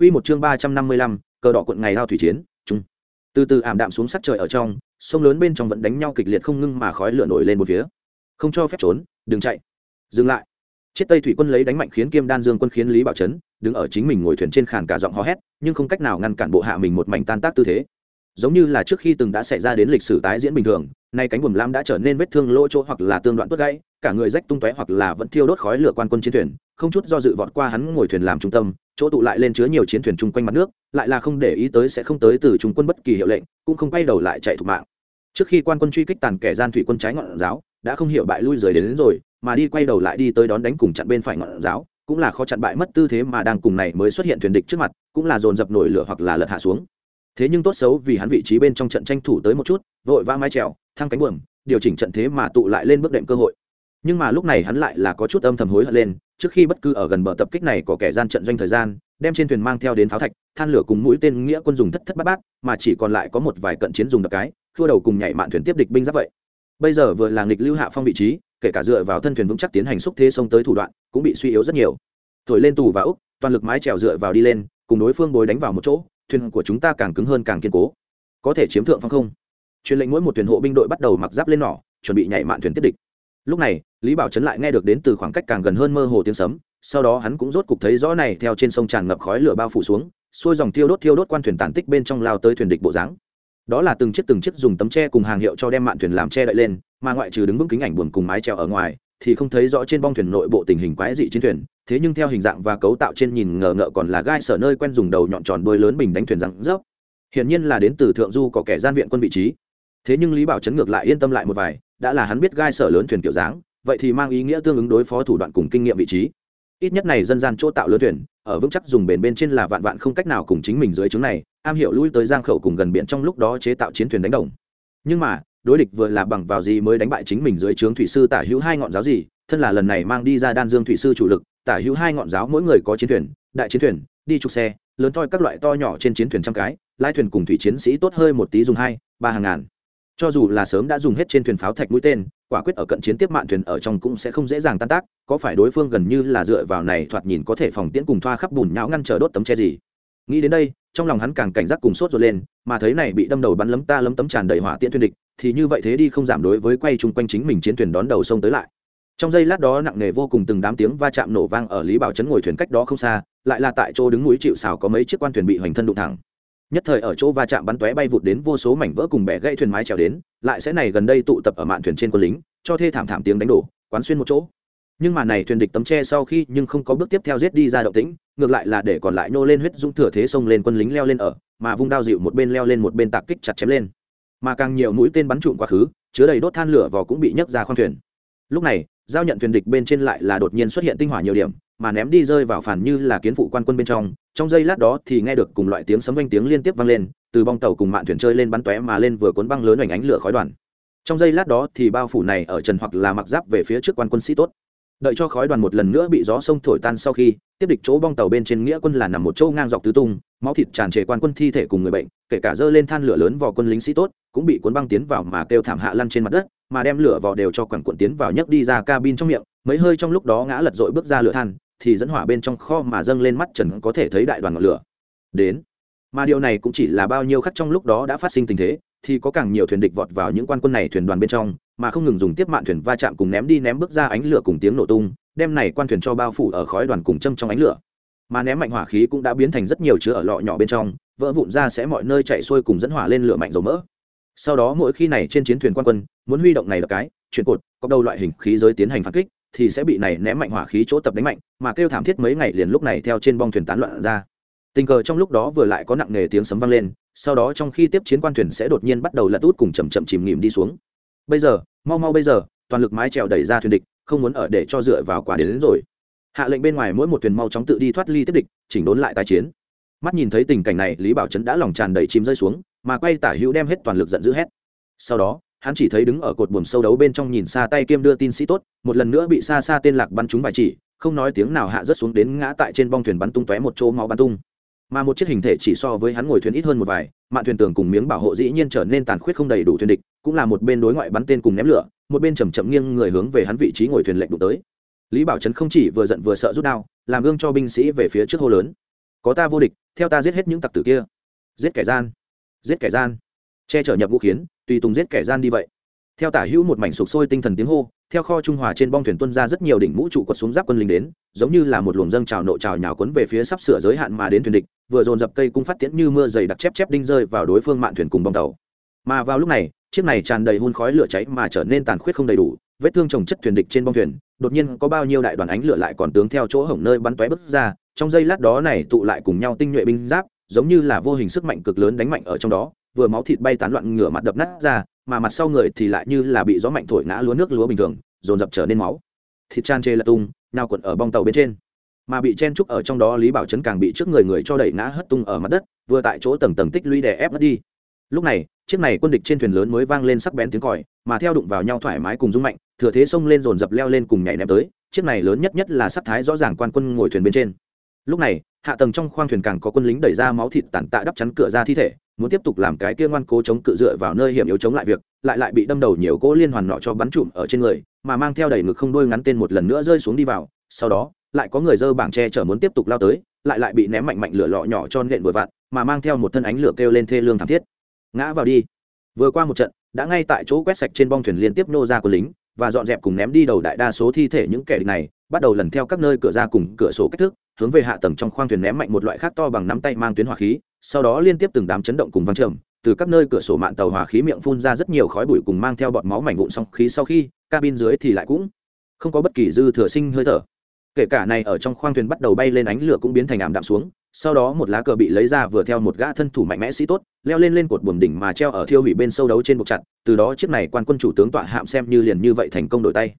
Quy một chương ba trăm năm mươi lăm, cờ đỏ quận ngày lao thủy chiến, chung. Từ từ ảm đạm xuống sắc trời ở trong, sông lớn bên trong vẫn đánh nhau kịch liệt không ngưng mà khói lửa nổi lên một phía. Không cho phép trốn, đừng chạy. Dừng lại. Chiếc Tây thủy quân lấy đánh mạnh khiến Kiêm Đan Dương quân khiến Lý Bảo Trấn đứng ở chính mình ngồi thuyền trên khàn cả giọng hò hét, nhưng không cách nào ngăn cản bộ hạ mình một mảnh tan tác tư thế. Giống như là trước khi từng đã xảy ra đến lịch sử tái diễn bình thường, nay cánh buồm lam đã trở nên vết thương lỗ chỗ hoặc là tương đoạn tuốt gãy, cả người rách tung tóe hoặc là vẫn thiêu đốt khói lửa quan quân chiến thuyền, không chút do dự vọt qua hắn ngồi thuyền làm trung tâm, chỗ tụ lại lên chứa nhiều chiến thuyền chung quanh mặt nước lại là không để ý tới sẽ không tới từ trung quân bất kỳ hiệu lệnh cũng không quay đầu lại chạy thủ mạng. Trước khi quan quân truy kích tàn kẻ gian thủy quân trái ngọn giáo đã không hiểu bại lui rời đến, đến rồi mà đi quay đầu lại đi tới đón đánh cùng chặn bên phải ngọn giáo cũng là khó chặn bại mất tư thế mà đang cùng này mới xuất hiện thuyền địch trước mặt cũng là dồn dập nổi lửa hoặc là lật hạ xuống. Thế nhưng tốt xấu vì hắn vị trí bên trong trận tranh thủ tới một chút vội vã mái trèo thăng cánh buồm điều chỉnh trận thế mà tụ lại lên bước đệm cơ hội nhưng mà lúc này hắn lại là có chút âm thầm hối hận lên, trước khi bất cứ ở gần bờ tập kích này có kẻ gian trận doanh thời gian, đem trên thuyền mang theo đến pháo thạch, than lửa cùng mũi tên nghĩa quân dùng thất thất bát bát, mà chỉ còn lại có một vài cận chiến dùng đập cái, thua đầu cùng nhảy mạn thuyền tiếp địch binh giáp vậy. Bây giờ vừa là nghịch lưu hạ phong vị trí, kể cả dựa vào thân thuyền vững chắc tiến hành xúc thế sông tới thủ đoạn, cũng bị suy yếu rất nhiều. Thổi lên tù và úc, toàn lực mái trèo dựa vào đi lên, cùng đối phương bồi đánh vào một chỗ, thuyền của chúng ta càng cứng hơn càng kiên cố. Có thể chiếm thượng phong không? Truyền lệnh mỗi một thuyền hộ binh đội bắt đầu mặc giáp lên nỏ, chuẩn bị nhảy mạn thuyền tiếp địch. Lúc này lý bảo trấn lại nghe được đến từ khoảng cách càng gần hơn mơ hồ tiếng sấm, sau đó hắn cũng rốt cục thấy rõ này theo trên sông tràn ngập khói lửa bao phủ xuống, xuôi dòng thiêu đốt thiêu đốt quan thuyền tàn tích bên trong lao tới thuyền địch bộ dáng. Đó là từng chiếc từng chiếc dùng tấm tre cùng hàng hiệu cho đem mạn thuyền làm che đậy lên, mà ngoại trừ đứng vững kính ảnh buồn cùng mái treo ở ngoài, thì không thấy rõ trên bong thuyền nội bộ tình hình quái dị trên thuyền, thế nhưng theo hình dạng và cấu tạo trên nhìn ngờ ngợ còn là gai sở nơi quen dùng đầu nhọn tròn đuôi lớn bình đánh thuyền răng rớp. Hiển nhiên là đến từ thượng du có kẻ gian viện quân vị trí. Thế nhưng lý bảo chấn ngược lại yên tâm lại một vài, đã là hắn biết gai sở lớn thuyền kiểu dáng vậy thì mang ý nghĩa tương ứng đối phó thủ đoạn cùng kinh nghiệm vị trí. Ít nhất này dân gian chỗ tạo lứa thuyền, ở vững chắc dùng bền bên trên là vạn vạn không cách nào cùng chính mình dưới chứng này, am hiểu lui tới giang khẩu cùng gần biển trong lúc đó chế tạo chiến thuyền đánh đồng. Nhưng mà, đối địch vừa là bằng vào gì mới đánh bại chính mình dưới trướng thủy sư tả hữu hai ngọn giáo gì, thân là lần này mang đi ra đan dương thủy sư chủ lực, tả hữu hai ngọn giáo mỗi người có chiến thuyền, đại chiến thuyền, đi trục xe, lớn thoi các loại to nhỏ trên chiến thuyền trăm cái lai thuyền cùng thủy chiến sĩ tốt hơi một tí dùng hai, ba hàng ngàn cho dù là sớm đã dùng hết trên thuyền pháo thạch mũi tên, quả quyết ở cận chiến tiếp mạn thuyền ở trong cũng sẽ không dễ dàng tan tác, có phải đối phương gần như là dựa vào này thoạt nhìn có thể phòng tiễn cùng thoa khắp bùn nhão ngăn trở đốt tấm che gì? Nghĩ đến đây, trong lòng hắn càng cảnh giác cùng sốt rồi lên, mà thấy này bị đâm đầu bắn lấm ta lấm tấm tràn đầy hỏa tiễn thuyền địch, thì như vậy thế đi không giảm đối với quay chung quanh chính mình chiến thuyền đón đầu sông tới lại. Trong giây lát đó nặng nề vô cùng từng đám tiếng va chạm nổ vang ở lý bảo trấn ngồi thuyền cách đó không xa, lại là tại chỗ đứng núi chịu xào có mấy chiếc quan thuyền bị hoành thân đụng thẳng nhất thời ở chỗ va chạm bắn tóe bay vụt đến vô số mảnh vỡ cùng bẻ gãy thuyền mái trèo đến, lại sẽ này gần đây tụ tập ở mạn thuyền trên quân lính, cho thê thảm thảm tiếng đánh đổ, quán xuyên một chỗ. Nhưng mà này thuyền địch tấm tre sau khi nhưng không có bước tiếp theo giết đi ra động tĩnh, ngược lại là để còn lại nô lên huyết dung thừa thế xông lên quân lính leo lên ở, mà vung đao dịu một bên leo lên một bên tạc kích chặt chém lên. Mà càng nhiều mũi tên bắn trụm quá khứ, chứa đầy đốt than lửa vào cũng bị nhấc ra khoang thuyền. Lúc này, giao nhận thuyền địch bên trên lại là đột nhiên xuất hiện tinh hỏa nhiều điểm, mà ném đi rơi vào phản như là kiến phụ quan quân bên trong trong giây lát đó thì nghe được cùng loại tiếng sấm vang tiếng liên tiếp vang lên, từ bong tàu cùng mạn thuyền chơi lên bắn tóe mà lên vừa cuốn băng lớn hoành ánh lửa khói đoàn. Trong giây lát đó thì bao phủ này ở trần hoặc là mặc giáp về phía trước quan quân sĩ tốt. Đợi cho khói đoàn một lần nữa bị gió sông thổi tan sau khi, tiếp địch chỗ bong tàu bên trên nghĩa quân là nằm một chỗ ngang dọc tứ tung, máu thịt tràn trề quan quân thi thể cùng người bệnh, kể cả dơ lên than lửa lớn vào quân lính sĩ tốt, cũng bị cuốn băng tiến vào mà kêu thảm hạ lăn trên mặt đất, mà đem lửa vào đều cho quẳng cuộn tiến vào nhấc đi ra cabin trong miệng, mấy hơi trong lúc đó ngã lật dội bước ra lửa than thì dẫn hỏa bên trong kho mà dâng lên mắt trần có thể thấy đại đoàn ngọn lửa. Đến. Mà điều này cũng chỉ là bao nhiêu khắc trong lúc đó đã phát sinh tình thế, thì có càng nhiều thuyền địch vọt vào những quan quân này thuyền đoàn bên trong, mà không ngừng dùng tiếp mạn thuyền va chạm cùng ném đi ném bước ra ánh lửa cùng tiếng nổ tung, đem này quan thuyền cho bao phủ ở khói đoàn cùng châm trong ánh lửa. Mà ném mạnh hỏa khí cũng đã biến thành rất nhiều chứa ở lọ nhỏ bên trong, vỡ vụn ra sẽ mọi nơi chạy xuôi cùng dẫn hỏa lên lửa mạnh dầu mỡ. Sau đó mỗi khi này trên chiến thuyền quan quân, muốn huy động này là cái, chuyển cột, có đầu loại hình khí giới tiến hành phản kích thì sẽ bị này ném mạnh hỏa khí chỗ tập đánh mạnh mà kêu thảm thiết mấy ngày liền lúc này theo trên bong thuyền tán loạn ra. Tình cờ trong lúc đó vừa lại có nặng nề tiếng sấm vang lên sau đó trong khi tiếp chiến quan thuyền sẽ đột nhiên bắt đầu lật út cùng chầm chậm chìm nghỉm đi xuống. Bây giờ mau mau bây giờ toàn lực mái trèo đẩy ra thuyền địch không muốn ở để cho dựa vào quả đến, đến rồi. Hạ lệnh bên ngoài mỗi một thuyền mau chóng tự đi thoát ly tiếp địch chỉnh đốn lại tái chiến. Mắt nhìn thấy tình cảnh này lý bảo trấn đã lòng tràn đầy chìm rơi xuống mà quay tả hữu đem hết toàn lực giận dữ hét. Sau đó hắn chỉ thấy đứng ở cột buồm sâu đấu bên trong nhìn xa tay kiêm đưa tin sĩ tốt, một lần nữa bị xa xa tên lạc bắn trúng vài chỉ, không nói tiếng nào hạ rớt xuống đến ngã tại trên bong thuyền bắn tung tóe một chỗ máu bắn tung. Mà một chiếc hình thể chỉ so với hắn ngồi thuyền ít hơn một vài, mạn thuyền tường cùng miếng bảo hộ dĩ nhiên trở nên tàn khuyết không đầy đủ thuyền địch, cũng là một bên đối ngoại bắn tên cùng ném lửa, một bên chầm chậm nghiêng người hướng về hắn vị trí ngồi thuyền lệnh đụng tới. Lý bảo trấn không chỉ vừa giận vừa sợ rút đao, làm gương cho binh sĩ về phía trước hô lớn. Có ta vô địch, theo ta giết hết những tặc tử kia. Giết kẻ gian, giết kẻ gian che chở nhập vũ khiến, tùy tùng giết kẻ gian đi vậy. Theo tả hữu một mảnh sụp sôi tinh thần tiếng hô, theo kho trung hòa trên bong thuyền tuân ra rất nhiều đỉnh mũ trụ quật xuống giáp quân lính đến, giống như là một luồng dâng trào nộ trào nhào quấn về phía sắp sửa giới hạn mà đến thuyền địch, vừa dồn dập cây cung phát tiễn như mưa dày đặc chép chép đinh rơi vào đối phương mạn thuyền cùng bong tàu. Mà vào lúc này, chiếc này tràn đầy hun khói lửa cháy mà trở nên tàn khuyết không đầy đủ, vết thương trồng chất thuyền địch trên bong thuyền, đột nhiên có bao nhiêu đại đoàn ánh lửa lại còn tướng theo chỗ hổng nơi bắn tóe bứt ra, trong giây lát đó này tụ lại cùng nhau tinh nhuệ binh giáp, giống như là vô hình sức mạnh cực lớn đánh mạnh ở trong đó vừa máu thịt bay tán loạn ngửa mặt đập nát ra, mà mặt sau người thì lại như là bị gió mạnh thổi ngã lúa nước lúa bình thường, dồn dập trở nên máu. Thịt chan chê là tung nào quận ở bong tàu bên trên. Mà bị chen trúc ở trong đó lý bảo trấn càng bị trước người người cho đẩy ngã hất tung ở mặt đất, vừa tại chỗ tầng tầng tích lũy đè ép mất đi. Lúc này, chiếc này quân địch trên thuyền lớn mới vang lên sắc bén tiếng còi, mà theo đụng vào nhau thoải mái cùng rung mạnh, thừa thế xông lên dồn dập leo lên cùng nhảy ném tới, chiếc này lớn nhất nhất là sắc thái rõ ràng quan quân ngồi thuyền bên trên. Lúc này, hạ tầng trong khoang thuyền càng có quân lính đẩy ra máu thịt tàn tạ đắp chắn cửa ra thi thể muốn tiếp tục làm cái kia ngoan cố chống cự dựa vào nơi hiểm yếu chống lại việc, lại lại bị đâm đầu nhiều cỗ liên hoàn nọ cho bắn trụm ở trên người, mà mang theo đầy ngực không đôi ngắn tên một lần nữa rơi xuống đi vào, sau đó, lại có người dơ bảng tre chở muốn tiếp tục lao tới, lại lại bị ném mạnh mạnh lửa lọ nhỏ cho nện vừa vặn, mà mang theo một thân ánh lửa kêu lên thê lương thảm thiết. Ngã vào đi. Vừa qua một trận, đã ngay tại chỗ quét sạch trên bong thuyền liên tiếp nô ra của lính, và dọn dẹp cùng ném đi đầu đại đa số thi thể những kẻ địch này, bắt đầu lần theo các nơi cửa ra cùng cửa sổ cách thức, hướng về hạ tầng trong khoang thuyền ném mạnh một loại khác to bằng nắm tay mang tuyến hỏa khí sau đó liên tiếp từng đám chấn động cùng văng trầm, từ các nơi cửa sổ mạng tàu hỏa khí miệng phun ra rất nhiều khói bụi cùng mang theo bọt máu mảnh vụn song khí sau khi, cabin dưới thì lại cũng không có bất kỳ dư thừa sinh hơi thở. Kể cả này ở trong khoang thuyền bắt đầu bay lên ánh lửa cũng biến thành ảm đạm xuống, sau đó một lá cờ bị lấy ra vừa theo một gã thân thủ mạnh mẽ sĩ tốt, leo lên lên cột buồm đỉnh mà treo ở thiêu hủy bên sâu đấu trên bục chặt, từ đó chiếc này quan quân chủ tướng tọa hạm xem như liền như vậy thành công đổi tay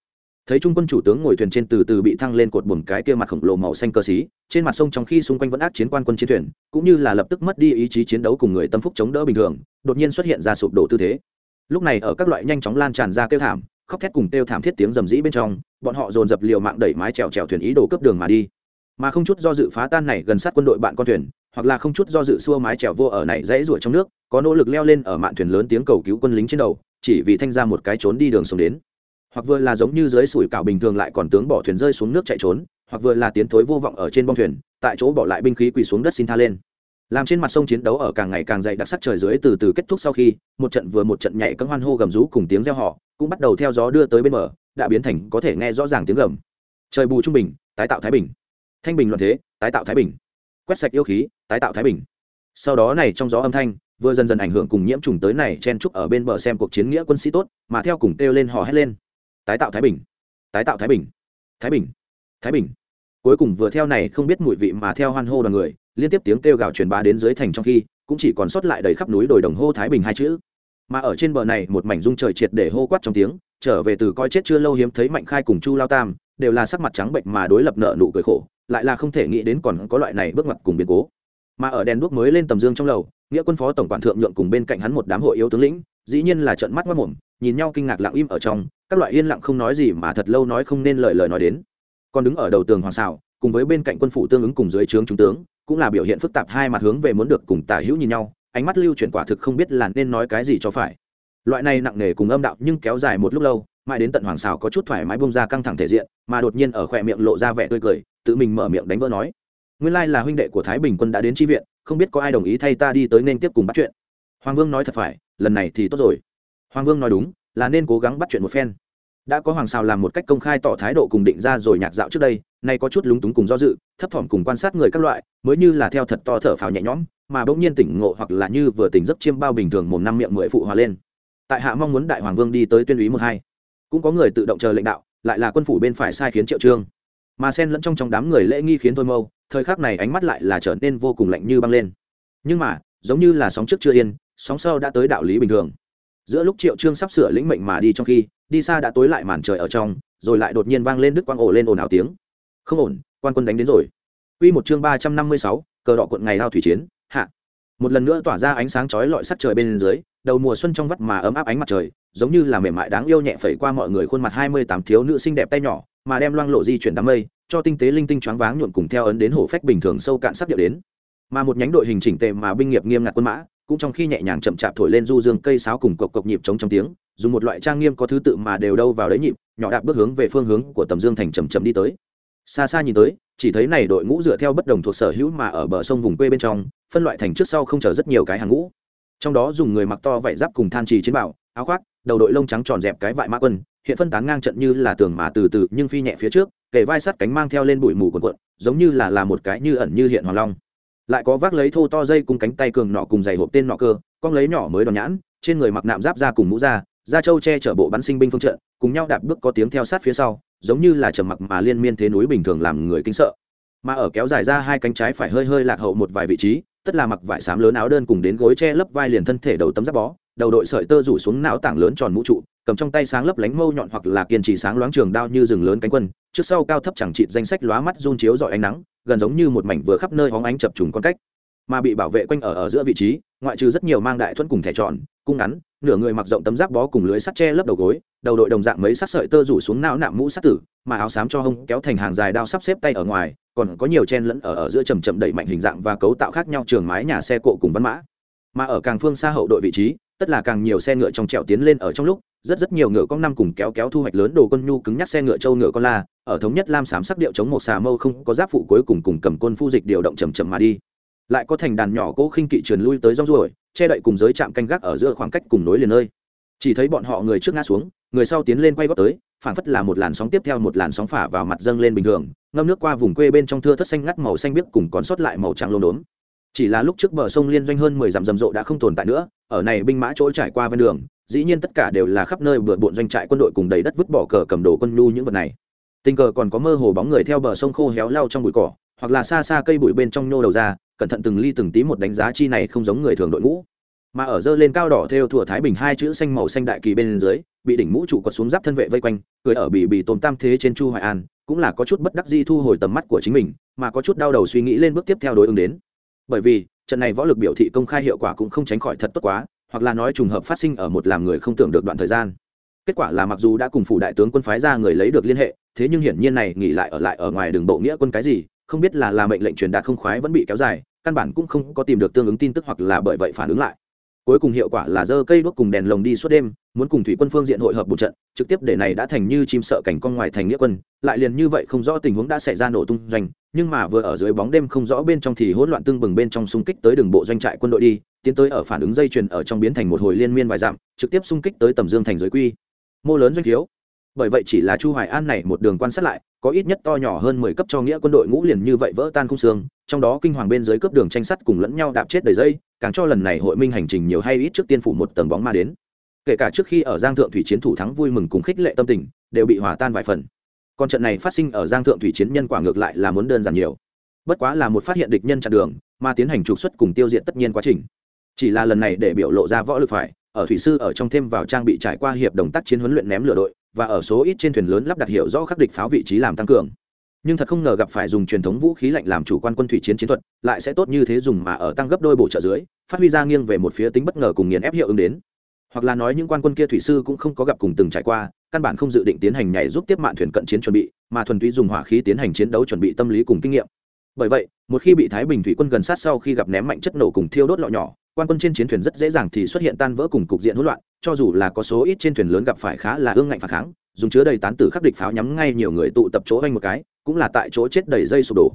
thấy trung quân chủ tướng ngồi thuyền trên từ từ bị thăng lên cột buồm cái kia mặt khổng lồ màu xanh cơ xí, trên mặt sông trong khi xung quanh vẫn ác chiến quan quân chiến thuyền, cũng như là lập tức mất đi ý chí chiến đấu cùng người tâm phúc chống đỡ bình thường, đột nhiên xuất hiện ra sụp đổ tư thế. Lúc này ở các loại nhanh chóng lan tràn ra kêu thảm, khóc thét cùng kêu thảm thiết tiếng rầm rĩ bên trong, bọn họ dồn dập liều mạng đẩy mái chèo chèo thuyền ý đồ cướp đường mà đi. Mà không chút do dự phá tan này gần sát quân đội bạn con thuyền, hoặc là không chút do dự xua mái chèo vô ở này dãy ruổi trong nước, có nỗ lực leo lên ở mạn thuyền lớn tiếng cầu cứu quân lính trên đầu, chỉ vì thanh ra một cái trốn đi đường sống đến hoặc vừa là giống như dưới sủi cảo bình thường lại còn tướng bỏ thuyền rơi xuống nước chạy trốn, hoặc vừa là tiến thối vô vọng ở trên bong thuyền, tại chỗ bỏ lại binh khí quỳ xuống đất xin tha lên. Làm trên mặt sông chiến đấu ở càng ngày càng dày đặc sắc trời dưới từ từ kết thúc sau khi, một trận vừa một trận nhảy các hoan hô gầm rú cùng tiếng reo họ cũng bắt đầu theo gió đưa tới bên bờ, đã biến thành có thể nghe rõ ràng tiếng gầm. Trời bù trung bình, tái tạo thái bình. Thanh bình loạn thế, tái tạo thái bình. Quét sạch yêu khí, tái tạo thái bình. Sau đó này trong gió âm thanh, vừa dần dần ảnh hưởng cùng nhiễm trùng tới này chen trúc ở bên bờ xem cuộc chiến nghĩa quân sĩ tốt, mà theo cùng kêu lên hò hét lên tái tạo thái bình, tái tạo thái bình thái bình thái bình. Cuối cùng vừa theo này không biết mùi vị mà theo hoan hô đoàn người, liên tiếp tiếng kêu gào truyền bá đến dưới thành trong khi, cũng chỉ còn sót lại đầy khắp núi đồi đồng hô thái bình hai chữ. Mà ở trên bờ này, một mảnh dung trời triệt để hô quát trong tiếng, trở về từ coi chết chưa lâu hiếm thấy mạnh khai cùng chu lao tam, đều là sắc mặt trắng bệnh mà đối lập nợ nụ cười khổ, lại là không thể nghĩ đến còn có loại này bước ngoặt cùng biến cố. Mà ở đèn đuốc mới lên tầm dương trong lầu, nghĩa quân phó tổng quản thượng nhượng cùng bên cạnh hắn một đám hội yếu tướng lĩnh, dĩ nhiên là trận mắt mất mồm nhìn nhau kinh ngạc lặng im ở trong, các loại yên lặng không nói gì mà thật lâu nói không nên lời lời nói đến. Còn đứng ở đầu tường hoàng xảo cùng với bên cạnh quân phủ tương ứng cùng dưới trướng trung tướng, cũng là biểu hiện phức tạp hai mặt hướng về muốn được cùng tả hữu nhìn nhau, ánh mắt lưu chuyển quả thực không biết là nên nói cái gì cho phải. Loại này nặng nề cùng âm đạo nhưng kéo dài một lúc lâu, mãi đến tận hoàng xào có chút thoải mái bông ra căng thẳng thể diện, mà đột nhiên ở khỏe miệng lộ ra vẻ tươi cười, tự mình mở miệng đánh vỡ nói. Nguyên lai là huynh đệ của thái bình quân đã đến tri viện, không biết có ai đồng ý thay ta đi tới nên tiếp cùng bắt chuyện. Hoàng vương nói thật phải, lần này thì tốt rồi hoàng vương nói đúng, là nên cố gắng bắt chuyện một phen. Đã có hoàng xào làm một cách công khai tỏ thái độ cùng định ra rồi nhạc dạo trước đây, nay có chút lúng túng cùng do dự, thấp thỏm cùng quan sát người các loại, mới như là theo thật to thở phào nhẹ nhõm, mà bỗng nhiên tỉnh ngộ hoặc là như vừa tỉnh giấc chiêm bao bình thường mồm năm miệng mười phụ hòa lên. Tại hạ mong muốn đại hoàng vương đi tới tuyên úy một hai. Cũng có người tự động chờ lệnh đạo, lại là quân phủ bên phải sai khiến triệu trương. Mà xen lẫn trong trong đám người lễ nghi khiến thôi mâu, thời khắc này ánh mắt lại là trở nên vô cùng lạnh như băng lên. Nhưng mà, giống như là sóng trước chưa yên, sóng sau đã tới đạo lý bình thường giữa lúc triệu trương sắp sửa lĩnh mệnh mà đi trong khi đi xa đã tối lại màn trời ở trong rồi lại đột nhiên vang lên đứt quang ổ lên ồn ào tiếng không ổn quan quân đánh đến rồi Quy một chương ba trăm năm mươi sáu, cờ đỏ cuộn ngày lao thủy chiến, hạ. Một lần nữa tỏa ra ánh sáng chói lọi sắc trời bên dưới, đầu mùa xuân trong vắt mà ấm áp ánh mặt trời, giống như là mềm mại đáng yêu nhẹ phẩy qua mọi người khuôn mặt hai mươi tám thiếu nữ xinh đẹp tay nhỏ, mà đem loang lộ di chuyển đám mây, cho tinh tế linh tinh choáng váng nhuộn cùng theo ấn đến hổ phách bình thường sâu cạn sắc điệu đến. Mà một nhánh đội hình chỉnh tề mà binh nghiệp nghiêm ngặt quân mã, cũng trong khi nhẹ nhàng chậm chạp thổi lên du dương cây sáo cùng cộc cộc nhịp trống trong tiếng, dùng một loại trang nghiêm có thứ tự mà đều đâu vào đấy nhịp, nhỏ đạp bước hướng về phương hướng của tầm dương thành chậm chậm đi tới. Xa xa nhìn tới chỉ thấy này đội ngũ dựa theo bất đồng thuộc sở hữu mà ở bờ sông vùng quê bên trong phân loại thành trước sau không chờ rất nhiều cái hàng ngũ. Trong đó dùng người mặc to vải giáp cùng than trì chiến bảo áo khoác đầu đội lông trắng tròn dẹp cái vại mã quân hiện phân tán ngang trận như là tường mà từ từ nhưng phi nhẹ phía trước kể vai sắt cánh mang theo lên bụi mù quần quận giống như là là một cái như ẩn như hiện hoàng long lại có vác lấy thô to dây cùng cánh tay cường nọ cùng giày hộp tên nọ cơ, con lấy nhỏ mới đòn nhãn, trên người mặc nạm giáp ra cùng mũ ra da trâu che chở bộ bắn sinh binh phương trận, cùng nhau đạp bước có tiếng theo sát phía sau, giống như là trầm mặc mà liên miên thế núi bình thường làm người kinh sợ. Mà ở kéo dài ra hai cánh trái phải hơi hơi lạc hậu một vài vị trí, tất là mặc vải xám lớn áo đơn cùng đến gối che lấp vai liền thân thể đầu tấm giáp bó đầu đội sợi tơ rủ xuống não tảng lớn tròn mũ trụ, cầm trong tay sáng lấp lánh mâu nhọn hoặc là kiên trì sáng loáng trường đao như rừng lớn cánh quân, trước sau cao thấp chẳng chịt danh sách lóa mắt run chiếu dọi ánh nắng, gần giống như một mảnh vừa khắp nơi hóng ánh chập trùng con cách. Mà bị bảo vệ quanh ở ở giữa vị trí, ngoại trừ rất nhiều mang đại thuẫn cùng thẻ tròn, cung ngắn, nửa người mặc rộng tấm giáp bó cùng lưới sắt che lấp đầu gối, đầu đội đồng dạng mấy sắt sợi tơ rủ xuống não nạm mũ sắt tử, mà áo xám cho hông kéo thành hàng dài đao sắp xếp tay ở ngoài, còn có nhiều chen lẫn ở ở giữa chầm chậm đẩy mạnh hình dạng và cấu tạo khác nhau trường mái nhà xe cộ cùng văn mã. Mà ở càng phương xa hậu đội vị trí tất là càng nhiều xe ngựa trong trèo tiến lên ở trong lúc, rất rất nhiều ngựa con năm cùng kéo kéo thu hoạch lớn đồ quân nhu cứng nhắc xe ngựa trâu ngựa con la, ở thống nhất lam sám sắc điệu chống một xà mâu không có giáp phụ cuối cùng cùng cầm côn phu dịch điều động chầm chậm mà đi. Lại có thành đàn nhỏ cỗ khinh kỵ truyền lui tới rong ruổi, che đậy cùng giới trạm canh gác ở giữa khoảng cách cùng nối liền nơi. Chỉ thấy bọn họ người trước ngã xuống, người sau tiến lên quay góc tới phản phất là một làn sóng tiếp theo một làn sóng phả vào mặt dâng lên bình thường, ngâm nước qua vùng quê bên trong thưa thất xanh ngắt màu xanh biếc cùng còn sót lại màu trắng lốm đốm chỉ là lúc trước bờ sông liên doanh hơn mười dặm rầm rộ đã không tồn tại nữa, ở này binh mã chỗ trải qua ven đường, dĩ nhiên tất cả đều là khắp nơi vừa bộn doanh trại quân đội cùng đầy đất vứt bỏ cờ cầm đồ quân nhu những vật này. Tình cờ còn có mơ hồ bóng người theo bờ sông khô héo lao trong bụi cỏ, hoặc là xa xa cây bụi bên trong nhô đầu ra, cẩn thận từng ly từng tí một đánh giá chi này không giống người thường đội ngũ. Mà ở dơ lên cao đỏ theo thủa thái bình hai chữ xanh màu xanh đại kỳ bên dưới, bị đỉnh mũ trụ quật xuống giáp thân vệ vây quanh, cười ở bị bị tồn tam thế trên chu hoài an, cũng là có chút bất đắc di thu hồi tầm mắt của chính mình, mà có chút đau đầu suy nghĩ lên bước tiếp theo đối ứng đến bởi vì, trận này võ lực biểu thị công khai hiệu quả cũng không tránh khỏi thật tốt quá, hoặc là nói trùng hợp phát sinh ở một làm người không tưởng được đoạn thời gian. Kết quả là mặc dù đã cùng phủ đại tướng quân phái ra người lấy được liên hệ, thế nhưng hiển nhiên này nghỉ lại ở lại ở ngoài đường bộ nghĩa quân cái gì, không biết là là mệnh lệnh truyền đạt không khoái vẫn bị kéo dài, căn bản cũng không có tìm được tương ứng tin tức hoặc là bởi vậy phản ứng lại cuối cùng hiệu quả là dơ cây đuốc cùng đèn lồng đi suốt đêm, muốn cùng thủy quân phương diện hội hợp một trận, trực tiếp để này đã thành như chim sợ cảnh con ngoài thành nghĩa quân, lại liền như vậy không rõ tình huống đã xảy ra nổ tung doanh, nhưng mà vừa ở dưới bóng đêm không rõ bên trong thì hỗn loạn tương bừng bên trong xung kích tới đường bộ doanh trại quân đội đi, tiến tới ở phản ứng dây chuyền ở trong biến thành một hồi liên miên vài dặm, trực tiếp xung kích tới tầm dương thành giới quy. Mô lớn doanh thiếu bởi vậy chỉ là chu hoài an này một đường quan sát lại, có ít nhất to nhỏ hơn 10 cấp cho nghĩa quân đội ngũ liền như vậy vỡ tan khung xương, trong đó kinh hoàng bên dưới cấp đường tranh sắt cùng lẫn nhau đạp chết đầy dây, càng cho lần này hội minh hành trình nhiều hay ít trước tiên phủ một tầng bóng ma đến. Kể cả trước khi ở giang thượng thủy chiến thủ thắng vui mừng cùng khích lệ tâm tình, đều bị hòa tan vài phần. Còn trận này phát sinh ở giang thượng thủy chiến nhân quả ngược lại là muốn đơn giản nhiều. Bất quá là một phát hiện địch nhân chặn đường, mà tiến hành trục xuất cùng tiêu diệt tất nhiên quá trình. Chỉ là lần này để biểu lộ ra võ lực phải, ở thủy sư ở trong thêm vào trang bị trải qua hiệp đồng tác chiến huấn luyện ném lửa đội và ở số ít trên thuyền lớn lắp đặt hiệu rõ khắc địch pháo vị trí làm tăng cường. Nhưng thật không ngờ gặp phải dùng truyền thống vũ khí lạnh làm chủ quan quân thủy chiến chiến thuật, lại sẽ tốt như thế dùng mà ở tăng gấp đôi bổ trợ dưới, phát huy ra nghiêng về một phía tính bất ngờ cùng nghiền ép hiệu ứng đến. Hoặc là nói những quan quân kia thủy sư cũng không có gặp cùng từng trải qua, căn bản không dự định tiến hành nhảy giúp tiếp mạn thuyền cận chiến chuẩn bị, mà thuần túy dùng hỏa khí tiến hành chiến đấu chuẩn bị tâm lý cùng kinh nghiệm. Bởi vậy, một khi bị thái bình thủy quân gần sát sau khi gặp ném mạnh chất nổ cùng thiêu đốt lọ nhỏ quan quân trên chiến thuyền rất dễ dàng thì xuất hiện tan vỡ cùng cục diện hỗn loạn, cho dù là có số ít trên thuyền lớn gặp phải khá là ương ngạnh phản kháng, dùng chứa đầy tán tử khắc địch pháo nhắm ngay nhiều người tụ tập chỗ anh một cái, cũng là tại chỗ chết đầy dây sụp đổ.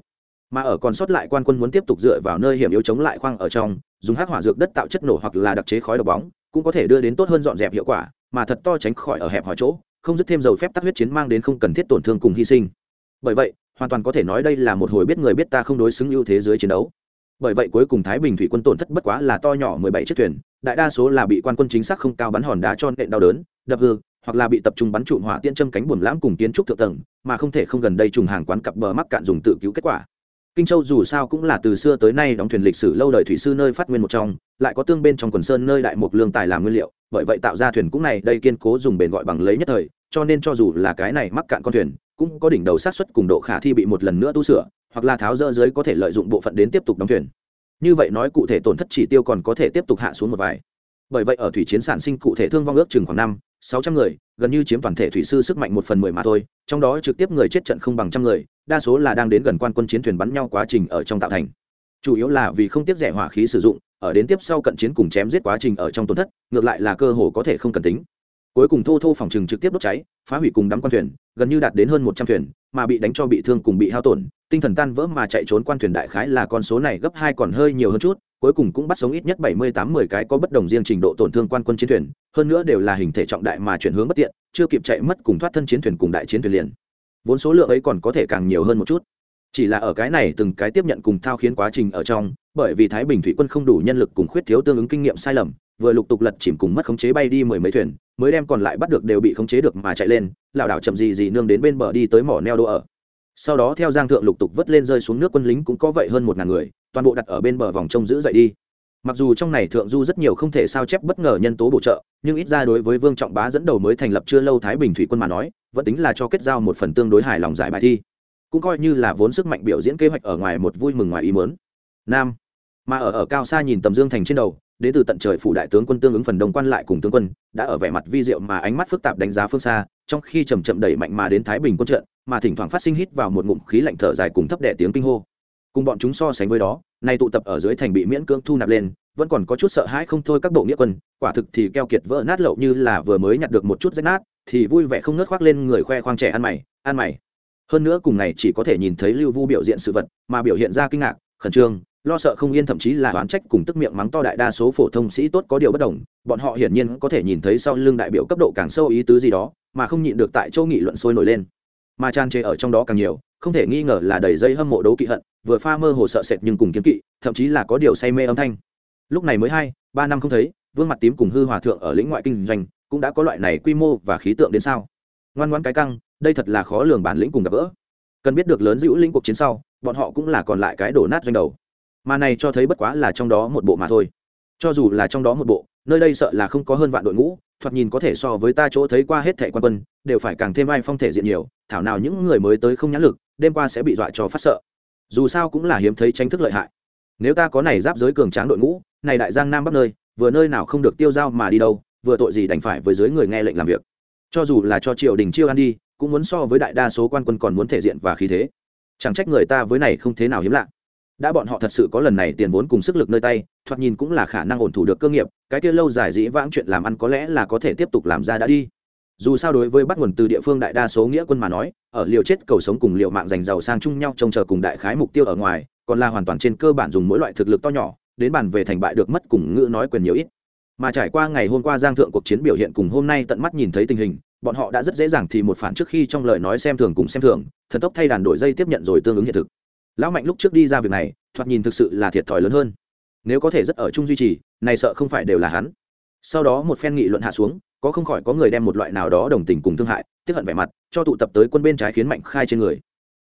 Mà ở còn sót lại quan quân muốn tiếp tục dựa vào nơi hiểm yếu chống lại khoang ở trong, dùng hắc hỏa dược đất tạo chất nổ hoặc là đặc chế khói độc bóng, cũng có thể đưa đến tốt hơn dọn dẹp hiệu quả, mà thật to tránh khỏi ở hẹp hỏi chỗ, không dứt thêm dầu phép tắc huyết chiến mang đến không cần thiết tổn thương cùng hy sinh. Bởi vậy, hoàn toàn có thể nói đây là một hồi biết người biết ta không đối xứng ưu thế dưới chiến đấu bởi vậy cuối cùng thái bình thủy quân tổn thất bất quá là to nhỏ mười bảy chiếc thuyền, đại đa số là bị quan quân chính xác không cao bắn hòn đá cho nện đau đớn, đập hư, hoặc là bị tập trung bắn trụm hỏa tiên châm cánh buồm lãm cùng kiến trúc thượng tầng, mà không thể không gần đây trùng hàng quán cặp bờ mắc cạn dùng tự cứu kết quả. Kinh châu dù sao cũng là từ xưa tới nay đóng thuyền lịch sử lâu đời thủy sư nơi phát nguyên một trong, lại có tương bên trong quần sơn nơi đại mục lương tài làm nguyên liệu, bởi vậy tạo ra thuyền cũng này đây kiên cố dùng bền gọi bằng lấy nhất thời, cho nên cho dù là cái này mắc cạn con thuyền, cũng có đỉnh đầu sát xuất cùng độ khả thi bị một lần nữa tu sửa hoặc là tháo rỡ dưới có thể lợi dụng bộ phận đến tiếp tục đóng thuyền. Như vậy nói cụ thể tổn thất chỉ tiêu còn có thể tiếp tục hạ xuống một vài. Bởi vậy ở thủy chiến sản sinh cụ thể thương vong ước chừng khoảng năm, sáu trăm người, gần như chiếm toàn thể thủy sư sức mạnh một phần mười mà thôi, trong đó trực tiếp người chết trận không bằng trăm người, đa số là đang đến gần quan quân chiến thuyền bắn nhau quá trình ở trong tạo thành. Chủ yếu là vì không tiếp rẻ hỏa khí sử dụng, ở đến tiếp sau cận chiến cùng chém giết quá trình ở trong tổn thất, ngược lại là cơ hồ có thể không cần tính. Cuối cùng thô thô phòng trừng trực tiếp đốt cháy, phá hủy cùng đắm quan thuyền, gần như đạt đến hơn một trăm thuyền, mà bị đánh cho bị thương cùng bị hao tổn tinh thần tan vỡ mà chạy trốn quan thuyền đại khái là con số này gấp hai còn hơi nhiều hơn chút, cuối cùng cũng bắt sống ít nhất bảy mươi tám mười cái có bất đồng riêng trình độ tổn thương quan quân chiến thuyền, hơn nữa đều là hình thể trọng đại mà chuyển hướng bất tiện, chưa kịp chạy mất cùng thoát thân chiến thuyền cùng đại chiến thuyền liền. Vốn số lượng ấy còn có thể càng nhiều hơn một chút. Chỉ là ở cái này từng cái tiếp nhận cùng thao khiến quá trình ở trong, bởi vì thái bình thủy quân không đủ nhân lực cùng khuyết thiếu tương ứng kinh nghiệm sai lầm, vừa lục tục lật chìm cùng mất khống chế bay đi mười mấy thuyền, mới đem còn lại bắt được đều bị khống chế được mà chạy lên, lảo đảo chậm gì gì nương đến bên bờ đi tới mỏ neo đỗ ở sau đó theo giang thượng lục tục vớt lên rơi xuống nước quân lính cũng có vậy hơn một ngàn người, toàn bộ đặt ở bên bờ vòng trông giữ dậy đi. Mặc dù trong này thượng du rất nhiều không thể sao chép bất ngờ nhân tố bổ trợ, nhưng ít ra đối với vương trọng bá dẫn đầu mới thành lập chưa lâu thái bình thủy quân mà nói, vẫn tính là cho kết giao một phần tương đối hài lòng giải bài thi. Cũng coi như là vốn sức mạnh biểu diễn kế hoạch ở ngoài một vui mừng ngoài ý mớn nam. Mà ở ở cao xa nhìn tầm dương thành trên đầu, đến từ tận trời phủ đại tướng quân tương ứng phần đông quan lại cùng tướng quân, đã ở vẻ mặt vi diệu mà ánh mắt phức tạp đánh giá phương xa, trong khi chầm chậm đẩy mạnh mà đến thái bình quân trận mà thỉnh thoảng phát sinh hít vào một ngụm khí lạnh thở dài cùng thấp đẻ tiếng kinh hô. Cùng bọn chúng so sánh với đó, nay tụ tập ở dưới thành bị miễn cưỡng thu nạp lên, vẫn còn có chút sợ hãi không thôi các bộ nghĩa quân, quả thực thì keo kiệt vỡ nát lậu như là vừa mới nhặt được một chút rách nát, thì vui vẻ không ngớt khoác lên người khoe khoang trẻ ăn mày ăn mày. Hơn nữa cùng này chỉ có thể nhìn thấy lưu vu biểu diện sự vật, mà biểu hiện ra kinh ngạc, khẩn trương, lo sợ không yên thậm chí là oán trách cùng tức miệng mắng to đại đa số phổ thông sĩ tốt có điều bất đồng, bọn họ hiển nhiên có thể nhìn thấy sau lưng đại biểu cấp độ càng sâu ý tứ gì đó, mà không nhịn được tại châu nghị luận sôi nổi lên mà tràn trề ở trong đó càng nhiều, không thể nghi ngờ là đầy dây hâm mộ đấu kỵ hận, vừa pha mơ hồ sợ sệt nhưng cùng kiếm kỵ, thậm chí là có điều say mê âm thanh. Lúc này mới hai, ba năm không thấy, vương mặt tím cùng hư hòa thượng ở lĩnh ngoại kinh doanh, cũng đã có loại này quy mô và khí tượng đến sao. Ngoan ngoãn cái căng, đây thật là khó lường bản lĩnh cùng gặp gỡ. Cần biết được lớn dữ lĩnh cuộc chiến sau, bọn họ cũng là còn lại cái đổ nát doanh đầu. Mà này cho thấy bất quá là trong đó một bộ mà thôi. Cho dù là trong đó một bộ, nơi đây sợ là không có hơn vạn đội ngũ thoạt nhìn có thể so với ta chỗ thấy qua hết thẻ quan quân, đều phải càng thêm ai phong thể diện nhiều, thảo nào những người mới tới không nhãn lực, đêm qua sẽ bị dọa cho phát sợ. Dù sao cũng là hiếm thấy tranh thức lợi hại. Nếu ta có này giáp giới cường tráng đội ngũ, này đại giang nam bắc nơi, vừa nơi nào không được tiêu dao mà đi đâu, vừa tội gì đành phải với dưới người nghe lệnh làm việc. Cho dù là cho triều đình chiêu ăn đi, cũng muốn so với đại đa số quan quân còn muốn thể diện và khí thế. Chẳng trách người ta với này không thế nào hiếm lạ đã bọn họ thật sự có lần này tiền vốn cùng sức lực nơi tay, thoạt nhìn cũng là khả năng ổn thủ được cơ nghiệp, cái kia lâu dài dĩ vãng chuyện làm ăn có lẽ là có thể tiếp tục làm ra đã đi. Dù sao đối với bắt nguồn từ địa phương đại đa số nghĩa quân mà nói, ở liều chết cầu sống cùng liều mạng giành giàu sang chung nhau trông chờ cùng đại khái mục tiêu ở ngoài, còn là hoàn toàn trên cơ bản dùng mỗi loại thực lực to nhỏ, đến bàn về thành bại được mất cùng ngữ nói quyền nhiều ít. Mà trải qua ngày hôm qua giang thượng cuộc chiến biểu hiện cùng hôm nay tận mắt nhìn thấy tình hình, bọn họ đã rất dễ dàng thì một phản trước khi trong lời nói xem thường cùng xem thường, thần tốc thay đàn đổi dây tiếp nhận rồi tương ứng hiện thực lão mạnh lúc trước đi ra việc này, thoạt nhìn thực sự là thiệt thòi lớn hơn. Nếu có thể rất ở chung duy trì, này sợ không phải đều là hắn. Sau đó một phen nghị luận hạ xuống, có không khỏi có người đem một loại nào đó đồng tình cùng thương hại tiếp hận vẻ mặt, cho tụ tập tới quân bên trái khiến mạnh khai trên người.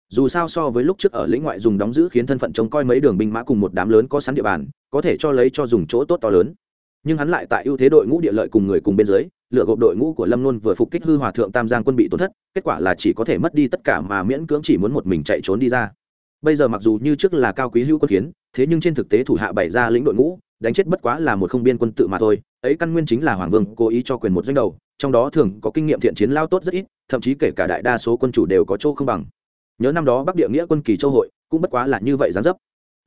Dù sao so với lúc trước ở lĩnh ngoại dùng đóng giữ khiến thân phận trông coi mấy đường binh mã cùng một đám lớn có sẵn địa bàn, có thể cho lấy cho dùng chỗ tốt to lớn. Nhưng hắn lại tại ưu thế đội ngũ địa lợi cùng người cùng bên dưới, lựa gộp đội ngũ của lâm luôn vừa phục kích hư hòa thượng tam giang quân bị tổn thất, kết quả là chỉ có thể mất đi tất cả mà miễn cưỡng chỉ muốn một mình chạy trốn đi ra bây giờ mặc dù như trước là cao quý hữu quân kiến thế nhưng trên thực tế thủ hạ bày ra lĩnh đội ngũ, đánh chết bất quá là một không biên quân tự mà thôi. Ấy căn nguyên chính là hoàng vương cố ý cho quyền một doanh đầu, trong đó thường có kinh nghiệm thiện chiến lao tốt rất ít, thậm chí kể cả đại đa số quân chủ đều có chỗ không bằng. Nhớ năm đó bắc địa nghĩa quân kỳ châu hội, cũng bất quá là như vậy gián dấp.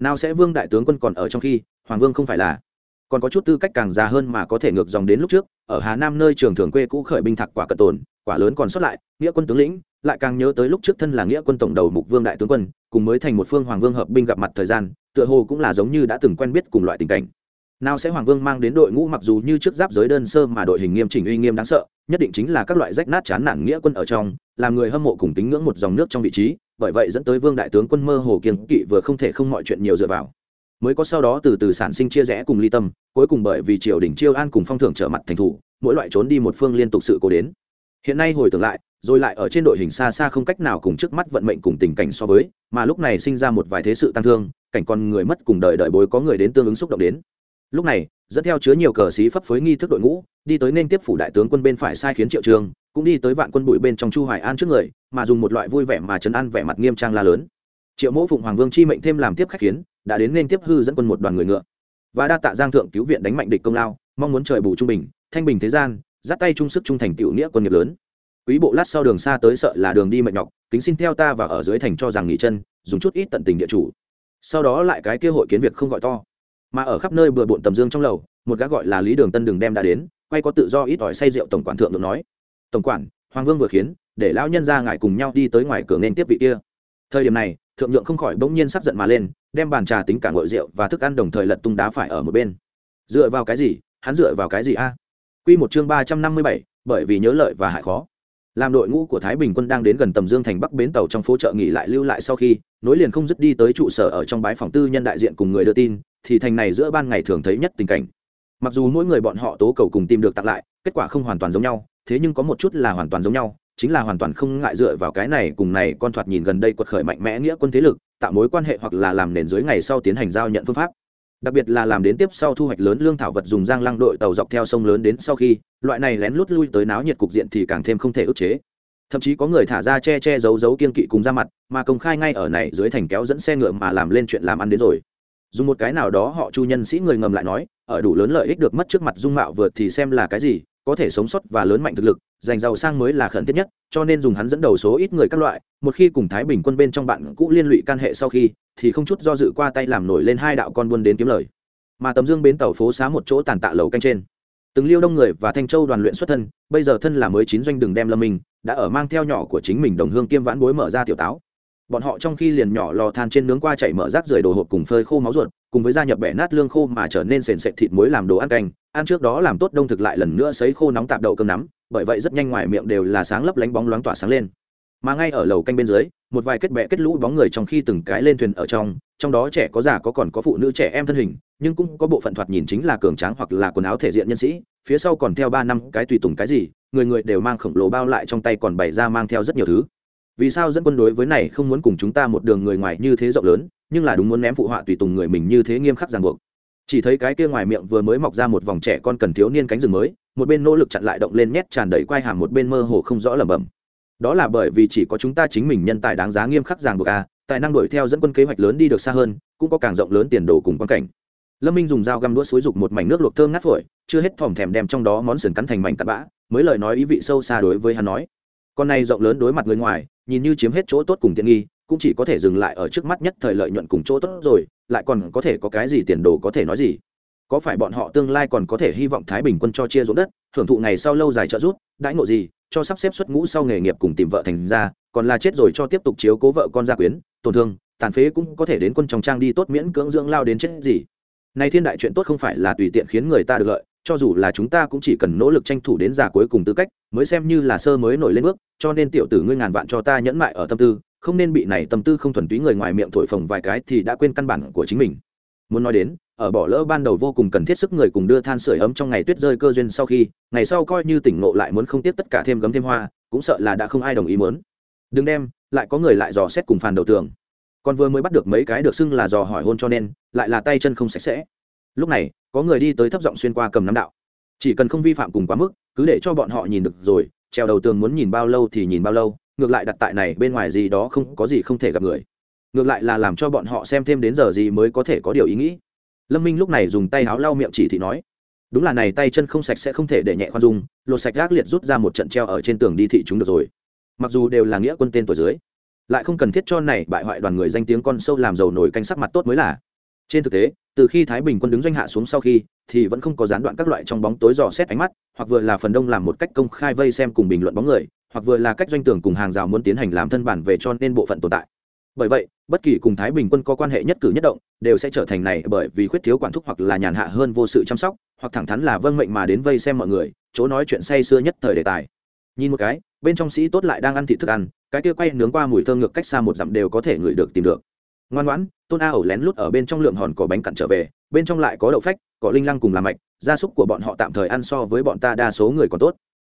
Nào sẽ vương đại tướng quân còn ở trong khi, hoàng vương không phải là. Còn có chút tư cách càng già hơn mà có thể ngược dòng đến lúc trước, ở hà nam nơi trường thường quê cũ khởi binh thạc quả cận tồn, quả lớn còn sót lại, nghĩa quân tướng lĩnh, lại càng nhớ tới lúc trước thân là nghĩa quân tổng đầu mục vương đại tướng quân cùng mới thành một phương hoàng vương hợp binh gặp mặt thời gian, tựa hồ cũng là giống như đã từng quen biết cùng loại tình cảnh. Nào sẽ hoàng vương mang đến đội ngũ mặc dù như trước giáp giới đơn sơ mà đội hình nghiêm chỉnh uy nghiêm đáng sợ, nhất định chính là các loại rách nát chán nản nghĩa quân ở trong, làm người hâm mộ cùng tính ngưỡng một dòng nước trong vị trí, bởi vậy dẫn tới vương đại tướng quân mơ hồ kiên kỵ vừa không thể không mọi chuyện nhiều dựa vào. Mới có sau đó từ từ sản sinh chia rẽ cùng ly tâm, cuối cùng bởi vì triều đình chiêu an cùng phong thưởng trở mặt thành thủ, mỗi loại trốn đi một phương liên tục sự cố đến. Hiện nay hồi tưởng lại rồi lại ở trên đội hình xa xa không cách nào cùng trước mắt vận mệnh cùng tình cảnh so với, mà lúc này sinh ra một vài thế sự tăng thương, cảnh con người mất cùng đời đợi bối có người đến tương ứng xúc động đến. Lúc này, dẫn theo chứa nhiều cờ xí phấp phới nghi thức đội ngũ, đi tới nên tiếp phủ đại tướng quân bên phải sai khiến triệu trường, cũng đi tới vạn quân bụi bên trong chu hoài an trước người, mà dùng một loại vui vẻ mà trấn an vẻ mặt nghiêm trang la lớn. Triệu mẫu phụng hoàng vương chi mệnh thêm làm tiếp khách khiến, đã đến nên tiếp hư dẫn quân một đoàn người ngựa. Và đa tạ giang thượng cứu viện đánh mạnh địch công lao, mong muốn trời bù trung bình, thanh bình thế gian, dắt tay trung sức trung thành tiểu nghĩa quân nghiệp lớn quý bộ lát sau đường xa tới sợ là đường đi mệt nhọc, kính xin theo ta và ở dưới thành cho rằng nghỉ chân, dùng chút ít tận tình địa chủ. Sau đó lại cái kia hội kiến việc không gọi to. Mà ở khắp nơi bừa bộn tầm dương trong lầu, một gã gọi là lý đường tân đường đem đã đến, quay có tự do ít ỏi say rượu tổng quản thượng được nói. Tổng quản, hoàng vương vừa khiến, để lão nhân ra ngài cùng nhau đi tới ngoài cửa nên tiếp vị kia. Thời điểm này, thượng nhượng không khỏi bỗng nhiên sắp giận mà lên, đem bàn trà tính cả ngội rượu và thức ăn đồng thời lật tung đá phải ở một bên. Dựa vào cái gì? Hắn dựa vào cái gì a? À? một chương ba trăm năm mươi bảy, bởi vì nhớ lợi và hại khó làm đội ngũ của thái bình quân đang đến gần tầm dương thành bắc bến tàu trong phố chợ nghỉ lại lưu lại sau khi, nối liền không dứt đi tới trụ sở ở trong bái phòng tư nhân đại diện cùng người đưa tin, thì thành này giữa ban ngày thường thấy nhất tình cảnh. Mặc dù mỗi người bọn họ tố cầu cùng tìm được tặng lại, kết quả không hoàn toàn giống nhau, thế nhưng có một chút là hoàn toàn giống nhau, chính là hoàn toàn không ngại dựa vào cái này cùng này con thoạt nhìn gần đây quật khởi mạnh mẽ nghĩa quân thế lực, tạo mối quan hệ hoặc là làm nền dưới ngày sau tiến hành giao nhận phương pháp đặc biệt là làm đến tiếp sau thu hoạch lớn lương thảo vật dùng giang lăng đội tàu dọc theo sông lớn đến sau khi, loại này lén lút lui tới náo nhiệt cục diện thì càng thêm không thể ức chế. Thậm chí có người thả ra che che giấu giấu kiên kỵ cùng ra mặt, mà công khai ngay ở này dưới thành kéo dẫn xe ngựa mà làm lên chuyện làm ăn đến rồi. Dùng một cái nào đó họ chu nhân sĩ người ngầm lại nói, ở đủ lớn lợi ích được mất trước mặt dung mạo vượt thì xem là cái gì, có thể sống sót và lớn mạnh thực lực giành giàu sang mới là khẩn thiết nhất cho nên dùng hắn dẫn đầu số ít người các loại một khi cùng thái bình quân bên trong bạn cũ liên lụy can hệ sau khi thì không chút do dự qua tay làm nổi lên hai đạo con buôn đến kiếm lời. Mà tấm dương bến tàu phố xá một chỗ tàn tạ lầu canh trên. Từng liêu đông người và thanh châu đoàn luyện xuất thân bây giờ thân là mới chín doanh đường đem lâm mình, đã ở mang theo nhỏ của chính mình đồng hương kiêm vãn bối mở ra tiểu táo. Bọn họ trong khi liền nhỏ lò than trên nướng qua chảy mở rác rời đồ hộp cùng phơi khô máu ruột cùng với gia nhập bẻ nát lương khô mà trở nên sền sệt thịt muối làm đồ ăn canh ăn trước đó làm tốt đông thực lại lần nữa sấy khô nóng tạp đậu cơm nắm bởi vậy rất nhanh ngoài miệng đều là sáng lấp lánh bóng loáng tỏa sáng lên. Mà ngay ở lầu canh bên dưới, một vài kết bẹ kết lũ bóng người trong khi từng cái lên thuyền ở trong trong đó trẻ có già có còn có phụ nữ trẻ em thân hình, nhưng cũng có bộ phận thoạt nhìn chính là cường tráng hoặc là quần áo thể diện nhân sĩ, phía sau còn theo ba năm cái tùy tùng cái gì, người người đều mang khổng lồ bao lại trong tay còn bày ra mang theo rất nhiều thứ. Vì sao dẫn quân đối với này không muốn cùng chúng ta một đường người ngoài như thế rộng lớn, nhưng là đúng muốn ném phụ họa tùy tùng người mình như thế nghiêm khắc ràng buộc. Chỉ thấy cái kia ngoài miệng vừa mới mọc ra một vòng trẻ con cần thiếu niên cánh rừng mới một bên nỗ lực chặn lại động lên nhét tràn đầy quai hàm, một bên mơ hồ không rõ lẩm bẩm. Đó là bởi vì chỉ có chúng ta chính mình nhân tài đáng giá nghiêm khắc ràng buộc a, tài năng đuổi theo dẫn quân kế hoạch lớn đi được xa hơn, cũng có càng rộng lớn tiền đồ cùng quan cảnh. Lâm minh dùng dao găm đũa xối rục một mảnh nước luộc thơm ngát phổi, chưa hết thòm thèm đem trong đó món sườn cắn thành mảnh tạt bã, mới lời nói ý vị sâu xa đối với hắn nói. Con này rộng lớn đối mặt người ngoài, nhìn như chiếm hết chỗ tốt cùng tiện nghi, cũng chỉ có thể dừng lại ở trước mắt nhất thời lợi nhuận cùng chỗ tốt rồi, lại còn có thể có cái gì tiền đồ có thể nói gì? Có phải bọn họ tương lai còn có thể hy vọng thái bình quân cho chia ruộng đất, hưởng thụ ngày sau lâu dài trợ giúp, đãi ngộ gì, cho sắp xếp xuất ngũ sau nghề nghiệp cùng tìm vợ thành ra còn là chết rồi cho tiếp tục chiếu cố vợ con gia quyến, tổn thương, tàn phế cũng có thể đến quân trong trang đi tốt miễn cưỡng dưỡng lao đến chết gì. Nay thiên đại chuyện tốt không phải là tùy tiện khiến người ta được lợi, cho dù là chúng ta cũng chỉ cần nỗ lực tranh thủ đến già cuối cùng tư cách, mới xem như là sơ mới nổi lên bước, cho nên tiểu tử ngươi ngàn vạn cho ta nhẫn mại ở tâm tư, không nên bị này tâm tư không thuần túy người ngoài miệng thổi phồng vài cái thì đã quên căn bản của chính mình. Muốn nói đến ở bỏ lỡ ban đầu vô cùng cần thiết sức người cùng đưa than sửa ấm trong ngày tuyết rơi cơ duyên sau khi, ngày sau coi như tỉnh ngộ lại muốn không tiếp tất cả thêm gấm thêm hoa, cũng sợ là đã không ai đồng ý muốn. Đừng đem, lại có người lại dò xét cùng phàn đầu tường. Còn vừa mới bắt được mấy cái được xưng là dò hỏi hôn cho nên, lại là tay chân không sạch sẽ. Lúc này, có người đi tới thấp giọng xuyên qua cầm nắm đạo. Chỉ cần không vi phạm cùng quá mức, cứ để cho bọn họ nhìn được rồi, treo đầu tường muốn nhìn bao lâu thì nhìn bao lâu, ngược lại đặt tại này bên ngoài gì đó không có gì không thể gặp người. Ngược lại là làm cho bọn họ xem thêm đến giờ gì mới có thể có điều ý nghĩ lâm minh lúc này dùng tay áo lau miệng chỉ thị nói, đúng là này tay chân không sạch sẽ không thể để nhẹ khoan dung, lột sạch gác liệt rút ra một trận treo ở trên tường đi thị chúng được rồi. Mặc dù đều là nghĩa quân tên tuổi dưới, lại không cần thiết cho này bại hoại đoàn người danh tiếng con sâu làm giàu nổi canh sắc mặt tốt mới là. Trên thực tế, từ khi thái bình quân đứng doanh hạ xuống sau khi, thì vẫn không có gián đoạn các loại trong bóng tối dò xét ánh mắt, hoặc vừa là phần đông làm một cách công khai vây xem cùng bình luận bóng người, hoặc vừa là cách doanh tưởng cùng hàng rào muốn tiến hành làm thân bản về cho nên bộ phận tồn tại bởi vậy, bất kỳ cùng thái bình quân có quan hệ nhất cử nhất động, đều sẽ trở thành này bởi vì khuyết thiếu quản thúc hoặc là nhàn hạ hơn vô sự chăm sóc, hoặc thẳng thắn là vâng mệnh mà đến vây xem mọi người, chỗ nói chuyện say xưa nhất thời đề tài. Nhìn một cái, bên trong sĩ tốt lại đang ăn thịt thức ăn, cái kia quay nướng qua mùi thơm ngược cách xa một dặm đều có thể ngửi được tìm được. Ngoan ngoãn, tôn a ẩu lén lút ở bên trong lượng hòn cỏ bánh cặn trở về, bên trong lại có đậu phách, cỏ linh lăng cùng làm mạch, gia súc của bọn họ tạm thời ăn so với bọn ta đa số người còn tốt.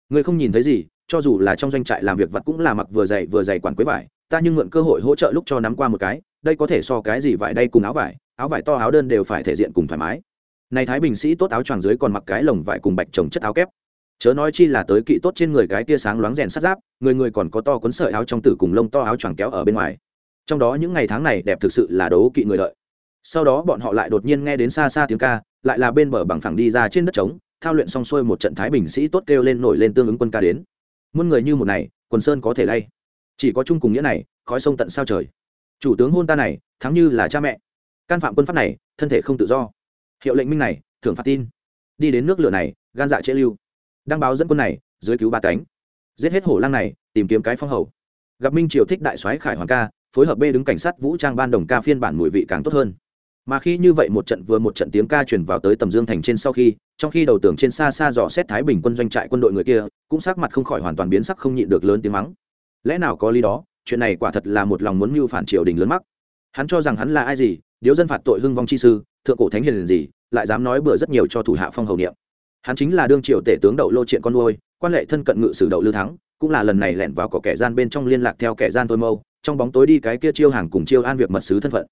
Người không nhìn thấy gì, cho dù là trong doanh trại làm việc vật cũng là mặc vừa dày vừa dày quản quế vải ta nhưng mượn cơ hội hỗ trợ lúc cho nắm qua một cái, đây có thể so cái gì vải đây cùng áo vải áo vải to áo đơn đều phải thể diện cùng thoải mái. Này thái bình sĩ tốt áo choàng dưới còn mặc cái lồng vải cùng bạch trồng chất áo kép. Chớ nói chi là tới kỵ tốt trên người cái tia sáng loáng rèn sắt giáp, người người còn có to cuốn sợi áo trong tử cùng lông to áo choàng kéo ở bên ngoài. Trong đó những ngày tháng này đẹp thực sự là đấu kỵ người đợi. sau đó bọn họ lại đột nhiên nghe đến xa xa tiếng ca, lại là bên bờ bằng phẳng đi ra trên đất trống, thao luyện xong xuôi một trận thái bình sĩ tốt kêu lên nổi lên tương ứng quân ca đến. Muôn người như một này, quần sơn có thể lay chỉ có chung cùng nghĩa này, khói sông tận sao trời. Chủ tướng hôn ta này, thắng như là cha mẹ. Can phạm quân pháp này, thân thể không tự do. Hiệu lệnh minh này, thưởng phạt tin. Đi đến nước lửa này, gan dạ chế lưu. Đăng báo dẫn quân này, dưới cứu ba cánh. Giết hết hổ lang này, tìm kiếm cái phong hầu. Gặp minh triều thích đại soái khải hoàng ca, phối hợp b đứng cảnh sát vũ trang ban đồng ca phiên bản mùi vị càng tốt hơn. Mà khi như vậy một trận vừa một trận tiếng ca truyền vào tới tầm dương thành trên sau khi, trong khi đầu tưởng trên xa xa dò xét thái bình quân doanh trại quân đội người kia, cũng sắc mặt không khỏi hoàn toàn biến sắc không nhịn được lớn tiếng mắng lẽ nào có lý đó? Chuyện này quả thật là một lòng muốn mưu phản triều đình lớn mắc. Hắn cho rằng hắn là ai gì? Điếu dân phạt tội hưng vong chi sư, thượng cổ thánh hiền gì? Lại dám nói bừa rất nhiều cho thủ hạ phong hầu niệm. Hắn chính là đương triều tể tướng đậu lô triện con nuôi, quan lệ thân cận ngự sử đậu lư thắng, cũng là lần này lẻn vào có kẻ gian bên trong liên lạc theo kẻ gian thôi mâu, trong bóng tối đi cái kia chiêu hàng cùng chiêu an việc mật sứ thân phận.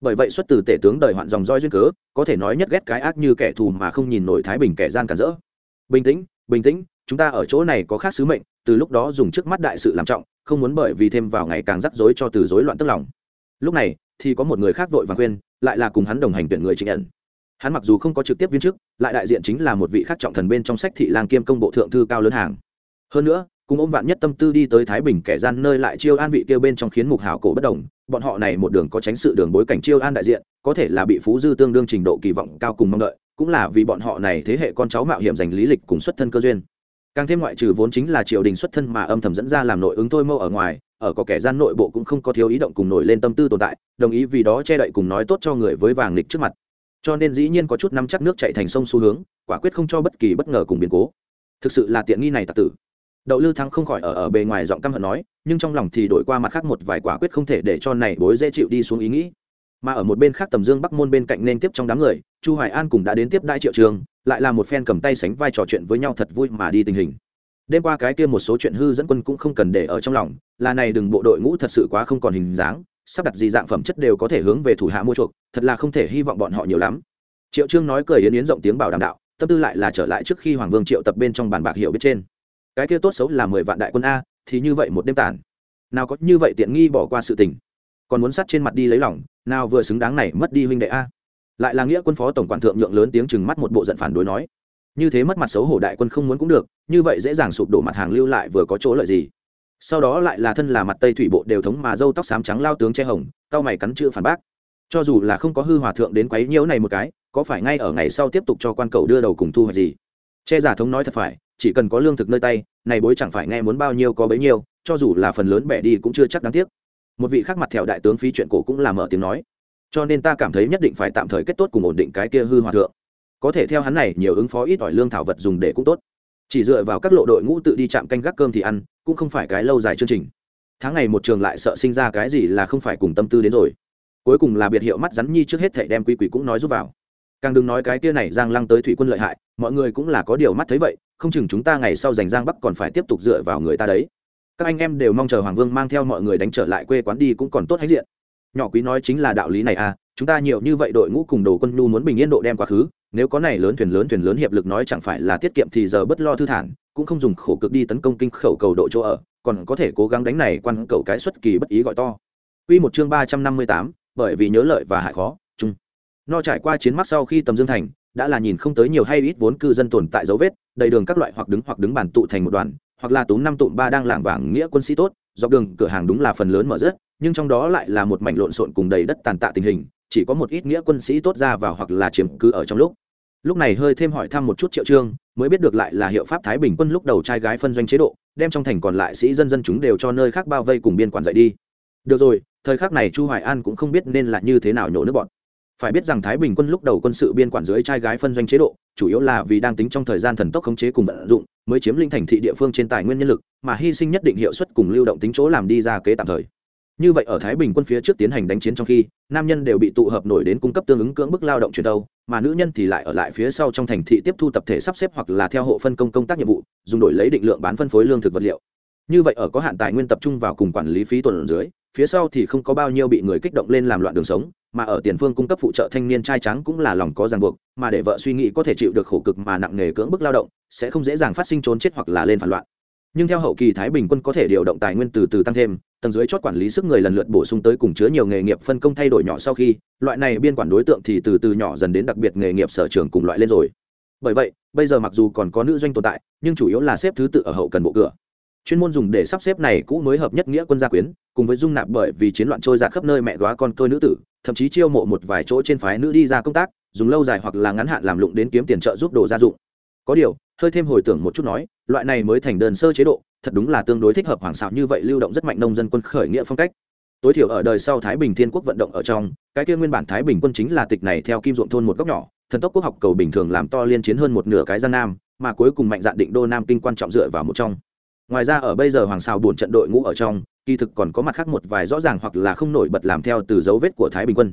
Bởi vậy xuất từ tể tướng đời hoạn dòng roi duyên cớ, có thể nói nhất ghét cái ác như kẻ thù mà không nhìn nổi thái bình kẻ gian cản rỡ. Bình tĩnh bình tĩnh, chúng ta ở chỗ này có khác sứ mệnh từ lúc đó dùng trước mắt đại sự làm trọng, không muốn bởi vì thêm vào ngày càng rắc rối cho từ rối loạn tức lòng. Lúc này, thì có một người khác vội vàng khuyên, lại là cùng hắn đồng hành tuyển người trịnh ẩn. Hắn mặc dù không có trực tiếp viên chức, lại đại diện chính là một vị khác trọng thần bên trong sách thị lang kiêm công bộ thượng thư cao lớn hàng. Hơn nữa, cùng ôm vạn nhất tâm tư đi tới thái bình kẻ gian nơi lại chiêu an vị kêu bên trong khiến mục hảo cổ bất đồng, bọn họ này một đường có tránh sự đường bối cảnh chiêu an đại diện, có thể là bị phú dư tương đương trình độ kỳ vọng cao cùng mong đợi, cũng là vì bọn họ này thế hệ con cháu mạo hiểm giành lý lịch cùng xuất thân cơ duyên càng thêm ngoại trừ vốn chính là triều đình xuất thân mà âm thầm dẫn ra làm nội ứng thôi mâu ở ngoài, ở có kẻ gian nội bộ cũng không có thiếu ý động cùng nổi lên tâm tư tồn tại, đồng ý vì đó che đậy cùng nói tốt cho người với vàng lịch trước mặt. Cho nên dĩ nhiên có chút nắm chắc nước chạy thành sông xu hướng, quả quyết không cho bất kỳ bất ngờ cùng biến cố. Thực sự là tiện nghi này tặc tử. Đậu lư thắng không khỏi ở ở bề ngoài giọng căm hận nói, nhưng trong lòng thì đổi qua mặt khác một vài quả quyết không thể để cho này bối dễ chịu đi xuống ý nghĩ mà ở một bên khác tầm dương bắc môn bên cạnh nên tiếp trong đám người, chu hoài an cũng đã đến tiếp đại triệu trường, lại là một phen cầm tay sánh vai trò chuyện với nhau thật vui mà đi tình hình. Đêm qua cái kia một số chuyện hư dẫn quân cũng không cần để ở trong lòng, là này đừng bộ đội ngũ thật sự quá không còn hình dáng, sắp đặt gì dạng phẩm chất đều có thể hướng về thủ hạ mua chuộc, thật là không thể hy vọng bọn họ nhiều lắm. Triệu trương nói cười yến yến rộng tiếng bảo đảm đạo, tâm tư lại là trở lại trước khi hoàng vương triệu tập bên trong bàn bạc hiểu biết trên. Cái kia tốt xấu là mười vạn đại quân a, thì như vậy một đêm tàn. Nào có như vậy tiện nghi bỏ qua sự tình còn muốn sắt trên mặt đi lấy lòng, nào vừa xứng đáng này mất đi huynh đệ a. Lại là nghĩa quân phó tổng quản thượng nhượng lớn tiếng chừng mắt một bộ giận phản đối nói. Như thế mất mặt xấu hổ đại quân không muốn cũng được, như vậy dễ dàng sụp đổ mặt hàng lưu lại vừa có chỗ lợi gì. Sau đó lại là thân là mặt tây thủy bộ đều thống mà dâu tóc xám trắng lao tướng che hồng, cao mày cắn chữ phản bác. Cho dù là không có hư hòa thượng đến quấy nhiễu này một cái, có phải ngay ở ngày sau tiếp tục cho quan cầu đưa đầu cùng thu hoạch gì? Che giả thống nói thật phải, chỉ cần có lương thực nơi tay, này bối chẳng phải nghe muốn bao nhiêu có bấy nhiêu, cho dù là phần lớn bẻ đi cũng chưa chắc đáng tiếc một vị khác mặt theo đại tướng phí chuyện cổ cũng là mở tiếng nói. Cho nên ta cảm thấy nhất định phải tạm thời kết tốt cùng ổn định cái kia hư hòa thượng. Có thể theo hắn này nhiều ứng phó ít ỏi lương thảo vật dùng để cũng tốt. Chỉ dựa vào các lộ đội ngũ tự đi chạm canh gác cơm thì ăn, cũng không phải cái lâu dài chương trình. Tháng ngày một trường lại sợ sinh ra cái gì là không phải cùng tâm tư đến rồi. Cuối cùng là biệt hiệu mắt rắn nhi trước hết thảy đem quy quỷ cũng nói giúp vào. Càng đừng nói cái kia này giang lăng tới thủy quân lợi hại, mọi người cũng là có điều mắt thấy vậy, không chừng chúng ta ngày sau giành giang bắc còn phải tiếp tục dựa vào người ta đấy các anh em đều mong chờ hoàng vương mang theo mọi người đánh trở lại quê quán đi cũng còn tốt hãnh diện nhỏ quý nói chính là đạo lý này à chúng ta nhiều như vậy đội ngũ cùng đồ quân nhu muốn bình yên độ đem quá khứ nếu có này lớn thuyền lớn thuyền lớn hiệp lực nói chẳng phải là tiết kiệm thì giờ bất lo thư thản cũng không dùng khổ cực đi tấn công kinh khẩu cầu độ chỗ ở còn có thể cố gắng đánh này quan cầu cái xuất kỳ bất ý gọi to Quy một chương ba trăm năm mươi tám, bởi vì nhớ lợi và hại khó, chung. No trải qua chiến mắc sau khi tầm Dương thành, đã là nhìn không tới nhiều hay ít vốn cư dân tồn tại dấu vết, đầy đường các loại hoặc đứng hoặc đứng bàn tụ thành một đoàn, hoặc là túm năm tụm ba đang lảng vảng nghĩa quân sĩ tốt, dọc đường cửa hàng đúng là phần lớn mở rớt nhưng trong đó lại là một mảnh lộn xộn cùng đầy đất tàn tạ tình hình, chỉ có một ít nghĩa quân sĩ tốt ra vào hoặc là chiếm cứ ở trong lúc. Lúc này hơi thêm hỏi thăm một chút triệu trương mới biết được lại là hiệu pháp thái bình quân lúc đầu trai gái phân doanh chế độ đem trong thành còn lại sĩ dân dân chúng đều cho nơi khác bao vây cùng biên quản dạy đi. Được rồi thời khắc này chu hoài an cũng không biết nên là như thế nào nhổ nước bọn phải biết rằng thái bình quân lúc đầu quân sự biên quản dưới trai gái phân doanh chế độ, chủ yếu là vì đang tính trong thời gian thần tốc khống chế cùng vận dụng, mới chiếm linh thành thị địa phương trên tài nguyên nhân lực, mà hy sinh nhất định hiệu suất cùng lưu động tính chỗ làm đi ra kế tạm thời. Như vậy ở thái bình quân phía trước tiến hành đánh chiến trong khi, nam nhân đều bị tụ hợp nổi đến cung cấp tương ứng cưỡng bức lao động truyền đâu mà nữ nhân thì lại ở lại phía sau trong thành thị tiếp thu tập thể sắp xếp hoặc là theo hộ phân công công tác nhiệm vụ, dùng đổi lấy định lượng bán phân phối lương thực vật liệu. Như vậy ở có hạn tài nguyên tập trung vào cùng quản lý phí tuần dưới phía sau thì không có bao nhiêu bị người kích động lên làm loạn đường sống, mà ở tiền phương cung cấp phụ trợ thanh niên trai trắng cũng là lòng có ràng buộc, mà để vợ suy nghĩ có thể chịu được khổ cực mà nặng nề cưỡng bức lao động, sẽ không dễ dàng phát sinh trốn chết hoặc là lên phản loạn. Nhưng theo hậu kỳ thái bình quân có thể điều động tài nguyên từ từ tăng thêm, tầng dưới chót quản lý sức người lần lượt bổ sung tới cùng chứa nhiều nghề nghiệp phân công thay đổi nhỏ sau khi, loại này biên quản đối tượng thì từ từ nhỏ dần đến đặc biệt nghề nghiệp sở trường cùng loại lên rồi. Bởi vậy, bây giờ mặc dù còn có nữ doanh tồn tại, nhưng chủ yếu là xếp thứ tự ở hậu cần bộ cửa chuyên môn dùng để sắp xếp này cũng mới hợp nhất nghĩa quân gia quyến, cùng với dung nạp bởi vì chiến loạn trôi ra khắp nơi mẹ góa con tôi nữ tử, thậm chí chiêu mộ một vài chỗ trên phái nữ đi ra công tác, dùng lâu dài hoặc là ngắn hạn làm lụng đến kiếm tiền trợ giúp đồ gia dụng. Có điều, hơi thêm hồi tưởng một chút nói, loại này mới thành đơn sơ chế độ, thật đúng là tương đối thích hợp hoàng xạo như vậy lưu động rất mạnh nông dân quân khởi nghĩa phong cách. Tối thiểu ở đời sau thái bình thiên quốc vận động ở trong, cái kia nguyên bản thái bình quân chính là tịch này theo kim ruộng thôn một góc nhỏ, thần tốc quốc học cầu bình thường làm to liên chiến hơn một nửa cái gian nam, mà cuối cùng mạnh dạn định đô nam kinh quan trọng dựa vào một trong ngoài ra ở bây giờ hoàng sao buồn trận đội ngũ ở trong, kỳ thực còn có mặt khác một vài rõ ràng hoặc là không nổi bật làm theo từ dấu vết của thái bình quân.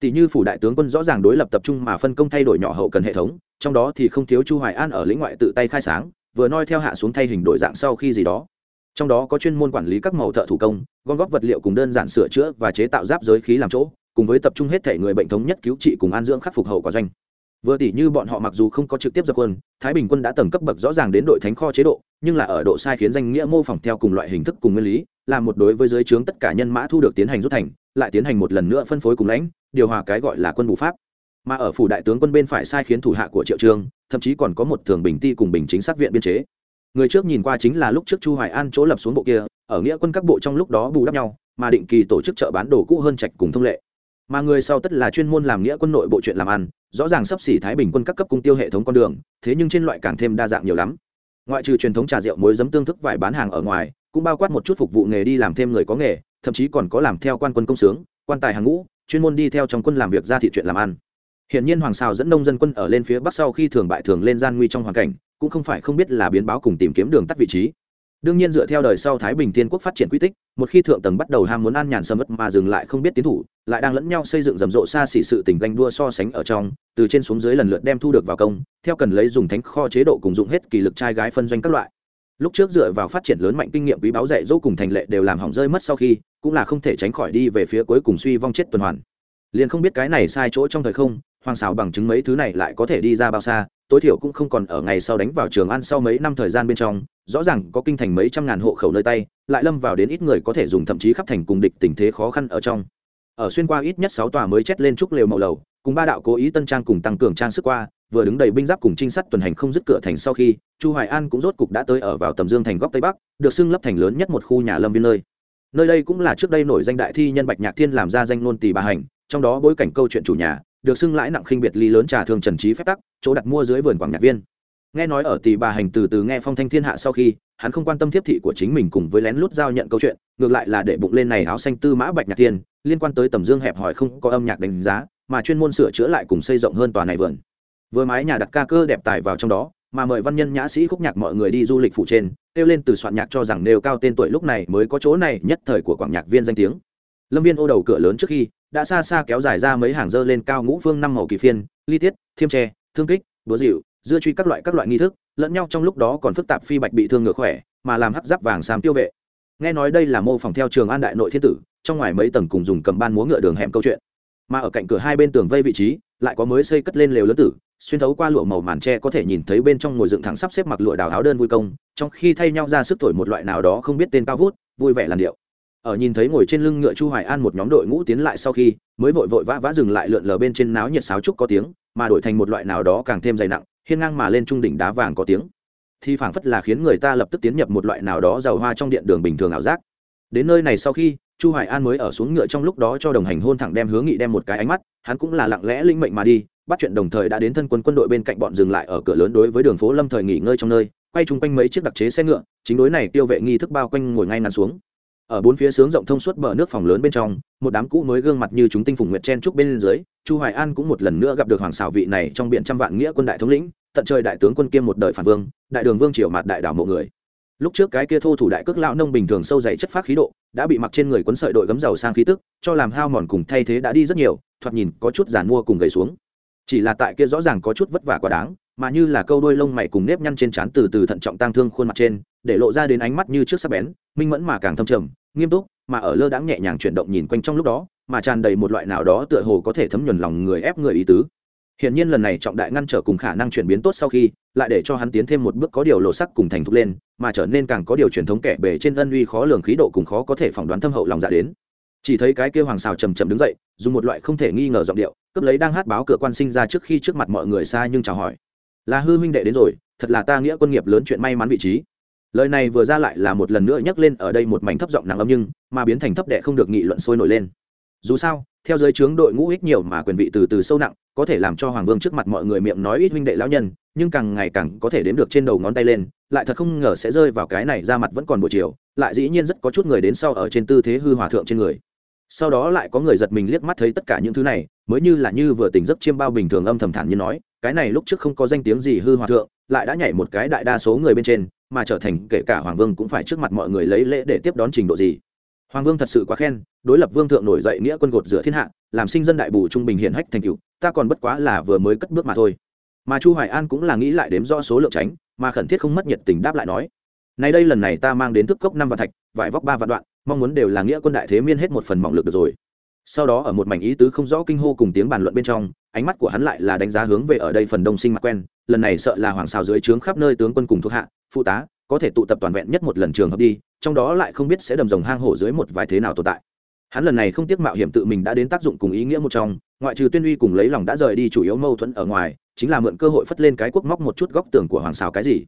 Tỷ như phủ đại tướng quân rõ ràng đối lập tập trung mà phân công thay đổi nhỏ hậu cần hệ thống, trong đó thì không thiếu chu hoài an ở lĩnh ngoại tự tay khai sáng, vừa noi theo hạ xuống thay hình đổi dạng sau khi gì đó. Trong đó có chuyên môn quản lý các màu thợ thủ công, gom góp vật liệu cùng đơn giản sửa chữa và chế tạo giáp giới khí làm chỗ, cùng với tập trung hết thể người bệnh thống nhất cứu trị cùng an dưỡng khắc phục hậu quả doanh vừa tỷ như bọn họ mặc dù không có trực tiếp dập quân thái bình quân đã tầng cấp bậc rõ ràng đến đội thánh kho chế độ, nhưng là ở độ sai khiến danh nghĩa mô phỏng theo cùng loại hình thức cùng nguyên lý, là một đối với giới trướng tất cả nhân mã thu được tiến hành rút thành, lại tiến hành một lần nữa phân phối cùng lãnh, điều hòa cái gọi là quân bù pháp. Mà ở phủ đại tướng quân bên phải sai khiến thủ hạ của triệu trương thậm chí còn có một thường bình ti cùng bình chính sát viện biên chế. Người trước nhìn qua chính là lúc trước chu hoài an chỗ lập xuống bộ kia, ở nghĩa quân các bộ trong lúc đó bù đắp nhau, mà định kỳ tổ chức chợ bán đồ cũ hơn trạch cùng thông lệ mà người sau tất là chuyên môn làm nghĩa quân nội bộ chuyện làm ăn, rõ ràng sắp xỉ thái bình quân các cấp cung tiêu hệ thống con đường, thế nhưng trên loại càng thêm đa dạng nhiều lắm. Ngoại trừ truyền thống trà rượu muối giấm tương thức vải bán hàng ở ngoài, cũng bao quát một chút phục vụ nghề đi làm thêm người có nghề, thậm chí còn có làm theo quan quân công sướng, quan tài hàng ngũ, chuyên môn đi theo trong quân làm việc ra thị chuyện làm ăn. Hiện nhiên hoàng sao dẫn nông dân quân ở lên phía bắc sau khi thường bại thường lên gian nguy trong hoàn cảnh, cũng không phải không biết là biến báo cùng tìm kiếm đường tắt vị trí đương nhiên dựa theo đời sau thái bình thiên quốc phát triển quy tích, một khi thượng tầng bắt đầu ham muốn ăn nhàn sầm mất mà dừng lại không biết tiến thủ, lại đang lẫn nhau xây dựng rầm rộ xa xỉ sự tình ganh đua so sánh ở trong, từ trên xuống dưới lần lượt đem thu được vào công, theo cần lấy dùng thánh kho chế độ cùng dụng hết kỳ lực trai gái phân doanh các loại. Lúc trước dựa vào phát triển lớn mạnh kinh nghiệm quý báo dạy dỗ cùng thành lệ đều làm hỏng rơi mất sau khi, cũng là không thể tránh khỏi đi về phía cuối cùng suy vong chết tuần hoàn. Liền không biết cái này sai chỗ trong thời không, hoàng xào bằng chứng mấy thứ này lại có thể đi ra bao xa, tối thiểu cũng không còn ở ngày sau đánh vào trường ăn sau mấy năm thời gian bên trong rõ ràng có kinh thành mấy trăm ngàn hộ khẩu nơi tay, lại lâm vào đến ít người có thể dùng thậm chí khắp thành cùng địch tình thế khó khăn ở trong. Ở xuyên qua ít nhất sáu tòa mới chết lên trúc lều mậu lầu, cùng ba đạo cố ý tân trang cùng tăng cường trang sức qua, vừa đứng đầy binh giáp cùng trinh sát tuần hành không dứt cửa thành sau khi, chu hoài an cũng rốt cục đã tới ở vào tầm dương thành góc tây bắc, được xưng lấp thành lớn nhất một khu nhà lâm viên nơi. Nơi đây cũng là trước đây nổi danh đại thi nhân bạch nhạc thiên làm ra danh ngôn tỷ bà hành, trong đó bối cảnh câu chuyện chủ nhà, được xưng lãi nặng khinh biệt ly lớn trà thường trần trí phép tắc, chỗ đặt mua dưới vườn quảng nhạc viên nghe nói ở tỷ bà hành từ từ nghe phong thanh thiên hạ sau khi, hắn không quan tâm tiếp thị của chính mình cùng với lén lút giao nhận câu chuyện, ngược lại là để bụng lên này áo xanh tư mã bạch nhạc thiên, liên quan tới tầm dương hẹp hỏi không có âm nhạc đánh giá, mà chuyên môn sửa chữa lại cùng xây rộng hơn tòa này vườn. Vừa mái nhà đặt ca cơ đẹp tài vào trong đó, mà mời văn nhân nhã sĩ khúc nhạc mọi người đi du lịch phụ trên, kêu lên từ soạn nhạc cho rằng nêu cao tên tuổi lúc này mới có chỗ này, nhất thời của quảng nhạc viên danh tiếng. Lâm viên ô đầu cửa lớn trước khi, đã xa xa kéo dài ra mấy hàng dơ lên cao ngũ phương năm màu kỳ phiên, ly tiết, thiêm tre, thương kích, búa dịu dưa truy các loại các loại nghi thức, lẫn nhau trong lúc đó còn phức tạp phi bạch bị thương ngược khỏe, mà làm hấp giáp vàng xám tiêu vệ. Nghe nói đây là mô phỏng theo trường an đại nội thiên tử, trong ngoài mấy tầng cùng dùng cầm ban múa ngựa đường hẻm câu chuyện. Mà ở cạnh cửa hai bên tường vây vị trí, lại có mới xây cất lên lều lớn tử, xuyên thấu qua lụa màu màn tre có thể nhìn thấy bên trong ngồi dựng thẳng sắp xếp mặc lụa đào áo đơn vui công, trong khi thay nhau ra sức thổi một loại nào đó không biết tên cao vút, vui vẻ làn điệu. Ở nhìn thấy ngồi trên lưng ngựa chu hoài an một nhóm đội ngũ tiến lại sau khi, mới vội vội vã vã dừng lại lượn lờ bên trên náo nhiệt sáo trúc có tiếng, mà đổi thành một loại nào đó càng thêm dày nặng hiên ngang mà lên trung đỉnh đá vàng có tiếng. Thì phảng phất là khiến người ta lập tức tiến nhập một loại nào đó giàu hoa trong điện đường bình thường ảo giác. Đến nơi này sau khi, chu hoài an mới ở xuống ngựa trong lúc đó cho đồng hành hôn thẳng đem hướng nghị đem một cái ánh mắt, hắn cũng là lặng lẽ linh mệnh mà đi, bắt chuyện đồng thời đã đến thân quân quân đội bên cạnh bọn dừng lại ở cửa lớn đối với đường phố lâm thời nghỉ ngơi trong nơi, quay chung quanh mấy chiếc đặc chế xe ngựa, chính đối này tiêu vệ nghi thức bao quanh ngồi ngay ngắn xuống ở bốn phía sướng rộng thông suốt bờ nước phòng lớn bên trong, một đám cũ mới gương mặt như chúng tinh phùng nguyệt chen trúc bên dưới, chu hoài an cũng một lần nữa gặp được hoàng xảo vị này trong biển trăm vạn nghĩa quân đại thống lĩnh, tận trời đại tướng quân kiêm một đời phản vương, đại đường vương triều mặt đại đảo mộ người. Lúc trước cái kia thô thủ đại cước lão nông bình thường sâu dày chất phát khí độ, đã bị mặc trên người quấn sợi đội gấm dầu sang khí tức, cho làm hao mòn cùng thay thế đã đi rất nhiều, thoạt nhìn có chút giàn mua cùng gầy xuống. Chỉ là tại kia rõ ràng có chút vất vả quá đáng mà như là câu đôi lông mày cùng nếp nhăn trên trán từ từ thận trọng tang thương khuôn mặt trên để lộ ra đến ánh mắt như trước sắc bén minh mẫn mà càng thâm trầm nghiêm túc mà ở lơ đãng nhẹ nhàng chuyển động nhìn quanh trong lúc đó mà tràn đầy một loại nào đó tựa hồ có thể thấm nhuần lòng người ép người ý tứ Hiển nhiên lần này trọng đại ngăn trở cùng khả năng chuyển biến tốt sau khi, lại để cho hắn tiến thêm một bước có điều lộ sắc cùng thành thục lên, mà trở nên càng có điều truyền thống kẻ bề trên ân uy khó lường khí độ cùng khó có thể phỏng đoán thâm hậu lòng dạ đến. Chỉ thấy cái kia hoàng xào chậm chậm đứng dậy, dùng một loại không thể nghi ngờ giọng điệu, cấp lấy đang hát báo cửa quan sinh ra trước khi trước mặt mọi người xa nhưng chào hỏi. Là hư huynh đệ đến rồi, thật là ta nghĩa quân nghiệp lớn chuyện may mắn vị trí. Lời này vừa ra lại là một lần nữa nhắc lên ở đây một mảnh thấp giọng nặng âm nhưng, mà biến thành thấp đệ không được nghị luận sôi nổi lên. Dù sao, theo giới trướng đội ngũ ít nhiều mà quyền vị từ từ sâu nặng có thể làm cho hoàng vương trước mặt mọi người miệng nói ít huynh đệ lão nhân nhưng càng ngày càng có thể đếm được trên đầu ngón tay lên lại thật không ngờ sẽ rơi vào cái này ra mặt vẫn còn buổi chiều lại dĩ nhiên rất có chút người đến sau ở trên tư thế hư hòa thượng trên người sau đó lại có người giật mình liếc mắt thấy tất cả những thứ này mới như là như vừa tỉnh giấc chiêm bao bình thường âm thầm thản như nói cái này lúc trước không có danh tiếng gì hư hòa thượng, lại đã nhảy một cái đại đa số người bên trên, mà trở thành kể cả hoàng vương cũng phải trước mặt mọi người lấy lễ để tiếp đón trình độ gì. Hoàng vương thật sự quá khen, đối lập vương thượng nổi dậy nghĩa quân gột giữa thiên hạ, làm sinh dân đại bù trung bình hiển hách thành cựu ta còn bất quá là vừa mới cất bước mà thôi. Mà chu hoài an cũng là nghĩ lại đếm rõ số lượng tránh, mà khẩn thiết không mất nhiệt tình đáp lại nói, nay đây lần này ta mang đến thức cốc năm vạn thạch, vải vóc ba vạn đoạn, mong muốn đều là nghĩa quân đại thế miên hết một phần mỏng lực được rồi. Sau đó ở một mảnh ý tứ không rõ kinh hô cùng tiếng bàn luận bên trong ánh mắt của hắn lại là đánh giá hướng về ở đây phần đông sinh mặt quen, lần này sợ là hoàng xào dưới trướng khắp nơi tướng quân cùng thuộc hạ, phụ tá, có thể tụ tập toàn vẹn nhất một lần trường hợp đi, trong đó lại không biết sẽ đầm rồng hang hổ dưới một vài thế nào tồn tại. Hắn lần này không tiếc mạo hiểm tự mình đã đến tác dụng cùng ý nghĩa một trong, ngoại trừ tuyên uy cùng lấy lòng đã rời đi chủ yếu mâu thuẫn ở ngoài, chính là mượn cơ hội phất lên cái quốc móc một chút góc tường của hoàng xào cái gì.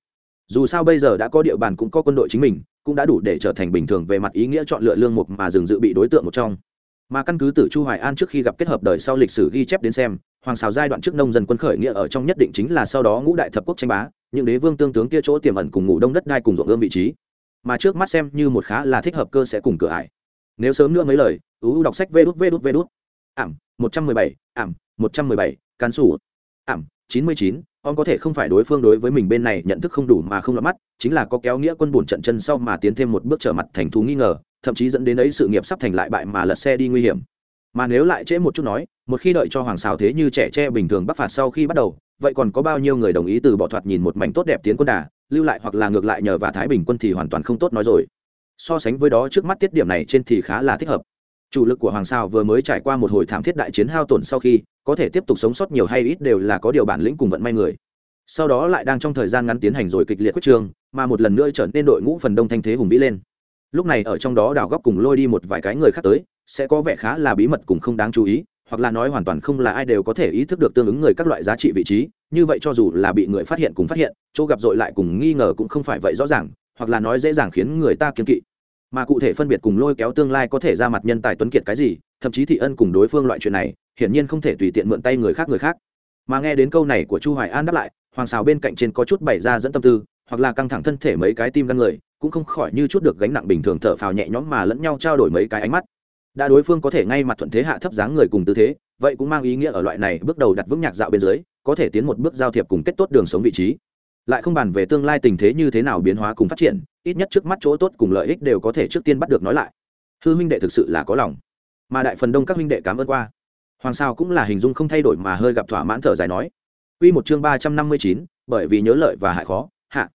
Dù sao bây giờ đã có địa bàn cũng có quân đội chính mình, cũng đã đủ để trở thành bình thường về mặt ý nghĩa chọn lựa lương mục mà dừng dự bị đối tượng một trong. Mà căn cứ từ chu hoài an trước khi gặp kết hợp đời sau lịch sử ghi chép đến xem hoàng xào giai đoạn trước nông dân quân khởi nghĩa ở trong nhất định chính là sau đó ngũ đại thập quốc tranh bá, những đế vương tương tướng kia chỗ tiềm ẩn cùng ngủ đông đất đai cùng ruộng ương vị trí. Mà trước mắt xem như một khá là thích hợp cơ sẽ cùng cửa ải. Nếu sớm nữa mấy lời, ú đọc sách vê đút vê đút vê đút. Ảm, một trăm mười bảy, ảm, một trăm mười bảy, cán sủ. Ảm, chín mươi chín, ông có thể không phải đối phương đối với mình bên này nhận thức không đủ mà không lọt mắt, chính là có kéo nghĩa quân bùn trận chân sau mà tiến thêm một bước trở mặt thành thú nghi ngờ, thậm chí dẫn đến ấy sự nghiệp sắp thành lại bại mà lật xe đi nguy hiểm. Mà nếu lại trễ một chút nói một khi đợi cho hoàng xào thế như trẻ tre bình thường bắc phạt sau khi bắt đầu, vậy còn có bao nhiêu người đồng ý từ bỏ thoạt nhìn một mảnh tốt đẹp tiến quân đà, lưu lại hoặc là ngược lại nhờ và thái bình quân thì hoàn toàn không tốt nói rồi. So sánh với đó trước mắt tiết điểm này trên thì khá là thích hợp. Chủ lực của hoàng sao vừa mới trải qua một hồi thảm thiết đại chiến hao tổn sau khi, có thể tiếp tục sống sót nhiều hay ít đều là có điều bản lĩnh cùng vận may người. Sau đó lại đang trong thời gian ngắn tiến hành rồi kịch liệt quyết trường, mà một lần nữa trở nên đội ngũ phần đông thanh thế hùng vĩ lên. Lúc này ở trong đó đào góc cùng lôi đi một vài cái người khác tới, sẽ có vẻ khá là bí mật cùng không đáng chú ý hoặc là nói hoàn toàn không là ai đều có thể ý thức được tương ứng người các loại giá trị vị trí, như vậy cho dù là bị người phát hiện cùng phát hiện, chỗ gặp dội lại cùng nghi ngờ cũng không phải vậy rõ ràng, hoặc là nói dễ dàng khiến người ta kiên kỵ. Mà cụ thể phân biệt cùng lôi kéo tương lai có thể ra mặt nhân tài tuấn kiệt cái gì, thậm chí thị ân cùng đối phương loại chuyện này, hiển nhiên không thể tùy tiện mượn tay người khác người khác. Mà nghe đến câu này của chu hoài an đáp lại, hoàng xào bên cạnh trên có chút bày ra dẫn tâm tư, hoặc là căng thẳng thân thể mấy cái tim gan người, cũng không khỏi như chút được gánh nặng bình thường thở phào nhẹ nhõm mà lẫn nhau trao đổi mấy cái ánh mắt đã đối phương có thể ngay mặt thuận thế hạ thấp dáng người cùng tư thế vậy cũng mang ý nghĩa ở loại này bước đầu đặt vững nhạc dạo bên dưới có thể tiến một bước giao thiệp cùng kết tốt đường sống vị trí. Lại không bàn về tương lai tình thế như thế nào biến hóa cùng phát triển ít nhất trước mắt chỗ tốt cùng lợi ích đều có thể trước tiên bắt được nói lại. Hư huynh đệ thực sự là có lòng. Mà đại phần đông các huynh đệ cảm ơn qua. Hoàng sao cũng là hình dung không thay đổi mà hơi gặp thỏa mãn thở dài nói. Quy một chương ba trăm năm mươi chín, bởi vì nhớ lợi và hại khó, hạ.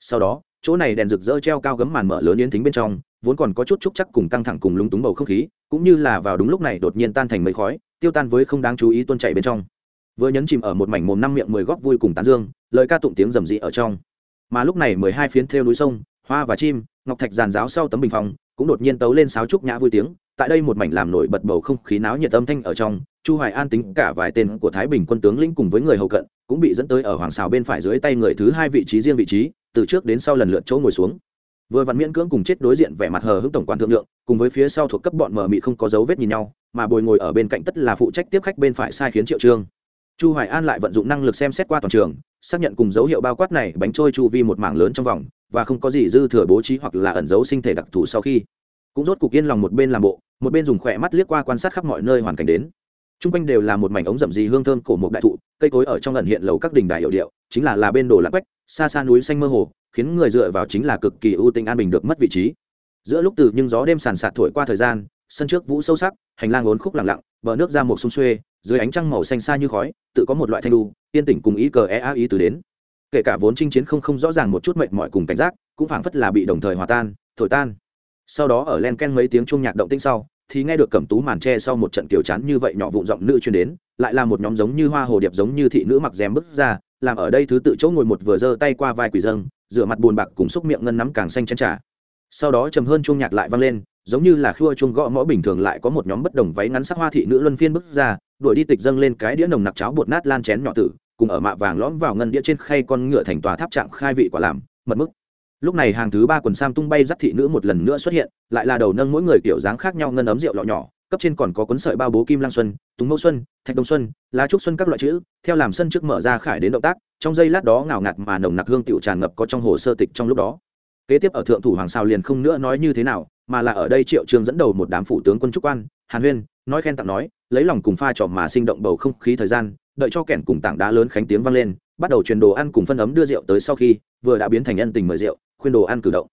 Sau đó, chỗ này đèn rực rỡ treo cao gấm màn mở lớn yến thính bên trong, vốn còn có chút trúc chắc cùng căng thẳng cùng lúng túng bầu không khí, cũng như là vào đúng lúc này đột nhiên tan thành mây khói, tiêu tan với không đáng chú ý tuôn chảy bên trong. Vừa nhấn chìm ở một mảnh mồm năm miệng mười góc vui cùng tán dương, lời ca tụng tiếng rầm rĩ ở trong. Mà lúc này mười hai phiến theo núi sông, hoa và chim, ngọc thạch giàn giáo sau tấm bình phòng, cũng đột nhiên tấu lên sáo trúc nhã vui tiếng, tại đây một mảnh làm nổi bật bầu không khí náo nhiệt âm thanh ở trong, Chu Hoài An tính cả vài tên của Thái Bình quân tướng lĩnh cùng với người hầu cận, cũng bị dẫn tới ở hoàng xào bên phải dưới tay người thứ hai vị trí riêng vị trí, từ trước đến sau lần lượt chỗ ngồi xuống vừa vặn miễn cưỡng cùng chết đối diện vẻ mặt hờ hững tổng quan thượng lượng cùng với phía sau thuộc cấp bọn mờ mị không có dấu vết nhìn nhau mà bồi ngồi ở bên cạnh tất là phụ trách tiếp khách bên phải sai khiến triệu trương. Chu hoài an lại vận dụng năng lực xem xét qua toàn trường xác nhận cùng dấu hiệu bao quát này bánh trôi chu vi một mảng lớn trong vòng và không có gì dư thừa bố trí hoặc là ẩn dấu sinh thể đặc thù sau khi. Cũng rốt cục yên lòng một bên làm bộ một bên dùng khỏe mắt liếc qua quan sát khắp mọi nơi hoàn cảnh đến. Trung quanh đều là một mảnh ống rậm rì hương thơm cổ một đại thụ, cây cối ở trong ẩn hiện lầu các đình đài hiệu điệu, chính là là bên đồ lạc quách, xa xa núi xanh mơ hồ, khiến người dựa vào chính là cực kỳ ưu tinh an bình được mất vị trí. Giữa lúc từ nhưng gió đêm sàn sạt thổi qua thời gian, sân trước vũ sâu sắc, hành lang uốn khúc lặng lặng, bờ nước ra một sông xuê, dưới ánh trăng màu xanh xa như khói, tự có một loại thanh đu, yên tĩnh cùng ý cờ e ý từ đến. Kể cả vốn chinh chiến không không rõ ràng một chút mệt mỏi cùng cảnh giác, cũng phảng phất là bị đồng thời hòa tan, thổi tan. Sau đó ở len ken mấy tiếng chuông nhạc động tĩnh sau, thì nghe được cẩm tú màn tre sau một trận kiều chán như vậy nhỏ vụn giọng nữ truyền đến lại là một nhóm giống như hoa hồ điệp giống như thị nữ mặc rèm bước ra làm ở đây thứ tự chỗ ngồi một vừa giơ tay qua vai quỷ dâng rửa mặt buồn bạc cùng xúc miệng ngân nắm càng xanh chân trà. sau đó trầm hơn chuông nhạc lại vang lên, giống như là khua chuông gõ mõ bình thường lại có một nhóm bất đồng váy ngắn sắc hoa thị nữ luân phiên bước ra, đuổi đi tịch dâng lên cái đĩa nồng nặc cháo bột nát lan chén nhỏ tử, cùng ở mạ vàng lõm vào ngân đĩa trên khay con ngựa thành tòa tháp trạng khai vị quả làm, mật mức lúc này hàng thứ ba quần sam tung bay dắt thị nữ một lần nữa xuất hiện, lại là đầu nâng mỗi người kiểu dáng khác nhau ngân ấm rượu lọ nhỏ, cấp trên còn có cuốn sợi bao bố kim lang xuân, túng mẫu xuân, thạch đông xuân, lá trúc xuân các loại chữ, theo làm sân trước mở ra khải đến động tác trong giây lát đó ngào ngạt mà nồng nặc hương tiểu tràn ngập có trong hồ sơ tịch trong lúc đó. Kế tiếp ở thượng thủ hoàng sao liền không nữa nói như thế nào, mà là ở đây triệu trương dẫn đầu một đám phủ tướng quân trúc quan, hàn huyên, nói khen tặng nói, lấy lòng cùng pha trò mà sinh động bầu không khí thời gian, đợi cho kẻn cùng tảng đá lớn khánh tiếng vang lên, bắt đầu truyền đồ ăn cùng phân ấm đưa rượu tới sau khi, vừa đã biến thành nhân tình mời rượu, khuyên đồ ăn cử động.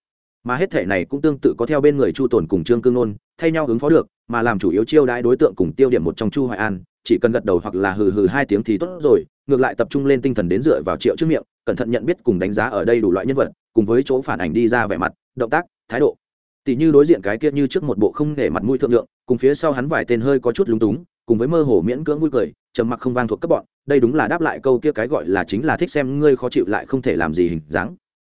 Mà hết thể này cũng tương tự có theo bên người chu tồn cùng trương cương nôn, thay nhau ứng phó được, mà làm chủ yếu chiêu đãi đối tượng cùng tiêu điểm một trong chu hoài an, chỉ cần gật đầu hoặc là hừ hừ hai tiếng thì tốt rồi ngược lại tập trung lên tinh thần đến dựa vào triệu trước miệng, cẩn thận nhận biết cùng đánh giá ở đây đủ loại nhân vật, cùng với chỗ phản ảnh đi ra vẻ mặt, động tác, thái độ. Tỷ như đối diện cái kia như trước một bộ không để mặt mũi thượng lượng, cùng phía sau hắn vài tên hơi có chút lúng túng, cùng với mơ hồ miễn cưỡng vui cười, trầm mặc không vang thuộc các bọn, đây đúng là đáp lại câu kia cái gọi là chính là thích xem ngươi khó chịu lại không thể làm gì hình dáng.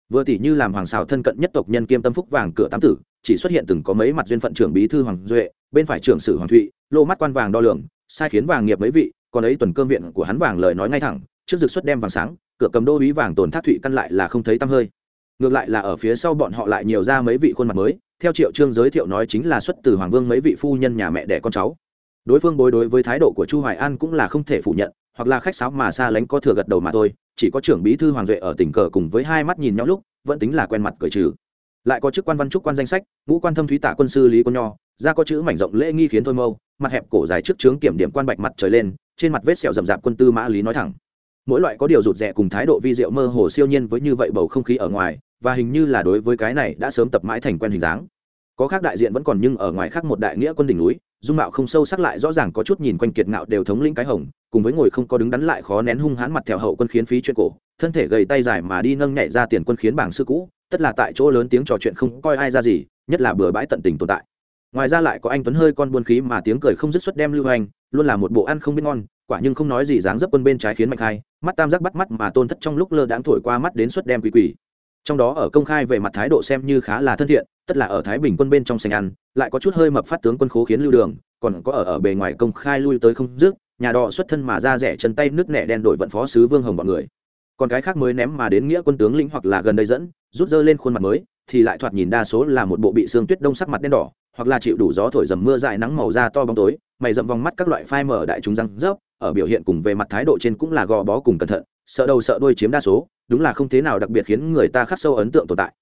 Vừa tỷ như làm hoàng xào thân cận nhất tộc nhân kiêm tâm phúc vàng cửa tám tử, chỉ xuất hiện từng có mấy mặt duyên phận trưởng bí thư hoàng duệ, bên phải trưởng sử hoàng thụy, lô mắt quan vàng đo lường, sai khiến vàng nghiệp mấy vị còn ấy tuần cơm viện của hắn vàng lời nói ngay thẳng, trước dực xuất đem vàng sáng, cửa cầm đô uý vàng tồn thác thụy căn lại là không thấy tăm hơi. Ngược lại là ở phía sau bọn họ lại nhiều ra mấy vị khuôn mặt mới, theo triệu trương giới thiệu nói chính là xuất từ hoàng vương mấy vị phu nhân nhà mẹ đẻ con cháu. Đối phương bối đối với thái độ của chu hoài an cũng là không thể phủ nhận, hoặc là khách sáo mà xa lánh có thừa gật đầu mà thôi, chỉ có trưởng bí thư hoàng duệ ở tỉnh cờ cùng với hai mắt nhìn nhau lúc, vẫn tính là quen mặt cởi trừ. Lại có chức quan văn trúc quan danh sách, ngũ quan thâm thúy tạ quân sư lý quân nho, ra có chữ mảnh rộng lễ nghi khiến thôi mâu, mặt hẹp cổ dài trước trướng kiểm điểm quan bạch mặt trời lên trên mặt vết sẹo rậm rạp quân tư mã lý nói thẳng. Mỗi loại có điều rụt rè cùng thái độ vi diệu mơ hồ siêu nhiên với như vậy bầu không khí ở ngoài, và hình như là đối với cái này đã sớm tập mãi thành quen hình dáng. Có khác đại diện vẫn còn nhưng ở ngoài khác một đại nghĩa quân đỉnh núi, dung mạo không sâu sắc lại rõ ràng có chút nhìn quanh kiệt ngạo đều thống lĩnh cái hồng, cùng với ngồi không có đứng đắn lại khó nén hung hãn mặt theo hậu quân khiến phí chuyện cổ, thân thể gầy tay dài mà đi nâng nhảy ra tiền quân khiến bảng sư cũ, tất là tại chỗ lớn tiếng trò chuyện không coi ai ra gì, nhất là bừa bãi tận tình tồn tại ngoài ra lại có anh tuấn hơi con buôn khí mà tiếng cười không dứt xuất đem lưu hành luôn là một bộ ăn không biết ngon, quả nhưng không nói gì dáng dấp quân bên trái khiến mạnh hai mắt tam giác bắt mắt mà tôn thất trong lúc lơ đãng thổi qua mắt đến xuất đem quỷ quỷ. Trong đó ở công khai về mặt thái độ xem như khá là thân thiện, tất là ở thái bình quân bên trong sành ăn, lại có chút hơi mập phát tướng quân khố khiến lưu đường, còn có ở ở bề ngoài công khai lui tới không dứt, nhà đò xuất thân mà ra rẻ chân tay nước nẻ đen đổi vận phó sứ vương hồng bọn người. Còn cái khác mới ném mà đến nghĩa quân tướng lĩnh hoặc là gần đây dẫn, rút dơ lên khuôn mặt mới, thì lại thoạt nhìn đa số là một bộ bị xương tuyết đông sắc mặt đen đỏ hoặc là chịu đủ gió thổi dầm mưa dài nắng màu da to bóng tối, mày dậm vòng mắt các loại phai mở đại chúng răng rớp, ở biểu hiện cùng về mặt thái độ trên cũng là gò bó cùng cẩn thận, sợ đầu sợ đuôi chiếm đa số, đúng là không thế nào đặc biệt khiến người ta khắc sâu ấn tượng tồn tại.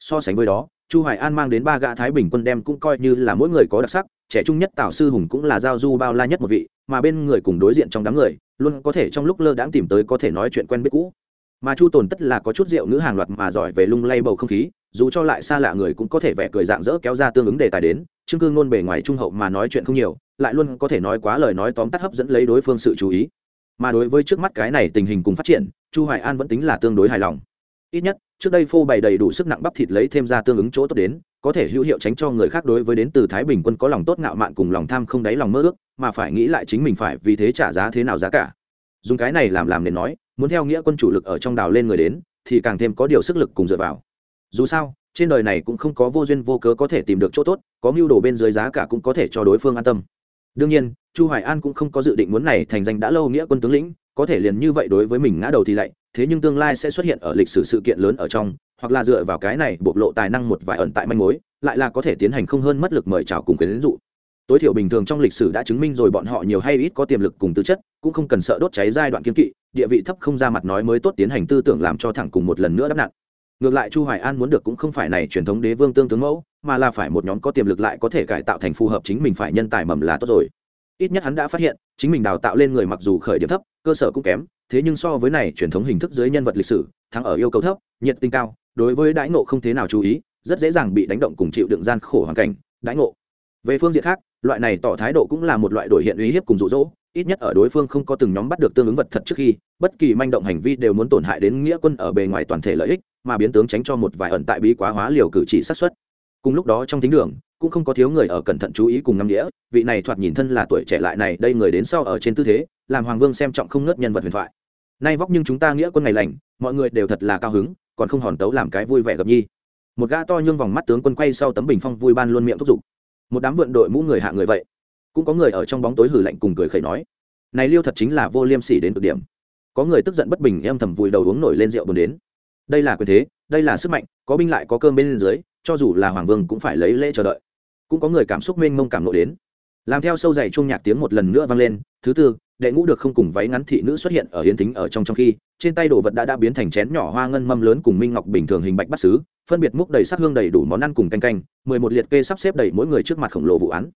So sánh với đó, chu hoài an mang đến ba gã thái bình quân đem cũng coi như là mỗi người có đặc sắc, trẻ trung nhất tào sư hùng cũng là giao du bao la nhất một vị, mà bên người cùng đối diện trong đám người, luôn có thể trong lúc lơ đãng tìm tới có thể nói chuyện quen biết cũ. Mà chu tồn tất là có chút rượu nữ hàng loạt mà giỏi về lung lay bầu không khí dù cho lại xa lạ người cũng có thể vẻ cười dạng dỡ kéo ra tương ứng đề tài đến chương cư ngôn bề ngoài trung hậu mà nói chuyện không nhiều, lại luôn có thể nói quá lời nói tóm tắt hấp dẫn lấy đối phương sự chú ý. Mà đối với trước mắt cái này tình hình cùng phát triển, chu hoài an vẫn tính là tương đối hài lòng. Ít nhất, trước đây phô bày đầy đủ sức nặng bắp thịt lấy thêm ra tương ứng chỗ tốt đến, có thể hữu hiệu tránh cho người khác đối với đến từ thái bình quân có lòng tốt ngạo mạn cùng lòng tham không đáy lòng mơ ước, mà phải nghĩ lại chính mình phải vì thế trả giá thế nào giá cả. Dùng cái này làm làm nên nói, muốn theo nghĩa quân chủ lực ở trong đào lên người đến, thì càng thêm có điều sức lực cùng dựa vào dù sao, trên đời này cũng không có vô duyên vô cớ có thể tìm được chỗ tốt, có mưu đồ bên dưới giá cả cũng có thể cho đối phương an tâm. Đương nhiên, chu hoài an cũng không có dự định muốn này thành danh đã lâu nghĩa quân tướng lĩnh, có thể liền như vậy đối với mình ngã đầu thì lạy thế nhưng tương lai sẽ xuất hiện ở lịch sử sự kiện lớn ở trong, hoặc là dựa vào cái này bộc lộ tài năng một vài ẩn tại manh mối, lại là có thể tiến hành không hơn mất lực mời chào cùng quyến dụ tối thiểu bình thường trong lịch sử đã chứng minh rồi bọn họ nhiều hay ít có tiềm lực cùng tư chất, cũng không cần sợ đốt cháy giai đoạn kiên kỵ, địa vị thấp không ra mặt nói mới tốt tiến hành tư tưởng làm cho thẳng cùng một lần nữa đắp nặn ngược lại chu hoài an muốn được cũng không phải này truyền thống đế vương tương tướng mẫu, mà là phải một nhóm có tiềm lực lại có thể cải tạo thành phù hợp chính mình phải nhân tài mầm là tốt rồi. Ít nhất hắn đã phát hiện, chính mình đào tạo lên người mặc dù khởi điểm thấp, cơ sở cũng kém, thế nhưng so với này truyền thống hình thức dưới nhân vật lịch sử, thắng ở yêu cầu thấp, nhiệt tình cao, đối với đãi ngộ không thế nào chú ý, rất dễ dàng bị đánh động cùng chịu đựng gian khổ hoàn cảnh, đãi ngộ. Về phương diện khác, loại này tỏ thái độ cũng là một loại đổi hiện uy hiếp cùng rụ rỗ ít nhất ở đối phương không có từng nhóm bắt được tương ứng vật thật trước khi, bất kỳ manh động hành vi đều muốn tổn hại đến nghĩa quân ở bề ngoài toàn thể lợi ích, mà biến tướng tránh cho một vài ẩn tại bí quá hóa liều cử chỉ sát xuất cùng lúc đó trong thính đường, cũng không có thiếu người ở cẩn thận chú ý cùng năm nghĩa, vị này thoạt nhìn thân là tuổi trẻ lại này, đây người đến sau ở trên tư thế, làm hoàng vương xem trọng không ngớt nhân vật huyền thoại. Nay vóc nhưng chúng ta nghĩa quân ngày lành, mọi người đều thật là cao hứng, còn không hòn tấu làm cái vui vẻ gặp nhi. Một gã to nhương vòng mắt tướng quân quay sau tấm bình phong vui ban luôn miệng thúc giục. Một đám vượn đội mũ người hạ người vậy cũng có người ở trong bóng tối hử lạnh cùng cười khẩy nói, này liêu thật chính là vô liêm sỉ đến cực điểm. Có người tức giận bất bình em thầm vùi đầu uống nổi lên rượu buồn đến. Đây là quyền thế, đây là sức mạnh, có binh lại có cơm bên dưới, cho dù là hoàng vương cũng phải lấy lễ chờ đợi. Cũng có người cảm xúc mênh mông cảm nộ đến. Làm theo sâu dày chung nhạc tiếng một lần nữa vang lên, thứ tư, đệ ngũ được không cùng váy ngắn thị nữ xuất hiện ở hiến tính ở trong trong khi, trên tay đồ vật đã đã biến thành chén nhỏ hoa ngân mâm lớn cùng minh ngọc bình thường hình bạch bắt xứ, phân biệt múc đầy sắc hương đầy đủ món ăn cùng canh canh, mười một liệt kê sắp xếp đầy mỗi người trước mặt khổng lồ vụ án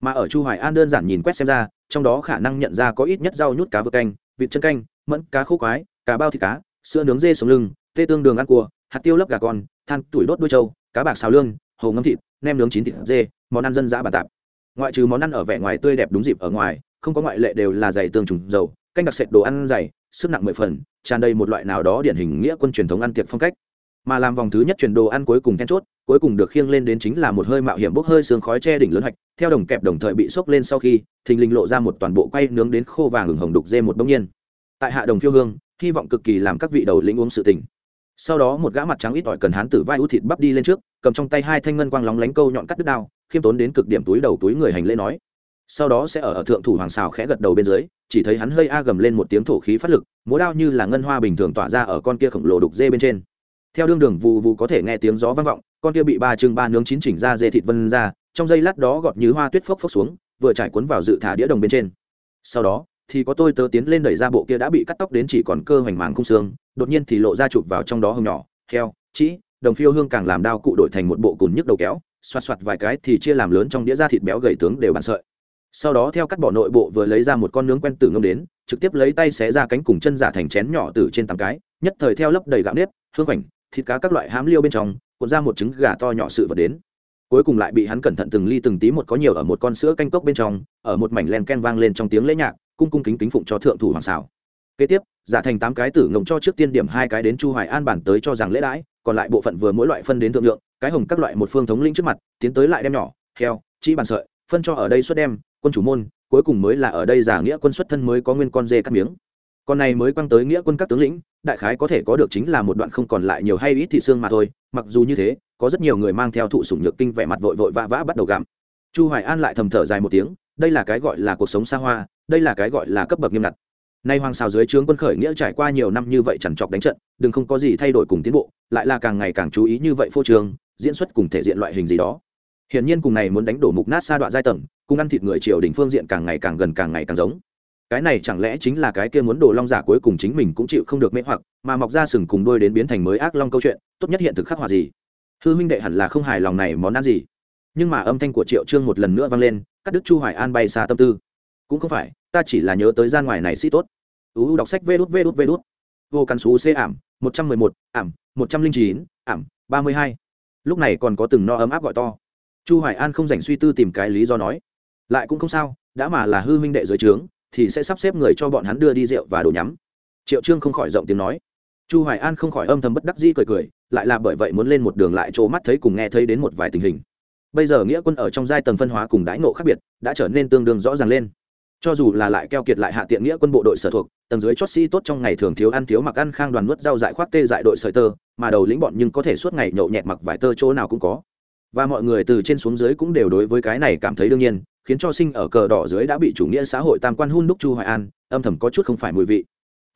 mà ở chu hoài an đơn giản nhìn quét xem ra, trong đó khả năng nhận ra có ít nhất rau nhút cá vừa canh, vịt chân canh, mẫn cá khô quái, cá bao thịt cá, sữa nướng dê sống lưng, tê tương đường ăn cua, hạt tiêu lấp gà con, than tuổi đốt đuôi trâu, cá bạc xào lương, hồ ngâm thịt, nem nướng chín thịt dê, món ăn dân dã bản tạp. Ngoại trừ món ăn ở vẻ ngoài tươi đẹp đúng dịp ở ngoài, không có ngoại lệ đều là dày tương trùng dầu, canh đặc sệt đồ ăn dày, sức nặng mười phần, tràn đầy một loại nào đó điển hình nghĩa quân truyền thống ăn tiệc phong cách mà làm vòng thứ nhất chuyển đồ ăn cuối cùng then chốt cuối cùng được khiêng lên đến chính là một hơi mạo hiểm bốc hơi sương khói che đỉnh lớn hạch theo đồng kẹp đồng thời bị sốc lên sau khi thình lình lộ ra một toàn bộ quay nướng đến khô vàng ửng hồng đục dê một bỗng nhiên. Tại hạ đồng phiêu hương hy vọng cực kỳ làm các vị đầu lĩnh uống sự tình. Sau đó một gã mặt trắng ít ỏi cần hán tử vai út thịt bắp đi lên trước cầm trong tay hai thanh ngân quang lóng lánh câu nhọn cắt đứt đao khiêm tốn đến cực điểm túi đầu túi người hành lễ nói. Sau đó sẽ ở, ở thượng thủ hoàng xào khẽ gật đầu bên dưới chỉ thấy hắn hơi a gầm lên một tiếng thổ khí phát lực múa đao như là ngân hoa bình thường tỏa ra ở con kia khổng lồ đục dê bên trên theo đương đường vụ vụ có thể nghe tiếng gió vang vọng, con kia bị ba chừng ba nướng chín chỉnh ra dê thịt vân ra, trong giây lát đó gọt như hoa tuyết phốc phốc xuống, vừa trải cuốn vào dự thả đĩa đồng bên trên. Sau đó, thì có tôi tớ tiến lên đẩy ra bộ kia đã bị cắt tóc đến chỉ còn cơ hoành màng không xương, đột nhiên thì lộ ra chụp vào trong đó hồng nhỏ, heo chỉ đồng phiêu hương càng làm đao cụ đổi thành một bộ cùn nhức đầu kéo, xoạt xoạt vài cái thì chia làm lớn trong đĩa da thịt béo gầy tướng đều bàn sợi. Sau đó theo cắt bỏ nội bộ vừa lấy ra một con nướng quen tử ngâm đến, trực tiếp lấy tay xé ra cánh cùng chân giả thành chén nhỏ từ trên tám cái, nhất thời theo lấp đầy gạo nếp, hương khoảnh thịt cá các loại hám liêu bên trong, cuộn ra một trứng gà to nhỏ sự vật đến. Cuối cùng lại bị hắn cẩn thận từng ly từng tí một có nhiều ở một con sữa canh cốc bên trong, ở một mảnh len ken vang lên trong tiếng lễ nhạc, cung cung kính kính phụng cho thượng thủ hoàng xảo. Kế tiếp, giả thành tám cái tử ngộng cho trước tiên điểm hai cái đến chu hoài an bản tới cho rằng lễ đãi, còn lại bộ phận vừa mỗi loại phân đến thượng lượng, cái hồng các loại một phương thống lĩnh trước mặt, tiến tới lại đem nhỏ, heo chỉ bàn sợi, phân cho ở đây xuất đem, quân chủ môn, cuối cùng mới là ở đây giả nghĩa quân xuất thân mới có nguyên con dê cắt miếng con này mới quăng tới nghĩa quân các tướng lĩnh, đại khái có thể có được chính là một đoạn không còn lại nhiều hay ít thị xương mà thôi, mặc dù như thế, có rất nhiều người mang theo thụ sủng nhược kinh vẻ mặt vội vội vã vã bắt đầu gặm. Chu hoài an lại thầm thở dài một tiếng, đây là cái gọi là cuộc sống xa hoa, đây là cái gọi là cấp bậc nghiêm ngặt. Nay hoàng xào dưới trướng quân khởi nghĩa trải qua nhiều năm như vậy chẳng chọc đánh trận, đừng không có gì thay đổi cùng tiến bộ, lại là càng ngày càng chú ý như vậy phô trường diễn xuất cùng thể diện loại hình gì đó. Hiển nhiên cùng này muốn đánh đổ mục nát xa đoạn giai tầng, cùng ăn thịt người triều đỉnh phương diện càng ngày càng gần càng ngày càng giống cái này chẳng lẽ chính là cái kia muốn đồ long giả cuối cùng chính mình cũng chịu không được mê hoặc, mà mọc ra sừng cùng đôi đến biến thành mới ác long câu chuyện, tốt nhất hiện thực khắc họa gì? Hư huynh đệ hẳn là không hài lòng này món ăn gì? Nhưng mà âm thanh của triệu trương một lần nữa vang lên, cắt đức chu hoài an bay xa tâm tư. Cũng không phải, ta chỉ là nhớ tới gian ngoài này sĩ tốt. Uu đọc sách vê đút vê đút vê đút. Vô căn số c ảm, một trăm mười một, ảm, một trăm linh chín, ảm, ba mươi hai. Lúc này còn có từng no ấm áp gọi to. Chu hoài an không dành suy tư tìm cái lý do nói. Lại cũng không sao, đã mà là hư huynh đệ dưới trướng thì sẽ sắp xếp người cho bọn hắn đưa đi rượu và đồ nhắm. Triệu trương không khỏi rộng tiếng nói. Chu hoài an không khỏi âm thầm bất đắc dĩ cười cười, lại là bởi vậy muốn lên một đường lại chỗ mắt thấy cùng nghe thấy đến một vài tình hình. Bây giờ nghĩa quân ở trong giai tầng phân hóa cùng đãi ngộ khác biệt, đã trở nên tương đương rõ ràng lên. Cho dù là lại keo kiệt lại hạ tiện nghĩa quân bộ đội sở thuộc, tầng dưới chót sĩ tốt trong ngày thường thiếu ăn thiếu mặc ăn khang đoàn nuốt rau dại khoác tê dại đội sợi tơ, mà đầu lĩnh bọn nhưng có thể suốt ngày nhậu nhẹt mặc vải tơ chỗ nào cũng có và mọi người từ trên xuống dưới cũng đều đối với cái này cảm thấy đương nhiên, khiến cho sinh ở cờ đỏ dưới đã bị chủ nghĩa xã hội tam quan hun đúc chu hoài an, âm thầm có chút không phải mùi vị.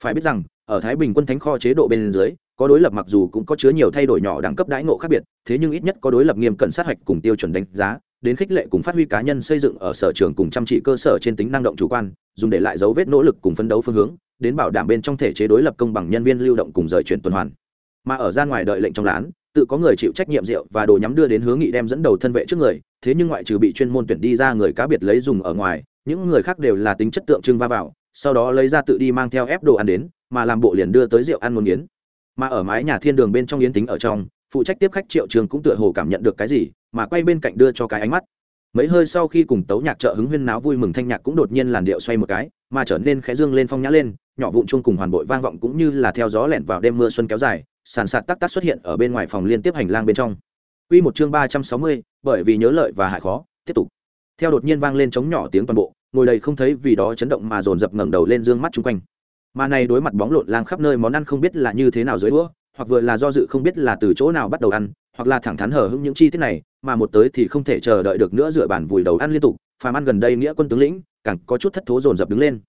Phải biết rằng, ở thái bình quân thánh kho chế độ bên dưới, có đối lập mặc dù cũng có chứa nhiều thay đổi nhỏ đẳng cấp đãi ngộ khác biệt, thế nhưng ít nhất có đối lập nghiêm cẩn sát hạch cùng tiêu chuẩn đánh giá, đến khích lệ cùng phát huy cá nhân xây dựng ở sở trường cùng chăm chỉ cơ sở trên tính năng động chủ quan, dùng để lại dấu vết nỗ lực cùng phấn đấu phương hướng, đến bảo đảm bên trong thể chế đối lập công bằng nhân viên lưu động cùng rời chuyển tuần hoàn. Mà ở ra ngoài đợi lệnh trong lán tự có người chịu trách nhiệm rượu và đồ nhắm đưa đến hướng nghị đem dẫn đầu thân vệ trước người, thế nhưng ngoại trừ bị chuyên môn tuyển đi ra người cá biệt lấy dùng ở ngoài, những người khác đều là tính chất tượng trưng va vào, sau đó lấy ra tự đi mang theo ép đồ ăn đến, mà làm bộ liền đưa tới rượu ăn muốn yến mà ở mái nhà thiên đường bên trong yến tính ở trong, phụ trách tiếp khách triệu trường cũng tựa hồ cảm nhận được cái gì, mà quay bên cạnh đưa cho cái ánh mắt. Mấy hơi sau khi cùng tấu nhạc trợ hứng huyên náo vui mừng thanh nhạc cũng đột nhiên làn điệu xoay một cái, mà trở nên khẽ dương lên phong nhã lên, nhỏ vụn chung cùng hoàn bội vang vọng cũng như là theo gió lẹn vào đêm mưa xuân kéo dài sàn sạt tắc tắc xuất hiện ở bên ngoài phòng liên tiếp hành lang bên trong Quy một chương ba trăm sáu mươi, bởi vì nhớ lợi và hại khó, tiếp tục. Theo đột nhiên vang lên trống nhỏ tiếng toàn bộ, ngồi đầy không thấy vì đó chấn động mà dồn dập ngẩng đầu lên dương mắt chung quanh. Mà này đối mặt bóng lộn lang khắp nơi món ăn không biết là như thế nào dưới đũa, hoặc vừa là do dự không biết là từ chỗ nào bắt đầu ăn, hoặc là thẳng thắn hở hững những chi tiết này, mà một tới thì không thể chờ đợi được nữa dựa bản vùi đầu ăn liên tục, phàm ăn gần đây nghĩa quân tướng lĩnh, càng có chút thất thố dồn dập đứng lên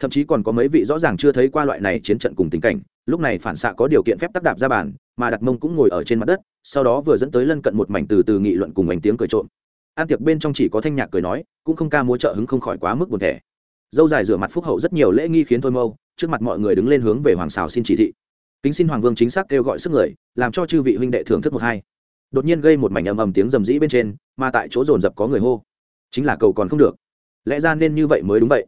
thậm chí còn có mấy vị rõ ràng chưa thấy qua loại này chiến trận cùng tình cảnh, lúc này phản xạ có điều kiện phép tắc đạp ra bàn, mà đặt mông cũng ngồi ở trên mặt đất, sau đó vừa dẫn tới lân cận một mảnh từ từ nghị luận cùng ánh tiếng cười trộm. An tiệc bên trong chỉ có thanh nhạc cười nói, cũng không ca múa trợ hứng không khỏi quá mức buồn thẻ. Dâu dài rửa mặt phúc hậu rất nhiều lễ nghi khiến thôi mâu, trước mặt mọi người đứng lên hướng về hoàng xào xin chỉ thị. Kính xin hoàng vương chính xác kêu gọi sức người, làm cho chư vị huynh đệ thưởng thức một hai. Đột nhiên gây một mảnh ầm ầm tiếng rầm rĩ bên trên, mà tại chỗ dồn dập có người hô. Chính là cầu còn không được. Lẽ ra nên như vậy mới đúng vậy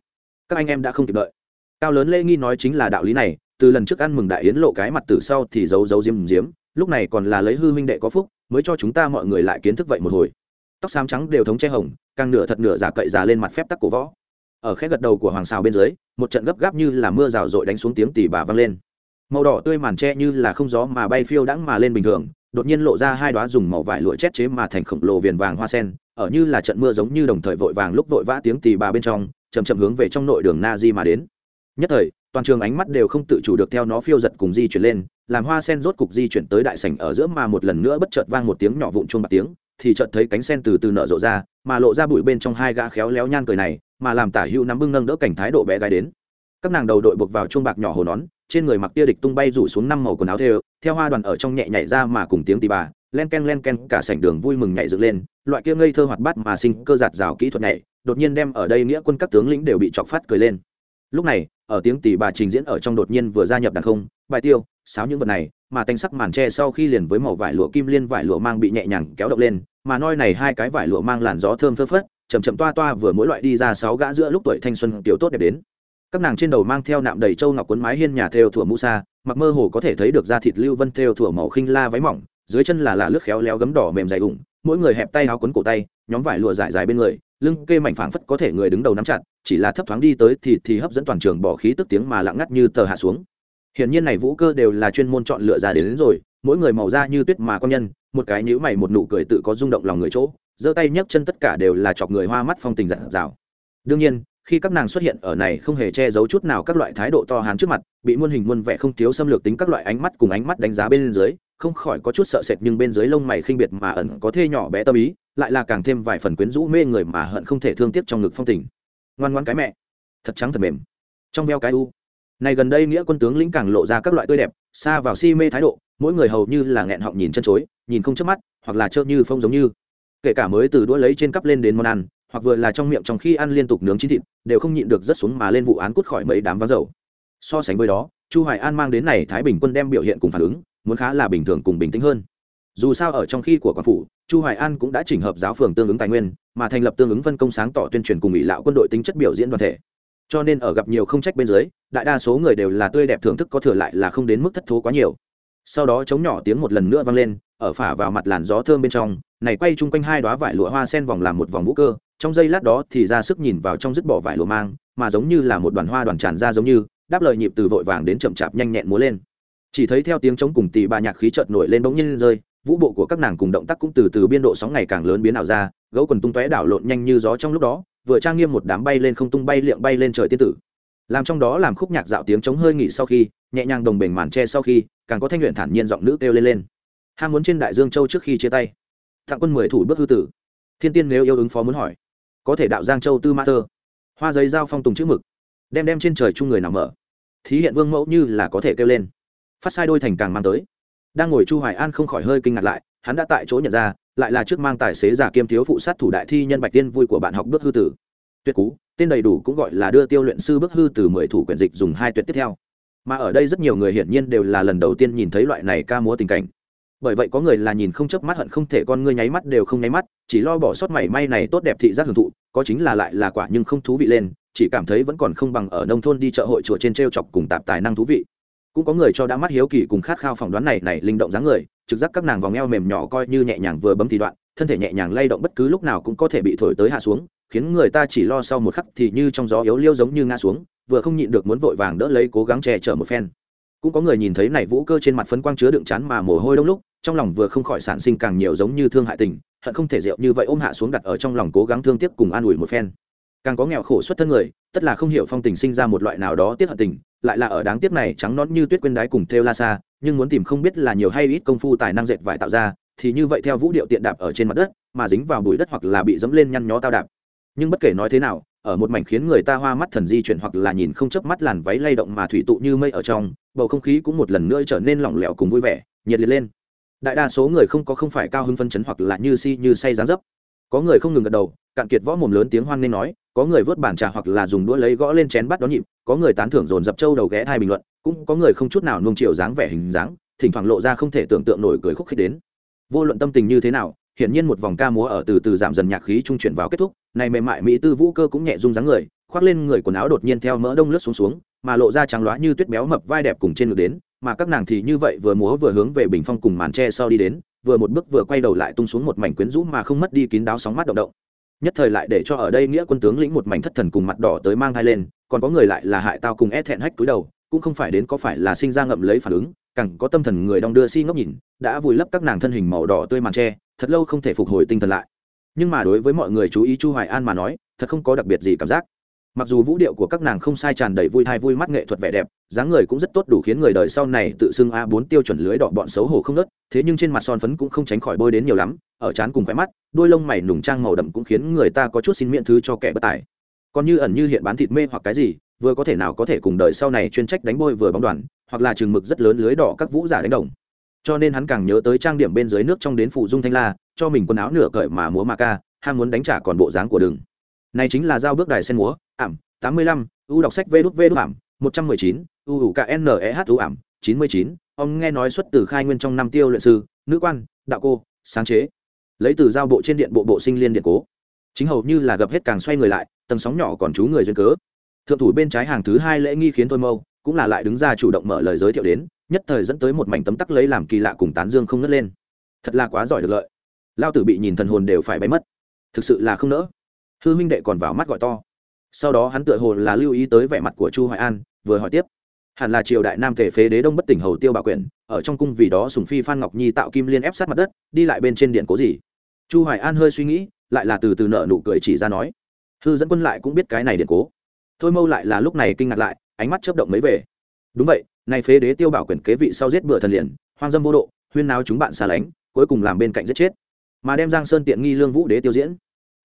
các anh em đã không kịp đợi. Cao lớn lễ nghi nói chính là đạo lý này, từ lần trước ăn mừng đại yến lộ cái mặt từ sau thì giấu giấu diếm diếm, lúc này còn là lấy hư huynh đệ có phúc, mới cho chúng ta mọi người lại kiến thức vậy một hồi. Tóc xám trắng đều thống che hồng, càng nửa thật nửa giả cậy già lên mặt phép tắc cổ võ. Ở khẽ gật đầu của hoàng xào bên dưới, một trận gấp gáp như là mưa rào rội đánh xuống tiếng tỉ bà vang lên. Màu đỏ tươi màn tre như là không gió mà bay phiêu đãng mà lên bình thường, đột nhiên lộ ra hai đoá dùng màu vải lụa chét chế mà thành khổng lồ viền vàng hoa sen ở như là trận mưa giống như đồng thời vội vàng lúc vội vã tiếng tì bà bên trong chầm chậm hướng về trong nội đường na di mà đến. Nhất thời, toàn trường ánh mắt đều không tự chủ được theo nó phiêu giật cùng di chuyển lên, làm hoa sen rốt cục di chuyển tới đại sảnh ở giữa mà một lần nữa bất chợt vang một tiếng nhỏ vụn chuông bạc tiếng, thì chợt thấy cánh sen từ từ nở rộ ra, mà lộ ra bụi bên trong hai gã khéo léo nhan cười này, mà làm tả hữu nắm bưng nâng đỡ cảnh thái độ bé gái đến. Các nàng đầu đội buộc vào chuông bạc nhỏ hồ nón, trên người mặc tia địch tung bay rủ xuống năm màu quần áo thêu, theo hoa đoàn ở trong nhẹ nhảy ra mà cùng tiếng tì bà, len ken len ken cả sảnh đường vui mừng nhảy dựng lên loại kia ngây thơ hoạt bát mà sinh cơ giạt rào kỹ thuật này đột nhiên đem ở đây nghĩa quân các tướng lĩnh đều bị chọc phát cười lên. Lúc này, ở tiếng tỷ bà trình diễn ở trong đột nhiên vừa gia nhập đàn không, bài tiêu, sáo những vật này, mà tanh sắc màn tre sau khi liền với màu vải lụa kim liên vải lụa mang bị nhẹ nhàng kéo động lên, mà noi này hai cái vải lụa mang làn gió thơm phơ phất chầm chậm toa toa vừa mỗi loại đi ra sáu gã giữa lúc tuổi thanh xuân tiểu tốt đẹp đến. Các nàng trên đầu mang theo nạm đầy châu ngọc quấn mái hiên nhà theo thủa mũ sa, mặc mơ hồ có thể thấy được da thịt lưu vân theo thủa màu khinh la váy mỏng, dưới chân là là lướt khéo léo gấm đỏ mềm dày ủng mỗi người hẹp tay áo quấn cổ tay nhóm vải lụa dài dài bên người lưng kê mảnh phảng phất có thể người đứng đầu nắm chặt chỉ là thấp thoáng đi tới thì thì hấp dẫn toàn trường bỏ khí tức tiếng mà lặng ngắt như tờ hạ xuống. Hiển nhiên này vũ cơ đều là chuyên môn chọn lựa ra đến, đến rồi mỗi người màu da như tuyết mà con nhân một cái nhíu mày một nụ cười tự có rung động lòng người chỗ giơ tay nhấc chân tất cả đều là chọc người hoa mắt phong tình dặn dào. Đương nhiên khi các nàng xuất hiện ở này không hề che giấu chút nào các loại thái độ to hán trước mặt, bị muôn hình muôn vẻ không thiếu xâm lược tính các loại ánh mắt cùng ánh mắt đánh giá bên dưới, không khỏi có chút sợ sệt nhưng bên dưới lông mày khinh biệt mà ẩn có thê nhỏ bé tâm ý, lại là càng thêm vài phần quyến rũ mê người mà hận không thể thương tiếc trong ngực phong tình. Ngoan ngoan cái mẹ. Thật trắng thật mềm. Trong veo cái u. Này gần đây nghĩa quân tướng lĩnh càng lộ ra các loại tươi đẹp, xa vào si mê thái độ, mỗi người hầu như là nghẹn họng nhìn chân chối, nhìn không chớp mắt, hoặc là trơ như phong giống như. Kể cả mới từ đũa lấy trên cắp lên đến món ăn hoặc vừa là trong miệng trong khi ăn liên tục nướng chín thịt, đều không nhịn được rất xuống mà lên vụ án cút khỏi mấy đám vắng dầu. So sánh với đó, chu hoài an mang đến này thái bình quân đem biểu hiện cùng phản ứng, muốn khá là bình thường cùng bình tĩnh hơn. Dù sao ở trong khi của quan phủ, chu hoài an cũng đã chỉnh hợp giáo phường tương ứng tài nguyên, mà thành lập tương ứng phân công sáng tỏ tuyên truyền cùng ủy lạo quân đội tính chất biểu diễn đoàn thể. Cho nên ở gặp nhiều không trách bên dưới, đại đa số người đều là tươi đẹp thưởng thức có thừa lại là không đến mức thất thố quá nhiều. Sau đó chống nhỏ tiếng một lần nữa vang lên ở phả vào mặt làn gió thơm bên trong, này quay chung quanh hai đoá vải lụa hoa sen vòng làm một vòng vũ cơ, trong giây lát đó thì ra sức nhìn vào trong dứt bỏ vải lụa mang, mà giống như là một đoàn hoa đoàn tràn ra giống như, đáp lời nhịp từ vội vàng đến chậm chạp nhanh nhẹn múa lên. Chỉ thấy theo tiếng trống cùng tì bà nhạc khí chợt nổi lên bỗng nhiên rơi, vũ bộ của các nàng cùng động tác cũng từ từ biên độ sóng ngày càng lớn biến ảo ra, gấu quần tung tóe đảo lộn nhanh như gió trong lúc đó, vừa trang nghiêm một đám bay lên không tung bay liệng bay lên trời tiên tử. Làm trong đó làm khúc nhạc dạo tiếng trống hơi nghỉ sau khi, nhẹ nhàng đồng bình màn tre sau khi, càng có thanh luyện thản nhiên giọng nữ kêu lên lên ham muốn trên đại dương châu trước khi chia tay tặng quân mười thủ bước hư tử thiên tiên nếu yêu ứng phó muốn hỏi có thể đạo giang châu tư ma thơ hoa giấy giao phong tùng chữ mực đem đem trên trời chung người nào mở thí hiện vương mẫu như là có thể kêu lên phát sai đôi thành càng mang tới đang ngồi chu hoài an không khỏi hơi kinh ngạc lại hắn đã tại chỗ nhận ra lại là trước mang tài xế giả kiêm thiếu phụ sát thủ đại thi nhân bạch tiên vui của bạn học bước hư tử tuyệt cú tên đầy đủ cũng gọi là đưa tiêu luyện sư bước hư từ mười thủ quyển dịch dùng hai tuyệt tiếp theo mà ở đây rất nhiều người hiển nhiên đều là lần đầu tiên nhìn thấy loại này ca múa tình cảnh bởi vậy có người là nhìn không chớp mắt hận không thể con ngươi nháy mắt đều không nháy mắt, chỉ lo bỏ sót mảy may này tốt đẹp thị giác hưởng thụ, có chính là lại là quả nhưng không thú vị lên, chỉ cảm thấy vẫn còn không bằng ở nông thôn đi chợ hội chùa trên t r e o chọc cùng tạp tài năng thú vị. Cũng có người cho đã mắt hiếu kỳ cùng khát khao phỏng đoán này này linh động dáng người, trực giác các nàng vòng eo mềm nhỏ coi như nhẹ nhàng vừa bấm thì đoạn, thân thể nhẹ nhàng lay động bất cứ lúc nào cũng có thể bị thổi tới hạ xuống, khiến người ta chỉ lo sau một khắc thì như trong gió yếu liêu giống như ngã xuống, vừa không nhịn được muốn vội vàng đỡ lấy cố gắng che chở một phen cũng có người nhìn thấy này vũ cơ trên mặt phấn quang chứa đựng chán mà mồ hôi đông lúc, trong lòng vừa không khỏi sản sinh càng nhiều giống như thương hại tình, hận không thể rượu như vậy ôm hạ xuống đặt ở trong lòng cố gắng thương tiếc cùng an ủi một phen. Càng có nghèo khổ xuất thân người, tất là không hiểu phong tình sinh ra một loại nào đó tiếc hận tình, lại là ở đáng tiếc này trắng nón như tuyết quên đái cùng theo la xa, nhưng muốn tìm không biết là nhiều hay ít công phu tài năng dệt vải tạo ra, thì như vậy theo vũ điệu tiện đạp ở trên mặt đất, mà dính vào bụi đất hoặc là bị dẫm lên nhăn nhó tao đạp. Nhưng bất kể nói thế nào ở một mảnh khiến người ta hoa mắt thần di chuyển hoặc là nhìn không chớp mắt làn váy lay động mà thủy tụ như mây ở trong, bầu không khí cũng một lần nữa trở nên lỏng lẻo cùng vui vẻ, nhiệt liệt lên. Đại đa số người không có không phải cao hưng phân chấn hoặc là như si như say dáng dấp. Có người không ngừng gật đầu, cạn kiệt võ mồm lớn tiếng hoan nên nói, có người vớt bàn trà hoặc là dùng đũa lấy gõ lên chén bắt đón nhịp, có người tán thưởng dồn dập trâu đầu ghé thai bình luận, cũng có người không chút nào nung chiều dáng vẻ hình dáng, thỉnh thoảng lộ ra không thể tưởng tượng nổi cười khúc khích đến. Vô luận tâm tình như thế nào hiển nhiên một vòng ca múa ở từ từ giảm dần nhạc khí trung chuyển vào kết thúc, này mềm mại mỹ tư vũ cơ cũng nhẹ rung dáng người, khoác lên người quần áo đột nhiên theo mỡ đông lướt xuống xuống, mà lộ ra trắng loá như tuyết béo mập vai đẹp cùng trên ngực đến, mà các nàng thì như vậy vừa múa vừa hướng về bình phong cùng màn tre sau đi đến, vừa một bước vừa quay đầu lại tung xuống một mảnh quyến rũ mà không mất đi kín đáo sóng mắt động động. Nhất thời lại để cho ở đây nghĩa quân tướng lĩnh một mảnh thất thần cùng mặt đỏ tới mang hai lên, còn có người lại là hại tao cùng e thẹn hách túi đầu, cũng không phải đến có phải là sinh ra ngậm lấy phản ứng càng có tâm thần người đong đưa si ngốc nhìn, đã vùi lấp các nàng thân hình màu đỏ tươi màn tre thật lâu không thể phục hồi tinh thần lại. Nhưng mà đối với mọi người chú ý chu hoài an mà nói, thật không có đặc biệt gì cảm giác. Mặc dù vũ điệu của các nàng không sai tràn đầy vui thai vui mắt nghệ thuật vẻ đẹp, dáng người cũng rất tốt đủ khiến người đời sau này tự xưng a 4 tiêu chuẩn lưới đỏ bọn xấu hổ không nớt, thế nhưng trên mặt son phấn cũng không tránh khỏi bôi đến nhiều lắm, ở trán cùng khóe mắt, đôi lông mày nùng trang màu đậm cũng khiến người ta có chút xin miễn thứ cho kẻ bất tài. Còn như ẩn như hiện bán thịt mê hoặc cái gì vừa có thể nào có thể cùng đời sau này chuyên trách đánh bôi vừa bóng đoàn, hoặc là chừng mực rất lớn lưới đỏ các vũ giả đánh đồng. Cho nên hắn càng nhớ tới trang điểm bên dưới nước trong đến phụ dung thanh la, cho mình quần áo nửa cởi mà múa mà ca, ham muốn đánh trả còn bộ dáng của đường. Này chính là giao bước đài sen múa, ảm, tám mươi lăm, u đọc sách vê đút vê đút ảm, một trăm mười chín, u hủ k n e h u ảm, chín mươi chín, ông nghe nói xuất từ khai nguyên trong năm tiêu luyện sư, nữ quan, đạo cô, sáng chế. Lấy từ giao bộ trên điện bộ bộ sinh liên điện cố. Chính hầu như là gặp hết càng xoay người lại, tầng sóng nhỏ còn chú người duyên cớ thượng thủ bên trái hàng thứ hai lễ nghi khiến thôi mâu cũng là lại đứng ra chủ động mở lời giới thiệu đến, nhất thời dẫn tới một mảnh tấm tắc lấy làm kỳ lạ cùng tán dương không ngất lên. Thật là quá giỏi được lợi. Lao tử bị nhìn thần hồn đều phải bay mất. Thực sự là không nỡ. Hư huynh đệ còn vào mắt gọi to. Sau đó hắn tựa hồ là lưu ý tới vẻ mặt của chu hoài an, vừa hỏi tiếp. Hẳn là triều đại nam thể phế đế đông bất tỉnh hầu tiêu bảo quyển ở trong cung vì đó sùng phi phan ngọc nhi tạo kim liên ép sát mặt đất, đi lại bên trên điện cố gì? Chu hoài an hơi suy nghĩ, lại là từ từ nợ nụ cười chỉ ra nói. Hư dẫn quân lại cũng biết cái này điện cố thôi mâu lại là lúc này kinh ngạc lại, ánh mắt chớp động mấy về. Đúng vậy, nay phế đế tiêu bảo quyền kế vị sau giết bừa thần liền, hoang dâm vô độ, huyên náo chúng bạn xa lánh, cuối cùng làm bên cạnh giết chết. Mà đem giang sơn tiện nghi lương vũ đế tiêu diễn.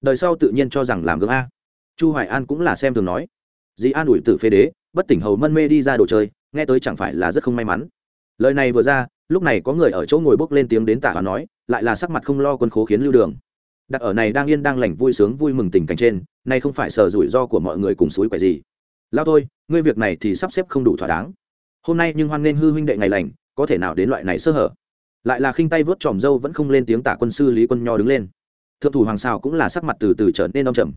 Đời sau tự nhiên cho rằng làm gương a. Chu hoài an cũng là xem thường nói. Dì an ủi tử phế đế, bất tỉnh hầu mân mê đi ra đồ chơi, nghe tới chẳng phải là rất không may mắn. Lời này vừa ra, lúc này có người ở chỗ ngồi bốc lên tiếng đến tả và nói, lại là sắc mặt không lo quân khố khiến lưu đường đặt ở này đang yên đang lành vui sướng vui mừng tình cảnh trên nay không phải sở rủi ro của mọi người cùng suối quẻ gì. Lao thôi ngươi việc này thì sắp xếp không đủ thỏa đáng. Hôm nay nhưng hoan nên hư huynh đệ ngày lành có thể nào đến loại này sơ hở? Lại là khinh tay vớt tròm dâu vẫn không lên tiếng tả quân sư lý quân nho đứng lên. Thượng thủ hoàng sao cũng là sắc mặt từ từ trở nên đông trầm.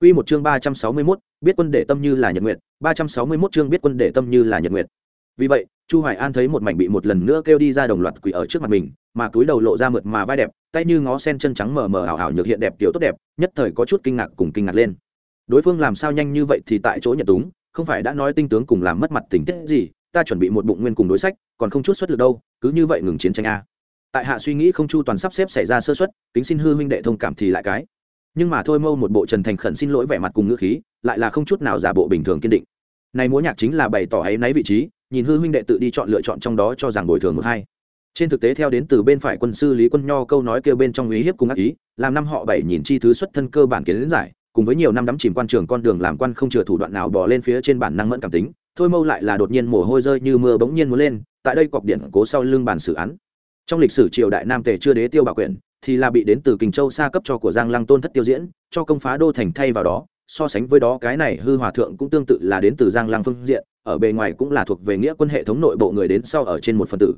Quy một chương ba trăm sáu mươi 361, biết quân để tâm như là nhật nguyệt, ba trăm sáu mươi 361 chương biết quân để tâm như là nhật nguyệt. Vì vậy, Chu Hoài An thấy một mảnh bị một lần nữa kêu đi ra đồng loạt quỷ ở trước mặt mình, mà túi đầu lộ ra mượt mà vai đẹp, tay như ngó sen chân trắng mờ mờ ảo ảo nhược hiện đẹp kiểu tốt đẹp, nhất thời có chút kinh ngạc cùng kinh ngạc lên. Đối phương làm sao nhanh như vậy thì tại chỗ nhận túng, không phải đã nói tinh tướng cùng làm mất mặt tình tiết gì, ta chuẩn bị một bụng nguyên cùng đối sách, còn không chút xuất lực đâu, cứ như vậy ngừng chiến tranh a. Tại hạ suy nghĩ không chu toàn sắp xếp xảy ra sơ suất, tính xin hư huynh đệ thông cảm thì lại cái nhưng mà thôi mâu một bộ trần thành khẩn xin lỗi vẻ mặt cùng ngữ khí lại là không chút nào giả bộ bình thường kiên định này múa nhạc chính là bày tỏ ấy náy vị trí nhìn hư huynh đệ tự đi chọn lựa chọn trong đó cho rằng bồi thường một hai. Trên thực tế theo đến từ bên phải quân sư lý quân nho câu nói kêu bên trong ý hiếp cùng ác ý, làm năm họ bảy nhìn chi thứ xuất thân cơ bản kiến giải, cùng với nhiều năm đắm chìm quan trường con đường làm quan không chừa thủ đoạn nào bỏ lên phía trên bản năng mẫn cảm tính, thôi mâu lại là đột nhiên mồ hôi rơi như mưa bỗng nhiên muốn lên, tại đây cọc điện cố sau lưng bàn xử án. Trong lịch sử triều đại nam tề chưa đế tiêu bảo quyển thì là bị đến từ kình châu xa cấp cho của giang lăng tôn thất tiêu diễn, cho công phá đô thành thay vào đó so sánh với đó, cái này hư hòa thượng cũng tương tự là đến từ giang lăng phương diện, ở bề ngoài cũng là thuộc về nghĩa quân hệ thống nội bộ người đến sau ở trên một phần tử.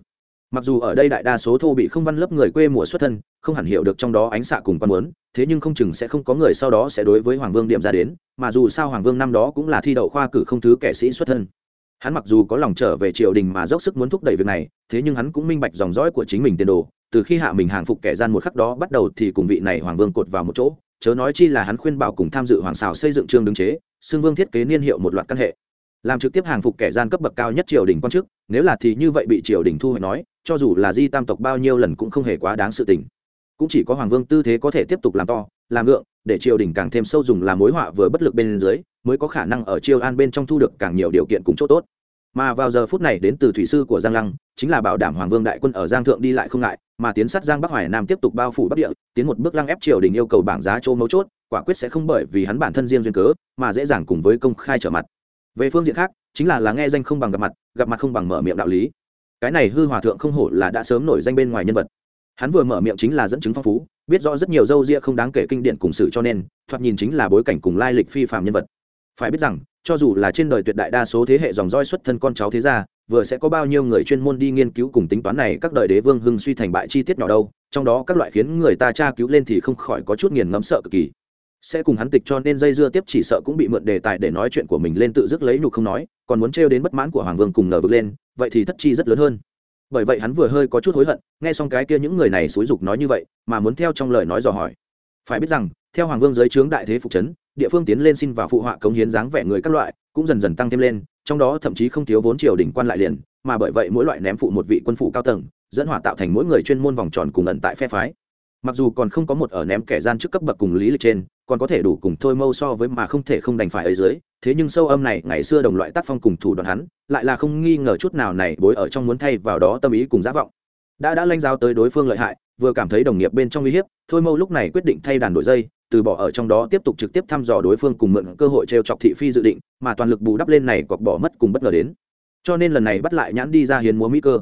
Mặc dù ở đây đại đa số thô bị không văn lớp người quê mùa xuất thân, không hẳn hiểu được trong đó ánh xạ cùng quan muốn, thế nhưng không chừng sẽ không có người sau đó sẽ đối với hoàng vương điểm ra đến, mà dù sao hoàng vương năm đó cũng là thi đậu khoa cử không thứ kẻ sĩ xuất thân. Hắn mặc dù có lòng trở về triều đình mà dốc sức muốn thúc đẩy việc này, thế nhưng hắn cũng minh bạch dòng dõi của chính mình tiền đồ, từ khi hạ mình hàng phục kẻ gian một khắc đó bắt đầu thì cùng vị này hoàng vương cột vào một chỗ chớ nói chi là hắn khuyên bảo cùng tham dự hoàng xào xây dựng trương đứng chế xương vương thiết kế niên hiệu một loạt căn hệ. Làm trực tiếp hàng phục kẻ gian cấp bậc cao nhất triều đình quan chức, nếu là thì như vậy bị triều đình thu hồi nói, cho dù là di tam tộc bao nhiêu lần cũng không hề quá đáng sự tình. Cũng chỉ có hoàng vương tư thế có thể tiếp tục làm to, làm ngượng, để triều đình càng thêm sâu dùng làm mối họa vừa bất lực bên dưới, mới có khả năng ở triều an bên trong thu được càng nhiều điều kiện cùng chỗ tốt. Mà vào giờ phút này đến từ thủy sư của giang lăng, chính là bảo đảm hoàng vương đại quân ở giang thượng đi lại không ngại mà tiến sát giang bắc hoài nam tiếp tục bao phủ bắc địa, tiến một bước lăng ép triều đình yêu cầu bảng giá chỗ mấu chốt, quả quyết sẽ không bởi vì hắn bản thân riêng duyên cớ mà dễ dàng cùng với công khai trở mặt. Về phương diện khác, chính là là nghe danh không bằng gặp mặt gặp mặt không bằng mở miệng đạo lý. Cái này hư hòa thượng không hổ là đã sớm nổi danh bên ngoài nhân vật. Hắn vừa mở miệng chính là dẫn chứng phong phú, biết rõ rất nhiều dâu ria không đáng kể kinh điển cùng sự cho nên, thoạt nhìn chính là bối cảnh cùng lai lịch phi phạm nhân vật. Phải biết rằng cho dù là trên đời tuyệt đại đa số thế hệ dòng roi xuất thân con cháu thế gia, vừa sẽ có bao nhiêu người chuyên môn đi nghiên cứu cùng tính toán này, các đời đế vương hưng suy thành bại chi tiết nhỏ đâu, trong đó các loại khiến người ta tra cứu lên thì không khỏi có chút nghiền ngẫm sợ cực kỳ sẽ cùng hắn tịch cho nên dây dưa tiếp chỉ sợ cũng bị mượn đề tài để nói chuyện của mình lên tự dứt lấy nhục không nói, còn muốn trêu đến bất mãn của hoàng vương cùng nở vực lên, vậy thì thất chi rất lớn hơn bởi vậy hắn vừa hơi có chút hối hận, nghe xong cái kia những người này xúi dục nói như vậy, mà muốn theo trong lời nói dò hỏi phải biết rằng, theo hoàng vương giới trướng đại thế phục chấn địa phương tiến lên xin vào phụ họa cống hiến dáng vẻ người các loại, cũng dần dần tăng thêm lên, trong đó thậm chí không thiếu vốn triều đình quan lại liền, mà bởi vậy mỗi loại ném phụ một vị quân phụ cao tầng, dẫn hỏa tạo thành mỗi người chuyên môn vòng tròn cùng ẩn tại phe phái. Mặc dù còn không có một ở ném kẻ gian trước cấp bậc cùng lý lịch trên, còn có thể đủ cùng thôi mâu so với mà không thể không đành phải ở dưới, thế nhưng sâu âm này, ngày xưa đồng loại tác phong cùng thủ đoạn hắn, lại là không nghi ngờ chút nào này bối ở trong muốn thay vào đó tâm ý cùng giả vọng. Đã đã lanh giao tới đối phương lợi hại, vừa cảm thấy đồng nghiệp bên trong uy hiếp, thôi mâu lúc này quyết định thay đàn đổi dây từ bỏ ở trong đó tiếp tục trực tiếp thăm dò đối phương cùng mượn cơ hội trêu chọc thị phi dự định mà toàn lực bù đắp lên này cọc bỏ mất cùng bất ngờ đến. Cho nên lần này bắt lại nhãn đi ra hiến múa mỹ cơ.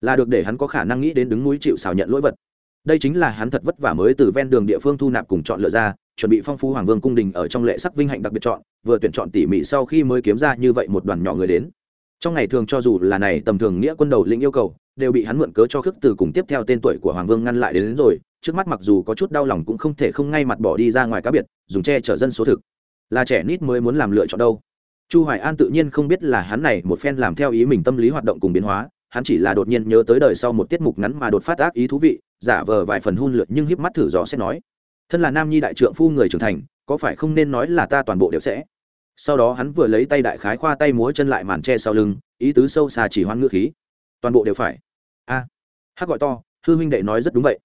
Là được để hắn có khả năng nghĩ đến đứng núi chịu xào nhận lỗi vật. Đây chính là hắn thật vất vả mới từ ven đường địa phương thu nạp cùng chọn lựa ra chuẩn bị phong phú hoàng vương cung đình ở trong lệ sắc vinh hạnh đặc biệt chọn vừa tuyển chọn tỉ mỉ sau khi mới kiếm ra như vậy một đoàn nhỏ người đến. Trong ngày thường cho dù là này tầm thường nghĩa quân đầu lĩnh yêu cầu đều bị hắn mượn cớ cho khước từ cùng tiếp theo tên tuổi của hoàng vương ngăn lại đến, đến rồi trước mắt mặc dù có chút đau lòng cũng không thể không ngay mặt bỏ đi ra ngoài cá biệt dùng che chở dân số thực. Là trẻ nít mới muốn làm lựa chọn đâu. Chu hoài an tự nhiên không biết là hắn này một phen làm theo ý mình tâm lý hoạt động cùng biến hóa hắn chỉ là đột nhiên nhớ tới đời sau một tiết mục ngắn mà đột phát ác ý thú vị giả vờ vài phần hun lượt nhưng híp mắt thử dò sẽ nói thân là nam nhi đại trượng phu người trưởng thành có phải không nên nói là ta toàn bộ đều sẽ? Sau đó hắn vừa lấy tay đại khái khoa tay múa chân lại màn che sau lưng ý tứ sâu xa chỉ hoan ngữ khí. Toàn bộ đều phải. A. À, hắc gọi to hư huynh đệ nói rất đúng vậy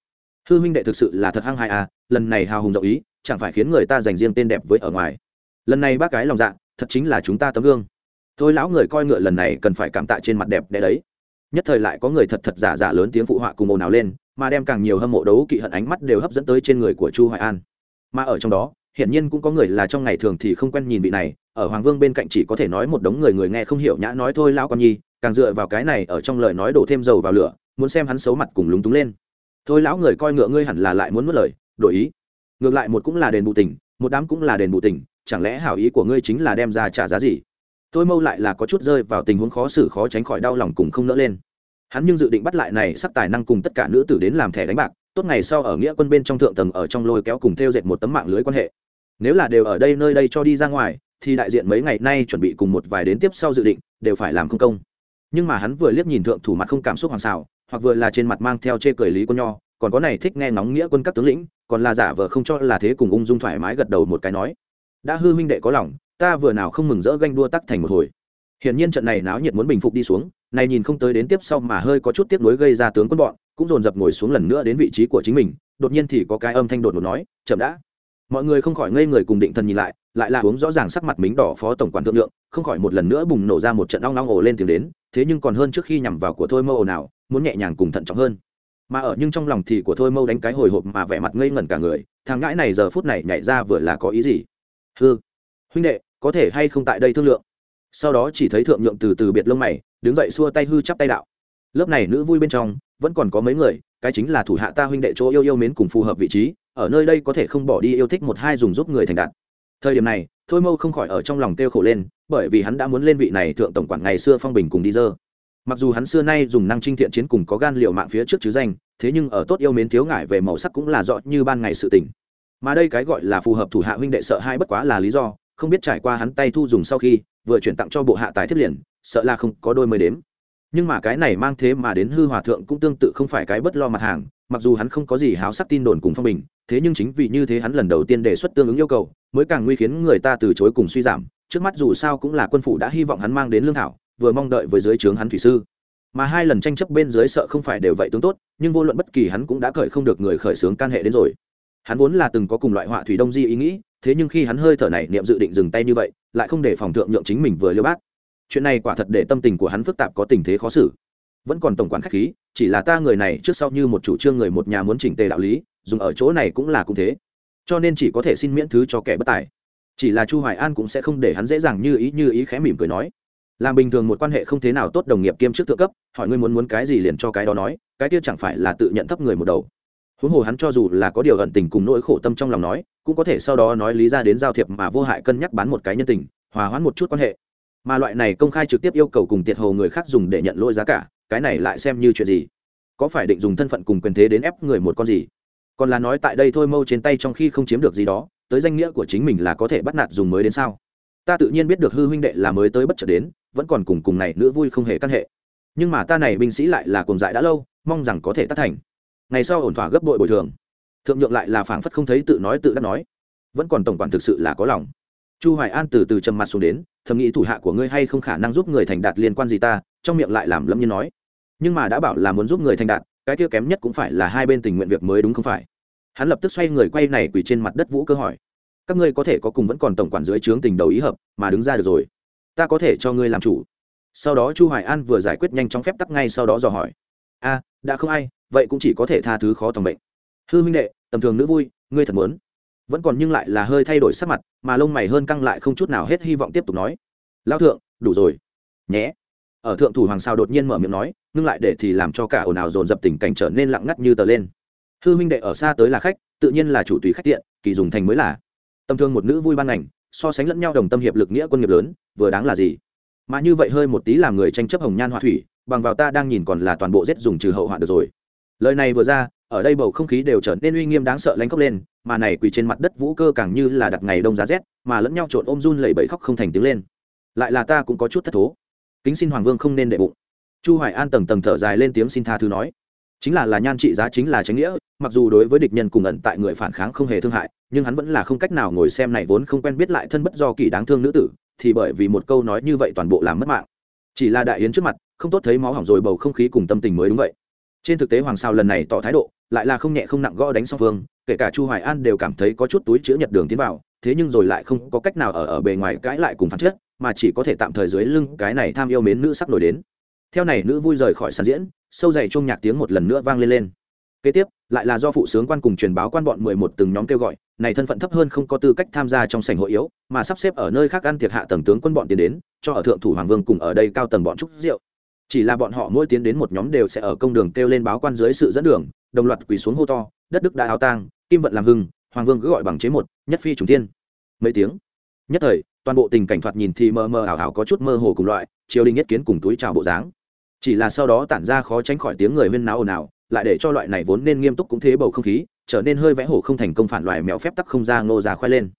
hư huynh đệ thực sự là thật hăng hại à lần này hào hùng dậu ý, chẳng phải khiến người ta dành riêng tên đẹp với ở ngoài. Lần này bác cái lòng dạ thật chính là chúng ta tấm gương. Thôi lão người coi ngựa lần này cần phải cảm tạ trên mặt đẹp đẽ đấy. Nhất thời lại có người thật thật giả giả lớn tiếng phụ họa cùng ồn ào lên, mà đem càng nhiều hâm mộ đấu kỵ hận ánh mắt đều hấp dẫn tới trên người của chu hoài an. Mà ở trong đó, hiển nhiên cũng có người là trong ngày thường thì không quen nhìn vị này, ở hoàng vương bên cạnh chỉ có thể nói một đống người người nghe không hiểu nhã nói thôi lão con nhi, càng dựa vào cái này ở trong lời nói đổ thêm dầu vào lửa, muốn xem hắn xấu mặt cùng lúng túng lên thôi lão người coi ngựa ngươi hẳn là lại muốn mất lời, đổi ý. Ngược lại một cũng là đền bù tình, một đám cũng là đền bù tình, chẳng lẽ hảo ý của ngươi chính là đem ra trả giá gì? Tôi mâu lại là có chút rơi vào tình huống khó xử khó tránh khỏi đau lòng cùng không nỡ lên. Hắn nhưng dự định bắt lại này sắc tài năng cùng tất cả nữ tử đến làm thẻ đánh bạc, tốt ngày sau ở nghĩa quân bên trong thượng tầng ở trong lôi kéo cùng theo dệt một tấm mạng lưới quan hệ. Nếu là đều ở đây nơi đây cho đi ra ngoài, thì đại diện mấy ngày nay chuẩn bị cùng một vài đến tiếp sau dự định, đều phải làm không công. Nhưng mà hắn vừa liếc nhìn thượng thủ mặt không cảm xúc hoàng xào hoặc vừa là trên mặt mang theo chê cười lý quân nho, còn có này thích nghe nóng nghĩa quân các tướng lĩnh, còn là giả vờ không cho là thế cùng ung dung thoải mái gật đầu một cái nói, đã hư huynh đệ có lòng, ta vừa nào không mừng rỡ ganh đua tắc thành một hồi. Hiển nhiên trận này náo nhiệt muốn bình phục đi xuống, này nhìn không tới đến tiếp sau mà hơi có chút tiếp nối gây ra tướng quân bọn, cũng dồn dập ngồi xuống lần nữa đến vị trí của chính mình, đột nhiên thì có cái âm thanh đột ngột nói, chậm đã mọi người không khỏi ngây người cùng định thần nhìn lại lại là uống rõ ràng sắc mặt mính đỏ phó tổng quản thượng lượng, không khỏi một lần nữa bùng nổ ra một trận long long ồ lên tiếng đến, thế nhưng còn hơn trước khi nhằm vào của thôi mâu ồ nào muốn nhẹ nhàng cùng thận trọng hơn. Mà ở nhưng trong lòng thì của thôi mâu đánh cái hồi hộp mà vẻ mặt ngây ngẩn cả người, thằng ngãi này giờ phút này nhảy ra vừa là có ý gì? Hư huynh đệ, có thể hay không tại đây thương lượng? Sau đó chỉ thấy thượng nhượng từ từ biệt lông mày, đứng dậy xua tay hư chắp tay đạo. Lớp này nữ vui bên trong, vẫn còn có mấy người, cái chính là thủ hạ ta huynh đệ chỗ yêu yêu mến cùng phù hợp vị trí ở nơi đây có thể không bỏ đi yêu thích một hai dùng giúp người thành đạt. Thời điểm này, thôi mâu không khỏi ở trong lòng kêu khổ lên, bởi vì hắn đã muốn lên vị này thượng tổng quản ngày xưa phong bình cùng đi dơ. Mặc dù hắn xưa nay dùng năng trinh thiện chiến cùng có gan liệu mạng phía trước chứ danh, thế nhưng ở tốt yêu mến thiếu ngại về màu sắc cũng là rõ như ban ngày sự tình. Mà đây cái gọi là phù hợp thủ hạ huynh đệ sợ hai bất quá là lý do, không biết trải qua hắn tay thu dùng sau khi, vừa chuyển tặng cho bộ hạ tài thiết liền, sợ là không có đôi mới đếm. Nhưng mà cái này mang thế mà đến hư hòa thượng cũng tương tự không phải cái bất lo mặt hàng, mặc dù hắn không có gì háo sắc tin đồn cùng phong bình thế nhưng chính vì như thế hắn lần đầu tiên đề xuất tương ứng yêu cầu, mới càng nguy khiến người ta từ chối cùng suy giảm. Trước mắt dù sao cũng là quân phủ đã hy vọng hắn mang đến lương thảo, vừa mong đợi với dưới trướng hắn thủy sư. Mà hai lần tranh chấp bên dưới sợ không phải đều vậy tướng tốt, nhưng vô luận bất kỳ hắn cũng đã cởi không được người khởi xướng can hệ đến rồi. Hắn vốn là từng có cùng loại họa thủy đông di ý nghĩ, thế nhưng khi hắn hơi thở này niệm dự định dừng tay như vậy, lại không để phòng thượng nhượng chính mình vừa liêu bát. Chuyện này quả thật để tâm tình của hắn phức tạp có tình thế khó xử vẫn còn tổng quản khách khí, chỉ là ta người này trước sau như một chủ trương người một nhà muốn chỉnh tề đạo lý, dùng ở chỗ này cũng là cũng thế. Cho nên chỉ có thể xin miễn thứ cho kẻ bất tài. Chỉ là chu hoài an cũng sẽ không để hắn dễ dàng như ý như ý khẽ mỉm cười nói. Làm bình thường một quan hệ không thế nào tốt đồng nghiệp kiêm chức thượng cấp, hỏi ngươi muốn muốn cái gì liền cho cái đó nói, cái kia chẳng phải là tự nhận thấp người một đầu. Huống hồ hắn cho dù là có điều ẩn tình cùng nỗi khổ tâm trong lòng nói, cũng có thể sau đó nói lý ra đến giao thiệp mà vô hại cân nhắc bán một cái nhân tình, hòa hoãn một chút quan hệ. Mà loại này công khai trực tiếp yêu cầu cùng tiệt hồ người khác dùng để nhận lỗi giá cả cái này lại xem như chuyện gì? Có phải định dùng thân phận cùng quyền thế đến ép người một con gì? Còn là nói tại đây thôi mâu trên tay trong khi không chiếm được gì đó, tới danh nghĩa của chính mình là có thể bắt nạt dùng mới đến sao? Ta tự nhiên biết được hư huynh đệ là mới tới bất chợt đến, vẫn còn cùng cùng này nữa vui không hề căn hệ. Nhưng mà ta này binh sĩ lại là cùng dại đã lâu, mong rằng có thể tác thành. Ngày sau ổn thỏa gấp bội bồi thường. Thượng nhượng lại là phảng phất không thấy tự nói tự đã nói. Vẫn còn tổng quản thực sự là có lòng. Chu hoài an từ từ trầm mặt xuống đến, thầm nghĩ thủ hạ của ngươi hay không khả năng giúp người thành đạt liên quan gì ta? Trong miệng lại làm lâm như nói nhưng mà đã bảo là muốn giúp người thành đạt, cái kia kém nhất cũng phải là hai bên tình nguyện việc mới đúng không phải? Hắn lập tức xoay người quay này quỳ trên mặt đất vũ cơ hỏi, các ngươi có thể có cùng vẫn còn tổng quản dưới trướng tình đầu ý hợp, mà đứng ra được rồi. Ta có thể cho ngươi làm chủ. Sau đó chu hoài an vừa giải quyết nhanh chóng phép tắc ngay sau đó dò hỏi, a, đã không ai, vậy cũng chỉ có thể tha thứ khó tòng bệnh. Hư minh đệ, tầm thường nữ vui, ngươi thật muốn. Vẫn còn nhưng lại là hơi thay đổi sắc mặt, mà lông mày hơn căng lại không chút nào hết hy vọng tiếp tục nói lao thượng, đủ rồi. Nhé. Ở thượng thủ hoàng sao đột nhiên mở miệng nói ngưng lại để thì làm cho cả ồn ào dồn dập tình cảnh trở nên lặng ngắt như tờ lên. Hư minh đệ ở xa tới là khách, tự nhiên là chủ tùy khách tiện, kỳ dùng thành mới là. Tầm thương một nữ vui ban ngành so sánh lẫn nhau đồng tâm hiệp lực nghĩa quân nghiệp lớn, vừa đáng là gì? Mà như vậy hơi một tí làm người tranh chấp hồng nhan họa thủy, bằng vào ta đang nhìn còn là toàn bộ giết dùng trừ hậu hoạn được rồi. Lời này vừa ra, ở đây bầu không khí đều trở nên uy nghiêm đáng sợ lánh khóc lên, mà này quỳ trên mặt đất vũ cơ càng như là đặt ngày đông giá rét, mà lẫn nhau trộn ôm run lẩy bẩy khóc không thành tiếng lên. Lại là ta cũng có chút thất thố. Kính xin hoàng vương không nên đệ bụng chu hoài an tầng tầng thở dài lên tiếng xin tha thứ nói. Chính là là nhan trị giá chính là tránh nghĩa, mặc dù đối với địch nhân cùng ẩn tại người phản kháng không hề thương hại, nhưng hắn vẫn là không cách nào ngồi xem này vốn không quen biết lại thân bất do kỳ đáng thương nữ tử, thì bởi vì một câu nói như vậy toàn bộ làm mất mạng. Chỉ là đại yến trước mặt, không tốt thấy máu hỏng rồi bầu không khí cùng tâm tình mới đúng vậy. Trên thực tế hoàng sao lần này tỏ thái độ, lại là không nhẹ không nặng gõ đánh song phương, kể cả chu hoài an đều cảm thấy có chút túi chữ nhật đường tiến vào, thế nhưng rồi lại không có cách nào ở ở bề ngoài cãi lại cùng phản chất, mà chỉ có thể tạm thời dưới lưng cái này tham yêu mến nữ sắp nổi đến theo này nữ vui rời khỏi sàn diễn, sâu dày chuông nhạc tiếng một lần nữa vang lên lên. Kế tiếp, lại là do phụ sướng quan cùng truyền báo quan bọn mười một từng nhóm kêu gọi, này thân phận thấp hơn không có tư cách tham gia trong sảnh hội yếu, mà sắp xếp ở nơi khác ăn tiệc hạ tầng tướng quân bọn tiến đến, cho ở thượng thủ hoàng vương cùng ở đây cao tầng bọn trúc rượu. Chỉ là bọn họ mỗi tiến đến một nhóm đều sẽ ở công đường kêu lên báo quan dưới sự dẫn đường, đồng loạt quỳ xuống hô to, đất đức đã áo tang, kim vận làm hưng, hoàng vương cứ gọi bằng chế một, nhất phi trùng tiên mấy tiếng. Nhất thời, toàn bộ tình cảnh thoạt nhìn thì mờ mờ ảo ảo có chút mơ hồ cùng loại triều đình nhất kiến cùng túi chào bộ dáng. Chỉ là sau đó tản ra khó tránh khỏi tiếng người huyên náo ồn ào, lại để cho loại này vốn nên nghiêm túc cũng thế bầu không khí, trở nên hơi vẽ hổ không thành công phản loại mèo phép tắc không ra ngô ra khoe lên.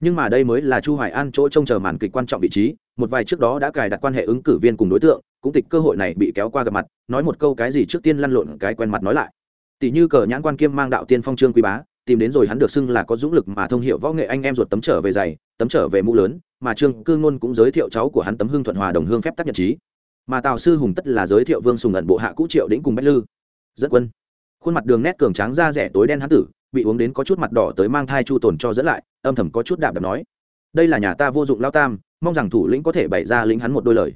Nhưng mà đây mới là chu hoài an chỗ trông chờ màn kịch quan trọng vị trí, một vài trước đó đã cài đặt quan hệ ứng cử viên cùng đối tượng, cũng tịch cơ hội này bị kéo qua gặp mặt, nói một câu cái gì trước tiên lăn lộn cái quen mặt nói lại. Tỷ như cờ nhãn quan kiêm mang đạo tiên phong trương quý bá, tìm đến rồi hắn được xưng là có dũng lực mà thông hiệu võ nghệ anh em ruột tấm trở về dày tấm trở về mũ lớn mà trương cư ngôn cũng giới thiệu cháu của hắn tấm hương thuận hòa đồng hương phép tác nhật trí. Mà tào sư hùng tất là giới thiệu vương sùng ẩn bộ hạ cũ triệu đĩnh cùng bách lư. Dẫn quân. Khuôn mặt đường nét cường tráng da rẻ tối đen hắn tử bị uống đến có chút mặt đỏ tới mang thai chu tồn cho dẫn lại âm thầm có chút đạp đạp nói. Đây là nhà ta vô dụng lao tam mong rằng thủ lĩnh có thể bày ra lính hắn một đôi lời.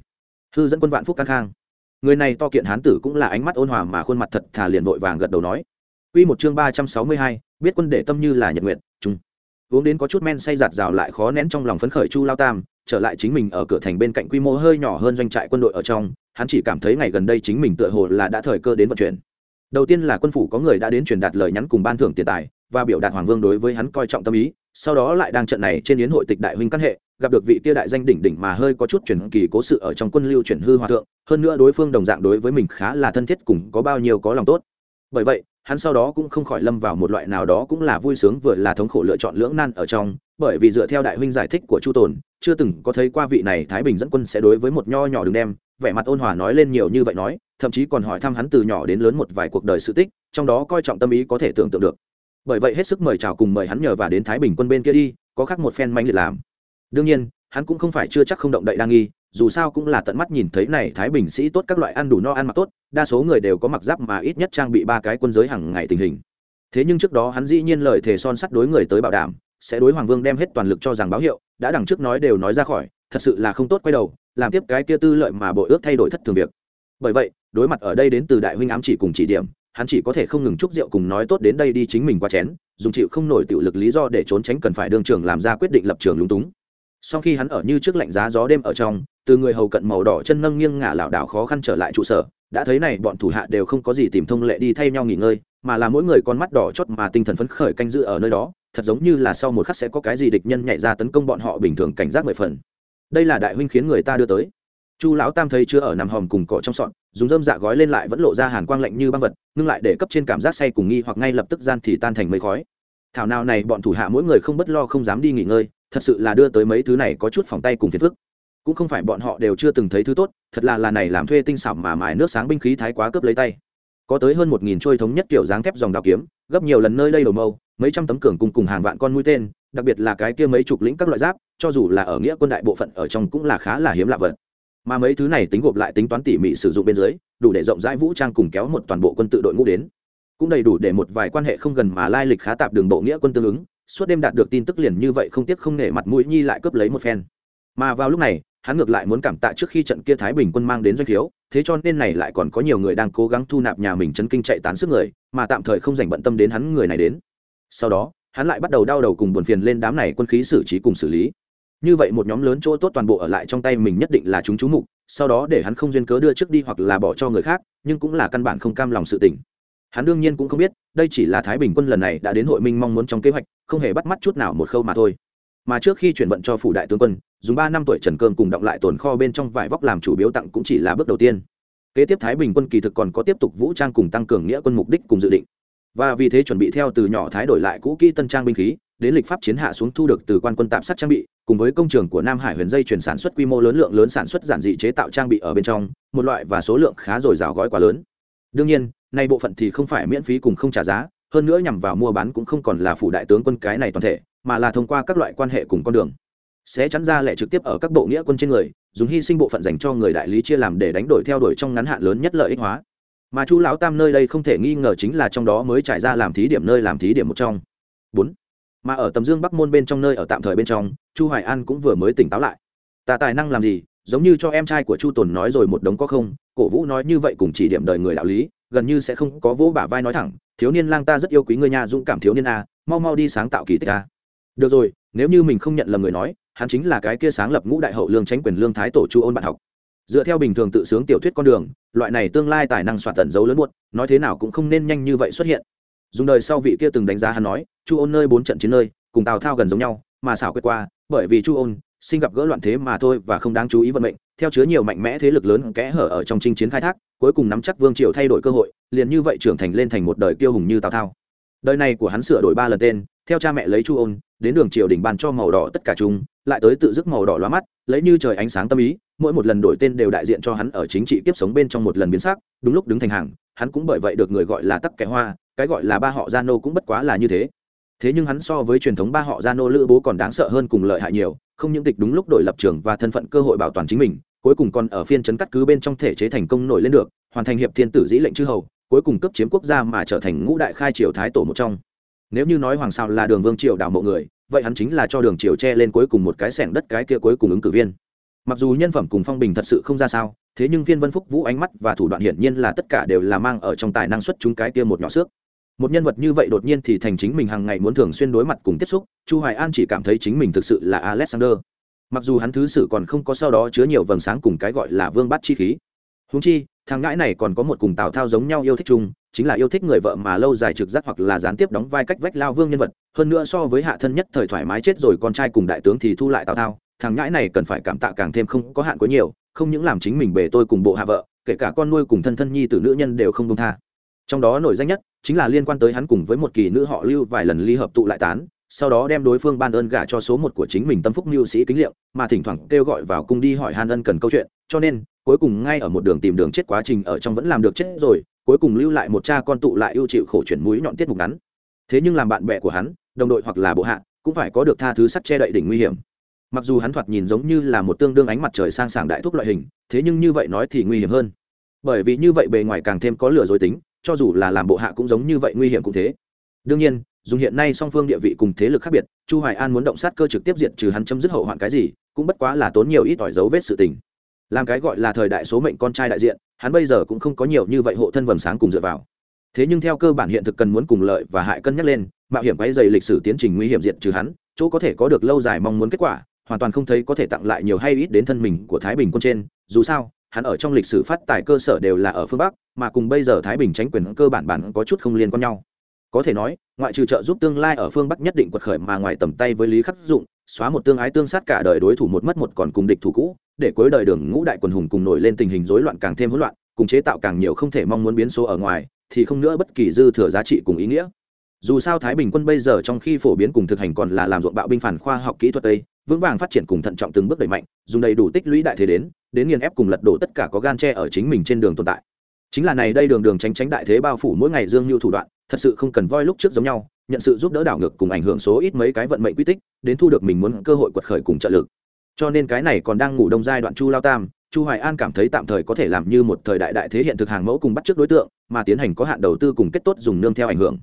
Hư dẫn quân vạn phúc căng khang. Người này to kiện hán tử cũng là ánh mắt ôn hòa mà khuôn mặt thật thà liền vội vàng gật đầu nói. Quy một chương ba trăm sáu mươi hai, biết quân để tâm như là nhật nguyện, chúng Uống đến có chút men say giạt rào lại khó nén trong lòng phấn khởi Chu Lao Tam, trở lại chính mình ở cửa thành bên cạnh quy mô hơi nhỏ hơn doanh trại quân đội ở trong, hắn chỉ cảm thấy ngày gần đây chính mình tựa hồ là đã thời cơ đến vận chuyển. Đầu tiên là quân phủ có người đã đến truyền đạt lời nhắn cùng ban thưởng tiền tài, và biểu đạt hoàng vương đối với hắn coi trọng tâm ý, sau đó lại đang trận này trên yến hội tịch đại huynh căn hệ, gặp được vị kia đại danh đỉnh đỉnh mà hơi có chút truyền kỳ cố sự ở trong quân lưu chuyển hư hòa thượng, hơn nữa đối phương đồng dạng đối với mình khá là thân thiết cùng có bao nhiêu có lòng tốt. Bởi vậy, hắn sau đó cũng không khỏi lâm vào một loại nào đó cũng là vui sướng vừa là thống khổ lựa chọn lưỡng nan ở trong, bởi vì dựa theo đại huynh giải thích của chu tồn, chưa từng có thấy qua vị này thái bình dẫn quân sẽ đối với một nho nhỏ đường đem, vẻ mặt ôn hòa nói lên nhiều như vậy nói, thậm chí còn hỏi thăm hắn từ nhỏ đến lớn một vài cuộc đời sự tích, trong đó coi trọng tâm ý có thể tưởng tượng được. Bởi vậy hết sức mời chào cùng mời hắn nhờ và đến thái bình quân bên kia đi, có khác một phen manh liệt làm. Đương nhiên, hắn cũng không phải chưa chắc không động đậy đa nghi dù sao cũng là tận mắt nhìn thấy này thái bình sĩ tốt các loại ăn đủ no ăn mặc tốt, đa số người đều có mặc giáp mà ít nhất trang bị ba cái quân giới hàng ngày tình hình. Thế nhưng trước đó hắn dĩ nhiên lời thề son sắt đối người tới bảo đảm, sẽ đối hoàng vương đem hết toàn lực cho rằng báo hiệu, đã đằng trước nói đều nói ra khỏi, thật sự là không tốt quay đầu, làm tiếp cái kia tư lợi mà bội ước thay đổi thất thường việc. Bởi vậy, đối mặt ở đây đến từ đại huynh ám chỉ cùng chỉ điểm, hắn chỉ có thể không ngừng chúc rượu cùng nói tốt đến đây đi chính mình qua chén, dùng chịu không nổi tiểu lực lý do để trốn tránh cần phải đương trường làm ra quyết định lập trường lúng túng. Sau khi hắn ở như trước lạnh giá gió đêm ở trong từ người hầu cận màu đỏ chân nâng nghiêng ngả lảo đảo khó khăn trở lại trụ sở, đã thấy này bọn thủ hạ đều không có gì tìm thông lệ đi thay nhau nghỉ ngơi, mà là mỗi người con mắt đỏ chót mà tinh thần phấn khởi canh giữ ở nơi đó, thật giống như là sau một khắc sẽ có cái gì địch nhân nhảy ra tấn công bọn họ bình thường cảnh giác mười phần. Đây là đại huynh khiến người ta đưa tới. Chu lão tam thấy chưa ở nằm hòm cùng cỏ trong sọn, dùng dơm dạ gói lên lại vẫn lộ ra hàn quang lạnh như băng vật, ngưng lại để cấp trên cảm giác say cùng nghi hoặc ngay lập tức gian thì tan thành mây khói. Thảo nào này bọn thủ hạ mỗi người không bất lo không dám đi nghỉ ngơi, thật sự là đưa tới mấy thứ này có chút phòng tay cùng phiền phức cũng không phải bọn họ đều chưa từng thấy thứ tốt, thật là là này làm thuê tinh xảo mà mài nước sáng binh khí thái quá cướp lấy tay. Có tới hơn một nghìn trôi thống nhất kiểu dáng thép dòng đào kiếm, gấp nhiều lần nơi đây đầu mâu, mấy trăm tấm cường cùng cùng hàng vạn con mũi tên, đặc biệt là cái kia mấy chục lĩnh các loại giáp, cho dù là ở nghĩa quân đại bộ phận ở trong cũng là khá là hiếm lạ vật. Mà mấy thứ này tính gộp lại tính toán tỉ mỉ sử dụng bên dưới, đủ để rộng rãi vũ trang cùng kéo một toàn bộ quân tự đội ngũ đến. Cũng đầy đủ để một vài quan hệ không gần mà lai lịch khá tạp đường bộ nghĩa quân tương ứng, suốt đêm đạt được tin tức liền như vậy không tiếc không nể mặt mũi nhi lại cướp lấy một phen. Mà vào lúc này hắn ngược lại muốn cảm tạ trước khi trận kia thái bình quân mang đến doanh thiếu thế cho nên này lại còn có nhiều người đang cố gắng thu nạp nhà mình chấn kinh chạy tán sức người, mà tạm thời không dành bận tâm đến hắn người này đến. Sau đó, hắn lại bắt đầu đau đầu cùng buồn phiền lên đám này quân khí xử trí cùng xử lý. Như vậy một nhóm lớn chỗ tốt toàn bộ ở lại trong tay mình nhất định là chúng chú mục, sau đó để hắn không duyên cớ đưa trước đi hoặc là bỏ cho người khác, nhưng cũng là căn bản không cam lòng sự tỉnh hắn đương nhiên cũng không biết, đây chỉ là thái bình quân lần này đã đến hội minh mong muốn trong kế hoạch, không hề bắt mắt chút nào một khâu mà thôi mà trước khi chuyển vận cho phủ đại tướng quân, dùng ba năm tuổi trần cơm cùng động lại tồn kho bên trong vải vóc làm chủ biếu tặng cũng chỉ là bước đầu tiên. Kế tiếp thái bình quân kỳ thực còn có tiếp tục vũ trang cùng tăng cường nghĩa quân mục đích cùng dự định. Và vì thế chuẩn bị theo từ nhỏ thái đổi lại cũ kỹ tân trang binh khí, đến lịch pháp chiến hạ xuống thu được từ quan quân tạm sát trang bị, cùng với công trường của nam hải huyền dây chuyển sản xuất quy mô lớn lượng lớn sản xuất giản dị chế tạo trang bị ở bên trong, một loại và số lượng khá dồi dào gói quá lớn. Đương nhiên, nay bộ phận thì không phải miễn phí cùng không trả giá, hơn nữa nhằm vào mua bán cũng không còn là phủ đại tướng quân cái này toàn thể mà là thông qua các loại quan hệ cùng con đường. Sẽ chắn ra lệ trực tiếp ở các bộ nghĩa quân trên người, dùng hy sinh bộ phận dành cho người đại lý chia làm để đánh đổi theo đuổi trong ngắn hạn lớn nhất lợi ích hóa. Mà chu lão tam nơi đây không thể nghi ngờ chính là trong đó mới trải ra làm thí điểm nơi làm thí điểm một trong. Bốn. Mà ở tầm dương bắc môn bên trong nơi ở tạm thời bên trong, chu hoài an cũng vừa mới tỉnh táo lại. Ta tài năng làm gì, giống như cho em trai của chu tồn nói rồi một đống có không, cổ vũ nói như vậy cùng chỉ điểm đời người đạo lý, gần như sẽ không có vỗ bả vai nói thẳng, thiếu niên lang ta rất yêu quý người nhà dũng cảm thiếu niên a, mau mau đi sáng tạo kỳ tích a được rồi, nếu như mình không nhận lầm người nói, hắn chính là cái kia sáng lập ngũ đại hậu lương tránh quyền lương thái tổ chu ôn bạn học. Dựa theo bình thường tự sướng tiểu thuyết con đường, loại này tương lai tài năng soạt tận dấu lớn muộn, nói thế nào cũng không nên nhanh như vậy xuất hiện. Dùng đời sau vị kia từng đánh giá hắn nói, chu ôn nơi bốn trận chiến nơi, cùng tào thao gần giống nhau, mà xảo quyết qua, bởi vì chu ôn sinh gặp gỡ loạn thế mà thôi và không đáng chú ý vận mệnh, theo chứa nhiều mạnh mẽ thế lực lớn kẽ hở ở trong chinh chiến khai thác, cuối cùng nắm chắc vương triều thay đổi cơ hội, liền như vậy trưởng thành lên thành một đời kiêu hùng như tào thao. Đời này của hắn sửa đổi ba lần tên theo cha mẹ lấy chu ôn, đến đường triều đình bàn cho màu đỏ tất cả chúng, lại tới tự dứt màu đỏ lóa mắt, lấy như trời ánh sáng tâm ý, mỗi một lần đổi tên đều đại diện cho hắn ở chính trị kiếp sống bên trong một lần biến sắc, đúng lúc đứng thành hàng, hắn cũng bởi vậy được người gọi là tắc kẻ hoa, cái gọi là ba họ gia nô cũng bất quá là như thế. Thế nhưng hắn so với truyền thống ba họ gia nô lữ bố còn đáng sợ hơn cùng lợi hại nhiều, không những tịch đúng lúc đổi lập trường và thân phận cơ hội bảo toàn chính mình, cuối cùng còn ở phiên chấn cắt cứ bên trong thể chế thành công nổi lên được, hoàn thành hiệp thiên tử dĩ lệnh chư hầu, cuối cùng cấp chiếm quốc gia mà trở thành ngũ đại khai triều thái tổ một trong nếu như nói hoàng sao là đường vương triều đảo mộ người, vậy hắn chính là cho đường triều che lên cuối cùng một cái sẻng đất cái kia cuối cùng ứng cử viên. Mặc dù nhân phẩm cùng phong bình thật sự không ra sao, thế nhưng viên vân phúc vũ ánh mắt và thủ đoạn hiển nhiên là tất cả đều là mang ở trong tài năng xuất chúng cái kia một nhỏ xước. Một nhân vật như vậy đột nhiên thì thành chính mình hàng ngày muốn thường xuyên đối mặt cùng tiếp xúc, chu hoài an chỉ cảm thấy chính mình thực sự là alexander. Mặc dù hắn thứ sử còn không có sau đó chứa nhiều vầng sáng cùng cái gọi là vương bát chi khí. Húng chi, thằng ngãi này còn có một cùng tào thao giống nhau yêu thích chung chính là yêu thích người vợ mà lâu dài trực giác hoặc là gián tiếp đóng vai cách vách lao vương nhân vật, hơn nữa so với hạ thân nhất thời thoải mái chết rồi con trai cùng đại tướng thì thu lại tào thao, thằng ngãi này cần phải cảm tạ càng thêm không có hạn quá nhiều, không những làm chính mình bề tôi cùng bộ hạ vợ, kể cả con nuôi cùng thân thân nhi tử nữ nhân đều không đông tha. Trong đó nổi danh nhất chính là liên quan tới hắn cùng với một kỳ nữ họ lưu vài lần ly hợp tụ lại tán, sau đó đem đối phương ban ơn gả cho số một của chính mình tâm phúc mưu sĩ kính liệu mà thỉnh thoảng kêu gọi vào cung đi hỏi han ân cần câu chuyện, cho nên, cuối cùng ngay ở một đường tìm đường chết quá trình ở trong vẫn làm được chết rồi cuối cùng lưu lại một cha con tụ lại ưu chịu khổ chuyển mũi nhọn tiết mục ngắn. Thế nhưng làm bạn bè của hắn, đồng đội hoặc là bộ hạ, cũng phải có được tha thứ sắt che đậy đỉnh nguy hiểm. Mặc dù hắn thoạt nhìn giống như là một tương đương ánh mặt trời sang sảng đại thúc loại hình, thế nhưng như vậy nói thì nguy hiểm hơn. Bởi vì như vậy bề ngoài càng thêm có lừa dối tính, cho dù là làm bộ hạ cũng giống như vậy nguy hiểm cũng thế. Đương nhiên, dùng hiện nay song phương địa vị cùng thế lực khác biệt, chu hoài an muốn động sát cơ trực tiếp diện trừ hắn chấm dứt hậu hoạn cái gì, cũng bất quá là tốn nhiều ít ỏi dấu vết sự tình làm cái gọi là thời đại số mệnh con trai đại diện, hắn bây giờ cũng không có nhiều như vậy hộ thân vầng sáng cùng dựa vào. Thế nhưng theo cơ bản hiện thực cần muốn cùng lợi và hại cân nhắc lên, mạo hiểm quấy dày lịch sử tiến trình nguy hiểm diệt trừ hắn, chỗ có thể có được lâu dài mong muốn kết quả, hoàn toàn không thấy có thể tặng lại nhiều hay ít đến thân mình của thái bình quân trên. Dù sao, hắn ở trong lịch sử phát tài cơ sở đều là ở phương bắc, mà cùng bây giờ thái bình tránh quyền cơ bản bản có chút không liên quan nhau. Có thể nói, ngoại trừ trợ giúp tương lai ở phương bắc nhất định quật khởi mà ngoài tầm tay với lý khắc dụng, xóa một tương ái tương sát cả đời đối thủ một mất một còn cùng địch thủ cũ để cuối đời đường ngũ đại quần hùng cùng nổi lên tình hình rối loạn càng thêm hỗn loạn, cùng chế tạo càng nhiều không thể mong muốn biến số ở ngoài, thì không nữa bất kỳ dư thừa giá trị cùng ý nghĩa. Dù sao thái bình quân bây giờ trong khi phổ biến cùng thực hành còn là làm ruộng bạo binh phản khoa học kỹ thuật tây vững vàng phát triển cùng thận trọng từng bước đẩy mạnh, dùng đầy đủ tích lũy đại thế đến đến nghiền ép cùng lật đổ tất cả có gan tre ở chính mình trên đường tồn tại. Chính là này đây đường đường tránh tránh đại thế bao phủ mỗi ngày dương như thủ đoạn, thật sự không cần voi lúc trước giống nhau, nhận sự giúp đỡ đảo ngược cùng ảnh hưởng số ít mấy cái vận mệnh quy tích, đến thu được mình muốn cơ hội quật khởi cùng trợ lực cho nên cái này còn đang ngủ đông giai đoạn chu lao tam, chu hoài an cảm thấy tạm thời có thể làm như một thời đại đại thế hiện thực hàng mẫu cùng bắt trước đối tượng, mà tiến hành có hạn đầu tư cùng kết tốt dùng nương theo ảnh hưởng.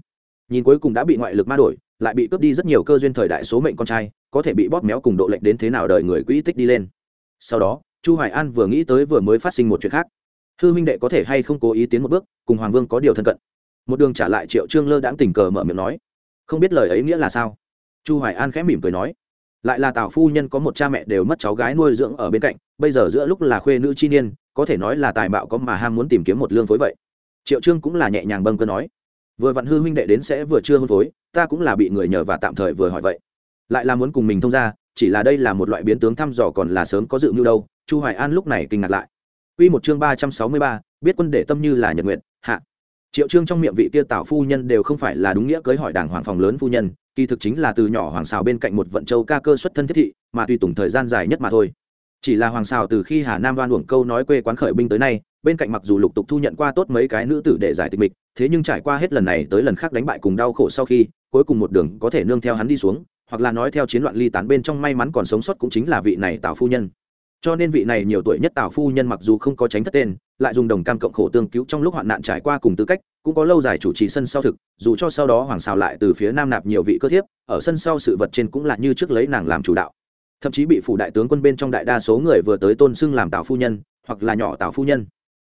Nhìn cuối cùng đã bị ngoại lực ma đổi, lại bị cướp đi rất nhiều cơ duyên thời đại số mệnh con trai, có thể bị bóp méo cùng độ lệnh đến thế nào đời người quỹ tích đi lên. Sau đó, chu hoài an vừa nghĩ tới vừa mới phát sinh một chuyện khác. Hư minh đệ có thể hay không cố ý tiến một bước, cùng hoàng vương có điều thân cận. Một đường trả lại triệu trương lơ đãng tình cờ mở miệng nói. Không biết lời ấy nghĩa là sao? Chu hoài an khẽ mỉm cười nói lại là tào phu nhân có một cha mẹ đều mất cháu gái nuôi dưỡng ở bên cạnh bây giờ giữa lúc là khuê nữ chi niên có thể nói là tài mạo có mà ham muốn tìm kiếm một lương phối vậy. Triệu trương cũng là nhẹ nhàng bâng cơ nói vừa vặn hư huynh đệ đến sẽ vừa chưa hôn phối ta cũng là bị người nhờ và tạm thời vừa hỏi vậy. Lại là muốn cùng mình thông ra chỉ là đây là một loại biến tướng thăm dò còn là sớm có dự mưu đâu. Chu hoài an lúc này kinh ngạc lại. Quy một chương ba trăm sáu mươi ba, biết quân để tâm như là nhật nguyện hạ triệu trương trong miệng vị kia tảo phu nhân đều không phải là đúng nghĩa cưới hỏi đảng hoàng phòng lớn phu nhân, kỳ thực chính là từ nhỏ hoàng xào bên cạnh một vận châu ca cơ xuất thân thiết thị, mà tùy tùng thời gian dài nhất mà thôi. Chỉ là hoàng xào từ khi hà nam đoan uổng câu nói quê quán khởi binh tới nay, bên cạnh mặc dù lục tục thu nhận qua tốt mấy cái nữ tử để giải tịch mịch, thế nhưng trải qua hết lần này tới lần khác đánh bại cùng đau khổ sau khi, cuối cùng một đường có thể nương theo hắn đi xuống, hoặc là nói theo chiến loạn ly tán bên trong may mắn còn sống sót cũng chính là vị này tào phu nhân cho nên vị này nhiều tuổi nhất tào phu nhân mặc dù không có tránh thất tên, lại dùng đồng cam cộng khổ tương cứu trong lúc hoạn nạn trải qua cùng tư cách, cũng có lâu dài chủ trì sân sau thực, dù cho sau đó hoàng xào lại từ phía nam nạp nhiều vị cơ thiếp, ở sân sau sự vật trên cũng là như trước lấy nàng làm chủ đạo. Thậm chí bị phủ đại tướng quân bên trong đại đa số người vừa tới tôn xưng làm tào phu nhân, hoặc là nhỏ tào phu nhân.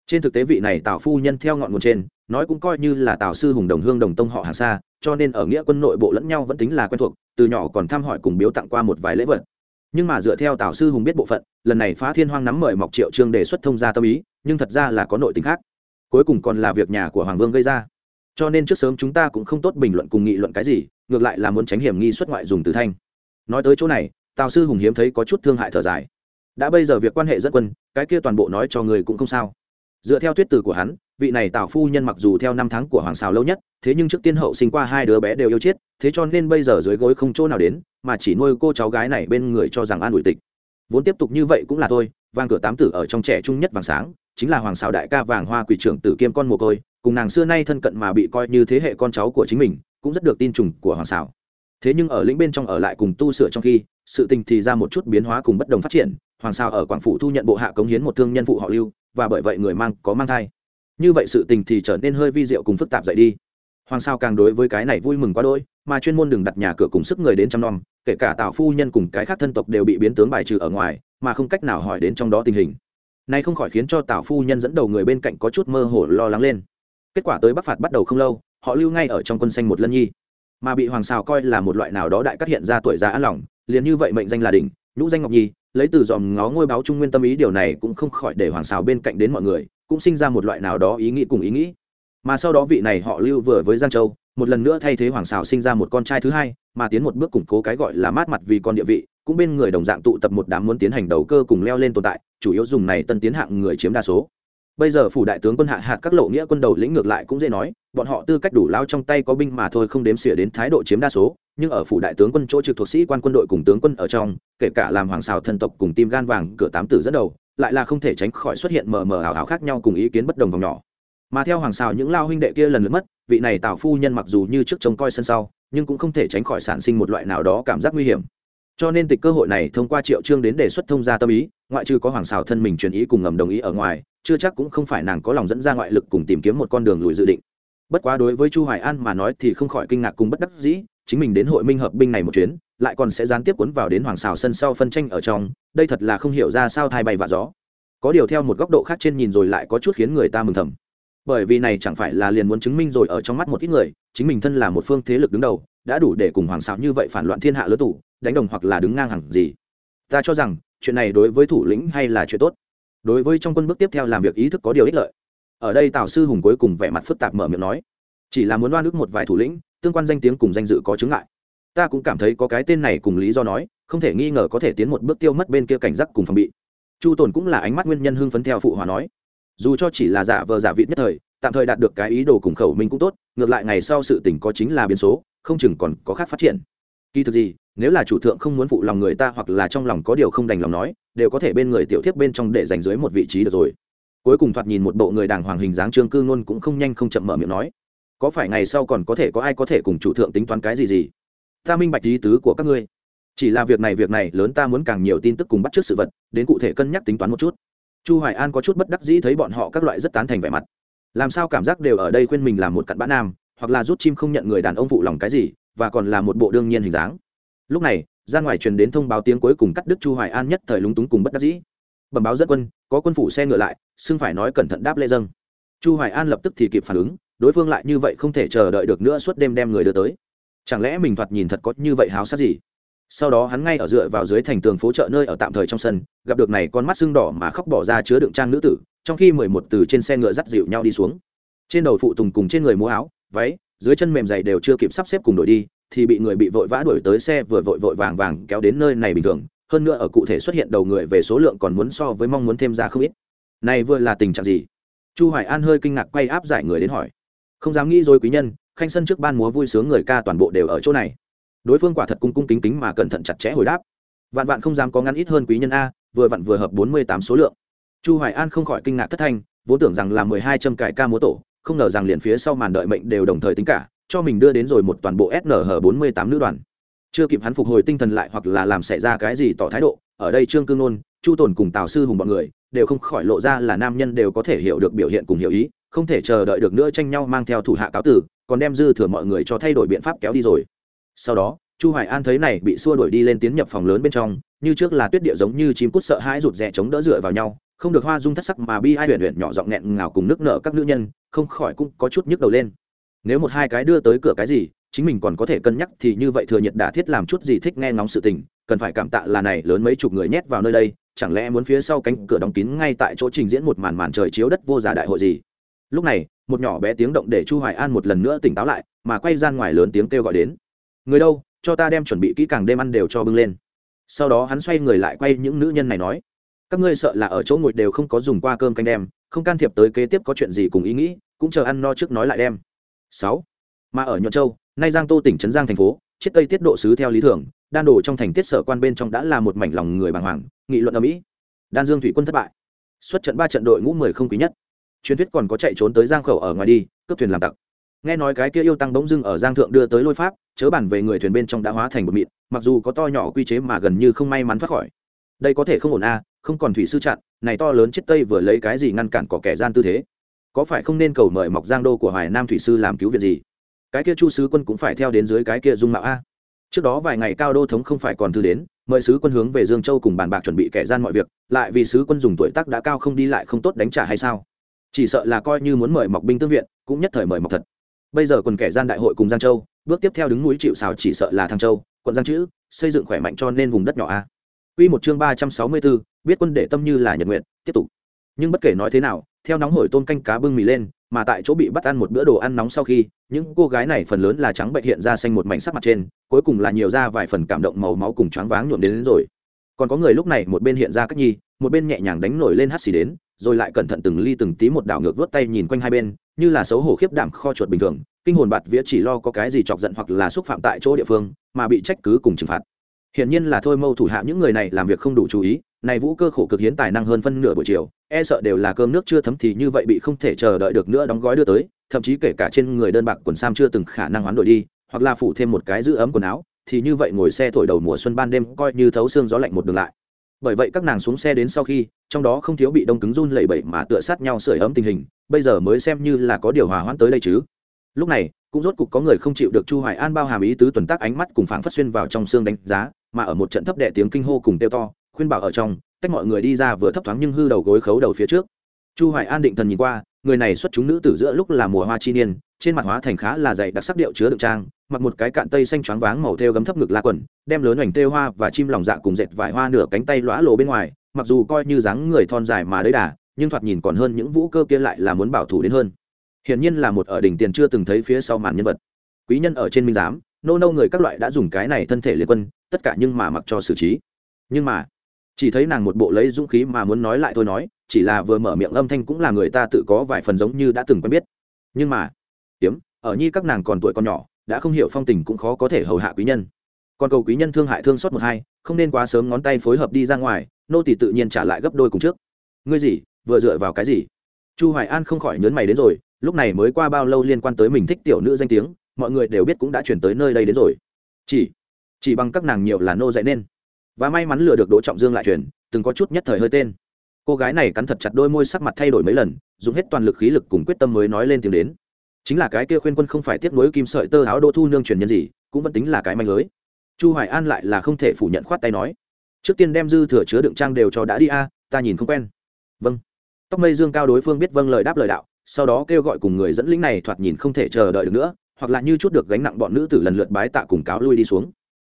Trên thực tế vị này tào phu nhân theo ngọn nguồn trên, nói cũng coi như là tào sư hùng đồng hương đồng tông họ hàng xa, cho nên ở nghĩa quân nội bộ lẫn nhau vẫn tính là quen thuộc, từ nhỏ còn thăm hỏi cùng biếu tặng qua một vài lễ vật nhưng mà dựa theo tào sư hùng biết bộ phận, lần này phá thiên hoang nắm mời mọc triệu trương đề xuất thông gia tâm ý, nhưng thật ra là có nội tình khác. Cuối cùng còn là việc nhà của hoàng vương gây ra. Cho nên trước sớm chúng ta cũng không tốt bình luận cùng nghị luận cái gì, ngược lại là muốn tránh hiểm nghi xuất ngoại dùng từ thanh. Nói tới chỗ này, tào sư hùng hiếm thấy có chút thương hại thở dài. Đã bây giờ việc quan hệ dẫn quân, cái kia toàn bộ nói cho người cũng không sao. Dựa theo thuyết từ của hắn vị này tào phu nhân mặc dù theo năm tháng của hoàng xào lâu nhất, thế nhưng trước tiên hậu sinh qua hai đứa bé đều yêu chết, thế cho nên bây giờ dưới gối không chỗ nào đến, mà chỉ nuôi cô cháu gái này bên người cho rằng an ủi tịch. Vốn tiếp tục như vậy cũng là thôi vàng cửa tám tử ở trong trẻ trung nhất vàng sáng, chính là hoàng xào đại ca vàng hoa quỷ trưởng tử kiêm con mồ côi, cùng nàng xưa nay thân cận mà bị coi như thế hệ con cháu của chính mình, cũng rất được tin trùng của hoàng xào. Thế nhưng ở lĩnh bên trong ở lại cùng tu sửa trong khi, sự tình thì ra một chút biến hóa cùng bất đồng phát triển, hoàng sao ở quảng phủ thu nhận bộ hạ cống hiến một thương nhân phụ họ lưu, và bởi vậy người mang có mang thai như vậy sự tình thì trở nên hơi vi diệu cùng phức tạp dậy đi. Hoàng sao càng đối với cái này vui mừng quá đôi mà chuyên môn đừng đặt nhà cửa cùng sức người đến chăm nom, kể cả tào phu nhân cùng cái khác thân tộc đều bị biến tướng bài trừ ở ngoài, mà không cách nào hỏi đến trong đó tình hình. Nay không khỏi khiến cho tào phu nhân dẫn đầu người bên cạnh có chút mơ hồ lo lắng lên. Kết quả tới bắc phạt bắt đầu không lâu, họ lưu ngay ở trong quân xanh một lân nhi. Mà bị hoàng sao coi là một loại nào đó đại cắt hiện ra tuổi già an lòng, liền như vậy mệnh danh là đỉnh, nhũ danh ngọc nhi, lấy từ dòm ngó ngôi báo trung nguyên tâm ý điều này cũng không khỏi để hoàng xào bên cạnh đến mọi người cũng sinh ra một loại nào đó ý nghĩ cùng ý nghĩ. Mà sau đó vị này họ lưu vừa với giang châu, một lần nữa thay thế hoàng xào sinh ra một con trai thứ hai, mà tiến một bước củng cố cái gọi là mát mặt vì con địa vị, cũng bên người đồng dạng tụ tập một đám muốn tiến hành đầu cơ cùng leo lên tồn tại, chủ yếu dùng này tân tiến hạng người chiếm đa số. Bây giờ phủ đại tướng quân hạ hạt các lộ nghĩa quân đầu lĩnh ngược lại cũng dễ nói, bọn họ tư cách đủ lao trong tay có binh mà thôi không đếm xỉa đến thái độ chiếm đa số, nhưng ở phủ đại tướng quân chỗ trực thuộc sĩ quan quân đội cùng tướng quân ở trong, kể cả làm hoàng xào thân tộc cùng tim gan vàng cửa tám tử dẫn đầu lại là không thể tránh khỏi xuất hiện mờ mờ ảo ảo khác nhau cùng ý kiến bất đồng vòng nhỏ. Mà theo hoàng xào những lao huynh đệ kia lần lượt mất, vị này tào phu nhân mặc dù như trước trông coi sân sau, nhưng cũng không thể tránh khỏi sản sinh một loại nào đó cảm giác nguy hiểm. Cho nên tịch cơ hội này thông qua triệu trương đến đề xuất thông gia tâm ý, ngoại trừ có hoàng xào thân mình truyền ý cùng ngầm đồng ý ở ngoài, chưa chắc cũng không phải nàng có lòng dẫn ra ngoại lực cùng tìm kiếm một con đường lùi dự định. Bất quá đối với chu hoài an mà nói thì không khỏi kinh ngạc cùng bất đắc dĩ, chính mình đến hội minh hợp binh này một chuyến lại còn sẽ gián tiếp cuốn vào đến hoàng xào sân sau phân tranh ở trong, đây thật là không hiểu ra sao thai bay và gió. Có điều theo một góc độ khác trên nhìn rồi lại có chút khiến người ta mừng thầm. Bởi vì này chẳng phải là liền muốn chứng minh rồi ở trong mắt một ít người, chính mình thân là một phương thế lực đứng đầu, đã đủ để cùng hoàng xào như vậy phản loạn thiên hạ lứa tủ đánh đồng hoặc là đứng ngang hàng gì. Ta cho rằng, chuyện này đối với thủ lĩnh hay là chuyện tốt? Đối với trong quân bước tiếp theo làm việc ý thức có điều ích lợi. Ở đây tào sư hùng cuối cùng vẻ mặt phức tạp mở miệng nói, chỉ là muốn đoan ước một vài thủ lĩnh, tương quan danh tiếng cùng danh dự có chứng ngại ta cũng cảm thấy có cái tên này cùng lý do nói, không thể nghi ngờ có thể tiến một bước tiêu mất bên kia cảnh giác cùng phòng bị. Chu tồn cũng là ánh mắt nguyên nhân hưng phấn theo phụ hòa nói. Dù cho chỉ là giả vờ giả vịt nhất thời, tạm thời đạt được cái ý đồ cùng khẩu mình cũng tốt, ngược lại ngày sau sự tình có chính là biến số, không chừng còn có khác phát triển. Kỳ thực gì, nếu là chủ thượng không muốn phụ lòng người ta hoặc là trong lòng có điều không đành lòng nói, đều có thể bên người tiểu thiếp bên trong để dành dưới một vị trí được rồi. Cuối cùng thoạt nhìn một bộ người đàng hoàng hình dáng trương cư ngôn cũng không nhanh không chậm mở miệng nói. Có phải ngày sau còn có thể có ai có thể cùng chủ thượng tính toán cái gì gì? Ta minh bạch ý tứ của các ngươi. Chỉ là việc này việc này, lớn ta muốn càng nhiều tin tức cùng bắt trước sự vật, đến cụ thể cân nhắc tính toán một chút. Chu hoài an có chút bất đắc dĩ thấy bọn họ các loại rất tán thành vẻ mặt. Làm sao cảm giác đều ở đây khuyên mình làm một cặn bã nam, hoặc là rút chim không nhận người đàn ông phụ lòng cái gì, và còn là một bộ đương nhiên hình dáng. Lúc này, ra ngoài truyền đến thông báo tiếng cuối cùng cắt đứt chu hoài an nhất thời lúng túng cùng bất đắc dĩ. Bẩm báo dẫn quân, có quân phủ xe ngựa lại, xưng phải nói cẩn thận đáp lễ dâng chu hoài an lập tức thì kịp phản ứng, đối phương lại như vậy không thể chờ đợi được nữa suốt đêm đem người đưa tới chẳng lẽ mình thoạt nhìn thật có như vậy háo sắc gì? Sau đó hắn ngay ở dựa vào dưới thành tường phố chợ nơi ở tạm thời trong sân, gặp được này con mắt sưng đỏ mà khóc bỏ ra chứa đựng trang nữ tử, trong khi mười một từ trên xe ngựa dắt dịu nhau đi xuống. Trên đầu phụ tùng cùng trên người mua áo, váy, dưới chân mềm dày đều chưa kịp sắp xếp cùng đổi đi, thì bị người bị vội vã đuổi tới xe vừa vội vội vàng vàng kéo đến nơi này bình thường. Hơn nữa ở cụ thể xuất hiện đầu người về số lượng còn muốn so với mong muốn thêm ra không ít. Này vừa là tình trạng gì? Chu hoài an hơi kinh ngạc quay áp giải người đến hỏi. Không dám nghĩ rồi quý nhân khanh sân trước ban múa vui sướng người ca toàn bộ đều ở chỗ này. Đối phương quả thật cung cung kính kính mà cẩn thận chặt chẽ hồi đáp. Vạn vạn không dám có ngăn ít hơn quý nhân a, vừa vặn vừa hợp bốn mươi tám số lượng. Chu hoài an không khỏi kinh ngạc thất thanh, vốn tưởng rằng là mười hai châm cải ca múa tổ, không ngờ rằng liền phía sau màn đợi mệnh đều đồng thời tính cả, cho mình đưa đến rồi một toàn bộ snh bốn mươi tám nữ đoàn. Chưa kịp hắn phục hồi tinh thần lại hoặc là làm xảy ra cái gì tỏ thái độ, ở đây trương cương nôn, chu tồn cùng tào sư hùng bọn người, đều không khỏi lộ ra là nam nhân đều có thể hiểu được biểu hiện cùng hiểu ý, không thể chờ đợi được nữa tranh nhau mang theo thủ hạ cáo tử còn đem dư thừa mọi người cho thay đổi biện pháp kéo đi rồi. Sau đó, chu hoài an thấy này bị xua đuổi đi lên tiến nhập phòng lớn bên trong, như trước là tuyết địa giống như chim cút sợ hãi rụt rè chống đỡ dựa vào nhau, không được hoa dung thất sắc mà bi ai huyền huyền nhỏ giọng nghẹn ngào cùng nước nở các nữ nhân, không khỏi cũng có chút nhức đầu lên. Nếu một hai cái đưa tới cửa cái gì, chính mình còn có thể cân nhắc thì như vậy thừa nhiệt đả thiết làm chút gì thích nghe ngóng sự tình, cần phải cảm tạ là này lớn mấy chục người nhét vào nơi đây, chẳng lẽ muốn phía sau cánh cửa đóng kín ngay tại chỗ trình diễn một màn màn trời chiếu đất vô giả đại hội gì? Lúc này một nhỏ bé tiếng động để chu hoài an một lần nữa tỉnh táo lại, mà quay ra ngoài lớn tiếng kêu gọi đến. Người đâu? Cho ta đem chuẩn bị kỹ càng đêm ăn đều cho bưng lên. Sau đó hắn xoay người lại quay những nữ nhân này nói, các ngươi sợ là ở chỗ ngồi đều không có dùng qua cơm canh đem, không can thiệp tới kế tiếp có chuyện gì cùng ý nghĩ, cũng chờ ăn no trước nói lại đem. Sáu. Mà ở nhuận châu, nay giang tô tỉnh trấn giang thành phố, chiết tây tiết độ sứ theo lý thường, đan đổ trong thành tiết sở quan bên trong đã là một mảnh lòng người bàng hoàng, nghị luận ở mỹ đan dương thủy quân thất bại. Xuất trận ba trận đội ngũ mười không quý nhất truyền thuyết còn có chạy trốn tới giang khẩu ở ngoài đi, cướp thuyền làm tặc. Nghe nói cái kia yêu tăng bỗng dưng ở giang thượng đưa tới lôi pháp, chớ bản về người thuyền bên trong đã hóa thành một mịn, mặc dù có to nhỏ quy chế mà gần như không may mắn thoát khỏi. Đây có thể không ổn a, không còn thủy sư chặn, này to lớn chết tây vừa lấy cái gì ngăn cản có kẻ gian tư thế? Có phải không nên cầu mời mọc giang đô của hoài nam thủy sư làm cứu việc gì? Cái kia chu sứ quân cũng phải theo đến dưới cái kia dung mạo a. Trước đó vài ngày cao đô thống không phải còn thư đến, mời sứ quân hướng về dương châu cùng bàn bạc chuẩn bị kẻ gian mọi việc, lại vì sứ quân dùng tuổi tác đã cao không đi lại không tốt đánh trả hay sao? Chỉ sợ là coi như muốn mời mọc binh tương viện cũng nhất thời mời mọc thật bây giờ còn kẻ gian đại hội cùng giang châu bước tiếp theo đứng núi chịu xào chỉ sợ là thăng châu quận giang chữ xây dựng khỏe mạnh cho nên vùng đất nhỏ a Quy một chương ba trăm sáu mươi 364, biết quân để tâm như là nhật nguyện, tiếp tục. Nhưng bất kể nói thế nào, theo nóng hổi tôm canh cá bưng mì lên, mà tại chỗ bị bắt ăn một bữa đồ ăn nóng sau khi, những cô gái này phần lớn là trắng bệnh hiện ra xanh một mảnh sắc mặt trên, cuối cùng là nhiều ra vài phần cảm động màu máu cùng choáng váng nhuộm đến, đến rồi. Còn có người lúc này một bên hiện ra cách nhi, một bên nhẹ nhàng đánh nổi lên hắt xì đến, rồi lại cẩn thận từng ly từng tí một đảo ngược vớt tay nhìn quanh hai bên, như là xấu hổ khiếp đảm kho chuột bình thường, kinh hồn bạt vía chỉ lo có cái gì chọc giận hoặc là xúc phạm tại chỗ địa phương, mà bị trách cứ cùng trừng phạt. Hiển nhiên là thôi mâu thủ hạ những người này làm việc không đủ chú ý, này vũ cơ khổ cực hiến tài năng hơn phân nửa buổi chiều, e sợ đều là cơm nước chưa thấm thì như vậy bị không thể chờ đợi được nữa đóng gói đưa tới, thậm chí kể cả trên người đơn bạc quần sam chưa từng khả năng hoán đổi đi, hoặc là phủ thêm một cái giữ ấm quần áo, thì như vậy ngồi xe thổi đầu mùa xuân ban đêm coi như thấu xương gió lạnh một đường lại. Bởi vậy các nàng xuống xe đến sau khi, trong đó không thiếu bị đông cứng run lẩy bẩy mà tựa sát nhau sưởi ấm tình hình, bây giờ mới xem như là có điều hòa hoãn tới đây chứ. Lúc này, cũng rốt cục có người không chịu được Chu Hoài An bao hàm ý tứ tuần tác ánh mắt cùng phảng phất xuyên vào trong xương đánh giá, mà ở một trận thấp đệ tiếng kinh hô cùng tiêu to khuyên bảo ở trong cách mọi người đi ra vừa thấp thoáng nhưng hư đầu gối khấu đầu phía trước chu hoài an định thần nhìn qua người này xuất chúng nữ tử giữa lúc là mùa hoa chi niên trên mặt hóa thành khá là dày đặc sắc điệu chứa đựng trang, mặc một cái cạn tây xanh choáng váng màu thêu gấm thấp ngực la quần, đem lớn hoành tê hoa và chim lòng dạ cùng dệt vải hoa nửa cánh tay lõa lồ bên ngoài, mặc dù coi như dáng người thon dài mà đấy đà, nhưng thoạt nhìn còn hơn những vũ cơ kia lại là muốn bảo thủ đến hơn. Hiển nhiên là một ở đỉnh tiền chưa từng thấy phía sau màn nhân vật. Quý nhân ở trên minh giám, nô nô người các loại đã dùng cái này thân thể liên quân, tất cả nhưng mà mặc cho xử trí. Nhưng mà, chỉ thấy nàng một bộ lấy dũng khí mà muốn nói lại thôi nói, chỉ là vừa mở miệng âm thanh cũng là người ta tự có vài phần giống như đã từng quen biết. Nhưng mà ở nhi các nàng còn tuổi còn nhỏ, đã không hiểu phong tình cũng khó có thể hầu hạ quý nhân. Còn cầu quý nhân thương hại thương xót một hai, không nên quá sớm ngón tay phối hợp đi ra ngoài, nô tỷ tự nhiên trả lại gấp đôi cùng trước. Ngươi gì, vừa dựa vào cái gì? Chu hoài an không khỏi nhớn mày đến rồi, lúc này mới qua bao lâu liên quan tới mình thích tiểu nữ danh tiếng, mọi người đều biết cũng đã chuyển tới nơi đây đến rồi. Chỉ chỉ bằng các nàng nhiều là nô dạy nên. Và may mắn lừa được đỗ trọng dương lại truyền, từng có chút nhất thời hơi tên. Cô gái này cắn thật chặt đôi môi sắc mặt thay đổi mấy lần, dùng hết toàn lực khí lực cùng quyết tâm mới nói lên tiếng đến chính là cái kia khuyên quân không phải tiếp nối kim sợi tơ áo đô thu nương truyền nhân gì, cũng vẫn tính là cái manh lưới. Chu hoài an lại là không thể phủ nhận khoát tay nói, trước tiên đem dư thừa chứa đựng trang đều cho đã đi a, ta nhìn không quen. Vâng. Tóc mây dương cao đối phương biết vâng lời đáp lời đạo, sau đó kêu gọi cùng người dẫn lĩnh này thoạt nhìn không thể chờ đợi được nữa, hoặc là như chút được gánh nặng bọn nữ tử lần lượt bái tạ cùng cáo lui đi xuống.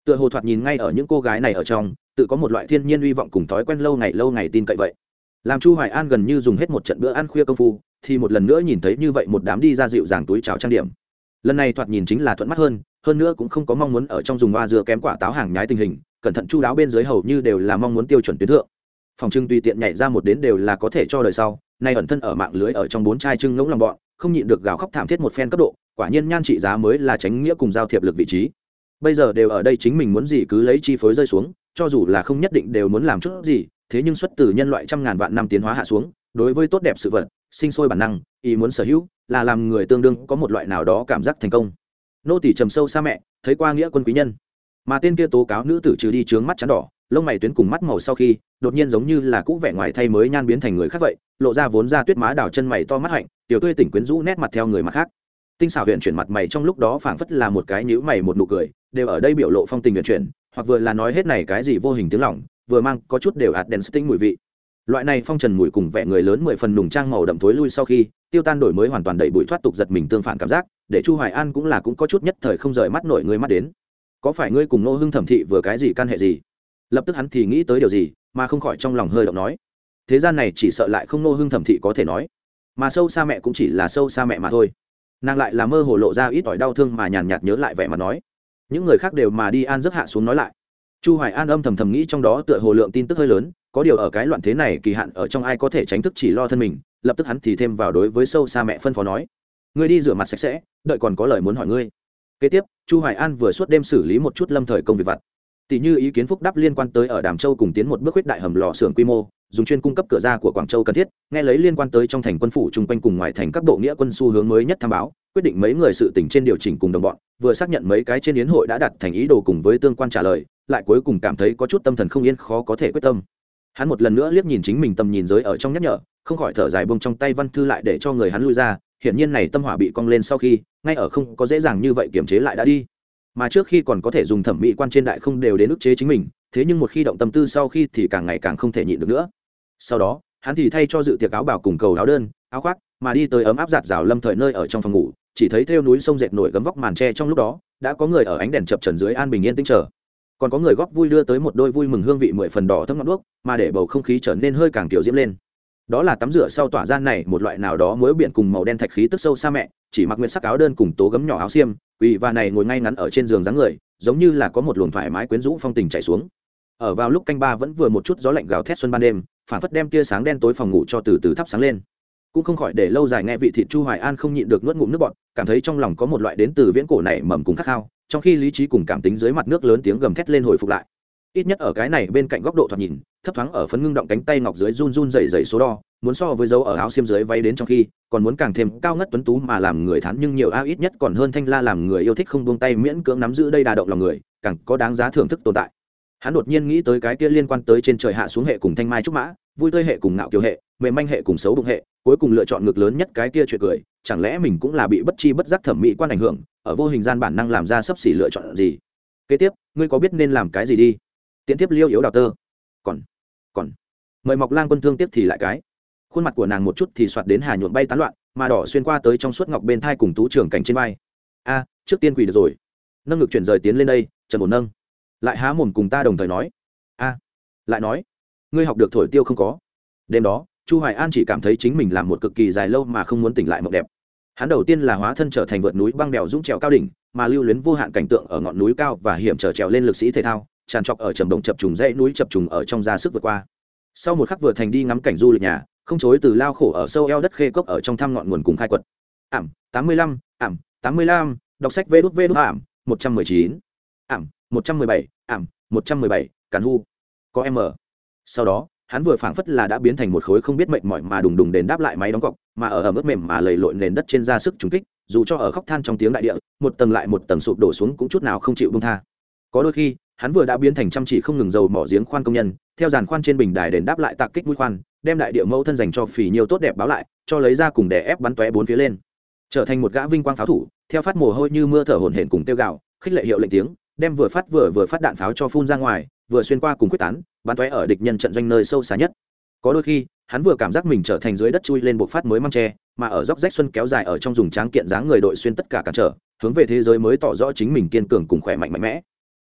Tựa hồ thoạt nhìn ngay ở những cô gái này ở trong, tự có một loại thiên nhiên hy vọng cùng thói quen lâu ngày lâu ngày tin cậy vậy làm chu hoài an gần như dùng hết một trận bữa ăn khuya công phu, thì một lần nữa nhìn thấy như vậy một đám đi ra dịu dàng túi cháo trang điểm. Lần này thoạt nhìn chính là thuận mắt hơn hơn nữa cũng không có mong muốn ở trong dùng hoa dừa kém quả táo hàng nhái tình hình, cẩn thận chu đáo bên dưới hầu như đều là mong muốn tiêu chuẩn tuyến thượng. Phòng trưng tùy tiện nhảy ra một đến đều là có thể cho đời sau, nay ẩn thân ở mạng lưới ở trong bốn chai trưng ngỗng lòng bọn, không nhịn được gào khóc thảm thiết một phen cấp độ, quả nhiên nhan trị giá mới là tránh nghĩa cùng giao thiệp lực vị trí. Bây giờ đều ở đây chính mình muốn gì cứ lấy chi phối rơi xuống, cho dù là không nhất định đều muốn làm chút gì thế nhưng xuất từ nhân loại trăm ngàn vạn năm tiến hóa hạ xuống, đối với tốt đẹp sự vật, sinh sôi bản năng, ý muốn sở hữu, là làm người tương đương có một loại nào đó cảm giác thành công. Nô tỷ trầm sâu xa mẹ, thấy qua nghĩa quân quý nhân. Mà tên kia tố cáo nữ tử trừ đi trướng mắt chắn đỏ, lông mày tuyến cùng mắt màu sau khi, đột nhiên giống như là cũ vẻ ngoài thay mới nhan biến thành người khác vậy, lộ ra vốn ra tuyết má đào chân mày to mắt hạnh, tiểu tươi tỉnh quyến rũ nét mặt theo người mặt khác. Tinh xảo huyện chuyển mặt mày trong lúc đó phảng phất là một cái nhữ mày một nụ cười, đều ở đây biểu lộ phong tình huyện chuyển, hoặc vừa là nói hết này cái gì vô hình tiếng lỏng vừa mang có chút đều hạt đèn tinh mùi vị. Loại này phong trần mùi cùng vẻ người lớn mười phần nùng trang màu đậm thối lui sau khi, tiêu tan đổi mới hoàn toàn đẩy bụi thoát tục giật mình tương phản cảm giác, để chu hoài an cũng là cũng có chút nhất thời không rời mắt nổi người mắt đến. Có phải ngươi cùng nô hưng thẩm thị vừa cái gì căn hệ gì? Lập tức hắn thì nghĩ tới điều gì, mà không khỏi trong lòng hơi động nói. Thế gian này chỉ sợ lại không nô hưng thẩm thị có thể nói. Mà sâu xa mẹ cũng chỉ là sâu xa mẹ mà thôi. Nàng lại là mơ hồ lộ ra ít ỏi đau thương mà nhàn nhạt nhớ lại vẻ mà nói. Những người khác đều mà đi an giấc hạ xuống nói lại chu hoài an âm thầm thầm nghĩ trong đó tựa hồ lượng tin tức hơi lớn, có điều ở cái loạn thế này kỳ hạn ở trong ai có thể tránh thức chỉ lo thân mình, lập tức hắn thì thêm vào đối với sâu xa mẹ phân phó nói. Ngươi đi rửa mặt sạch sẽ, đợi còn có lời muốn hỏi ngươi. Kế tiếp, chu hoài an vừa suốt đêm xử lý một chút lâm thời công việc vặt. Tỷ như ý kiến phúc đáp liên quan tới ở đàm châu cùng tiến một bước huyết đại hầm lò xưởng quy mô dùng chuyên cung cấp cửa ra của quảng châu cần thiết, nghe lấy liên quan tới trong thành quân phủ chung quanh cùng ngoài thành các bộ nghĩa quân xu hướng mới nhất tham báo, quyết định mấy người sự tỉnh trên điều chỉnh cùng đồng bọn, vừa xác nhận mấy cái trên yến hội đã đặt thành ý đồ cùng với tương quan trả lời, lại cuối cùng cảm thấy có chút tâm thần không yên khó có thể quyết tâm. Hắn một lần nữa liếc nhìn chính mình tầm nhìn giới ở trong nhắc nhở, không khỏi thở dài bông trong tay văn thư lại để cho người hắn lui ra, hiển nhiên này tâm hỏa bị cong lên sau khi, ngay ở không có dễ dàng như vậy kiềm chế lại đã đi. Mà trước khi còn có thể dùng thẩm mỹ quan trên đại không đều đến ức chế chính mình, thế nhưng một khi động tâm tư sau khi thì càng ngày càng không thể nhịn được nữa sau đó, hắn thì thay cho dự tiệc áo bảo cùng cầu áo đơn, áo khoác, mà đi tới ấm áp giạt rào lâm thời nơi ở trong phòng ngủ, chỉ thấy theo núi sông dệt nổi gấm vóc màn tre trong lúc đó, đã có người ở ánh đèn chập trần dưới an bình yên tinh trở còn có người góp vui đưa tới một đôi vui mừng hương vị mười phần đỏ thấm ngọn đuốc, mà để bầu không khí trở nên hơi càng tiểu diễm lên. Đó là tắm rửa sau tỏa ra này một loại nào đó mối biển cùng màu đen thạch khí tức sâu xa mẹ, chỉ mặc nguyện sắc áo đơn cùng tố gấm nhỏ áo xiêm, quỳ và này ngồi ngay ngắn ở trên giường dáng người, giống như là có một luồng thoải mái quyến rũ phong tình chảy xuống. Ở vào lúc canh ba vẫn vừa một chút gió lạnh gào thét xuân ban đêm phản phất đem tia sáng đen tối phòng ngủ cho từ từ thắp sáng lên. Cũng không khỏi để lâu dài nghe vị thịt chu hoài an không nhịn được nuốt ngụm nước bọt, cảm thấy trong lòng có một loại đến từ viễn cổ này mầm cùng khát khao, trong khi lý trí cùng cảm tính dưới mặt nước lớn tiếng gầm thét lên hồi phục lại. Ít nhất ở cái này bên cạnh góc độ thoạt nhìn, thấp thoáng ở phấn ngưng động cánh tay ngọc dưới run run dày dày số đo, muốn so với dấu ở áo xiêm dưới váy đến trong khi, còn muốn càng thêm cao ngất tuấn tú mà làm người thán nhưng nhiều a ít nhất còn hơn thanh la làm người yêu thích không buông tay miễn cưỡng nắm giữ đây đà động lòng người, càng có đáng giá thưởng thức tồn tại hắn đột nhiên nghĩ tới cái kia liên quan tới trên trời hạ xuống hệ cùng thanh mai trúc mã, vui tươi hệ cùng ngạo kiều hệ, mềm manh hệ cùng xấu bụng hệ, cuối cùng lựa chọn ngược lớn nhất cái kia chuyện cười, chẳng lẽ mình cũng là bị bất chi bất giác thẩm mỹ quan ảnh hưởng, ở vô hình gian bản năng làm ra sấp xỉ lựa chọn gì? Kế tiếp, ngươi có biết nên làm cái gì đi? Tiện tiếp liêu yếu đào tơ. Còn còn. Mời mọc lang quân thương tiếp thì lại cái. Khuôn mặt của nàng một chút thì soạt đến hà nhuộm bay tán loạn, mà đỏ xuyên qua tới trong suốt ngọc bên thai cùng tú trưởng cảnh trên vai. A, trước tiên quỳ được rồi. Nâng ngực chuyển rời tiến lên đây, trần một nâng lại há mồm cùng ta đồng thời nói. A, lại nói, ngươi học được thổi tiêu không có? Đêm đó, chu hoài an chỉ cảm thấy chính mình làm một cực kỳ dài lâu mà không muốn tỉnh lại mộng đẹp. Hắn đầu tiên là hóa thân trở thành vượt núi băng đèo dũng trèo cao đỉnh, mà lưu luyến vô hạn cảnh tượng ở ngọn núi cao và hiểm trở trèo lên lực sĩ thể thao, tràn trọc ở trầm đồng chập trùng dãy núi chập trùng ở trong ra sức vượt qua. Sau một khắc vừa thành đi ngắm cảnh du lịch nhà, không chối từ lao khổ ở sâu eo đất khê cốc ở trong thăm ngọn nguồn cùng khai quật. Ảm, tám mươi lăm, ảm, tám mươi lăm, đọc sách vê đút vê đút ảm, một trăm mười chín. Ảm một trăm mười bảy, ảm, một trăm mười bảy, càn hu, có m sau đó, hắn vừa phảng phất là đã biến thành một khối không biết mệnh mỏi mà đùng đùng đền đáp lại máy đóng cọc, mà ở ở mức mềm mà lầy lội nền đất trên ra sức trúng kích, dù cho ở khóc than trong tiếng đại địa, một tầng lại một tầng sụp đổ xuống cũng chút nào không chịu bông tha. Có đôi khi, hắn vừa đã biến thành chăm chỉ không ngừng dầu mỏ giếng khoan công nhân, theo giàn khoan trên bình đài đền đáp lại tạc kích mũi khoan, đem đại địa mẫu thân dành cho phỉ nhiều tốt đẹp báo lại, cho lấy ra cùng đè ép bắn tóe bốn phía lên. Trở thành một gã vinh quang pháo thủ, theo phát mồ hôi như mưa thở hổn hển cùng tiêu gạo, khích lệ hiệu lệnh tiếng đem vừa phát vừa vừa phát đạn pháo cho phun ra ngoài, vừa xuyên qua cùng quyết tán, bắn tóe ở địch nhân trận doanh nơi sâu xa nhất. Có đôi khi, hắn vừa cảm giác mình trở thành dưới đất chui lên buộc phát mới mang tre mà ở dốc rách xuân kéo dài ở trong dùng tráng kiện dáng người đội xuyên tất cả cản trở, hướng về thế giới mới tỏ rõ chính mình kiên cường cùng khỏe mạnh mạnh mẽ.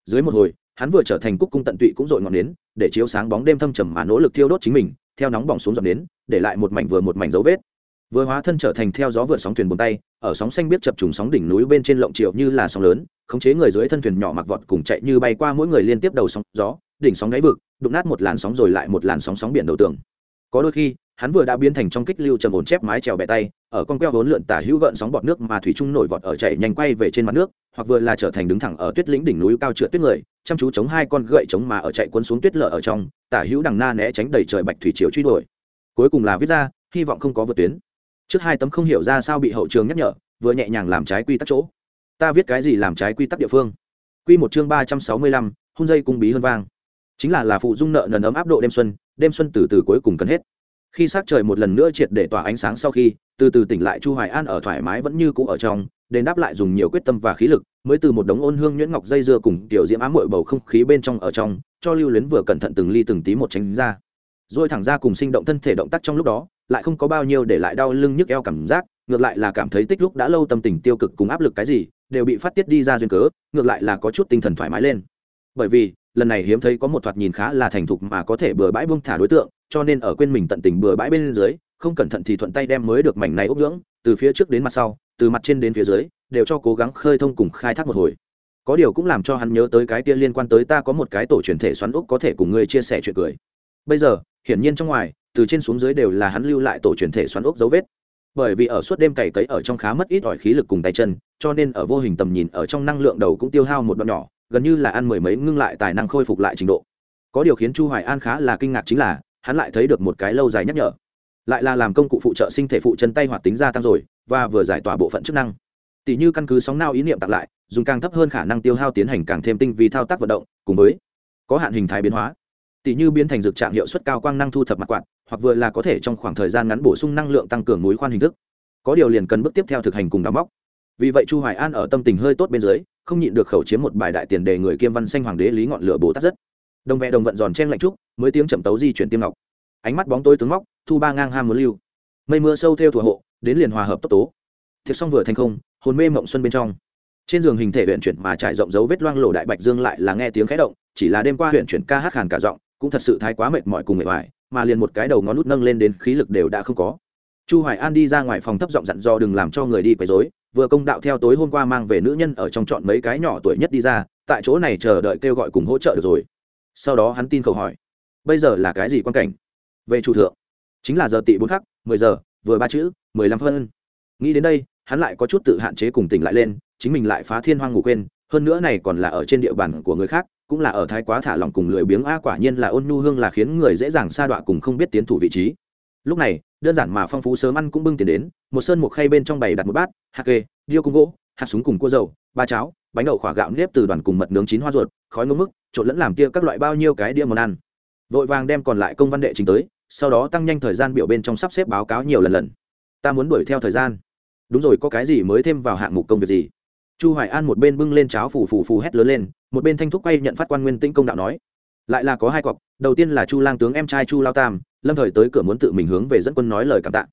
Dưới một hồi, hắn vừa trở thành cúc cung tận tụy cũng dội ngọn nến, để chiếu sáng bóng đêm thâm trầm mà nỗ lực thiêu đốt chính mình, theo nóng bỏng xuống dọn nến, để lại một mảnh vừa một mảnh dấu vết. Vừa hóa thân trở thành theo gió vượt sóng thuyền buồn tay, ở sóng xanh biết chập trùng sóng đỉnh núi bên trên lộng triệu như là sóng lớn khống chế người dưới thân thuyền nhỏ mặc vọt cùng chạy như bay qua mỗi người liên tiếp đầu sóng gió, đỉnh sóng đáy vực, đụng nát một làn sóng rồi lại một làn sóng sóng biển đầu tường. Có đôi khi, hắn vừa đã biến thành trong kích lưu trầm ổn chép mái trèo bẻ tay, ở con queo vốn lượn tả hữu gợn sóng bọt nước mà thủy trung nổi vọt ở chạy nhanh quay về trên mặt nước, hoặc vừa là trở thành đứng thẳng ở tuyết lĩnh đỉnh núi cao trượt tuyết người, chăm chú chống hai con gậy chống mà ở chạy cuốn xuống tuyết lở ở trong, tả hữu đằng na né tránh đầy trời bạch thủy chiều truy đuổi. Cuối cùng là viết ra, hy vọng không có vượt tuyến. Trước hai tấm không hiểu ra sao bị hậu trường nhắc nhở, vừa nhẹ nhàng làm trái quy tắc chỗ ta viết cái gì làm trái quy tắc địa phương. Quy một chương ba trăm sáu mươi lăm hôn dây cung bí hơn vang. Chính là là phụ dung nợ nần ấm áp độ đêm xuân đêm xuân từ từ cuối cùng cần hết. Khi s trời một lần nữa triệt để tỏa ánh sáng sau khi, từ từ tỉnh lại chu hoài an ở thoải mái vẫn như cũ ở trong, đền đáp lại dùng nhiều quyết tâm và khí lực, mới từ một đống ôn hương nhuyễn ngọc dây dưa cùng tiểu diễm ám mội bầu không khí bên trong ở trong, cho lưu luyến vừa cẩn thận từng ly từng tí một tránh ra. Rồi thẳng ra cùng sinh động thân thể động tác trong lúc đó, lại không có bao nhiêu để lại đau lưng nhức eo cảm giác, ngược lại là cảm thấy tích lúc đã lâu tâm tình tiêu cực cùng áp lực cái gì đều bị phát tiết đi ra duyên cớ ngược lại là có chút tinh thần thoải mái lên. Bởi vì lần này hiếm thấy có một thoạt nhìn khá là thành thục mà có thể bừa bãi bông thả đối tượng cho nên ở quên mình tận tình bừa bãi bên dưới không cẩn thận thì thuận tay đem mới được mảnh này ốc dưỡng, từ phía trước đến mặt sau từ mặt trên đến phía dưới đều cho cố gắng khơi thông cùng khai thác một hồi. Có điều cũng làm cho hắn nhớ tới cái kia liên quan tới ta có một cái tổ truyền thể xoắn ốc có thể cùng ngươi chia sẻ chuyện cười. Bây giờ hiển nhiên trong ngoài từ trên xuống dưới đều là hắn lưu lại tổ truyền thể xoắn ốc dấu vết bởi vì ở suốt đêm cày cấy ở trong khá mất ít ỏi khí lực cùng tay chân, cho nên ở vô hình tầm nhìn ở trong năng lượng đầu cũng tiêu hao một đoạn nhỏ, gần như là ăn mười mấy ngưng lại tài năng khôi phục lại trình độ. Có điều khiến chu hoài an khá là kinh ngạc chính là, hắn lại thấy được một cái lâu dài nhắc nhở. Lại là làm công cụ phụ trợ sinh thể phụ chân tay hoạt tính gia tăng rồi, và vừa giải tỏa bộ phận chức năng. Tỷ như căn cứ sóng nao ý niệm tặng lại, dùng càng thấp hơn khả năng tiêu hao tiến hành càng thêm tinh vi thao tác vận động, cùng với có hạn hình thái biến hóa. Tỷ như biến thành dược trạng hiệu suất cao quang năng thu thập mặt quạt hoặc vừa là có thể trong khoảng thời gian ngắn bổ sung năng lượng tăng cường núi khoan hình thức. Có điều liền cần bước tiếp theo thực hành cùng đóng móc. Vì vậy chu hoài an ở tâm tình hơi tốt bên dưới, không nhịn được khẩu chiếm một bài đại tiền đề người kiêm văn xanh hoàng đế lý ngọn lửa bồ tát rất. Đồng vẽ đồng vận giòn chen lạnh trúc, mới tiếng chậm tấu di chuyển tiêm ngọc. Ánh mắt bóng tối tướng móc, thu ba ngang ham muốn lưu. Mây mưa sâu theo thủa hộ, đến liền hòa hợp tốc tố. Thiệt xong vừa thành không, hồn mê mộng xuân bên trong. Trên giường hình thể huyện chuyển mà trải rộng dấu vết loang lổ đại bạch dương lại là nghe tiếng khẽ động, chỉ là đêm qua huyện chuyển ca hát khàn cả giọng, cũng thật sự thái quá mệt mỏi cùng mệt mỏi mà liền một cái đầu ngón nút nâng lên đến khí lực đều đã không có. Chu hoài an đi ra ngoài phòng thấp giọng dặn dò đừng làm cho người đi quấy rối, vừa công đạo theo tối hôm qua mang về nữ nhân ở trong chọn mấy cái nhỏ tuổi nhất đi ra, tại chỗ này chờ đợi kêu gọi cùng hỗ trợ được rồi. Sau đó hắn tin cầu hỏi, bây giờ là cái gì quan cảnh? Về chủ thượng. Chính là giờ tị bốn khắc, mười giờ, vừa ba chữ, mười lăm phân. Nghĩ đến đây, hắn lại có chút tự hạn chế cùng tỉnh lại lên, chính mình lại phá thiên hoang ngủ quên, hơn nữa này còn là ở trên địa bàn của người khác cũng là ở thái quá thả lỏng cùng lười biếng, a, quả nhiên là ôn nhu hương là khiến người dễ dàng sa đọa cùng không biết tiến thủ vị trí. Lúc này, đơn giản mà phong phú sớm ăn cũng bưng tiền đến, một sơn một khay bên trong bày đặt một bát, hạt kê, điêu cung gỗ, hạt súng cùng cua dầu, ba cháo, bánh đậu khỏa gạo nếp từ đoàn cùng mật nướng chín hoa ruột, khói ngô mức trộn lẫn làm kia các loại bao nhiêu cái đĩa món ăn. Vội vàng đem còn lại công văn đệ trình tới, sau đó tăng nhanh thời gian biểu bên trong sắp xếp báo cáo nhiều lần lần. Ta muốn đuổi theo thời gian. Đúng rồi, có cái gì mới thêm vào hạng mục công việc gì? Chu hoài an một bên bưng lên cháo phù phù phù hét lớn lên, một bên thanh thúc quay nhận phát quan nguyên tĩnh công đạo nói, lại là có hai cọc, đầu tiên là chu lang tướng em trai chu lao tam, lâm thời tới cửa muốn tự mình hướng về dẫn quân nói lời cảm tạ.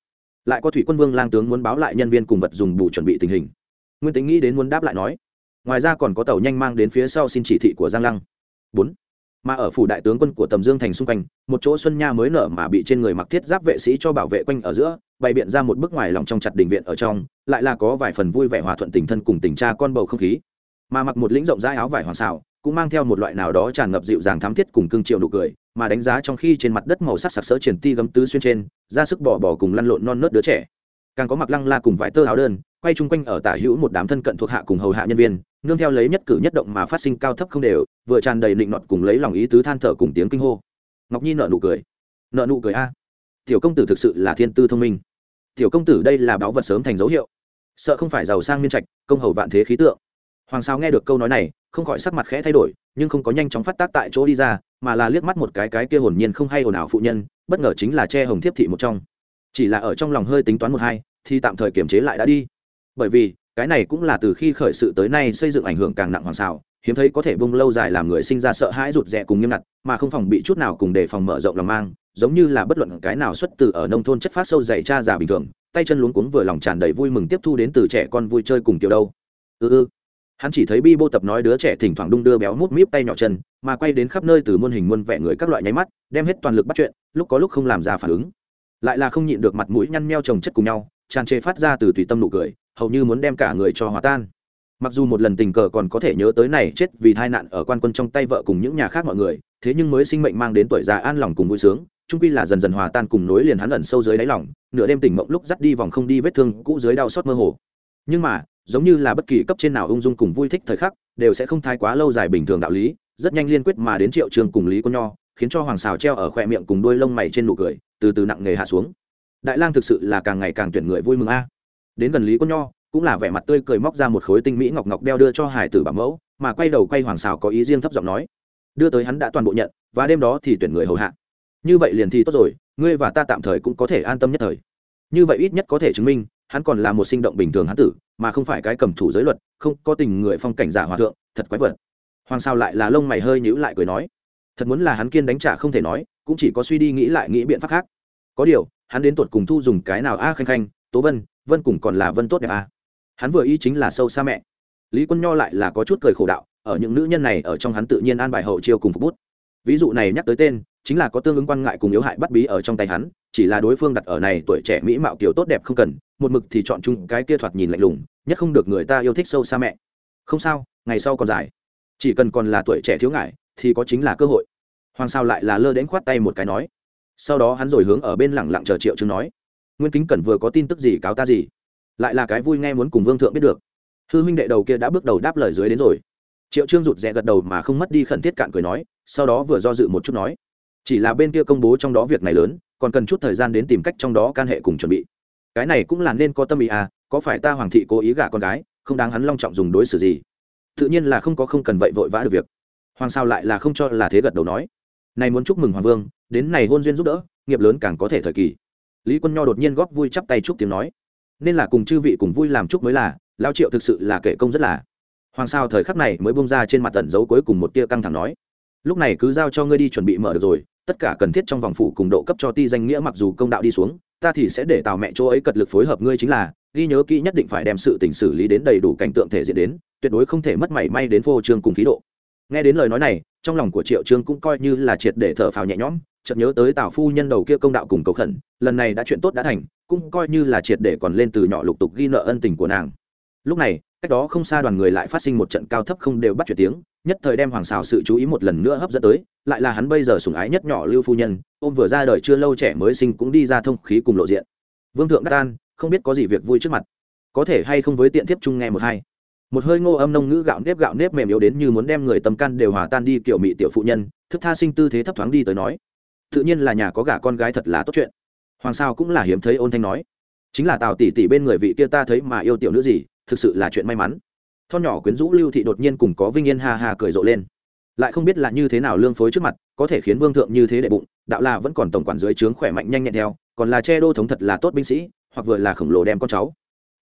Lại có thủy quân vương lang tướng muốn báo lại nhân viên cùng vật dùng bù chuẩn bị tình hình. Nguyên tính nghĩ đến muốn đáp lại nói, ngoài ra còn có tàu nhanh mang đến phía sau xin chỉ thị của giang lăng. Bốn. Mà ở phủ đại tướng quân của tầm dương thành xung quanh, một chỗ xuân nha mới nở mà bị trên người mặc thiết giáp vệ sĩ cho bảo vệ quanh ở giữa bày biện ra một bức ngoài lòng trong chặt đình viện ở trong, lại là có vài phần vui vẻ hòa thuận tình thân cùng tình cha con bầu không khí. Mà mặc một lĩnh rộng rãi áo vải hoàng xào cũng mang theo một loại nào đó tràn ngập dịu dàng thám thiết cùng cương triệu nụ cười, mà đánh giá trong khi trên mặt đất màu sắc sặc sỡ triển ti gấm tứ xuyên trên, ra sức bỏ bỏ cùng lăn lộn non nớt đứa trẻ. Càng có mặc lăng la cùng vải tơ áo đơn, quay chung quanh ở tả hữu một đám thân cận thuộc hạ cùng hầu hạ nhân viên, nương theo lấy nhất cử nhất động mà phát sinh cao thấp không đều, vừa tràn đầy định nọt cùng lấy lòng ý tứ than thở cùng tiếng kinh hô. Ngọc nhi nợ nụ cười. Nợ nụ cười a. Tiểu công tử thực sự là thiên tư thông minh tiểu công tử đây là báo vật sớm thành dấu hiệu. Sợ không phải giàu sang miên trạch, công hầu vạn thế khí tượng. Hoàng sao nghe được câu nói này, không khỏi sắc mặt khẽ thay đổi, nhưng không có nhanh chóng phát tác tại chỗ đi ra, mà là liếc mắt một cái cái kia hồn nhiên không hay ồn ào phụ nhân, bất ngờ chính là che hồng thiếp thị một trong. Chỉ là ở trong lòng hơi tính toán một hai, thì tạm thời kiềm chế lại đã đi. Bởi vì, cái này cũng là từ khi khởi sự tới nay xây dựng ảnh hưởng càng nặng hoàng xào hiếm thấy có thể bung lâu dài làm người sinh ra sợ hãi rụt rè cùng nghiêm ngặt, mà không phòng bị chút nào cùng đề phòng mở rộng lòng mang giống như là bất luận cái nào xuất từ ở nông thôn chất phát sâu dày cha già bình thường, tay chân luống cuống vừa lòng tràn đầy vui mừng tiếp thu đến từ trẻ con vui chơi cùng kiểu đâu. Ư ư hắn chỉ thấy bi bô tập nói đứa trẻ thỉnh thoảng đung đưa béo mút míp tay nhỏ chân, mà quay đến khắp nơi từ muôn hình muôn vẻ người các loại nháy mắt, đem hết toàn lực bắt chuyện, lúc có lúc không làm ra phản ứng. Lại là không nhịn được mặt mũi nhăn meo trồng chất cùng nhau, tràn trề phát ra từ tùy tâm nụ cười, hầu như muốn đem cả người cho hòa tan. Mặc dù một lần tình cờ còn có thể nhớ tới này chết vì tai nạn ở quan quân trong tay vợ cùng những nhà khác mọi người, thế nhưng mới sinh mệnh mang đến tuổi già an lòng cùng vui sướng trung quy là dần dần hòa tan cùng nối liền hắn ẩn sâu dưới đáy lòng, nửa đêm tỉnh mộng lúc dắt đi vòng không đi vết thương, cũ dưới đau xót mơ hồ. Nhưng mà, giống như là bất kỳ cấp trên nào ung dung cùng vui thích thời khắc, đều sẽ không thái quá lâu dài bình thường đạo lý, rất nhanh liên quyết mà đến triệu trường cùng lý quân nho, khiến cho hoàng xào treo ở khoe miệng cùng đôi lông mày trên nụ cười, từ từ nặng nề hạ xuống. Đại lang thực sự là càng ngày càng tuyển người vui mừng a. Đến gần lý quân nho, cũng là vẻ mặt tươi cười móc ra một khối tinh mỹ ngọc ngọc đeo đưa cho hải tử bảo mẫu, mà quay đầu quay hoàng xào có ý riêng thấp giọng nói, đưa tới hắn đã toàn bộ nhận, và đêm đó thì tuyển người hầu hạ như vậy liền thì tốt rồi, ngươi và ta tạm thời cũng có thể an tâm nhất thời. Như vậy ít nhất có thể chứng minh, hắn còn là một sinh động bình thường hắn tử, mà không phải cái cầm thủ giới luật, không có tình người phong cảnh giả hòa thượng, thật quái vật. Hoàng sao lại là lông mày hơi nhíu lại cười nói, thật muốn là hắn kiên đánh trả không thể nói, cũng chỉ có suy đi nghĩ lại nghĩ biện pháp khác. Có điều, hắn đến tuột cùng thu dùng cái nào a khanh khanh, tố vân vân cùng còn là vân tốt đẹp a. Hắn vừa ý chính là sâu xa mẹ. Lý quân nho lại là có chút cười khổ đạo, ở những nữ nhân này ở trong hắn tự nhiên an bài hậu chiêu cùng phục bút. Ví dụ này nhắc tới tên chính là có tương ứng quan ngại cùng yếu hại bắt bí ở trong tay hắn, chỉ là đối phương đặt ở này tuổi trẻ mỹ mạo kiểu tốt đẹp không cần, một mực thì chọn chung cái kia thoạt nhìn lạnh lùng, nhất không được người ta yêu thích sâu xa mẹ. Không sao, ngày sau còn dài. Chỉ cần còn là tuổi trẻ thiếu ngại, thì có chính là cơ hội. Hoàng sao lại là lơ đến khoát tay một cái nói. Sau đó hắn rồi hướng ở bên lẳng lặng chờ triệu chứng nói. Nguyên kính cẩn vừa có tin tức gì cáo ta gì? Lại là cái vui nghe muốn cùng vương thượng biết được. Hư huynh đệ đầu kia đã bước đầu đáp lời dưới đến rồi. Triệu trương rụt rè gật đầu mà không mất đi khẩn thiết cạn cười nói, sau đó vừa do dự một chút nói chỉ là bên kia công bố trong đó việc này lớn, còn cần chút thời gian đến tìm cách trong đó can hệ cùng chuẩn bị. Cái này cũng là nên có tâm ý à có phải ta hoàng thị cố ý gả con gái, không đáng hắn long trọng dùng đối xử gì? Tự nhiên là không có không cần vậy vội vã được việc. Hoàng sao lại là không cho là thế gật đầu nói. Này muốn chúc mừng hoàng vương, đến này hôn duyên giúp đỡ, nghiệp lớn càng có thể thời kỳ. Lý quân nho đột nhiên góp vui chắp tay chúc tiếng nói. Nên là cùng chư vị cùng vui làm chúc mới là lao triệu thực sự là kể công rất là. Hoàng sao thời khắc này mới bông ra trên mặt tận dấu cuối cùng một tia căng thẳng nói. Lúc này cứ giao cho ngươi đi chuẩn bị mở được rồi tất cả cần thiết trong vòng phủ cùng độ cấp cho ti danh nghĩa mặc dù công đạo đi xuống, ta thì sẽ để tào mẹ chỗ ấy cật lực phối hợp ngươi chính là, ghi nhớ kỹ nhất định phải đem sự tình xử lý đến đầy đủ cảnh tượng thể diện đến, tuyệt đối không thể mất mảy may đến phô trương cùng khí độ. Nghe đến lời nói này, trong lòng của triệu trương cũng coi như là triệt để thở phào nhẹ nhõm, chợt nhớ tới tào phu nhân đầu kia công đạo cùng cầu khẩn, lần này đã chuyện tốt đã thành, cũng coi như là triệt để còn lên từ nhỏ lục tục ghi nợ ân tình của nàng. Lúc này, cách đó không xa đoàn người lại phát sinh một trận cao thấp không đều bắt chuyện tiếng nhất thời đem hoàng xào sự chú ý một lần nữa hấp dẫn tới, lại là hắn bây giờ sủng ái nhất nhỏ lưu phu nhân, ôm vừa ra đời chưa lâu trẻ mới sinh cũng đi ra thông khí cùng lộ diện. Vương thượng đắc an, không biết có gì việc vui trước mặt. Có thể hay không với tiện thiếp chung nghe một hai. Một hơi ngô âm nông ngữ gạo nếp gạo nếp mềm yếu đến như muốn đem người tầm căn đều hòa tan đi, kiểu mị tiểu phụ nhân, thức tha sinh tư thế thấp thoáng đi tới nói. Tự nhiên là nhà có gả con gái thật là tốt chuyện. Hoàng sao cũng là hiếm thấy ôn thanh nói. Chính là tào tỷ tỷ bên người vị kia ta thấy mà yêu tiểu nữ gì, thực sự là chuyện may mắn thon nhỏ quyến rũ lưu thị đột nhiên cùng có vinh yên ha ha cười rộ lên. Lại không biết là như thế nào lương phối trước mặt, có thể khiến vương thượng như thế đệ bụng, đạo là vẫn còn tổng quản dưới trướng khỏe mạnh nhanh nhẹn theo, còn là che đô thống thật là tốt binh sĩ, hoặc vừa là khổng lồ đem con cháu.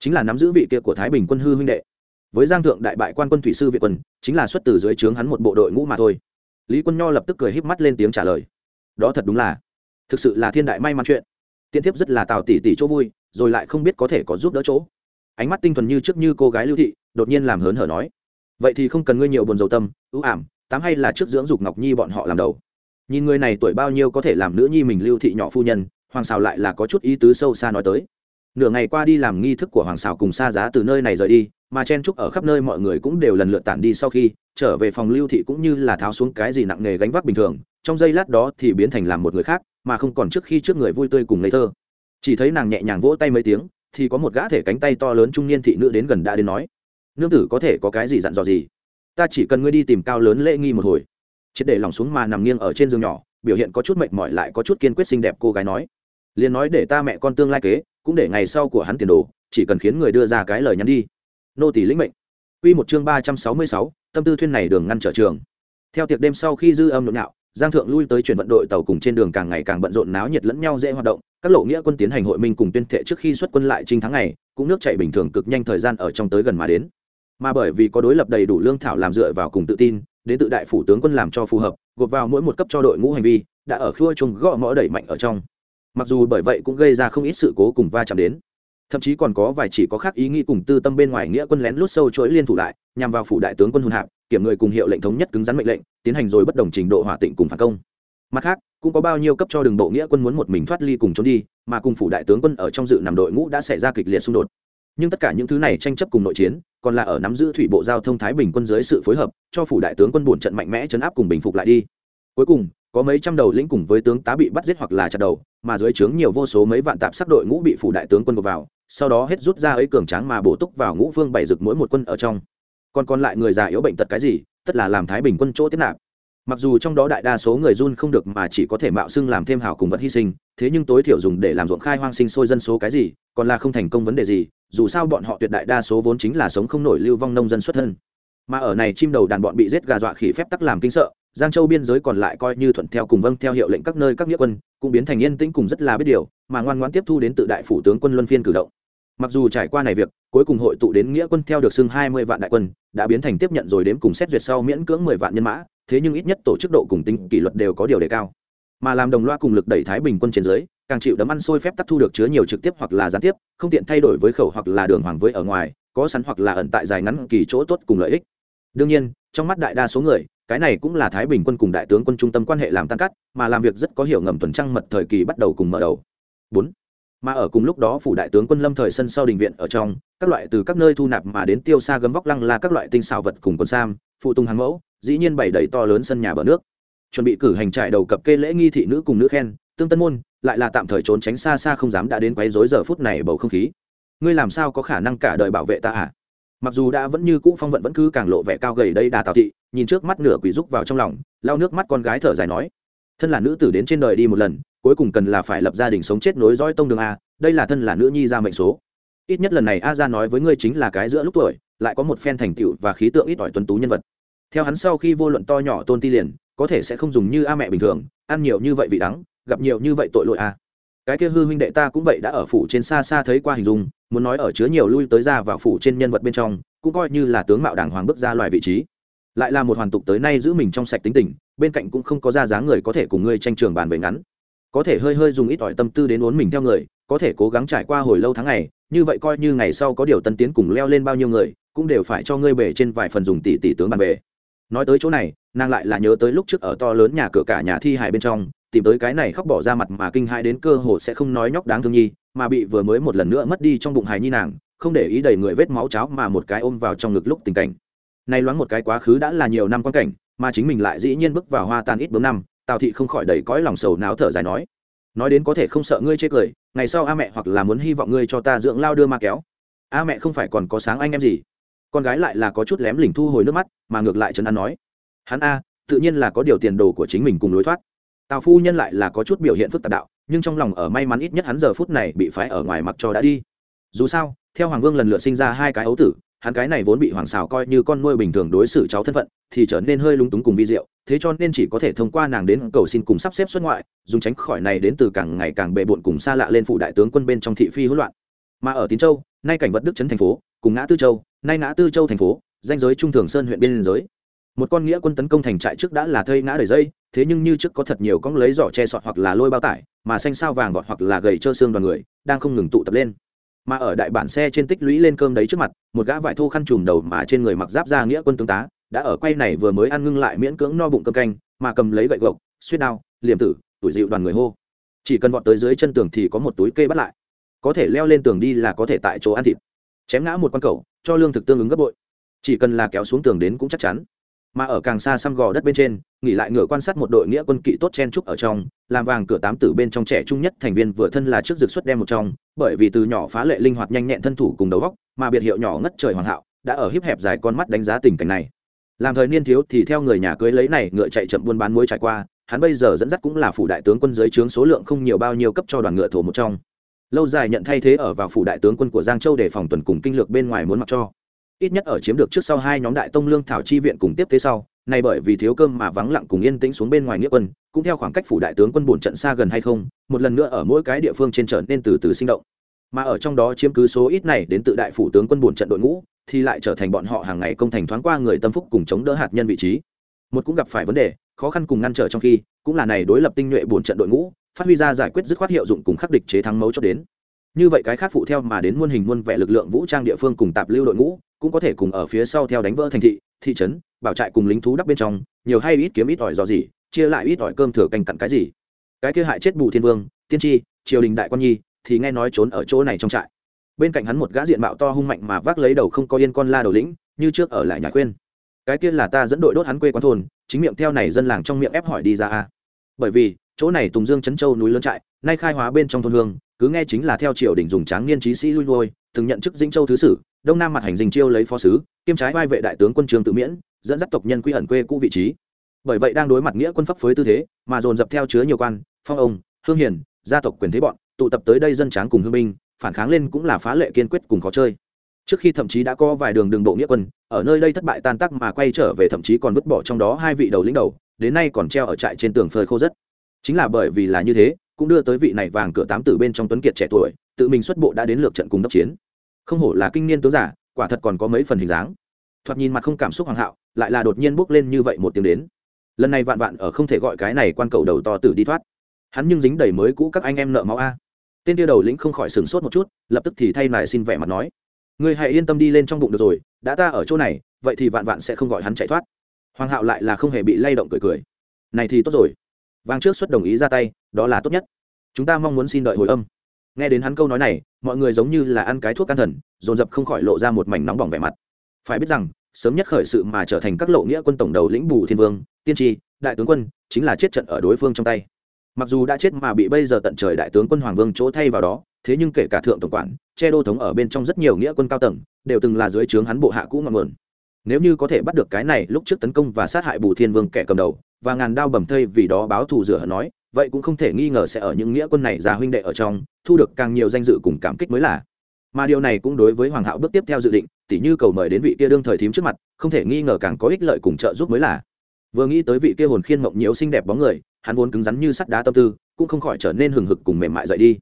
Chính là nắm giữ vị kia của thái bình quân hư huynh đệ. Với giang thượng đại bại quan quân thủy sư việt quân, chính là xuất từ dưới trướng hắn một bộ đội ngũ mà thôi. Lý quân nho lập tức cười híp mắt lên tiếng trả lời. Đó thật đúng là, thực sự là thiên đại may mắn chuyện. Tiên tiếp rất là tào tỷ tỷ chỗ vui, rồi lại không biết có thể có giúp đỡ chỗ. Ánh mắt tinh thuần như trước như cô gái lưu thị đột nhiên làm hớn hở nói, vậy thì không cần ngươi nhiều buồn dầu tâm, ưu ảm, tám hay là trước dưỡng dục ngọc nhi bọn họ làm đầu. Nhìn người này tuổi bao nhiêu có thể làm nữ nhi mình lưu thị nhỏ phu nhân, hoàng xào lại là có chút ý tứ sâu xa nói tới. Nửa ngày qua đi làm nghi thức của hoàng xào cùng xa giá từ nơi này rời đi, mà chen trúc ở khắp nơi mọi người cũng đều lần lượt tản đi sau khi, trở về phòng lưu thị cũng như là tháo xuống cái gì nặng nề gánh vác bình thường, trong giây lát đó thì biến thành làm một người khác, mà không còn trước khi trước người vui tươi cùng ngây thơ. Chỉ thấy nàng nhẹ nhàng vỗ tay mấy tiếng, thì có một gã thể cánh tay to lớn trung niên thị nữ đến gần đã đến nói nương tử có thể có cái gì dặn dò gì? Ta chỉ cần ngươi đi tìm cao lớn lễ nghi một hồi. Triệt để lòng xuống mà nằm nghiêng ở trên giường nhỏ biểu hiện có chút mệt mỏi lại có chút kiên quyết xinh đẹp cô gái nói. Liền nói để ta mẹ con tương lai kế cũng để ngày sau của hắn tiền đồ chỉ cần khiến người đưa ra cái lời nhắn đi. Nô tỷ lĩnh mệnh. Quy một chương ba trăm sáu mươi sáu, tâm tư thuyên này đường ngăn trở trường. Theo tiệc đêm sau khi dư âm nhộn nhạo, Giang Thượng lui tới chuyển vận đội tàu cùng trên đường càng ngày càng bận rộn náo nhiệt lẫn nhau dễ hoạt động, các lộ nghĩa quân tiến hành hội minh cùng tuyên thệ trước khi xuất quân lại trinh tháng này, cũng nước chảy bình thường cực nhanh thời gian ở trong tới gần mà đến. Mà bởi vì có đối lập đầy đủ lương thảo làm dựa vào cùng tự tin, đến tự đại phủ tướng quân làm cho phù hợp, gộp vào mỗi một cấp cho đội ngũ hành vi, đã ở khua chung gõ mõ đẩy mạnh ở trong. Mặc dù bởi vậy cũng gây ra không ít sự cố cùng va chạm đến. Thậm chí còn có vài chỉ có khác ý nghĩ cùng tư tâm bên ngoài nghĩa quân lén lút sâu chuỗi liên thủ lại nhằm vào phủ đại tướng quân hùng hạp kiểm người cùng hiệu lệnh thống nhất cứng rắn mệnh lệnh tiến hành rồi bất đồng trình độ hòa tịnh cùng phản công. Mặt khác cũng có bao nhiêu cấp cho đường bộ nghĩa quân muốn một mình thoát ly cùng trốn đi mà cùng phủ đại tướng quân ở trong dự nằm đội ngũ đã xảy ra kịch liệt xung đột. Nhưng tất cả những thứ này tranh chấp cùng nội chiến còn là ở nắm giữ thủy bộ giao thông thái bình quân dưới sự phối hợp, cho phủ đại tướng quân buồn trận mạnh mẽ chấn áp cùng bình phục lại đi. Cuối cùng, có mấy trăm đầu lĩnh cùng với tướng tá bị bắt giết hoặc là chặt đầu, mà dưới trướng nhiều vô số mấy vạn tạp sắc đội ngũ bị phủ đại tướng quân gộp vào, sau đó hết rút ra ấy cường tráng mà bổ túc vào ngũ phương bảy rực mỗi một quân ở trong. Còn còn lại người già yếu bệnh tật cái gì, tất là làm thái bình quân chỗ tiếp nạp. Mặc dù trong đó đại đa số người run không được mà chỉ có thể mạo xưng làm thêm hảo cùng vật hy sinh, thế nhưng tối thiểu dùng để làm ruộng khai hoang sinh sôi dân số cái gì, còn là không thành công vấn đề gì dù sao bọn họ tuyệt đại đa số vốn chính là sống không nổi lưu vong nông dân xuất thân. Mà ở này chim đầu đàn bọn bị giết gà dọa khỉ phép tắc làm kinh sợ, giang châu biên giới còn lại coi như thuận theo cùng vâng theo hiệu lệnh các nơi các nghĩa quân, cũng biến thành yên tĩnh cùng rất là biết điều, mà ngoan ngoãn tiếp thu đến tự đại phủ tướng quân luân phiên cử động. Mặc dù trải qua này việc, cuối cùng hội tụ đến nghĩa quân theo được xưng hai mươi vạn đại quân, đã biến thành tiếp nhận rồi đếm cùng xét duyệt sau miễn cưỡng mười vạn nhân mã, thế nhưng ít nhất tổ chức độ cùng tính kỷ luật đều có điều đề cao. Mà làm đồng loa cùng lực đẩy thái bình quân trên dưới càng chịu đấm ăn xôi phép tắc thu được chứa nhiều trực tiếp hoặc là gián tiếp, không tiện thay đổi với khẩu hoặc là đường hoàng với ở ngoài, có sẵn hoặc là ẩn tại dài ngắn kỳ chỗ tốt cùng lợi ích. Đương nhiên, trong mắt đại đa số người, cái này cũng là thái bình quân cùng đại tướng quân trung tâm quan hệ làm tan cắt mà làm việc rất có hiểu ngầm tuần trăng mật thời kỳ bắt đầu cùng mở đầu. Bốn, mà ở cùng lúc đó phủ đại tướng quân lâm thời sân sau đình viện ở trong, các loại từ các nơi thu nạp mà đến tiêu xa gấm vóc lăng là các loại tinh xào vật cùng quân sam, phụ tung hàng mẫu, dĩ nhiên bày đầy to lớn sân nhà bờ nước. Chuẩn bị cử hành trại đầu cập kê lễ nghi thị nữ cùng nữ khen, tương tân môn lại là tạm thời trốn tránh xa xa không dám đã đến quấy rối giờ phút này bầu không khí. Ngươi làm sao có khả năng cả đời bảo vệ ta à? Mặc dù đã vẫn như cũ phong vận vẫn cứ càng lộ vẻ cao gầy đây đà tào thị, nhìn trước mắt nửa quỷ rúc vào trong lòng, lau nước mắt con gái thở dài nói, thân là nữ tử đến trên đời đi một lần, cuối cùng cần là phải lập gia đình sống chết nối dõi tông đường a, đây là thân là nữ nhi ra mệnh số. Ít nhất lần này a ra nói với ngươi chính là cái giữa lúc tuổi, lại có một phen thành tựu và khí tượng ít ỏi tuấn tú nhân vật. Theo hắn sau khi vô luận to nhỏ tôn ti liền, có thể sẽ không dùng như a mẹ bình thường, ăn nhiều như vậy vị đắng gặp nhiều như vậy tội lỗi à? cái kia hư huynh đệ ta cũng vậy đã ở phủ trên xa xa thấy qua hình dung, muốn nói ở chứa nhiều lui tới ra vào phủ trên nhân vật bên trong, cũng coi như là tướng mạo đàng hoàng bước ra loài vị trí. Lại là một hoàn tục tới nay giữ mình trong sạch tính tình, bên cạnh cũng không có ra dáng người có thể cùng ngươi tranh trường bàn về ngắn. Có thể hơi hơi dùng ít ỏi tâm tư đến uốn mình theo người, có thể cố gắng trải qua hồi lâu tháng ngày, như vậy coi như ngày sau có điều tân tiến cùng leo lên bao nhiêu người, cũng đều phải cho ngươi bể trên vài phần dùng tỷ tỷ tướng bàn về. Nói tới chỗ này, nàng lại là nhớ tới lúc trước ở to lớn nhà cửa cả nhà thi hài bên trong tìm tới cái này khóc bỏ ra mặt mà kinh hãi đến cơ hồ sẽ không nói nhóc đáng thương nhi, mà bị vừa mới một lần nữa mất đi trong bụng hài nhi nàng, không để ý đầy người vết máu cháo mà một cái ôm vào trong ngực lúc tình cảnh. Này loáng một cái quá khứ đã là nhiều năm quan cảnh, mà chính mình lại dĩ nhiên bước vào hoa tan ít bốn năm, tào thị không khỏi đầy cõi lòng sầu náo thở dài nói nói đến có thể không sợ ngươi chê cười, ngày sau a mẹ hoặc là muốn hy vọng ngươi cho ta dưỡng lao đưa ma kéo. A mẹ không phải còn có sáng anh em gì? Con gái lại là có chút lém lỉnh thu hồi nước mắt, mà ngược lại trấn an nói, hắn a, tự nhiên là có điều tiền đồ của chính mình cùng lối thoát tào phu nhân lại là có chút biểu hiện phức tạp đạo, nhưng trong lòng ở may mắn ít nhất hắn giờ phút này bị phái ở ngoài mặc cho đã đi. Dù sao, theo hoàng vương lần lượt sinh ra hai cái ấu tử, hắn cái này vốn bị hoàng xào coi như con nuôi bình thường đối xử cháu thân phận, thì trở nên hơi lúng túng cùng vi diệu, thế cho nên chỉ có thể thông qua nàng đến cầu xin cùng sắp xếp xuất ngoại, dùng tránh khỏi này đến từ càng ngày càng bề bộn cùng xa lạ lên phụ đại tướng quân bên trong thị phi hỗn loạn. Mà ở tín châu, nay cảnh vật đức trấn thành phố, cùng ngã tư châu, nay ngã tư châu thành phố, danh giới trung thường sơn huyện biên giới. Một con nghĩa quân tấn công thành trại trước đã là thây ngã đầy dây thế nhưng như trước có thật nhiều con lấy giỏ che sọt hoặc là lôi bao tải, mà xanh sao vàng vọt hoặc là gầy trơ xương đoàn người, đang không ngừng tụ tập lên. Mà ở đại bản xe trên tích lũy lên cơm đấy trước mặt, một gã vải thô khăn trùm đầu mà trên người mặc giáp ra nghĩa quân tướng tá, đã ở quay này vừa mới ăn ngưng lại miễn cưỡng no bụng cơm canh, mà cầm lấy gậy gộc, suýt đao liềm tử, tuổi dịu đoàn người hô. Chỉ cần vọt tới dưới chân tường thì có một túi kê bắt lại. Có thể leo lên tường đi là có thể tại chỗ ăn thịt. Chém ngã một con cầu cho lương thực tương ứng gấp bội. Chỉ cần là kéo xuống tường đến cũng chắc chắn mà ở càng xa xăm gò đất bên trên, nghỉ lại ngựa quan sát một đội nghĩa quân kỵ tốt chen trúc ở trong, làm vàng cửa tám tử bên trong trẻ trung nhất thành viên vừa thân là trước dược xuất đem một trong, bởi vì từ nhỏ phá lệ linh hoạt nhanh nhẹn thân thủ cùng đầu góc mà biệt hiệu nhỏ ngất trời hoàng hạo đã ở híp hẹp dài con mắt đánh giá tình cảnh này. Làm thời niên thiếu thì theo người nhà cưới lấy này, ngựa chạy chậm buôn bán muối trải qua, hắn bây giờ dẫn dắt cũng là phủ đại tướng quân dưới trướng số lượng không nhiều bao nhiêu cấp cho đoàn ngựa thổ một trong. Lâu dài nhận thay thế ở vào phủ đại tướng quân của giang châu để phòng tuần cùng kinh lược bên ngoài muốn mặc cho ít nhất ở chiếm được trước sau hai nhóm đại tông lương thảo chi viện cùng tiếp thế sau này bởi vì thiếu cơm mà vắng lặng cùng yên tĩnh xuống bên ngoài nghĩa quân, cũng theo khoảng cách phủ đại tướng quân bổn trận xa gần hay không, một lần nữa ở mỗi cái địa phương trên trở nên từ từ sinh động. Mà ở trong đó chiếm cứ số ít này đến tự đại phủ tướng quân bổn trận đội ngũ, thì lại trở thành bọn họ hàng ngày công thành thoáng qua người tâm phúc cùng chống đỡ hạt nhân vị trí. Một cũng gặp phải vấn đề, khó khăn cùng ngăn trở trong khi, cũng là này đối lập tinh nhuệ bổn trận đội ngũ, phát huy ra giải quyết dứt khoát hiệu dụng cùng khắc địch chế thắng mấu cho đến. Như vậy cái khác phụ theo mà đến muôn hình muôn vẻ lực lượng vũ trang địa phương cùng tạp lưu đội ngũ cũng có thể cùng ở phía sau theo đánh vỡ thành thị thị trấn, bảo trại cùng lính thú đắp bên trong, nhiều hay ít kiếm ít ỏi do gì chia lại ít ỏi cơm thừa canh cặn cái gì. Cái kia hại chết bù thiên vương, tiên tri, triều đình đại quan nhi, thì nghe nói trốn ở chỗ này trong trại. Bên cạnh hắn một gã diện mạo to hung mạnh mà vác lấy đầu không có yên con la đầu lĩnh, như trước ở lại nhà khuyên cái kia là ta dẫn đội đốt hắn quê quán thôn, chính miệng theo này dân làng trong miệng ép hỏi đi ra a. Bởi vì, chỗ này tùng dương trấn châu núi lớn trại, nay khai hóa bên trong thôn hương, cứ nghe chính là theo triều đình dùng tráng niên trí sĩ lui lui từng nhận chức dinh châu thứ sử đông nam mặt hành dinh chiêu lấy phó sứ, kiêm trái vai vệ đại tướng quân trường tự miễn, dẫn dắt tộc nhân quy ẩn quê cũ vị trí. Bởi vậy đang đối mặt nghĩa quân pháp phối tư thế, mà dồn dập theo chứa nhiều quan, phong ông, hương hiền, gia tộc quyền thế bọn, tụ tập tới đây dân tráng cùng hương binh, phản kháng lên cũng là phá lệ kiên quyết cùng khó chơi. Trước khi thậm chí đã có vài đường đường bộ nghĩa quân, ở nơi đây thất bại tan tác mà quay trở về thậm chí còn vứt bỏ trong đó hai vị đầu lĩnh đầu, đến nay còn treo ở trại trên tường phơi khô rất. Chính là bởi vì là như thế, cũng đưa tới vị này vàng cửa tám tử bên trong tuấn kiệt trẻ tuổi, tự mình xuất bộ đã đến lượt trận cùng đốc chiến không hổ là kinh niên tướng giả, quả thật còn có mấy phần hình dáng. Thoạt nhìn mặt không cảm xúc hoàng hạo, lại là đột nhiên bước lên như vậy một tiếng đến. Lần này vạn vạn ở không thể gọi cái này quan cầu đầu to tử đi thoát. Hắn nhưng dính đầy mới cũ các anh em nợ máu a. Tên tiêu đầu lĩnh không khỏi sửng sốt một chút, lập tức thì thay lại xin vẻ mặt nói. Người hãy yên tâm đi lên trong bụng được rồi, đã ta ở chỗ này, vậy thì vạn vạn sẽ không gọi hắn chạy thoát. Hoàng hạo lại là không hề bị lay động cười cười. Này thì tốt rồi. Vàng trước xuất đồng ý ra tay, đó là tốt nhất. Chúng ta mong muốn xin đợi hồi âm nghe đến hắn câu nói này, mọi người giống như là ăn cái thuốc can thần, dồn dập không khỏi lộ ra một mảnh nóng bỏng vẻ mặt. Phải biết rằng, sớm nhất khởi sự mà trở thành các lộ nghĩa quân tổng đầu lĩnh bù thiên vương, tiên tri, đại tướng quân, chính là chết trận ở đối phương trong tay. Mặc dù đã chết mà bị bây giờ tận trời đại tướng quân hoàng vương chỗ thay vào đó, thế nhưng kể cả thượng tổng quản, che đô thống ở bên trong rất nhiều nghĩa quân cao tầng, đều từng là dưới trướng hắn bộ hạ cũ ngọn nguồn. Nếu như có thể bắt được cái này, lúc trước tấn công và sát hại bù thiên vương kẻ cầm đầu, và ngàn đao bầm thây vì đó báo thù rửa hận nói vậy cũng không thể nghi ngờ sẽ ở những nghĩa quân này già huynh đệ ở trong, thu được càng nhiều danh dự cùng cảm kích mới là. Mà điều này cũng đối với hoàng hạo bước tiếp theo dự định, tỉ như cầu mời đến vị kia đương thời thím trước mặt, không thể nghi ngờ càng có ích lợi cùng trợ giúp mới là. Vừa nghĩ tới vị kia hồn khiên mộng nhiễu xinh đẹp bóng người, hắn vốn cứng rắn như sắt đá tâm tư, cũng không khỏi trở nên hừng hực cùng mềm mại dậy đi.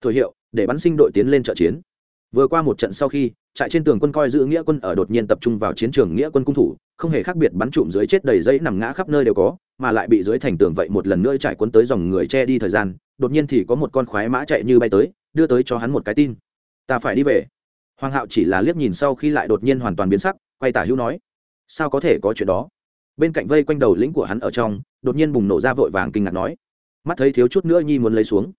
Thổi hiệu, để bắn sinh đội tiến lên trợ chiến. Vừa qua một trận sau khi trại trên tường quân coi giữ nghĩa quân ở đột nhiên tập trung vào chiến trường nghĩa quân cung thủ, không hề khác biệt bắn trụm dưới chết đầy dây nằm ngã khắp nơi đều có, mà lại bị dưới thành tường vậy một lần nữa trải cuốn tới dòng người che đi thời gian, đột nhiên thì có một con khoái mã chạy như bay tới, đưa tới cho hắn một cái tin. Ta phải đi về. Hoàng hạo chỉ là liếc nhìn sau khi lại đột nhiên hoàn toàn biến sắc, quay tả hữu nói, sao có thể có chuyện đó? Bên cạnh vây quanh đầu lĩnh của hắn ở trong, đột nhiên bùng nổ ra vội vàng kinh ngạc nói, mắt thấy thiếu chút nữa nhi muốn lấy xuống,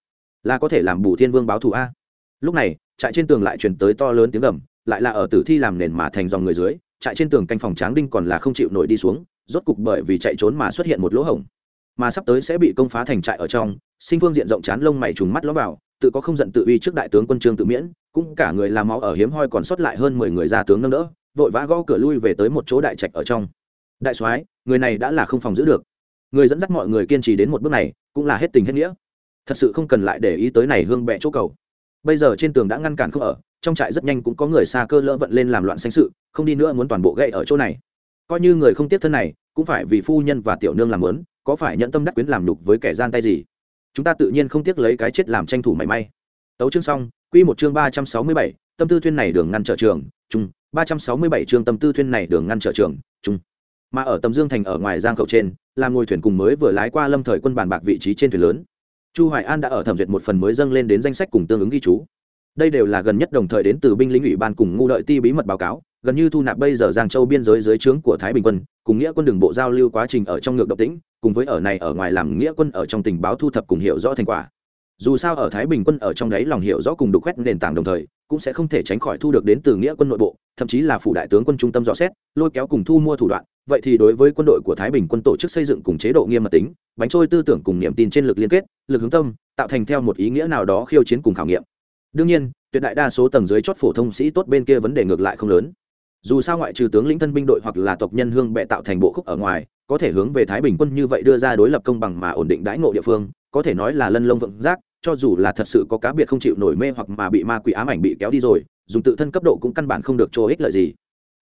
là có thể làm bù thiên vương báo thù a. Lúc này, trại trên tường lại truyền tới to lớn tiếng gầm lại là ở tử thi làm nền mà thành dòng người dưới chạy trên tường canh phòng tráng đinh còn là không chịu nổi đi xuống, rốt cục bởi vì chạy trốn mà xuất hiện một lỗ hổng. Mà sắp tới sẽ bị công phá thành trại ở trong, sinh phương diện rộng chán lông mày trùng mắt ló vào, tự có không giận tự uy trước đại tướng quân trương tự miễn, cũng cả người làm máu ở hiếm hoi còn sót lại hơn mười người ra tướng nâng đỡ, vội vã gõ cửa lui về tới một chỗ đại trạch ở trong. Đại soái, người này đã là không phòng giữ được. Người dẫn dắt mọi người kiên trì đến một bước này, cũng là hết tình hết nghĩa. Thật sự không cần lại để ý tới này hương bẹ chỗ cầu. Bây giờ trên tường đã ngăn cản không ở trong trại rất nhanh cũng có người xa cơ lỡ vận lên làm loạn sanh sự, không đi nữa muốn toàn bộ gậy ở chỗ này. Coi như người không tiếp thân này, cũng phải vì phu nhân và tiểu nương làm lớn, có phải nhận tâm đắc quyến làm nhục với kẻ gian tay gì? Chúng ta tự nhiên không tiếc lấy cái chết làm tranh thủ mảy may. Tấu chương xong, quy một chương ba trăm sáu mươi bảy, tâm tư thuyên này đường ngăn trở trường trung ba trăm sáu mươi bảy chương tâm tư thuyên này đường ngăn trở trường trung mà ở tầm dương thành ở ngoài giang khẩu trên là ngồi thuyền cùng mới vừa lái qua lâm thời quân bàn bạc vị trí trên thuyền lớn. Chu hoài an đã ở thẩm duyệt một phần mới dâng lên đến danh sách cùng tương ứng ghi chú đây đều là gần nhất đồng thời đến từ binh lính ủy ban cùng ngu đợi ti bí mật báo cáo, gần như thu nạp bây giờ giang châu biên giới dưới trướng của thái bình quân, cùng nghĩa quân đường bộ giao lưu quá trình ở trong ngược động tĩnh, cùng với ở này ở ngoài làm nghĩa quân ở trong tình báo thu thập cùng hiểu rõ thành quả. Dù sao ở thái bình quân ở trong đấy lòng hiểu rõ cùng đục khoét nền tảng đồng thời, cũng sẽ không thể tránh khỏi thu được đến từ nghĩa quân nội bộ, thậm chí là phủ đại tướng quân trung tâm rõ xét, lôi kéo cùng thu mua thủ đoạn. Vậy thì đối với quân đội của thái bình quân tổ chức xây dựng cùng chế độ nghiêm mật tính, bánh trôi tư tưởng cùng niềm tin trên lực liên kết, lực hướng tâm, tạo thành theo một ý nghĩa nào đó khiêu chiến cùng khảo nghiệm đương nhiên, tuyệt đại đa số tầng dưới chót phổ thông sĩ tốt bên kia vấn đề ngược lại không lớn. Dù sao ngoại trừ tướng lĩnh thân binh đội hoặc là tộc nhân hương bệ tạo thành bộ khúc ở ngoài, có thể hướng về thái bình quân như vậy đưa ra đối lập công bằng mà ổn định đãi ngộ địa phương, có thể nói là lân lông vững giác cho dù là thật sự có cá biệt không chịu nổi mê hoặc mà bị ma quỷ ám ảnh bị kéo đi rồi, dùng tự thân cấp độ cũng căn bản không được chỗ ích lợi gì.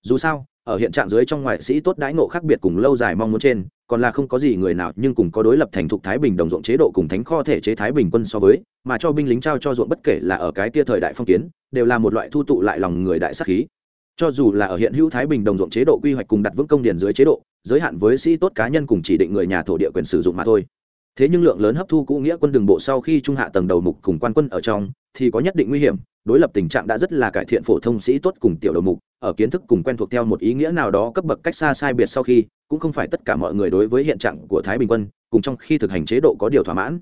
Dù sao ở hiện trạng dưới trong ngoại sĩ tốt đãi ngộ khác biệt cùng lâu dài mong muốn trên, còn là không có gì người nào nhưng cùng có đối lập thành thục thái bình đồng ruộng chế độ cùng thánh kho thể chế thái bình quân so với, mà cho binh lính trao cho ruộng bất kể là ở cái kia thời đại phong kiến, đều là một loại thu tụ lại lòng người đại sắc khí. Cho dù là ở hiện hữu thái bình đồng ruộng chế độ quy hoạch cùng đặt vững công điền dưới chế độ, giới hạn với sĩ tốt cá nhân cùng chỉ định người nhà thổ địa quyền sử dụng mà thôi thế nhưng lượng lớn hấp thu cũ nghĩa quân đường bộ sau khi trung hạ tầng đầu mục cùng quan quân ở trong, thì có nhất định nguy hiểm, đối lập tình trạng đã rất là cải thiện phổ thông sĩ tốt cùng tiểu đầu mục, ở kiến thức cùng quen thuộc theo một ý nghĩa nào đó cấp bậc cách xa sai biệt sau khi, cũng không phải tất cả mọi người đối với hiện trạng của thái bình quân, cùng trong khi thực hành chế độ có điều thỏa mãn.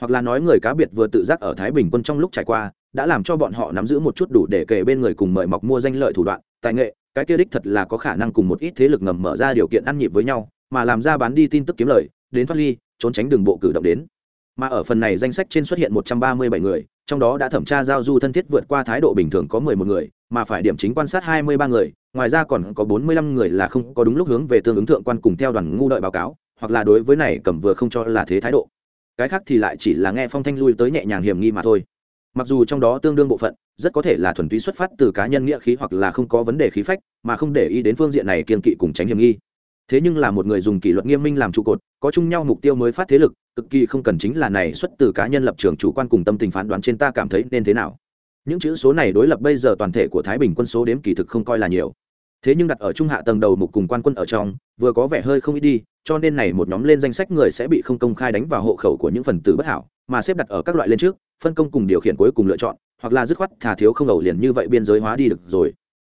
Hoặc là nói người cá biệt vừa tự giác ở thái bình quân trong lúc trải qua, đã làm cho bọn họ nắm giữ một chút đủ để kể bên người cùng mời mọc mua danh lợi thủ đoạn, tài nghệ, cái kia đích thật là có khả năng cùng một ít thế lực ngầm mở ra điều kiện ăn nhịp với nhau, mà làm ra bán đi tin tức kiếm lời đến thoát ly, trốn tránh đường bộ cử động đến. Mà ở phần này danh sách trên xuất hiện một trăm ba mươi bảy người, trong đó đã thẩm tra giao du thân thiết vượt qua thái độ bình thường có mười một người, mà phải điểm chính quan sát hai mươi ba người, ngoài ra còn có bốn mươi lăm người là không có đúng lúc hướng về tương ứng thượng quan cùng theo đoàn ngu đợi báo cáo, hoặc là đối với này cầm vừa không cho là thế thái độ. Cái khác thì lại chỉ là nghe phong thanh lui tới nhẹ nhàng hiểm nghi mà thôi. Mặc dù trong đó tương đương bộ phận, rất có thể là thuần túy xuất phát từ cá nhân nghĩa khí hoặc là không có vấn đề khí phách, mà không để ý đến phương diện này kiên kỵ cùng tránh hiểm nghi thế nhưng là một người dùng kỷ luật nghiêm minh làm trụ cột, có chung nhau mục tiêu mới phát thế lực, cực kỳ không cần chính là này xuất từ cá nhân lập trường chủ quan cùng tâm tình phán đoán trên ta cảm thấy nên thế nào. Những chữ số này đối lập bây giờ toàn thể của thái bình quân số đếm kỳ thực không coi là nhiều. Thế nhưng đặt ở trung hạ tầng đầu mục cùng quan quân ở trong, vừa có vẻ hơi không ít đi, cho nên này một nhóm lên danh sách người sẽ bị không công khai đánh vào hộ khẩu của những phần tử bất hảo, mà xếp đặt ở các loại lên trước, phân công cùng điều khiển cuối cùng lựa chọn, hoặc là dứt khoát thà thiếu không ẩu liền như vậy biên giới hóa đi được rồi.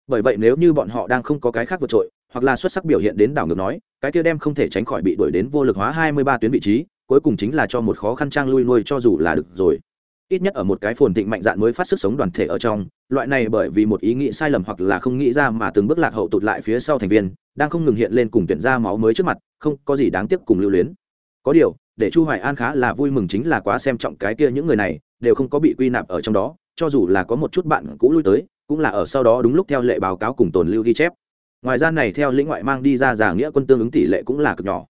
Bởi vậy nếu như bọn họ đang không có cái khác vượt trội hoặc là xuất sắc biểu hiện đến đảo ngược nói, cái kia đem không thể tránh khỏi bị đuổi đến vô lực hóa hai mươi ba tuyến vị trí, cuối cùng chính là cho một khó khăn trang lui nuôi cho dù là được rồi. Ít nhất ở một cái phồn thịnh mạnh dạn mới phát sức sống đoàn thể ở trong, loại này bởi vì một ý nghĩ sai lầm hoặc là không nghĩ ra mà từng bước lạc hậu tụt lại phía sau thành viên, đang không ngừng hiện lên cùng tuyển ra máu mới trước mặt, không có gì đáng tiếc cùng lưu luyến. Có điều, để chu hoài an khá là vui mừng chính là quá xem trọng cái kia những người này, đều không có bị quy nạp ở trong đó, cho dù là có một chút bạn cũ lui tới, cũng là ở sau đó đúng lúc theo lệ báo cáo cùng tồn lưu ghi chép ngoài ra này theo lĩnh ngoại mang đi ra giả nghĩa quân tương ứng tỷ lệ cũng là cực nhỏ.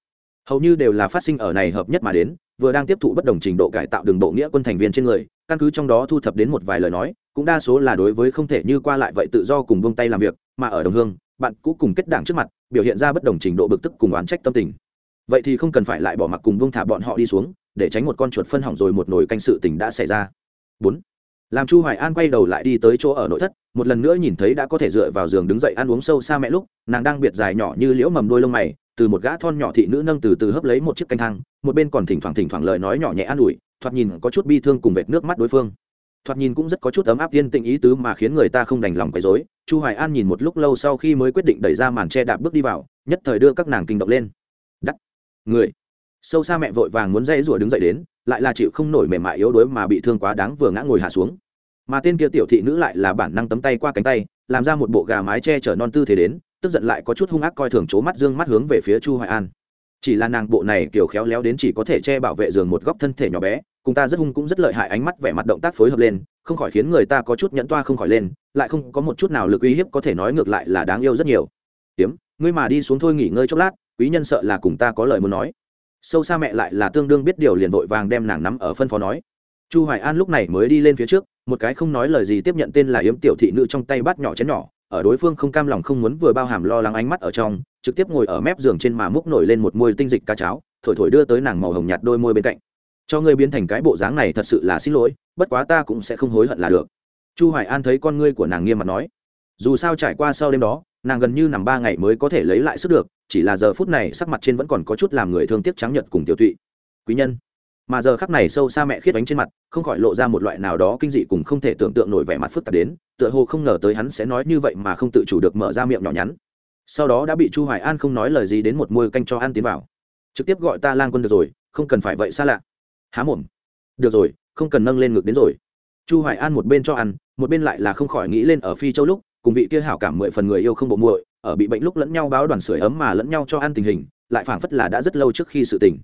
Hầu như đều là phát sinh ở này hợp nhất mà đến, vừa đang tiếp thụ bất đồng trình độ cải tạo đường bộ nghĩa quân thành viên trên người, căn cứ trong đó thu thập đến một vài lời nói, cũng đa số là đối với không thể như qua lại vậy tự do cùng buông tay làm việc, mà ở đồng hương, bạn cũ cùng kết đảng trước mặt, biểu hiện ra bất đồng trình độ bực tức cùng oán trách tâm tình. Vậy thì không cần phải lại bỏ mặc cùng buông thả bọn họ đi xuống, để tránh một con chuột phân hỏng rồi một nồi canh sự tình đã xảy ra. Bốn làm chu hoài an quay đầu lại đi tới chỗ ở nội thất, một lần nữa nhìn thấy đã có thể dựa vào giường đứng dậy ăn uống sâu xa mẹ lúc, nàng đang biệt dài nhỏ như liễu mầm đôi lông mày, từ một gã thon nhỏ thị nữ nâng từ từ hấp lấy một chiếc canh thang, một bên còn thỉnh thoảng thỉnh thoảng lời nói nhỏ nhẹ an ủi, thoạt nhìn có chút bi thương cùng vệt nước mắt đối phương. Thoạt nhìn cũng rất có chút ấm áp tiên tình ý tứ mà khiến người ta không đành lòng quấy rối, chu hoài an nhìn một lúc lâu sau khi mới quyết định đẩy ra màn che đạp bước đi vào, nhất thời đưa các nàng kinh động lên. Đắt người sâu xa mẹ vội vàng muốn dây rủa đứng dậy đến, lại là chịu không nổi mềm mại yếu đuối mà bị thương quá đáng vừa ngã ngồi hạ xuống. Mà tên kia tiểu thị nữ lại là bản năng tấm tay qua cánh tay, làm ra một bộ gà mái che chở non tư thế đến, tức giận lại có chút hung ác coi thường c mắt dương mắt hướng về phía chu hoài an. Chỉ là nàng bộ này kiểu khéo léo đến chỉ có thể che bảo vệ giường một góc thân thể nhỏ bé, cùng ta rất hung cũng rất lợi hại ánh mắt vẻ mặt động tác phối hợp lên, không khỏi khiến người ta có chút nhẫn toa không khỏi lên, lại không có một chút nào lực uy hiếp có thể nói ngược lại là đáng yêu rất nhiều. Tiếm, ngươi mà đi xuống thôi nghỉ ngơi chốc lát, quý nhân sợ là cùng ta có lời muốn nói sâu xa mẹ lại là tương đương biết điều liền vội vàng đem nàng nắm ở phân phó nói. Chu hoài an lúc này mới đi lên phía trước, một cái không nói lời gì tiếp nhận tên là yếm tiểu thị nữ trong tay bát nhỏ chén nhỏ, ở đối phương không cam lòng không muốn vừa bao hàm lo lắng ánh mắt ở trong, trực tiếp ngồi ở mép giường trên mà múc nổi lên một môi tinh dịch cá cháo, thổi thổi đưa tới nàng màu hồng nhạt đôi môi bên cạnh. Cho ngươi biến thành cái bộ dáng này thật sự là xin lỗi, bất quá ta cũng sẽ không hối hận là được. Chu hoài an thấy con ngươi của nàng nghiêm mặt nói dù sao trải qua sau đêm đó, nàng gần như nằm ba ngày mới có thể lấy lại sức được, chỉ là giờ phút này sắc mặt trên vẫn còn có chút làm người thương tiếc trắng nhật cùng tiểu tụy. Quý nhân, mà giờ khắc này sâu xa mẹ khiết bánh trên mặt, không khỏi lộ ra một loại nào đó kinh dị cùng không thể tưởng tượng nổi vẻ mặt phức tạp đến, tựa hồ không ngờ tới hắn sẽ nói như vậy mà không tự chủ được mở ra miệng nhỏ nhắn. Sau đó đã bị chu hoài an không nói lời gì đến một môi canh cho ăn tiến vào. Trực tiếp gọi ta lang quân được rồi, không cần phải vậy xa lạ. Há mồm. Được rồi, không cần nâng lên ngực đến rồi. Chu hoài an một bên cho ăn, một bên lại là không khỏi nghĩ lên ở phi châu lúc cùng vị kia hảo cảm mười phần người yêu không bộ muội, ở bị bệnh lúc lẫn nhau báo đoàn sưởi ấm mà lẫn nhau cho ăn tình hình, lại phảng phất là đã rất lâu trước khi sự tình.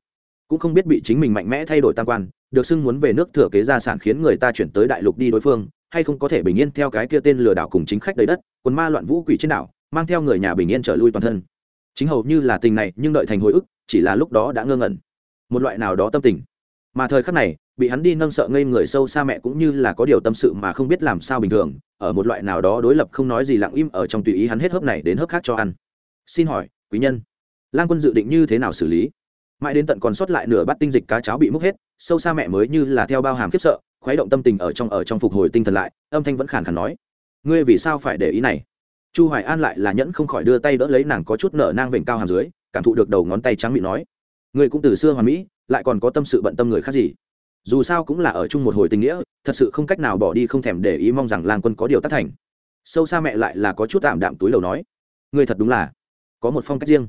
Cũng không biết bị chính mình mạnh mẽ thay đổi tam quan, được xưng muốn về nước thừa kế gia sản khiến người ta chuyển tới đại lục đi đối phương, hay không có thể bình yên theo cái kia tên lừa đảo cùng chính khách đầy đất, quần ma loạn vũ quỷ trên đảo, mang theo người nhà bình yên trở lui toàn thân. Chính hầu như là tình này, nhưng đợi thành hồi ức, chỉ là lúc đó đã ngơ ngẩn. Một loại nào đó tâm tình. Mà thời khắc này bị hắn đi nâng sợ ngây người sâu xa mẹ cũng như là có điều tâm sự mà không biết làm sao bình thường, ở một loại nào đó đối lập không nói gì lặng im ở trong tùy ý hắn hết hớp này đến hớp khác cho ăn. Xin hỏi, quý nhân, lang quân dự định như thế nào xử lý? Mãi đến tận còn sót lại nửa bát tinh dịch cá cháo bị múc hết, sâu xa mẹ mới như là theo bao hàm khiếp sợ, khuấy động tâm tình ở trong ở trong phục hồi tinh thần lại, âm thanh vẫn khàn khàn nói. Ngươi vì sao phải để ý này? Chu hoài an lại là nhẫn không khỏi đưa tay đỡ lấy nàng có chút nở nang vểnh cao hàm dưới, cảm thụ được đầu ngón tay trắng bị nói. Ngươi cũng từ xưa hoàn mỹ, lại còn có tâm sự bận tâm người khác gì? Dù sao cũng là ở chung một hồi tình nghĩa, thật sự không cách nào bỏ đi không thèm để ý mong rằng lang quân có điều tác thành. Sâu xa mẹ lại là có chút tạm đạm túi lầu nói người thật đúng là có một phong cách riêng.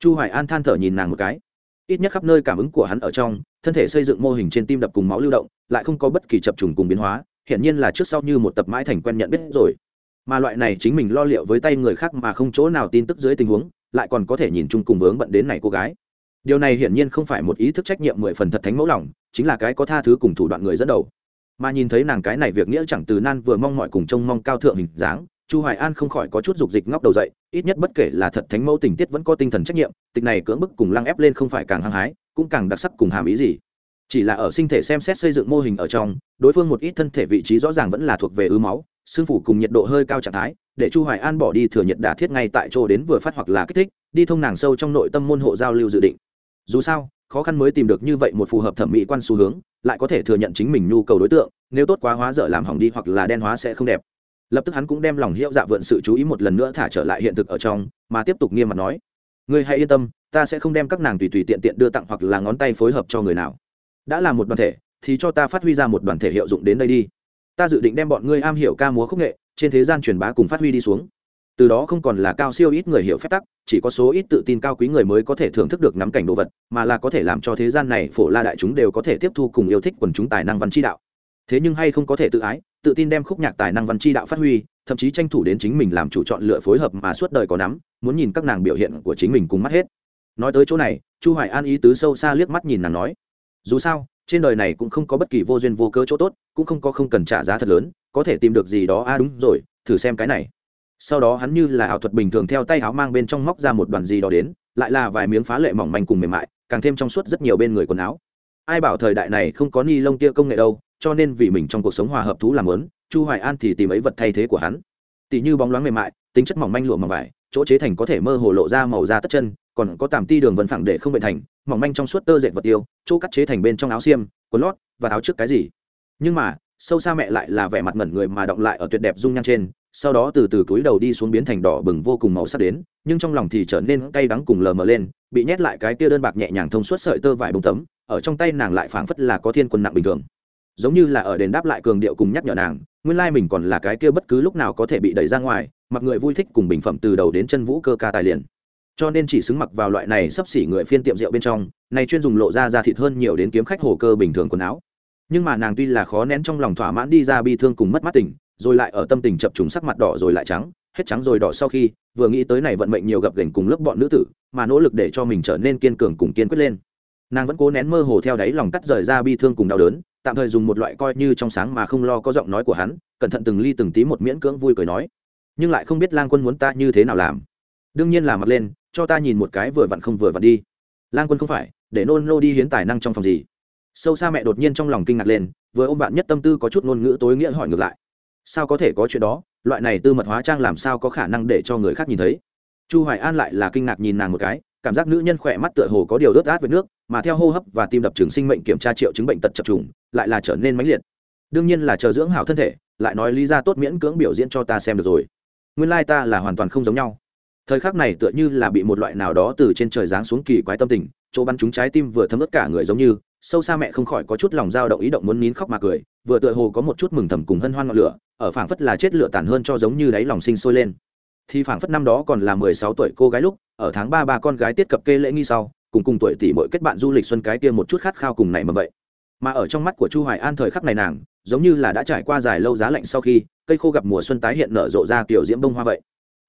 Chu hoài an than thở nhìn nàng một cái. Ít nhất khắp nơi cảm ứng của hắn ở trong, thân thể xây dựng mô hình trên tim đập cùng máu lưu động, lại không có bất kỳ chập trùng cùng biến hóa hiện nhiên là trước sau như một tập mãi thành quen nhận biết rồi. Mà loại này chính mình lo liệu với tay người khác mà không chỗ nào tin tức dưới tình huống, lại còn có thể nhìn chung cùng vướng bận đến này cô gái. Điều này hiển nhiên không phải một ý thức trách nhiệm mười phần thật thánh mẫu lòng chính là cái có tha thứ cùng thủ đoạn người dẫn đầu. Mà nhìn thấy nàng cái này việc nghĩa chẳng từ nan vừa mong mọi cùng trông mong cao thượng hình dáng, chu hoài an không khỏi có chút dục dịch ngóc đầu dậy, ít nhất bất kể là thật thánh mẫu tình tiết vẫn có tinh thần trách nhiệm, tịch này cưỡng bức cùng lăng ép lên không phải càng hăng hái, cũng càng đặc sắc cùng hàm ý gì. Chỉ là ở sinh thể xem xét xây dựng mô hình ở trong, đối phương một ít thân thể vị trí rõ ràng vẫn là thuộc về ứ máu, xương phủ cùng nhiệt độ hơi cao trạng thái, để chu hoài an bỏ đi thừa nhiệt đả thiết ngay tại chỗ đến vừa phát hoặc là kích thích, đi thông nàng sâu trong nội tâm môn hộ giao lưu dự định. Dù sao khó khăn mới tìm được như vậy một phù hợp thẩm mỹ quan xu hướng, lại có thể thừa nhận chính mình nhu cầu đối tượng, nếu tốt quá hóa dở làm hỏng đi hoặc là đen hóa sẽ không đẹp. Lập tức hắn cũng đem lòng hiệu dạ vượn sự chú ý một lần nữa thả trở lại hiện thực ở trong, mà tiếp tục nghiêm mặt nói người hãy yên tâm, ta sẽ không đem các nàng tùy tùy tiện tiện đưa tặng hoặc là ngón tay phối hợp cho người nào. Đã là một đoàn thể, thì cho ta phát huy ra một đoàn thể hiệu dụng đến đây đi. Ta dự định đem bọn ngươi am hiểu ca múa khúc nghệ, trên thế gian truyền bá cùng phát huy đi xuống từ đó không còn là cao siêu ít người hiểu phép tắc, chỉ có số ít tự tin cao quý người mới có thể thưởng thức được nắm cảnh đồ vật, mà là có thể làm cho thế gian này phổ la đại chúng đều có thể tiếp thu cùng yêu thích quần chúng tài năng văn chi đạo. Thế nhưng hay không có thể tự ái, tự tin đem khúc nhạc tài năng văn chi đạo phát huy, thậm chí tranh thủ đến chính mình làm chủ chọn lựa phối hợp mà suốt đời có nắm, muốn nhìn các nàng biểu hiện của chính mình cùng mắt hết. Nói tới chỗ này, chu hoài an ý tứ sâu xa liếc mắt nhìn nàng nói, dù sao, trên đời này cũng không có bất kỳ vô duyên vô cớ chỗ tốt, cũng không có không cần trả giá thật lớn, có thể tìm được gì đó a à đúng rồi, thử xem cái này sau đó hắn như là ảo thuật bình thường theo tay áo mang bên trong móc ra một đoàn gì đó đến, lại là vài miếng phá lệ mỏng manh cùng mềm mại, càng thêm trong suốt rất nhiều bên người quần áo. Ai bảo thời đại này không có ni lông tia công nghệ đâu, cho nên vì mình trong cuộc sống hòa hợp thú làm lớn, chu hoài an thì tìm ấy vật thay thế của hắn. Tỉ như bóng loáng mềm mại, tính chất mỏng manh lụa mỏng vải, chỗ chế thành có thể mơ hồ lộ ra màu da tất chân, còn có tàm ti đường vân phẳng để không bệnh thành, mỏng manh trong suốt tơ dệt vật tiêu, chỗ cắt chế thành bên trong áo xiêm, quần lót và áo trước cái gì. Nhưng mà, sâu xa mẹ lại là vẻ mặt ngẩn người mà động lại ở tuyệt đẹp dung nhan trên sau đó từ từ cúi đầu đi xuống biến thành đỏ bừng vô cùng màu sắc đến, nhưng trong lòng thì trở nên cay đắng cùng lờ mờ lên, bị nhét lại cái kia đơn bạc nhẹ nhàng thông suốt sợi tơ vải bông tấm, ở trong tay nàng lại phảng phất là có thiên quân nặng bình thường. Giống như là ở đền đáp lại cường điệu cùng nhắc nhở nàng, nguyên lai mình còn là cái kia bất cứ lúc nào có thể bị đẩy ra ngoài, mặc người vui thích cùng bình phẩm từ đầu đến chân vũ cơ ca tài liền. Cho nên chỉ xứng mặc vào loại này sắp xỉ người phiên tiệm rượu bên trong, này chuyên dùng lộ ra ra thịt hơn nhiều đến kiếm khách hồ cơ bình thường quần áo. Nhưng mà nàng tuy là khó nén trong lòng thỏa mãn đi ra bi thương cùng mất mát tình rồi lại ở tâm tình chập trùng sắc mặt đỏ rồi lại trắng, hết trắng rồi đỏ sau khi, vừa nghĩ tới này vận mệnh nhiều gặp gành cùng lớp bọn nữ tử, mà nỗ lực để cho mình trở nên kiên cường cùng kiên quyết lên. Nàng vẫn cố nén mơ hồ theo đáy lòng cắt rời ra bi thương cùng đau đớn, tạm thời dùng một loại coi như trong sáng mà không lo có giọng nói của hắn, cẩn thận từng ly từng tí một miễn cưỡng vui cười nói. Nhưng lại không biết lang quân muốn ta như thế nào làm. Đương nhiên là mặt lên, cho ta nhìn một cái vừa vặn không vừa vặn đi. Lang quân không phải, để nôn nô đi hiến tài năng trong phòng gì. Sâu xa mẹ đột nhiên trong lòng kinh ngạc lên, vừa ôm bạn nhất tâm tư có chút ngôn ngữ tối nghĩa hỏi ngược lại sao có thể có chuyện đó, loại này tư mật hóa trang làm sao có khả năng để cho người khác nhìn thấy? Chu hoài an lại là kinh ngạc nhìn nàng một cái, cảm giác nữ nhân khỏe mắt tựa hồ có điều rớt át với nước, mà theo hô hấp và tim đập trường sinh mệnh kiểm tra triệu chứng bệnh tật chập trùng, lại là trở nên mãnh liệt. Đương nhiên là chờ dưỡng hảo thân thể, lại nói lý ra tốt miễn cưỡng biểu diễn cho ta xem được rồi. Nguyên lai ta là hoàn toàn không giống nhau. Thời khắc này tựa như là bị một loại nào đó từ trên trời giáng xuống kỳ quái tâm tình, chỗ bắn trúng trái tim vừa thấm ướt cả người giống như sâu xa mẹ không khỏi có chút lòng dao động ý động muốn nín khóc mà cười, vừa tựa hồ có một chút mừng thầm cùng hân hoan ngọn lửa, ở phảng phất là chết lửa tàn hơn cho giống như đáy lòng sinh sôi lên. Thì phảng phất năm đó còn là mười sáu tuổi cô gái lúc, ở tháng ba ba con gái tiết cập kê lễ nghi sau, cùng cùng tuổi tỷ mỗi kết bạn du lịch xuân cái kia một chút khát khao cùng này mà vậy. Mà ở trong mắt của chu hoài an thời khắc này nàng, giống như là đã trải qua dài lâu giá lạnh sau khi, cây khô gặp mùa xuân tái hiện nở rộ ra kiểu diễm bông hoa vậy.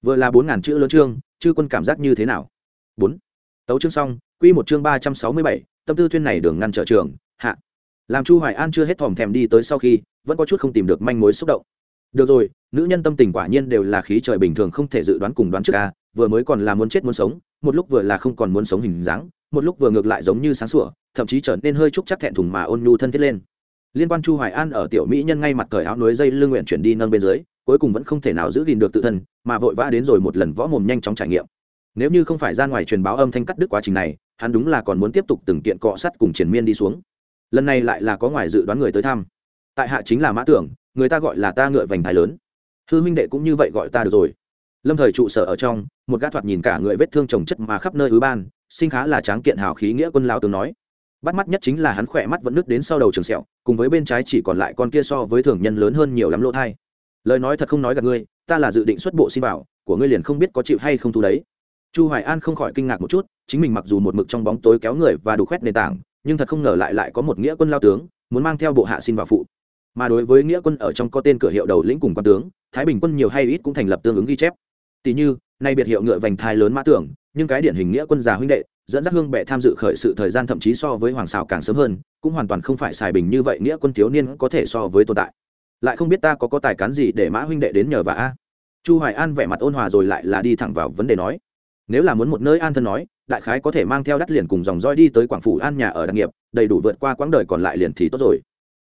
Vừa là bốn ngàn chữ lớn chương, chư quân cảm giác như thế nào? Bốn. Tấu chương xong, quy một chương ba trăm sáu mươi bảy tâm tư thuyên này đường ngăn trở trường, hạ. Làm chu hoài an chưa hết thòm thèm đi tới sau khi, vẫn có chút không tìm được manh mối xúc động. Được rồi, nữ nhân tâm tình quả nhiên đều là khí trời bình thường không thể dự đoán cùng đoán trước ca vừa mới còn là muốn chết muốn sống, một lúc vừa là không còn muốn sống hình dáng, một lúc vừa ngược lại giống như sáng sủa, thậm chí trở nên hơi trúc chắc thẹn thùng mà ôn nhu thân thiết lên. Liên quan chu hoài an ở tiểu mỹ nhân ngay mặt cởi áo núi dây lưng nguyện chuyển đi nâng bên dưới, cuối cùng vẫn không thể nào giữ gìn được tự thân, mà vội vã đến rồi một lần võ mồm nhanh chóng trải nghiệm. Nếu như không phải ra ngoài truyền báo âm thanh cắt đứt quá trình này hắn đúng là còn muốn tiếp tục từng kiện cọ sắt cùng triển miên đi xuống. Lần này lại là có ngoài dự đoán người tới thăm. Tại hạ chính là mã tưởng, người ta gọi là ta ngựa vành thái lớn. Hư huynh đệ cũng như vậy gọi ta được rồi. Lâm thời trụ sở ở trong, một gã thoạt nhìn cả người vết thương trồng chất mà khắp nơi ứ ban, sinh khá là tráng kiện hào khí nghĩa quân lao tướng nói. Bắt mắt nhất chính là hắn khỏe mắt vẫn nứt đến sau đầu trường sẹo, cùng với bên trái chỉ còn lại con kia so với thường nhân lớn hơn nhiều lắm lỗ thai. Lời nói thật không nói gặp ngươi, ta là dự định xuất bộ xin vào, của ngươi liền không biết có chịu hay không thu đấy chu hoài an không khỏi kinh ngạc một chút, chính mình mặc dù một mực trong bóng tối kéo người và đủ khoét nền tảng, nhưng thật không ngờ lại lại có một nghĩa quân lao tướng, muốn mang theo bộ hạ xin vào phụ. Mà đối với nghĩa quân ở trong có tên cửa hiệu đầu lĩnh cùng quan tướng, thái bình quân nhiều hay ít cũng thành lập tương ứng ghi chép. Tỷ như, nay biệt hiệu ngựa vành thai lớn mã tưởng, nhưng cái điển hình nghĩa quân già huynh đệ, dẫn dắt hương bệ tham dự khởi sự thời gian thậm chí so với hoàng xào càng sớm hơn, cũng hoàn toàn không phải xài bình như vậy nghĩa quân thiếu niên có thể so với tồn tại. Lại không biết ta có có tài cán gì để mã huynh đệ đến nhờ và a? Chu hoài an vẻ mặt ôn hòa rồi lại là đi thẳng vào vấn đề nói nếu là muốn một nơi an thân nói, đại khái có thể mang theo đắt liền cùng dòng roi đi tới quảng phủ an nhà ở đặc nghiệp, đầy đủ vượt qua quãng đời còn lại liền thì tốt rồi.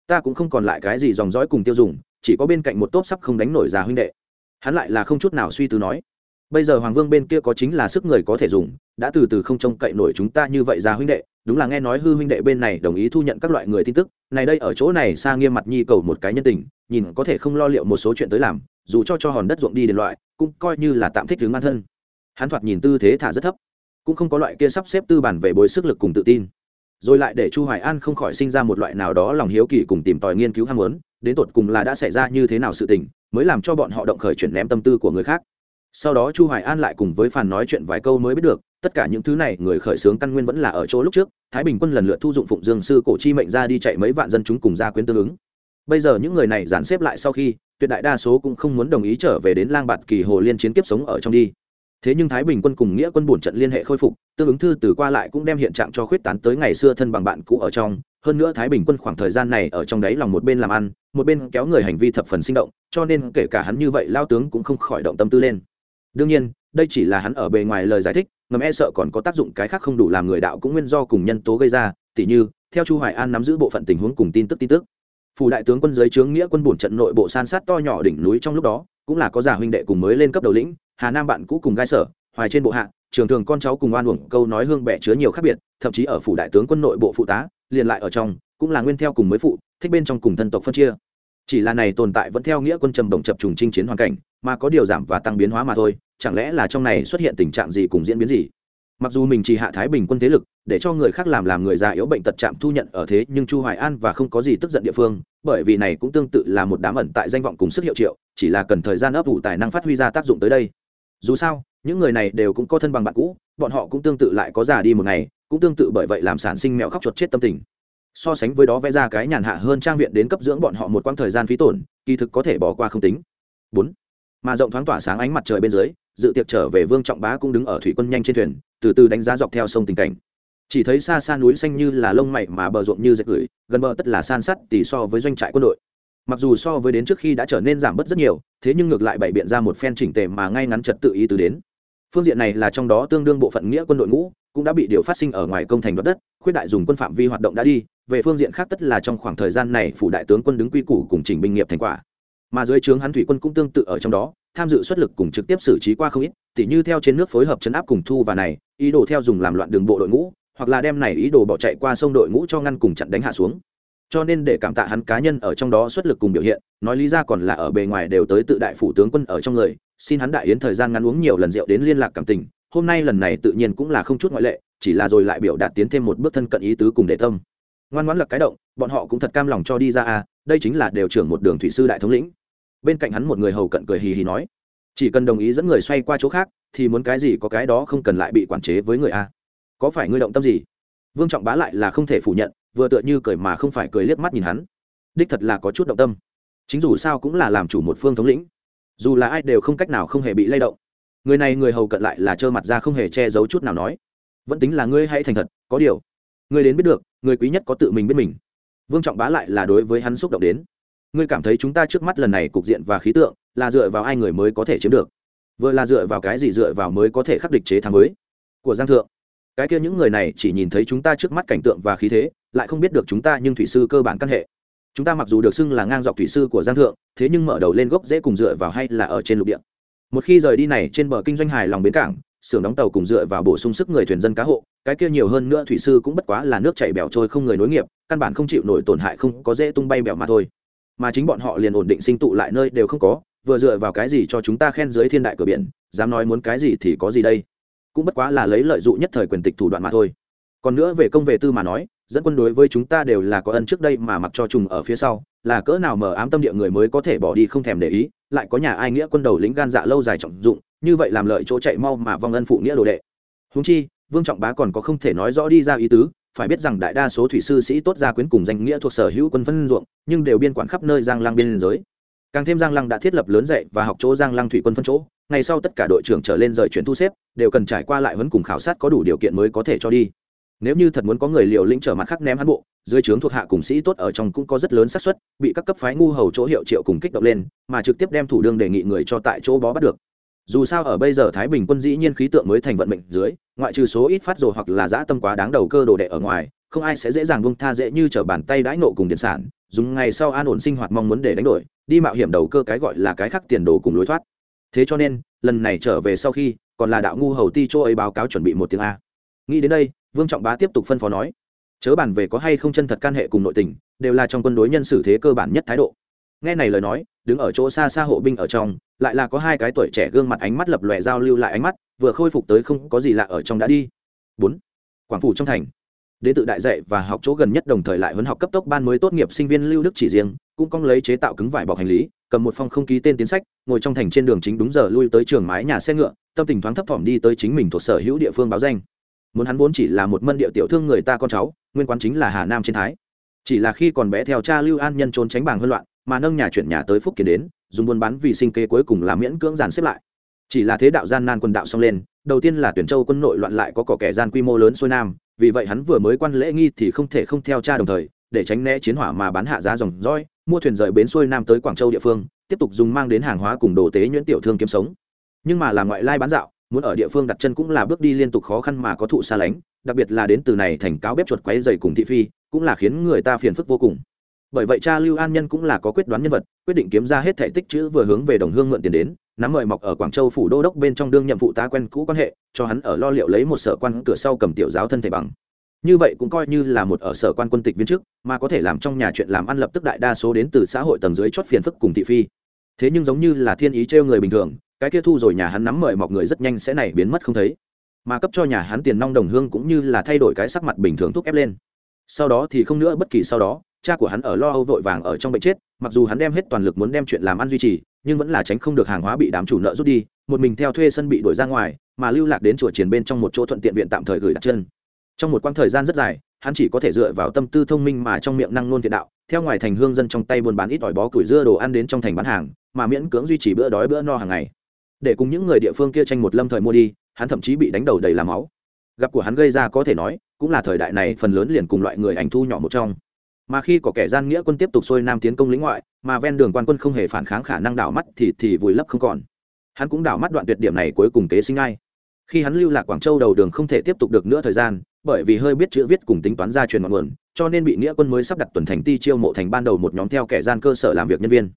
Ta cũng không còn lại cái gì dòng dõi cùng tiêu dùng, chỉ có bên cạnh một tốp sắp không đánh nổi già huynh đệ. Hắn lại là không chút nào suy tư nói, bây giờ hoàng vương bên kia có chính là sức người có thể dùng, đã từ từ không trông cậy nổi chúng ta như vậy già huynh đệ, đúng là nghe nói hư huynh đệ bên này đồng ý thu nhận các loại người tin tức, này đây ở chỗ này xa nghiêm mặt nhi cầu một cái nhân tình, nhìn có thể không lo liệu một số chuyện tới làm, dù cho cho hòn đất ruộng đi đền loại, cũng coi như là tạm thích hướng an thân hắn thoạt nhìn tư thế thả rất thấp, cũng không có loại kia sắp xếp tư bản về bồi sức lực cùng tự tin. Rồi lại để chu hoài an không khỏi sinh ra một loại nào đó lòng hiếu kỳ cùng tìm tòi nghiên cứu ham muốn, đến tột cùng là đã xảy ra như thế nào sự tình, mới làm cho bọn họ động khởi chuyển ném tâm tư của người khác. Sau đó chu hoài an lại cùng với phàn nói chuyện vài câu mới biết được, tất cả những thứ này người khởi xướng căn nguyên vẫn là ở chỗ lúc trước, thái bình quân lần lượt thu dụng phụng dương sư cổ chi mệnh ra đi chạy mấy vạn dân chúng cùng gia quyến tương ứng. Bây giờ những người này dàn xếp lại sau khi, tuyệt đại đa số cũng không muốn đồng ý trở về đến lang bạt kỳ hồ liên chiến kiếp sống ở trong đi thế nhưng thái bình quân cùng nghĩa quân bổn trận liên hệ khôi phục, tương ứng thư từ qua lại cũng đem hiện trạng cho khuyết tán tới ngày xưa thân bằng bạn cũ ở trong. Hơn nữa thái bình quân khoảng thời gian này ở trong đấy lòng một bên làm ăn, một bên kéo người hành vi thập phần sinh động, cho nên kể cả hắn như vậy lao tướng cũng không khỏi động tâm tư lên. Đương nhiên, đây chỉ là hắn ở bề ngoài lời giải thích, ngầm e sợ còn có tác dụng cái khác không đủ làm người đạo cũng nguyên do cùng nhân tố gây ra, tỉ như, theo chu hoài an nắm giữ bộ phận tình huống cùng tin tức tin tức. Phủ đại tướng quân giới trướng nghĩa quân bổn trận nội bộ san sát to nhỏ đỉnh núi trong lúc đó, cũng là có giả huynh đệ cùng mới lên cấp đầu lĩnh hà nam bạn cũ cùng gai sở, hoài trên bộ hạ, trường thường con cháu cùng oan uổng câu nói hương bẻ chứa nhiều khác biệt, thậm chí ở phủ đại tướng quân nội bộ phụ tá, liền lại ở trong, cũng là nguyên theo cùng mới phụ, thích bên trong cùng thân tộc phân chia. Chỉ là này tồn tại vẫn theo nghĩa quân trầm đồng chập trùng chinh chiến hoàn cảnh, mà có điều giảm và tăng biến hóa mà thôi, chẳng lẽ là trong này xuất hiện tình trạng gì cùng diễn biến gì? Mặc dù mình chỉ hạ thái bình quân thế lực, để cho người khác làm làm người già yếu bệnh tật chạm thu nhận ở thế, nhưng chu hoài an và không có gì tức giận địa phương, bởi vì này cũng tương tự là một đám ẩn tại danh vọng cùng sức hiệu triệu, chỉ là cần thời gian ấp ủ tài năng phát huy ra tác dụng tới đây dù sao, những người này đều cũng có thân bằng bạn cũ, bọn họ cũng tương tự lại có già đi một ngày, cũng tương tự bởi vậy làm sản sinh mẹo khóc chuột chết tâm tình. So sánh với đó vẽ ra cái nhàn hạ hơn trang viện đến cấp dưỡng bọn họ một quãng thời gian phí tổn, kỳ thực có thể bỏ qua không tính. Bốn, mà rộng thoáng tỏa sáng ánh mặt trời bên dưới, dự tiệc trở về vương trọng bá cũng đứng ở thủy quân nhanh trên thuyền, từ từ đánh giá dọc theo sông tình cảnh. Chỉ thấy xa xa núi xanh như là lông mày mà bờ ruộng như dệt gửi, gần bờ tất là san sắt tỉ so với doanh trại quân đội mặc dù so với đến trước khi đã trở nên giảm bớt rất nhiều, thế nhưng ngược lại bày biện ra một phen chỉnh tề mà ngay ngắn trật tự ý tứ đến. Phương diện này là trong đó tương đương bộ phận nghĩa quân đội ngũ, cũng đã bị điều phát sinh ở ngoài công thành đoạt đất, khuyết đại dùng quân phạm vi hoạt động đã đi, về phương diện khác tất là trong khoảng thời gian này phủ đại tướng quân đứng quy củ cùng chỉnh binh nghiệp thành quả. Mà dưới trướng hắn thủy quân cũng tương tự ở trong đó, tham dự xuất lực cùng trực tiếp xử trí qua không ít, tỉ như theo trên nước phối hợp chấn áp cùng thu và này, ý đồ theo dùng làm loạn đường bộ đội ngũ, hoặc là đem này ý đồ bỏ chạy qua sông đội ngũ cho ngăn cùng chặn đánh hạ xuống cho nên để cảm tạ hắn cá nhân ở trong đó xuất lực cùng biểu hiện, nói lý ra còn là ở bề ngoài đều tới tự đại phủ tướng quân ở trong người, xin hắn đại yến thời gian ngắn uống nhiều lần rượu đến liên lạc cảm tình, hôm nay lần này tự nhiên cũng là không chút ngoại lệ, chỉ là rồi lại biểu đạt tiến thêm một bước thân cận ý tứ cùng đệ tâm. Ngoan ngoãn lật cái động, bọn họ cũng thật cam lòng cho đi ra à đây chính là đều trưởng một đường thủy sư đại thống lĩnh. Bên cạnh hắn một người hầu cận cười hì hì nói, chỉ cần đồng ý dẫn người xoay qua chỗ khác, thì muốn cái gì có cái đó không cần lại bị quản chế với người a có phải ngươi động tâm gì? Vương trọng bá lại là không thể phủ nhận vừa tựa như cười mà không phải cười liếc mắt nhìn hắn. Đích thật là có chút động tâm. Chính dù sao cũng là làm chủ một phương thống lĩnh. Dù là ai đều không cách nào không hề bị lay động. Người này người hầu cận lại là trơ mặt ra không hề che giấu chút nào nói. Vẫn tính là ngươi hãy thành thật, có điều. Ngươi đến biết được, người quý nhất có tự mình biết mình. Vương trọng bá lại là đối với hắn xúc động đến. Ngươi cảm thấy chúng ta trước mắt lần này cục diện và khí tượng là dựa vào ai người mới có thể chiếm được? Vừa là dựa vào cái gì dựa vào mới có thể khắc địch chế thắng mới của giang thượng cái kia những người này chỉ nhìn thấy chúng ta trước mắt cảnh tượng và khí thế, lại không biết được chúng ta nhưng thủy sư cơ bản căn hệ. Chúng ta mặc dù được xưng là ngang dọc thủy sư của giang thượng, thế nhưng mở đầu lên gốc dễ cùng dựa vào hay là ở trên lục địa. Một khi rời đi này, trên bờ kinh doanh hài lòng bến cảng, xưởng đóng tàu cùng dựa vào bổ sung sức người thuyền dân cá hộ, cái kia nhiều hơn nữa thủy sư cũng bất quá là nước chảy bẻo trôi không người nối nghiệp, căn bản không chịu nổi tổn hại không có dễ tung bay bẻo mà thôi. Mà chính bọn họ liền ổn định sinh tụ lại nơi đều không có, vừa dựa vào cái gì cho chúng ta khen dưới thiên đại cửa biển, dám nói muốn cái gì thì có gì đây? Cũng bất quá là lấy lợi dụng nhất thời quyền tịch thủ đoạn mà thôi. Còn nữa về công về tư mà nói, dẫn quân đối với chúng ta đều là có ân trước đây mà mặc cho trùng ở phía sau, là cỡ nào mở ám tâm địa người mới có thể bỏ đi không thèm để ý, lại có nhà ai nghĩa quân đầu lính gan dạ lâu dài trọng dụng, như vậy làm lợi chỗ chạy mau mà vong ân phụ nghĩa đồ đệ. Húng chi, vương trọng bá còn có không thể nói rõ đi ra ý tứ, phải biết rằng đại đa số thủy sư sĩ tốt gia quyến cùng danh nghĩa thuộc sở hữu quân phân ruộng, nhưng đều biên quản khắp nơi giang lăng biên giới. Càng thêm giang lăng đã thiết lập lớn dạy và học chỗ giang lăng thủy quân phân chỗ ngày sau tất cả đội trưởng trở lên rời chuyển thu xếp, đều cần trải qua lại huấn cùng khảo sát có đủ điều kiện mới có thể cho đi. Nếu như thật muốn có người liều lĩnh trở mặt khắc ném hắn bộ, dưới trướng thuộc hạ cùng sĩ tốt ở trong cũng có rất lớn xác suất, bị các cấp phái ngu hầu chỗ hiệu triệu cùng kích động lên, mà trực tiếp đem thủ đương đề nghị người cho tại chỗ bó bắt được. Dù sao ở bây giờ thái bình quân dĩ nhiên khí tượng mới thành vận mệnh dưới, ngoại trừ số ít phát rồ hoặc là dã tâm quá đáng đầu cơ đồ đệ ở ngoài, không ai sẽ dễ dàng buông tha dễ như trở bàn tay đãi nộ cùng điện sản, dùng ngày sau an ổn sinh hoạt mong muốn để đánh đổi, đi mạo hiểm đầu cơ cái gọi là cái khắc tiền đồ cùng lối thoát thế cho nên, lần này trở về sau khi, còn là đạo ngu hầu ti chỗ ấy báo cáo chuẩn bị một tiếng a. Nghĩ đến đây, vương trọng bá tiếp tục phân phó nói, chớ bản về có hay không chân thật can hệ cùng nội tình, đều là trong quân đối nhân xử thế cơ bản nhất thái độ. Nghe này lời nói, đứng ở chỗ xa xa hộ binh ở trong, lại là có hai cái tuổi trẻ gương mặt ánh mắt lập lòe giao lưu lại ánh mắt, vừa khôi phục tới không có gì lạ ở trong đã đi. Bốn, quảng phủ trong thành. Đến tự đại dạy và học chỗ gần nhất đồng thời lại huấn học cấp tốc ban mới tốt nghiệp sinh viên lưu đức chỉ riêng, cũng cong lấy chế tạo cứng vải bọc hành lý cầm một phong không ký tên tiến sách, ngồi trong thành trên đường chính đúng giờ lui tới trường mái nhà xe ngựa, tâm tình thoáng thấp thỏm đi tới chính mình thuộc sở hữu địa phương báo danh. Muốn hắn vốn chỉ là một mân địa tiểu thương người ta con cháu, nguyên quán chính là hà nam trên thái. Chỉ là khi còn bé theo cha lưu an nhân trốn tránh bảng hơn loạn, mà nâng nhà chuyển nhà tới phúc kiến đến, dùng buôn bán vì sinh kế cuối cùng là miễn cưỡng giàn xếp lại. Chỉ là thế đạo gian nan quân đạo xong lên, đầu tiên là tuyển châu quân nội loạn lại có cỏ kẻ gian quy mô lớn xuôi nam, vì vậy hắn vừa mới quan lễ nghi thì không thể không theo cha đồng thời, để tránh né chiến hỏa mà bán hạ giá dòng roi mua thuyền rời bến xuôi nam tới quảng châu địa phương, tiếp tục dùng mang đến hàng hóa cùng đồ tế nhuyễn tiểu thương kiếm sống. Nhưng mà làm ngoại lai bán dạo, muốn ở địa phương đặt chân cũng là bước đi liên tục khó khăn mà có thụ xa lánh, đặc biệt là đến từ này thành cáo bếp chuột quấy dày cùng thị phi, cũng là khiến người ta phiền phức vô cùng. Bởi vậy cha lưu an nhân cũng là có quyết đoán nhân vật, quyết định kiếm ra hết thể tích chữ vừa hướng về đồng hương mượn tiền đến, nắm mời mọc ở quảng châu phủ đô đốc bên trong đương nhiệm vụ tá quen cũ quan hệ, cho hắn ở lo liệu lấy một sở quan cửa sau cầm tiểu giáo thân thể bằng như vậy cũng coi như là một ở sở quan quân tịch viên chức, mà có thể làm trong nhà chuyện làm ăn lập tức đại đa số đến từ xã hội tầng dưới chót phiền phức cùng thị phi. Thế nhưng giống như là thiên ý trêu người bình thường, cái kia thu rồi nhà hắn nắm mời mọc người rất nhanh sẽ này biến mất không thấy. Mà cấp cho nhà hắn tiền nong đồng hương cũng như là thay đổi cái sắc mặt bình thường thúc ép lên. Sau đó thì không nữa, bất kỳ sau đó, cha của hắn ở lo âu vội vàng ở trong bệnh chết, mặc dù hắn đem hết toàn lực muốn đem chuyện làm ăn duy trì, nhưng vẫn là tránh không được hàng hóa bị đám chủ nợ rút đi, một mình theo thuê sân bị đuổi ra ngoài, mà lưu lạc đến chùa triển bên trong một chỗ thuận tiện viện tạm thời gửi đặt chân trong một quãng thời gian rất dài, hắn chỉ có thể dựa vào tâm tư thông minh mà trong miệng năng nôn thiện đạo, theo ngoài thành hương dân trong tay buôn bán ít ỏi bó củi dưa đồ ăn đến trong thành bán hàng, mà miễn cưỡng duy trì bữa đói bữa no hàng ngày. Để cùng những người địa phương kia tranh một lâm thời mua đi, hắn thậm chí bị đánh đầu đầy làm máu. Gặp của hắn gây ra có thể nói, cũng là thời đại này phần lớn liền cùng loại người ảnh thu nhỏ một trong. Mà khi có kẻ gian nghĩa quân tiếp tục xuôi nam tiến công lĩnh ngoại, mà ven đường quan quân không hề phản kháng khả năng đảo mắt thì thì vùi lấp không còn. Hắn cũng đảo mắt đoạn tuyệt điểm này cuối cùng kế sinh ai khi hắn lưu lạc quảng châu đầu đường không thể tiếp tục được nữa thời gian bởi vì hơi biết chữ viết cùng tính toán ra truyền ngọn nguồn, cho nên bị nghĩa quân mới sắp đặt tuần thành ti chiêu mộ thành ban đầu một nhóm theo kẻ gian cơ sở làm việc nhân viên.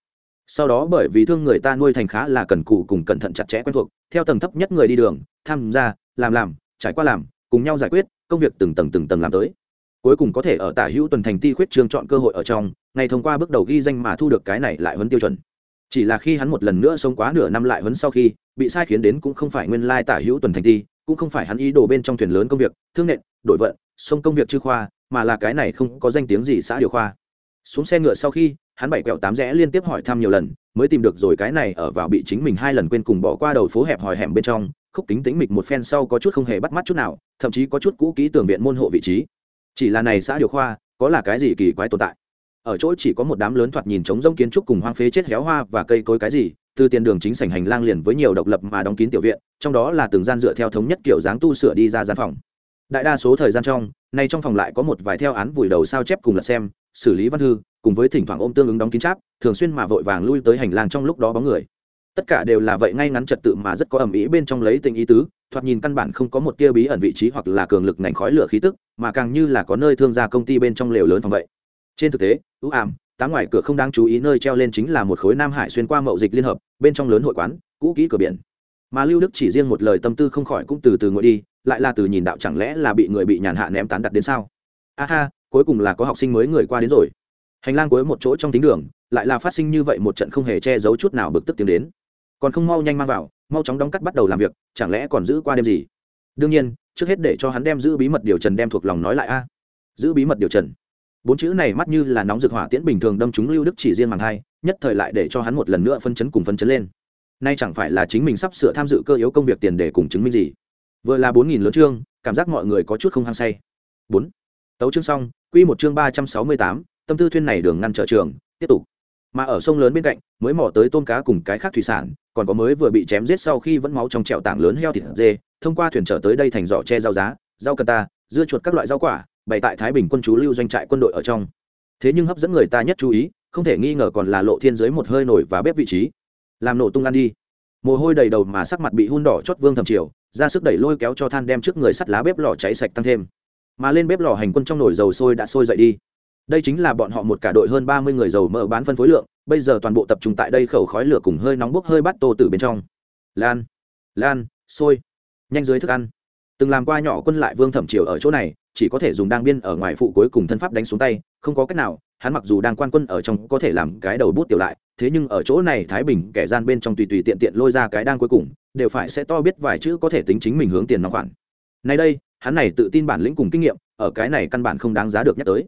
Sau đó bởi vì thương người ta nuôi thành khá là cần cù cùng cẩn thận chặt chẽ quen thuộc, theo tầng thấp nhất người đi đường, tham gia, làm làm, trải qua làm, cùng nhau giải quyết, công việc từng tầng từng tầng làm tới. Cuối cùng có thể ở tả hữu tuần thành ti khuyết trường chọn cơ hội ở trong, ngày thông qua bước đầu ghi danh mà thu được cái này lại huấn tiêu chuẩn. Chỉ là khi hắn một lần nữa sống quá nửa năm lại huấn sau khi, bị sai khiến đến cũng không phải nguyên lai tả hữu tuần thành ti, cũng không phải hắn ý đồ bên trong thuyền lớn công việc, thương nện đổi vận sông công việc chư khoa, mà là cái này không có danh tiếng gì xã điều khoa. Xuống xe ngựa sau khi, hắn bảy quẹo tám rẽ liên tiếp hỏi thăm nhiều lần, mới tìm được rồi cái này ở vào bị chính mình hai lần quên cùng bỏ qua đầu phố hẹp hòi hẻm bên trong, khúc kính tính mịch một phen sau có chút không hề bắt mắt chút nào, thậm chí có chút cũ kỹ tường viện môn hộ vị trí. Chỉ là này xã điều khoa, có là cái gì kỳ quái tồn tại? Ở chỗ chỉ có một đám lớn thoạt nhìn trống rông kiến trúc cùng hoang phế chết héo hoa và cây cối cái gì, từ tiền đường chính sảnh hành lang liền với nhiều độc lập mà đóng kín tiểu viện, trong đó là từng gian dựa theo thống nhất kiểu dáng tu sửa đi ra gian phòng đại đa số thời gian trong, nay trong phòng lại có một vài theo án vùi đầu sao chép cùng lật xem, xử lý văn thư, cùng với thỉnh thoảng ôm tương ứng đóng kín cháp, thường xuyên mà vội vàng lui tới hành lang trong lúc đó bóng người. Tất cả đều là vậy ngay ngắn trật tự mà rất có ẩm ý bên trong lấy tình ý tứ, thoạt nhìn căn bản không có một tia bí ẩn vị trí hoặc là cường lực ngành khói lửa khí tức, mà càng như là có nơi thương gia công ty bên trong lều lớn phòng vậy. Trên thực tế, ưu ảm, tá ngoài cửa không đáng chú ý nơi treo lên chính là một khối nam hải xuyên qua mậu dịch liên hợp, bên trong lớn hội quán, cũ kỹ cửa biển mà lưu đức chỉ riêng một lời tâm tư không khỏi cũng từ từ ngồi đi, lại là từ nhìn đạo chẳng lẽ là bị người bị nhàn hạ ném tán đặt đến sao? A ha, cuối cùng là có học sinh mới người qua đến rồi. Hành lang cuối một chỗ trong tính đường, lại là phát sinh như vậy một trận không hề che giấu chút nào bực tức tiến đến. Còn không mau nhanh mang vào, mau chóng đóng cắt bắt đầu làm việc, chẳng lẽ còn giữ qua đêm gì? Đương nhiên, trước hết để cho hắn đem giữ bí mật điều trần đem thuộc lòng nói lại a. Giữ bí mật điều trần. Bốn chữ này mắt như là nóng rực hỏa tiễn bình thường đâm chúng lưu đức chỉ riêng màng hai, nhất thời lại để cho hắn một lần nữa phân chấn cùng phân chấn lên nay chẳng phải là chính mình sắp sửa tham dự cơ yếu công việc tiền để cùng chứng minh gì. Vừa là bốn nghìn lớn chương, cảm giác mọi người có chút không hăng say. Bốn. Tấu chương xong, quy một chương ba trăm sáu mươi tám, tâm tư thuyên này đường ngăn trở trường, tiếp tục. Mà ở sông lớn bên cạnh, mới mò tới tôm cá cùng cái khác thủy sản, còn có mới vừa bị chém giết sau khi vẫn máu trong trẹo tảng lớn heo thịt dê, thông qua thuyền trở tới đây thành giỏ che rau giá, rau cần ta, dưa chuột các loại rau quả, bày tại thái bình quân chú lưu doanh trại quân đội ở trong. Thế nhưng hấp dẫn người ta nhất chú ý, không thể nghi ngờ còn là lộ thiên dưới một hơi nổi và bếp vị trí làm nổ tung ăn đi. Mồ hôi đầy đầu mà sắc mặt bị hun đỏ chót vương thầm chiều ra sức đẩy lôi kéo cho than đem trước người sắt lá bếp lò cháy sạch tăng thêm. Mà lên bếp lò hành quân trong nồi dầu sôi đã sôi dậy đi. Đây chính là bọn họ một cả đội hơn ba mươi người dầu mỡ bán phân phối lượng, bây giờ toàn bộ tập trung tại đây khẩu khói lửa cùng hơi nóng bốc hơi bắt tô từ bên trong. Lan lan, sôi. Nhanh dưới thức ăn. Từng làm qua nhỏ quân lại vương thẩm triều ở chỗ này, chỉ có thể dùng đang biên ở ngoài phụ cuối cùng thân pháp đánh xuống tay, không có cách nào hắn mặc dù đang quan quân ở trong có thể làm cái đầu bút tiểu lại, thế nhưng ở chỗ này thái bình kẻ gian bên trong tùy tùy tiện tiện lôi ra cái đang cuối cùng, đều phải sẽ to biết vài chữ có thể tính chính mình hướng tiền nóng khoản. Nay đây, hắn này tự tin bản lĩnh cùng kinh nghiệm, ở cái này căn bản không đáng giá được nhắc tới.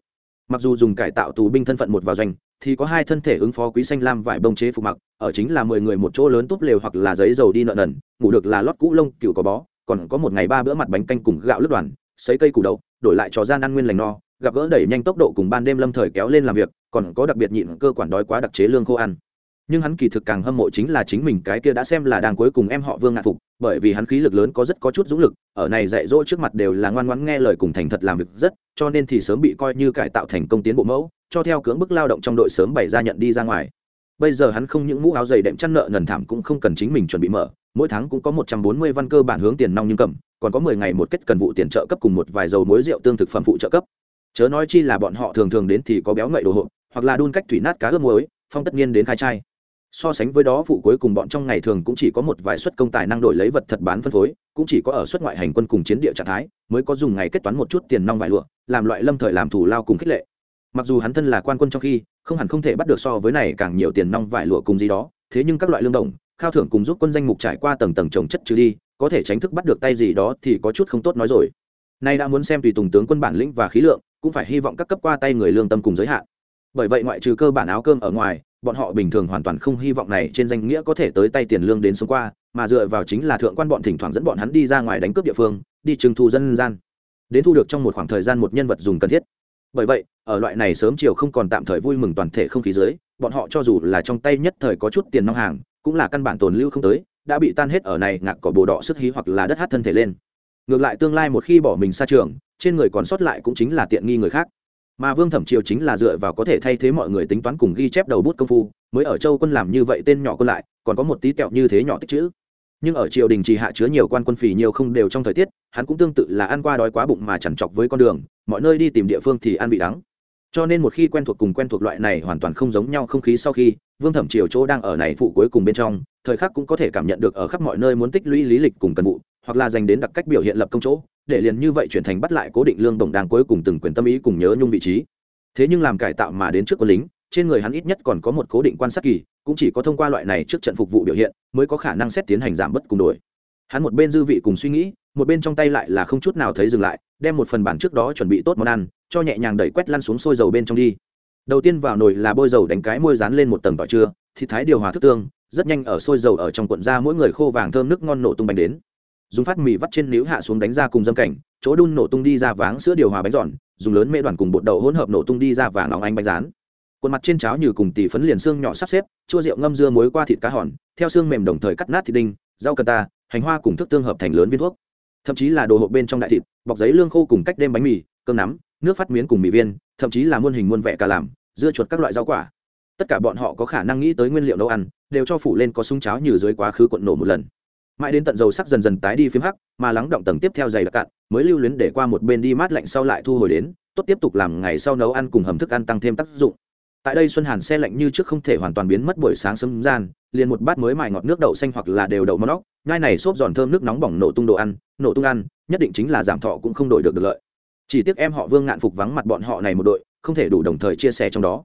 Mặc dù dùng cải tạo tù binh thân phận một vào doanh, thì có hai thân thể ứng phó quý xanh lam vải bông chế phục mặc, ở chính là mười người một chỗ lớn túp lều hoặc là giấy dầu đi nợ nần, ngủ được là lót cũ lông cựu có bó, còn có một ngày ba bữa mặt bánh canh cùng gạo lướt đoàn, sấy cây củ đậu, đổi lại cho gian ăn nguyên lành no gặp gỡ đẩy nhanh tốc độ cùng ban đêm lâm thời kéo lên làm việc, còn có đặc biệt nhịn cơ quản đói quá đặc chế lương khô ăn. Nhưng hắn kỳ thực càng hâm mộ chính là chính mình cái kia đã xem là đang cuối cùng em họ vương ngạn phục, bởi vì hắn khí lực lớn có rất có chút dũng lực, ở này dạy dỗ trước mặt đều là ngoan ngoãn nghe lời cùng thành thật làm việc rất, cho nên thì sớm bị coi như cải tạo thành công tiến bộ mẫu, cho theo cưỡng bức lao động trong đội sớm bày ra nhận đi ra ngoài. Bây giờ hắn không những mũ áo dày đệm chăn nợ nần thảm cũng không cần chính mình chuẩn bị mở, mỗi tháng cũng có một trăm bốn mươi văn cơ bản hướng tiền nong nhưng cầm, còn có mười ngày một kết cần vụ tiền trợ cấp cùng một vài dầu muối rượu tương thực phẩm phụ trợ cấp chớ nói chi là bọn họ thường thường đến thì có béo ngậy đồ hộp, hoặc là đun cách thủy nát cá ướp muối, phong tất nhiên đến khai trai. So sánh với đó, phụ cuối cùng bọn trong ngày thường cũng chỉ có một vài suất công tài năng đổi lấy vật thật bán phân phối, cũng chỉ có ở suất ngoại hành quân cùng chiến địa trạng thái, mới có dùng ngày kết toán một chút tiền nong vải lụa, làm loại lâm thời làm thủ lao cùng khích lệ. Mặc dù hắn thân là quan quân trong khi, không hẳn không thể bắt được so với này càng nhiều tiền nong vải lụa cùng gì đó, thế nhưng các loại lương đồng, khao thưởng cùng giúp quân danh mục trải qua tầng tầng trồng chất trừ đi, có thể tránh thức bắt được tay gì đó thì có chút không tốt nói rồi. Nay đã muốn xem tùy tùng tướng quân bản lĩnh và khí lượng cũng phải hy vọng các cấp qua tay người lương tâm cùng giới hạn. Bởi vậy ngoại trừ cơ bản áo cơm ở ngoài, bọn họ bình thường hoàn toàn không hy vọng này trên danh nghĩa có thể tới tay tiền lương đến sống qua, mà dựa vào chính là thượng quan bọn thỉnh thoảng dẫn bọn hắn đi ra ngoài đánh cướp địa phương, đi trừng thu dân gian. Đến thu được trong một khoảng thời gian một nhân vật dùng cần thiết. Bởi vậy, ở loại này sớm chiều không còn tạm thời vui mừng toàn thể không khí dưới, bọn họ cho dù là trong tay nhất thời có chút tiền nong hàng, cũng là căn bản tồn lưu không tới, đã bị tan hết ở này ngạc cỏ bồ đỏ sức hí hoặc là đất hát thân thể lên. Ngược lại tương lai một khi bỏ mình xa trường trên người còn sót lại cũng chính là tiện nghi người khác. Mà vương thẩm triều chính là dựa vào có thể thay thế mọi người tính toán cùng ghi chép đầu bút công phu, mới ở châu quân làm như vậy tên nhỏ quân lại, còn có một tí kẹo như thế nhỏ tích chữ. Nhưng ở triều đình trì hạ chứa nhiều quan quân phì nhiều không đều trong thời tiết, hắn cũng tương tự là ăn qua đói quá bụng mà chẳng chọc với con đường, mọi nơi đi tìm địa phương thì ăn bị đắng. Cho nên một khi quen thuộc cùng quen thuộc loại này hoàn toàn không giống nhau không khí sau khi, vương thẩm triều chỗ đang ở này phụ cuối cùng bên trong, thời khắc cũng có thể cảm nhận được ở khắp mọi nơi muốn tích lũy lý lịch cùng cần vụ, hoặc là dành đến đặc cách biểu hiện lập công chỗ để liền như vậy chuyển thành bắt lại cố định lương đồng đang cuối cùng từng quyền tâm ý cùng nhớ nhung vị trí. Thế nhưng làm cải tạo mà đến trước quân lính, trên người hắn ít nhất còn có một cố định quan sát kỳ, cũng chỉ có thông qua loại này trước trận phục vụ biểu hiện mới có khả năng xét tiến hành giảm bất cùng đổi. Hắn một bên dư vị cùng suy nghĩ, một bên trong tay lại là không chút nào thấy dừng lại, đem một phần bản trước đó chuẩn bị tốt món ăn, cho nhẹ nhàng đẩy quét lăn xuống sôi dầu bên trong đi. Đầu tiên vào nồi là bôi dầu đánh cái môi dán lên một tầng tỏi trưa thì thái điều hòa thức tương, rất nhanh ở sôi dầu ở trong cuộn ra mỗi người khô vàng thơm nước ngon nổ tung bánh đến dùng phát mì vắt trên níu hạ xuống đánh ra cùng dâm cảnh, chỗ đun nổ tung đi ra váng sữa điều hòa bánh giòn, dùng lớn mê đoàn cùng bột đậu hỗn hợp nổ tung đi ra vàng óng ánh bánh rán. Quần mặt trên cháo như cùng tỷ phấn liền xương nhỏ sắp xếp, chua rượu ngâm dưa muối qua thịt cá hòn, theo xương mềm đồng thời cắt nát thịt đinh, rau cần ta, hành hoa cùng thức tương hợp thành lớn viên thuốc. Thậm chí là đồ hộp bên trong đại thịt, bọc giấy lương khô cùng cách đêm bánh mì, cơm nắm, nước phát miến cùng mì viên, thậm chí là muôn hình muôn vẻ cả làm, dưa chuột các loại rau quả. Tất cả bọn họ có khả năng nghĩ tới nguyên liệu nấu ăn, đều cho phủ lên có súng cháo như dưới quá khứ quận nổ một lần mãi đến tận dầu sắc dần dần tái đi phím hắc, mà lắng động tầng tiếp theo dày đặc cạn, mới lưu luyến để qua một bên đi mát lạnh sau lại thu hồi đến, tốt tiếp tục làm ngày sau nấu ăn cùng hầm thức ăn tăng thêm tác dụng. Tại đây xuân hàn xe lạnh như trước không thể hoàn toàn biến mất buổi sáng sớm gian, liền một bát mới mài ngọt nước đậu xanh hoặc là đều đậu món óc nhai này xốp giòn thơm nước nóng bỏng nổ tung đồ ăn, nổ tung ăn, nhất định chính là giảm thọ cũng không đổi được được lợi. Chỉ tiếc em họ vương ngạn phục vắng mặt bọn họ này một đội, không thể đủ đồng thời chia sẻ trong đó.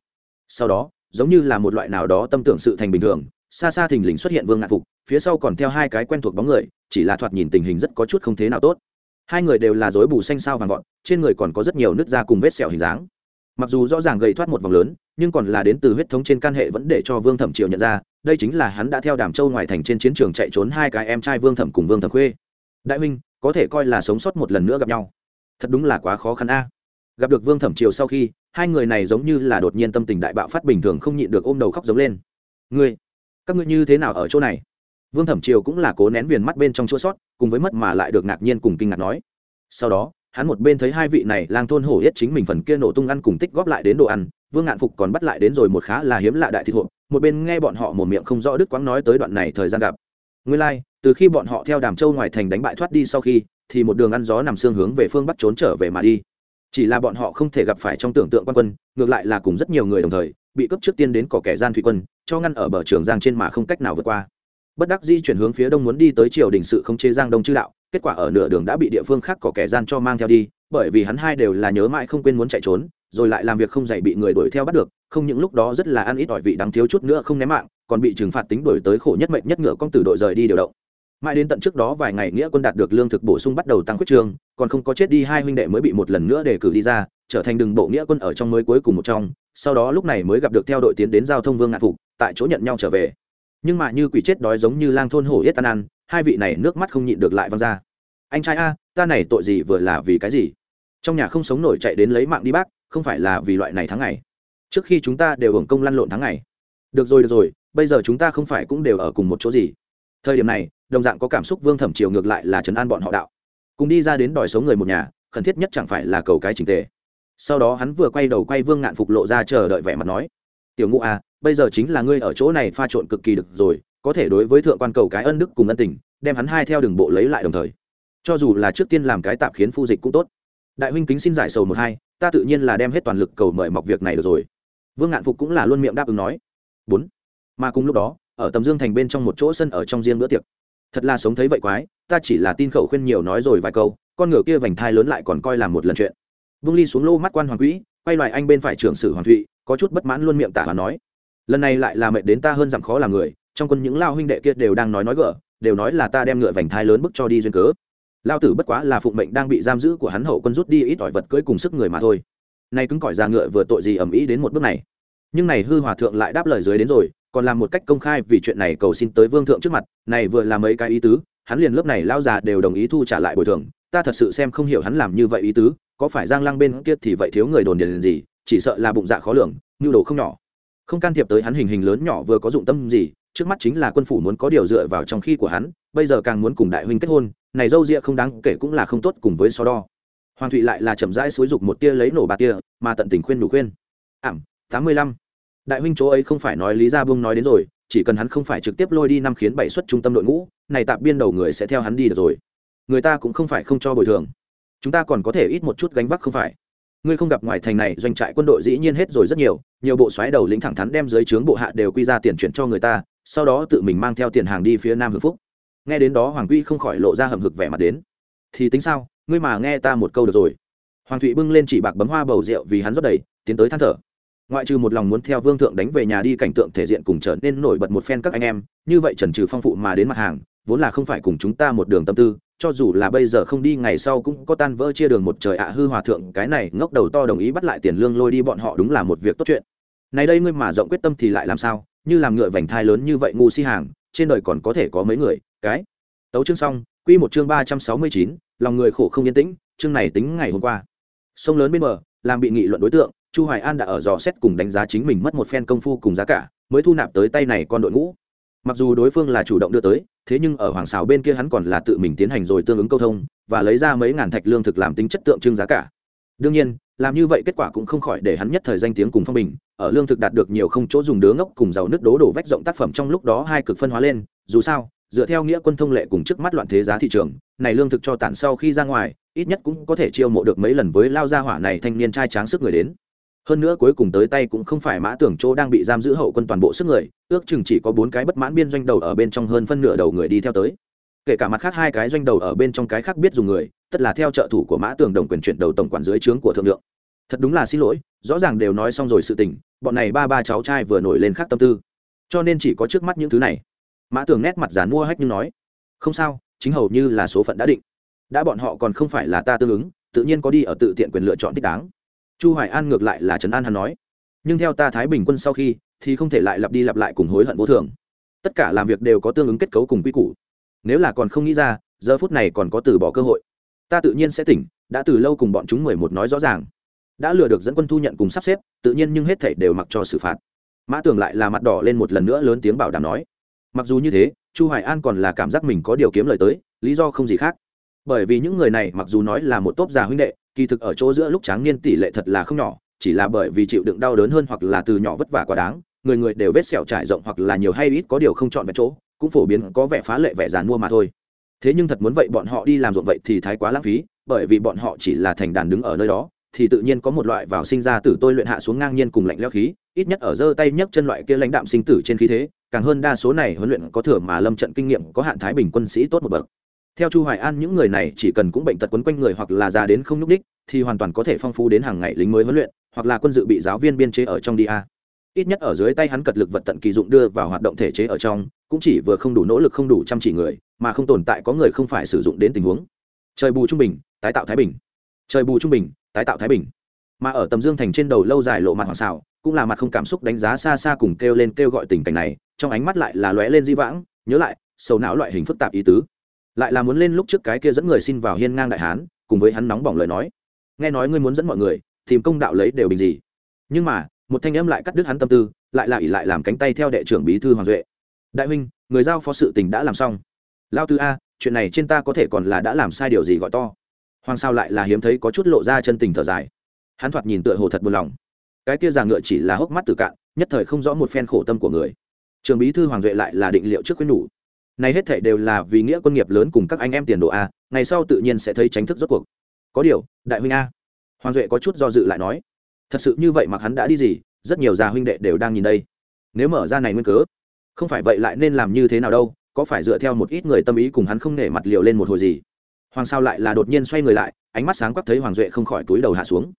Sau đó, giống như là một loại nào đó tâm tưởng sự thành bình thường xa xa thình lình xuất hiện vương ngạn phục, phía sau còn theo hai cái quen thuộc bóng người, chỉ là thoạt nhìn tình hình rất có chút không thế nào tốt. Hai người đều là dối bù xanh sao vàng vọt, trên người còn có rất nhiều nước da cùng vết sẹo hình dáng. Mặc dù rõ ràng gầy thoát một vòng lớn, nhưng còn là đến từ huyết thống trên can hệ vẫn để cho vương thẩm triều nhận ra, đây chính là hắn đã theo đàm châu ngoài thành trên chiến trường chạy trốn hai cái em trai vương thẩm cùng vương thẩm khuê. Đại huynh, có thể coi là sống sót một lần nữa gặp nhau. Thật đúng là quá khó khăn a. Gặp được vương thẩm triều sau khi, hai người này giống như là đột nhiên tâm tình đại bạo phát bình thường không nhịn được ôm đầu khóc giống lên. Ngươi các ngươi như thế nào ở chỗ này? Vương thẩm triều cũng là cố nén viền mắt bên trong chua sót cùng với mất mà lại được ngạc nhiên cùng kinh ngạc nói. Sau đó hắn một bên thấy hai vị này lang thôn hổ yết chính mình phần kia nổ tung ăn cùng tích góp lại đến đồ ăn vương ngạn phục còn bắt lại đến rồi một khá là hiếm lạ đại thị thộp một bên nghe bọn họ một miệng không rõ đức quáng nói tới đoạn này thời gian gặp. Nguyên lai、like, từ khi bọn họ theo đàm châu ngoài thành đánh bại thoát đi sau khi thì một đường ăn gió nằm xương hướng về phương bắc trốn trở về mà đi. Chỉ là bọn họ không thể gặp phải trong tưởng tượng quan quân ngược lại là cùng rất nhiều người đồng thời bị cấp trước tiên đến cỏ kẻ gian thủy quân cho ngăn ở bờ trường giang trên mà không cách nào vượt qua. Bất đắc di chuyển hướng phía đông muốn đi tới triều đình sự không chế giang đông chư đạo kết quả ở nửa đường đã bị địa phương khác có kẻ gian cho mang theo đi bởi vì hắn hai đều là nhớ mãi không quên muốn chạy trốn rồi lại làm việc không dạy bị người đuổi theo bắt được không những lúc đó rất là ăn ít ỏi vị đáng thiếu chút nữa không ném mạng còn bị trừng phạt tính đuổi tới khổ nhất mệnh nhất ngựa con tử đội rời đi điều động. Mãi đến tận trước đó vài ngày nghĩa quân đạt được lương thực bổ sung bắt đầu tăng quyết trường, còn không có chết đi hai huynh đệ mới bị một lần nữa đề cử đi ra trở thành đường bộ nghĩa quân ở trong mới cuối cùng một trong sau đó lúc này mới gặp được theo đội tiến đến giao thông vương ngạn phục tại chỗ nhận nhau trở về. Nhưng mà như quỷ chết đói giống như lang thôn hổ yết tan ăn, hai vị này nước mắt không nhịn được lại văng ra. Anh trai a, ta này tội gì vừa là vì cái gì? Trong nhà không sống nổi chạy đến lấy mạng đi bác, không phải là vì loại này tháng ngày. Trước khi chúng ta đều hưởng công lăn lộn tháng ngày. Được rồi được rồi, bây giờ chúng ta không phải cũng đều ở cùng một chỗ gì? Thời điểm này, đồng dạng có cảm xúc vương thẩm triều ngược lại là trấn an bọn họ đạo. Cùng đi ra đến đòi số người một nhà, khẩn thiết nhất chẳng phải là cầu cái trình tề. Sau đó hắn vừa quay đầu quay vương ngạn phục lộ ra chờ đợi vẻ mặt nói, tiểu ngũ à bây giờ chính là ngươi ở chỗ này pha trộn cực kỳ được rồi, có thể đối với thượng quan cầu cái ân đức cùng ân tình, đem hắn hai theo đường bộ lấy lại đồng thời. Cho dù là trước tiên làm cái tạp khiến phu dịch cũng tốt. Đại huynh kính xin giải sầu một hai, ta tự nhiên là đem hết toàn lực cầu mời mọc việc này được rồi. Vương ngạn phục cũng là luôn miệng đáp ứng nói. Bốn. Mà cùng lúc đó, ở tầm dương thành bên trong một chỗ sân ở trong riêng bữa tiệc. Thật là sống thấy vậy quái, ta chỉ là tin khẩu khuyên nhiều nói rồi vài câu, con ngựa kia vành thai lớn lại còn coi là một lần chuyện. Vương ly xuống lô mắt quan hoàng quỹ, quay lại anh bên phải trưởng sử hoàng thụy, có chút bất mãn luôn miệng tả và nói lần này lại là mệt đến ta hơn dặm khó làm người, trong quân những lao huynh đệ kia đều đang nói nói gỡ đều nói là ta đem ngựa vành thai lớn bức cho đi duyên cớ. Lao tử bất quá là phụng mệnh đang bị giam giữ của hắn hậu quân rút đi ít ỏi vật cưỡi cùng sức người mà thôi. Nay cứng cỏi ra ngựa vừa tội gì ầm ĩ đến một bước này. Nhưng này hư hòa thượng lại đáp lời dưới đến rồi, còn làm một cách công khai vì chuyện này cầu xin tới vương thượng trước mặt, này vừa là mấy cái ý tứ, hắn liền lớp này lao già đều đồng ý thu trả lại bồi thường, ta thật sự xem không hiểu hắn làm như vậy ý tứ, có phải giang lăng bên kia thì vậy thiếu người đồn điền gì, chỉ sợ là bụng dạ khó lường nhu đồ không nhỏ không can thiệp tới hắn hình hình lớn nhỏ vừa có dụng tâm gì, trước mắt chính là quân phủ muốn có điều dựa vào trong khi của hắn, bây giờ càng muốn cùng đại huynh kết hôn, này dâu ria không đáng kể cũng là không tốt cùng với so đo. Hoàng thụy lại là chậm rãi xúi dục một tia lấy nổ ba tia, mà tận tình khuyên đủ khuyên. Ảm, tám mươi lăm. Đại huynh chỗ ấy không phải nói lý gia bung nói đến rồi, chỉ cần hắn không phải trực tiếp lôi đi năm khiến bảy xuất trung tâm đội ngũ, này tạm biên đầu người sẽ theo hắn đi được rồi. Người ta cũng không phải không cho bồi thường. Chúng ta còn có thể ít một chút gánh vác không phải ngươi không gặp ngoài thành này, doanh trại quân đội dĩ nhiên hết rồi rất nhiều nhiều bộ xoáy đầu lĩnh thẳng thắn đem dưới trướng bộ hạ đều quy ra tiền chuyển cho người ta, sau đó tự mình mang theo tiền hàng đi phía nam hưng phúc. Nghe đến đó, hoàng quy không khỏi lộ ra hầm hực vẻ mặt đến. Thì tính sao, ngươi mà nghe ta một câu được rồi. Hoàng thụy bưng lên chỉ bạc bấm hoa bầu rượu vì hắn rót đầy, tiến tới than thở. Ngoại trừ một lòng muốn theo vương thượng đánh về nhà đi, cảnh tượng thể diện cùng trở nên nổi bật một phen các anh em, như vậy trần trừ phong phụ mà đến mặt hàng vốn là không phải cùng chúng ta một đường tâm tư, cho dù là bây giờ không đi, ngày sau cũng có tan vỡ chia đường một trời ạ, hư hòa thượng, cái này ngốc đầu to đồng ý bắt lại tiền lương lôi đi bọn họ đúng là một việc tốt chuyện. Này đây ngươi mà rộng quyết tâm thì lại làm sao? Như làm ngựa vành thai lớn như vậy ngu si hàng, trên đời còn có thể có mấy người? Cái. Tấu chương xong, quy một chương ba trăm sáu mươi chín, lòng người khổ không yên tĩnh, chương này tính ngày hôm qua. Sông lớn bên bờ, làm bị nghị luận đối tượng, chu hoài an đã ở dò xét cùng đánh giá chính mình mất một phen công phu cùng giá cả, mới thu nạp tới tay này con đội ngũ. Mặc dù đối phương là chủ động đưa tới thế nhưng ở hoàng xào bên kia hắn còn là tự mình tiến hành rồi tương ứng câu thông, và lấy ra mấy ngàn thạch lương thực làm tính chất tượng trưng giá cả. Đương nhiên, làm như vậy kết quả cũng không khỏi để hắn nhất thời danh tiếng cùng phong bình, ở lương thực đạt được nhiều không chỗ dùng đứa ngốc cùng giàu nước đố đổ vách rộng tác phẩm trong lúc đó hai cực phân hóa lên, dù sao, dựa theo nghĩa quân thông lệ cùng trước mắt loạn thế giá thị trường, này lương thực cho tản sau khi ra ngoài, ít nhất cũng có thể chiêu mộ được mấy lần với lao gia hỏa này thanh niên trai tráng sức người đến hơn nữa cuối cùng tới tay cũng không phải mã tưởng chỗ đang bị giam giữ hậu quân toàn bộ sức người, ước chừng chỉ có bốn cái bất mãn biên doanh đầu ở bên trong hơn phân nửa đầu người đi theo tới. Kể cả mặt khác hai cái doanh đầu ở bên trong cái khác biết dùng người, tất là theo trợ thủ của mã tường đồng quyền chuyển đầu tổng quản dưới trướng của thượng lượng. Thật đúng là xin lỗi, rõ ràng đều nói xong rồi sự tình, bọn này ba ba cháu trai vừa nổi lên khác tâm tư. Cho nên chỉ có trước mắt những thứ này. Mã tường nét mặt dán mua hách nhưng nói, không sao, chính hầu như là số phận đã định. Đã bọn họ còn không phải là ta tương ứng, tự nhiên có đi ở tự tiện quyền lựa chọn thích đáng chu hoài an ngược lại là trấn an hắn nói. Nhưng theo ta thái bình quân sau khi, thì không thể lại lặp đi lặp lại cùng hối hận vô thường. Tất cả làm việc đều có tương ứng kết cấu cùng quy củ. Nếu là còn không nghĩ ra, giờ phút này còn có từ bỏ cơ hội. Ta tự nhiên sẽ tỉnh, đã từ lâu cùng bọn chúng mười một nói rõ ràng. Đã lừa được dẫn quân thu nhận cùng sắp xếp, tự nhiên nhưng hết thảy đều mặc cho xử phạt. Mã tường lại là mặt đỏ lên một lần nữa lớn tiếng bảo đảm nói. Mặc dù như thế, chu hoài an còn là cảm giác mình có điều kiếm lời tới, lý do không gì khác bởi vì những người này mặc dù nói là một tốp già huynh đệ, kỳ thực ở chỗ giữa lúc tráng niên tỷ lệ thật là không nhỏ, chỉ là bởi vì chịu đựng đau đớn hơn hoặc là từ nhỏ vất vả quá đáng, người người đều vết sẹo trải rộng hoặc là nhiều hay ít có điều không chọn vẹn chỗ, cũng phổ biến có vẻ phá lệ vẻ dàn mua mà thôi. Thế nhưng thật muốn vậy bọn họ đi làm ruộng vậy thì thái quá lãng phí, bởi vì bọn họ chỉ là thành đàn đứng ở nơi đó, thì tự nhiên có một loại vào sinh ra tử tôi luyện hạ xuống ngang nhiên cùng lạnh leo khí, ít nhất ở giơ tay nhấc chân loại kia lãnh đạm sinh tử trên khí thế, càng hơn đa số này huấn luyện có thừa mà lâm trận kinh nghiệm có hạn thái bình quân sĩ tốt một bậc theo chu hoài an, những người này chỉ cần cũng bệnh tật quấn quanh người hoặc là già đến không nhúc đích thì hoàn toàn có thể phong phú đến hàng ngày lính mới huấn luyện, hoặc là quân dự bị giáo viên biên chế ở trong đi a. Ít nhất ở dưới tay hắn cật lực vật tận kỳ dụng đưa vào hoạt động thể chế ở trong, cũng chỉ vừa không đủ nỗ lực không đủ chăm chỉ người, mà không tồn tại có người không phải sử dụng đến tình huống. Trời bù trung bình, tái tạo thái bình. Trời bù trung bình, tái tạo thái bình. Mà ở tầm dương thành trên đầu lâu dài lộ mặt hoàng xảo cũng là mặt không cảm xúc đánh giá xa xa cùng kêu lên kêu gọi tình cảnh này, trong ánh mắt lại là lóe lên di vãng, nhớ lại, sầu não loại hình phức tạp ý tứ lại là muốn lên lúc trước cái kia dẫn người xin vào hiên ngang đại hán, cùng với hắn nóng bỏng lời nói. Nghe nói ngươi muốn dẫn mọi người, tìm công đạo lấy đều bình gì. Nhưng mà, một thanh âm lại cắt đứt hắn tâm tư, lại là ỉ lại làm cánh tay theo đệ trưởng bí thư hoàng duệ. Đại huynh, người giao phó sự tình đã làm xong. Lao tư a, chuyện này trên ta có thể còn là đã làm sai điều gì gọi to. Hoàng sao lại là hiếm thấy có chút lộ ra chân tình thở dài. Hắn thoạt nhìn tựa hồ thật buồn lòng. Cái kia già ngựa chỉ là hốc mắt từ cạn, nhất thời không rõ một phen khổ tâm của người. Trường bí thư hoàng duệ lại là định liệu trước khuyên nhủ này hết thể đều là vì nghĩa quân nghiệp lớn cùng các anh em tiền đồ a, ngày sau tự nhiên sẽ thấy tránh thức rốt cuộc. Có điều, đại huynh a. Hoàng duệ có chút do dự lại nói. Thật sự như vậy mặc hắn đã đi gì, rất nhiều già huynh đệ đều đang nhìn đây. Nếu mở ra này nguyên cớ, không phải vậy lại nên làm như thế nào đâu, có phải dựa theo một ít người tâm ý cùng hắn không nể mặt liều lên một hồi gì? Hoàng sao lại là đột nhiên xoay người lại, ánh mắt sáng quắc thấy hoàng duệ không khỏi túi đầu hạ xuống.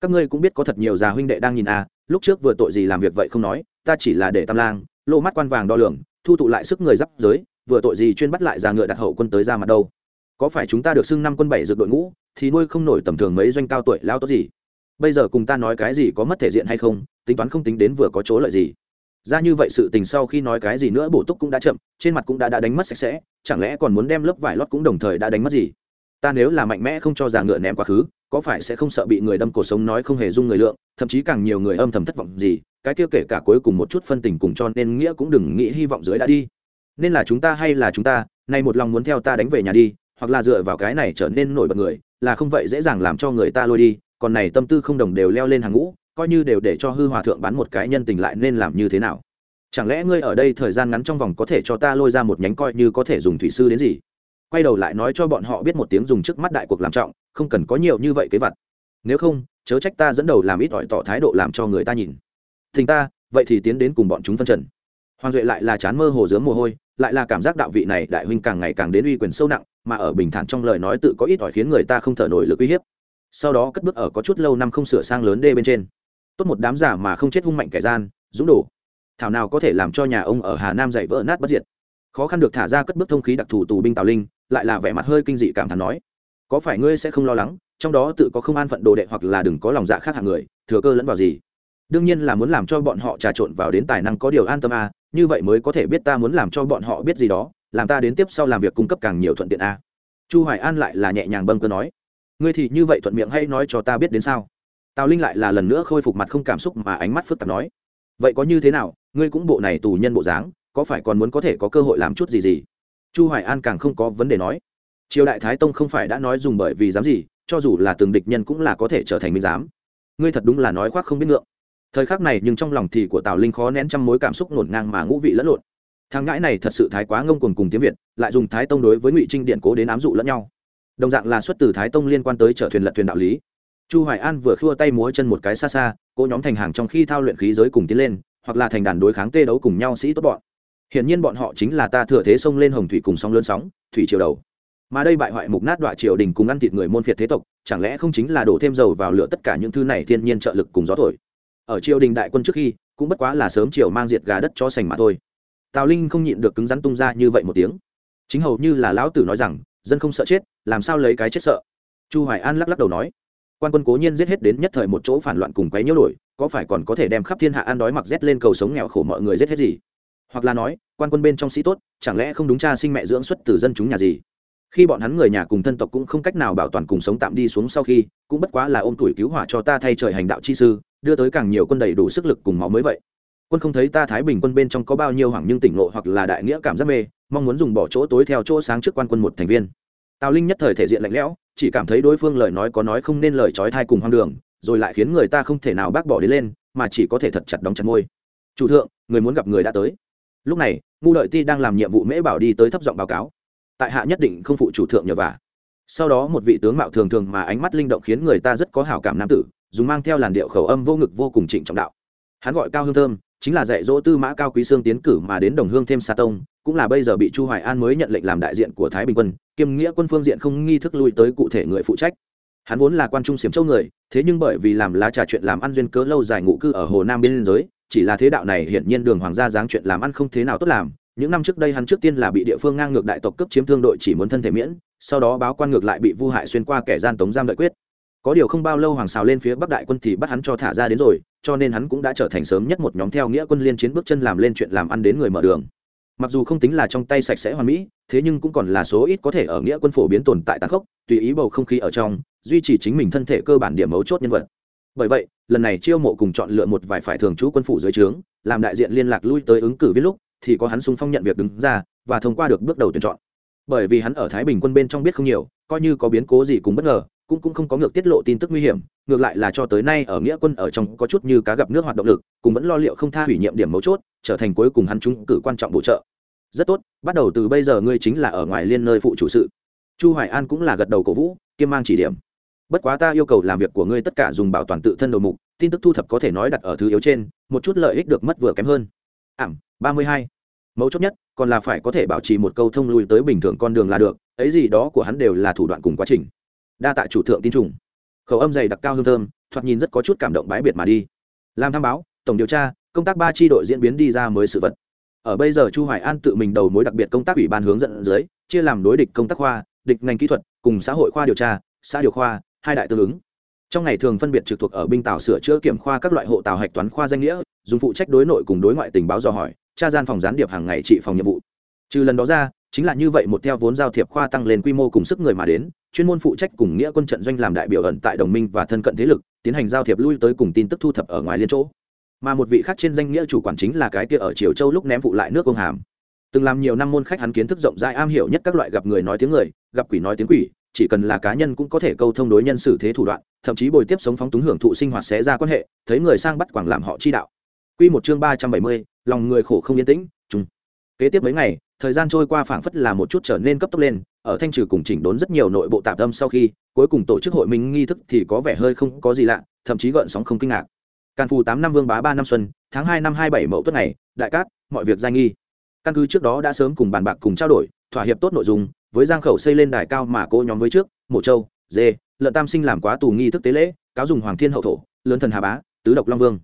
Các ngươi cũng biết có thật nhiều già huynh đệ đang nhìn a, lúc trước vừa tội gì làm việc vậy không nói, ta chỉ là để tam lang lô mắt quan vàng đo lường, thu tụ lại sức người giáp giới vừa tội gì chuyên bắt lại già ngựa đặt hậu quân tới ra mặt đâu? Có phải chúng ta được xưng năm quân bảy dược đội ngũ, thì nuôi không nổi tầm thường mấy doanh cao tuổi lao tốt gì? Bây giờ cùng ta nói cái gì có mất thể diện hay không, tính toán không tính đến vừa có chỗ lợi gì. Ra như vậy sự tình sau khi nói cái gì nữa bổ túc cũng đã chậm, trên mặt cũng đã đã đánh mất sạch sẽ, chẳng lẽ còn muốn đem lớp vải lót cũng đồng thời đã đánh mất gì? Ta nếu là mạnh mẽ không cho già ngựa ném quá khứ, có phải sẽ không sợ bị người đâm cổ sống nói không hề dung người lượng, thậm chí càng nhiều người âm thầm thất vọng gì? Cái kia kể cả cuối cùng một chút phân tình cùng cho nên nghĩa cũng đừng nghĩ hy vọng dưới đã đi nên là chúng ta hay là chúng ta, nay một lòng muốn theo ta đánh về nhà đi, hoặc là dựa vào cái này trở nên nổi bật người, là không vậy dễ dàng làm cho người ta lôi đi, còn này tâm tư không đồng đều leo lên hàng ngũ, coi như đều để cho hư hòa thượng bán một cái nhân tình lại nên làm như thế nào? Chẳng lẽ ngươi ở đây thời gian ngắn trong vòng có thể cho ta lôi ra một nhánh coi như có thể dùng thủy sư đến gì? Quay đầu lại nói cho bọn họ biết một tiếng dùng trước mắt đại cuộc làm trọng, không cần có nhiều như vậy kế vật nếu không, chớ trách ta dẫn đầu làm ít ỏi tỏ thái độ làm cho người ta nhìn. Thình ta, vậy thì tiến đến cùng bọn chúng phân trần hoàng duệ lại là chán mơ hồ dướng mồ hôi, lại là cảm giác đạo vị này đại huynh càng ngày càng đến uy quyền sâu nặng, mà ở bình thản trong lời nói tự có ít ỏi khiến người ta không thở nổi lực uy hiếp. Sau đó cất bước ở có chút lâu năm không sửa sang lớn đê bên trên. Tốt một đám giả mà không chết hung mạnh kẻ gian, dũng đổ. Thảo nào có thể làm cho nhà ông ở hà nam dạy vỡ nát bất diệt. Khó khăn được thả ra cất bước thông khí đặc thù tù binh tào linh, lại là vẻ mặt hơi kinh dị cảm thán nói, có phải ngươi sẽ không lo lắng, trong đó tự có không an phận đồ đệ hoặc là đừng có lòng dạ khác hạng người, thừa cơ lẫn vào gì? Đương nhiên là muốn làm cho bọn họ trà trộn vào đến tài năng có điều an tâm a như vậy mới có thể biết ta muốn làm cho bọn họ biết gì đó, làm ta đến tiếp sau làm việc cung cấp càng nhiều thuận tiện a chu hoài an lại là nhẹ nhàng bâng cơ nói. Ngươi thì như vậy thuận miệng hay nói cho ta biết đến sao? Tào linh lại là lần nữa khôi phục mặt không cảm xúc mà ánh mắt phức tạp nói. Vậy có như thế nào? Ngươi cũng bộ này tù nhân bộ dáng, có phải còn muốn có thể có cơ hội làm chút gì gì? Chu hoài an càng không có vấn đề nói. Triều đại thái tông không phải đã nói dùng bởi vì dám gì, cho dù là từng địch nhân cũng là có thể trở thành minh giám. Ngươi thật đúng là nói khoác không biết ngượng thời khắc này nhưng trong lòng thì của tào linh khó nén trăm mối cảm xúc ngổn ngang mà ngũ vị lẫn lộn. Thằng ngãi này thật sự thái quá ngông cuồng cùng tiếng việt, lại dùng thái tông đối với ngụy trinh điện cố đến ám dụ lẫn nhau. Đồng dạng là xuất từ thái tông liên quan tới chở thuyền lật thuyền đạo lý. Chu hoài an vừa khua tay múa chân một cái xa xa cô nhóm thành hàng trong khi thao luyện khí giới cùng tiến lên, hoặc là thành đàn đối kháng tê đấu cùng nhau sĩ tốt bọn. Hiển nhiên bọn họ chính là ta thừa thế sông lên hồng thủy cùng sóng lớn sóng, thủy triều đầu. Mà đây bại hoại mục nát đoạn triều đình cùng ăn thịt người môn phiệt thế tộc, chẳng lẽ không chính là đổ thêm dầu vào lửa tất cả những thứ này thiên nhiên trợ lực cùng gió thổi? Ở triều đình đại quân trước khi, cũng bất quá là sớm chiều mang diệt gà đất cho sành mà thôi. Tào linh không nhịn được cứng rắn tung ra như vậy một tiếng. Chính hầu như là lão tử nói rằng, dân không sợ chết, làm sao lấy cái chết sợ? Chu hoài an lắc lắc đầu nói, quan quân cố nhiên giết hết đến nhất thời một chỗ phản loạn cùng quấy nhiễu đổi, có phải còn có thể đem khắp thiên hạ ăn đói mặc rét lên cầu sống nghèo khổ mọi người giết hết gì? Hoặc là nói, quan quân bên trong sĩ tốt, chẳng lẽ không đúng cha sinh mẹ dưỡng xuất từ dân chúng nhà gì? Khi bọn hắn người nhà cùng thân tộc cũng không cách nào bảo toàn cùng sống tạm đi xuống sau khi, cũng bất quá là ôm tuổi cứu hỏa cho ta thay trời hành đạo chi sư đưa tới càng nhiều quân đầy đủ sức lực cùng máu mới vậy. Quân không thấy ta thái bình quân bên trong có bao nhiêu hoảng nhưng tỉnh ngộ hoặc là đại nghĩa cảm giác mê, mong muốn dùng bỏ chỗ tối theo chỗ sáng trước quan quân một thành viên. Tào linh nhất thời thể diện lạnh lẽo, chỉ cảm thấy đối phương lời nói có nói không nên lời trói thai cùng hoang đường, rồi lại khiến người ta không thể nào bác bỏ đi lên, mà chỉ có thể thật chặt đóng chặt môi. Chủ thượng, người muốn gặp người đã tới. Lúc này, ngu lợi ti đang làm nhiệm vụ mễ bảo đi tới thấp giọng báo cáo. Tại hạ nhất định không phụ chủ thượng nhờ vả. Sau đó một vị tướng mạo thường thường mà ánh mắt linh động khiến người ta rất có hảo cảm nam tử dùng mang theo làn điệu khẩu âm vô ngực vô cùng trịnh trọng đạo. Hắn gọi cao hương thơm, chính là dạy dỗ tư mã cao quý sương tiến cử mà đến đồng hương thêm sa tông, cũng là bây giờ bị chu hoài an mới nhận lệnh làm đại diện của thái bình quân, kiêm nghĩa quân phương diện không nghi thức lui tới cụ thể người phụ trách. Hắn vốn là quan trung xiểm châu người, thế nhưng bởi vì làm lá trà chuyện làm ăn duyên cớ lâu dài ngụ cư ở hồ nam biên giới, chỉ là thế đạo này hiển nhiên đường hoàng gia dáng chuyện làm ăn không thế nào tốt làm. Những năm trước đây hắn trước tiên là bị địa phương ngang ngược đại tộc cấp chiếm thương đội chỉ muốn thân thể miễn, sau đó báo quan ngược lại bị vu hại xuyên qua kẻ gian tống giam đợi quyết có điều không bao lâu hoàng xào lên phía bắc đại quân thì bắt hắn cho thả ra đến rồi, cho nên hắn cũng đã trở thành sớm nhất một nhóm theo nghĩa quân liên chiến bước chân làm lên chuyện làm ăn đến người mở đường. Mặc dù không tính là trong tay sạch sẽ hoàn mỹ, thế nhưng cũng còn là số ít có thể ở nghĩa quân phổ biến tồn tại tàn khốc, tùy ý bầu không khí ở trong, duy trì chính mình thân thể cơ bản điểm mấu chốt nhân vật. Bởi vậy, lần này chiêu mộ cùng chọn lựa một vài phải thường trú quân phủ dưới trướng, làm đại diện liên lạc lui tới ứng cử viết lúc, thì có hắn sung phong nhận việc đứng ra, và thông qua được bước đầu tuyển chọn. Bởi vì hắn ở thái bình quân bên trong biết không nhiều, coi như có biến cố gì cũng bất ngờ cũng cũng không có ngược tiết lộ tin tức nguy hiểm, ngược lại là cho tới nay ở nghĩa quân ở trong có chút như cá gặp nước hoạt động lực cũng vẫn lo liệu không tha hủy nhiệm điểm mấu chốt, trở thành cuối cùng hắn chúng cử quan trọng bổ trợ. Rất tốt, bắt đầu từ bây giờ ngươi chính là ở ngoài liên nơi phụ chủ sự. Chu hoài an cũng là gật đầu cổ vũ, kiêm mang chỉ điểm. Bất quá ta yêu cầu làm việc của ngươi tất cả dùng bảo toàn tự thân đầu mục, tin tức thu thập có thể nói đặt ở thứ yếu trên, một chút lợi ích được mất vừa kém hơn. Ảm, ba mươi hai. Mấu chốt nhất, còn là phải có thể bảo trì một câu thông lui tới bình thường con đường là được, ấy gì đó của hắn đều là thủ đoạn cùng quá trình đa tại chủ thượng tin trùng. Khẩu âm dày đặc cao hương thơm, thoạt nhìn rất có chút cảm động bái biệt mà đi. Làm tham báo, tổng điều tra, công tác ba tri đội diễn biến đi ra mới sự vật. Ở bây giờ chu hoài an tự mình đầu mối đặc biệt công tác ủy ban hướng dẫn dưới, chia làm đối địch công tác khoa, địch ngành kỹ thuật, cùng xã hội khoa điều tra, xã điều khoa, hai đại tương ứng. Trong ngày thường phân biệt trực thuộc ở binh tàu sửa chữa kiểm khoa các loại hộ tàu hạch toán khoa danh nghĩa, dùng phụ trách đối nội cùng đối ngoại tình báo dò hỏi, tra gian phòng gián điệp hàng ngày trị phòng nhiệm vụ. Trừ lần đó ra chính là như vậy một theo vốn giao thiệp khoa tăng lên quy mô cùng sức người mà đến chuyên môn phụ trách cùng nghĩa quân trận doanh làm đại biểu ẩn tại đồng minh và thân cận thế lực tiến hành giao thiệp lui tới cùng tin tức thu thập ở ngoài liên chỗ. Mà một vị khác trên danh nghĩa chủ quản chính là cái kia ở triều châu lúc ném vụ lại nước công hàm. Từng làm nhiều năm môn khách hắn kiến thức rộng rãi am hiểu nhất các loại gặp người nói tiếng người gặp quỷ nói tiếng quỷ chỉ cần là cá nhân cũng có thể câu thông đối nhân xử thế thủ đoạn thậm chí bồi tiếp sống phóng túng hưởng thụ sinh hoạt sẽ ra quan hệ thấy người sang bắt quảng làm họ chi đạo. Quy một chương ba trăm bảy mươi, lòng người khổ không yên tĩnh, chung. Kế tiếp mấy ngày, thời gian trôi qua phảng phất là một chút trở nên cấp tốc lên, ở thanh trừ cùng chỉnh đốn rất nhiều nội bộ tạp âm sau khi, cuối cùng tổ chức hội minh nghi thức thì có vẻ hơi không có gì lạ, thậm chí gợn sóng không kinh ngạc. Càn phù tám năm vương bá ba năm xuân, tháng hai năm hai bảy mậu tuất này đại cát, mọi việc danh nghi. Căn cứ trước đó đã sớm cùng bàn bạc cùng trao đổi, thỏa hiệp tốt nội dung, với giang khẩu xây lên đài cao mà cô nhóm với trước, mộ châu, dê, lợn tam sinh làm quá tù nghi thức tế lễ, cáo dùng hoàng thiên hậu thổ, lớn thần hà bá, tứ độc long vương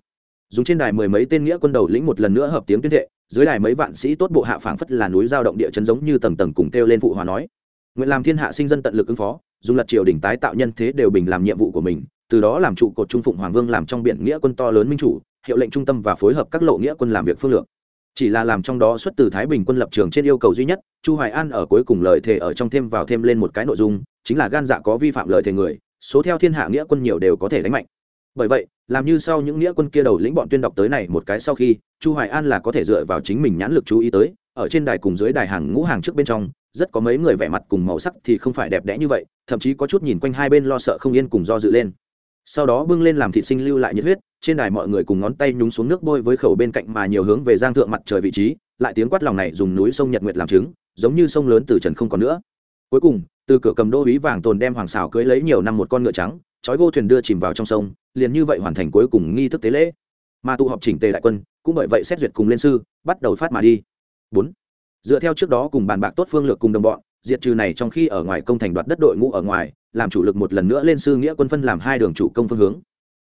dùng trên đài mười mấy tên nghĩa quân đầu lĩnh một lần nữa hợp tiếng tuyên thệ dưới đài mấy vạn sĩ tốt bộ hạ phảng phất là núi giao động địa chấn giống như tầng tầng cùng kêu lên phụ hòa nói. Nguyện làm thiên hạ sinh dân tận lực ứng phó, dùng lật triều đình tái tạo nhân thế đều bình làm nhiệm vụ của mình, từ đó làm trụ cột trung phụng hoàng vương làm trong biển nghĩa quân to lớn minh chủ, hiệu lệnh trung tâm và phối hợp các lộ nghĩa quân làm việc phương lược. Chỉ là làm trong đó xuất từ thái bình quân lập trường trên yêu cầu duy nhất, chu hoài an ở cuối cùng lời thề ở trong thêm vào thêm lên một cái nội dung, chính là gan dạ có vi phạm lời thề người, số theo thiên hạ nghĩa quân nhiều đều có thể đánh mạnh bởi vậy, làm như sau những nghĩa quân kia đầu lĩnh bọn tuyên đọc tới này một cái sau khi, chu hoài an là có thể dựa vào chính mình nhãn lực chú ý tới, ở trên đài cùng dưới đài hàng ngũ hàng trước bên trong, rất có mấy người vẻ mặt cùng màu sắc thì không phải đẹp đẽ như vậy, thậm chí có chút nhìn quanh hai bên lo sợ không yên cùng do dự lên. Sau đó bưng lên làm thị sinh lưu lại nhiệt huyết, trên đài mọi người cùng ngón tay nhúng xuống nước bôi với khẩu bên cạnh mà nhiều hướng về giang thượng mặt trời vị trí, lại tiếng quát lòng này dùng núi sông nhật nguyệt làm chứng, giống như sông lớn từ trần không còn nữa. Cuối cùng, từ cửa cầm đô ý vàng tồn đem hoàng xảo cưới lấy nhiều năm một con ngựa trắng trói gô thuyền đưa chìm vào trong sông liền như vậy hoàn thành cuối cùng nghi thức tế lễ. Mà tụ họp chỉnh tề đại quân, cũng bởi vậy xét duyệt cùng lên sư, bắt đầu phát mà đi. Bốn, dựa theo trước đó cùng bàn bạc tốt phương lược cùng đồng bọn, diệt trừ này trong khi ở ngoài công thành đoạt đất đội ngũ ở ngoài, làm chủ lực một lần nữa lên sư nghĩa quân phân làm hai đường chủ công phương hướng.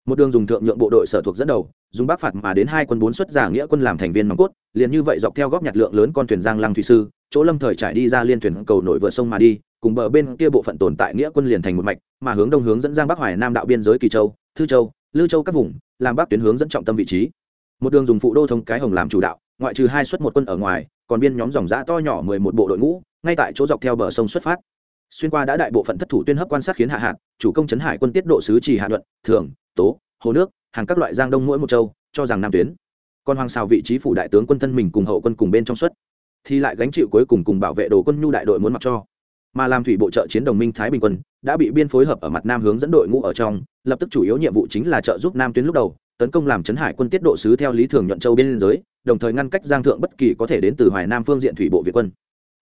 Một đường dùng thượng nhượng bộ đội sở thuộc dẫn đầu, dùng bắc phạt mà đến hai quân bốn xuất giả nghĩa quân làm thành viên nòng cốt, liền như vậy dọc theo góc nhặt lượng lớn con thuyền giang lăng thủy sư, chỗ lâm thời trải đi ra liên thuyền cầu nổi vượt sông mà đi, cùng bờ bên kia bộ phận tồn tại nghĩa quân liền thành một mạch, mà hướng đông hướng dẫn giang bắc hoài nam đạo biên giới kỳ châu thư châu, lư châu các vùng, làm bắc tuyến hướng dẫn trọng tâm vị trí. Một đường dùng phụ đô thông cái hồng làm chủ đạo, ngoại trừ hai xuất một quân ở ngoài, còn biên nhóm dòng giã to nhỏ mười một bộ đội ngũ, ngay tại chỗ dọc theo bờ sông xuất phát. Xuyên qua đã đại bộ phận thất thủ tuyên hấp quan sát khiến hạ hạt, chủ công chấn hải quân tiết độ sứ trì hạ luận thường, tố, hồ nước, hàng các loại giang đông mỗi một châu, cho rằng nam tuyến. Còn hoàng xào vị trí phủ đại tướng quân thân mình cùng hậu quân cùng bên trong suất thì lại gánh chịu cuối cùng cùng bảo vệ đồ quân nhu đại đội muốn mặc cho. Mà làm thủy bộ trợ chiến đồng minh thái bình quân đã bị biên phối hợp ở mặt nam hướng dẫn đội ngũ ở trong, lập tức chủ yếu nhiệm vụ chính là trợ giúp nam tuyến lúc đầu, tấn công làm chấn hải quân tiết độ sứ theo lý thường nhuận châu biên giới, đồng thời ngăn cách giang thượng bất kỳ có thể đến từ hoài nam phương diện thủy bộ việt quân.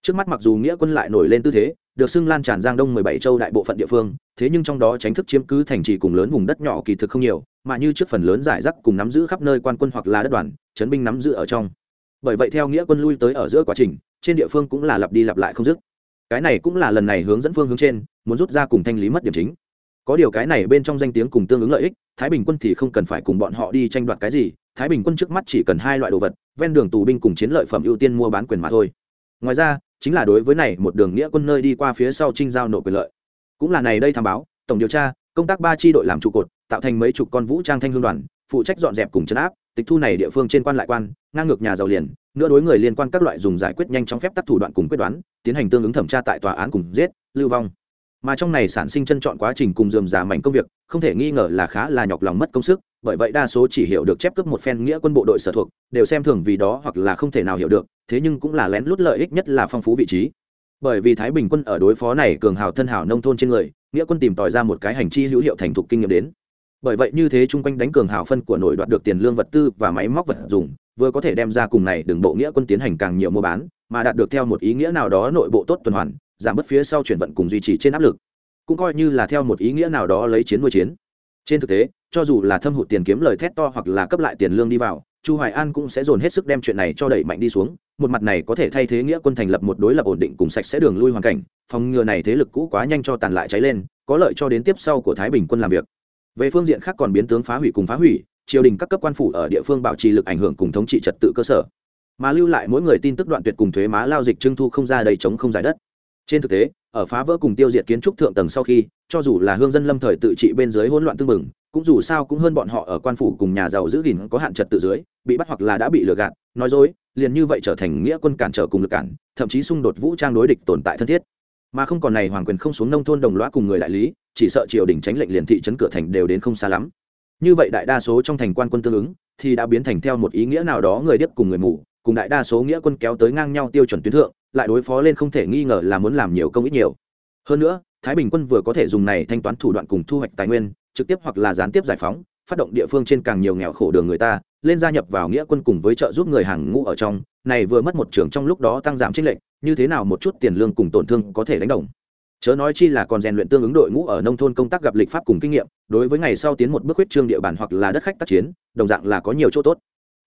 Trước mắt mặc dù nghĩa quân lại nổi lên tư thế, được xưng lan tràn giang đông mười bảy châu đại bộ phận địa phương, thế nhưng trong đó tránh thức chiếm cứ thành trì cùng lớn vùng đất nhỏ kỳ thực không nhiều, mà như trước phần lớn giải rác cùng nắm giữ khắp nơi quan quân hoặc là đất đoàn, chấn binh nắm giữ ở trong. Bởi vậy theo nghĩa quân lui tới ở giữa quá trình, trên địa phương cũng là lặp đi lặp lại không dứt. Cái này cũng là lần này hướng dẫn phương hướng trên muốn rút ra cùng thanh lý mất điểm chính. Có điều cái này bên trong danh tiếng cùng tương ứng lợi ích, thái bình quân thì không cần phải cùng bọn họ đi tranh đoạt cái gì, thái bình quân trước mắt chỉ cần hai loại đồ vật, ven đường tù binh cùng chiến lợi phẩm ưu tiên mua bán quyền mà thôi. Ngoài ra, chính là đối với này một đường nghĩa quân nơi đi qua phía sau trinh giao nộp quyền lợi. Cũng là này đây tham báo, tổng điều tra, công tác ba chi đội làm trụ cột, tạo thành mấy chục con vũ trang thanh hương đoàn, phụ trách dọn dẹp cùng chấn áp, tịch thu này địa phương trên quan lại quan, ngang ngược nhà giàu liền nữa đối người liên quan các loại dùng giải quyết nhanh chóng phép tắc thủ đoạn cùng quyết đoán, tiến hành tương ứng thẩm tra tại tòa án cùng giết, lưu vong mà trong này sản sinh chân chọn quá trình cùng dườm giả mảnh công việc, không thể nghi ngờ là khá là nhọc lòng mất công sức, bởi vậy đa số chỉ hiểu được chép cướp một phen nghĩa quân bộ đội sở thuộc, đều xem thường vì đó hoặc là không thể nào hiểu được, thế nhưng cũng là lén lút lợi ích nhất là phong phú vị trí. Bởi vì thái bình quân ở đối phó này cường hào thân hào nông thôn trên người, nghĩa quân tìm tòi ra một cái hành chi hữu hiệu thành thục kinh nghiệm đến. Bởi vậy như thế chung quanh đánh cường hào phân của nổi đoạt được tiền lương vật tư và máy móc vật dùng vừa có thể đem ra cùng này đường bộ nghĩa quân tiến hành càng nhiều mua bán, mà đạt được theo một ý nghĩa nào đó nội bộ tốt tuần hoàn giảm bớt phía sau chuyển vận cùng duy trì trên áp lực. Cũng coi như là theo một ý nghĩa nào đó lấy chiến nuôi chiến. Trên thực tế, cho dù là thâm hụt tiền kiếm lời thét to hoặc là cấp lại tiền lương đi vào, chu hoài an cũng sẽ dồn hết sức đem chuyện này cho đẩy mạnh đi xuống, một mặt này có thể thay thế nghĩa quân thành lập một đối lập ổn định cùng sạch sẽ đường lui hoàn cảnh, phòng ngừa này thế lực cũ quá nhanh cho tàn lại cháy lên, có lợi cho đến tiếp sau của thái bình quân làm việc. Về phương diện khác còn biến tướng phá hủy cùng phá hủy, triều đình các cấp quan phủ ở địa phương bảo trì lực ảnh hưởng cùng thống trị trật tự cơ sở. Mà lưu lại mỗi người tin tức đoạn tuyệt cùng thuế má lao dịch trưng thu không ra đầy chống không giải đất trên thực tế, ở phá vỡ cùng tiêu diệt kiến trúc thượng tầng sau khi, cho dù là hương dân lâm thời tự trị bên dưới hỗn loạn tương mừng cũng dù sao cũng hơn bọn họ ở quan phủ cùng nhà giàu giữ gìn có hạn trật tự dưới, bị bắt hoặc là đã bị lừa gạt, nói dối, liền như vậy trở thành nghĩa quân cản trở cùng lực cản, thậm chí xung đột vũ trang đối địch tồn tại thân thiết. Mà không còn này, hoàng quyền không xuống nông thôn đồng loa cùng người đại lý, chỉ sợ triều đình tránh lệnh liền thị trấn cửa thành đều đến không xa lắm. Như vậy đại đa số trong thành quan quân tương ứng, thì đã biến thành theo một ý nghĩa nào đó người điếc cùng người mù, cùng đại đa số nghĩa quân kéo tới ngang nhau tiêu chuẩn tuyến thượng lại đối phó lên không thể nghi ngờ là muốn làm nhiều công ít nhiều. Hơn nữa, thái bình quân vừa có thể dùng này thanh toán thủ đoạn cùng thu hoạch tài nguyên, trực tiếp hoặc là gián tiếp giải phóng, phát động địa phương trên càng nhiều nghèo khổ đường người ta, lên gia nhập vào nghĩa quân cùng với trợ giúp người hàng ngũ ở trong, này vừa mất một trường trong lúc đó tăng giảm trích lệnh như thế nào một chút tiền lương cùng tổn thương có thể đánh đồng? Chớ nói chi là còn rèn luyện tương ứng đội ngũ ở nông thôn công tác gặp lịch pháp cùng kinh nghiệm, đối với ngày sau tiến một bước huyết trương địa bàn hoặc là đất khách tác chiến, đồng dạng là có nhiều chỗ tốt.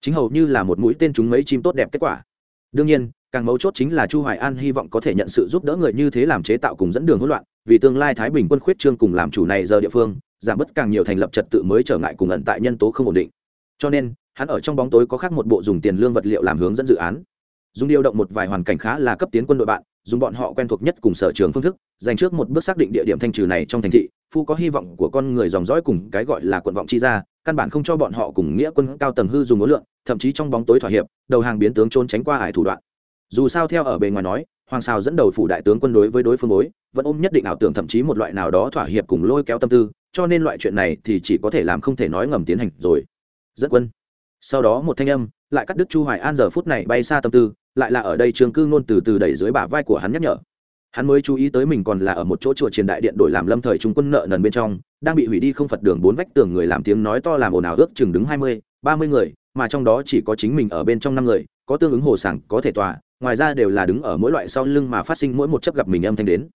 Chính hầu như là một mũi tên chúng mấy chim tốt đẹp kết quả đương nhiên, càng mấu chốt chính là chu hoài an hy vọng có thể nhận sự giúp đỡ người như thế làm chế tạo cùng dẫn đường hỗn loạn, vì tương lai thái bình quân khuyết trương cùng làm chủ này giờ địa phương, giảm bớt càng nhiều thành lập trật tự mới trở ngại cùng ẩn tại nhân tố không ổn định. Cho nên, hắn ở trong bóng tối có khác một bộ dùng tiền lương vật liệu làm hướng dẫn dự án. Dùng điều động một vài hoàn cảnh khá là cấp tiến quân đội bạn dùng bọn họ quen thuộc nhất cùng sở trường phương thức, dành trước một bước xác định địa điểm thanh trừ này trong thành thị, phu có hy vọng của con người dòng dõi cùng cái gọi là quận vọng chi ra, căn bản không cho bọn họ cùng nghĩa quân cao tầng hư dùng ngối lượng thậm chí trong bóng tối thỏa hiệp, đầu hàng biến tướng trốn tránh qua ải thủ đoạn. Dù sao theo ở bề ngoài nói, hoàng sao dẫn đầu phủ đại tướng quân đối với đối phương bối, vẫn ôm nhất định ảo tưởng thậm chí một loại nào đó thỏa hiệp cùng lôi kéo tâm tư, cho nên loại chuyện này thì chỉ có thể làm không thể nói ngầm tiến hành rồi. Dẫn quân. Sau đó một thanh âm, lại cắt đứt chu hoài an giờ phút này bay xa tâm tư lại là ở đây trường cư ngôn từ từ đẩy dưới bả vai của hắn nhắc nhở. Hắn mới chú ý tới mình còn là ở một chỗ chùa triền đại điện đổi làm lâm thời trung quân nợ nần bên trong, đang bị hủy đi không phật đường bốn vách tường người làm tiếng nói to làm ồn ào ước chừng đứng hai mươi, ba mươi người, mà trong đó chỉ có chính mình ở bên trong năm người, có tương ứng hồ sảng, có thể tòa, ngoài ra đều là đứng ở mỗi loại sau lưng mà phát sinh mỗi một chấp gặp mình âm thanh đến.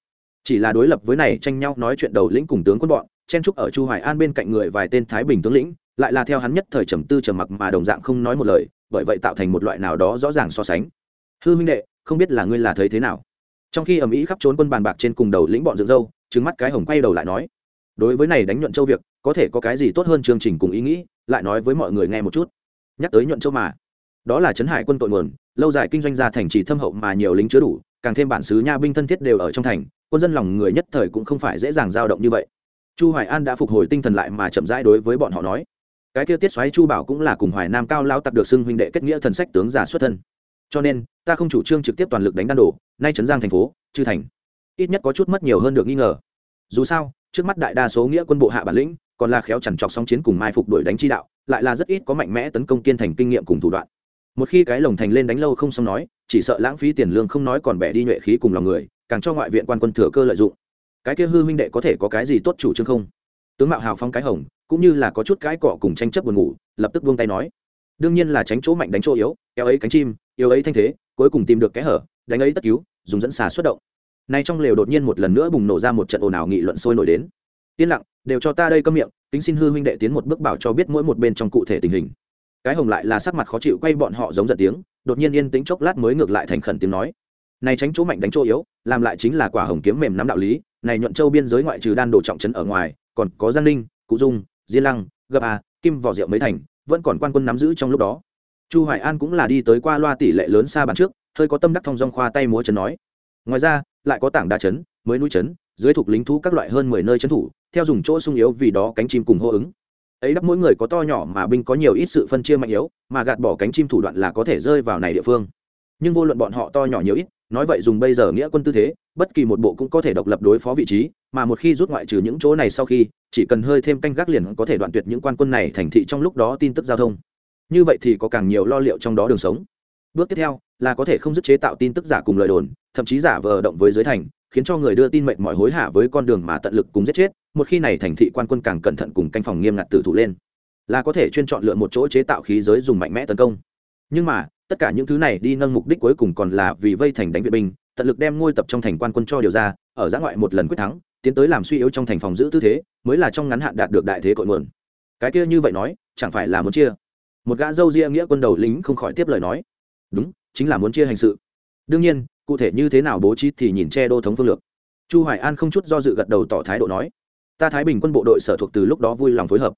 Chỉ là đối lập với này tranh nhau nói chuyện đầu lĩnh cùng tướng quân bọn, chen trúc ở chu hoài an bên cạnh người vài tên thái bình tướng lĩnh, lại là theo hắn nhất thời trầm tư trầm mặc mà đồng dạng không nói một lời, bởi vậy tạo thành một loại nào đó rõ ràng so sánh hư minh đệ, không biết là ngươi là thấy thế nào? Trong khi ầm ĩ khắp trốn quân bàn bạc trên cùng đầu lĩnh bọn dựng dâu trứng mắt cái hồng quay đầu lại nói, đối với này đánh nhuận châu việc, có thể có cái gì tốt hơn chương trình cùng ý nghĩ, lại nói với mọi người nghe một chút. Nhắc tới nhuận châu mà, đó là trấn hải quân tội nguồn, lâu dài kinh doanh ra thành trì thâm hậu mà nhiều lính chứa đủ, càng thêm bản xứ nha binh thân thiết đều ở trong thành, quân dân lòng người nhất thời cũng không phải dễ dàng dao động như vậy. Chu hoài an đã phục hồi tinh thần lại mà chậm rãi đối với bọn họ nói, cái kia tiết xoáy chu bảo cũng là cùng hoài nam cao lao tặc được xưng huynh đệ kết nghĩa thần sách tướng giả xuất thân cho nên, ta không chủ trương trực tiếp toàn lực đánh đan đổ nay trấn giang thành phố, chư thành. Ít nhất có chút mất nhiều hơn được nghi ngờ. Dù sao, trước mắt đại đa số nghĩa quân bộ hạ bản lĩnh, còn là khéo chằn trọc song chiến cùng mai phục đuổi đánh chi đạo, lại là rất ít có mạnh mẽ tấn công kiên thành kinh nghiệm cùng thủ đoạn. Một khi cái lồng thành lên đánh lâu không xong nói, chỉ sợ lãng phí tiền lương không nói còn bẻ đi nhuệ khí cùng lòng người, càng cho ngoại viện quan quân thừa cơ lợi dụng. Cái kia hư huynh đệ có thể có cái gì tốt chủ trương không? Tướng mạo hào phong cái hồng, cũng như là có chút cái cọ cùng tranh chấp buồn ngủ, lập tức buông tay nói đương nhiên là tránh chỗ mạnh đánh chỗ yếu, kéo ấy cánh chim yếu ấy thanh thế, cuối cùng tìm được kẽ hở, đánh ấy tất cứu, dùng dẫn xà xuất động. Nay trong lều đột nhiên một lần nữa bùng nổ ra một trận ồn ào nghị luận sôi nổi đến. Yên lặng, đều cho ta đây câm miệng tính xin hư huynh đệ tiến một bước bảo cho biết mỗi một bên trong cụ thể tình hình. Cái hồng lại là sắc mặt khó chịu quay bọn họ giống giận tiếng, đột nhiên yên tĩnh chốc lát mới ngược lại thành khẩn tiếng nói. Này tránh chỗ mạnh đánh chỗ yếu, làm lại chính là quả hồng kiếm mềm nắm đạo lý, này nhuận châu biên giới ngoại trừ đan đồ trọng trấn ở ngoài, còn có giang ninh, cụ dung, diên lăng gập a kim vỏ rượu mấy thành vẫn còn quan quân nắm giữ trong lúc đó. Chu hoài an cũng là đi tới qua loa tỷ lệ lớn xa bàn trước, hơi có tâm đắc thông dong khoa tay múa chấn nói. Ngoài ra, lại có tảng đá chấn, mới núi chấn, dưới thuộc lính thú các loại hơn mười nơi chấn thủ, theo dùng chỗ sung yếu vì đó cánh chim cùng hô ứng. Ấy đắp mỗi người có to nhỏ mà binh có nhiều ít sự phân chia mạnh yếu, mà gạt bỏ cánh chim thủ đoạn là có thể rơi vào này địa phương. Nhưng vô luận bọn họ to nhỏ nhiều ít, nói vậy dùng bây giờ nghĩa quân tư thế, bất kỳ một bộ cũng có thể độc lập đối phó vị trí mà một khi rút ngoại trừ những chỗ này sau khi, chỉ cần hơi thêm canh gác liền có thể đoạn tuyệt những quan quân này thành thị trong lúc đó tin tức giao thông. Như vậy thì có càng nhiều lo liệu trong đó đường sống. Bước tiếp theo, là có thể không dứt chế tạo tin tức giả cùng lời đồn, thậm chí giả vờ động với dưới thành, khiến cho người đưa tin mệnh mọi hối hả với con đường mà tận lực cùng giết chết, một khi này thành thị quan quân càng cẩn thận cùng canh phòng nghiêm ngặt tử thủ lên. Là có thể chuyên chọn lựa một chỗ chế tạo khí giới dùng mạnh mẽ tấn công. Nhưng mà, tất cả những thứ này đi nâng mục đích cuối cùng còn là vì vây thành đánh viện binh, tận lực đem ngôi tập trong thành quan quân cho điều ra, ở giã ngoại một lần quyết thắng tiến tới làm suy yếu trong thành phòng giữ tư thế, mới là trong ngắn hạn đạt được đại thế cội nguồn. Cái kia như vậy nói, chẳng phải là muốn chia? Một gã dâu ria nghĩa quân đầu lính không khỏi tiếp lời nói. Đúng, chính là muốn chia hành sự. Đương nhiên, cụ thể như thế nào bố trí thì nhìn che đô thống phương lược. Chu hoài an không chút do dự gật đầu tỏ thái độ nói. Ta thái bình quân bộ đội sở thuộc từ lúc đó vui lòng phối hợp.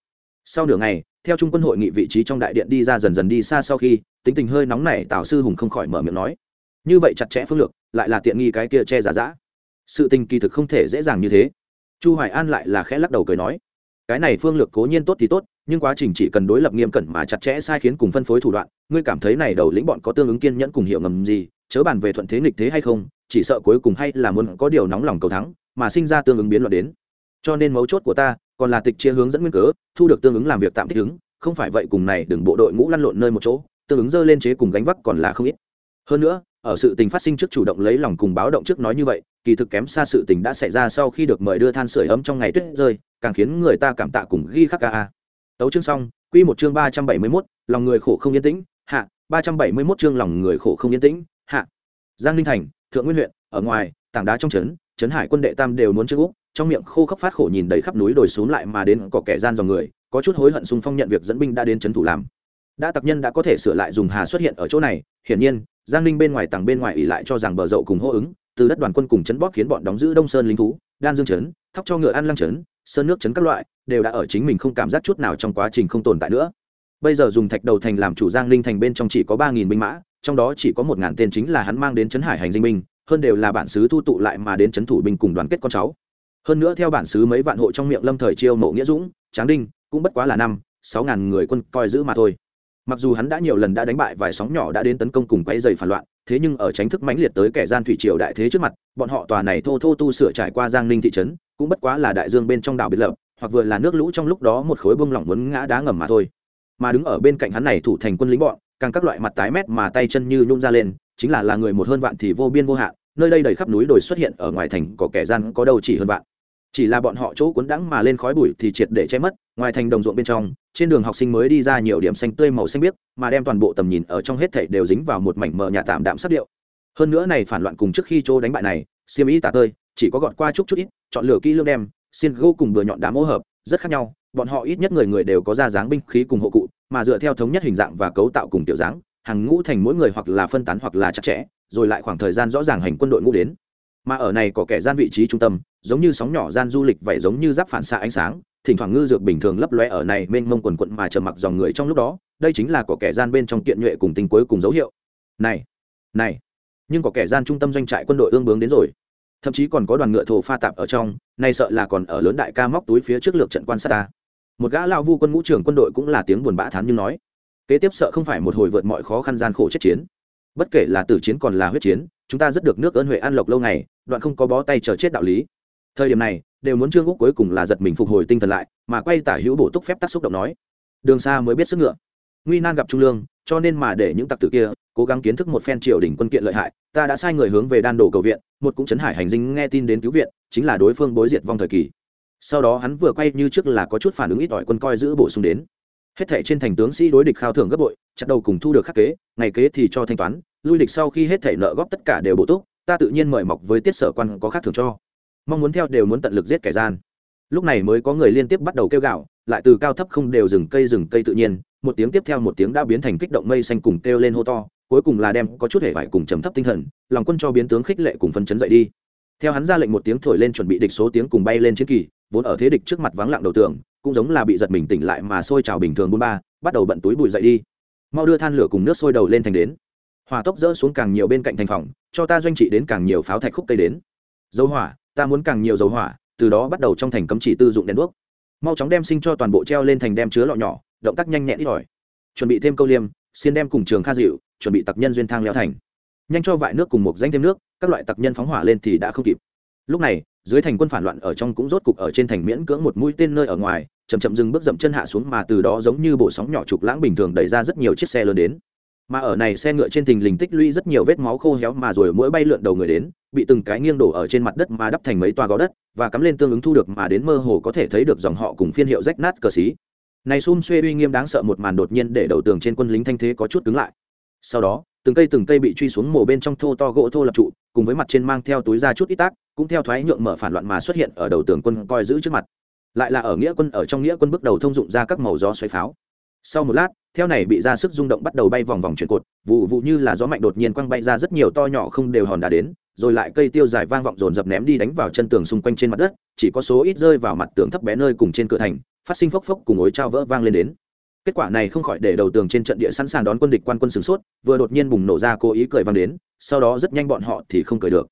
Sau nửa ngày, theo trung quân hội nghị vị trí trong đại điện đi ra dần dần đi xa sau khi, tính tình hơi nóng này tào sư hùng không khỏi mở miệng nói. Như vậy chặt chẽ phương lược, lại là tiện nghi cái kia che giả dã sự tình kỳ thực không thể dễ dàng như thế. Chu hoài an lại là khẽ lắc đầu cười nói, cái này phương lược cố nhiên tốt thì tốt, nhưng quá trình chỉ cần đối lập nghiêm cẩn mà chặt chẽ sai khiến cùng phân phối thủ đoạn, ngươi cảm thấy này đầu lĩnh bọn có tương ứng kiên nhẫn cùng hiểu ngầm gì, chớ bàn về thuận thế nghịch thế hay không, chỉ sợ cuối cùng hay là muốn có điều nóng lòng cầu thắng, mà sinh ra tương ứng biến loạn đến. Cho nên mấu chốt của ta, còn là tịch chia hướng dẫn nguyên cớ, thu được tương ứng làm việc tạm thích ứng, không phải vậy cùng này đừng bộ đội ngũ lăn lộn nơi một chỗ, tương ứng dơ lên chế cùng gánh vác còn là không ít. Hơn nữa ở sự tình phát sinh trước chủ động lấy lòng cùng báo động trước nói như vậy kỳ thực kém xa sự tình đã xảy ra sau khi được mời đưa than sửa ấm trong ngày tuyết rơi càng khiến người ta cảm tạ cùng ghi khắc ca a. Tấu chương xong quy một chương ba trăm bảy mươi 371, lòng người khổ không yên tĩnh hạ ba trăm bảy mươi 371 chương lòng người khổ không yên tĩnh hạ. Giang ninh thành thượng nguyên huyện ở ngoài tảng đá trong trấn trấn hải quân đệ tam đều muốn trước úc trong miệng khô khốc phát khổ nhìn đầy khắp núi đồi xuống lại mà đến có kẻ gian dòng người có chút hối hận xung phong nhận việc dẫn binh đã đến trấn thủ làm. Đã tặc nhân đã có thể sửa lại dùng hà xuất hiện ở chỗ này hiển nhiên giang ninh bên ngoài tảng bên ngoài ỉ lại cho rằng bờ dậu cùng hô ứng, từ đất đoàn quân cùng chấn bóp khiến bọn đóng giữ đông sơn lính thú, đan dương chấn thóc cho ngựa ăn lăng chấn sơn nước chấn các loại, đều đã ở chính mình không cảm giác chút nào trong quá trình không tồn tại nữa. Bây giờ dùng thạch đầu thành làm chủ giang ninh thành bên trong chỉ có ba nghìn binh mã, trong đó chỉ có một ngàn tên chính là hắn mang đến chấn hải hành dinh binh, hơn đều là bản xứ thu tụ lại mà đến chấn thủ binh cùng đoàn kết con cháu. Hơn nữa theo bản xứ mấy vạn hộ trong miệng lâm thời chiêu mộ nghĩa dũng, tráng đinh, cũng bất quá là năm, sáu ngàn người quân coi giữ mà thôi mặc dù hắn đã nhiều lần đã đánh bại vài sóng nhỏ đã đến tấn công cùng quay dày phản loạn, thế nhưng ở tránh thức mãnh liệt tới kẻ gian thủy triều đại thế trước mặt, bọn họ tòa này thô thô tu sửa trải qua giang ninh thị trấn, cũng bất quá là đại dương bên trong đảo biệt lập, hoặc vừa là nước lũ trong lúc đó một khối bông lỏng muốn ngã đá ngầm mà thôi. Mà đứng ở bên cạnh hắn này thủ thành quân lính bọn, càng các loại mặt tái mét mà tay chân như nhung ra lên, chính là là người một hơn vạn thì vô biên vô hạn, nơi đây đầy khắp núi đồi xuất hiện ở ngoài thành có kẻ gian có đâu chỉ hơn vạn chỉ là bọn họ chỗ cuốn đắng mà lên khói bụi thì triệt để che mất, ngoài thành đồng ruộng bên trong, trên đường học sinh mới đi ra nhiều điểm xanh tươi màu xanh biếc, mà đem toàn bộ tầm nhìn ở trong hết thảy đều dính vào một mảnh mờ nhà tạm đạm sắc điệu. Hơn nữa này phản loạn cùng trước khi chỗ đánh bại này, xiêm ý tả tơi, chỉ có gọt qua chút chút ít, chọn lựa kỹ lương đem, xiên gỗ cùng bừa nhọn đá mỗ hợp, rất khác nhau, bọn họ ít nhất người người đều có ra dáng binh khí cùng hộ cụ, mà dựa theo thống nhất hình dạng và cấu tạo cùng tiểu dáng, hàng ngũ thành mỗi người hoặc là phân tán hoặc là chặt chẽ, rồi lại khoảng thời gian rõ ràng hành quân đội ngũ đến mà ở này có kẻ gian vị trí trung tâm, giống như sóng nhỏ gian du lịch vậy giống như giáp phản xạ ánh sáng, thỉnh thoảng ngư dược bình thường lấp lóe ở này mênh mông quần quận mà trầm mặc dòng người trong lúc đó, đây chính là có kẻ gian bên trong kiện nhuệ cùng tình cuối cùng dấu hiệu. Này này, nhưng có kẻ gian trung tâm doanh trại quân đội ương bướng đến rồi. Thậm chí còn có đoàn ngựa thổ pha tạp ở trong, nay sợ là còn ở lớn đại ca móc túi phía trước lược trận quan sát ta. Một gã lao vu quân ngũ trưởng quân đội cũng là tiếng buồn bã thán nhưng nói. Kế tiếp sợ không phải một hồi vượt mọi khó khăn gian khổ chết chiến. Bất kể là tử chiến còn là huyết chiến chúng ta rất được nước ơn huệ an lộc lâu ngày, đoạn không có bó tay chờ chết đạo lý. Thời điểm này, đều muốn trương úc cuối cùng là giật mình phục hồi tinh thần lại, mà quay tả hữu bổ túc phép tác xúc động nói, đường xa mới biết sức ngựa. Nguy nan gặp trung lương, cho nên mà để những tặc tử kia cố gắng kiến thức một phen triều đình quân kiện lợi hại, ta đã sai người hướng về đan đổ cầu viện, một cũng chấn hải hành dinh nghe tin đến cứu viện, chính là đối phương bối diệt vong thời kỳ. Sau đó hắn vừa quay như trước là có chút phản ứng ít ỏi quân coi giữ bổ sung đến. Hết thể trên thành tướng sĩ đối địch khao thưởng gấp bội, chặt đầu cùng thu được khắc kế, ngày kế thì cho thanh toán lui lịch sau khi hết thể nợ góp tất cả đều bổ túc, ta tự nhiên mời mọc với tiết sở quan có khác thường cho. Mong muốn theo đều muốn tận lực giết kẻ gian. Lúc này mới có người liên tiếp bắt đầu kêu gạo lại từ cao thấp không đều rừng cây rừng cây tự nhiên, một tiếng tiếp theo một tiếng đã biến thành kích động mây xanh cùng kêu lên hô to, cuối cùng là đem có chút hề vải cùng trầm thấp tinh thần, lòng quân cho biến tướng khích lệ cùng phân chấn dậy đi. Theo hắn ra lệnh một tiếng thổi lên chuẩn bị địch số tiếng cùng bay lên chiến kỳ, vốn ở thế địch trước mặt vắng lặng đầu tường, cũng giống là bị giật mình tỉnh lại mà sôi trào bình thường bốn ba, bắt đầu bận túi bụi dậy đi. Mau đưa than lửa cùng nước sôi đầu lên thành đến hỏa tốc dỡ xuống càng nhiều bên cạnh thành phòng, cho ta doanh trị đến càng nhiều pháo thạch khúc cây đến. Dầu hỏa, ta muốn càng nhiều dầu hỏa, từ đó bắt đầu trong thành cấm chỉ tư dụng đèn đuốc. Mau chóng đem sinh cho toàn bộ treo lên thành đem chứa lọ nhỏ, động tác nhanh nhẹn ít ỏi. Chuẩn bị thêm câu liêm xin đem cùng trường kha dịu, chuẩn bị tặc nhân duyên thang leo thành. Nhanh cho vại nước cùng một danh thêm nước, các loại tặc nhân phóng hỏa lên thì đã không kịp. Lúc này, dưới thành quân phản loạn ở trong cũng rốt cục ở trên thành miễn cưỡng một mũi tên nơi ở ngoài, chậm chậm dừng bước dậm chân hạ xuống mà từ đó giống như bộ sóng nhỏ trục lãng bình thường đẩy ra rất nhiều chiếc xe lớn đến mà ở này xe ngựa trên thình lình tích lũy rất nhiều vết máu khô héo mà rồi mỗi bay lượn đầu người đến, bị từng cái nghiêng đổ ở trên mặt đất mà đắp thành mấy toa gó đất, và cắm lên tương ứng thu được mà đến mơ hồ có thể thấy được dòng họ cùng phiên hiệu rách nát cờ xí. Này xum xuê uy nghiêm đáng sợ một màn đột nhiên để đầu tường trên quân lính thanh thế có chút cứng lại. Sau đó, từng cây từng cây bị truy xuống mồ bên trong thô to gỗ thô lập trụ, cùng với mặt trên mang theo túi ra chút ít tác, cũng theo thoái nhượng mở phản loạn mà xuất hiện ở đầu tường quân coi giữ trước mặt. Lại là ở nghĩa quân, ở trong nghĩa quân bước đầu thông dụng ra các màu gió xoáy pháo. Sau một lát theo này bị ra sức rung động bắt đầu bay vòng vòng chuyển cột, vụ vụ như là gió mạnh đột nhiên quăng bay ra rất nhiều to nhỏ không đều hòn đá đến, rồi lại cây tiêu dài vang vọng dồn dập ném đi đánh vào chân tường xung quanh trên mặt đất, chỉ có số ít rơi vào mặt tường thấp bé nơi cùng trên cửa thành, phát sinh phốc phốc cùng ối trao vỡ vang lên đến. Kết quả này không khỏi để đầu tường trên trận địa sẵn sàng đón quân địch quan quân sửng sốt, vừa đột nhiên bùng nổ ra cố ý cười vang đến, sau đó rất nhanh bọn họ thì không cười được.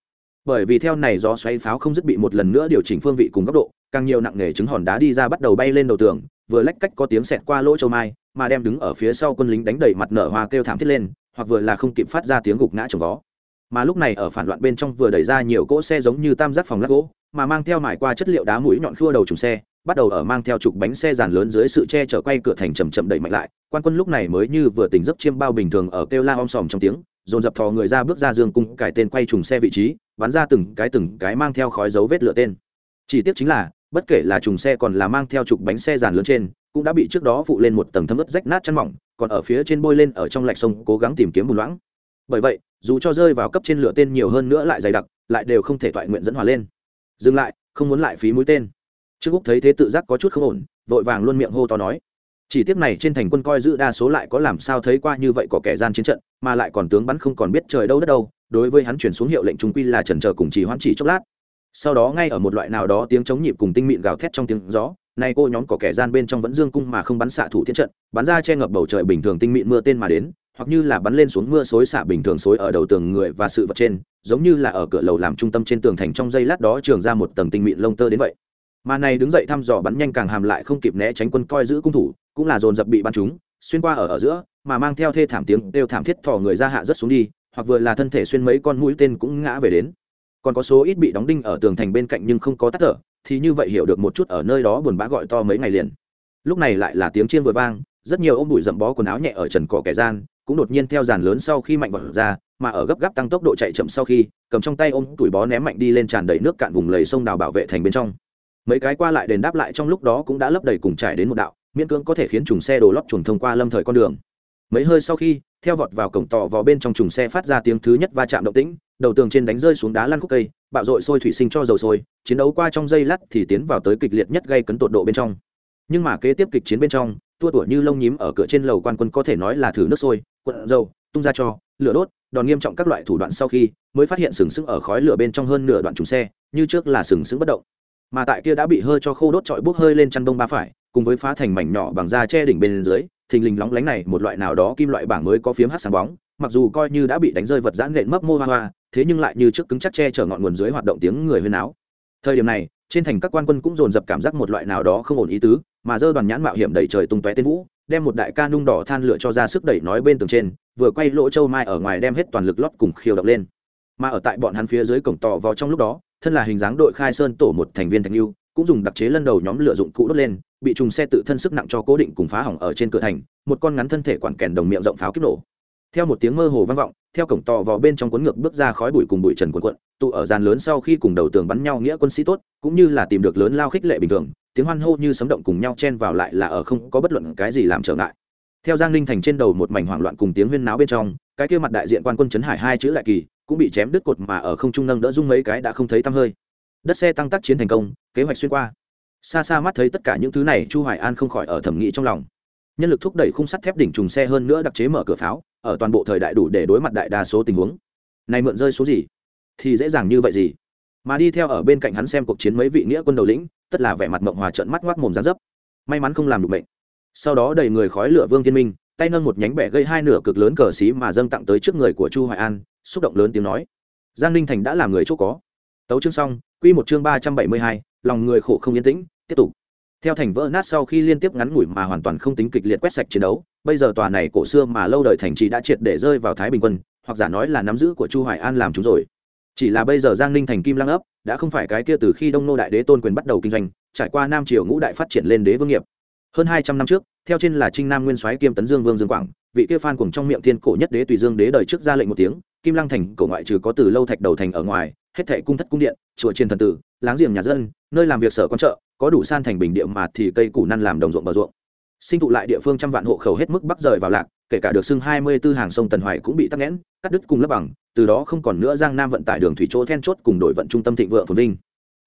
Bởi vì theo này gió xoáy pháo không dứt bị một lần nữa điều chỉnh phương vị cùng góc độ, càng nhiều nặng nề trứng hòn đá đi ra bắt đầu bay lên đầu tường, vừa lách cách có tiếng xẹt qua lỗ châu mai mà đem đứng ở phía sau quân lính đánh đầy mặt nở hoa kêu thảm thiết lên, hoặc vừa là không kịp phát ra tiếng gục ngã trồng vó. Mà lúc này ở phản loạn bên trong vừa đẩy ra nhiều cỗ xe giống như tam giác phòng lắc gỗ, mà mang theo mải qua chất liệu đá mũi nhọn khua đầu trùng xe, bắt đầu ở mang theo trục bánh xe dàn lớn dưới sự che chở quay cửa thành chầm chậm đẩy mạnh lại. Quan quân lúc này mới như vừa tỉnh giấc chiêm bao bình thường ở kêu la om sòm trong tiếng, dồn dập thò người ra bước ra dương cung, cải tên quay trùng xe vị trí, bắn ra từng cái từng cái mang theo khói dấu vết lửa tên. Chỉ tiếc chính là, bất kể là trùng xe còn là mang theo trục bánh xe dàn lớn trên cũng đã bị trước đó phụ lên một tầng thấm ướt rách nát chăn mỏng, còn ở phía trên bôi lên ở trong lạch sông, cố gắng tìm kiếm bùn loãng. Bởi vậy, dù cho rơi vào cấp trên lửa tên nhiều hơn nữa lại dày đặc, lại đều không thể toại nguyện dẫn hòa lên. Dừng lại, không muốn lại phí mũi tên. Trước úc thấy thế tự giác có chút không ổn, vội vàng luôn miệng hô to nói. Chỉ tiếc này trên thành quân coi giữ đa số lại có làm sao thấy qua như vậy có kẻ gian chiến trận, mà lại còn tướng bắn không còn biết trời đâu đất đâu, đối với hắn chuyển xuống hiệu lệnh trung quy là trần chờ cùng chỉ hoãn chỉ chốc lát. Sau đó ngay ở một loại nào đó tiếng chống nhịp cùng tinh mịn gào thét trong tiếng gió nay cô nhóm có kẻ gian bên trong vẫn dương cung mà không bắn xạ thủ thiên trận, bắn ra che ngập bầu trời bình thường tinh mịn mưa tên mà đến, hoặc như là bắn lên xuống mưa xối xạ bình thường xối ở đầu tường người và sự vật trên, giống như là ở cửa lầu làm trung tâm trên tường thành trong dây lát đó trường ra một tầng tinh mịn lông tơ đến vậy. Mà này đứng dậy thăm dò bắn nhanh càng hàm lại không kịp né tránh quân coi giữ cung thủ, cũng là dồn dập bị bắn chúng xuyên qua ở ở giữa, mà mang theo thê thảm tiếng đều thảm thiết thò người ra hạ rất xuống đi, hoặc vừa là thân thể xuyên mấy con mũi tên cũng ngã về đến. Còn có số ít bị đóng đinh ở tường thành bên cạnh nhưng không có tắt thở thì như vậy hiểu được một chút ở nơi đó buồn bã gọi to mấy ngày liền. Lúc này lại là tiếng chiên vừa vang, rất nhiều ông bụi rậm bó quần áo nhẹ ở trần cỏ kẻ gian, cũng đột nhiên theo dàn lớn sau khi mạnh vật ra, mà ở gấp gáp tăng tốc độ chạy chậm sau khi, cầm trong tay ôm tuổi bó ném mạnh đi lên tràn đầy nước cạn vùng lầy sông đào bảo vệ thành bên trong. Mấy cái qua lại đền đáp lại trong lúc đó cũng đã lấp đầy cùng trải đến một đạo, miễn cưỡng có thể khiến trùng xe đổ lót chuồng thông qua lâm thời con đường. Mấy hơi sau khi theo vọt vào cổng tỏ vào bên trong trùng xe phát ra tiếng thứ nhất va chạm động tĩnh, đầu tường trên đánh rơi xuống đá lăn khúc cây, bạo dội sôi thủy sinh cho dầu sôi, chiến đấu qua trong dây lắt thì tiến vào tới kịch liệt nhất gây cấn tột độ bên trong. Nhưng mà kế tiếp kịch chiến bên trong, tua tủa như lông nhím ở cửa trên lầu quan quân có thể nói là thử nước sôi quận dầu, tung ra cho, lửa đốt, đòn nghiêm trọng các loại thủ đoạn sau khi mới phát hiện sừng sững ở khói lửa bên trong hơn nửa đoạn trùng xe, như trước là sừng sững bất động. Mà tại kia đã bị hơi cho khô đốt trọi bốc hơi lên chăn đông ba phải, cùng với phá thành mảnh nhỏ bằng da che đỉnh bên dưới thình lình lóng lánh này, một loại nào đó kim loại bảng mới có phiếm hát sáng bóng, mặc dù coi như đã bị đánh rơi vật giãn nện mấp mô hoa hoa, thế nhưng lại như trước cứng chắc che chở ngọn nguồn dưới hoạt động tiếng người huyên áo thời điểm này, trên thành các quan quân cũng dồn dập cảm giác một loại nào đó không ổn ý tứ, mà dơ đoàn nhãn mạo hiểm đẩy trời tung tóe tên vũ, đem một đại ca nung đỏ than lửa cho ra sức đẩy nói bên tường trên, vừa quay lỗ châu mai ở ngoài đem hết toàn lực lót cùng khiêu động lên. Mà ở tại bọn hắn phía dưới cổng tò vào trong lúc đó, thân là hình dáng đội khai sơn tổ một thành viên thành lưu cũng dùng đặc chế lân đầu nhóm lửa dụng cụ đốt lên, bị trùng xe tự thân sức nặng cho cố định cùng phá hỏng ở trên cửa thành, một con ngắn thân thể quản kèn đồng miệng rộng pháo kích nổ. Theo một tiếng mơ hồ vang vọng, theo cổng tò vào bên trong cuốn ngược bước ra khói bụi cùng bụi trần cuộn cuộn, tụ ở dàn lớn sau khi cùng đầu tường bắn nhau nghĩa quân sĩ tốt, cũng như là tìm được lớn lao khích lệ bình thường, tiếng hoan hô như sấm động cùng nhau chen vào lại là ở không có bất luận cái gì làm trở ngại. Theo giang ninh thành trên đầu một mảnh hoảng loạn cùng tiếng huyên náo bên trong, cái kia mặt đại diện quan quân trấn hải hai chữ lại kỳ, cũng bị chém đứt cột mà ở không trung nâng đỡ dung mấy cái đã không thấy tăm hơi. Đất xe tăng tác chiến thành công kế hoạch xuyên qua. Xa xa mắt thấy tất cả những thứ này, chu hoài an không khỏi ở thẩm nghĩ trong lòng. Nhân lực thúc đẩy khung sắt thép đỉnh trùng xe hơn nữa đặc chế mở cửa pháo, ở toàn bộ thời đại đủ để đối mặt đại đa số tình huống. Này mượn rơi số gì? Thì dễ dàng như vậy gì? Mà đi theo ở bên cạnh hắn xem cuộc chiến mấy vị nghĩa quân đầu lĩnh, tất là vẻ mặt mộng hòa trợn mắt ngoác mồm ra dấp. May mắn không làm được bệnh sau đó đầy người khói lửa vương thiên minh, tay nâng một nhánh bẻ gây hai nửa cực lớn cờ xí mà dâng tặng tới trước người của chu hoài an, xúc động lớn tiếng nói. Giang ninh thành đã làm người chỗ có. Tấu chương xong, quy một chương ba trăm bảy mươi hai lòng người khổ không yên tĩnh, tiếp tục. Theo thành vỡ nát sau khi liên tiếp ngắn ngủi mà hoàn toàn không tính kịch liệt quét sạch chiến đấu, bây giờ tòa này cổ xưa mà lâu đời thành trì đã triệt để rơi vào thái bình quân, hoặc giả nói là nắm giữ của chu hoài an làm chúng rồi. Chỉ là bây giờ giang ninh thành kim lăng ấp, đã không phải cái kia từ khi đông nô đại đế tôn quyền bắt đầu kinh doanh, trải qua nam triều ngũ đại phát triển lên đế vương nghiệp. Hơn hai trăm năm trước, theo trên là trinh nam nguyên soái kiêm tấn dương vương dương quảng, vị kia phan cùng trong miệng thiên cổ nhất đế tùy dương đế đời trước ra lệnh một tiếng, kim lăng thành cổ ngoại trừ có từ lâu thạch đầu thành ở ngoài hết thệ cung thất cung điện, chùa triền thần tử, láng giềng nhà dân, nơi làm việc sở con chợ có đủ san thành bình địa mà thì cây củ năn làm đồng ruộng bờ ruộng. Sinh tụ lại địa phương trăm vạn hộ khẩu hết mức bắc rời vào lạc, kể cả được xưng hai mươi 24 hàng sông tần hoài cũng bị tắc nghẽn, cắt đứt cùng lấp bằng, từ đó không còn nữa giang nam vận tải đường thủy chỗ then chốt cùng đội vận trung tâm thịnh vượng phồn vinh.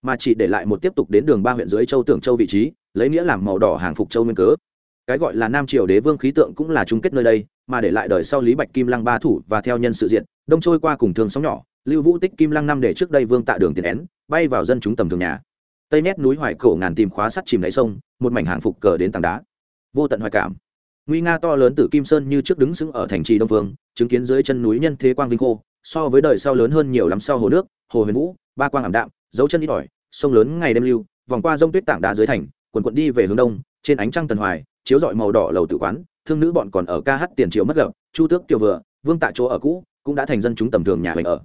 Mà chỉ để lại một tiếp tục đến đường ba huyện dưới châu tưởng châu vị trí, lấy nghĩa làm màu đỏ hàng phục châu nguyên cớ. Cái gọi là nam triều đế vương khí tượng cũng là chung kết nơi đây, mà để lại đời sau lý bạch kim lăng ba thủ và theo nhân sự diện, đông trôi qua cùng thường sóng nhỏ lưu vũ tích kim lăng năm để trước đây vương tạ đường tiền én bay vào dân chúng tầm thường nhà. Tây nét núi hoài cổ ngàn tìm khóa sắt chìm đáy sông, một mảnh hàng phục cờ đến tảng đá. Vô tận hoài cảm. Nguy nga to lớn từ kim sơn như trước đứng sững ở thành trì đông vương, chứng kiến dưới chân núi nhân thế quang vinh khô, so với đời sau lớn hơn nhiều lắm sau hồ nước, hồ huyền vũ, ba quang ảm đạm, dấu chân ít ỏi, sông lớn ngày đêm lưu, vòng qua rông tuyết tảng đá dưới thành, quần quận đi về hướng đông, trên ánh trăng tần hoài, chiếu dọi màu đỏ lầu tự quán, thương nữ bọn còn ở ca hát tiền triệu mất gập chu tước kiều vừa, vương tại chỗ ở cũ, cũng đã thành dân chúng tầm thường nhà mình ở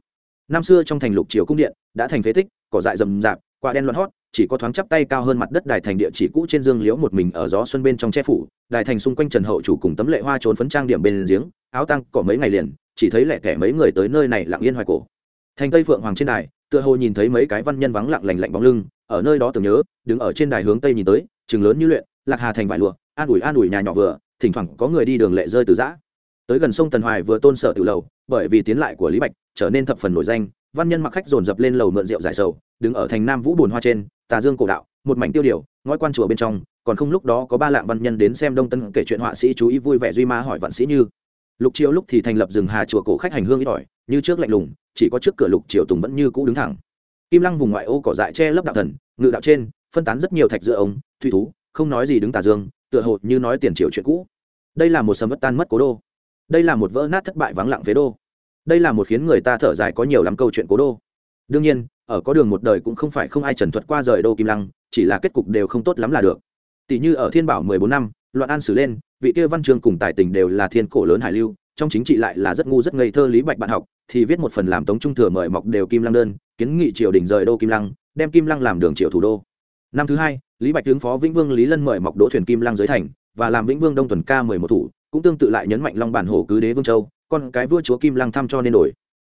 năm xưa trong thành lục triều cung điện, đã thành phế tích, cỏ dại rậm rạp, quả đen loạn hót, chỉ có thoáng chắp tay cao hơn mặt đất đài thành địa chỉ cũ trên dương liễu một mình ở gió xuân bên trong che phủ, đài thành xung quanh trần hậu chủ cùng tấm lệ hoa trốn phấn trang điểm bên giếng, áo tăng cỏ mấy ngày liền, chỉ thấy lẻ kẻ mấy người tới nơi này lặng yên hoài cổ. Thành tây phượng hoàng trên đài, tựa hồ nhìn thấy mấy cái văn nhân vắng lặng lành lạnh bóng lưng, ở nơi đó tưởng nhớ, đứng ở trên đài hướng tây nhìn tới, chừng lớn như luyện, lạc hà thành vải lụa, an ủi an ủi nhà nhỏ vừa, thỉnh thoảng có người đi đường lệ rơi từ giã. Tới gần sông tần hoài vừa tôn sở tự lầu, bởi vì tiến lại của lý bạch trở nên thập phần nổi danh, văn nhân mặc khách dồn dập lên lầu mượn rượu giải sầu, đứng ở thành nam vũ bồn hoa trên, tà dương cổ đạo, một mảnh tiêu điều, ngói quan chùa bên trong, còn không lúc đó có ba lạng văn nhân đến xem đông tân kể chuyện họa sĩ chú ý vui vẻ duy ma hỏi vạn sĩ như. Lục triều lúc thì thành lập rừng hà chùa cổ khách hành hương ít ỏi, như trước lạnh lùng, chỉ có trước cửa lục triều tùng vẫn như cũ đứng thẳng. Kim lăng vùng ngoại ô cỏ dại che lấp đạo thần, ngự đạo trên, phân tán rất nhiều thạch giữa ông, thủy thú, không nói gì đứng tà dương, tựa hồ như nói tiền triều chuyện cũ. Đây là một sầm mất tan mất cố đô. Đây là một vỡ nát thất bại vắng lặng phế đô đây là một khiến người ta thở dài có nhiều lắm câu chuyện cố đô. Đương nhiên, ở có đường một đời cũng không phải không ai trần thuật qua rời đô kim lăng, chỉ là kết cục đều không tốt lắm là được. Tỷ như ở thiên bảo mười bốn năm, loạn an xử lên, vị kia văn chương cùng tài tình đều là thiên cổ lớn hải lưu, trong chính trị lại là rất ngu rất ngây thơ lý bạch bạn học, thì viết một phần làm tống trung thừa mời mọc đều kim lăng đơn, kiến nghị triều đình rời đô kim lăng, đem kim lăng làm đường triều thủ đô. Năm thứ hai, lý bạch tướng phó vĩnh vương lý lân mời mọc đỗ thuyền kim lang giới thành, và làm vĩnh vương đông tuần ca mười một thủ cũng tương tự lại nhấn mạnh long bản hổ cứ đế vương châu, con cái vua chúa kim lang thăm cho nên đổi.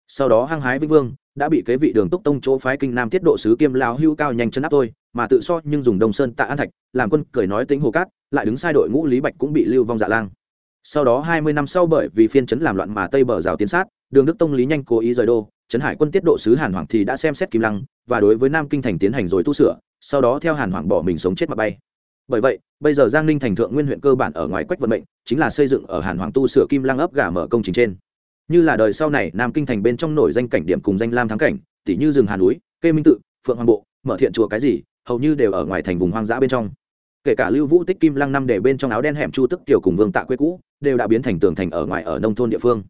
Sau đó hăng hái vĩnh vương, đã bị kế vị đường túc tông chỗ phái kinh nam tiết độ sứ kiêm lao hưu cao nhanh chân áp tôi mà tự so nhưng dùng đông sơn tạ an thạch, làm quân cười nói tính hồ cát, lại đứng sai đội ngũ lý bạch cũng bị lưu vong dạ lang. Sau đó hai mươi năm sau bởi vì phiên chấn làm loạn mà tây bờ rào tiến sát, đường đức tông lý nhanh cố ý rời đô trấn hải quân tiết độ sứ hàn hoàng thì đã xem xét kim lăng, và đối với nam kinh thành tiến hành rồi tu sửa, sau đó theo hàn hoàng bỏ mình sống chết mà bay bởi vậy, bây giờ giang ninh thành thượng nguyên huyện cơ bản ở ngoài quách vận mệnh, chính là xây dựng ở hàn hoàng tu sửa kim Lang ấp gà mở công trình trên. Như là đời sau này, nam kinh thành bên trong nổi danh cảnh điểm cùng danh lam thắng cảnh tỷ như rừng hà núi, kê minh tự, phượng hoàng bộ, mở thiện chùa cái gì, hầu như đều ở ngoài thành vùng hoang dã bên trong. Kể cả lưu vũ tích kim lăng năm để bên trong áo đen hẻm chu tức tiểu cùng vương tạ quê cũ, đều đã biến thành tường thành ở ngoài ở nông thôn địa phương.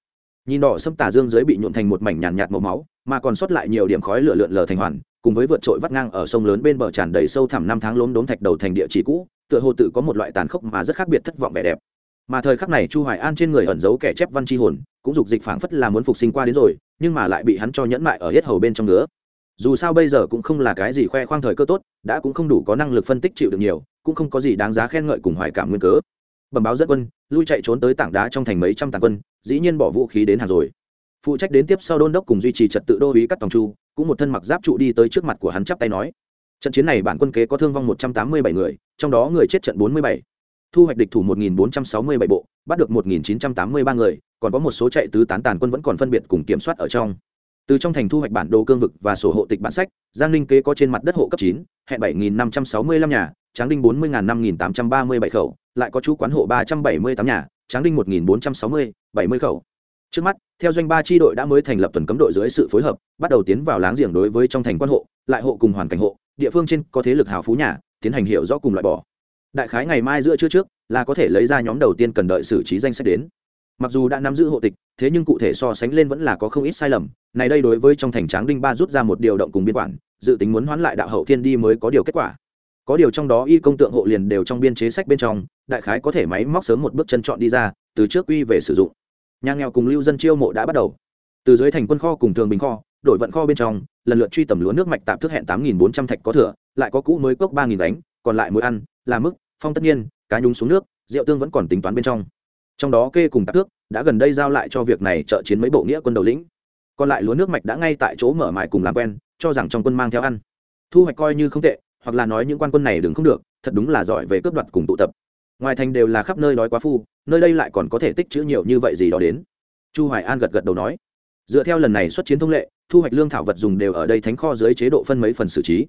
Nhìn đỏ sâm tà dương dưới bị nhuộn thành một mảnh nhàn nhạt màu máu, mà còn sót lại nhiều điểm khói lửa lượn lờ thành hoàn cùng với vượt trội vắt ngang ở sông lớn bên bờ tràn đầy sâu thẳm năm tháng lốm đốm thạch đầu thành địa chỉ cũ, tựa hồ tự có một loại tàn khốc mà rất khác biệt thất vọng vẻ đẹp. Mà thời khắc này chu hoài an trên người ẩn giấu kẻ chép văn chi hồn, cũng dục dịch phảng phất là muốn phục sinh qua đến rồi, nhưng mà lại bị hắn cho nhẫn mại ở hết hầu bên trong nữa dù sao bây giờ cũng không là cái gì khoe khoang thời cơ tốt, đã cũng không đủ có năng lực phân tích chịu được nhiều, cũng không có gì đáng giá khen ngợi cùng hoài cảm nguyên cớ. Bẩm báo dẫn quân, lui chạy trốn tới tảng đá trong thành mấy trăm tàn quân, dĩ nhiên bỏ vũ khí đến hàng rồi. Phụ trách đến tiếp sau đôn đốc cùng duy trì trật tự đô uý cắt tòng chu cũng một thân mặc giáp trụ đi tới trước mặt của hắn chắp tay nói, trận chiến này bản quân kế có thương vong một trăm tám mươi bảy người, trong đó người chết trận bốn mươi bảy. Thu hoạch địch thủ một nghìn bốn trăm sáu mươi bảy bộ, bắt được một nghìn chín trăm tám mươi ba người, còn có một số chạy tứ tán tàn quân vẫn còn phân biệt cùng kiểm soát ở trong. Từ trong thành thu hoạch bản đồ cương vực và sổ hộ tịch bản sách, giang ninh kế có trên mặt đất hộ cấp chín, hẹn bảy nghìn năm trăm sáu mươi lăm nhà, tráng đinh bốn mươi năm nghìn tám trăm ba mươi bảy khẩu, lại có chú quán hộ ba trăm bảy mươi tám nhà, tráng đinh một nghìn bốn trăm sáu mươi, bảy mươi khẩu trước mắt, theo doanh ba tri đội đã mới thành lập tuần cấm đội dưới sự phối hợp, bắt đầu tiến vào láng giềng đối với trong thành quan hộ, lại hộ cùng hoàn cảnh hộ, địa phương trên có thế lực hào phú nhà, tiến hành hiệu rõ cùng loại bỏ. Đại khái ngày mai giữa trưa trước, là có thể lấy ra nhóm đầu tiên cần đợi xử trí danh sách đến. Mặc dù đã nắm giữ hộ tịch, thế nhưng cụ thể so sánh lên vẫn là có không ít sai lầm. Này đây đối với trong thành tráng đinh ba rút ra một điều động cùng biên quản, dự tính muốn hoán lại đạo hậu thiên đi mới có điều kết quả. Có điều trong đó y công tượng hộ liền đều trong biên chế sách bên trong, đại khái có thể máy móc sớm một bước chân chọn đi ra, từ trước uy về sử dụng nhà nghèo cùng lưu dân chiêu mộ đã bắt đầu. Từ dưới thành quân kho cùng thường bình kho đội vận kho bên trong, lần lượt truy tầm lúa nước mạch tạp thức hẹn tám nghìn bốn trăm thạch có thừa, lại có cũ mới cốc ba nghìn đánh còn lại mỗi ăn, là mức phong tất nhiên, cá nhúng xuống nước, rượu tương vẫn còn tính toán bên trong. Trong đó kê cùng tạp tước đã gần đây giao lại cho việc này trợ chiến mấy bộ nghĩa quân đầu lĩnh. Còn lại lúa nước mạch đã ngay tại chỗ mở mại cùng làm quen, cho rằng trong quân mang theo ăn. Thu hoạch coi như không tệ, hoặc là nói những quan quân này đừng không được, thật đúng là giỏi về cướp đoạt cùng tụ tập ngoài thành đều là khắp nơi đói quá phu, nơi đây lại còn có thể tích chữ nhiều như vậy gì đó đến. Chu hoài an gật gật đầu nói, dựa theo lần này xuất chiến thông lệ, thu hoạch lương thảo vật dùng đều ở đây thánh kho dưới chế độ phân mấy phần xử trí.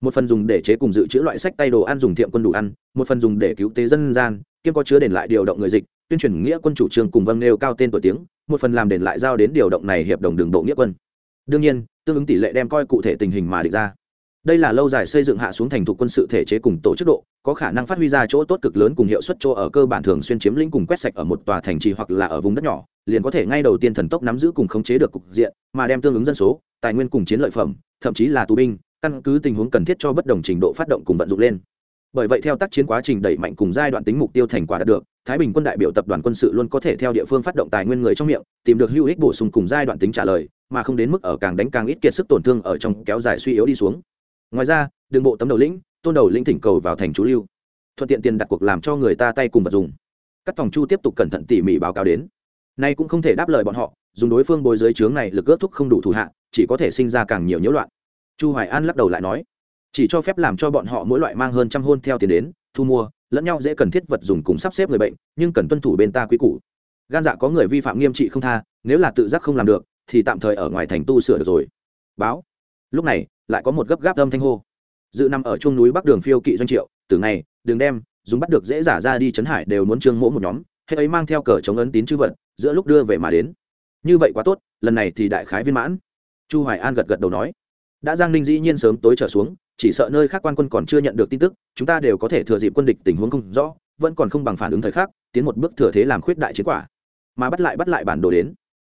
Một phần dùng để chế cùng dự trữ loại sách tay đồ ăn dùng thiệm quân đủ ăn, một phần dùng để cứu tế dân gian, kiêm có chứa đền lại điều động người dịch, tuyên truyền nghĩa quân chủ trương cùng vâng nêu cao tên tuổi tiếng, một phần làm đền lại giao đến điều động này hiệp đồng đường bộ nghĩa quân. Đương nhiên, tương ứng tỷ lệ đem coi cụ thể tình hình mà địch ra đây là lâu dài xây dựng hạ xuống thành thục quân sự thể chế cùng tổ chức độ, có khả năng phát huy ra chỗ tốt cực lớn cùng hiệu suất chỗ ở cơ bản thường xuyên chiếm lĩnh cùng quét sạch ở một tòa thành trì hoặc là ở vùng đất nhỏ, liền có thể ngay đầu tiên thần tốc nắm giữ cùng khống chế được cục diện, mà đem tương ứng dân số, tài nguyên cùng chiến lợi phẩm, thậm chí là tù binh, căn cứ tình huống cần thiết cho bất đồng trình độ phát động cùng vận dụng lên. Bởi vậy theo tác chiến quá trình đẩy mạnh cùng giai đoạn tính mục tiêu thành quả đạt được, thái bình quân đại biểu tập đoàn quân sự luôn có thể theo địa phương phát động tài nguyên người trong miệng, tìm được hữu ích bổ sung cùng giai đoạn tính trả lời, mà không đến mức ở càng đánh càng ít kiệt sức tổn thương ở trong kéo dài suy yếu đi xuống ngoài ra đường bộ tấm đầu lĩnh, tôn đầu lĩnh thỉnh cầu vào thành chú lưu. Thuận tiện tiền đặt cuộc làm cho người ta tay cùng vật dùng. Các phòng chu tiếp tục cẩn thận tỉ mỉ báo cáo đến. Nay cũng không thể đáp lời bọn họ, dùng đối phương bồi dưới trướng này lực ước thúc không đủ thủ hạ, chỉ có thể sinh ra càng nhiều nhiễu loạn. Chu hoài an lắc đầu lại nói, chỉ cho phép làm cho bọn họ mỗi loại mang hơn trăm hôn theo tiền đến, thu mua, lẫn nhau dễ cần thiết vật dùng cùng sắp xếp người bệnh, nhưng cần tuân thủ bên ta quý củ. Gan dạ có người vi phạm nghiêm trị không tha, nếu là tự giác không làm được, thì tạm thời ở ngoài thành tu sửa được rồi. Báo lúc này, lại có một gấp gáp âm thanh hô. Dự nằm ở chung núi bắc đường phiêu kỵ doanh triệu, từ ngày đường đem, dùng bắt được dễ giả ra đi chấn hải đều muốn trương mỗ một nhóm, hết ấy mang theo cờ chống ấn tín chữ vật, giữa lúc đưa về mà đến. Như vậy quá tốt, lần này thì đại khái viên mãn. Chu hoài an gật gật đầu nói. Đã giang ninh dĩ nhiên sớm tối trở xuống, chỉ sợ nơi khác quan quân còn chưa nhận được tin tức, chúng ta đều có thể thừa dịp quân địch tình huống không rõ, vẫn còn không bằng phản ứng thời khắc, tiến một bước thừa thế làm khuyết đại chiến quả. Mà bắt lại bắt lại bản đồ đến.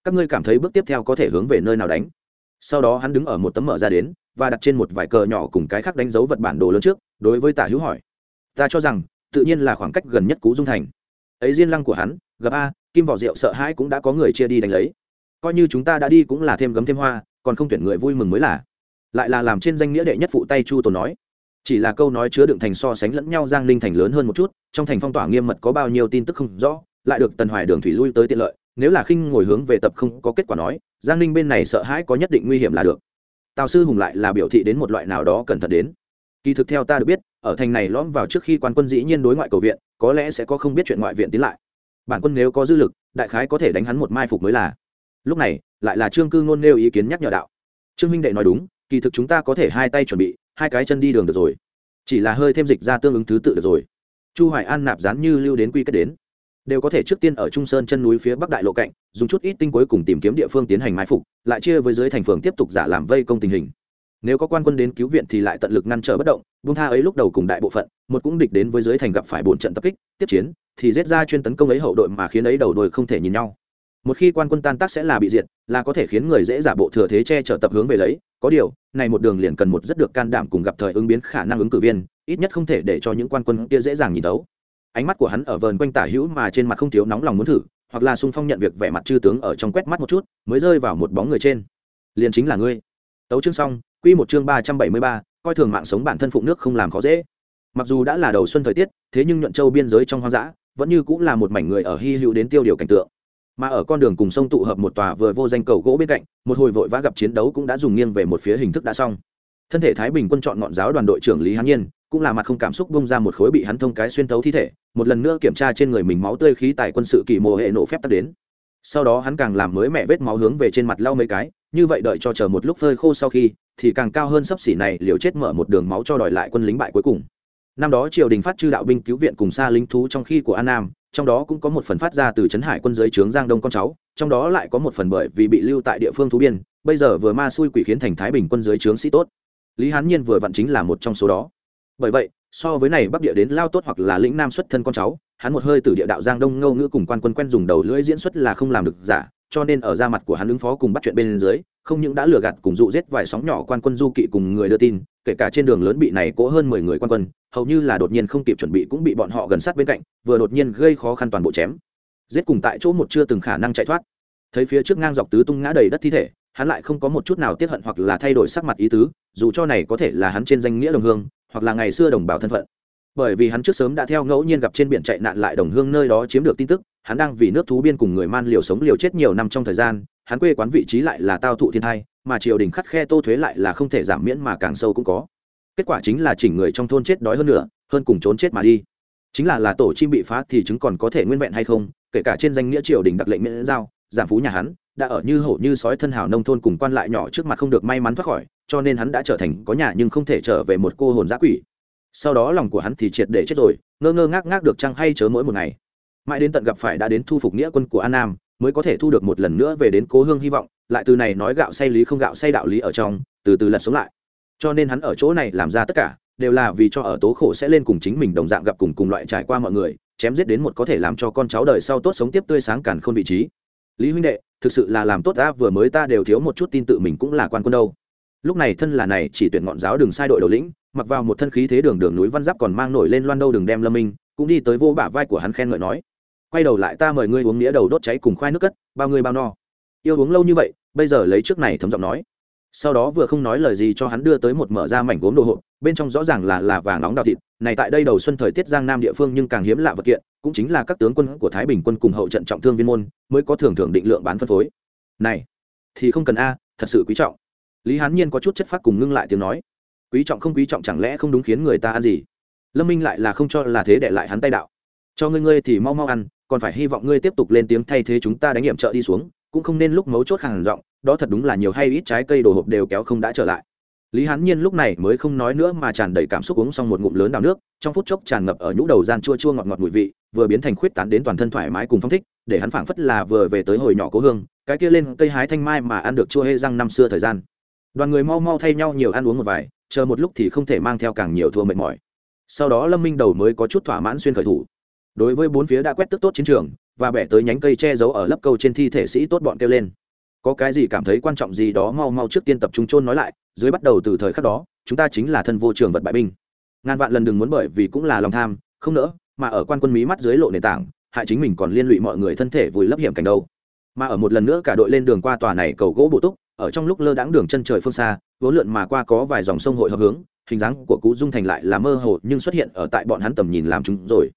Các ngươi cảm thấy bước tiếp theo có thể hướng về nơi nào đánh? Sau đó hắn đứng ở một tấm mở ra đến, và đặt trên một vài cờ nhỏ cùng cái khác đánh dấu vật bản đồ lớn trước, đối với tả hữu hỏi, ta cho rằng, tự nhiên là khoảng cách gần nhất cú dung thành. Ấy diên lăng của hắn, gặp a, kim vỏ rượu sợ hãi cũng đã có người chia đi đánh lấy. Coi như chúng ta đã đi cũng là thêm gấm thêm hoa, còn không tuyển người vui mừng mới là. Lại là làm trên danh nghĩa đệ nhất phụ tay chu tồn nói, chỉ là câu nói chứa đựng thành so sánh lẫn nhau giang ninh thành lớn hơn một chút, trong thành phong tỏa nghiêm mật có bao nhiêu tin tức không rõ, lại được tần hoài đường thủy lui tới tiện lợi, nếu là khinh ngồi hướng về tập không có kết quả nói giang ninh bên này sợ hãi có nhất định nguy hiểm là được. Tào sư hùng lại là biểu thị đến một loại nào đó cẩn thận đến. Kỳ thực theo ta được biết, ở thành này lõm vào trước khi quan quân dĩ nhiên đối ngoại cầu viện, có lẽ sẽ có không biết chuyện ngoại viện tiến lại. Bản quân nếu có dư lực, đại khái có thể đánh hắn một mai phục mới là. Lúc này, lại là trương cư ngôn nêu ý kiến nhắc nhở đạo. Trương minh đệ nói đúng, kỳ thực chúng ta có thể hai tay chuẩn bị, hai cái chân đi đường được rồi. Chỉ là hơi thêm dịch ra tương ứng thứ tự được rồi. Chu hoài an nạp dán như lưu đến quy kết đến đều có thể trước tiên ở trung sơn chân núi phía bắc đại lộ cạnh, dùng chút ít tinh cuối cùng tìm kiếm địa phương tiến hành mai phục, lại chia với dưới thành phường tiếp tục giả làm vây công tình hình. Nếu có quan quân đến cứu viện thì lại tận lực ngăn trở bất động bung tha ấy lúc đầu cùng đại bộ phận, một cũng địch đến với dưới thành gặp phải bổn trận tập kích, tiếp chiến, thì giết ra chuyên tấn công ấy hậu đội mà khiến ấy đầu đội không thể nhìn nhau. Một khi quan quân tan tác sẽ là bị diệt, là có thể khiến người dễ giả bộ thừa thế che chở tập hướng về lấy, có điều, này một đường liền cần một rất được can đảm cùng gặp thời ứng biến khả năng ứng cử viên, ít nhất không thể để cho những quan quân kia dễ dàng nhìn tấu ánh mắt của hắn ở vờn quanh tả hữu mà trên mặt không thiếu nóng lòng muốn thử, hoặc là sung phong nhận việc vẻ mặt chư tướng ở trong quét mắt một chút, mới rơi vào một bóng người trên. Liền chính là ngươi. Tấu chương xong, quy một chương ba trăm bảy mươi ba, coi thường mạng sống bản thân phụng nước không làm khó dễ. Mặc dù đã là đầu xuân thời tiết, thế nhưng nhuận châu biên giới trong hoang dã, vẫn như cũng là một mảnh người ở hy hữu đến tiêu điều cảnh tượng. Mà ở con đường cùng sông tụ hợp một tòa vừa vô danh cầu gỗ bên cạnh, một hồi vội vã gặp chiến đấu cũng đã dùng nghiêng về một phía hình thức đã xong. Thân thể thái bình quân chọn ngọn giáo đoàn đội trưởng lý hán nhiên cũng là mặt không cảm xúc bung ra một khối bị hắn thông cái xuyên tấu thi thể, một lần nữa kiểm tra trên người mình máu tươi khí tại quân sự kỳ mộ hệ nổ phép tắt đến. Sau đó hắn càng làm mới mẹ vết máu hướng về trên mặt lau mấy cái, như vậy đợi cho chờ một lúc phơi khô sau khi, thì càng cao hơn sấp xỉ này liều chết mở một đường máu cho đòi lại quân lính bại cuối cùng. Năm đó triều đình phát chư đạo binh cứu viện cùng xa lính thú trong khi của an nam, trong đó cũng có một phần phát ra từ trấn hải quân giới trướng giang đông con cháu, trong đó lại có một phần bởi vì bị lưu tại địa phương thú biên, bây giờ vừa ma xui quỷ khiến thành thái bình quân giới trướng sĩ tốt. Lý hán nhiên vừa vặn chính là một trong số đó bởi vậy, so với này bắc địa đến lao tốt hoặc là lĩnh nam xuất thân con cháu, hắn một hơi từ địa đạo giang đông ngâu ngữ cùng quan quân quen dùng đầu lưỡi diễn xuất là không làm được giả, cho nên ở ra mặt của hắn ứng phó cùng bắt chuyện bên dưới, không những đã lừa gạt cùng dụ giết vài sóng nhỏ quan quân du kỵ cùng người đưa tin, kể cả trên đường lớn bị này cố hơn mười người quan quân, hầu như là đột nhiên không kịp chuẩn bị cũng bị bọn họ gần sát bên cạnh, vừa đột nhiên gây khó khăn toàn bộ chém. Giết cùng tại chỗ một chưa từng khả năng chạy thoát. Thấy phía trước ngang dọc tứ tung ngã đầy đất thi thể, hắn lại không có một chút nào tiếc hận hoặc là thay đổi sắc mặt ý tứ, dù cho này có thể là hắn trên danh nghĩa đồng hương hoặc là ngày xưa đồng bào thân phận. Bởi vì hắn trước sớm đã theo ngẫu nhiên gặp trên biển chạy nạn lại đồng hương nơi đó chiếm được tin tức, hắn đang vì nước thú biên cùng người man liều sống liều chết nhiều năm trong thời gian, hắn quê quán vị trí lại là tao thụ thiên thai, mà triều đình khắt khe tô thuế lại là không thể giảm miễn mà càng sâu cũng có. Kết quả chính là chỉnh người trong thôn chết đói hơn nữa hơn cùng trốn chết mà đi. Chính là là tổ chim bị phá thì chứng còn có thể nguyên vẹn hay không, kể cả trên danh nghĩa triều đình đặc lệnh miễn giao, giảm phú nhà hắn, đã ở như hổ như sói thân hào nông thôn cùng quan lại nhỏ trước mặt không được may mắn thoát khỏi cho nên hắn đã trở thành có nhà nhưng không thể trở về một cô hồn giã quỷ. Sau đó lòng của hắn thì triệt để chết rồi, ngơ ngơ ngác ngác được chăng hay chớ mỗi một ngày. Mãi đến tận gặp phải đã đến thu phục nghĩa quân của an nam, mới có thể thu được một lần nữa về đến cố hương hy vọng, lại từ này nói gạo say lý không gạo say đạo lý ở trong, từ từ lật sống lại. Cho nên hắn ở chỗ này làm ra tất cả, đều là vì cho ở tố khổ sẽ lên cùng chính mình đồng dạng gặp cùng cùng loại trải qua mọi người, chém giết đến một có thể làm cho con cháu đời sau tốt sống tiếp tươi sáng cản khôn vị trí. Lý huynh đệ, thực sự là làm tốt ta, vừa mới ta đều thiếu một chút tin tự mình cũng là quan quân đâu lúc này thân là này chỉ tuyển ngọn giáo đường sai đội đầu lĩnh, mặc vào một thân khí thế đường đường núi văn giáp còn mang nổi lên loan đâu đường đem lâm minh, cũng đi tới vô bả vai của hắn khen ngợi nói, quay đầu lại ta mời ngươi uống nghĩa đầu đốt cháy cùng khoai nước cất, bao ngươi bao no. Yêu uống lâu như vậy, bây giờ lấy trước này thấm giọng nói. Sau đó vừa không nói lời gì cho hắn đưa tới một mở ra mảnh gốm đồ hộp, bên trong rõ ràng là là vàng nóng đào thịt, này tại đây đầu xuân thời tiết giang nam địa phương nhưng càng hiếm lạ vật kiện, cũng chính là các tướng quân của thái bình quân cùng hậu trận trọng thương viên môn, mới có thường thường định lượng bán phân phối. Này, thì không cần a, thật sự quý trọng lý hán nhiên có chút chất phát cùng ngưng lại tiếng nói. Quý trọng không quý trọng chẳng lẽ không đúng khiến người ta ăn gì? Lâm minh lại là không cho là thế để lại hắn tay đạo. Cho ngươi ngươi thì mau mau ăn, còn phải hy vọng ngươi tiếp tục lên tiếng thay thế chúng ta đánh nghiệm trợ đi xuống, cũng không nên lúc mấu chốt hàng rộng đó thật đúng là nhiều hay ít trái cây đồ hộp đều kéo không đã trở lại. Lý hán nhiên lúc này mới không nói nữa mà tràn đầy cảm xúc uống xong một ngụm lớn đào nước, trong phút chốc tràn ngập ở nhũ đầu gian chua chua ngọt ngọt mùi vị, vừa biến thành khuyết tán đến toàn thân thoải mái cùng phong thích, để hắn phảng phất là vừa về tới hồi nhỏ cố hương, cái kia lên cây hái thanh mai mà ăn được chua hê răng năm xưa thời gian đoàn người mau mau thay nhau nhiều ăn uống một vài, chờ một lúc thì không thể mang theo càng nhiều thua mệt mỏi. Sau đó lâm minh đầu mới có chút thỏa mãn xuyên khởi thủ. Đối với bốn phía đã quét tức tốt chiến trường, và bẻ tới nhánh cây che giấu ở lấp câu trên thi thể sĩ tốt bọn kêu lên. Có cái gì cảm thấy quan trọng gì đó mau mau trước tiên tập trung chôn nói lại, dưới bắt đầu từ thời khắc đó, chúng ta chính là thân vô trường vật bại binh. Ngàn vạn lần đừng muốn bởi vì cũng là lòng tham, không nỡ, mà ở quan quân mí mắt dưới lộ nền tảng, hại chính mình còn liên lụy mọi người thân thể vùi lấp hiểm cảnh đâu. Mà ở một lần nữa cả đội lên đường qua tòa này cầu gỗ bổ túc ở trong lúc lơ đãng đường chân trời phương xa vốn lượn mà qua có vài dòng sông hội hợp hướng, hình dáng của cú dung thành lại là mơ hồ nhưng xuất hiện ở tại bọn hắn tầm nhìn làm chúng rồi.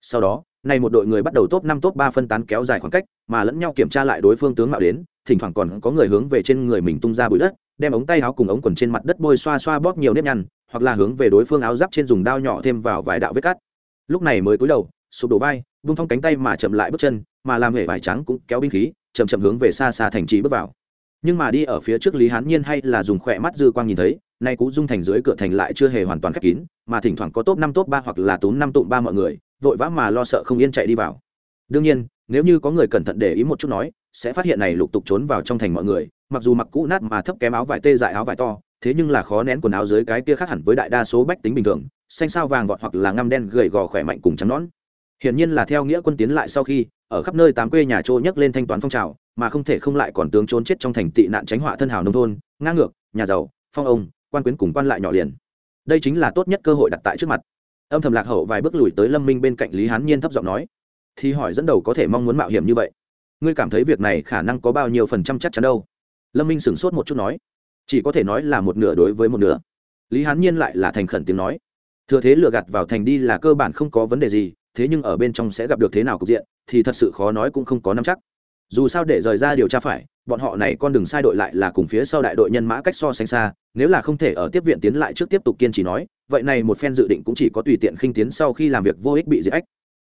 Sau đó, nay một đội người bắt đầu top năm, top ba phân tán kéo dài khoảng cách, mà lẫn nhau kiểm tra lại đối phương tướng mạo đến, thỉnh thoảng còn có người hướng về trên người mình tung ra bụi đất, đem ống tay áo cùng ống quần trên mặt đất bôi xoa xoa bóp nhiều nếp nhăn, hoặc là hướng về đối phương áo giáp trên dùng đao nhỏ thêm vào vài đạo vết cắt. Lúc này mới cúi đầu, sụp đổ vai, vung phong cánh tay mà chậm lại bước chân, mà làm hệ vải trắng cũng kéo binh khí, chậm chậm hướng về xa xa thành trì bước vào nhưng mà đi ở phía trước lý hán nhiên hay là dùng khỏe mắt dư quang nhìn thấy, nay cú dung thành dưới cửa thành lại chưa hề hoàn toàn khép kín, mà thỉnh thoảng có top năm, top ba hoặc là túm năm tụm ba mọi người, vội vã mà lo sợ không yên chạy đi vào. Đương nhiên, nếu như có người cẩn thận để ý một chút nói, sẽ phát hiện này lục tục trốn vào trong thành mọi người, mặc dù mặc cũ nát mà thấp kém áo vải tê dại áo vải to, thế nhưng là khó nén quần áo dưới cái kia khác hẳn với đại đa số bách tính bình thường, xanh sao vàng vọt hoặc là ngăm đen gầy gò khỏe mạnh cùng trắng nón hiển nhiên là theo nghĩa quân tiến lại sau khi ở khắp nơi tám quê nhà trô nhấc lên thanh toán phong trào, mà không thể không lại còn tướng trốn chết trong thành tị nạn tránh họa thân hào nông thôn ngang ngược, nhà giàu, phong ông, quan quyến cùng quan lại nhỏ liền. Đây chính là tốt nhất cơ hội đặt tại trước mặt. Âm thầm lạc hậu vài bước lùi tới lâm minh bên cạnh lý hán nhiên thấp giọng nói, thì hỏi dẫn đầu có thể mong muốn mạo hiểm như vậy? Ngươi cảm thấy việc này khả năng có bao nhiêu phần trăm chắc chắn đâu? Lâm minh sửng sốt một chút nói, chỉ có thể nói là một nửa đối với một nửa. Lý hán nhiên lại là thành khẩn tiếng nói, thừa thế lừa gạt vào thành đi là cơ bản không có vấn đề gì thế nhưng ở bên trong sẽ gặp được thế nào cục diện, thì thật sự khó nói cũng không có nắm chắc. Dù sao để rời ra điều tra phải, bọn họ này con đường sai đội lại là cùng phía sau đại đội nhân mã cách so sánh xa, nếu là không thể ở tiếp viện tiến lại trước tiếp tục kiên trì nói, vậy này một phen dự định cũng chỉ có tùy tiện khinh tiến sau khi làm việc vô ích bị diệt ách.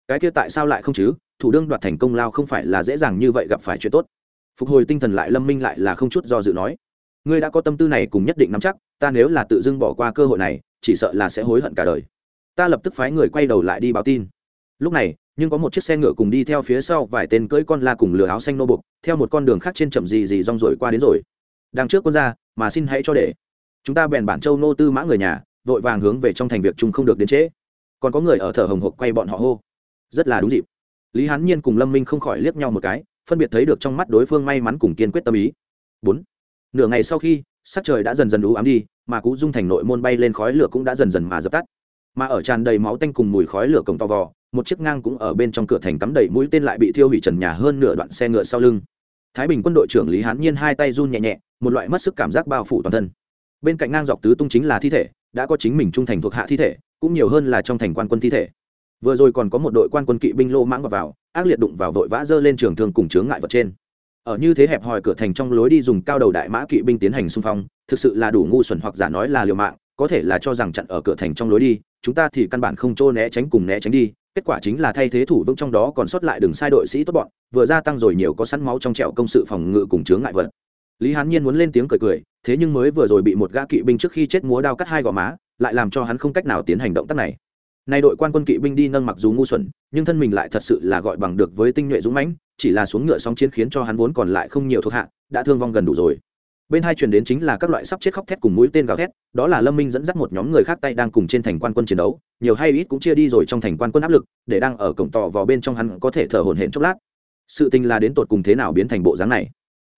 Cái kia tại sao lại không chứ? Thủ đương đoạt thành công lao không phải là dễ dàng như vậy gặp phải chuyện tốt. Phục hồi tinh thần lại lâm minh lại là không chút do dự nói, ngươi đã có tâm tư này cùng nhất định nắm chắc, ta nếu là tự dưng bỏ qua cơ hội này, chỉ sợ là sẽ hối hận cả đời. Ta lập tức phái người quay đầu lại đi báo tin lúc này, nhưng có một chiếc xe ngựa cùng đi theo phía sau vài tên cưỡi con la cùng lừa áo xanh nô bục theo một con đường khác trên chậm gì gì rong rồi qua đến rồi. Đằng trước con ra mà xin hãy cho để. Chúng ta bèn bản châu nô tư mã người nhà, vội vàng hướng về trong thành việc chung không được đến trễ. Còn có người ở thở hồng hộc quay bọn họ hô. Rất là đúng dịp. Lý hán nhiên cùng lâm minh không khỏi liếc nhau một cái, phân biệt thấy được trong mắt đối phương may mắn cùng kiên quyết tâm ý. Bốn. Nửa ngày sau khi, sắc trời đã dần dần đủ ám đi, mà cú dung thành nội môn bay lên khói lửa cũng đã dần dần mà dập tắt. Mà ở tràn đầy máu tanh cùng mùi khói lửa cổng to vò một chiếc ngang cũng ở bên trong cửa thành cắm đầy mũi tên lại bị thiêu hủy trần nhà hơn nửa đoạn xe ngựa sau lưng. Thái bình quân đội trưởng lý hán nhiên hai tay run nhẹ nhẹ một loại mất sức cảm giác bao phủ toàn thân. Bên cạnh ngang dọc tứ tung chính là thi thể đã có chính mình trung thành thuộc hạ thi thể cũng nhiều hơn là trong thành quan quân thi thể. Vừa rồi còn có một đội quan quân kỵ binh lô mãng vào, vào ác liệt đụng vào vội vã dơ lên trường thương cùng chướng ngại vật trên. Ở như thế hẹp hòi cửa thành trong lối đi dùng cao đầu đại mã kỵ binh tiến hành xung phong thực sự là đủ ngu xuẩn hoặc giả nói là liều mạng có thể là cho rằng chặn ở cửa thành trong lối đi chúng ta thì căn bản không trô né tránh cùng né tránh đi kết quả chính là thay thế thủ vững trong đó còn sót lại đường sai đội sĩ tốt bọn, vừa gia tăng rồi nhiều có sẵn máu trong trẹo công sự phòng ngự cùng chướng ngại vật. Lý hán nhiên muốn lên tiếng cười cười, thế nhưng mới vừa rồi bị một gã kỵ binh trước khi chết múa đao cắt hai gò má, lại làm cho hắn không cách nào tiến hành động tác này. Nay đội quan quân kỵ binh đi nâng mặc dù ngu xuẩn, nhưng thân mình lại thật sự là gọi bằng được với tinh nhuệ dũng mãnh, chỉ là xuống ngựa sóng chiến khiến cho hắn vốn còn lại không nhiều thuộc hạ, đã thương vong gần đủ rồi bên hai truyền đến chính là các loại sắp chết khóc thét cùng mũi tên gào thét đó là lâm minh dẫn dắt một nhóm người khác tay đang cùng trên thành quan quân chiến đấu nhiều hay ít cũng chia đi rồi trong thành quan quân áp lực để đang ở cổng tỏ vào bên trong hắn có thể thở hổn hển chốc lát. Sự tình là đến tột cùng thế nào biến thành bộ dáng này?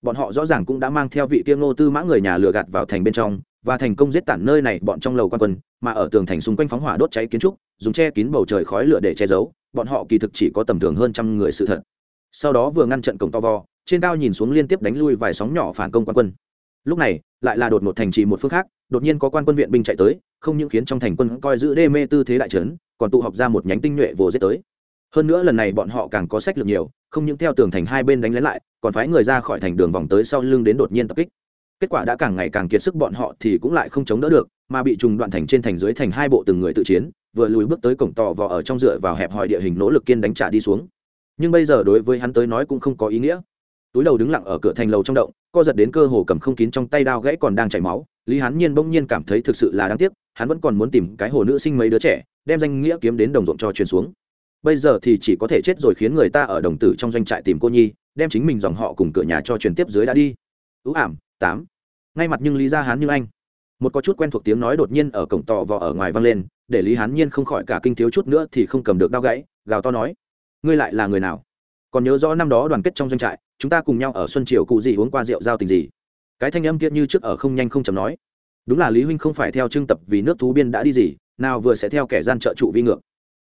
Bọn họ rõ ràng cũng đã mang theo vị tiêu ngô tư mã người nhà lừa gạt vào thành bên trong và thành công giết tản nơi này bọn trong lầu quan quân mà ở tường thành xung quanh phóng hỏa đốt cháy kiến trúc dùng che kín bầu trời khói lửa để che giấu bọn họ kỳ thực chỉ có tầm thường hơn trăm người sự thật. Sau đó vừa ngăn trận cổng to vò, trên cao nhìn xuống liên tiếp đánh lui vài sóng nhỏ phản công quan quân lúc này, lại là đột một thành trì một phương khác, đột nhiên có quan quân viện binh chạy tới, không những khiến trong thành quân coi giữ đê mê tư thế đại trấn, còn tụ họp ra một nhánh tinh nhuệ vồ giết tới. Hơn nữa lần này bọn họ càng có sách lược nhiều, không những theo tường thành hai bên đánh lén lại, còn phái người ra khỏi thành đường vòng tới sau lưng đến đột nhiên tập kích. Kết quả đã càng ngày càng kiệt sức bọn họ thì cũng lại không chống đỡ được, mà bị trùng đoạn thành trên thành dưới thành hai bộ từng người tự chiến, vừa lùi bước tới cổng tò vò ở trong dựa vào hẹp hòi địa hình nỗ lực kiên đánh trả đi xuống. Nhưng bây giờ đối với hắn tới nói cũng không có ý nghĩa túi đầu đứng lặng ở cửa thành lầu trong động, co giật đến cơ hồ cầm không kín trong tay đao gãy còn đang chảy máu. Lý hán nhiên bỗng nhiên cảm thấy thực sự là đáng tiếc, hắn vẫn còn muốn tìm cái hồ nữ sinh mấy đứa trẻ, đem danh nghĩa kiếm đến đồng ruộng cho truyền xuống. Bây giờ thì chỉ có thể chết rồi khiến người ta ở đồng tử trong doanh trại tìm cô nhi, đem chính mình dòng họ cùng cửa nhà cho truyền tiếp dưới đã đi. Ưu ảm, tám. Ngay mặt nhưng lý gia hán như anh. Một có chút quen thuộc tiếng nói đột nhiên ở cổng tò vò ở ngoài vang lên, để lý hán nhiên không khỏi cả kinh thiếu chút nữa thì không cầm được đau gãy, gào to nói, ngươi lại là người nào? Còn nhớ rõ năm đó đoàn kết trong doanh trại, chúng ta cùng nhau ở xuân triều cụ gì uống qua rượu giao tình gì? Cái thanh âm kia như trước ở không nhanh không chầm nói. Đúng là lý huynh không phải theo trưng tập vì nước thú biên đã đi gì, nào vừa sẽ theo kẻ gian trợ trụ vi ngược.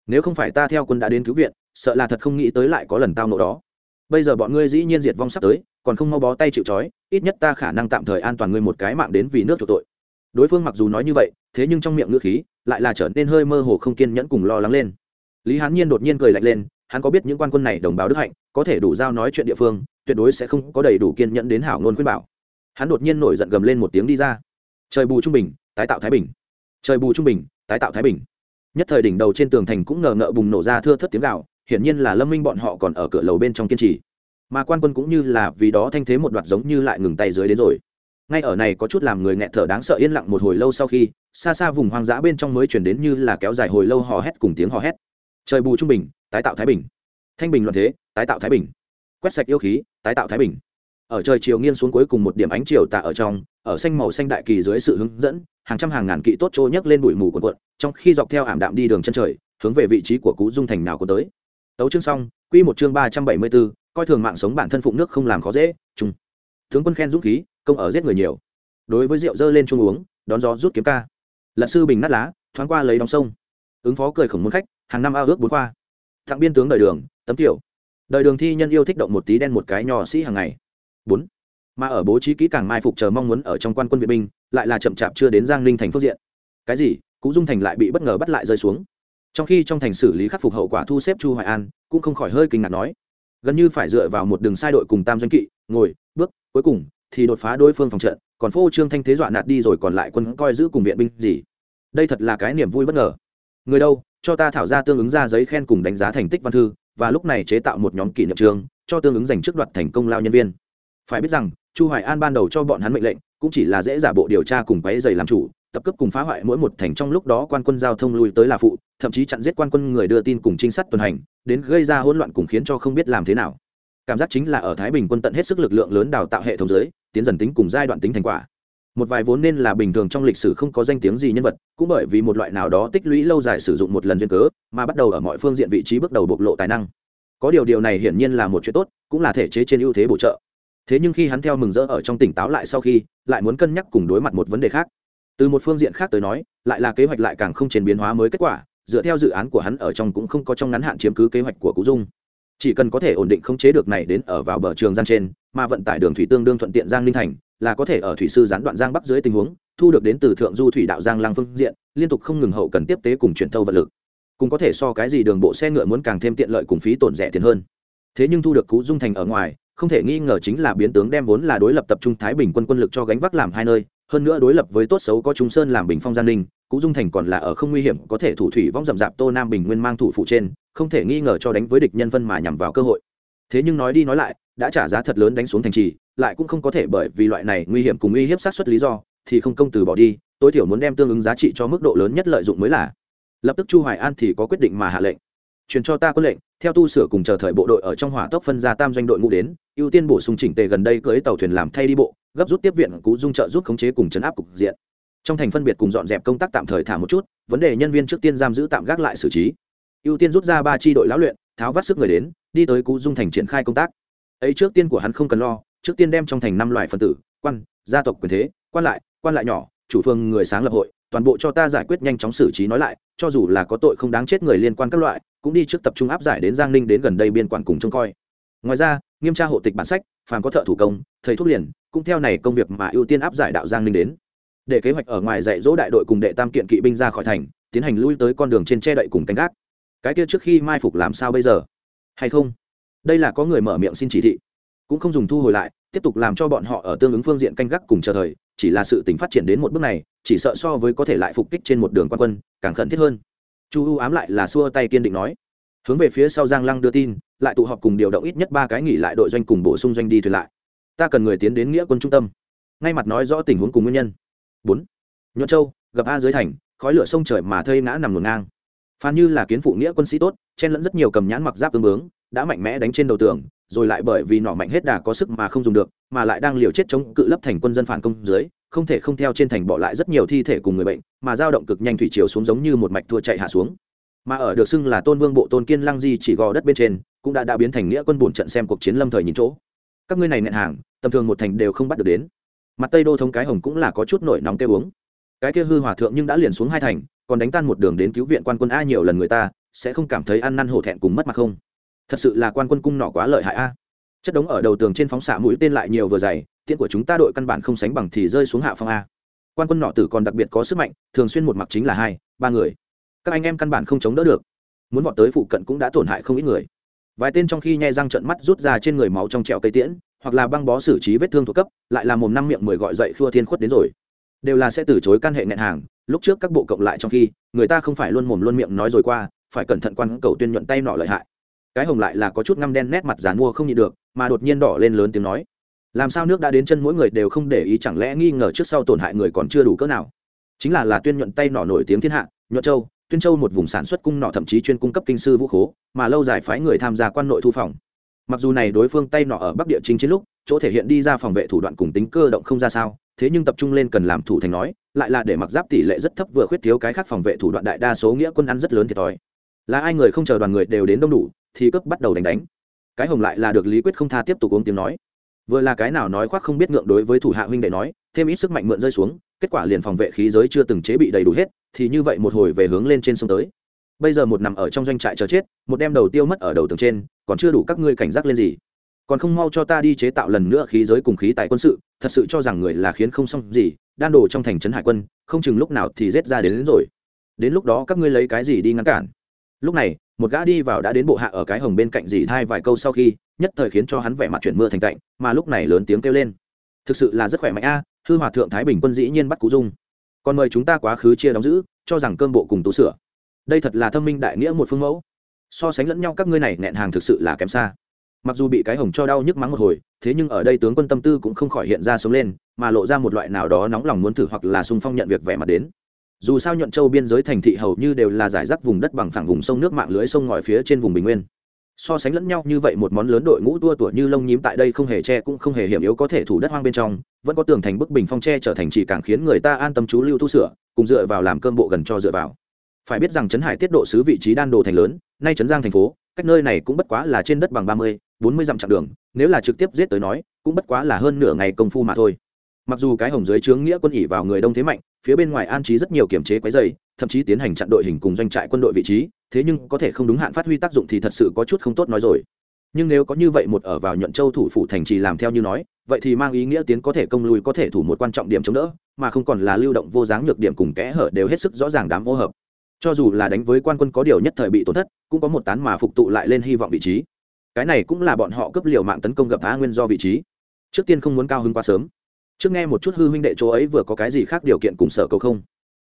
Nếu không phải ta theo quân đã đến cứu viện, sợ là thật không nghĩ tới lại có lần tao nộ đó. Bây giờ bọn ngươi dĩ nhiên diệt vong sắp tới, còn không mau bó tay chịu trói, ít nhất ta khả năng tạm thời an toàn ngươi một cái mạng đến vì nước chủ tội. Đối phương mặc dù nói như vậy, thế nhưng trong miệng ngữ khí lại là trở nên hơi mơ hồ không kiên nhẫn cùng lo lắng lên. Lý hán nhiên đột nhiên cười lạnh lên hắn có biết những quan quân này đồng bào đức hạnh, có thể đủ giao nói chuyện địa phương, tuyệt đối sẽ không có đầy đủ kiên nhẫn đến hảo ngôn khuyên bảo. Hắn đột nhiên nổi giận gầm lên một tiếng đi ra. Trời bù trung bình, tái tạo thái bình. Trời bù trung bình, tái tạo thái bình. Nhất thời đỉnh đầu trên tường thành cũng ngờ ngợ bùng nổ ra thưa thất tiếng gạo hiển nhiên là lâm minh bọn họ còn ở cửa lầu bên trong kiên trì. Mà quan quân cũng như là vì đó thanh thế một đoạt giống như lại ngừng tay dưới đến rồi. Ngay ở này có chút làm người nghẹt thở đáng sợ yên lặng một hồi lâu sau khi, xa xa vùng hoang dã bên trong mới chuyển đến như là kéo dài hồi lâu hò hét cùng tiếng hò hét. Trời bù trung bình tái tạo thái bình. Thanh bình loạn thế, tái tạo thái bình. Quét sạch yêu khí, tái tạo thái bình. Ở trời chiều nghiêng xuống cuối cùng một điểm ánh chiều tạ ở trong, ở xanh màu xanh đại kỳ dưới sự hướng dẫn, hàng trăm hàng ngàn kỵ tốt trôi nhấc lên bụi mù cuộn quận trong khi dọc theo ảm đạm đi đường chân trời, hướng về vị trí của cú dung thành nào có tới. Tấu chương xong, quy một chương ba trăm bảy mươi bốn coi thường mạng sống bản thân phụng nước không làm khó dễ chung tướng quân khen dũng khí, công ở giết người nhiều. Đối với rượu dơ lên chung uống, đón gió rút kiếm ca. Lật sư bình nát lá, thoáng qua lấy đóng sông. Ứng phó cười khổng muốn khách, hàng năm ao ước bốn qua tặng biên tướng đời đường, tấm tiểu đời đường thi nhân yêu thích động một tí đen một cái nhỏ sĩ hàng ngày. Bốn. Mà ở bố trí kỹ càng mai phục chờ mong muốn ở trong quan quân vệ binh, lại là chậm chạp chưa đến giang ninh thành phương diện. Cái gì? Cú dung thành lại bị bất ngờ bắt lại rơi xuống. Trong khi trong thành xử lý khắc phục hậu quả thu xếp chu hoài an, cũng không khỏi hơi kinh ngạc nói, gần như phải dựa vào một đường sai đội cùng tam doanh kỵ, ngồi, bước, cuối cùng thì đột phá đối phương phòng trận, còn phô trương thanh thế dọa nạt đi rồi còn lại quân coi giữ cùng viện binh gì? Đây thật là cái niềm vui bất ngờ. Người đâu? Cho ta thảo ra tương ứng ra giấy khen cùng đánh giá thành tích văn thư, và lúc này chế tạo một nhóm kỷ niệm trường, cho tương ứng giành trước đoạt thành công lao nhân viên. Phải biết rằng, chu hoài an ban đầu cho bọn hắn mệnh lệnh, cũng chỉ là dễ giả bộ điều tra cùng quấy giày làm chủ, tập cấp cùng phá hoại mỗi một thành trong lúc đó quan quân giao thông lui tới là phụ, thậm chí chặn giết quan quân người đưa tin cùng trinh sát tuần hành, đến gây ra hỗn loạn cùng khiến cho không biết làm thế nào. Cảm giác chính là ở thái bình quân tận hết sức lực lượng lớn đào tạo hệ thống giới, tiến dần tính cùng giai đoạn tính thành quả một vài vốn nên là bình thường trong lịch sử không có danh tiếng gì nhân vật, cũng bởi vì một loại nào đó tích lũy lâu dài sử dụng một lần duyên cớ, mà bắt đầu ở mọi phương diện vị trí bước đầu bộc lộ tài năng. Có điều điều này hiển nhiên là một chuyện tốt, cũng là thể chế trên ưu thế bổ trợ. Thế nhưng khi hắn theo mừng rỡ ở trong tỉnh táo lại sau khi, lại muốn cân nhắc cùng đối mặt một vấn đề khác. Từ một phương diện khác tới nói, lại là kế hoạch lại càng không trên biến hóa mới kết quả, dựa theo dự án của hắn ở trong cũng không có trong ngắn hạn chiếm cứ kế hoạch của cú dung. Chỉ cần có thể ổn định khống chế được này đến ở vào bờ trường giang trên, mà vận tải đường thủy tương đương thuận tiện giang ninh thành là có thể ở thủy sư gián đoạn giang bắc dưới tình huống, thu được đến từ thượng du thủy đạo giang lang phương diện, liên tục không ngừng hậu cần tiếp tế cùng chuyển thâu vật lực. Cũng có thể so cái gì đường bộ xe ngựa muốn càng thêm tiện lợi cùng phí tổn rẻ tiền hơn. Thế nhưng thu được cú dung thành ở ngoài, không thể nghi ngờ chính là biến tướng đem vốn là đối lập tập trung thái bình quân quân lực cho gánh vác làm hai nơi, hơn nữa đối lập với tốt xấu có trung sơn làm bình phong giang ninh, cú dung thành còn là ở không nguy hiểm, có thể thủ thủy vong rậm rạp tô nam bình nguyên mang thủ phụ trên, không thể nghi ngờ cho đánh với địch nhân phân mà nhằm vào cơ hội. Thế nhưng nói đi nói lại đã trả giá thật lớn đánh xuống thành trì, lại cũng không có thể bởi vì loại này nguy hiểm cùng uy hiếp sát xuất lý do, thì không công từ bỏ đi, tối thiểu muốn đem tương ứng giá trị cho mức độ lớn nhất lợi dụng mới là. Lập tức chu hoài an thì có quyết định mà hạ lệnh. Truyền cho ta quân lệnh, theo tu sửa cùng chờ thời bộ đội ở trong hỏa tốc phân ra tam doanh đội ngũ đến, ưu tiên bổ sung chỉnh tề gần đây cưới tàu thuyền làm thay đi bộ, gấp rút tiếp viện cú dung trợ giúp khống chế cùng chấn áp cục diện. Trong thành phân biệt cùng dọn dẹp công tác tạm thời thả một chút, vấn đề nhân viên trước tiên giam giữ tạm gác lại xử trí. Ưu tiên rút ra ba chi đội lão luyện, tháo vắt sức người đến, đi tới cú dung thành triển khai công tác ấy trước tiên của hắn không cần lo, trước tiên đem trong thành năm loại phần tử, quan, gia tộc quyền thế, quan lại quan lại nhỏ, chủ phương người sáng lập hội, toàn bộ cho ta giải quyết nhanh chóng xử trí nói lại, cho dù là có tội không đáng chết người liên quan các loại, cũng đi trước tập trung áp giải đến giang ninh đến gần đây biên quản cùng trông coi. Ngoài ra, nghiêm tra hộ tịch bản sách, phàm có thợ thủ công, thầy thuốc liền, cũng theo này công việc mà ưu tiên áp giải đạo giang ninh đến. Để kế hoạch ở ngoài dạy dỗ đại đội cùng đệ tam kiện kỵ binh ra khỏi thành, tiến hành lui tới con đường trên che đậy cùng canh gác. Cái kia trước khi mai phục làm sao bây giờ? Hay không? Đây là có người mở miệng xin chỉ thị. Cũng không dùng thu hồi lại, tiếp tục làm cho bọn họ ở tương ứng phương diện canh gác cùng chờ thời, chỉ là sự tình phát triển đến một bước này, chỉ sợ so với có thể lại phục kích trên một đường quan quân, càng khẩn thiết hơn. Chu u ám lại là xua tay kiên định nói. Hướng về phía sau giang lăng đưa tin, lại tụ họp cùng điều động ít nhất ba cái nghỉ lại đội doanh cùng bổ sung doanh đi thuyền lại. Ta cần người tiến đến nghĩa quân trung tâm. Ngay mặt nói rõ tình huống cùng nguyên nhân. Bốn. Nhuận châu, gặp a dưới thành, khói lửa sông trời mà thây ngã nằm ngổn ngang. Phan như là kiến phụ nghĩa quân sĩ tốt, chen lẫn rất nhiều cầm nhãn mặc giáp tương bướng đã mạnh mẽ đánh trên đầu tường, rồi lại bởi vì nọ mạnh hết đà có sức mà không dùng được, mà lại đang liều chết chống cự lấp thành quân dân phản công dưới, không thể không theo trên thành bỏ lại rất nhiều thi thể cùng người bệnh, mà dao động cực nhanh thủy chiều xuống giống như một mạch thua chạy hạ xuống. Mà ở được xưng là tôn vương bộ tôn kiên lăng di chỉ gò đất bên trên, cũng đã đã biến thành nghĩa quân bổn trận xem cuộc chiến lâm thời nhìn chỗ. Các ngươi này nẹn hàng, tầm thường một thành đều không bắt được đến. Mặt tây đô thống cái hồng cũng là có chút nổi nóng kêu uống. Cái kia hư hòa thượng nhưng đã liền xuống hai thành, còn đánh tan một đường đến cứu viện quan quân a nhiều lần người ta, sẽ không cảm thấy ăn năn hổ thẹn cùng mất mặt không? Thật sự là quan quân cung nọ quá lợi hại a. Chất đống ở đầu tường trên phóng xạ mũi tên lại nhiều vừa dày, tiễn của chúng ta đội căn bản không sánh bằng thì rơi xuống hạ phong a. Quan quân nọ tử còn đặc biệt có sức mạnh, thường xuyên một mặc chính là hai, ba người. Các anh em căn bản không chống đỡ được. Muốn vọt tới phụ cận cũng đã tổn hại không ít người. Vài tên trong khi nhai răng trận mắt rút ra trên người máu trong trẹo cây tiễn, hoặc là băng bó xử trí vết thương thuộc cấp, lại là mồm năm miệng mười gọi dậy khua thiên khuất đến rồi. Đều là sẽ từ chối căn hệ nghẹn hàng, lúc trước các bộ cộng lại trong khi, người ta không phải luôn mồm luôn miệng nói rồi qua, phải cẩn thận quan cầu tuyên nhuận tay nọ lợi hại cái hồng lại là có chút ngăm đen nét mặt dàn mua không nhịn được, mà đột nhiên đỏ lên lớn tiếng nói. Làm sao nước đã đến chân mỗi người đều không để ý, chẳng lẽ nghi ngờ trước sau tổn hại người còn chưa đủ cỡ nào? Chính là là tuyên nhuận tay nọ nổi tiếng thiên hạ, nhuận châu, tuyên châu một vùng sản xuất cung nọ thậm chí chuyên cung cấp kinh sư vũ khố, mà lâu dài phái người tham gia quan nội thu phòng. Mặc dù này đối phương tay nọ ở bắc địa chính chiến lúc, chỗ thể hiện đi ra phòng vệ thủ đoạn cùng tính cơ động không ra sao, thế nhưng tập trung lên cần làm thủ thành nói, lại là để mặc giáp tỷ lệ rất thấp vừa khuyết thiếu cái khác phòng vệ thủ đoạn đại đa số nghĩa quân ăn rất lớn thiệt thòi là ai người không chờ đoàn người đều đến đông đủ thì cướp bắt đầu đánh đánh. Cái hồng lại là được lý quyết không tha tiếp tục uống tiếng nói. Vừa là cái nào nói khoác không biết ngượng đối với thủ hạ huynh đệ nói thêm ít sức mạnh mượn rơi xuống kết quả liền phòng vệ khí giới chưa từng chế bị đầy đủ hết thì như vậy một hồi về hướng lên trên sông tới. Bây giờ một nằm ở trong doanh trại chờ chết một đem đầu tiêu mất ở đầu tường trên còn chưa đủ các ngươi cảnh giác lên gì. Còn không mau cho ta đi chế tạo lần nữa khí giới cùng khí tại quân sự thật sự cho rằng người là khiến không xong gì đan đồ trong thành trấn hải quân không chừng lúc nào thì rết ra đến, đến rồi. Đến lúc đó các ngươi lấy cái gì đi ngăn cản? Lúc này một gã đi vào đã đến bộ hạ ở cái hồng bên cạnh dì thai vài câu sau khi nhất thời khiến cho hắn vẻ mặt chuyển mưa thành cạnh, mà lúc này lớn tiếng kêu lên. Thực sự là rất khỏe mạnh a à, hư hòa thượng thái bình quân dĩ nhiên bắt cú dung. Còn mời chúng ta quá khứ chia đóng giữ cho rằng cơm bộ cùng tú sửa. Đây thật là thâm minh đại nghĩa một phương mẫu. So sánh lẫn nhau các ngươi này nẹn hàng thực sự là kém xa. Mặc dù bị cái hồng cho đau nhức mắng một hồi thế nhưng ở đây tướng quân tâm tư cũng không khỏi hiện ra sống lên mà lộ ra một loại nào đó nóng lòng muốn thử hoặc là sung phong nhận việc vẻ mặt đến dù sao nhuận châu biên giới thành thị hầu như đều là giải rác vùng đất bằng phẳng vùng sông nước mạng lưới sông ngòi phía trên vùng bình nguyên. So sánh lẫn nhau như vậy một món lớn đội ngũ tua tủa như lông nhím tại đây không hề che cũng không hề hiểm yếu có thể thủ đất hoang bên trong, vẫn có tường thành bức bình phong tre trở thành chỉ càng khiến người ta an tâm chú lưu thu sửa, cùng dựa vào làm cơm bộ gần cho dựa vào. Phải biết rằng trấn hải tiết độ sứ vị trí đan đồ thành lớn, nay trấn giang thành phố, cách nơi này cũng bất quá là trên đất bằng ba mươi, bốn mươi dặm chặng đường, nếu là trực tiếp giết tới nói, cũng bất quá là hơn nửa ngày công phu mà thôi. Mặc dù cái hồng dưới trướng nghĩa quân ỉ vào người đông thế mạnh phía bên ngoài an trí rất nhiều kiểm chế quấy dày, thậm chí tiến hành chặn đội hình cùng doanh trại quân đội vị trí, thế nhưng có thể không đúng hạn phát huy tác dụng thì thật sự có chút không tốt nói rồi. Nhưng nếu có như vậy một ở vào nhuận châu thủ phủ thành trì làm theo như nói, vậy thì mang ý nghĩa tiến có thể công lui có thể thủ một quan trọng điểm chống đỡ, mà không còn là lưu động vô dáng nhược điểm cùng kẽ hở đều hết sức rõ ràng đám ô hợp. Cho dù là đánh với quan quân có điều nhất thời bị tổn thất, cũng có một tán mà phục tụ lại lên hy vọng vị trí. Cái này cũng là bọn họ cấp liều mạng tấn công gặp á nguyên do vị trí. Trước tiên không muốn cao hơn quá sớm trước nghe một chút hư huynh đệ chỗ ấy vừa có cái gì khác điều kiện cùng sở cầu không?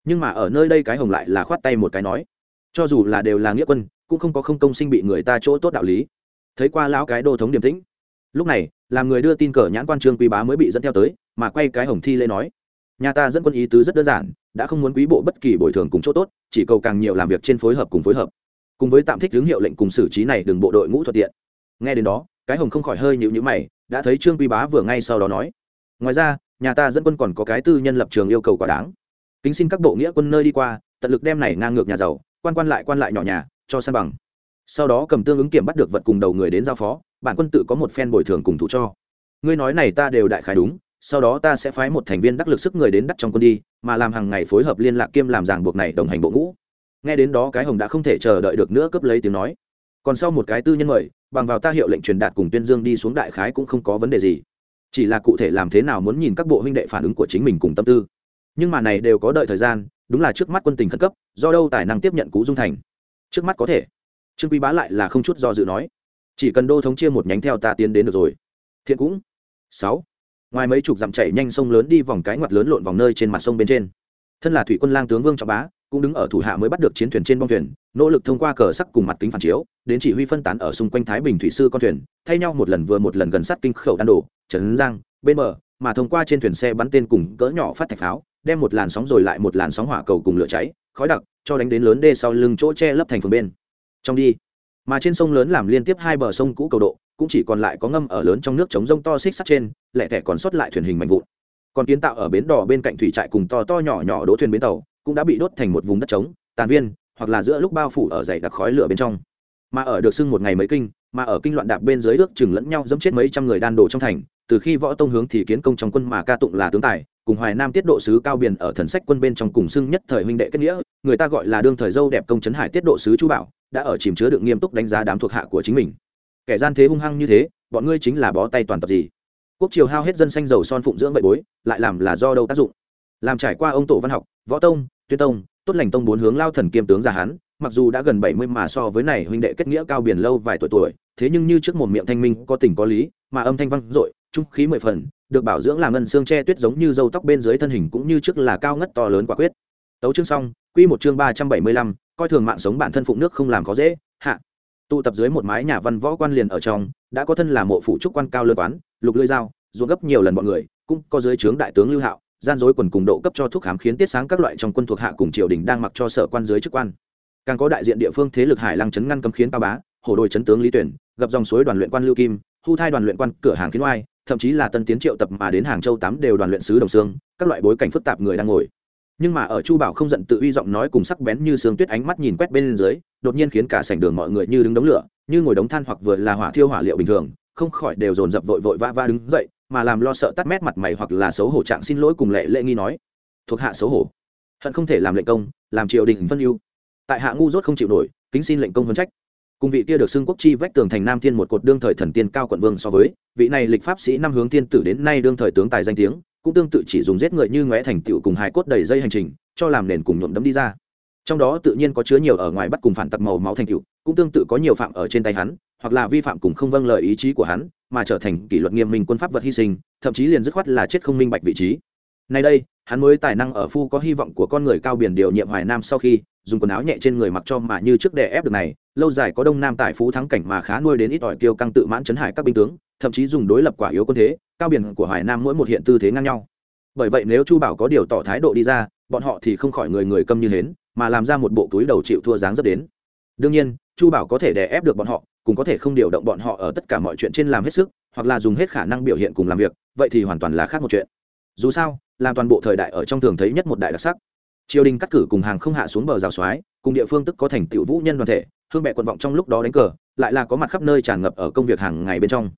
Nhưng mà ở nơi đây cái hồng lại là khoát tay một cái nói, cho dù là đều là nghĩa quân, cũng không có không công sinh bị người ta chỗ tốt đạo lý. Thấy qua lão cái đô thống điềm tĩnh. Lúc này, làm người đưa tin cờ nhãn quan trương quý bá mới bị dẫn theo tới, mà quay cái hồng thi lễ nói, nhà ta dẫn quân ý tứ rất đơn giản, đã không muốn quý bộ bất kỳ bồi thường cùng chỗ tốt, chỉ cầu càng nhiều làm việc trên phối hợp cùng phối hợp. Cùng với tạm thích hướng hiệu lệnh cùng xử trí này đừng bộ đội ngũ thuận tiện. Nghe đến đó, cái hồng không khỏi hơi nhịu nhữ mày, đã thấy trương quý bá vừa ngay sau đó nói ngoài ra, nhà ta dẫn quân còn có cái tư nhân lập trường yêu cầu quá đáng. Kính xin các bộ nghĩa quân nơi đi qua, tận lực đem này ngang ngược nhà giàu, quan quan lại quan lại nhỏ nhà, cho san bằng. Sau đó cầm tương ứng kiểm bắt được vật cùng đầu người đến giao phó, bản quân tự có một phen bồi thường cùng thủ cho. Ngươi nói này ta đều đại khái đúng, sau đó ta sẽ phái một thành viên đắc lực sức người đến đắc trong quân đi, mà làm hàng ngày phối hợp liên lạc kiêm làm ràng buộc này đồng hành bộ ngũ. Nghe đến đó cái hồng đã không thể chờ đợi được nữa cấp lấy tiếng nói. Còn sau một cái tư nhân mời, bằng vào ta hiệu lệnh truyền đạt cùng tuyên dương đi xuống đại khái cũng không có vấn đề gì chỉ là cụ thể làm thế nào muốn nhìn các bộ huynh đệ phản ứng của chính mình cùng tâm tư. Nhưng mà này đều có đợi thời gian, đúng là trước mắt quân tình khẩn cấp, do đâu tài năng tiếp nhận cú dung thành? Trước mắt có thể. Trương quý bá lại là không chút do dự nói, chỉ cần đô thống chia một nhánh theo ta tiến đến được rồi. Thiện cũng. Sáu. Ngoài mấy chục dặm chạy nhanh sông lớn đi vòng cái ngoặt lớn lộn vòng nơi trên mặt sông bên trên. Thân là thủy quân lang tướng vương trọng bá cũng đứng ở thủ hạ mới bắt được chiến thuyền trên bong thuyền, nỗ lực thông qua cờ sắc cùng mặt kính phản chiếu, đến chỉ huy phân tán ở xung quanh thái bình thủy sư con thuyền, thay nhau một lần vừa một lần gần sát kinh khẩu đan đổ trấn giang, bên bờ, mà thông qua trên thuyền xe bắn tên cùng cỡ nhỏ phát thạch pháo, đem một làn sóng rồi lại một làn sóng hỏa cầu cùng lửa cháy, khói đặc, cho đánh đến lớn đê sau lưng chỗ che lấp thành phường bên. Trong đi, mà trên sông lớn làm liên tiếp hai bờ sông cũ cầu độ, cũng chỉ còn lại có ngâm ở lớn trong nước chống rông to xích sắt trên, lẻ thẻ còn sót lại thuyền hình mạnh vụn. Còn kiến tạo ở bến đò bên cạnh thủy trại cùng to to nhỏ nhỏ đỗ thuyền bến tàu cũng đã bị đốt thành một vùng đất trống, tàn viên, hoặc là giữa lúc bao phủ ở dày đặc khói lửa bên trong. Mà ở được xưng một ngày mấy kinh, mà ở kinh loạn đạp bên dưới ước chừng lẫn nhau dẫm chết mấy trăm người đan đổ trong thành, từ khi võ tông hướng thì kiến công trong quân mà ca tụng là tướng tài, cùng hoài nam tiết độ sứ cao biển ở thần sách quân bên trong cùng xưng nhất thời huynh đệ kết nghĩa, người ta gọi là đương thời dâu đẹp công trấn hải tiết độ sứ chu bảo, đã ở chìm chứa được nghiêm túc đánh giá đám thuộc hạ của chính mình. Kẻ gian thế hung hăng như thế, bọn ngươi chính là bó tay toàn tập gì? Quốc triều hao hết dân xanh dầu son phụng dưỡng vậy bối, lại làm là do đâu tác dụng? Làm trải qua ông tổ văn học, võ tông Tuyết tông, tốt lành tông bốn hướng lao thần kiêm tướng già hán mặc dù đã gần bảy mươi mà so với này huynh đệ kết nghĩa cao biển lâu vài tuổi tuổi, thế nhưng như trước một miệng thanh minh có tình có lý, mà âm thanh vang dội, trung khí mười phần, được bảo dưỡng làm ngân xương che tuyết giống như dâu tóc bên dưới thân hình cũng như trước là cao ngất to lớn quả quyết. Tấu chương xong, quy một chương ba trăm bảy mươi lăm, coi thường mạng sống bản thân phụng nước không làm khó dễ, hạ. Tụ tập dưới một mái nhà văn võ quan liền ở trong, đã có thân là mộ phụ trúc quan cao lơ quán, lục lưỡi dao, ruộng gấp nhiều lần bọn người, cũng có dưới trướng đại tướng lưu hạo gian dối quần cùng độ cấp cho thuốc khám khiến tiết sáng các loại trong quân thuộc hạ cùng triều đình đang mặc cho sở quan dưới chức quan. Càng có đại diện địa phương thế lực hải lăng chấn ngăn cấm khiến cao bá, hổ đồi chấn tướng lý tuyển, gặp dòng suối đoàn luyện quan lưu kim, thu thai đoàn luyện quan cửa hàng kiến oai, thậm chí là tân tiến triệu tập mà đến hàng châu tám đều đoàn luyện sứ đồng xương các loại bối cảnh phức tạp người đang ngồi. Nhưng mà ở chu bảo không giận tự uy giọng nói cùng sắc bén như sương tuyết ánh mắt nhìn quét bên dưới, đột nhiên khiến cả sảnh đường mọi người như đứng đống lửa, như ngồi đống than hoặc vừa là hỏa thiêu hỏa liệu bình thường, không khỏi đều dồn dập vội vội vã vã đứng dậy mà làm lo sợ tắt mét mặt mày hoặc là xấu hổ trạng xin lỗi cùng lệ lệ nghi nói. Thuộc hạ xấu hổ. Hận không thể làm lệnh công, làm triều đình phân ưu. Tại hạ ngu dốt không chịu nổi, kính xin lệnh công vân trách. Cùng vị kia được xưng quốc chi vách tường thành nam thiên một cột đương thời thần tiên cao quận vương so với, vị này lịch pháp sĩ năm hướng tiên tử đến nay đương thời tướng tài danh tiếng, cũng tương tự chỉ dùng giết người như ngóe thành tựu cùng hai cốt đầy dây hành trình, cho làm nền cùng nhuộm đấm đi ra. Trong đó tự nhiên có chứa nhiều ở ngoài bắt cùng phản tặc màu máu thành tựu cũng tương tự có nhiều phạm ở trên tay hắn, hoặc là vi phạm cùng không vâng lời ý chí của hắn, mà trở thành kỷ luật nghiêm minh quân pháp vật hy sinh, thậm chí liền dứt khoát là chết không minh bạch vị trí. Nay đây, hắn mới tài năng ở phu có hy vọng của con người cao biển điều nhiệm hoài nam sau khi, dùng quần áo nhẹ trên người mặc cho mà như trước đè ép được này, lâu dài có đông nam tài phú thắng cảnh mà khá nuôi đến ít ỏi kiêu căng tự mãn chấn hải các binh tướng, thậm chí dùng đối lập quả yếu quân thế, cao biển của hoài nam mỗi một hiện tư thế ngang nhau. Bởi vậy nếu chu bảo có điều tỏ thái độ đi ra, bọn họ thì không khỏi người người câm như hến, mà làm ra một bộ túi đầu chịu thua dáng dấp đến. Đương nhiên chu bảo có thể đè ép được bọn họ, cũng có thể không điều động bọn họ ở tất cả mọi chuyện trên làm hết sức, hoặc là dùng hết khả năng biểu hiện cùng làm việc, vậy thì hoàn toàn là khác một chuyện. Dù sao, làm toàn bộ thời đại ở trong thường thấy nhất một đại đặc sắc. Triều đình cắt cử cùng hàng không hạ xuống bờ rào soái cùng địa phương tức có thành tựu vũ nhân đoàn thể, hương bệ quận vọng trong lúc đó đánh cờ, lại là có mặt khắp nơi tràn ngập ở công việc hàng ngày bên trong.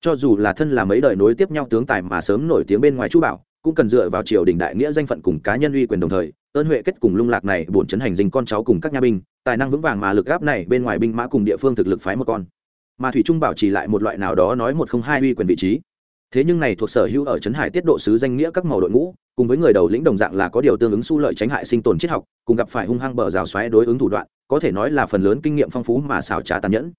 Cho dù là thân là mấy đời nối tiếp nhau tướng tài mà sớm nổi tiếng bên ngoài chu bảo cũng cần dựa vào triều đình đại nghĩa danh phận cùng cá nhân uy quyền đồng thời, ơn huệ kết cùng lung lạc này bổn chấn hành dinh con cháu cùng các nha binh, tài năng vững vàng mà lực gáp này bên ngoài binh mã cùng địa phương thực lực phái một con. Mà thủy trung bảo trì lại một loại nào đó nói một không hai uy quyền vị trí. Thế nhưng này thuộc sở hữu ở trấn hải tiết độ sứ danh nghĩa các màu đội ngũ, cùng với người đầu lĩnh đồng dạng là có điều tương ứng su lợi tránh hại sinh tồn triết học, cùng gặp phải hung hăng bờ rào xoáy đối ứng thủ đoạn, có thể nói là phần lớn kinh nghiệm phong phú mà xảo trá tàn nhẫn.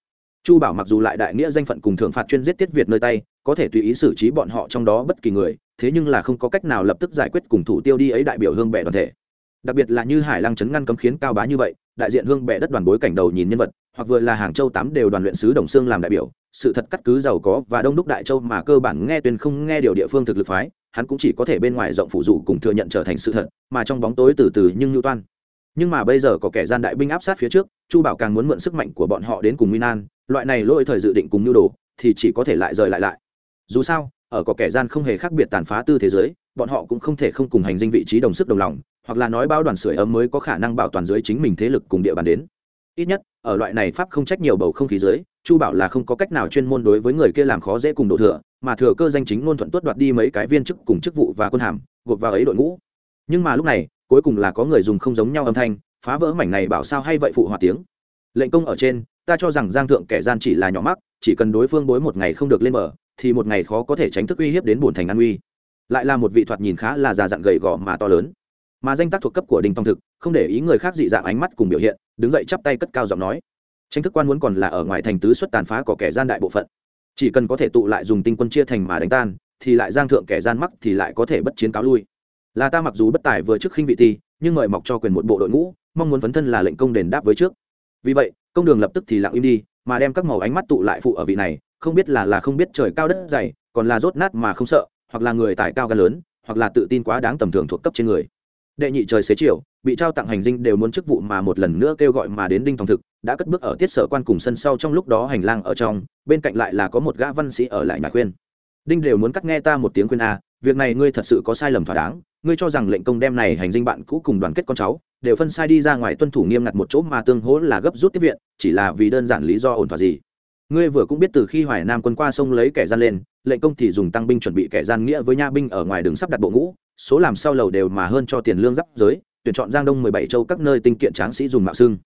Chu bảo mặc dù lại đại nghĩa danh phận cùng thượng phạt chuyên giết tiết việt nơi tay có thể tùy ý xử trí bọn họ trong đó bất kỳ người, thế nhưng là không có cách nào lập tức giải quyết cùng thủ tiêu đi ấy đại biểu hương bệ đoàn thể. Đặc biệt là như hải lăng chấn ngăn cấm khiến cao bá như vậy, đại diện hương bệ đất đoàn bối cảnh đầu nhìn nhân vật, hoặc vừa là hàng châu tám đều đoàn luyện sứ đồng xương làm đại biểu, sự thật cắt cứ giàu có và đông đúc đại châu mà cơ bản nghe tuyên không nghe điều địa phương thực lực phái, hắn cũng chỉ có thể bên ngoài rộng phụ dụ cùng thừa nhận trở thành sự thật, mà trong bóng tối từ từ nhưng lưu toan. Nhưng mà bây giờ có kẻ gian đại binh áp sát phía trước, chu bảo càng muốn mượn sức mạnh của bọn họ đến cùng minan loại này lỗi thời dự định cùng nhu đồ, thì chỉ có thể lại rời lại lại dù sao, ở có kẻ gian không hề khác biệt tàn phá tư thế giới, bọn họ cũng không thể không cùng hành dinh vị trí đồng sức đồng lòng, hoặc là nói bao đoàn sưởi ấm mới có khả năng bảo toàn dưới chính mình thế lực cùng địa bàn đến. Ít nhất, ở loại này pháp không trách nhiều bầu không khí dưới, chu bảo là không có cách nào chuyên môn đối với người kia làm khó dễ cùng độ thừa, mà thừa cơ danh chính ngôn thuận tuất đoạt đi mấy cái viên chức cùng chức vụ và quân hàm, gộp vào ấy đội ngũ. Nhưng mà lúc này, cuối cùng là có người dùng không giống nhau âm thanh, phá vỡ mảnh này bảo sao hay vậy phụ hòa tiếng. Lệnh công ở trên ta cho rằng giang thượng kẻ gian chỉ là nhỏ mắc, chỉ cần đối phương bối một ngày không được lên mở thì một ngày khó có thể tránh thức uy hiếp đến bổn thành an uy. Lại là một vị thoạt nhìn khá là già dặn gầy gò mà to lớn. Mà danh tác thuộc cấp của đình tòng thực, không để ý người khác dị dạng ánh mắt cùng biểu hiện, đứng dậy chắp tay cất cao giọng nói. Tranh thức quan muốn còn là ở ngoài thành tứ xuất tàn phá của kẻ gian đại bộ phận. Chỉ cần có thể tụ lại dùng tinh quân chia thành mà đánh tan, thì lại giang thượng kẻ gian mắc thì lại có thể bất chiến cáo lui. Là ta mặc dù bất tài vừa trước khinh vị ti, nhưng mời mọc cho quyền một bộ đội ngũ, mong muốn phấn thân là lệnh công đền đáp với trước. Vì vậy công đường lập tức thì lặng im đi, mà đem các màu ánh mắt tụ lại phụ ở vị này, không biết là là không biết trời cao đất dày, còn là rốt nát mà không sợ, hoặc là người tài cao gan lớn, hoặc là tự tin quá đáng tầm thường thuộc cấp trên người. Đệ nhị trời xế chiều, bị trao tặng hành dinh đều muốn chức vụ mà một lần nữa kêu gọi mà đến đinh thòng thực, đã cất bước ở tiết sở quan cùng sân sau trong lúc đó hành lang ở trong, bên cạnh lại là có một gã văn sĩ ở lại nhà khuyên. Đinh đều muốn cắt nghe ta một tiếng khuyên a, việc này ngươi thật sự có sai lầm thỏa đáng, ngươi cho rằng lệnh công đem này hành dinh bạn cũ cùng đoàn kết con cháu đều phân sai đi ra ngoài tuân thủ nghiêm ngặt một chỗ mà tương hỗ là gấp rút tiếp viện chỉ là vì đơn giản lý do ổn thỏa gì. Ngươi vừa cũng biết từ khi hoài nam quân qua sông lấy kẻ gian lên lệnh công thì dùng tăng binh chuẩn bị kẻ gian nghĩa với nha binh ở ngoài đường sắp đặt bộ ngũ số làm sau lầu đều mà hơn cho tiền lương giáp giới tuyển chọn giang đông mười bảy châu các nơi tinh kiện tráng sĩ dùng mạo xưng.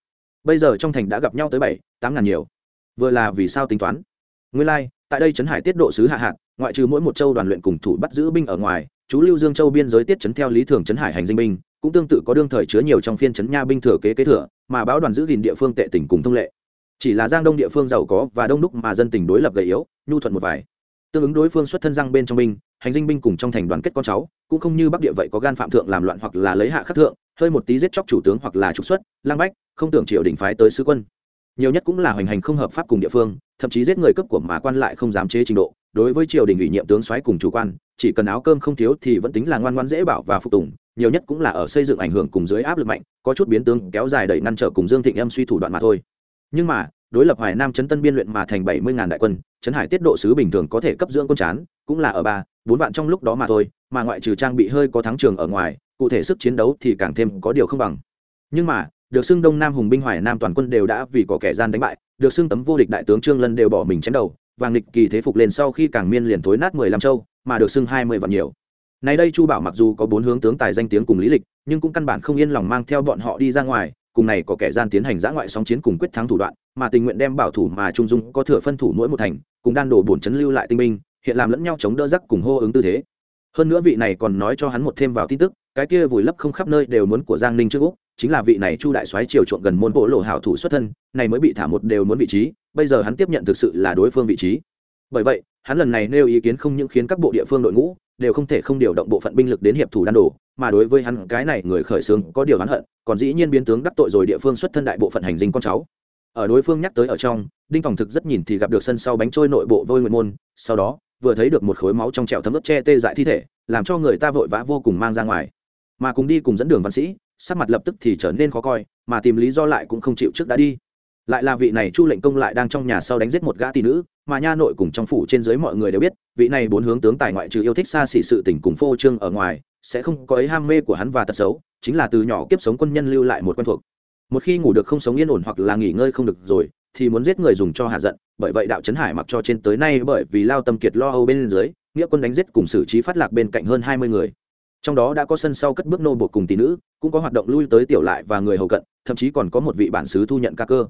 Bây giờ trong thành đã gặp nhau tới bảy tám ngàn nhiều. Vừa là vì sao tính toán? Nguyên lai、like, tại đây trấn hải tiết độ sứ hạ hạt ngoại trừ mỗi một châu đoàn luyện cùng thủ bắt giữ binh ở ngoài chú lưu dương châu biên giới tiết Trấn theo lý thường Trấn hải hành dinh binh cũng tương tự có đương thời chứa nhiều trong phiên chấn nha binh thừa kế kế thừa, mà báo đoàn giữ gìn địa phương tệ tỉnh cùng thông lệ. Chỉ là giang đông địa phương giàu có và đông đúc mà dân tình đối lập gầy yếu, nhu thuận một vài. Tương ứng đối phương xuất thân giang bên trong binh, hành dinh binh cùng trong thành đoàn kết con cháu, cũng không như bắc địa vậy có gan phạm thượng làm loạn hoặc là lấy hạ khắc thượng, hơi một tí giết chóc chủ tướng hoặc là trục xuất, lang bách, không tưởng triều đình phái tới sứ quân. Nhiều nhất cũng là hoành hành không hợp pháp cùng địa phương, thậm chí giết người cấp của mà quan lại không dám chế trình độ, đối với triều đình ủy nhiệm tướng soái cùng chủ quan, chỉ cần áo cơm không thiếu thì vẫn tính là ngoan ngoan dễ bảo và phục tùng nhiều nhất cũng là ở xây dựng ảnh hưởng cùng dưới áp lực mạnh, có chút biến tướng kéo dài đẩy ngăn trở cùng dương thịnh em suy thủ đoạn mà thôi. Nhưng mà, đối lập hoài nam chấn tân biên luyện mà thành bảy mươi ngàn đại quân, chấn hải tiết độ sứ bình thường có thể cấp dưỡng quân chán, cũng là ở ba, bốn vạn trong lúc đó mà thôi, mà ngoại trừ trang bị hơi có thắng trường ở ngoài, cụ thể sức chiến đấu thì càng thêm có điều không bằng. Nhưng mà, được xưng đông nam hùng binh hoài nam toàn quân đều đã vì có kẻ gian đánh bại, được xưng tấm vô địch đại tướng trương lân đều bỏ mình chém đầu, vàng lịch kỳ thế phục lên sau khi càng miên liền thối nát mười lăm châu, mà được xưng hai mươi vạn nhiều này đây chu bảo mặc dù có bốn hướng tướng tài danh tiếng cùng lý lịch, nhưng cũng căn bản không yên lòng mang theo bọn họ đi ra ngoài, cùng này có kẻ gian tiến hành giã ngoại sóng chiến cùng quyết thắng thủ đoạn, mà tình nguyện đem bảo thủ mà trung dung có thừa phân thủ mỗi một thành, cùng đan đổ bổn chấn lưu lại tinh binh, hiện làm lẫn nhau chống đỡ rắc cùng hô ứng tư thế. Hơn nữa vị này còn nói cho hắn một thêm vào tin tức, cái kia vùi lấp không khắp nơi đều muốn của giang ninh trước úc, chính là vị này chu đại soái triều chuộng gần môn bộ lộ hảo thủ xuất thân, này mới bị thả một đều muốn vị trí, bây giờ hắn tiếp nhận thực sự là đối phương vị trí. Bởi vậy, hắn lần này nêu ý kiến không những khiến các bộ địa phương đội ngũ đều không thể không điều động bộ phận binh lực đến hiệp thủ đan đồ, mà đối với hắn cái này người khởi xướng có điều hắn hận, còn dĩ nhiên biến tướng đắc tội rồi địa phương xuất thân đại bộ phận hành dinh con cháu. Ở đối phương nhắc tới ở trong, đinh tòng thực rất nhìn thì gặp được sân sau bánh trôi nội bộ vôi nguyện môn, sau đó, vừa thấy được một khối máu trong trẹo thấm ướp che tê dại thi thể, làm cho người ta vội vã vô cùng mang ra ngoài. Mà cùng đi cùng dẫn đường văn sĩ, sắc mặt lập tức thì trở nên khó coi, mà tìm lý do lại cũng không chịu trước đã đi. Lại là vị này chu lệnh công lại đang trong nhà sau đánh giết một gã tỷ nữ, mà nha nội cùng trong phủ trên dưới mọi người đều biết vị này bốn hướng tướng tài ngoại trừ yêu thích xa xỉ sự tình cùng phô trương ở ngoài, sẽ không có ấy ham mê của hắn và tật xấu, chính là từ nhỏ kiếp sống quân nhân lưu lại một quen thuộc. Một khi ngủ được không sống yên ổn hoặc là nghỉ ngơi không được rồi, thì muốn giết người dùng cho hạ giận, bởi vậy đạo trấn hải mặc cho trên tới nay bởi vì lao tâm kiệt lo âu bên dưới, nghĩa quân đánh giết cùng xử trí phát lạc bên cạnh hơn hai mươi người. Trong đó đã có sân sau cất bước nô buộc cùng tỷ nữ, cũng có hoạt động lui tới tiểu lại và người hầu cận, thậm chí còn có một vị bản xứ thu nhận ca cơ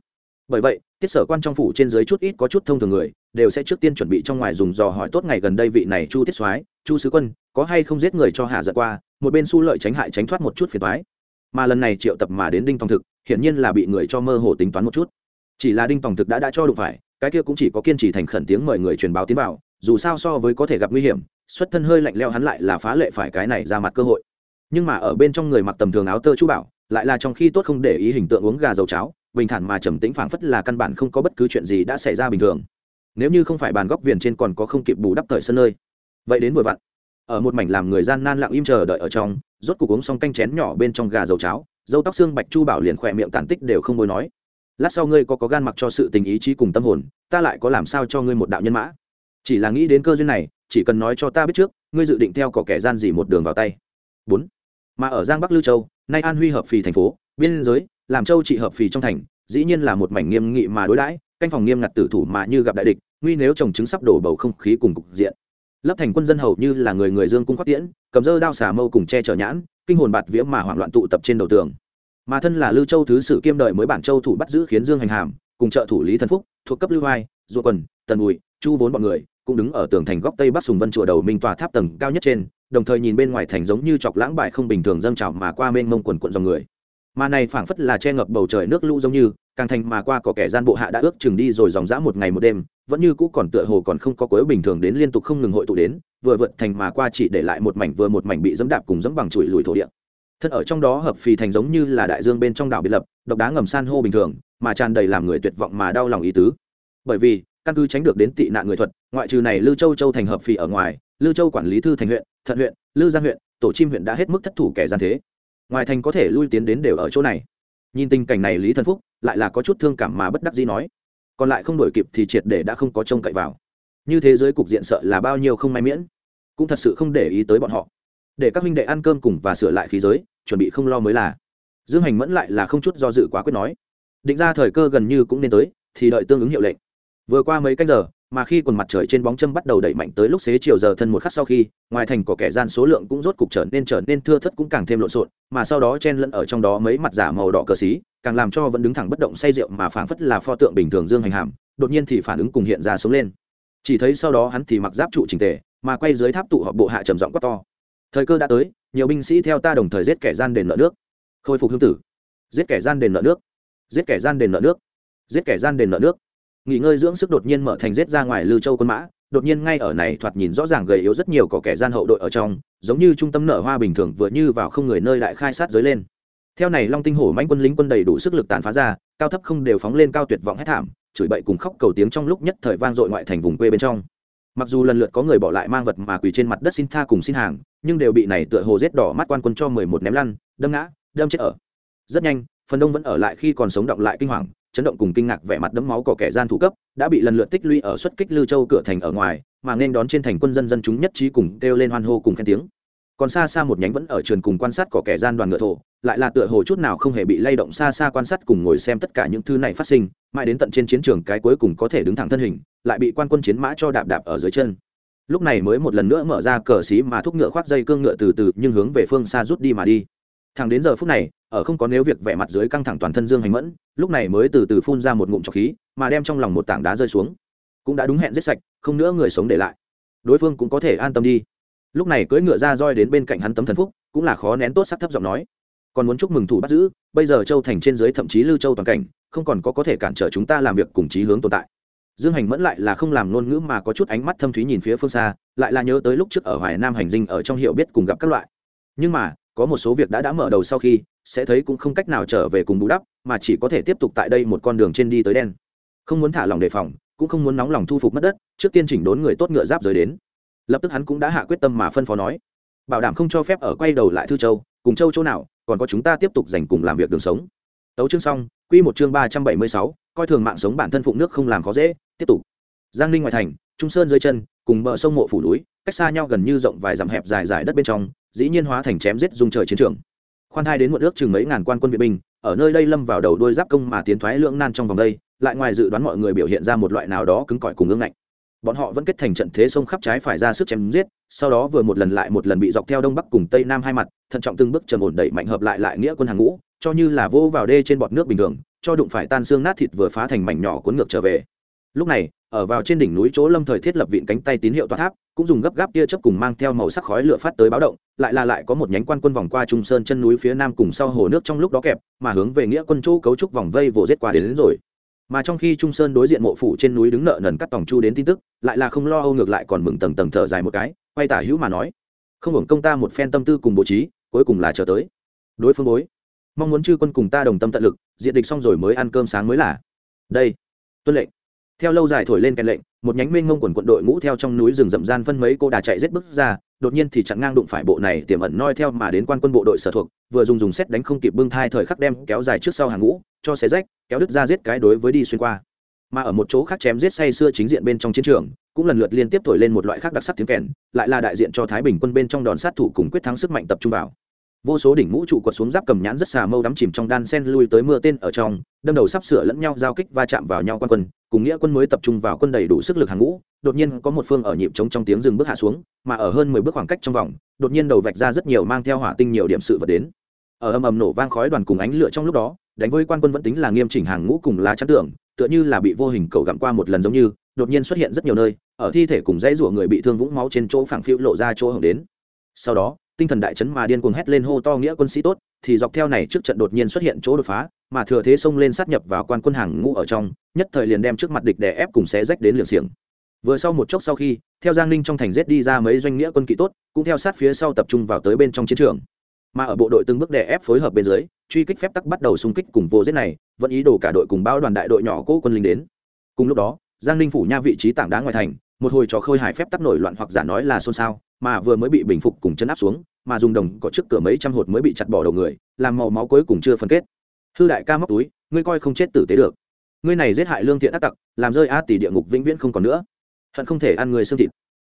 bởi vậy, tiết sở quan trong phủ trên dưới chút ít có chút thông thường người, đều sẽ trước tiên chuẩn bị trong ngoài dùng dò hỏi tốt ngày gần đây vị này chu tiết soái, chu sứ quân, có hay không giết người cho hạ giận qua, một bên su lợi tránh hại tránh thoát một chút phiền thoái mà lần này triệu tập mà đến đinh tòng thực, hiển nhiên là bị người cho mơ hồ tính toán một chút. Chỉ là đinh tòng thực đã đã cho đụng phải, cái kia cũng chỉ có kiên trì thành khẩn tiếng mời người truyền báo tiến vào, dù sao so với có thể gặp nguy hiểm, xuất thân hơi lạnh leo hắn lại là phá lệ phải cái này ra mặt cơ hội. Nhưng mà ở bên trong người mặc tầm thường áo tơ chú bảo, lại là trong khi tốt không để ý hình tượng uống gà dầu cháo bình thản mà trầm tĩnh phảng phất là căn bản không có bất cứ chuyện gì đã xảy ra bình thường. Nếu như không phải bàn góc viền trên còn có không kịp bù đắp thời sân nơi. Vậy đến vừa vặn, ở một mảnh làm người gian nan lặng im chờ đợi ở trong, rốt cuộc uống xong canh chén nhỏ bên trong gà dầu cháo, dâu tóc xương bạch chu bảo liền khỏe miệng tàn tích đều không môi nói. Lát sau ngươi có có gan mặc cho sự tình ý chí cùng tâm hồn, ta lại có làm sao cho ngươi một đạo nhân mã? Chỉ là nghĩ đến cơ duyên này, chỉ cần nói cho ta biết trước, ngươi dự định theo có kẻ gian gì một đường vào tay. Bốn, mà ở giang bắc lưu châu, nay an huy hợp phì thành phố, biên giới làm châu trị hợp phì trong thành, dĩ nhiên là một mảnh nghiêm nghị mà đối đãi, canh phòng nghiêm ngặt tử thủ mà như gặp đại địch, nguy nếu trồng trứng sắp đổ bầu không khí cùng cục diện. Lấp thành quân dân hầu như là người người dương cung khoác tiễn, cầm dơ đao xà mâu cùng che chở nhãn, kinh hồn bạt vía mà hoảng loạn tụ tập trên đầu tường. Mà thân là lưu châu thứ sử kiêm đợi mới bản châu thủ bắt giữ khiến dương hành hàm, cùng trợ thủ lý thần phúc, thuộc cấp lưu vai ruột quần, tần bùi, chu vốn bọn người, cũng đứng ở tường thành góc tây bắc sùng vân chùa đầu minh tòa tháp tầng cao nhất trên, đồng thời nhìn bên ngoài thành giống như chọc lãng bại không bình thường dâng trào mà qua mênh mông quần quận dòng người mà này phảng phất là che ngập bầu trời nước lũ giống như, càng thành mà qua có kẻ gian bộ hạ đã ước chừng đi rồi dòng dã một ngày một đêm, vẫn như cũ còn tựa hồ còn không có cuối bình thường đến liên tục không ngừng hội tụ đến, vừa vượt thành mà qua chỉ để lại một mảnh vừa một mảnh bị dẫm đạp cùng dẫm bằng chùi lùi thổ địa. Thân ở trong đó hợp phì thành giống như là đại dương bên trong đảo biệt lập, độc đá ngầm san hô bình thường, mà tràn đầy làm người tuyệt vọng mà đau lòng ý tứ. Bởi vì, căn cứ tránh được đến tị nạn người thuật, ngoại trừ này lưu châu châu thành hợp phì ở ngoài lưu châu quản lý thư thành huyện, thận huyện lưu giang huyện, tổ chim huyện đã hết mức thất thủ kẻ gian thế ngoài thành có thể lui tiến đến đều ở chỗ này. Nhìn tình cảnh này lý thần phúc, lại là có chút thương cảm mà bất đắc dĩ nói, còn lại không đổi kịp thì triệt để đã không có trông cậy vào. Như thế giới cục diện sợ là bao nhiêu không may miễn, cũng thật sự không để ý tới bọn họ. Để các huynh đệ ăn cơm cùng và sửa lại khí giới, chuẩn bị không lo mới là. Dương hành mẫn lại là không chút do dự quá quyết nói, định ra thời cơ gần như cũng nên tới, thì đợi tương ứng hiệu lệnh. Vừa qua mấy canh giờ mà khi quần mặt trời trên bóng châm bắt đầu đẩy mạnh tới lúc xế chiều giờ thân một khắc sau khi, ngoài thành có kẻ gian số lượng cũng rốt cục trở nên trở nên thưa thất cũng càng thêm lộn xộn, mà sau đó chen lẫn ở trong đó mấy mặt giả màu đỏ cờ xí, càng làm cho vẫn đứng thẳng bất động say rượu mà phảng phất là pho tượng bình thường dương hành hàm, đột nhiên thì phản ứng cùng hiện ra sống lên. Chỉ thấy sau đó hắn thì mặc giáp trụ trình tề, mà quay dưới tháp tụ họp bộ hạ trầm giọng quát to. Thời cơ đã tới, nhiều binh sĩ theo ta đồng thời giết kẻ gian đền nợ nước. Khôi phục hương tử. Giết kẻ gian đền nợ nước. Giết kẻ gian đền nợ nước. Giết kẻ gian đền nợ nước nghỉ ngơi dưỡng sức đột nhiên mở thành giết ra ngoài lư châu quân mã, đột nhiên ngay ở này thoạt nhìn rõ ràng gầy yếu rất nhiều có kẻ gian hậu đội ở trong, giống như trung tâm nở hoa bình thường vừa như vào không người nơi đại khai sát giới lên. Theo này long tinh hổ mãnh quân lính quân đầy đủ sức lực tàn phá ra, cao thấp không đều phóng lên cao tuyệt vọng hết thảm, chửi bậy cùng khóc cầu tiếng trong lúc nhất thời vang dội ngoại thành vùng quê bên trong. Mặc dù lần lượt có người bỏ lại mang vật mà quỳ trên mặt đất xin tha cùng xin hàng, nhưng đều bị này tựa hồ rết đỏ mắt quan quân cho mười một ném lăn, đâm ngã, đâm chết ở. Rất nhanh, phần đông vẫn ở lại khi còn sống động lại kinh hoàng chấn động cùng kinh ngạc vẻ mặt đấm máu của kẻ gian thủ cấp, đã bị lần lượt tích lũy ở xuất kích lưu châu cửa thành ở ngoài, mà nên đón trên thành quân dân dân chúng nhất trí cùng kêu lên hoan hô cùng khen tiếng. Còn xa xa một nhánh vẫn ở trường cùng quan sát của kẻ gian đoàn ngựa thổ, lại là tựa hồ chút nào không hề bị lay động xa xa quan sát cùng ngồi xem tất cả những thứ này phát sinh, mãi đến tận trên chiến trường cái cuối cùng có thể đứng thẳng thân hình, lại bị quan quân chiến mã cho đạp đạp ở dưới chân. Lúc này mới một lần nữa mở ra cờ xí mà thúc ngựa khoác dây cương ngựa từ từ nhưng hướng về phương xa rút đi mà đi. Thẳng đến giờ phút này, ở không có nếu việc vẻ mặt dưới căng thẳng toàn thân dương hành mẫn lúc này mới từ từ phun ra một ngụm trọc khí, mà đem trong lòng một tảng đá rơi xuống. Cũng đã đúng hẹn giết sạch, không nữa người sống để lại. Đối phương cũng có thể an tâm đi. Lúc này cưỡi ngựa ra roi đến bên cạnh hắn tấm thần phúc, cũng là khó nén tốt sắc thấp giọng nói. Còn muốn chúc mừng thủ bắt giữ, bây giờ châu thành trên dưới thậm chí lưu châu toàn cảnh, không còn có có thể cản trở chúng ta làm việc cùng chí hướng tồn tại. Dương hành mẫn lại là không làm ngôn ngữ mà có chút ánh mắt thâm thúy nhìn phía phương xa, lại là nhớ tới lúc trước ở hoài nam hành dinh ở trong hiệu biết cùng gặp các loại. Nhưng mà, có một số việc đã đã mở đầu sau khi, sẽ thấy cũng không cách nào trở về cùng bù đắp mà chỉ có thể tiếp tục tại đây một con đường trên đi tới đen. Không muốn thả lòng đề phòng, cũng không muốn nóng lòng thu phục mất đất, trước tiên chỉnh đốn người tốt ngựa giáp rời đến. Lập tức hắn cũng đã hạ quyết tâm mà phân phó nói, bảo đảm không cho phép ở quay đầu lại thư châu, cùng châu chỗ nào, còn có chúng ta tiếp tục dành cùng làm việc đường sống. Tấu chương xong, quy một chương ba trăm bảy mươi sáu, coi thường mạng sống bản thân phụng nước không làm khó dễ, tiếp tục. Giang ninh ngoại thành, trung sơn dưới chân, cùng bờ sông mộ phủ núi, cách xa nhau gần như rộng vài dặm hẹp dài dài đất bên trong, dĩ nhiên hóa thành chém giết dung trời chiến trường khoan thai đến một ước chừng mấy ngàn quan quân viện binh, ở nơi đây lâm vào đầu đôi giáp công mà tiến thoái lưỡng nan trong vòng đây, lại ngoài dự đoán mọi người biểu hiện ra một loại nào đó cứng cỏi cùng ương ngạnh. Bọn họ vẫn kết thành trận thế sông khắp trái phải ra sức chém giết, sau đó vừa một lần lại một lần bị dọc theo đông bắc cùng tây nam hai mặt, thận trọng từng bước trầm ổn đẩy mạnh hợp lại lại nghĩa quân hàng ngũ, cho như là vô vào đê trên bọt nước bình thường, cho đụng phải tan xương nát thịt vừa phá thành mảnh nhỏ cuốn ngược trở về lúc này ở vào trên đỉnh núi chỗ lâm thời thiết lập viện cánh tay tín hiệu tòa tháp cũng dùng gấp gáp tia chớp cùng mang theo màu sắc khói lửa phát tới báo động lại là lại có một nhánh quan quân vòng qua trung sơn chân núi phía nam cùng sau hồ nước trong lúc đó kẹp mà hướng về nghĩa quân chỗ cấu trúc vòng vây vồ giết qua đến, đến rồi. Mà trong khi trung sơn đối diện mộ phủ trên núi đứng nợ nần cắt tòng chu đến tin tức lại là không lo âu ngược lại còn mừng tầng tầng thở dài một cái quay tả hữu mà nói không hưởng công ta một phen tâm tư cùng bố trí cuối cùng là chờ tới. Đối phương bối mong muốn chư quân cùng ta đồng tâm tận lực diện địch xong rồi mới ăn cơm sáng mới là. Đây tuân lệnh theo lâu dài thổi lên kèn lệnh, một nhánh mênh ngông quần quận đội ngũ theo trong núi rừng rậm gian phân mấy cô đà chạy rết bước ra, đột nhiên thì chặn ngang đụng phải bộ này tiềm ẩn noi theo mà đến quan quân bộ đội sở thuộc, vừa dùng dùng xét đánh không kịp bưng thai thời khắc đem kéo dài trước sau hàng ngũ, cho xé rách, kéo đứt ra giết cái đối với đi xuyên qua. Mà ở một chỗ khác chém giết say xưa chính diện bên trong chiến trường, cũng lần lượt liên tiếp thổi lên một loại khác đặc sắc tiếng kèn, lại là đại diện cho thái bình quân bên trong đòn sát thủ cùng quyết thắng sức mạnh tập trung vào vô số đỉnh mũ trụ quật xuống giáp cầm nhãn rất xà mâu đắm chìm trong đan sen lui tới mưa tên ở trong, đâm đầu sắp sửa lẫn nhau giao kích va chạm vào nhau quan quân, cùng nghĩa quân mới tập trung vào quân đầy đủ sức lực hàng ngũ, đột nhiên có một phương ở nhịp trống trong tiếng dừng bước hạ xuống, mà ở hơn mười bước khoảng cách trong vòng, đột nhiên đầu vạch ra rất nhiều mang theo hỏa tinh nhiều điểm sự vật đến. Ở ầm ầm nổ vang khói đoàn cùng ánh lửa trong lúc đó, đánh với quan quân vẫn tính là nghiêm chỉnh hàng ngũ cùng lá chắn tưởng tựa như là bị vô hình cầu gặm qua một lần giống như, đột nhiên xuất hiện rất nhiều nơi, ở thi thể cùng dãy rủa người bị thương vũng máu trên chỗ phẳng phiu lộ ra chỗ hưởng đến. Sau đó tinh thần đại chấn mà điên cuồng hét lên hô to nghĩa quân sĩ tốt, thì dọc theo này trước trận đột nhiên xuất hiện chỗ đột phá, mà thừa thế xông lên sát nhập vào quan quân hàng ngũ ở trong, nhất thời liền đem trước mặt địch đè ép cùng xé rách đến liều xiềng. Vừa sau một chốc sau khi, theo giang ninh trong thành rết đi ra mấy doanh nghĩa quân kỵ tốt, cũng theo sát phía sau tập trung vào tới bên trong chiến trường. Mà ở bộ đội từng bước đè ép phối hợp bên dưới, truy kích phép tắc bắt đầu xung kích cùng vô giết này, vẫn ý đồ cả đội cùng bao đoàn đại đội nhỏ cố quân lính đến. Cùng lúc đó, giang ninh phủ nha vị trí tảng đá ngoài thành, một hồi trò khơi hải phép tắc nổi loạn hoặc giả nói là xôn xao mà vừa mới bị bình phục cùng chân áp xuống, mà dùng đồng có trước cửa mấy trăm hột mới bị chặt bỏ đầu người, làm màu máu cuối cùng chưa phân kết. Hư đại ca móc túi, ngươi coi không chết tử tế được. Ngươi này giết hại lương thiện ác tặc, làm rơi a tỷ địa ngục vĩnh viễn không còn nữa. Hận không thể ăn người xương thịt.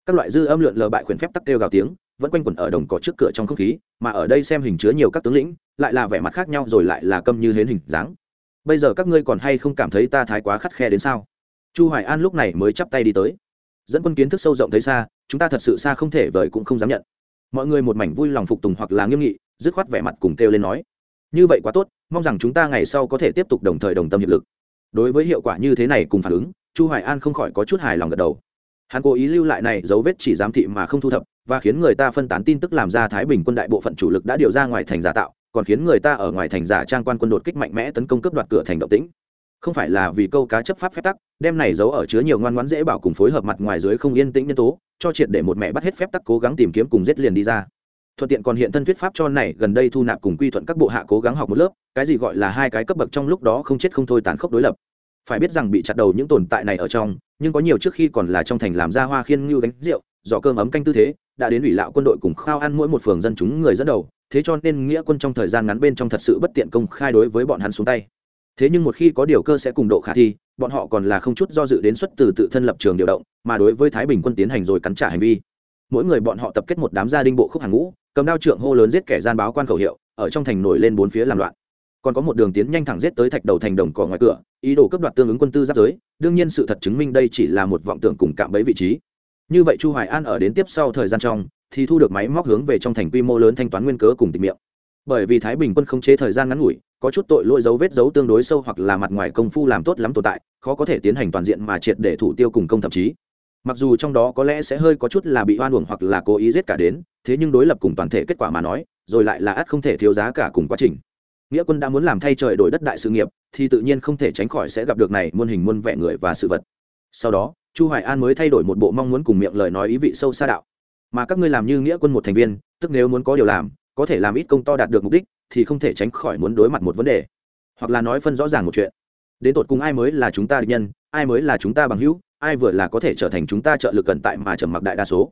Các loại dư âm lượn lờ bại khuyển phép tắc kêu gào tiếng, vẫn quanh quẩn ở đồng cỏ trước cửa trong không khí, mà ở đây xem hình chứa nhiều các tướng lĩnh, lại là vẻ mặt khác nhau rồi lại là câm như hến hình dáng. Bây giờ các ngươi còn hay không cảm thấy ta thái quá khắt khe đến sao? Chu hoài an lúc này mới chắp tay đi tới dẫn quân kiến thức sâu rộng thấy xa, chúng ta thật sự xa không thể vời cũng không dám nhận. Mọi người một mảnh vui lòng phục tùng hoặc là nghiêm nghị, dứt khoát vẻ mặt cùng kêu lên nói. Như vậy quá tốt, mong rằng chúng ta ngày sau có thể tiếp tục đồng thời đồng tâm hiệp lực. Đối với hiệu quả như thế này cùng phản ứng, chu hoài an không khỏi có chút hài lòng gật đầu. Hắn cố ý lưu lại này dấu vết chỉ giám thị mà không thu thập, và khiến người ta phân tán tin tức làm ra thái bình quân đại bộ phận chủ lực đã điều ra ngoài thành giả tạo, còn khiến người ta ở ngoài thành giả trang quan quân đột kích mạnh mẽ tấn công cướp đoạt cửa thành động tĩnh không phải là vì câu cá chấp pháp phép tắc, đem này giấu ở chứa nhiều ngoan ngoãn dễ bảo cùng phối hợp mặt ngoài dưới không yên tĩnh nhân tố, cho triệt để một mẹ bắt hết phép tắc cố gắng tìm kiếm cùng giết liền đi ra. Thuận tiện còn hiện thân thuyết pháp cho này, gần đây thu nạp cùng quy thuận các bộ hạ cố gắng học một lớp, cái gì gọi là hai cái cấp bậc trong lúc đó không chết không thôi tàn khốc đối lập. Phải biết rằng bị chặt đầu những tồn tại này ở trong, nhưng có nhiều trước khi còn là trong thành làm ra hoa khiên ngưu đánh rượu, giỏ cơm ấm canh tư thế, đã đến ủy lạo quân đội cùng khao ăn mỗi một phường dân chúng người dẫn đầu, thế cho nên nghĩa quân trong thời gian ngắn bên trong thật sự bất tiện công khai đối với bọn hắn xuống tay thế nhưng một khi có điều cơ sẽ cùng độ khả thi, bọn họ còn là không chút do dự đến xuất từ tự thân lập trường điều động, mà đối với thái bình quân tiến hành rồi cắn trả hành vi. Mỗi người bọn họ tập kết một đám gia đình bộ khúc hàng ngũ, cầm đao trượng hô lớn giết kẻ gian báo quan khẩu hiệu, ở trong thành nổi lên bốn phía làm loạn. Còn có một đường tiến nhanh thẳng giết tới thạch đầu thành đồng cỏ ngoài cửa, ý đồ cấp đoạt tương ứng quân tư giáp giới, đương nhiên sự thật chứng minh đây chỉ là một vọng tưởng cùng cạm bẫy vị trí. Như vậy chu hoài an ở đến tiếp sau thời gian trong, thì thu được máy móc hướng về trong thành quy mô lớn thanh toán nguyên cớ cùng tịch miệng. Bởi vì thái bình quân không chế thời gian ngắn ngủi có chút tội lỗi dấu vết dấu tương đối sâu hoặc là mặt ngoài công phu làm tốt lắm tồn tại, khó có thể tiến hành toàn diện mà triệt để thủ tiêu cùng công thậm chí. Mặc dù trong đó có lẽ sẽ hơi có chút là bị oan uổng hoặc là cố ý giết cả đến, thế nhưng đối lập cùng toàn thể kết quả mà nói, rồi lại là ắt không thể thiếu giá cả cùng quá trình. Nghĩa quân đã muốn làm thay trời đổi đất đại sự nghiệp, thì tự nhiên không thể tránh khỏi sẽ gặp được này muôn hình muôn vẻ người và sự vật. Sau đó, chu hoài an mới thay đổi một bộ mong muốn cùng miệng lời nói ý vị sâu xa đạo. Mà các ngươi làm như nghĩa quân một thành viên, tức nếu muốn có điều làm, có thể làm ít công to đạt được mục đích thì không thể tránh khỏi muốn đối mặt một vấn đề. Hoặc là nói phân rõ ràng một chuyện. Đến tột cùng ai mới là chúng ta địch nhân, ai mới là chúng ta bằng hữu, ai vừa là có thể trở thành chúng ta trợ lực cần tại mà trầm mặc đại đa số.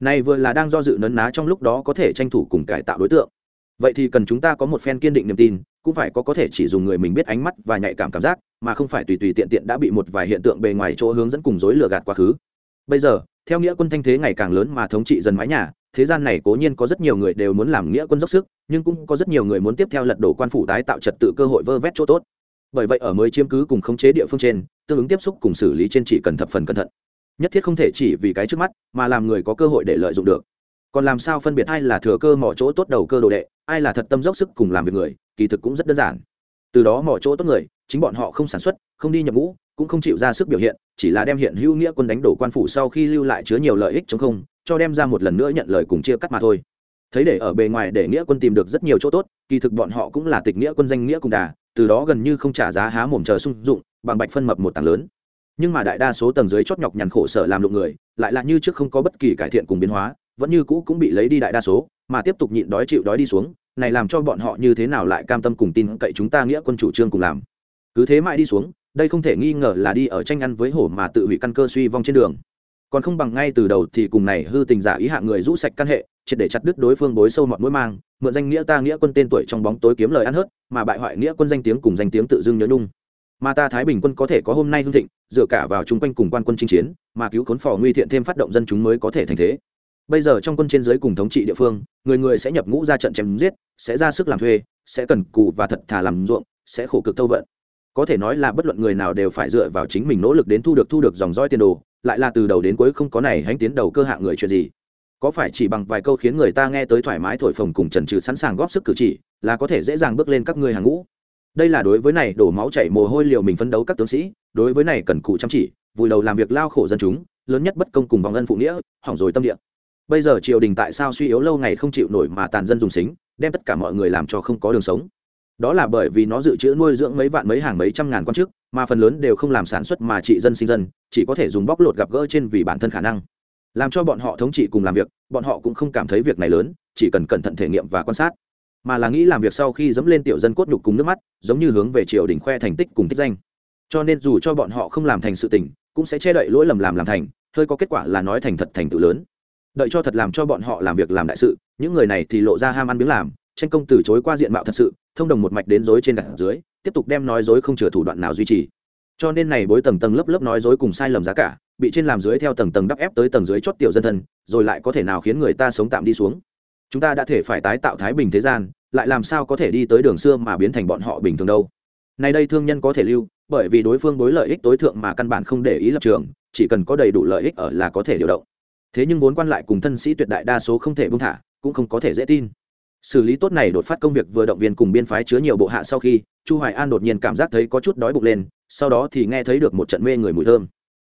Này vừa là đang do dự nấn ná trong lúc đó có thể tranh thủ cùng cải tạo đối tượng. Vậy thì cần chúng ta có một phen kiên định niềm tin, cũng phải có có thể chỉ dùng người mình biết ánh mắt và nhạy cảm cảm giác, mà không phải tùy tùy tiện tiện đã bị một vài hiện tượng bề ngoài chỗ hướng dẫn cùng dối lừa gạt quá khứ. Bây giờ, theo nghĩa quân thanh thế ngày càng lớn mà thống trị dần mái nhà thế gian này cố nhiên có rất nhiều người đều muốn làm nghĩa quân dốc sức, nhưng cũng có rất nhiều người muốn tiếp theo lật đổ quan phủ tái tạo trật tự cơ hội vơ vét chỗ tốt. Bởi vậy ở mới chiếm cứ cùng khống chế địa phương trên, tương ứng tiếp xúc cùng xử lý trên chỉ cần thập phần cẩn thận. Nhất thiết không thể chỉ vì cái trước mắt, mà làm người có cơ hội để lợi dụng được. Còn làm sao phân biệt ai là thừa cơ mỏ chỗ tốt đầu cơ đồ đệ, ai là thật tâm dốc sức cùng làm việc người, kỳ thực cũng rất đơn giản. Từ đó mỏ chỗ tốt người, chính bọn họ không sản xuất, không đi nhập ngũ, cũng không chịu ra sức biểu hiện, chỉ là đem hiện hữu nghĩa quân đánh đổ quan phủ sau khi lưu lại chứa nhiều lợi ích chống không cho đem ra một lần nữa nhận lời cùng chia cắt mà thôi. Thấy để ở bề ngoài để nghĩa quân tìm được rất nhiều chỗ tốt, kỳ thực bọn họ cũng là tịch nghĩa quân danh nghĩa cùng đà, từ đó gần như không trả giá há mồm chờ sung dụng, bằng bạch phân mập một tảng lớn. Nhưng mà đại đa số tầng dưới chót nhọc nhằn khổ sở làm lụng người, lại là như trước không có bất kỳ cải thiện cùng biến hóa, vẫn như cũ cũng bị lấy đi đại đa số, mà tiếp tục nhịn đói chịu đói đi xuống, này làm cho bọn họ như thế nào lại cam tâm cùng tin cậy chúng ta nghĩa quân chủ trương cùng làm. Cứ thế mãi đi xuống, đây không thể nghi ngờ là đi ở tranh ăn với hổ mà tự hủy căn cơ suy vong trên đường còn không bằng ngay từ đầu thì cùng này hư tình giả ý hạ người rũ sạch căn hệ, triệt để chặt đứt đối phương bối sâu mọt mũi mang, mượn danh nghĩa ta nghĩa quân tên tuổi trong bóng tối kiếm lời ăn hớt, mà bại hoại nghĩa quân danh tiếng cùng danh tiếng tự dưng nhớ nhung. Mà ta thái bình quân có thể có hôm nay hương thịnh, dựa cả vào chung quanh cùng quan quân chinh chiến, mà cứu khốn phò nguy thiện thêm phát động dân chúng mới có thể thành thế. Bây giờ trong quân trên giới cùng thống trị địa phương, người người sẽ nhập ngũ ra trận chém giết, sẽ ra sức làm thuê, sẽ cần cù và thật thà làm ruộng, sẽ khổ cực thâu vận. Có thể nói là bất luận người nào đều phải dựa vào chính mình nỗ lực đến thu được thu được dòng roi tiền đồ lại là từ đầu đến cuối không có này hãnh tiến đầu cơ hạ người chuyện gì. Có phải chỉ bằng vài câu khiến người ta nghe tới thoải mái thổi phồng cùng trần trừ sẵn sàng góp sức cử chỉ, là có thể dễ dàng bước lên các ngươi hàng ngũ? Đây là đối với này đổ máu chảy mồ hôi liều mình phấn đấu các tướng sĩ, đối với này cần cụ chăm chỉ, vùi đầu làm việc lao khổ dân chúng, lớn nhất bất công cùng vòng ân phụ nghĩa, hỏng rồi tâm địa. Bây giờ triều đình tại sao suy yếu lâu ngày không chịu nổi mà tàn dân dùng xính, đem tất cả mọi người làm cho không có đường sống? Đó là bởi vì nó dự trữ nuôi dưỡng mấy vạn mấy hàng mấy trăm ngàn quan chức mà phần lớn đều không làm sản xuất mà trị dân sinh dân, chỉ có thể dùng bóc lột gặp gỡ trên vì bản thân khả năng. Làm cho bọn họ thống trị cùng làm việc, bọn họ cũng không cảm thấy việc này lớn, chỉ cần cẩn thận thể nghiệm và quan sát. Mà là nghĩ làm việc sau khi dẫm lên tiểu dân cốt nhục cùng nước mắt, giống như hướng về triều đình khoe thành tích cùng tích danh. Cho nên dù cho bọn họ không làm thành sự tình, cũng sẽ che đậy lỗi lầm làm làm thành, hơi có kết quả là nói thành thật thành tựu lớn. Đợi cho thật làm cho bọn họ làm việc làm đại sự, những người này thì lộ ra ham ăn biếng làm, tranh công từ chối qua diện mạo thật sự, thông đồng một mạch đến dối trên gạt dưới tiếp tục đem nói dối không chừa thủ đoạn nào duy trì. Cho nên này bối tầng tầng lớp lớp nói dối cùng sai lầm giá cả, bị trên làm dưới theo tầng tầng đắp ép tới tầng dưới chót tiểu dân thân, rồi lại có thể nào khiến người ta sống tạm đi xuống. Chúng ta đã thể phải tái tạo thái bình thế gian, lại làm sao có thể đi tới đường xưa mà biến thành bọn họ bình thường đâu. Nay đây thương nhân có thể lưu, bởi vì đối phương bối lợi ích tối thượng mà căn bản không để ý lập trường, chỉ cần có đầy đủ lợi ích ở là có thể điều động. Thế nhưng vốn quan lại cùng thân sĩ tuyệt đại đa số không thể buông thả, cũng không có thể dễ tin xử lý tốt này đột phát công việc vừa động viên cùng biên phái chứa nhiều bộ hạ sau khi, chu hoài an đột nhiên cảm giác thấy có chút đói bụng lên, sau đó thì nghe thấy được một trận mê người mùi thơm.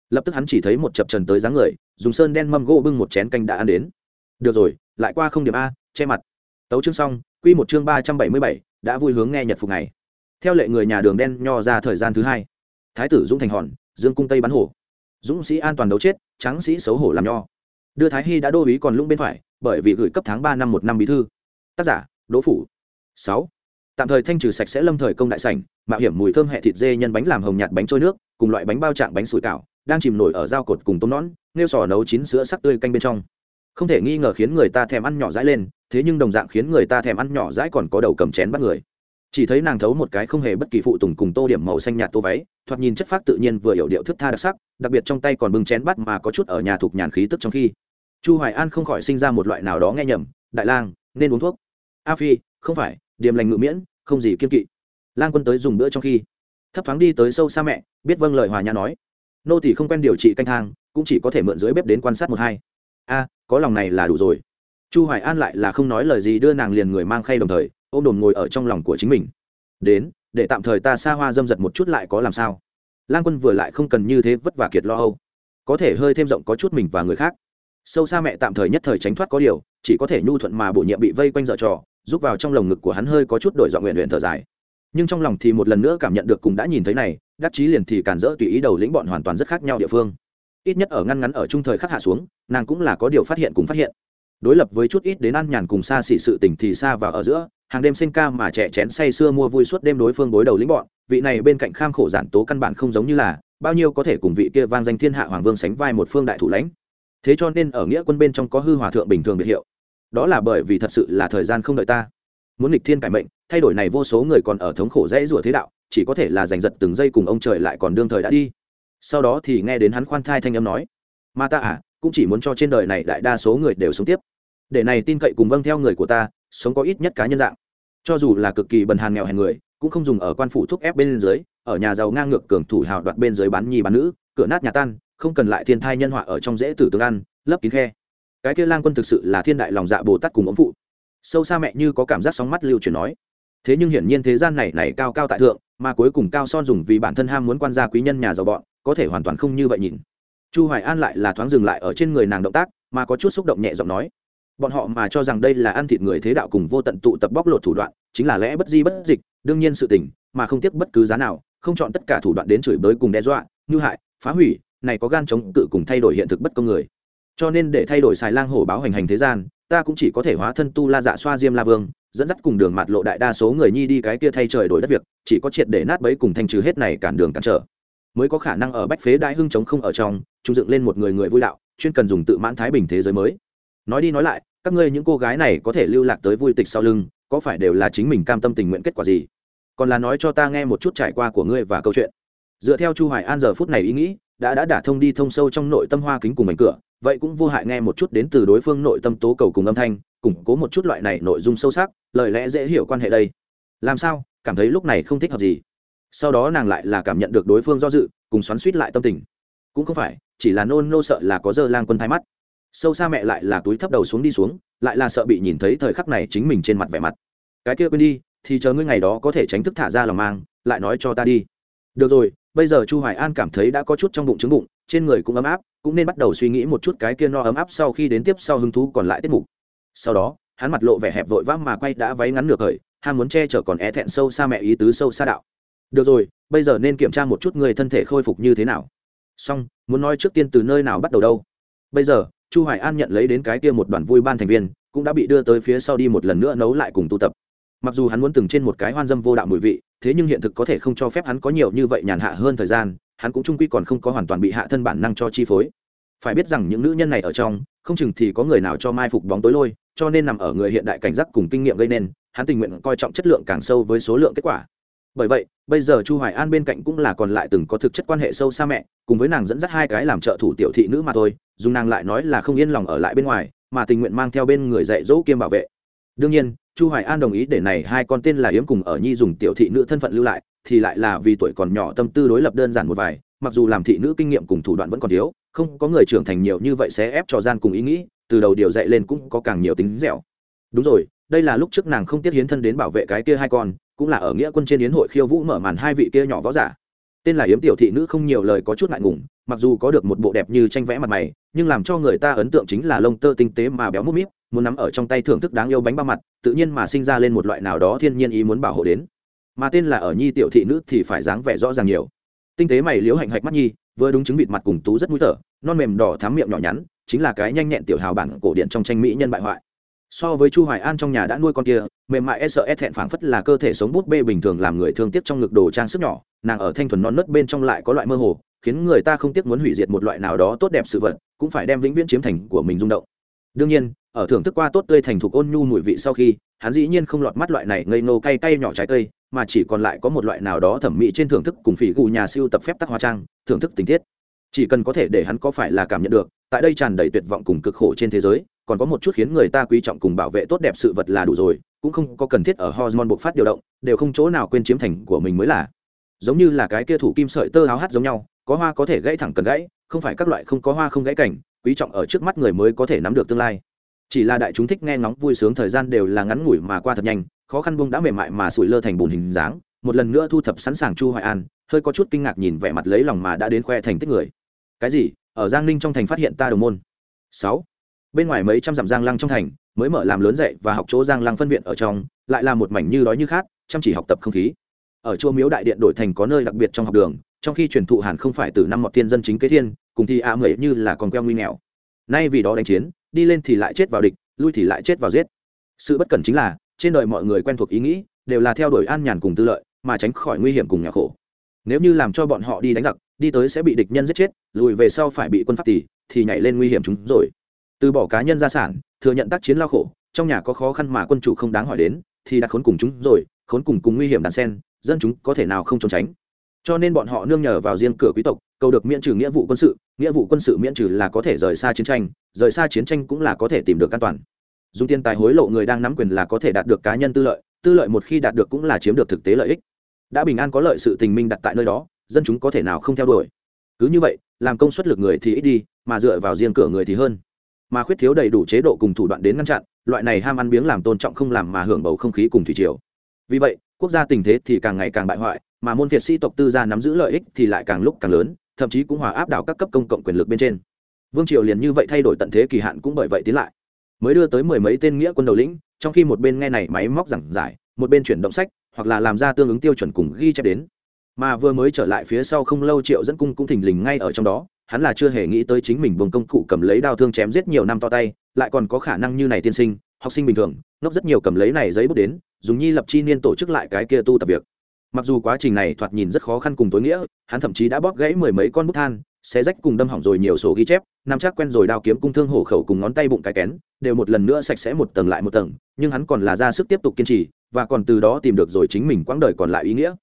Lập tức hắn chỉ thấy một chập trần tới dáng người, dùng sơn đen mâm gỗ bưng một chén canh đã ăn đến. Được rồi, lại qua không điểm a, che mặt. Tấu chương xong, quy một chương ba trăm bảy mươi bảy, đã vui hướng nghe nhật phục này theo lệ người nhà đường đen nho ra thời gian thứ hai. Thái tử dũng thành hòn, dương cung tây bắn hổ dũng sĩ an toàn đấu chết, tráng sĩ xấu hổ làm nho. Đưa thái hy đã đô ý còn lũng bên phải, bởi vì gửi cấp tháng ba năm một năm bí thư tác giả, đỗ phủ. Sáu. Tạm thời thanh trừ sạch sẽ lâm thời công đại sảnh, mạo hiểm mùi thơm hẹ thịt dê nhân bánh làm hồng nhạt bánh trôi nước, cùng loại bánh bao trạng bánh sủi cảo, đang chìm nổi ở dao cột cùng tôm nón, nêu sò nấu chín sữa sắc tươi canh bên trong. Không thể nghi ngờ khiến người ta thèm ăn nhỏ dãi lên, thế nhưng đồng dạng khiến người ta thèm ăn nhỏ dãi còn có đầu cầm chén bắt người. Chỉ thấy nàng thấu một cái không hề bất kỳ phụ tùng cùng tô điểm màu xanh nhạt tô váy, thoạt nhìn chất phác tự nhiên vừa hiểu điệu thức tha đặc sắc, đặc biệt trong tay còn bưng chén bắt mà có chút ở nhà thuộc nhàn khí tức trong khi. Chu hoài an không khỏi sinh ra một loại nào đó nghe nhầm, đại lang, nên uống thuốc a phi, không phải, điềm lành ngự miễn, không gì kiên kỵ. Lang quân tới dùng bữa trong khi. Thấp thoáng đi tới sâu xa mẹ, biết vâng lời hòa nhã nói. Nô thì không quen điều trị canh thang, cũng chỉ có thể mượn dưới bếp đến quan sát một hai. A, có lòng này là đủ rồi. Chu hoài an lại là không nói lời gì đưa nàng liền người mang khay đồng thời, ôm đồn ngồi ở trong lòng của chính mình. Đến, để tạm thời ta xa hoa dâm giật một chút lại có làm sao? Lang quân vừa lại không cần như thế vất vả kiệt lo âu. Có thể hơi thêm rộng có chút mình và người khác. Sâu xa mẹ tạm thời nhất thời tránh thoát có điều, chỉ có thể nhu thuận mà bổ nhiệm bị vây quanh dở trò giúp vào trong lồng ngực của hắn hơi có chút đổi dọn nguyện luyện thở dài. Nhưng trong lòng thì một lần nữa cảm nhận được cùng đã nhìn thấy này, đắc chí liền thì cản rỡ tùy ý đầu lĩnh bọn hoàn toàn rất khác nhau địa phương. Ít nhất ở ngăn ngắn ở trung thời khắc hạ xuống, nàng cũng là có điều phát hiện cùng phát hiện. Đối lập với chút ít đến ăn nhàn cùng xa xỉ sự tình thì xa vào ở giữa, hàng đêm sinh ca mà trẻ chén say sưa mua vui suốt đêm đối phương đối đầu lĩnh bọn, vị này bên cạnh kham khổ giản tố căn bản không giống như là, bao nhiêu có thể cùng vị kia vang danh thiên hạ hoàng vương sánh vai một phương đại thủ lãnh. Thế cho nên ở nghĩa quân bên trong có hư hòa thượng bình thường biệt hiệu đó là bởi vì thật sự là thời gian không đợi ta. Muốn nghịch thiên cải mệnh, thay đổi này vô số người còn ở thống khổ dễ rủa thế đạo, chỉ có thể là giành giật từng giây cùng ông trời lại còn đương thời đã đi. Sau đó thì nghe đến hắn khoan thai thanh âm nói mà ta à cũng chỉ muốn cho trên đời này đại đa số người đều sống tiếp. Để này tin cậy cùng vâng theo người của ta, sống có ít nhất cá nhân dạng. Cho dù là cực kỳ bần hàn nghèo hèn người, cũng không dùng ở quan phủ thúc ép bên dưới, ở nhà giàu ngang ngược cường thủ hào đoạt bên dưới bán nhi bán nữ, cửa nát nhà tan, không cần lại thiên thai nhân họa ở trong dễ tử tương ăn, lấp kín khe cái kia lang quân thực sự là thiên đại lòng dạ bồ tát cùng ống phụ. Sâu xa mẹ như có cảm giác sóng mắt lưu truyền nói. Thế nhưng hiển nhiên thế gian này này cao cao tại thượng, mà cuối cùng cao son dùng vì bản thân ham muốn quan gia quý nhân nhà giàu bọn, có thể hoàn toàn không như vậy nhìn. Chu hoài an lại là thoáng dừng lại ở trên người nàng động tác, mà có chút xúc động nhẹ giọng nói. Bọn họ mà cho rằng đây là ăn thịt người thế đạo cùng vô tận tụ tập bóc lột thủ đoạn, chính là lẽ bất di bất dịch, đương nhiên sự tình, mà không tiếc bất cứ giá nào, không chọn tất cả thủ đoạn đến chửi bới cùng đe dọa, như hại, phá hủy, này có gan chống cự cùng thay đổi hiện thực bất công người cho nên để thay đổi xài lang hổ báo hành hành thế gian, ta cũng chỉ có thể hóa thân tu la dạ xoa diêm la vương, dẫn dắt cùng đường mặt lộ đại đa số người nhi đi cái kia thay trời đổi đất việc, chỉ có triệt để nát bấy cùng thanh trừ hết này cản đường cản trở. Mới có khả năng ở bách phế đại hưng chống không ở trong, trung dựng lên một người người vui đạo, chuyên cần dùng tự mãn thái bình thế giới mới. Nói đi nói lại, các ngươi những cô gái này có thể lưu lạc tới vui tịch sau lưng, có phải đều là chính mình cam tâm tình nguyện kết quả gì? Còn là nói cho ta nghe một chút trải qua của ngươi và câu chuyện. Dựa theo chu hoài an giờ phút này ý nghĩ đã đã đả thông đi thông sâu trong nội tâm hoa kính cùng mảnh cửa, vậy cũng vô hại nghe một chút đến từ đối phương nội tâm tố cầu cùng âm thanh, củng cố một chút loại này nội dung sâu sắc, lời lẽ dễ hiểu quan hệ đây. Làm sao? Cảm thấy lúc này không thích hợp gì. Sau đó nàng lại là cảm nhận được đối phương do dự, cùng xoắn suýt lại tâm tình. Cũng không phải, chỉ là nôn nô sợ là có dơ lang quân thái mắt. Sâu xa mẹ lại là túi thấp đầu xuống đi xuống, lại là sợ bị nhìn thấy thời khắc này chính mình trên mặt vẻ mặt. Cái kia quên đi, thì chờ ngươi ngày đó có thể tránh thức thả ra lòng mang, lại nói cho ta đi. Được rồi bây giờ chu hoài an cảm thấy đã có chút trong bụng trứng bụng, trên người cũng ấm áp, cũng nên bắt đầu suy nghĩ một chút cái kia no ấm áp sau khi đến tiếp sau hứng thú còn lại tiết mục. Sau đó, hắn mặt lộ vẻ hẹp vội vã mà quay đã váy ngắn nửa khởi, ham muốn che chở còn é thẹn sâu xa mẹ ý tứ sâu xa đạo. Được rồi, bây giờ nên kiểm tra một chút người thân thể khôi phục như thế nào. Xong, muốn nói trước tiên từ nơi nào bắt đầu đâu. Bây giờ, chu hoài an nhận lấy đến cái kia một đoàn vui ban thành viên, cũng đã bị đưa tới phía sau đi một lần nữa nấu lại cùng tu tập mặc dù hắn muốn từng trên một cái hoan dâm vô đạo mùi vị, thế nhưng hiện thực có thể không cho phép hắn có nhiều như vậy nhàn hạ hơn thời gian, hắn cũng trung quy còn không có hoàn toàn bị hạ thân bản năng cho chi phối. Phải biết rằng những nữ nhân này ở trong, không chừng thì có người nào cho mai phục bóng tối lôi, cho nên nằm ở người hiện đại cảnh giác cùng kinh nghiệm gây nên, hắn tình nguyện coi trọng chất lượng càng sâu với số lượng kết quả. Bởi vậy, bây giờ chu hoài an bên cạnh cũng là còn lại từng có thực chất quan hệ sâu xa mẹ, cùng với nàng dẫn dắt hai cái làm trợ thủ tiểu thị nữ mà thôi, dùng nàng lại nói là không yên lòng ở lại bên ngoài, mà tình nguyện mang theo bên người dạy dỗ kiêm bảo vệ. Đương nhiên chu hoài an đồng ý để này hai con tên là yếm cùng ở nhi dùng tiểu thị nữ thân phận lưu lại, thì lại là vì tuổi còn nhỏ tâm tư đối lập đơn giản một vài, mặc dù làm thị nữ kinh nghiệm cùng thủ đoạn vẫn còn thiếu, không có người trưởng thành nhiều như vậy sẽ ép cho gian cùng ý nghĩ, từ đầu điều dạy lên cũng có càng nhiều tính dẻo. Đúng rồi, đây là lúc trước nàng không tiết hiến thân đến bảo vệ cái kia hai con, cũng là ở nghĩa quân trên yến hội khiêu vũ mở màn hai vị kia nhỏ võ giả. Tên là yếm tiểu thị nữ không nhiều lời có chút ngại ngùng, mặc dù có được một bộ đẹp như tranh vẽ mặt mày, nhưng làm cho người ta ấn tượng chính là lông tơ tinh tế mà béo mút míp muốn nắm ở trong tay thưởng thức đáng yêu bánh bao mặt, tự nhiên mà sinh ra lên một loại nào đó thiên nhiên ý muốn bảo hộ đến. Mà tên là ở nhi tiểu thị nữ thì phải dáng vẻ rõ ràng nhiều. Tinh tế mày liếu hạnh hạch mắt nhi, vừa đúng chứng vịt mặt cùng tú rất mũi thở, non mềm đỏ thám miệng nhỏ nhắn, chính là cái nhanh nhẹn tiểu hào bản cổ điện trong tranh mỹ nhân bại hoại. So với chu hoài an trong nhà đã nuôi con kia, mềm mại sợ ép thẹn phảng phất là cơ thể sống bút bê bình thường làm người thương tiếc trong ngực đồ trang sức nhỏ, nàng ở thanh thuần non nớt bên trong lại có loại mơ hồ, khiến người ta không tiếc muốn hủy diệt một loại nào đó tốt đẹp sự vật, cũng phải đem vĩnh viễn chiếm thành của mình rung động. Đương nhiên ở thưởng thức qua tốt tươi thành thục ôn nhu mùi vị sau khi, hắn dĩ nhiên không lọt mắt loại này ngây nô cay cay nhỏ trái cây, mà chỉ còn lại có một loại nào đó thẩm mỹ trên thưởng thức cùng phỉ gù nhà siêu tập phép tắc hóa trang, thưởng thức tình tiết. Chỉ cần có thể để hắn có phải là cảm nhận được, tại đây tràn đầy tuyệt vọng cùng cực khổ trên thế giới, còn có một chút khiến người ta quý trọng cùng bảo vệ tốt đẹp sự vật là đủ rồi, cũng không có cần thiết ở hormone bộc phát điều động, đều không chỗ nào quên chiếm thành của mình mới là. Giống như là cái kia thủ kim sợi tơ áo hát giống nhau, có hoa có thể gãy thẳng cần gãy, không phải các loại không có hoa không gãy cảnh, quý trọng ở trước mắt người mới có thể nắm được tương lai chỉ là đại chúng thích nghe ngóng vui sướng thời gian đều là ngắn ngủi mà qua thật nhanh, khó khăn buông đã mềm mại mà sủi lơ thành bùn hình dáng, một lần nữa thu thập sẵn sàng chu hoài an, hơi có chút kinh ngạc nhìn vẻ mặt lấy lòng mà đã đến khoe thành tích người. Cái gì? Ở giang ninh trong thành phát hiện ta đồng môn. Sáu. Bên ngoài mấy trăm dặm giang lăng trong thành, mới mở làm lớn dạy và học chỗ giang lăng phân viện ở trong, lại là một mảnh như đói như khát, chăm chỉ học tập không khí. Ở chùa miếu đại điện đổi thành có nơi đặc biệt trong học đường, trong khi truyền thụ hàn không phải từ năm mọt thiên dân chính kế thiên, cùng thì a mẩy như là còn queo nguy nghèo. Nay vì đó đánh chiến đi lên thì lại chết vào địch, lui thì lại chết vào giết. Sự bất cẩn chính là, trên đời mọi người quen thuộc ý nghĩ, đều là theo đuổi an nhàn cùng tư lợi, mà tránh khỏi nguy hiểm cùng nhà khổ. Nếu như làm cho bọn họ đi đánh giặc, đi tới sẽ bị địch nhân giết chết, lùi về sau phải bị quân pháp tỷ thì nhảy lên nguy hiểm chúng rồi. Từ bỏ cá nhân gia sản, thừa nhận tác chiến lao khổ, trong nhà có khó khăn mà quân chủ không đáng hỏi đến, thì đặt khốn cùng chúng rồi, khốn cùng cùng nguy hiểm đàn sen, dân chúng có thể nào không trốn tránh? Cho nên bọn họ nương nhờ vào riêng cửa quý tộc, cầu được miễn trừ nghĩa vụ quân sự, nghĩa vụ quân sự miễn trừ là có thể rời xa chiến tranh, rời xa chiến tranh cũng là có thể tìm được an toàn. Dùng tiền tài hối lộ người đang nắm quyền là có thể đạt được cá nhân tư lợi tư lợi một khi đạt được cũng là chiếm được thực tế lợi ích. Đã bình an có lợi sự tình minh đặt tại nơi đó, dân chúng có thể nào không theo đuổi. Cứ như vậy, làm công suất lực người thì ít đi, mà dựa vào riêng cửa người thì hơn. Mà khuyết thiếu đầy đủ chế độ cùng thủ đoạn đến ngăn chặn, loại này ham ăn biếng làm tôn trọng không làm mà hưởng bầu không khí cùng thủy triều. Vì vậy quốc gia tình thế thì càng ngày càng bại hoại, mà môn việt sĩ tộc tư gia nắm giữ lợi ích thì lại càng lúc càng lớn, thậm chí cũng hòa áp đảo các cấp công cộng quyền lực bên trên. Vương triều liền như vậy thay đổi tận thế kỳ hạn cũng bởi vậy tiến lại. Mới đưa tới mười mấy tên nghĩa quân đầu lĩnh, trong khi một bên nghe này máy móc giảng giải, một bên chuyển động sách, hoặc là làm ra tương ứng tiêu chuẩn cùng ghi chép đến. Mà vừa mới trở lại phía sau không lâu triệu dẫn cung cũng thình lình ngay ở trong đó, hắn là chưa hề nghĩ tới chính mình buông công cụ cầm lấy đao thương chém giết nhiều năm to tay, lại còn có khả năng như này tiên sinh học sinh bình thường nốc rất nhiều cầm lấy này giấy bút đến, dùng nhi lập chi niên tổ chức lại cái kia tu tập việc. Mặc dù quá trình này thoạt nhìn rất khó khăn cùng tối nghĩa, hắn thậm chí đã bóp gãy mười mấy con bút than, xé rách cùng đâm hỏng rồi nhiều sổ ghi chép, nắm chắc quen rồi đao kiếm cung thương hổ khẩu cùng ngón tay bụng cái kén, đều một lần nữa sạch sẽ một tầng lại một tầng, nhưng hắn còn là ra sức tiếp tục kiên trì, và còn từ đó tìm được rồi chính mình quãng đời còn lại ý nghĩa.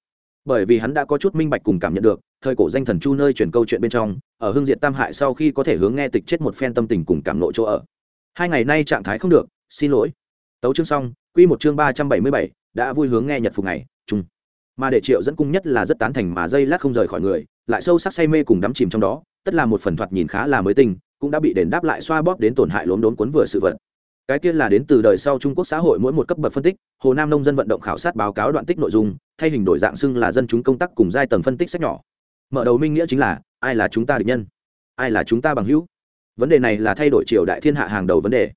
Bởi vì hắn đã có chút minh bạch cùng cảm nhận được, thời cổ danh thần chu nơi chuyển câu chuyện bên trong, ở hương diện tam hại sau khi có thể hướng nghe tịch chết một phen tâm tình cùng cảm nộ chỗ ở. Hai ngày nay trạng thái không được xin lỗi. Tấu chương xong, quy một chương ba trăm bảy mươi bảy, đã vui hướng nghe nhật phục ngày chung mà để triệu dẫn cung nhất là rất tán thành mà dây lát không rời khỏi người, lại sâu sắc say mê cùng đắm chìm trong đó, tất là một phần thoạt nhìn khá là mới tinh, cũng đã bị đền đáp lại xoa bóp đến tổn hại lốm đốn cuốn vừa sự vật. Cái kia là đến từ đời sau trung quốc xã hội mỗi một cấp bậc phân tích, hồ nam nông dân vận động khảo sát báo cáo đoạn tích nội dung, thay hình đổi dạng xưng là dân chúng công tác cùng giai tầng phân tích sách nhỏ. Mở đầu minh nghĩa chính là, ai là chúng ta địch nhân? Ai là chúng ta bằng hữu? Vấn đề này là thay đổi triều đại thiên hạ hàng đầu vấn đề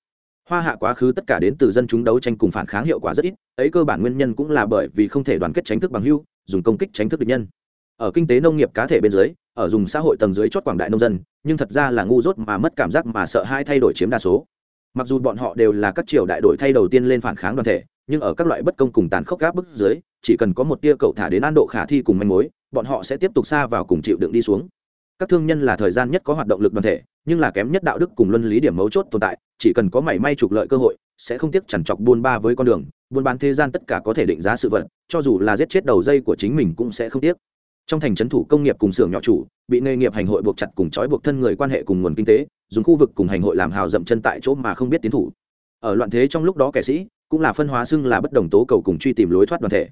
hoa hạ quá khứ tất cả đến từ dân chúng đấu tranh cùng phản kháng hiệu quả rất ít, ấy cơ bản nguyên nhân cũng là bởi vì không thể đoàn kết tránh thức bằng hữu dùng công kích tránh thức địch nhân. Ở kinh tế nông nghiệp cá thể bên dưới, ở dùng xã hội tầng dưới chót quảng đại nông dân, nhưng thật ra là ngu dốt mà mất cảm giác mà sợ hai thay đổi chiếm đa số. Mặc dù bọn họ đều là các triều đại đổi thay đầu tiên lên phản kháng đoàn thể, nhưng ở các loại bất công cùng tàn khốc gáp bức dưới, chỉ cần có một tia cậu thả đến an độ khả thi cùng manh mối, bọn họ sẽ tiếp tục xa vào cùng chịu đựng đi xuống. Các thương nhân là thời gian nhất có hoạt động lực đoàn thể nhưng là kém nhất đạo đức cùng luân lý điểm mấu chốt tồn tại, chỉ cần có mảy may trục lợi cơ hội, sẽ không tiếc chằn chọc buôn ba với con đường, buôn bán thế gian tất cả có thể định giá sự vật, cho dù là giết chết đầu dây của chính mình cũng sẽ không tiếc. Trong thành trấn thủ công nghiệp cùng xưởng nhỏ chủ, bị nghề nghiệp hành hội buộc chặt cùng trói buộc thân người quan hệ cùng nguồn kinh tế, dùng khu vực cùng hành hội làm hào dậm chân tại chỗ mà không biết tiến thủ. Ở loạn thế trong lúc đó kẻ sĩ, cũng là phân hóa xưng là bất đồng tố cầu cùng truy tìm lối thoát đoàn thể.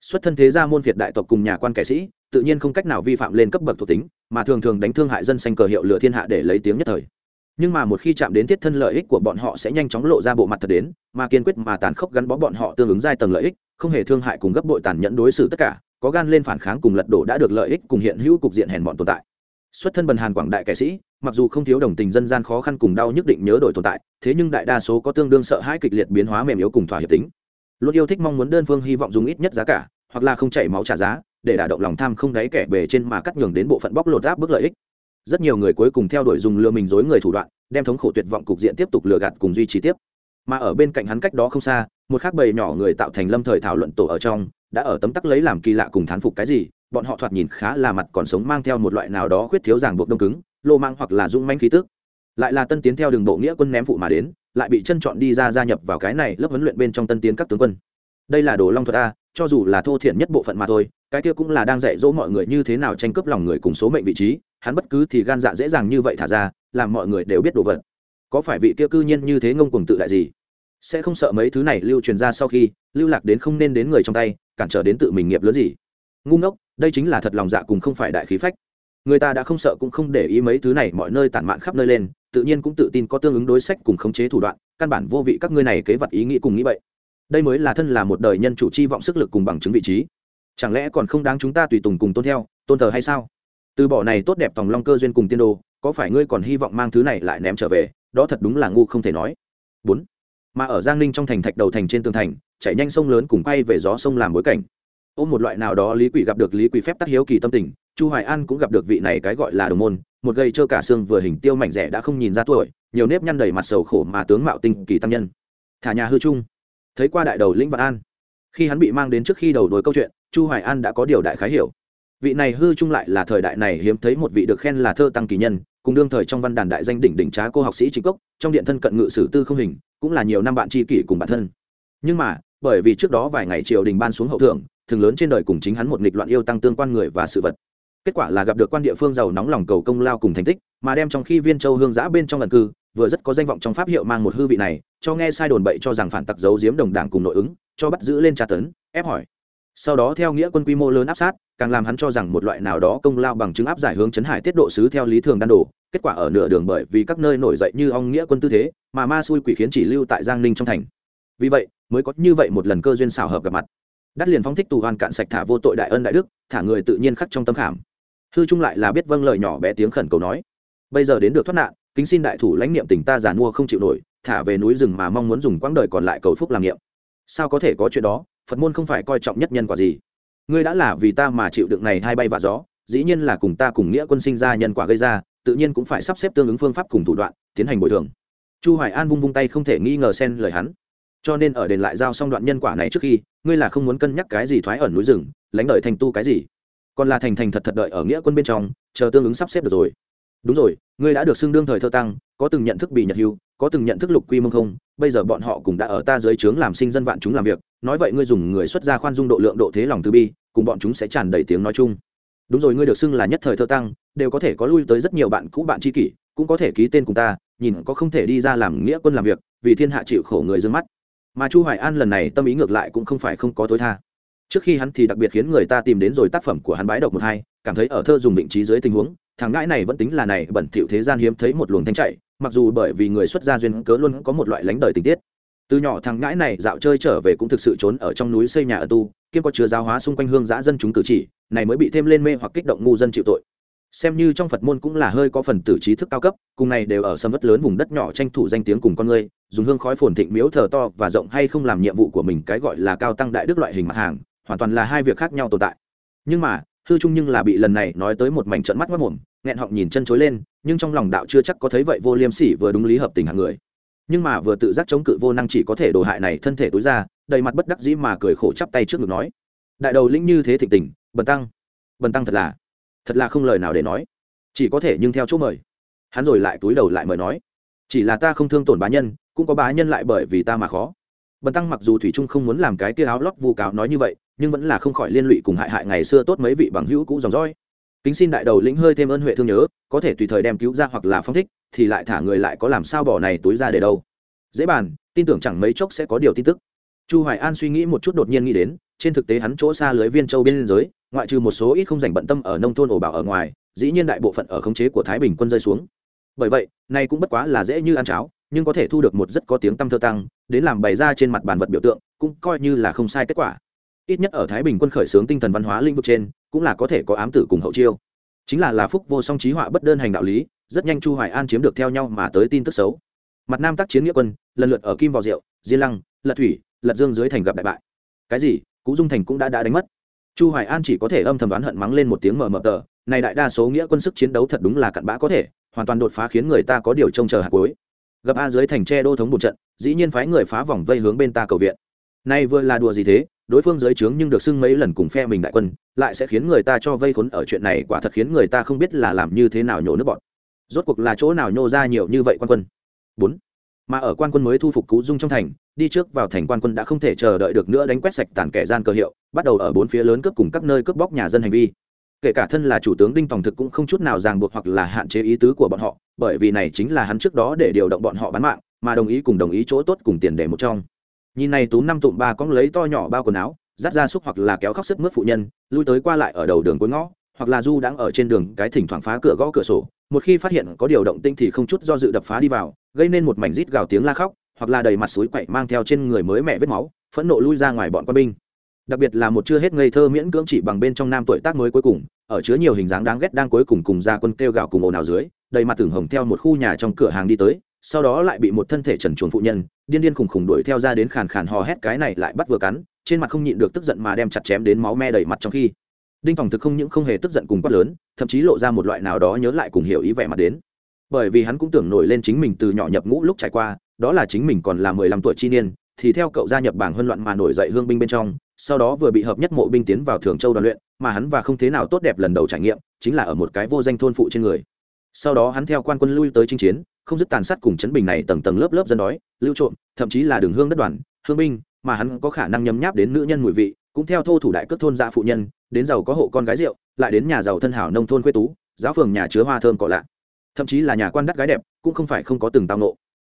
Xuất thân thế gia môn việt đại tộc cùng nhà quan kẻ sĩ, tự nhiên không cách nào vi phạm lên cấp bậc thuộc tính mà thường thường đánh thương hại dân xanh cờ hiệu lửa thiên hạ để lấy tiếng nhất thời. Nhưng mà một khi chạm đến thiết thân lợi ích của bọn họ sẽ nhanh chóng lộ ra bộ mặt thật đến, mà kiên quyết mà tàn khốc gắn bó bọn họ tương ứng giai tầng lợi ích, không hề thương hại cùng gấp bội tàn nhẫn đối xử tất cả, có gan lên phản kháng cùng lật đổ đã được lợi ích cùng hiện hữu cục diện hèn bọn tồn tại. Xuất thân bần hàn quảng đại kẻ sĩ, mặc dù không thiếu đồng tình dân gian khó khăn cùng đau nhất định nhớ đổi tồn tại, thế nhưng đại đa số có tương đương sợ hãi kịch liệt biến hóa mềm yếu cùng thỏa hiệp tính. Luôn yêu thích mong muốn đơn phương hy vọng dùng ít nhất giá cả, hoặc là không chảy máu trả giá để đả động lòng tham không đáy kẻ bề trên mà cắt nhường đến bộ phận bóc lột áp bức lợi ích. Rất nhiều người cuối cùng theo đuổi dùng lừa mình dối người thủ đoạn, đem thống khổ tuyệt vọng cục diện tiếp tục lừa gạt cùng duy trì tiếp. Mà ở bên cạnh hắn cách đó không xa, một khác bầy nhỏ người tạo thành lâm thời thảo luận tổ ở trong, đã ở tấm tắc lấy làm kỳ lạ cùng thán phục cái gì, bọn họ thoạt nhìn khá là mặt còn sống mang theo một loại nào đó khuyết thiếu ràng buộc đông cứng, lô mang hoặc là dung manh khí tức. Lại là tân tiến theo đường bộ nghĩa quân ném phụ mà đến, lại bị chân chọn đi ra gia nhập vào cái này lớp huấn luyện bên trong tân tiến các tướng quân. Đây là đồ long thuật a, cho dù là thô thiện nhất bộ phận mà thôi cái kia cũng là đang dạy dỗ mọi người như thế nào tranh cướp lòng người cùng số mệnh vị trí, hắn bất cứ thì gan dạ dễ dàng như vậy thả ra, làm mọi người đều biết đồ vật. Có phải vị kia cư nhiên như thế ngông cuồng tự đại gì? Sẽ không sợ mấy thứ này lưu truyền ra sau khi, lưu lạc đến không nên đến người trong tay, cản trở đến tự mình nghiệp lớn gì? Ngu ngốc, đây chính là thật lòng dạ cùng không phải đại khí phách. Người ta đã không sợ cũng không để ý mấy thứ này mọi nơi tản mạn khắp nơi lên, tự nhiên cũng tự tin có tương ứng đối sách cùng khống chế thủ đoạn, căn bản vô vị các ngươi này kế vật ý nghĩ cùng nghĩ vậy đây mới là thân là một đời nhân chủ chi vọng sức lực cùng bằng chứng vị trí chẳng lẽ còn không đáng chúng ta tùy tùng cùng tôn theo, tôn thờ hay sao? Từ bỏ này tốt đẹp tòng long cơ duyên cùng tiên đồ, có phải ngươi còn hy vọng mang thứ này lại ném trở về? Đó thật đúng là ngu không thể nói. Bốn. Mà ở giang ninh trong thành thạch đầu thành trên tường thành, chạy nhanh sông lớn cùng quay về gió sông làm bối cảnh. Ôm một loại nào đó lý quỷ gặp được lý quỷ phép tắc hiếu kỳ tâm tình, chu hoài an cũng gặp được vị này cái gọi là đồng môn, một gây trơ cả xương vừa hình tiêu mảnh rẻ đã không nhìn ra tuổi, nhiều nếp nhăn đầy mặt sầu khổ mà tướng mạo tinh kỳ tăng nhân. Thả nhà hư trung thấy qua đại đầu lĩnh vạn an. Khi hắn bị mang đến trước khi đầu đuổi câu chuyện chu hoài an đã có điều đại khái hiểu. Vị này hư trung lại là thời đại này hiếm thấy một vị được khen là thơ tăng kỳ nhân, cùng đương thời trong văn đàn đại danh đỉnh đỉnh trá cô học sĩ chính cốc, trong điện thân cận ngự sử tư không hình, cũng là nhiều năm bạn tri kỷ cùng bản thân. Nhưng mà, bởi vì trước đó vài ngày triều đình ban xuống hậu thượng, thường lớn trên đời cùng chính hắn một nghịch loạn yêu tăng tương quan người và sự vật. Kết quả là gặp được quan địa phương giàu nóng lòng cầu công lao cùng thành tích, mà đem trong khi viên châu hương giã bên trong lần cư, vừa rất có danh vọng trong pháp hiệu mang một hư vị này, cho nghe sai đồn bậy cho rằng phản tặc giấu giếm đồng đảng cùng nội ứng, cho bắt giữ lên tra tấn, ép hỏi sau đó theo nghĩa quân quy mô lớn áp sát, càng làm hắn cho rằng một loại nào đó công lao bằng chứng áp giải hướng chấn hải tiết độ sứ theo lý thường đan đổ kết quả ở nửa đường bởi vì các nơi nổi dậy như ong nghĩa quân tư thế, mà ma xui quỷ khiến chỉ lưu tại giang ninh trong thành. Vì vậy, mới có như vậy một lần cơ duyên xào hợp gặp mặt. Đắt liền phóng thích tù hoàn cạn sạch thả vô tội đại ân đại đức, thả người tự nhiên khắc trong tâm khảm. Hư trung lại là biết vâng lời nhỏ bé tiếng khẩn cầu nói. Bây giờ đến được thoát nạn, kính xin đại thủ lãnh niệm tình ta giàn mua không chịu nổi, thả về núi rừng mà mong muốn dùng quãng đời còn lại cầu phúc làm niệm. Sao có thể có chuyện đó? Phật môn không phải coi trọng nhất nhân quả gì. Ngươi đã là vì ta mà chịu đựng này hai bay và gió, dĩ nhiên là cùng ta cùng nghĩa quân sinh ra nhân quả gây ra, tự nhiên cũng phải sắp xếp tương ứng phương pháp cùng thủ đoạn, tiến hành bồi thường. Chu hoài an vung vung tay không thể nghi ngờ xen lời hắn. Cho nên ở đền lại giao xong đoạn nhân quả này trước khi, ngươi là không muốn cân nhắc cái gì thoái ẩn núi rừng, lãnh đợi thành tu cái gì. Còn là thành thành thật thật đợi ở nghĩa quân bên trong, chờ tương ứng sắp xếp được rồi. Đúng rồi, ngươi đã được xưng đương thời thơ tăng, có từng nhận thức bị nhật hưu, có từng nhận thức lục quy mông không bây giờ bọn họ cũng đã ở ta dưới trướng làm sinh dân vạn chúng làm việc, nói vậy ngươi dùng người xuất gia khoan dung độ lượng độ thế lòng từ bi, cùng bọn chúng sẽ tràn đầy tiếng nói chung. Đúng rồi, ngươi được xưng là nhất thời thơ tăng, đều có thể có lui tới rất nhiều bạn cũ bạn tri kỷ, cũng có thể ký tên cùng ta, nhìn có không thể đi ra làm nghĩa quân làm việc, vì thiên hạ chịu khổ người dương mắt. Mà chu hoài an lần này tâm ý ngược lại cũng không phải không có tối tha. Trước khi hắn thì đặc biệt khiến người ta tìm đến rồi tác phẩm của hắn bái độc một hai, cảm thấy ở thơ dùng định trí dưới tình huống, thằng ngãi này vẫn tính là này, bẩn thỉu thế gian hiếm thấy một luồng thanh chạy mặc dù bởi vì người xuất gia duyên cớ luôn có một loại lánh đời tình tiết. Từ nhỏ thằng ngãi này dạo chơi trở về cũng thực sự trốn ở trong núi xây nhà ở tu, kiêm có chứa giáo hóa xung quanh hương giã dân chúng cử chỉ, này mới bị thêm lên mê hoặc kích động ngu dân chịu tội. Xem như trong phật môn cũng là hơi có phần tử trí thức cao cấp, cùng này đều ở sâm vất lớn vùng đất nhỏ tranh thủ danh tiếng cùng con người, dùng hương khói phồn thịnh miếu thờ to và rộng hay không làm nhiệm vụ của mình cái gọi là cao tăng đại đức loại hình mặt hàng, hoàn toàn là hai việc khác nhau tồn tại. Nhưng mà, hư trung nhưng là bị lần này nói tới một mảnh trận mắt mất mồm nghẹn họng nhìn chân chối lên, nhưng trong lòng đạo chưa chắc có thấy vậy vô liêm sỉ vừa đúng lý hợp tình hạng người. Nhưng mà vừa tự giác chống cự vô năng chỉ có thể đồ hại này thân thể tối ra, đầy mặt bất đắc dĩ mà cười khổ chắp tay trước ngực nói, đại đầu lĩnh như thế thịnh tình, bần tăng bần tăng thật là thật là không lời nào để nói. Chỉ có thể nhưng theo chỗ mời. Hắn rồi lại túi đầu lại mời nói, chỉ là ta không thương tổn bá nhân, cũng có bá nhân lại bởi vì ta mà khó. Bần tăng mặc dù thủy trung không muốn làm cái tia áo lót vu cáo nói như vậy, nhưng vẫn là không khỏi liên lụy cùng hại hại ngày xưa tốt mấy vị bằng hữu cũ dòng dõi kính xin đại đầu lĩnh hơi thêm ơn huệ thương nhớ, có thể tùy thời đem cứu ra hoặc là phong thích, thì lại thả người lại có làm sao bỏ này túi ra để đâu. Dễ bàn, tin tưởng chẳng mấy chốc sẽ có điều tin tức. Chu hoài an suy nghĩ một chút đột nhiên nghĩ đến, trên thực tế hắn chỗ xa lưới viên châu biên giới, ngoại trừ một số ít không dành bận tâm ở nông thôn ổ bảo ở ngoài, dĩ nhiên đại bộ phận ở khống chế của thái bình quân rơi xuống. Bởi vậy nay cũng bất quá là dễ như ăn cháo, nhưng có thể thu được một rất có tiếng tâm thơ tăng, đến làm bày ra trên mặt bàn vật biểu tượng, cũng coi như là không sai kết quả ít nhất ở thái bình quân khởi xướng tinh thần văn hóa lĩnh vực trên, cũng là có thể có ám tử cùng hậu chiêu. Chính là là phúc vô song trí họa bất đơn hành đạo lý, rất nhanh chu hoài an chiếm được theo nhau mà tới tin tức xấu. Mặt nam tác chiến nghĩa quân, lần lượt ở kim vào rượu, diên lăng, lật thủy, lật dương dưới thành gặp đại bại. Cái gì? Cũ dung thành cũng đã đã đánh mất. Chu hoài an chỉ có thể âm thầm đoán hận mắng lên một tiếng mờ mờ tờ, này đại đa số nghĩa quân sức chiến đấu thật đúng là cặn bã có thể, hoàn toàn đột phá khiến người ta có điều trông chờ hạt cuối. Gặp a dưới thành tre đô thống một trận, dĩ nhiên phái người phá vòng vây hướng bên ta cầu viện. Nay vừa là đùa gì thế? Đối phương dưới trướng nhưng được xưng mấy lần cùng phe mình đại quân, lại sẽ khiến người ta cho vây khốn ở chuyện này quả thật khiến người ta không biết là làm như thế nào nhổ nước bọn rốt cuộc là chỗ nào nhô ra nhiều như vậy quan quân? Bốn. Mà ở quan quân mới thu phục cú dung trong thành, đi trước vào thành quan quân đã không thể chờ đợi được nữa đánh quét sạch tàn kẻ gian cơ hiệu, bắt đầu ở bốn phía lớn cướp cùng các nơi cướp bóc nhà dân hành vi. Kể cả thân là chủ tướng đinh tòng thực cũng không chút nào ràng buộc hoặc là hạn chế ý tứ của bọn họ, bởi vì này chính là hắn trước đó để điều động bọn họ bán mạng, mà đồng ý cùng đồng ý chỗ tốt cùng tiền để một trong nhìn này tú năm tụm ba cóng lấy to nhỏ bao quần áo dắt ra xúc hoặc là kéo khóc sức mướt phụ nhân, lui tới qua lại ở đầu đường cuối ngõ, hoặc là du đang ở trên đường cái thỉnh thoảng phá cửa gõ cửa sổ, một khi phát hiện có điều động tinh thì không chút do dự đập phá đi vào, gây nên một mảnh rít gào tiếng la khóc, hoặc là đầy mặt suối quậy mang theo trên người mới mẹ vết máu, phẫn nộ lui ra ngoài bọn quân binh. Đặc biệt là một chưa hết ngây thơ miễn cưỡng chỉ bằng bên trong nam tuổi tác mới cuối cùng, ở chứa nhiều hình dáng đáng ghét đang cuối cùng cùng ra quân kêu gào cùng ồn ào dưới, đầy mặt tưởng hồng theo một khu nhà trong cửa hàng đi tới sau đó lại bị một thân thể trần chuồng phụ nhân, điên điên khùng khùng đuổi theo ra đến khàn khàn hò hét cái này lại bắt vừa cắn, trên mặt không nhịn được tức giận mà đem chặt chém đến máu me đầy mặt trong khi. Đinh phòng thực không những không hề tức giận cùng quát lớn, thậm chí lộ ra một loại nào đó nhớ lại cùng hiểu ý vẻ mặt đến. Bởi vì hắn cũng tưởng nổi lên chính mình từ nhỏ nhập ngũ lúc trải qua, đó là chính mình còn là mười lăm tuổi chi niên, thì theo cậu gia nhập bảng huân loạn mà nổi dậy hương binh bên trong, sau đó vừa bị hợp nhất mộ binh tiến vào thường châu đoàn luyện, mà hắn và không thế nào tốt đẹp lần đầu trải nghiệm, chính là ở một cái vô danh thôn phụ trên người sau đó hắn theo quan quân lui tới chinh chiến, không dứt tàn sát cùng chấn bình này tầng tầng lớp lớp dân đói, lưu trộm, thậm chí là đường hương đất đoàn, hương binh, mà hắn có khả năng nhấm nháp đến nữ nhân mùi vị, cũng theo thô thủ đại cất thôn dạ phụ nhân, đến giàu có hộ con gái rượu, lại đến nhà giàu thân hảo nông thôn quê tú, giáo phường nhà chứa hoa thơm cỏ lạ. Thậm chí là nhà quan đắt gái đẹp, cũng không phải không có từng tao nộ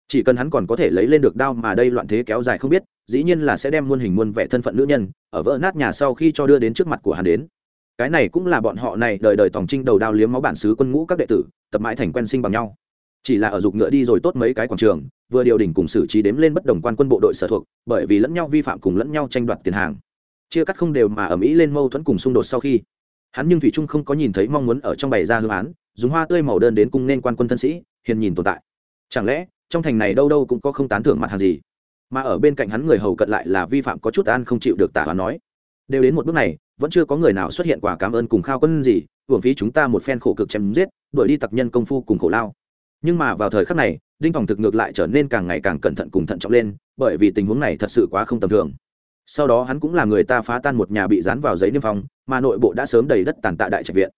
chỉ cần hắn còn có thể lấy lên được đao mà đây loạn thế kéo dài không biết, dĩ nhiên là sẽ đem muôn hình muôn vẻ thân phận nữ nhân, ở vỡ nát nhà sau khi cho đưa đến trước mặt của hắn đến cái này cũng là bọn họ này đời đời tòng trinh đầu đao liếm máu bản xứ quân ngũ các đệ tử, tập mãi thành quen sinh bằng nhau. Chỉ là ở dục ngựa đi rồi tốt mấy cái quảng trường, vừa điều đỉnh cùng xử trí đếm lên bất đồng quan quân bộ đội sở thuộc, bởi vì lẫn nhau vi phạm cùng lẫn nhau tranh đoạt tiền hàng. Chia cắt không đều mà ở mỹ lên mâu thuẫn cùng xung đột sau khi, hắn nhưng thủy trung không có nhìn thấy mong muốn ở trong bày ra hương án, dùng hoa tươi màu đơn đến cung nên quan quân thân sĩ, hiền nhìn tồn tại. Chẳng lẽ, trong thành này đâu đâu cũng có không tán thưởng mặt hàng gì? Mà ở bên cạnh hắn người hầu cận lại là vi phạm có chút an không chịu được tả hoán nói. Đều đến một bước này vẫn chưa có người nào xuất hiện quả cảm ơn cùng khao quân gì, hưởng phí chúng ta một phen khổ cực chém giết, đuổi đi tặc nhân công phu cùng khổ lao. Nhưng mà vào thời khắc này, đinh phòng thực ngược lại trở nên càng ngày càng cẩn thận cùng thận trọng lên, bởi vì tình huống này thật sự quá không tầm thường. Sau đó hắn cũng là người ta phá tan một nhà bị dán vào giấy niêm phong, mà nội bộ đã sớm đầy đất tàn tạ đại trạch viện.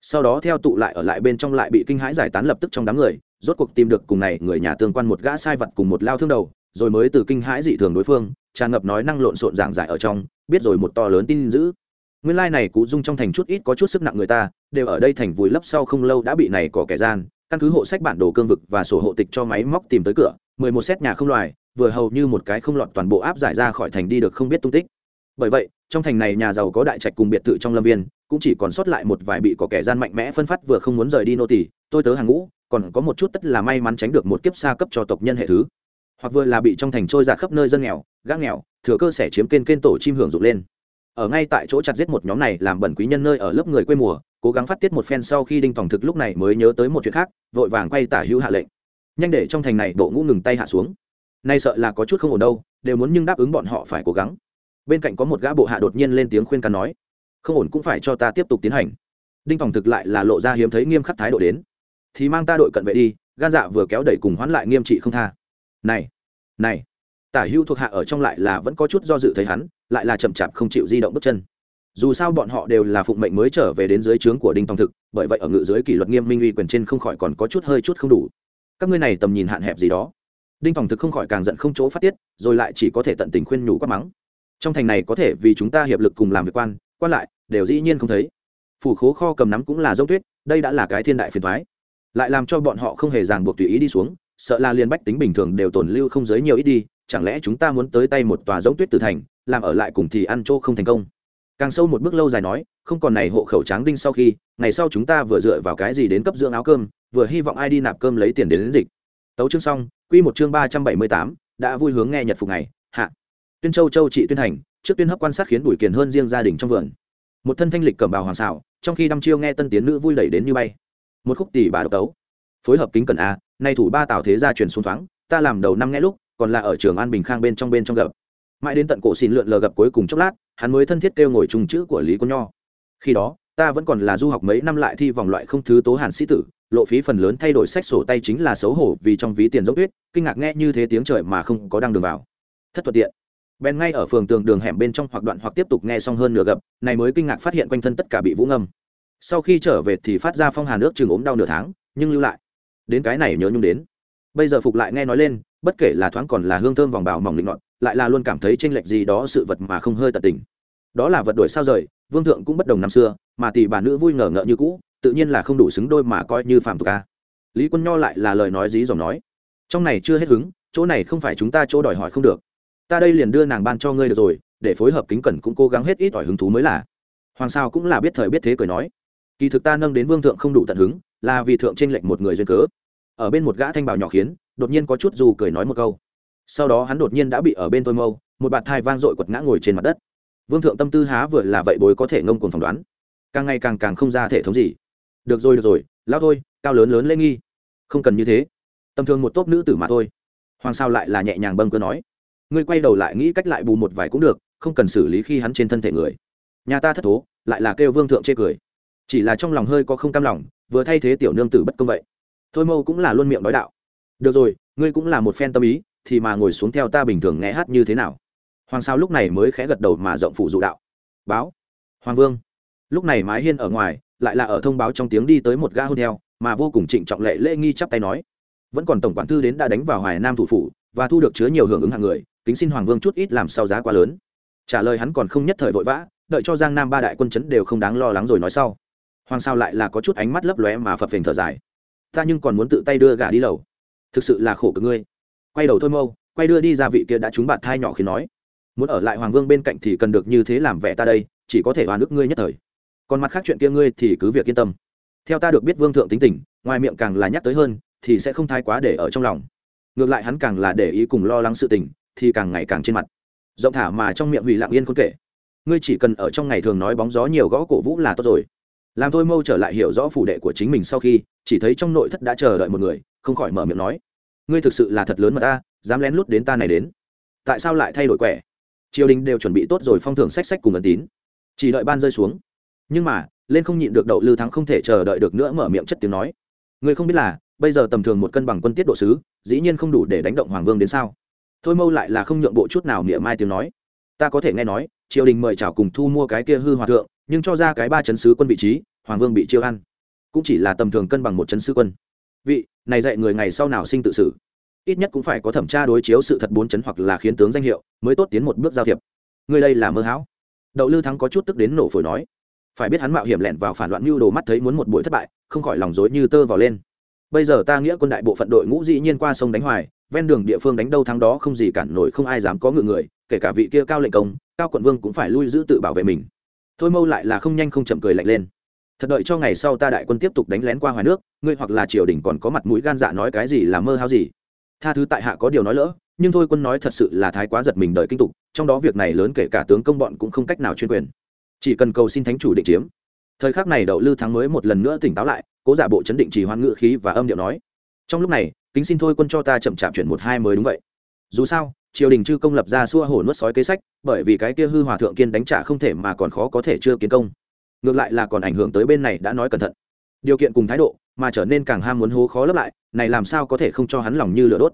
Sau đó theo tụ lại ở lại bên trong lại bị kinh hãi giải tán lập tức trong đám người, rốt cuộc tìm được cùng này người nhà tương quan một gã sai vật cùng một lao thương đầu, rồi mới từ kinh hãi dị thường đối phương, tràn ngập nói năng lộn xộn giảng giải ở trong, biết rồi một to lớn tin dữ nguyên lai này cú dung trong thành chút ít có chút sức nặng người ta, đều ở đây thành vùi lấp sau không lâu đã bị này cỏ kẻ gian, căn cứ hộ sách bản đồ cương vực và sổ hộ tịch cho máy móc tìm tới cửa, mười một xét nhà không loài, vừa hầu như một cái không lọt toàn bộ áp giải ra khỏi thành đi được không biết tung tích. Bởi vậy, trong thành này nhà giàu có đại trạch cùng biệt thự trong lâm viên, cũng chỉ còn sót lại một vài bị có kẻ gian mạnh mẽ phân phát vừa không muốn rời đi nô tỳ, tôi tớ hàng ngũ, còn có một chút tất là may mắn tránh được một kiếp xa cấp cho tộc nhân hệ thứ. Hoặc vừa là bị trong thành trôi giạt khắp nơi dân nghèo gác nghèo, thừa cơ sẽ chiếm kênh kênh tổ chim hưởng dụng lên ở ngay tại chỗ chặt giết một nhóm này làm bẩn quý nhân nơi ở lớp người quê mùa, cố gắng phát tiết một phen sau khi đinh tòng thực lúc này mới nhớ tới một chuyện khác, vội vàng quay tả hữu hạ lệnh. Nhanh để trong thành này bộ ngũ ngừng tay hạ xuống. Nay sợ là có chút không ổn đâu, đều muốn nhưng đáp ứng bọn họ phải cố gắng. Bên cạnh có một gã bộ hạ đột nhiên lên tiếng khuyên can nói, không ổn cũng phải cho ta tiếp tục tiến hành. Đinh tòng thực lại là lộ ra hiếm thấy nghiêm khắc thái độ đến, thì mang ta đội cận vệ đi, gan dạ vừa kéo đẩy cùng hoán lại nghiêm trị không tha. Này này. Tả hữu thuộc hạ ở trong lại là vẫn có chút do dự thấy hắn lại là chậm chạp không chịu di động bước chân. Dù sao bọn họ đều là phụng mệnh mới trở về đến dưới trướng của đinh tòng thực, bởi vậy ở ngự dưới kỷ luật nghiêm minh uy quyền trên không khỏi còn có chút hơi chút không đủ. Các ngươi này tầm nhìn hạn hẹp gì đó. Đinh tòng thực không khỏi càng giận không chỗ phát tiết, rồi lại chỉ có thể tận tình khuyên nhủ quát mắng. Trong thành này có thể vì chúng ta hiệp lực cùng làm việc quan quan lại, đều dĩ nhiên không thấy. Phủ khố kho cầm nắm cũng là dốc tuyết, đây đã là cái thiên đại phiền thoái lại làm cho bọn họ không hề ràng buộc tùy ý đi xuống, sợ là liên bách tính bình thường đều tồn lưu không giới nhiều ít đi, chẳng lẽ chúng ta muốn tới tay một tòa giống tuyết từ thành làm ở lại cùng thì ăn chỗ không thành công. Càng sâu một bước lâu dài nói không còn này hộ khẩu tráng đinh sau khi ngày sau chúng ta vừa dựa vào cái gì đến cấp dưỡng áo cơm vừa hy vọng ai đi nạp cơm lấy tiền đến, đến dịch. Tấu chương xong quy một chương ba trăm bảy mươi tám đã vui hướng nghe nhật phục ngày hạ. Tuyên châu châu trị tuyên thành trước tuyên hấp quan sát khiến đuổi kiền hơn riêng gia đình trong vườn. Một thân thanh lịch cầm bào hoàng xảo trong khi đăm chiêu nghe tân tiến nữ vui đẩy đến như bay. Một khúc tỷ bà độc tấu. Phối hợp kính cẩn a nay thủ ba tào thế gia truyền xuống thoáng ta làm đầu năm nghe lúc còn là ở trường an bình khang bên trong bên trong gặp mãi đến tận cổ xin lượn lờ gặp cuối cùng chốc lát, hắn mới thân thiết kêu ngồi trùng chữ của lý quân nho. Khi đó, ta vẫn còn là du học mấy năm lại thi vòng loại không thứ tố hàn sĩ tử, lộ phí phần lớn thay đổi sách sổ tay chính là xấu hổ vì trong ví tiền dốc tuyết, kinh ngạc nghe như thế tiếng trời mà không có đăng đường vào. Thất thuận tiện. Bèn ngay ở phường tường đường hẻm bên trong hoặc đoạn hoặc tiếp tục nghe xong hơn nửa gặp, này mới kinh ngạc phát hiện quanh thân tất cả bị vũ ngâm. Sau khi trở về thì phát ra phong hà nước chừng ốm đau nửa tháng, nhưng lưu lại. Đến cái này nhớ nhung đến. Bây giờ phục lại nghe nói lên, bất kể là thoáng còn là hương thơm vòng bào mỏng định ngọt lại là luôn cảm thấy tranh lệch gì đó sự vật mà không hơi tận tình. Đó là vật đổi sao rời, vương thượng cũng bất đồng năm xưa, mà tỷ bà nữ vui ngờ ngợ như cũ, tự nhiên là không đủ xứng đôi mà coi như phạm tục ca lý quân nho lại là lời nói dí dòng nói, trong này chưa hết hứng, chỗ này không phải chúng ta chỗ đòi hỏi không được. Ta đây liền đưa nàng ban cho ngươi được rồi, để phối hợp kính cẩn cũng cố gắng hết ít ỏi hứng thú mới là. Hoàng sao cũng là biết thời biết thế cười nói, kỳ thực ta nâng đến vương thượng không đủ tận hứng, là vì thượng tranh lệch một người duyên cớ. Ở bên một gã thanh bào nhỏ khiến, đột nhiên có chút dù cười nói một câu sau đó hắn đột nhiên đã bị ở bên tôi mâu, một bạt thai vang dội quật ngã ngồi trên mặt đất. Vương thượng tâm tư há vừa là vậy bối có thể ngông cuồng phỏng đoán. Càng ngày càng càng không ra thể thống gì. Được rồi được rồi lao thôi, cao lớn lớn lễ nghi. Không cần như thế. Tầm thường một tốp nữ tử mà thôi. Hoàng sao lại là nhẹ nhàng bâng cơ nói. Ngươi quay đầu lại nghĩ cách lại bù một vài cũng được, không cần xử lý khi hắn trên thân thể người. Nhà ta thất thố, lại là kêu vương thượng chê cười. Chỉ là trong lòng hơi có không cam lòng, vừa thay thế tiểu nương tử bất công vậy. Thôi mâu cũng là luôn miệng nói đạo. Được rồi, ngươi cũng là một phen tâm ý thì mà ngồi xuống theo ta bình thường nghe hát như thế nào? Hoàng sao lúc này mới khẽ gật đầu mà rộng phụ dụ đạo. Báo. Hoàng vương. Lúc này mái hiên ở ngoài, lại là ở thông báo trong tiếng đi tới một ga hôn theo, mà vô cùng trịnh trọng lệ lễ nghi chắp tay nói. Vẫn còn tổng quản thư đến đã đánh vào hoài nam thủ phủ, và thu được chứa nhiều hưởng ứng hàng người, kính xin hoàng vương chút ít làm sao giá quá lớn. Trả lời hắn còn không nhất thời vội vã, đợi cho giang nam ba đại quân chấn đều không đáng lo lắng rồi nói sau. Hoàng sao lại là có chút ánh mắt lấp lóe mà phập phình thở dài. Ta nhưng còn muốn tự tay đưa gà đi lầu. Thực sự là khổ cực ngươi quay đầu thôi mâu, quay đưa đi ra vị kia đã trúng bạn thai nhỏ khi nói, muốn ở lại hoàng vương bên cạnh thì cần được như thế làm vẻ ta đây, chỉ có thể oan ức ngươi nhất thời. Còn mặt khác chuyện kia ngươi thì cứ việc yên tâm. Theo ta được biết vương thượng tính tình, ngoài miệng càng là nhắc tới hơn, thì sẽ không thái quá để ở trong lòng. Ngược lại hắn càng là để ý cùng lo lắng sự tình, thì càng ngày càng trên mặt. Rộng thả mà trong miệng hủy lặng yên không kể, ngươi chỉ cần ở trong ngày thường nói bóng gió nhiều gõ cổ vũ là tốt rồi. Làm thôi mâu trở lại hiểu rõ phủ đệ của chính mình sau khi, chỉ thấy trong nội thất đã chờ đợi một người, không khỏi mở miệng nói ngươi thực sự là thật lớn mà ta, dám lén lút đến ta này đến. Tại sao lại thay đổi quẻ? Triều đình đều chuẩn bị tốt rồi phong thưởng sách sách cùng ấn tín. Chỉ đợi ban rơi xuống. Nhưng mà, lên không nhịn được đậu lư thắng không thể chờ đợi được nữa mở miệng chất tiếng nói. Ngươi không biết là, bây giờ tầm thường một cân bằng quân tiết độ sứ, dĩ nhiên không đủ để đánh động hoàng vương đến sao? Thôi mâu lại là không nhượng bộ chút nào niệm mai tiếng nói. Ta có thể nghe nói, triều đình mời chào cùng thu mua cái kia hư hòa thượng, nhưng cho ra cái ba chấn sứ quân vị trí, hoàng vương bị chiêu ăn. Cũng chỉ là tầm thường cân bằng một chấn sứ quân vị, này dạy người ngày sau nào sinh tự xử. Ít nhất cũng phải có thẩm tra đối chiếu sự thật bốn chấn hoặc là khiến tướng danh hiệu, mới tốt tiến một bước giao thiệp. Người đây là mơ hão. Đậu lư thắng có chút tức đến nổ phổi nói. Phải biết hắn mạo hiểm lẹn vào phản loạn mưu đồ mắt thấy muốn một buổi thất bại, không khỏi lòng dối như tơ vào lên. Bây giờ ta nghĩa quân đại bộ phận đội ngũ dĩ nhiên qua sông đánh hoài, ven đường địa phương đánh đâu thắng đó không gì cản nổi, không ai dám có ngự người, kể cả vị kia cao lệnh công, cao quận vương cũng phải lui giữ tự bảo vệ mình. Thôi mâu lại là không nhanh không chậm cười lạnh lên thật đợi cho ngày sau ta đại quân tiếp tục đánh lén qua hoài nước, ngươi hoặc là triều đình còn có mặt mũi gan dạ nói cái gì là mơ hao gì. Tha thứ tại hạ có điều nói lỡ, nhưng thôi quân nói thật sự là thái quá giật mình đợi kinh tục, trong đó việc này lớn kể cả tướng công bọn cũng không cách nào chuyên quyền. Chỉ cần cầu xin thánh chủ định chiếm. Thời khắc này đậu lư thắng mới một lần nữa tỉnh táo lại, cố giả bộ chấn định chỉ hoan ngự khí và âm điệu nói. Trong lúc này, kính xin thôi quân cho ta chậm chạp chuyển một hai mới đúng vậy. Dù sao, triều đình chư công lập ra xua hổ nuốt sói kế sách, bởi vì cái kia hư hòa thượng kiên đánh trả không thể mà còn khó có thể chưa kiến công ngược lại là còn ảnh hưởng tới bên này đã nói cẩn thận. Điều kiện cùng thái độ mà trở nên càng ham muốn hố khó lấp lại, này làm sao có thể không cho hắn lòng như lửa đốt?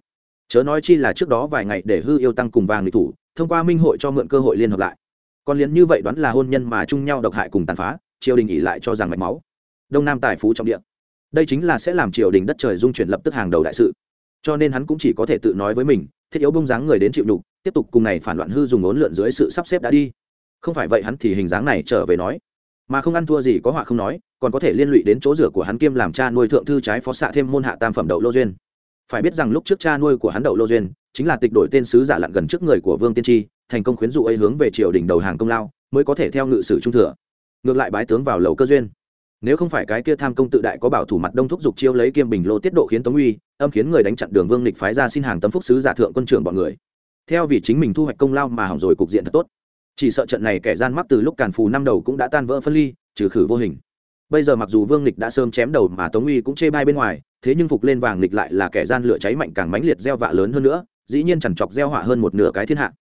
Chớ nói chi là trước đó vài ngày để hư yêu tăng cùng vàng lịch thủ, thông qua minh hội cho mượn cơ hội liên hợp lại. Còn liền như vậy đoán là hôn nhân mà chung nhau độc hại cùng tàn phá, triều đình ỉ lại cho rằng mạch máu. Đông nam tài phú trọng địa. Đây chính là sẽ làm triều đình đất trời dung chuyển lập tức hàng đầu đại sự. Cho nên hắn cũng chỉ có thể tự nói với mình, thiết yếu bông dáng người đến chịu nhục, tiếp tục cùng này phản loạn hư dùng ốn lượn dưới sự sắp xếp đã đi. Không phải vậy hắn thì hình dáng này trở về nói mà không ăn thua gì có họa không nói, còn có thể liên lụy đến chỗ rửa của hắn kiêm làm cha nuôi thượng thư trái phó xạ thêm môn hạ tam phẩm đậu lô duyên. Phải biết rằng lúc trước cha nuôi của hắn đậu lô duyên, chính là tịch đổi tên sứ giả lặn gần trước người của vương tiên tri, thành công khuyến dụ ấy hướng về triều đình đầu hàng công lao, mới có thể theo ngự sử trung thừa. Ngược lại bái tướng vào lầu cơ duyên. Nếu không phải cái kia tham công tự đại có bảo thủ mặt đông thúc giục chiêu lấy kiêm bình lô tiết độ khiến tống uy, âm khiến người đánh chặn đường vương lịch phái ra xin hàng tâm phúc sứ giả thượng quân trưởng bọn người. Theo vì chính mình thu hoạch công lao mà hỏng rồi cục diện thật tốt chỉ sợ trận này kẻ gian mắc từ lúc càn phù năm đầu cũng đã tan vỡ phân ly, trừ khử vô hình. Bây giờ mặc dù vương lịch đã sớm chém đầu mà tống uy cũng chê bai bên ngoài, thế nhưng phục lên vàng lịch lại là kẻ gian lửa cháy mạnh càng mãnh liệt gieo vạ lớn hơn nữa, dĩ nhiên chẳng chọc gieo họa hơn một nửa cái thiên hạ.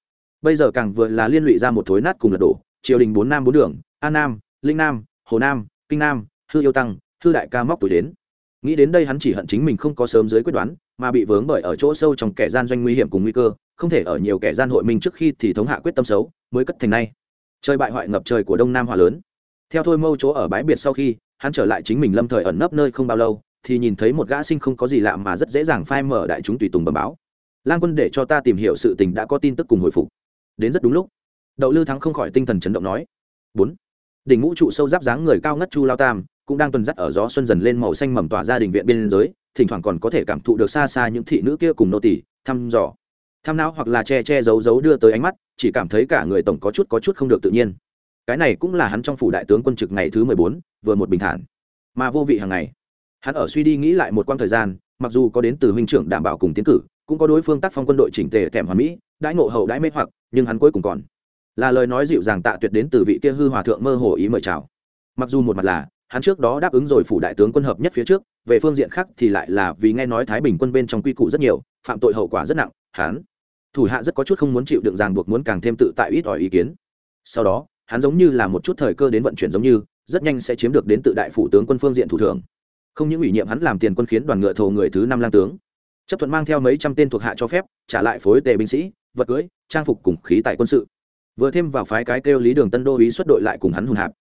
Bây giờ càng vừa là liên lụy ra một thối nát cùng lật đổ, triều đình bốn nam bốn đường an nam, linh nam, hồ nam, kinh nam, hư yêu tăng, hư đại ca móc tuổi đến. Nghĩ đến đây hắn chỉ hận chính mình không có sớm dưới quyết đoán, mà bị vướng bởi ở chỗ sâu trong kẻ gian doanh nguy hiểm cùng nguy cơ, không thể ở nhiều kẻ gian hội minh trước khi thì thống hạ quyết tâm xấu mới cất thành nay. Trời bại hoại ngập trời của đông nam hòa lớn. Theo thôi mâu chỗ ở bãi biệt sau khi, hắn trở lại chính mình lâm thời ẩn nấp nơi không bao lâu, thì nhìn thấy một gã sinh không có gì lạ mà rất dễ dàng phai mở đại chúng tùy tùng bẩm báo. Lan quân để cho ta tìm hiểu sự tình đã có tin tức cùng hồi phục. Đến rất đúng lúc, đậu lư thắng không khỏi tinh thần chấn động nói, bốn, đỉnh ngũ trụ sâu giáp dáng người cao ngất chu lao tam, cũng đang tuần dắt ở gió xuân dần lên màu xanh mầm tỏa ra đình viện biên giới thỉnh thoảng còn có thể cảm thụ được xa xa những thị nữ kia cùng nô tỳ thăm dò tham não hoặc là che che giấu giấu đưa tới ánh mắt, chỉ cảm thấy cả người tổng có chút có chút không được tự nhiên. Cái này cũng là hắn trong phủ đại tướng quân trực ngày thứ mười bốn, vừa một bình thản. Mà vô vị hàng ngày, hắn ở suy đi nghĩ lại một quãng thời gian, mặc dù có đến từ huynh trưởng đảm bảo cùng tiến cử, cũng có đối phương tác phong quân đội chỉnh tề thèm hoàn mỹ, đãi ngộ hậu đãi mê hoặc, nhưng hắn cuối cùng còn là lời nói dịu dàng tạ tuyệt đến từ vị kia hư hòa thượng mơ hồ ý mời chào. Mặc dù một mặt là, hắn trước đó đáp ứng rồi phủ đại tướng quân hợp nhất phía trước, về phương diện khác thì lại là vì nghe nói thái bình quân bên trong quy củ rất nhiều, phạm tội hậu quả rất nặng, hắn thủ hạ rất có chút không muốn chịu đựng ràng buộc muốn càng thêm tự tại ít ỏi ý kiến. Sau đó, hắn giống như là một chút thời cơ đến vận chuyển giống như, rất nhanh sẽ chiếm được đến tự đại phủ tướng quân phương diện thủ thường không những ủy nhiệm hắn làm tiền quân khiến đoàn ngựa thầu người thứ năm lang tướng, chấp thuận mang theo mấy trăm tên thuộc hạ cho phép, trả lại phối tề binh sĩ, vật cưới, trang phục cùng khí tại quân sự. Vừa thêm vào phái cái kêu lý đường tân đô ý xuất đội lại cùng hắn hùn hạp.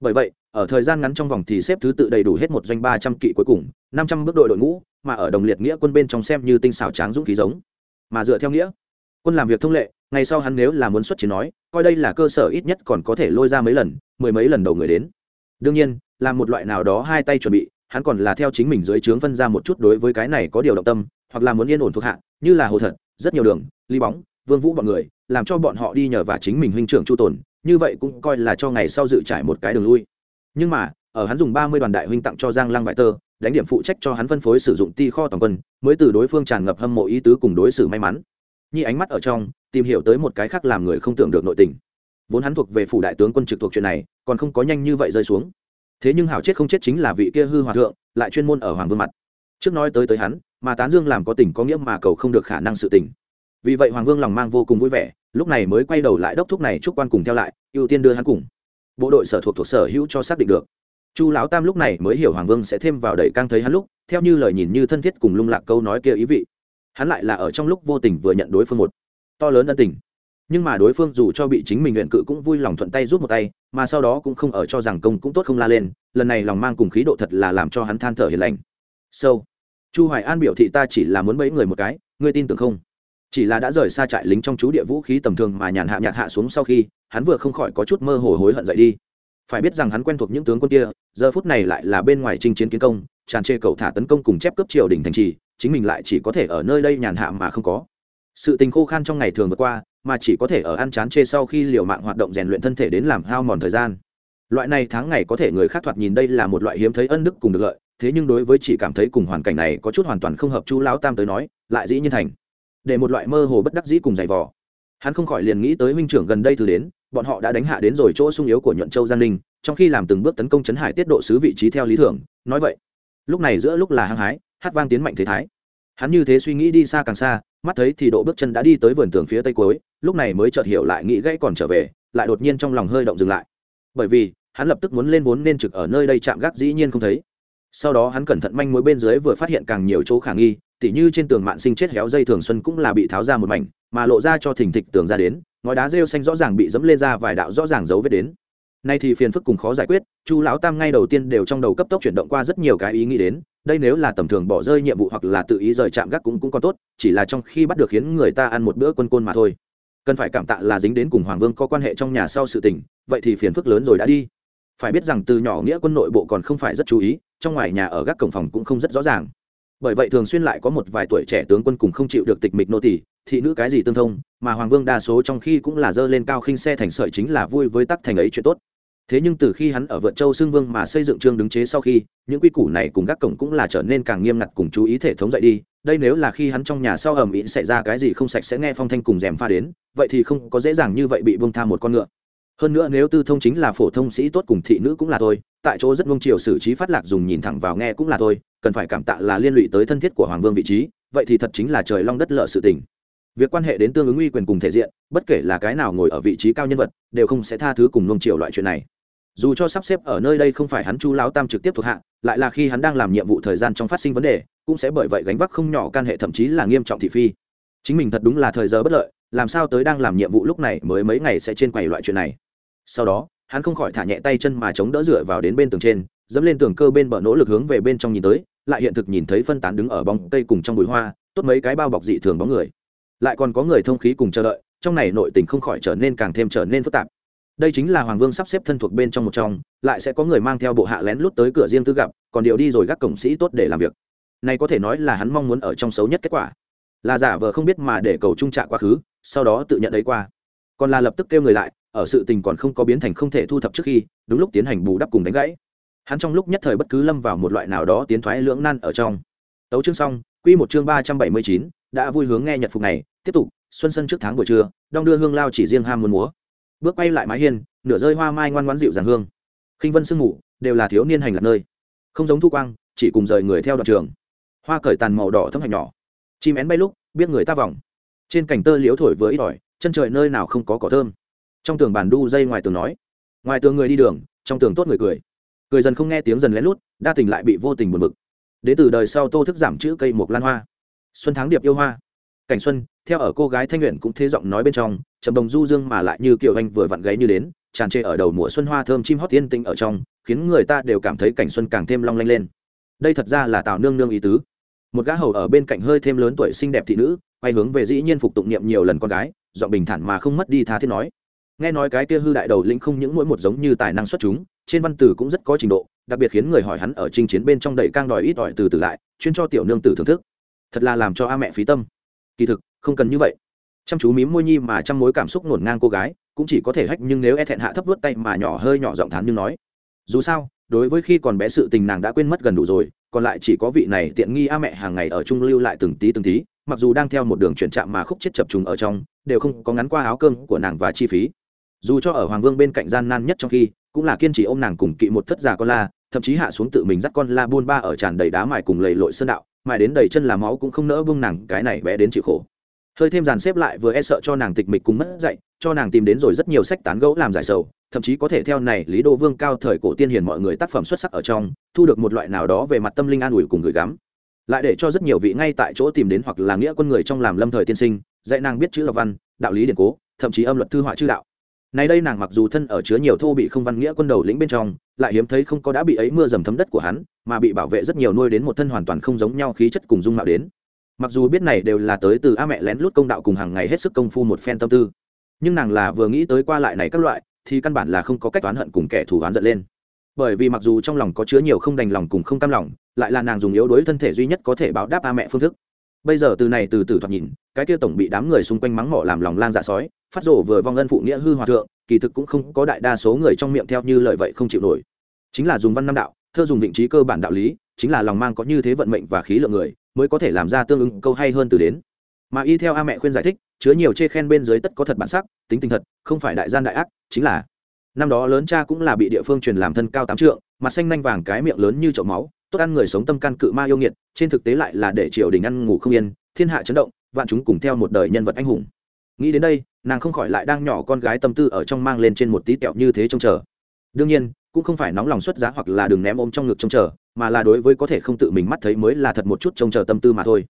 Bởi vậy, ở thời gian ngắn trong vòng thì xếp thứ tự đầy đủ hết một doanh ba trăm kỵ cuối cùng, năm trăm bước đội đội ngũ, mà ở đồng liệt nghĩa quân bên trong xem như tinh xảo tráng dũng khí giống. Mà dựa theo nghĩa quân làm việc thông lệ, ngày sau hắn nếu là muốn xuất chiến nói, coi đây là cơ sở ít nhất còn có thể lôi ra mấy lần, mười mấy lần đầu người đến. Đương nhiên, là một loại nào đó hai tay chuẩn bị, hắn còn là theo chính mình dưới trướng phân ra một chút đối với cái này có điều động tâm, hoặc là muốn yên ổn thuộc hạ, như là hồ thật, rất nhiều đường, ly bóng, vương vũ bọn người, làm cho bọn họ đi nhờ và chính mình huynh trưởng chu tồn, như vậy cũng coi là cho ngày sau dự trải một cái đường lui. Nhưng mà, ở hắn dùng ba mươi đoàn đại huynh tặng cho giang lăng vải tơ, đánh điểm phụ trách cho hắn phân phối sử dụng ti kho toàn quân, mới từ đối phương tràn ngập hâm mộ ý tứ cùng đối xử may mắn nhi ánh mắt ở trong, tìm hiểu tới một cái khác làm người không tưởng được nội tình. Vốn hắn thuộc về phủ đại tướng quân trực thuộc chuyện này, còn không có nhanh như vậy rơi xuống. Thế nhưng hảo chết không chết chính là vị kia hư hòa thượng, lại chuyên môn ở hoàng vương mặt. Trước nói tới tới hắn, mà tán dương làm có tình có nghĩa mà cầu không được khả năng sự tình. Vì vậy hoàng vương lòng mang vô cùng vui vẻ, lúc này mới quay đầu lại đốc thúc này chúc quan cùng theo lại, ưu tiên đưa hắn cùng. Bộ đội sở thuộc thuộc sở hữu cho xác định được. Chu lão tam lúc này mới hiểu hoàng vương sẽ thêm vào đẩy căng thấy hắn lúc, theo như lời nhìn như thân thiết cùng lung lạc câu nói kia ý vị hắn lại là ở trong lúc vô tình vừa nhận đối phương một to lớn ân tình. Nhưng mà đối phương dù cho bị chính mình luyện cự cũng vui lòng thuận tay rút một tay, mà sau đó cũng không ở cho rằng công cũng tốt không la lên, lần này lòng mang cùng khí độ thật là làm cho hắn than thở hiền lành. Sâu chu hoài an biểu thị ta chỉ là muốn bẫy người một cái, ngươi tin tưởng không? Chỉ là đã rời xa trại lính trong chú địa vũ khí tầm thường mà nhàn hạ nhạt hạ xuống sau khi, hắn vừa không khỏi có chút mơ hồ hối hận dậy đi. Phải biết rằng hắn quen thuộc những tướng quân kia, giờ phút này lại là bên ngoài chinh chiến kiến công, tràn trề cầu thả tấn công cùng chép cướp triều đình thành trì chính mình lại chỉ có thể ở nơi đây nhàn hạ mà không có. Sự tình khô khan trong ngày thường vượt qua, mà chỉ có thể ở ăn chán chê sau khi liều mạng hoạt động rèn luyện thân thể đến làm hao mòn thời gian. Loại này tháng ngày có thể người khác thoạt nhìn đây là một loại hiếm thấy ân đức cùng được lợi, thế nhưng đối với chỉ cảm thấy cùng hoàn cảnh này có chút hoàn toàn không hợp chu lão tam tới nói, lại dĩ nhiên thành. Để một loại mơ hồ bất đắc dĩ cùng giày vò. Hắn không khỏi liền nghĩ tới huynh trưởng gần đây từ đến, bọn họ đã đánh hạ đến rồi chỗ sung yếu của nhuận châu giang ninh, trong khi làm từng bước tấn công chấn hải tiết độ sứ vị trí theo lý tưởng nói vậy. Lúc này giữa lúc là hăng hái hát vang tiến mạnh thế thái. Hắn như thế suy nghĩ đi xa càng xa, mắt thấy thì độ bước chân đã đi tới vườn tường phía tây cuối, lúc này mới chợt hiểu lại nghĩ gãy còn trở về, lại đột nhiên trong lòng hơi động dừng lại. Bởi vì, hắn lập tức muốn lên vốn nên trực ở nơi đây chạm gác dĩ nhiên không thấy. Sau đó hắn cẩn thận manh mối bên dưới vừa phát hiện càng nhiều chỗ khả nghi, tỉ như trên tường mạn sinh chết héo dây thường xuân cũng là bị tháo ra một mảnh, mà lộ ra cho thình thịch tường ra đến, ngói đá rêu xanh rõ ràng bị dẫm lên ra vài đạo rõ ràng dấu vết đến. Nay thì phiền phức cùng khó giải quyết, chu lão tam ngay đầu tiên đều trong đầu cấp tốc chuyển động qua rất nhiều cái ý nghĩ đến đây nếu là tầm thường bỏ rơi nhiệm vụ hoặc là tự ý rời chạm gác cũng cũng còn tốt, chỉ là trong khi bắt được khiến người ta ăn một bữa quân côn mà thôi. Cần phải cảm tạ là dính đến cùng hoàng vương có quan hệ trong nhà sau sự tình, vậy thì phiền phức lớn rồi đã đi. Phải biết rằng từ nhỏ nghĩa quân nội bộ còn không phải rất chú ý, trong ngoài nhà ở gác cổng phòng cũng không rất rõ ràng. Bởi vậy thường xuyên lại có một vài tuổi trẻ tướng quân cùng không chịu được tịch mịch nô tỷ thị nữ cái gì tương thông, mà hoàng vương đa số trong khi cũng là dơ lên cao khinh xe thành sợi chính là vui với tắc thành ấy chuyện tốt thế nhưng từ khi hắn ở vượt châu xương vương mà xây dựng trương đứng chế sau khi, những quy củ này cùng các cổng cũng là trở nên càng nghiêm ngặt cùng chú ý thể thống dậy đi. Đây nếu là khi hắn trong nhà sau ầm ĩ xảy ra cái gì không sạch sẽ nghe phong thanh cùng rèm pha đến, vậy thì không có dễ dàng như vậy bị bông tha một con ngựa. Hơn nữa nếu tư thông chính là phổ thông sĩ tốt cùng thị nữ cũng là thôi, tại chỗ rất vông triều xử trí phát lạc dùng nhìn thẳng vào nghe cũng là thôi, cần phải cảm tạ là liên lụy tới thân thiết của hoàng vương vị trí, vậy thì thật chính là trời long đất lợ sự tình. Việc quan hệ đến tương ứng uy quyền cùng thể diện, bất kể là cái nào ngồi ở vị trí cao nhân vật, đều không sẽ tha thứ cùng nông triều loại chuyện này dù cho sắp xếp ở nơi đây không phải hắn chu lão tam trực tiếp thuộc hạ, lại là khi hắn đang làm nhiệm vụ thời gian trong phát sinh vấn đề, cũng sẽ bởi vậy gánh vác không nhỏ can hệ thậm chí là nghiêm trọng thị phi. Chính mình thật đúng là thời giờ bất lợi, làm sao tới đang làm nhiệm vụ lúc này mới mấy ngày sẽ trên quầy loại chuyện này. Sau đó, hắn không khỏi thả nhẹ tay chân mà chống đỡ dựa vào đến bên tường trên, dẫm lên tường cơ bên bờ nỗ lực hướng về bên trong nhìn tới, lại hiện thực nhìn thấy phân tán đứng ở bóng cây cùng trong bụi hoa, tốt mấy cái bao bọc dị thường bóng người. Lại còn có người thông khí cùng chờ đợi, trong này nội tình không khỏi trở nên càng thêm trở nên phức tạp đây chính là hoàng vương sắp xếp thân thuộc bên trong một trong, lại sẽ có người mang theo bộ hạ lén lút tới cửa riêng tư gặp, còn điệu đi rồi gác cổng sĩ tốt để làm việc. Này có thể nói là hắn mong muốn ở trong xấu nhất kết quả. Là giả vờ không biết mà để cầu trung trạ quá khứ, sau đó tự nhận ấy qua. Còn là lập tức kêu người lại, ở sự tình còn không có biến thành không thể thu thập trước khi, đúng lúc tiến hành bù đắp cùng đánh gãy. Hắn trong lúc nhất thời bất cứ lâm vào một loại nào đó tiến thoái lưỡng nan ở trong. Tấu chương xong, quy một chương ba trăm bảy mươi chín, đã vui hướng nghe nhật phục này. Tiếp tục, xuân sân trước tháng buổi trưa, đong đưa hương lao chỉ riêng ham muốn múa bước quay lại mái hiên, nửa rơi hoa mai ngoan ngoãn dịu dàng hương. Khinh vân sương ngủ đều là thiếu niên hành lạc nơi. Không giống thu quang, chỉ cùng rời người theo đoạn trường. Hoa cởi tàn màu đỏ thấm hạch nhỏ. Chim én bay lúc, biết người ta vòng. Trên cành tơ liếu thổi vừa ít ỏi, chân trời nơi nào không có cỏ thơm. Trong tường bàn đu dây ngoài tường nói. Ngoài tường người đi đường, trong tường tốt người cười. Cười dần không nghe tiếng dần lén lút, đa tình lại bị vô tình buồn bực. Đến từ đời sau tô thức giảm chữ cây mộc lan hoa. Xuân tháng điệp yêu hoa. Cảnh xuân, theo ở cô gái thanh nguyện cũng thế giọng nói bên trong trầm đồng du dương mà lại như kiều anh vừa vặn gáy như đến, tràn trề ở đầu mùa xuân hoa thơm chim hót tiên tinh ở trong, khiến người ta đều cảm thấy cảnh xuân càng thêm long lanh lên. Đây thật ra là tào nương nương ý tứ. Một gã hầu ở bên cạnh hơi thêm lớn tuổi xinh đẹp thị nữ, quay hướng về dĩ nhiên phục tụng niệm nhiều lần con gái, giọng bình thản mà không mất đi tha thiết nói. Nghe nói cái kia hư đại đầu lĩnh không những mỗi một giống như tài năng xuất chúng, trên văn từ cũng rất có trình độ, đặc biệt khiến người hỏi hắn ở chinh chiến bên trong đầy cang đòi ít đòi từ từ lại, chuyên cho tiểu nương tử thưởng thức. Thật là làm cho a mẹ phí tâm. Kỳ thực, không cần như vậy chăm chú mím môi nhi mà chăm mối cảm xúc ngổn ngang cô gái, cũng chỉ có thể hách nhưng nếu e thẹn hạ thấp vớt tay mà nhỏ hơi nhỏ giọng thán nhưng nói, dù sao, đối với khi còn bé sự tình nàng đã quên mất gần đủ rồi, còn lại chỉ có vị này tiện nghi a mẹ hàng ngày ở trung lưu lại từng tí từng tí, mặc dù đang theo một đường chuyển trạm mà khúc chết chập trùng ở trong, đều không có ngắn qua áo cơm của nàng và chi phí. Dù cho ở hoàng vương bên cạnh gian nan nhất trong khi, cũng là kiên trì ôm nàng cùng kỵ một thất già con la, thậm chí hạ xuống tự mình dắt con la buôn ba ở tràn đầy đá mài cùng lầy lội sơn đạo, mài đến đầy chân là máu cũng không nỡ vương nàng, cái này bé đến chịu khổ hơi thêm dàn xếp lại vừa e sợ cho nàng tịch mịch cùng mất dạy, cho nàng tìm đến rồi rất nhiều sách tán gẫu làm giải sầu, thậm chí có thể theo này lý đô vương cao thời cổ tiên hiền mọi người tác phẩm xuất sắc ở trong, thu được một loại nào đó về mặt tâm linh an ủi cùng gửi gắm. Lại để cho rất nhiều vị ngay tại chỗ tìm đến hoặc là nghĩa quân người trong làm lâm thời tiên sinh, dạy nàng biết chữ lập văn, đạo lý điển cố, thậm chí âm luật thư họa chữ đạo. Nay đây nàng mặc dù thân ở chứa nhiều thô bị không văn nghĩa quân đầu lĩnh bên trong, lại hiếm thấy không có đã bị ấy mưa dầm thấm đất của hắn, mà bị bảo vệ rất nhiều nuôi đến một thân hoàn toàn không giống nhau khí chất cùng dung mạo đến mặc dù biết này đều là tới từ a mẹ lén lút công đạo cùng hàng ngày hết sức công phu một phen tâm tư, nhưng nàng là vừa nghĩ tới qua lại này các loại, thì căn bản là không có cách oán hận cùng kẻ thù oán giận lên. Bởi vì mặc dù trong lòng có chứa nhiều không đành lòng cùng không cam lòng, lại là nàng dùng yếu đuối thân thể duy nhất có thể báo đáp a mẹ phương thức. Bây giờ từ này từ từ thoạt nhìn, cái kia tổng bị đám người xung quanh mắng mỏ làm lòng lang dạ sói, phát rổ vừa vong ân phụ nghĩa hư hòa thượng, kỳ thực cũng không có đại đa số người trong miệng theo như lời vậy không chịu nổi. Chính là dùng văn năm đạo, thơ dùng vị trí cơ bản đạo lý, chính là lòng mang có như thế vận mệnh và khí lượng người mới có thể làm ra tương ứng câu hay hơn từ đến. Mà y theo a mẹ khuyên giải thích, chứa nhiều chê khen bên dưới tất có thật bản sắc, tính tình thật, không phải đại gian đại ác, chính là năm đó lớn cha cũng là bị địa phương truyền làm thân cao tám trượng mặt xanh nanh vàng cái miệng lớn như chậu máu, tốt ăn người sống tâm can cự ma yêu nghiệt, trên thực tế lại là để triều đình ăn ngủ không yên, thiên hạ chấn động, vạn chúng cùng theo một đời nhân vật anh hùng. Nghĩ đến đây, nàng không khỏi lại đang nhỏ con gái tâm tư ở trong mang lên trên một tí tẹo như thế trông chờ. Đương nhiên, cũng không phải nóng lòng xuất giá hoặc là đừng ném ôm trong ngực trông chờ mà là đối với có thể không tự mình mắt thấy mới là thật một chút trông chờ tâm tư mà thôi.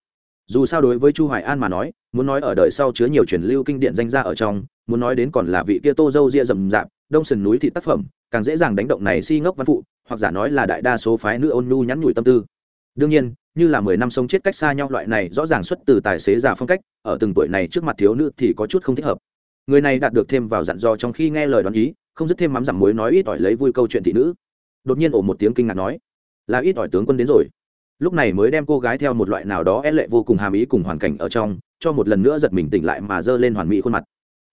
Dù sao đối với chu hoài an mà nói, muốn nói ở đời sau chứa nhiều truyền lưu kinh điển danh gia ở trong, muốn nói đến còn là vị kia tô dâu ria rậm rạp, đông sườn núi thị tác phẩm, càng dễ dàng đánh động này si ngốc văn phụ, hoặc giả nói là đại đa số phái nữ ôn nhu nhắn nhủi tâm tư. Đương nhiên, như là mười năm sống chết cách xa nhau loại này rõ ràng xuất từ tài xế già phong cách, ở từng tuổi này trước mặt thiếu nữ thì có chút không thích hợp. Người này đạt được thêm vào dặn dò trong khi nghe lời đoán ý, không dứt thêm mắm dặm muối nói ít ỏi lấy vui câu chuyện thị nữ. Đột nhiên ổ một tiếng kinh ngạc nói là ít ỏi tướng quân đến rồi. Lúc này mới đem cô gái theo một loại nào đó é lệ vô cùng hàm ý cùng hoàn cảnh ở trong, cho một lần nữa giật mình tỉnh lại mà giơ lên hoàn mỹ khuôn mặt.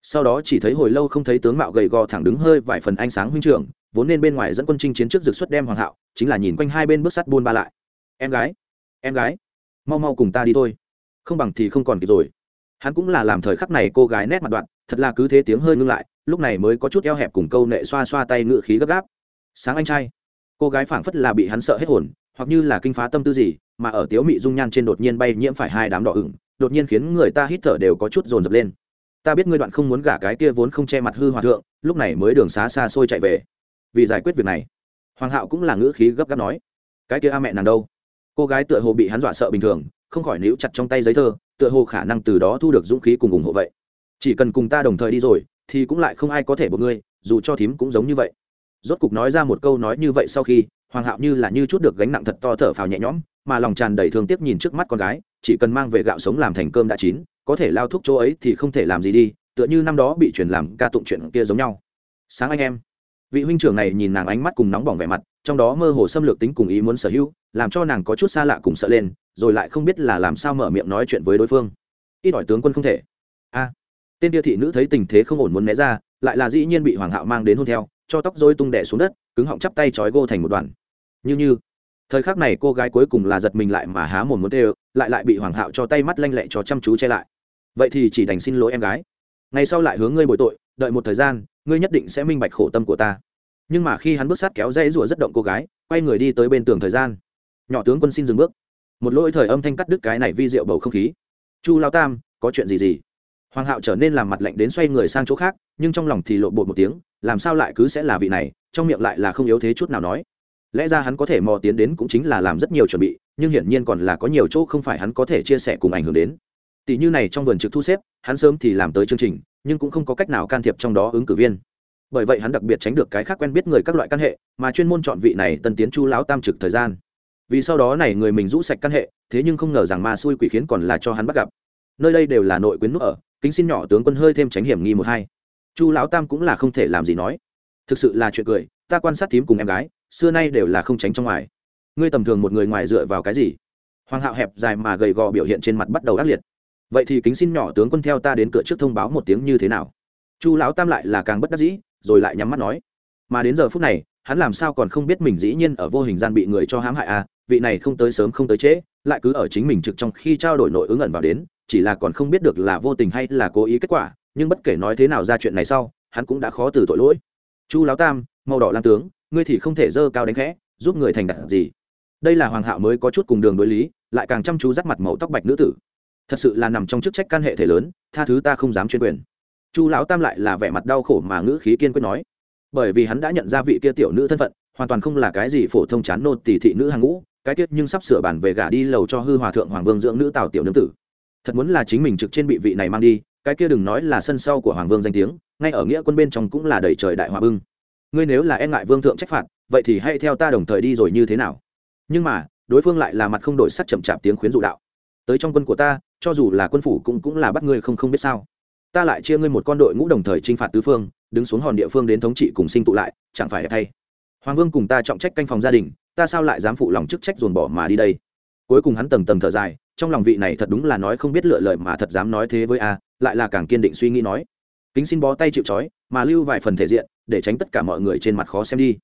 Sau đó chỉ thấy hồi lâu không thấy tướng mạo gầy gò thẳng đứng hơi vài phần ánh sáng huynh trưởng, vốn nên bên ngoài dẫn quân chinh chiến trước rực xuất đem hoàng hạo, chính là nhìn quanh hai bên bước sắt buôn ba lại. Em gái em gái, mau mau cùng ta đi thôi. Không bằng thì không còn kịp rồi. Hắn cũng là làm thời khắc này cô gái nét mặt đoạn, thật là cứ thế tiếng hơi ngưng lại, lúc này mới có chút eo hẹp cùng câu nệ xoa xoa tay ngự khí gấp gáp. Sáng anh trai cô gái phảng phất là bị hắn sợ hết hồn, hoặc như là kinh phá tâm tư gì, mà ở tiếu mị dung nhan trên đột nhiên bay nhiễm phải hai đám đỏ ửng, đột nhiên khiến người ta hít thở đều có chút dồn dập lên. Ta biết ngươi đoạn không muốn gả cái kia vốn không che mặt hư hòa thượng, lúc này mới đường xá xa xôi chạy về. Vì giải quyết việc này, hoàng hạo cũng là ngữ khí gấp gáp nói, cái kia a mẹ nàng đâu? Cô gái tựa hồ bị hắn dọa sợ bình thường, không khỏi níu chặt trong tay giấy thơ, tựa hồ khả năng từ đó thu được dũng khí cùng ủng hộ vậy. Chỉ cần cùng ta đồng thời đi rồi, thì cũng lại không ai có thể buộc ngươi, dù cho thím cũng giống như vậy rốt cục nói ra một câu nói như vậy sau khi, hoàng hạo như là như chút được gánh nặng thật to thở phào nhẹ nhõm, mà lòng tràn đầy thương tiếc nhìn trước mắt con gái, chỉ cần mang về gạo sống làm thành cơm đã chín, có thể lao thuốc chỗ ấy thì không thể làm gì đi, tựa như năm đó bị truyền làm ca tụng chuyện kia giống nhau. Sáng anh em, vị huynh trưởng này nhìn nàng ánh mắt cùng nóng bỏng vẻ mặt, trong đó mơ hồ xâm lược tính cùng ý muốn sở hữu, làm cho nàng có chút xa lạ cùng sợ lên, rồi lại không biết là làm sao mở miệng nói chuyện với đối phương. Ít hỏi tướng quân không thể. A, tên địa thị nữ thấy tình thế không ổn muốn né ra, lại là dĩ nhiên bị hoàng hạo mang đến hôn theo cho tóc rối tung đẻ xuống đất, cứng họng chắp tay trói gô thành một đoàn. Như như, thời khắc này cô gái cuối cùng là giật mình lại mà há mồm muốn đều lại lại bị hoàng hạo cho tay mắt lanh lẹ cho chăm chú che lại. Vậy thì chỉ đành xin lỗi em gái. Ngày sau lại hướng ngươi bồi tội, đợi một thời gian, ngươi nhất định sẽ minh bạch khổ tâm của ta. Nhưng mà khi hắn bước sát kéo dây rủa rất động cô gái, quay người đi tới bên tường thời gian. Nhỏ tướng quân xin dừng bước. Một lỗi thời âm thanh cắt đứt cái này vi diệu bầu không khí. Chu lao tam, có chuyện gì gì? Hoàng hạo trở nên làm mặt lạnh đến xoay người sang chỗ khác, nhưng trong lòng thì lộ bột một tiếng làm sao lại cứ sẽ là vị này, trong miệng lại là không yếu thế chút nào nói. Lẽ ra hắn có thể mò tiến đến cũng chính là làm rất nhiều chuẩn bị, nhưng hiển nhiên còn là có nhiều chỗ không phải hắn có thể chia sẻ cùng ảnh hưởng đến. Tỷ như này trong vườn trực thu xếp, hắn sớm thì làm tới chương trình, nhưng cũng không có cách nào can thiệp trong đó ứng cử viên. Bởi vậy hắn đặc biệt tránh được cái khác quen biết người các loại căn hệ, mà chuyên môn chọn vị này tân tiến chu lão tam trực thời gian. Vì sau đó này người mình rũ sạch căn hệ, thế nhưng không ngờ rằng ma xui quỷ khiến còn là cho hắn bắt gặp. Nơi đây đều là nội quyến nút ở, kính xin nhỏ tướng quân hơi thêm tránh hiểm nghi một hai chu lão tam cũng là không thể làm gì nói. Thực sự là chuyện cười, ta quan sát thím cùng em gái, xưa nay đều là không tránh trong ngoài. Ngươi tầm thường một người ngoài dựa vào cái gì? Hoàng hạo hẹp dài mà gầy gò biểu hiện trên mặt bắt đầu ác liệt. Vậy thì kính xin nhỏ tướng quân theo ta đến cửa trước thông báo một tiếng như thế nào? Chu lão tam lại là càng bất đắc dĩ, rồi lại nhắm mắt nói. Mà đến giờ phút này, hắn làm sao còn không biết mình dĩ nhiên ở vô hình gian bị người cho hãm hại à? Vị này không tới sớm không tới trễ, lại cứ ở chính mình trực trong khi trao đổi nội ứng ẩn vào đến, chỉ là còn không biết được là vô tình hay là cố ý kết quả nhưng bất kể nói thế nào ra chuyện này sau, hắn cũng đã khó từ tội lỗi. Chu lão tam, màu đỏ lam tướng, ngươi thì không thể dơ cao đánh khẽ, giúp người thành đạt gì? Đây là hoàng hạo mới có chút cùng đường đối lý, lại càng chăm chú dắt mặt màu tóc bạch nữ tử. Thật sự là nằm trong chức trách căn hệ thể lớn, tha thứ ta không dám chuyên quyền. Chu lão tam lại là vẻ mặt đau khổ mà ngữ khí kiên quyết nói. Bởi vì hắn đã nhận ra vị kia tiểu nữ thân phận, hoàn toàn không là cái gì phổ thông chán nô tỷ thị nữ hàng ngũ, cái tiết nhưng sắp sửa bản về gả đi lầu cho hư hòa thượng hoàng vương dưỡng nữ tào tiểu nương tử. Thật muốn là chính mình trực trên bị vị này mang đi cái kia đừng nói là sân sau của hoàng vương danh tiếng, ngay ở nghĩa quân bên trong cũng là đầy trời đại hòa bưng. Ngươi nếu là e ngại vương thượng trách phạt, vậy thì hãy theo ta đồng thời đi rồi như thế nào? Nhưng mà, đối phương lại là mặt không đổi sắc chậm chạp tiếng khuyến dụ đạo. Tới trong quân của ta, cho dù là quân phủ cũng cũng là bắt ngươi không không biết sao. Ta lại chia ngươi một con đội ngũ đồng thời t r i n h phạt tứ phương, đứng xuống hòn địa phương đến thống trị cùng sinh tụ lại, chẳng phải đẹp thay. Hoàng vương cùng ta trọng trách canh phòng gia đình, ta sao lại dám phụ lòng chức trách dồn bỏ mà đi đây? Cuối cùng hắn tầng tầng thở dài trong lòng vị này thật đúng là nói không biết lựa lời mà thật dám nói thế với a, lại là càng kiên định suy nghĩ nói. Kính xin bó tay chịu trói, mà lưu vài phần thể diện, để tránh tất cả mọi người trên mặt khó xem đi.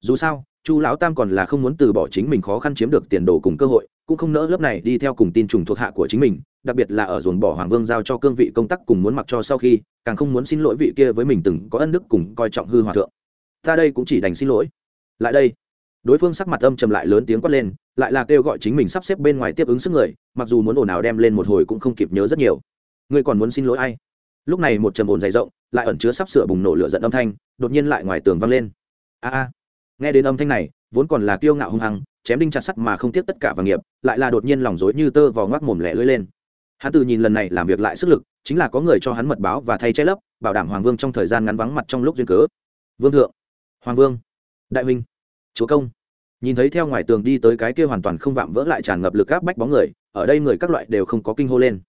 Dù sao, chu lão tam còn là không muốn từ bỏ chính mình khó khăn chiếm được tiền đồ cùng cơ hội, cũng không nỡ lớp này đi theo cùng tin trùng thuộc hạ của chính mình, đặc biệt là ở dồn bỏ hoàng vương giao cho cương vị công tác cùng muốn mặc cho sau khi, càng không muốn xin lỗi vị kia với mình từng có ân đức cùng coi trọng hư hòa thượng. Ta đây cũng chỉ đành xin lỗi. Lại đây đối phương sắc mặt âm trầm lại lớn tiếng quát lên, lại là kêu gọi chính mình sắp xếp bên ngoài tiếp ứng sức người, mặc dù muốn ồn ào đem lên một hồi cũng không kịp nhớ rất nhiều. Ngươi còn muốn xin lỗi ai? Lúc này một trầm ồn dày rộng, lại ẩn chứa sắp sửa bùng nổ lửa giận âm thanh, đột nhiên lại ngoài tường vang lên. A a. Nghe đến âm thanh này, vốn còn là kiêu ngạo hung hăng, chém đinh chặt sắt mà không tiếc tất cả vàng nghiệp, lại là đột nhiên lòng dối như tơ vò ngoác mồm lẻ lưỡi lên. Hắn từ nhìn lần này làm việc lại sức lực, chính là có người cho hắn mật báo và thay che lấp, bảo đảm hoàng vương trong thời gian ngắn vắng mặt trong lúc duyên cớ. Vương thượng. Hoàng vương. Đại huynh chúa công. Nhìn thấy theo ngoài tường đi tới cái kia hoàn toàn không vạm vỡ lại tràn ngập lực áp bách bóng người, ở đây người các loại đều không có kinh hô lên.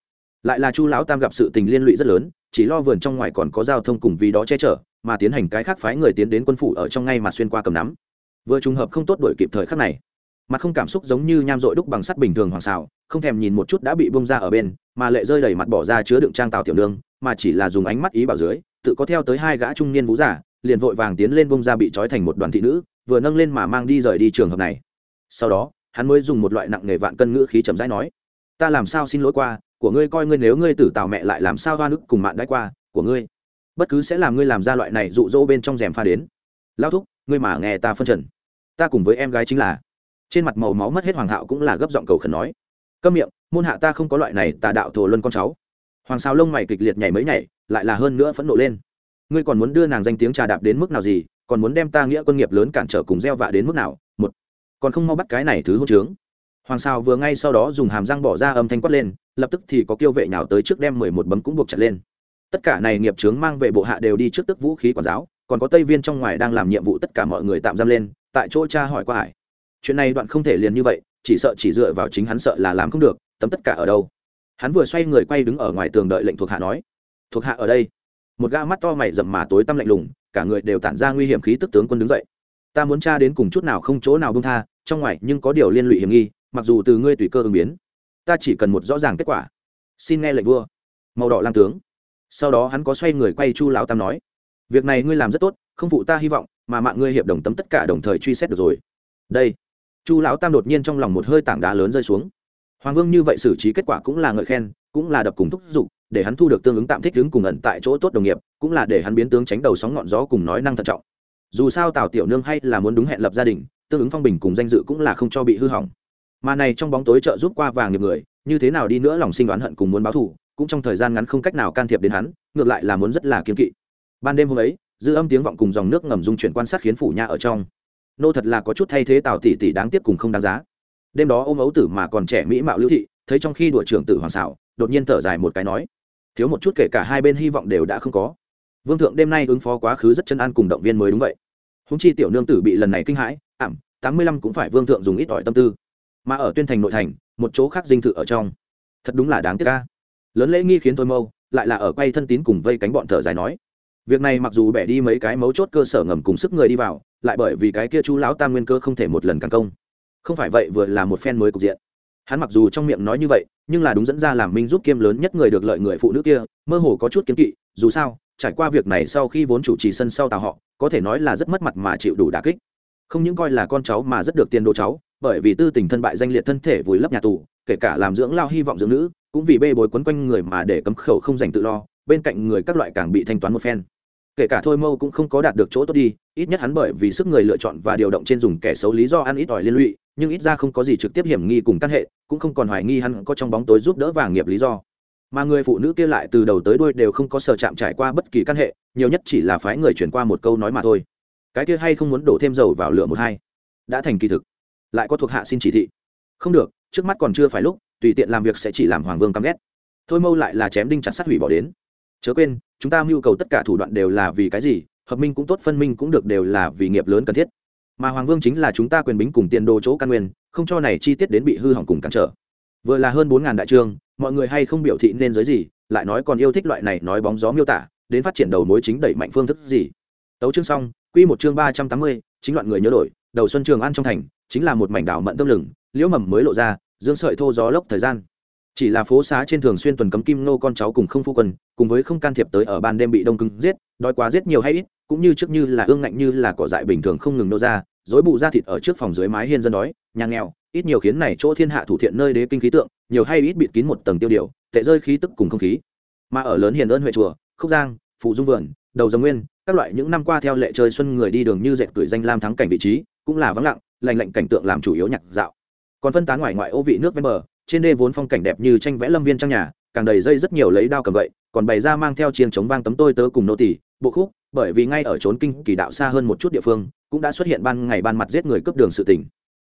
Lại là chu lão tam gặp sự tình liên lụy rất lớn, chỉ lo vườn trong ngoài còn có giao thông cùng vì đó che chở, mà tiến hành cái khác phái người tiến đến quân phủ ở trong ngay mà xuyên qua cầm nắm. Vừa trùng hợp không tốt đổi kịp thời khắc này, mặt không cảm xúc giống như nham dội đúc bằng sắt bình thường hoàng xào, không thèm nhìn một chút đã bị bông ra ở bên, mà lệ rơi đầy mặt bỏ ra chứa đựng trang tàu tiểu nương, mà chỉ là dùng ánh mắt ý bảo dưới, tự có theo tới hai gã trung niên vũ giả liền vội vàng tiến lên bông ra bị trói thành một đoàn thị nữ, vừa nâng lên mà mang đi rời đi trường hợp này. Sau đó, hắn mới dùng một loại nặng nghề vạn cân ngữ khí chậm rãi nói, ta làm sao xin lỗi qua, của ngươi coi ngươi nếu ngươi tử tào mẹ lại làm sao hoa nước cùng mạn đãi qua, của ngươi. Bất cứ sẽ làm ngươi làm ra loại này rụ rỗ bên trong rèm pha đến. Lao thúc, ngươi mà nghe ta phân trần. Ta cùng với em gái chính là. Trên mặt màu máu mất hết hoàng hạo cũng là gấp giọng cầu khẩn nói, câm miệng, môn hạ ta không có loại này tà đạo thổ luân con cháu. Hoàng sao lông mày kịch liệt nhảy mấy nhảy, lại là hơn nữa phẫn nộ lên ngươi còn muốn đưa nàng danh tiếng trà đạp đến mức nào gì, còn muốn đem ta nghĩa quân nghiệp lớn cản trở cùng gieo vạ đến mức nào, một, còn không mau bắt cái này thứ hôn trướng. Hoàng sao vừa ngay sau đó dùng hàm răng bỏ ra âm thanh quát lên, lập tức thì có kiêu vệ nào tới trước đem mười một bấm cũng buộc chặt lên. Tất cả này nghiệp trướng mang về bộ hạ đều đi trước tức vũ khí quản giáo, còn có tây viên trong ngoài đang làm nhiệm vụ tất cả mọi người tạm giam lên, tại chỗ cha hỏi qua hải chuyện này đoạn không thể liền như vậy, chỉ sợ chỉ dựa vào chính hắn sợ là làm không được, tấm tất cả ở đâu? Hắn vừa xoay người quay đứng ở ngoài tường đợi lệnh thuộc hạ nói. Thuộc hạ ở đây một gã mắt to mày rậm mà tối tăm lạnh lùng, cả người đều tản ra nguy hiểm khí tức tướng quân đứng dậy. Ta muốn tra đến cùng chút nào không chỗ nào bông tha, trong ngoài nhưng có điều liên lụy hiểm nghi, mặc dù từ ngươi tùy cơ ứng biến, ta chỉ cần một rõ ràng kết quả. Xin nghe lệnh vua. Màu đỏ lang tướng. Sau đó hắn có xoay người quay chu lão tam nói, việc này ngươi làm rất tốt, không phụ ta hy vọng, mà mạng ngươi hiệp đồng tấm tất cả đồng thời truy xét được rồi. Đây. Chu lão tam đột nhiên trong lòng một hơi tảng đá lớn rơi xuống. Hoàng vương như vậy xử trí kết quả cũng là ngợi khen, cũng là đập cùng thúc giục để hắn thu được tương ứng tạm thích đứng cùng ẩn tại chỗ tốt đồng nghiệp, cũng là để hắn biến tướng tránh đầu sóng ngọn gió cùng nói năng thận trọng. Dù sao tào tiểu nương hay là muốn đúng hẹn lập gia đình, tương ứng phong bình cùng danh dự cũng là không cho bị hư hỏng. Mà này trong bóng tối trợ giúp qua vàng nghiệp người, như thế nào đi nữa lòng sinh đoán hận cùng muốn báo thù, cũng trong thời gian ngắn không cách nào can thiệp đến hắn, ngược lại là muốn rất là kiên kỵ. Ban đêm hôm ấy, dư âm tiếng vọng cùng dòng nước ngầm dung chuyển quan sát khiến phủ nhà ở trong. Nô thật là có chút thay thế tào tỷ tỷ đáng tiếc cùng không đáng giá. Đêm đó ôm ấu tử mà còn trẻ mỹ mạo lưu thị, thấy trong khi đuổi trưởng tử hoàng xảo, đột nhiên thở dài một cái nói thiếu một chút kể cả hai bên hy vọng đều đã không có. Vương thượng đêm nay ứng phó quá khứ rất chân an cùng động viên mới đúng vậy. Húng chi tiểu nương tử bị lần này kinh hãi, ảm, tám mươi lăm cũng phải vương thượng dùng ít ỏi tâm tư. Mà ở tuyên thành nội thành, một chỗ khác dinh thự ở trong. Thật đúng là đáng tiếc ca lớn lễ nghi khiến tôi mâu, lại là ở quay thân tín cùng vây cánh bọn thở dài nói. Việc này mặc dù bẻ đi mấy cái mấu chốt cơ sở ngầm cùng sức người đi vào, lại bởi vì cái kia chú lão tam nguyên cơ không thể một lần càng công. Không phải vậy vừa là một phen mới cục diện hắn mặc dù trong miệng nói như vậy, nhưng là đúng dẫn ra làm minh giúp kiêm lớn nhất người được lợi người phụ nữ kia, mơ hồ có chút kiếm kỵ, dù sao, trải qua việc này sau khi vốn chủ trì sân sau tào họ, có thể nói là rất mất mặt mà chịu đủ đà kích. Không những coi là con cháu mà rất được tiền đồ cháu, bởi vì tư tình thân bại danh liệt thân thể vùi lấp nhà tù, kể cả làm dưỡng lao hy vọng dưỡng nữ, cũng vì bê bối quấn quanh người mà để cấm khẩu không dành tự lo, bên cạnh người các loại càng bị thanh toán một phen kể cả thôi mâu cũng không có đạt được chỗ tốt đi, ít nhất hắn bởi vì sức người lựa chọn và điều động trên dùng kẻ xấu lý do ăn ít ỏi liên lụy, nhưng ít ra không có gì trực tiếp hiểm nghi cùng căn hệ, cũng không còn hoài nghi hắn có trong bóng tối giúp đỡ vàng nghiệp lý do. Mà người phụ nữ kia lại từ đầu tới đuôi đều không có sở chạm trải qua bất kỳ căn hệ, nhiều nhất chỉ là phái người chuyển qua một câu nói mà thôi. Cái kia hay không muốn đổ thêm dầu vào lửa một hai. Đã thành kỳ thực. Lại có thuộc hạ xin chỉ thị. Không được, trước mắt còn chưa phải lúc, tùy tiện làm việc sẽ chỉ làm hoàng vương căm ghét. Thôi mâu lại là chém đinh chặt sát hủy bỏ đến. Chớ quên chúng ta mưu cầu tất cả thủ đoạn đều là vì cái gì, hợp minh cũng tốt, phân minh cũng được đều là vì nghiệp lớn cần thiết. Mà hoàng vương chính là chúng ta quyền bính cùng tiền đồ chỗ căn nguyên, không cho này chi tiết đến bị hư hỏng cùng cản trở. Vừa là hơn bốn ngàn đại trương, mọi người hay không biểu thị nên giới gì, lại nói còn yêu thích loại này nói bóng gió miêu tả, đến phát triển đầu mối chính đẩy mạnh phương thức gì. Tấu chương xong, quy một chương ba trăm tám mươi, chính loạn người nhớ đổi, đầu xuân trường ăn trong thành, chính là một mảnh đảo mận tâm lửng liễu mầm mới lộ ra, dương sợi thô gió lốc thời gian chỉ là phố xá trên thường xuyên tuần cấm kim nô con cháu cùng không phu quân, cùng với không can thiệp tới ở ban đêm bị đông cứng giết, đói quá giết nhiều hay ít, cũng như trước như là ương ngạnh như là cỏ dại bình thường không ngừng nô ra dối bụ ra thịt ở trước phòng dưới mái hiên dân đói, nhà nghèo, ít nhiều khiến này chỗ thiên hạ thủ thiện nơi đế kinh khí tượng, nhiều hay ít bịt kín một tầng tiêu điều, tệ rơi khí tức cùng không khí. Mà ở lớn hiền ơn huệ chùa, khúc giang, phụ dung vườn, đầu dòng nguyên, các loại những năm qua theo lệ chơi xuân người đi đường như dệt cười danh lam thắng cảnh vị trí, cũng là vắng lặng, lành lạnh cảnh tượng làm chủ yếu nhạc dạo. Còn phân tán ngoài ngoại ô vị nước ven bờ trên đê vốn phong cảnh đẹp như tranh vẽ lâm viên trong nhà, càng đầy dây rất nhiều lấy đao cầm gậy, còn bày ra mang theo chiêng chống vang tấm tôi tớ cùng nô tỷ bộ khúc, bởi vì ngay ở trốn kinh kỳ đạo xa hơn một chút địa phương, cũng đã xuất hiện ban ngày ban mặt giết người cướp đường sự tình.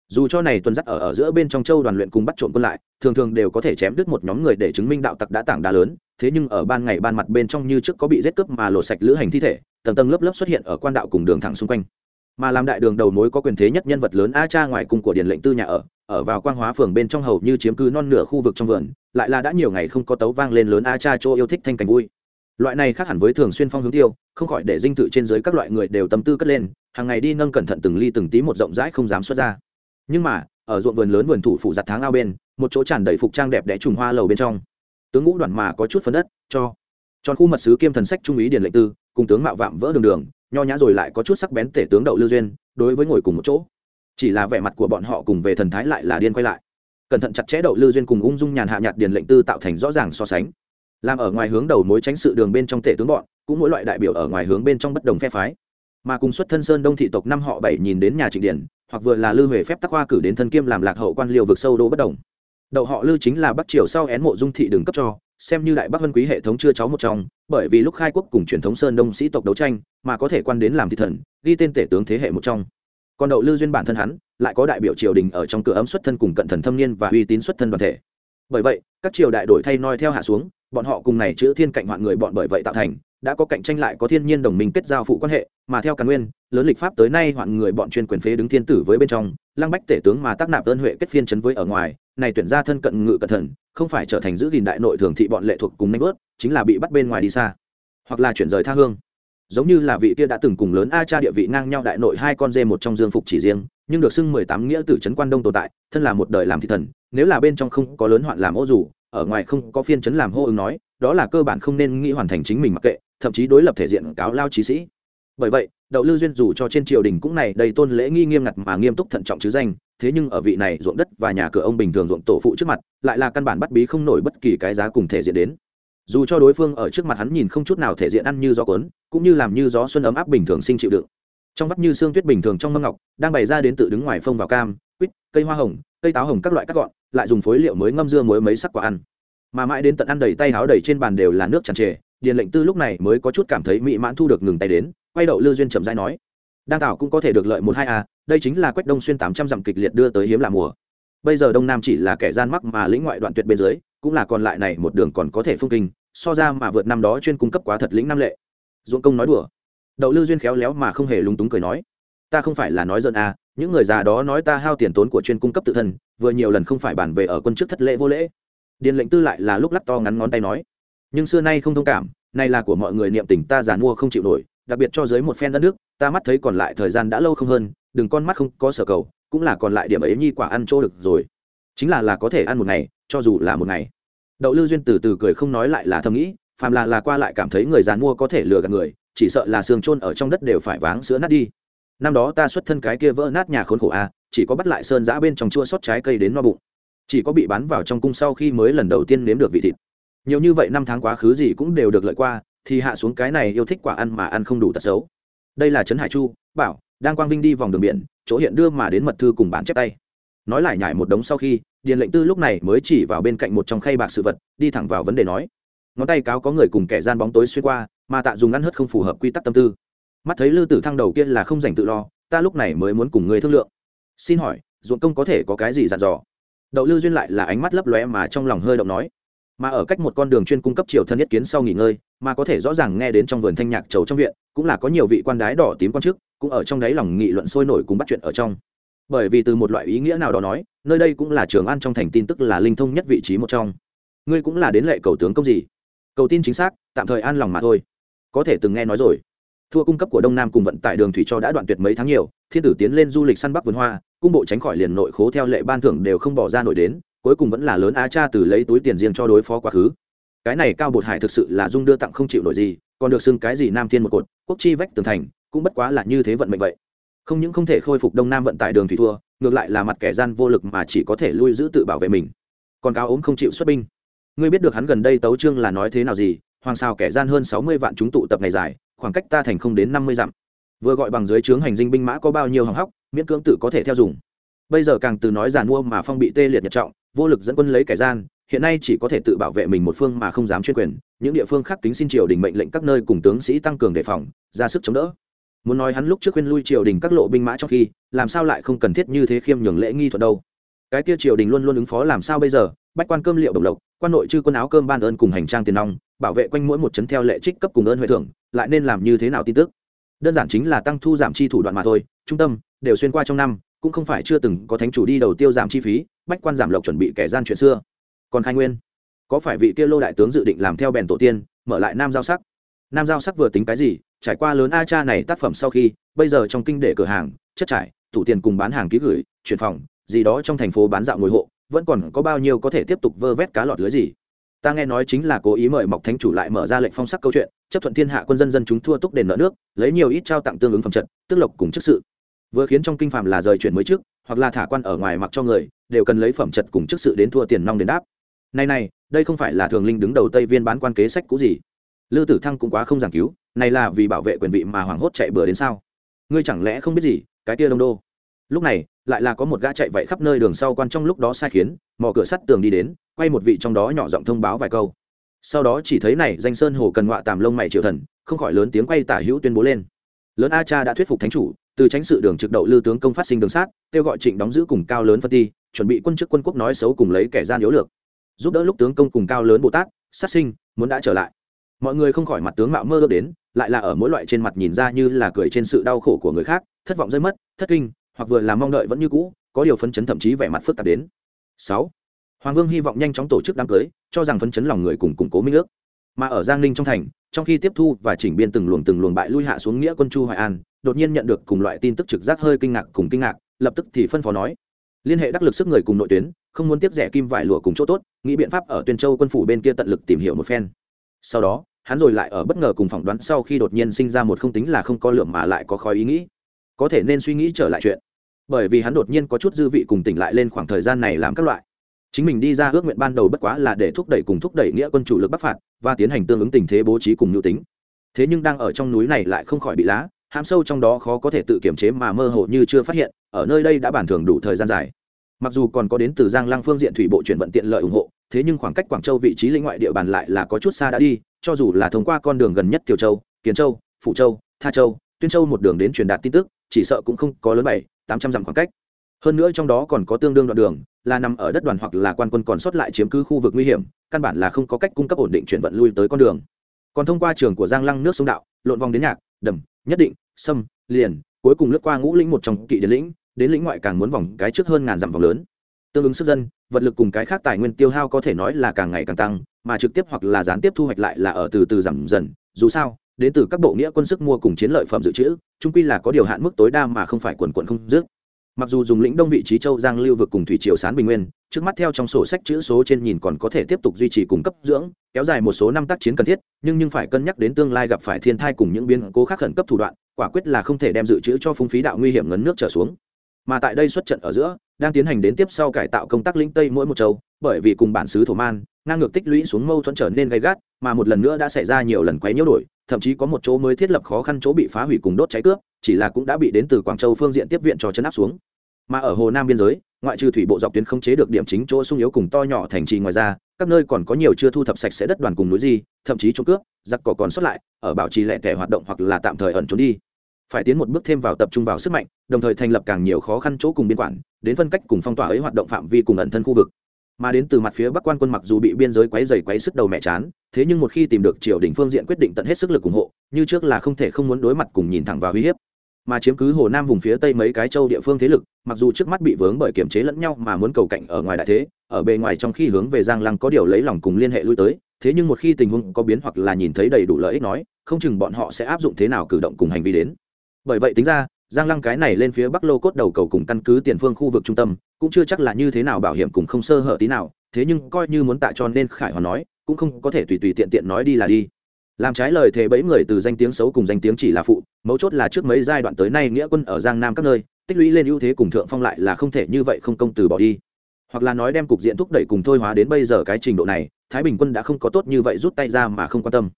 Dù cho này tuần dắt ở ở giữa bên trong châu đoàn luyện cùng bắt trộm quân lại, thường thường đều có thể chém đứt một nhóm người để chứng minh đạo tặc đã tảng đá lớn, thế nhưng ở ban ngày ban mặt bên trong như trước có bị giết cướp mà lột sạch lữ hành thi thể, tầng tầng lớp lớp xuất hiện ở quan đạo cùng đường thẳng xung quanh. Mà làm đại đường đầu mối có quyền thế nhất nhân vật lớn a cha ngoài cung của điền lệnh tư nhà ở ở vào quang hóa phường bên trong hầu như chiếm cứ non nửa khu vực trong vườn, lại là đã nhiều ngày không có tấu vang lên lớn a cha chỗ yêu thích thanh cảnh vui. Loại này khác hẳn với thường xuyên phong hướng tiêu, không khỏi để dinh thự trên dưới các loại người đều tâm tư cất lên, hàng ngày đi nâng cẩn thận từng ly từng tí một rộng rãi không dám xuất ra. Nhưng mà, ở ruộng vườn lớn vườn thủ phủ giặt tháng ao bên, một chỗ tràn đầy phục trang đẹp đẽ trùng hoa lầu bên trong. Tướng ngũ đoàn mà có chút phấn đất, cho. Tròn khu mật sứ kiêm thần sách trung ý điển lệnh tư, cùng tướng mạo vạm vỡ đường đường, nho nhã rồi lại có chút sắc bén tể tướng đậu lưu duyên, đối với ngồi cùng một chỗ chỉ là vẻ mặt của bọn họ cùng về thần thái lại là điên quay lại. Cẩn thận chặt chẽ đậu lư duyên cùng ung dung nhàn hạ nhạt điền lệnh tư tạo thành rõ ràng so sánh. Làm ở ngoài hướng đầu mối tránh sự đường bên trong tể tướng bọn, cũng mỗi loại đại biểu ở ngoài hướng bên trong bất đồng phe phái. Mà cùng xuất thân sơn đông thị tộc năm họ bảy nhìn đến nhà trịnh điển hoặc vừa là lư huệ phép tắc hoa cử đến thân kiêm làm lạc hậu quan liều vực sâu đô bất đồng. Đậu họ lư chính là bắc triều sau én mộ dung thị đường cấp cho, xem như đại bắc vân quý hệ thống chưa cháu một trong, bởi vì lúc khai quốc cùng truyền thống sơn đông sĩ tộc đấu tranh, mà có thể quan đến làm thị thần, ghi tên tể tướng thế hệ một trong còn đậu lưu duyên bản thân hắn, lại có đại biểu triều đình ở trong cửa ấm xuất thân cùng cận thần thâm niên và uy tín xuất thân đoàn thể. Bởi vậy, các triều đại đổi thay noi theo hạ xuống, bọn họ cùng này chữ thiên cạnh hoạn người bọn bởi vậy tạo thành, đã có cạnh tranh lại có thiên nhiên đồng minh kết giao phụ quan hệ, mà theo càn nguyên, lớn lịch pháp tới nay hoạn người bọn chuyên quyền phế đứng thiên tử với bên trong, lăng bách tể tướng mà tác nạp ơn huệ kết phiên chấn với ở ngoài, này tuyển ra thân cận ngự cẩn thận, không phải trở thành giữ gìn đại nội thường thị bọn lệ thuộc cùng nanh bớt chính là bị bắt bên ngoài đi xa, hoặc là chuyển rời tha hương giống như là vị kia đã từng cùng lớn a cha địa vị ngang nhau đại nội hai con dê một trong dương phục chỉ riêng, nhưng được xưng mười tám nghĩa tử trấn quan đông tồn tại, thân là một đời làm thị thần, nếu là bên trong không có lớn hoạn làm ô dù, ở ngoài không có phiên chấn làm hô ứng nói, đó là cơ bản không nên nghĩ hoàn thành chính mình mặc kệ, thậm chí đối lập thể diện cáo lao trí sĩ. Bởi vậy, đậu lư duyên dù cho trên triều đình cũng này đầy tôn lễ nghi nghiêm ngặt mà nghiêm túc thận trọng chứ danh, thế nhưng ở vị này ruộng đất và nhà cửa ông bình thường ruộng tổ phụ trước mặt, lại là căn bản bắt bí không nổi bất kỳ cái giá cùng thể diện đến dù cho đối phương ở trước mặt hắn nhìn không chút nào thể diện ăn như gió cuốn, cũng như làm như gió xuân ấm áp bình thường sinh chịu đựng. Trong vắt như xương tuyết bình thường trong mâm ngọc, đang bày ra đến tự đứng ngoài phông vào cam, quýt, cây hoa hồng, cây táo hồng các loại cắt gọn, lại dùng phối liệu mới ngâm dưa muối mấy sắc quả ăn. Mà mãi đến tận ăn đầy tay háo đầy trên bàn đều là nước tràn trề, điền lệnh tư lúc này mới có chút cảm thấy mỹ mãn thu được ngừng tay đến, quay đậu lư duyên chậm rãi nói đang tạo cũng có thể được lợi một hai a đây chính là quách đông xuyên tám trăm dặm kịch liệt đưa tới hiếm là mùa. Bây giờ đông nam chỉ là kẻ gian mắc mà lĩnh ngoại đoạn tuyệt bên dưới cũng là còn lại này một đường còn có thể phương kinh, so ra mà vượt năm đó chuyên cung cấp quá thật lĩnh năm lệ. Dũng công nói đùa. Đậu lư duyên khéo léo mà không hề lúng túng cười nói, ta không phải là nói giận à những người già đó nói ta hao tiền tốn của chuyên cung cấp tự thân, vừa nhiều lần không phải bàn về ở quân chức thất lễ vô lễ. Điền lệnh tư lại là lúc lắc to ngắn ngón tay nói, nhưng xưa nay không thông cảm này là của mọi người niệm tình ta già mua không chịu nổi, đặc biệt cho dưới một phen đất nước, ta mắt thấy còn lại thời gian đã lâu không hơn, đừng con mắt không có sở cầu, cũng là còn lại điểm ấy nhi quả ăn chỗ được rồi. Chính là là có thể ăn một ngày, cho dù là một ngày đậu Lưu duyên từ từ cười không nói lại là thầm nghĩ, phàm là là qua lại cảm thấy người già mua có thể lừa gạt người, chỉ sợ là xương trôn ở trong đất đều phải váng sữa nát đi. Năm đó ta xuất thân cái kia vỡ nát nhà khốn khổ a, chỉ có bắt lại sơn giã bên trong chua sót trái cây đến no bụng. Chỉ có bị bán vào trong cung sau khi mới lần đầu tiên nếm được vị thịt. Nhiều như vậy năm tháng quá khứ gì cũng đều được lợi qua, thì hạ xuống cái này yêu thích quả ăn mà ăn không đủ tật xấu. Đây là trấn hải chu, bảo, đang quang vinh đi vòng đường biển, chỗ hiện đưa mà đến mật thư cùng bản chép tay nói lại nhải một đống sau khi, điền lệnh tư lúc này mới chỉ vào bên cạnh một trong khay bạc sự vật, đi thẳng vào vấn đề nói. Ngón tay cáo có người cùng kẻ gian bóng tối xuyên qua, mà tạ dùng ăn hớt không phù hợp quy tắc tâm tư. Mắt thấy lư tử thăng đầu kia là không dành tự lo, ta lúc này mới muốn cùng người thương lượng. Xin hỏi, ruộng công có thể có cái gì dặn dò? Đậu lư duyên lại là ánh mắt lấp lóe mà trong lòng hơi động nói. Mà ở cách một con đường chuyên cung cấp triều thân nhất kiến sau nghỉ ngơi, mà có thể rõ ràng nghe đến trong vườn thanh nhạc trầu trong viện, cũng là có nhiều vị quan đái đỏ tím quan chức, cũng ở trong đấy lòng nghị luận sôi nổi cùng bắt chuyện ở trong bởi vì từ một loại ý nghĩa nào đó nói, nơi đây cũng là trường an trong thành tin tức là linh thông nhất vị trí một trong. Ngươi cũng là đến lệ cầu tướng công gì? Cầu tin chính xác, tạm thời an lòng mà thôi. Có thể từng nghe nói rồi. Thua cung cấp của đông nam cùng vận tải đường thủy cho đã đoạn tuyệt mấy tháng nhiều, thiên tử tiến lên du lịch săn bắc vườn hoa, cung bộ tránh khỏi liền nội khố theo lệ ban thưởng đều không bỏ ra nổi đến, cuối cùng vẫn là lớn á cha từ lấy túi tiền riêng cho đối phó quá khứ. Cái này cao bột hải thực sự là dung đưa tặng không chịu nổi gì, còn được xưng cái gì nam thiên một cột, quốc chi vách tường thành, cũng bất quá là như thế vận mệnh vậy không những không thể khôi phục đông nam vận tải đường thủy thua, ngược lại là mặt kẻ gian vô lực mà chỉ có thể lui giữ tự bảo vệ mình. Còn cao ốm không chịu xuất binh. Ngươi biết được hắn gần đây tấu trương là nói thế nào gì, hoàng sao kẻ gian hơn sáu mươi vạn chúng tụ tập ngày dài, khoảng cách ta thành không đến năm mươi dặm. Vừa gọi bằng dưới trướng hành dinh binh mã có bao nhiêu hỏng hóc, miễn cưỡng tự có thể theo dùng. Bây giờ càng từ nói giàn mua mà phong bị tê liệt nhật trọng, vô lực dẫn quân lấy kẻ gian, hiện nay chỉ có thể tự bảo vệ mình một phương mà không dám chuyên quyền, những địa phương khác kính xin triều đình mệnh lệnh các nơi cùng tướng sĩ tăng cường đề phòng, ra sức chống đỡ muốn nói hắn lúc trước khuyên lui triều đình các lộ binh mã trong khi, làm sao lại không cần thiết như thế khiêm nhường lễ nghi thuật đâu? Cái kia triều đình luôn luôn ứng phó làm sao bây giờ? Bách quan cơm liệu đồng lộc, quan nội chư quân áo cơm ban ơn cùng hành trang tiền nong, bảo vệ quanh mỗi một chấn theo lệ trích cấp cùng ơn huệ thưởng, lại nên làm như thế nào tin tức? Đơn giản chính là tăng thu giảm chi thủ đoạn mà thôi, trung tâm, đều xuyên qua trong năm, cũng không phải chưa từng có thánh chủ đi đầu tiêu giảm chi phí, bách quan giảm lộc chuẩn bị kẻ gian chuyện xưa. Còn khai nguyên, có phải vị kia lô đại tướng dự định làm theo bèn tổ tiên, mở lại nam giao sắc? Nam giao sắc vừa tính cái gì trải qua lớn a cha này tác phẩm sau khi, bây giờ trong kinh để cửa hàng, chất trải thủ tiền cùng bán hàng ký gửi, chuyển phòng, gì đó trong thành phố bán dạo ngồi hộ, vẫn còn có bao nhiêu có thể tiếp tục vơ vét cá lọt lưới gì. Ta nghe nói chính là cố ý mời mọc thánh chủ lại mở ra lệnh phong sắc câu chuyện, chấp thuận thiên hạ quân dân dân chúng thua túc đền nợ nước, lấy nhiều ít trao tặng tương ứng phẩm trận tức lộc cùng chức sự. Vừa khiến trong kinh phàm là rời chuyển mới trước, hoặc là thả quan ở ngoài mặc cho người, đều cần lấy phẩm trật cùng chức sự đến thua tiền nong đến đáp. Này này, đây không phải là thường linh đứng đầu tây viên bán quan kế sách cũ gì. Lư tử thăng cũng quá không giảng cứu này là vì bảo vệ quyền vị mà hoảng hốt chạy bừa đến sao? Ngươi chẳng lẽ không biết gì, cái kia đông đô? Lúc này, lại là có một gã chạy vậy khắp nơi đường sau quan trong lúc đó sai khiến, mò cửa sắt tường đi đến, quay một vị trong đó nhỏ giọng thông báo vài câu. Sau đó chỉ thấy này, danh sơn hồ cần ngọa tàm lông mày triệu thần, không khỏi lớn tiếng quay tả hữu tuyên bố lên. Lớn a cha đã thuyết phục thánh chủ, từ tránh sự đường trực đậu lư tướng công phát sinh đường sát, kêu gọi trịnh đóng giữ cùng cao lớn phân ti, chuẩn bị quân chức quân quốc nói xấu cùng lấy kẻ gian yếu lược. Giúp đỡ lúc tướng công cùng cao lớn bồ tát, sát sinh, muốn đã trở lại. Mọi người không khỏi mặt tướng mạo mơ ước đến lại là ở mỗi loại trên mặt nhìn ra như là cười trên sự đau khổ của người khác, thất vọng rơi mất, thất kinh, hoặc vừa là mong đợi vẫn như cũ, có điều phấn chấn thậm chí vẻ mặt phức tạp đến. Sáu, hoàng vương hy vọng nhanh chóng tổ chức đám cưới, cho rằng phấn chấn lòng người cùng củng cố minh ước. Mà ở giang ninh trong thành, trong khi tiếp thu và chỉnh biên từng luồng từng luồng bại lui hạ xuống nghĩa quân chu hoài an, đột nhiên nhận được cùng loại tin tức trực giác hơi kinh ngạc cùng kinh ngạc, lập tức thì phân phó nói, liên hệ đắc lực sức người cùng nội tuyến, không muốn tiếp rẻ kim vải lụa cùng chỗ tốt, nghĩ biện pháp ở tuyên châu quân phủ bên kia tận lực tìm hiểu một phen. Sau đó hắn rồi lại ở bất ngờ cùng phỏng đoán sau khi đột nhiên sinh ra một không tính là không có lượng mà lại có khói ý nghĩ. Có thể nên suy nghĩ trở lại chuyện. Bởi vì hắn đột nhiên có chút dư vị cùng tỉnh lại lên khoảng thời gian này làm các loại. Chính mình đi ra ước nguyện ban đầu bất quá là để thúc đẩy cùng thúc đẩy nghĩa quân chủ lực bắc phạt và tiến hành tương ứng tình thế bố trí cùng nhu tính. Thế nhưng đang ở trong núi này lại không khỏi bị lá, hãm sâu trong đó khó có thể tự kiểm chế mà mơ hồ như chưa phát hiện, ở nơi đây đã bản thường đủ thời gian dài. Mặc dù còn có đến từ giang lăng phương diện thủy bộ chuyển vận tiện lợi ủng hộ, thế nhưng khoảng cách quảng châu vị trí lĩnh ngoại địa bàn lại là có chút xa đã đi cho dù là thông qua con đường gần nhất Tiểu châu, kiến châu phụ châu, tha châu, tuyên châu một đường đến truyền đạt tin tức, chỉ sợ cũng không có lớn bảy, tám trăm dặm khoảng cách. Hơn nữa trong đó còn có tương đương đoạn đường, là nằm ở đất đoàn hoặc là quan quân còn sót lại chiếm cứ khu vực nguy hiểm, căn bản là không có cách cung cấp ổn định chuyển vận lui tới con đường. Còn thông qua trường của giang lăng nước sông đạo, lộn vòng đến nhạc, đầm, nhất định, sâm, liền, cuối cùng lướt qua ngũ lĩnh một trong kỵ đến lĩnh đến lĩnh ngoại càng muốn vòng cái trước hơn ngàn dặm vòng lớn. Tương ứng sức dân, vật lực cùng cái khác tài nguyên tiêu hao có thể nói là càng ngày càng tăng mà trực tiếp hoặc là gián tiếp thu hoạch lại là ở từ từ giảm dần. Dù sao, đến từ các bộ nghĩa quân sức mua cùng chiến lợi phẩm dự trữ trung quy là có điều hạn mức tối đa mà không phải quần quận không dứt. Mặc dù dùng lĩnh đông vị trí châu giang lưu vực cùng thủy triều sán bình nguyên, trước mắt theo trong sổ sách chữ số trên nhìn còn có thể tiếp tục duy trì cung cấp dưỡng, kéo dài một số năm tác chiến cần thiết, nhưng nhưng phải cân nhắc đến tương lai gặp phải thiên thai cùng những biến cố khác khẩn cấp thủ đoạn, quả quyết là không thể đem dự trữ cho phung phí đạo nguy hiểm ngấn nước trở xuống mà tại đây xuất trận ở giữa, đang tiến hành đến tiếp sau cải tạo công tác lĩnh tây mỗi một châu, bởi vì cùng bản xứ thổ man, ngang ngược tích lũy xuống mâu thuẫn trở nên gay gắt, mà một lần nữa đã xảy ra nhiều lần quấy nhiễu đổi, thậm chí có một chỗ mới thiết lập khó khăn chỗ bị phá hủy cùng đốt cháy cướp, chỉ là cũng đã bị đến từ quảng châu phương diện tiếp viện cho chấn áp xuống. Mà ở hồ nam biên giới, ngoại trừ thủy bộ dọc tuyến không chế được điểm chính chỗ sung yếu cùng to nhỏ thành trì ngoài ra, các nơi còn có nhiều chưa thu thập sạch sẽ đất đoàn cùng núi gì thậm chí trộm cướp, giặc cỏ còn xuất lại, ở bảo trì lẻ tẻ hoạt động hoặc là tạm thời ẩn trốn đi phải tiến một bước thêm vào tập trung vào sức mạnh, đồng thời thành lập càng nhiều khó khăn chỗ cùng biên quản, đến phân cách cùng phong tỏa ấy hoạt động phạm vi cùng ẩn thân khu vực. Mà đến từ mặt phía bắc quan quân mặc dù bị biên giới quấy dày quấy sức đầu mẹ chán, thế nhưng một khi tìm được triều đình phương diện quyết định tận hết sức lực ủng hộ, như trước là không thể không muốn đối mặt cùng nhìn thẳng vào uy hiếp. Mà chiếm cứ hồ nam vùng phía tây mấy cái châu địa phương thế lực, mặc dù trước mắt bị vướng bởi kiểm chế lẫn nhau mà muốn cầu cạnh ở ngoài đại thế, ở bề ngoài trong khi hướng về giang lăng có điều lấy lòng cùng liên hệ lui tới, thế nhưng một khi tình huống có biến hoặc là nhìn thấy đầy đủ lợi ích nói, không chừng bọn họ sẽ áp dụng thế nào cử động cùng hành vi đến bởi vậy tính ra, giang lăng cái này lên phía bắc lô cốt đầu cầu cùng căn cứ tiền phương khu vực trung tâm, cũng chưa chắc là như thế nào bảo hiểm cùng không sơ hở tí nào, thế nhưng coi như muốn tạ cho nên khải hoàn nói, cũng không có thể tùy tùy tiện tiện nói đi là đi. Làm trái lời thề bẫy người từ danh tiếng xấu cùng danh tiếng chỉ là phụ, mấu chốt là trước mấy giai đoạn tới nay nghĩa quân ở giang nam các nơi, tích lũy lên ưu thế cùng thượng phong lại là không thể như vậy không công từ bỏ đi. Hoặc là nói đem cục diện thúc đẩy cùng thôi hóa đến bây giờ cái trình độ này, thái bình quân đã không có tốt như vậy rút tay ra mà không quan tâm.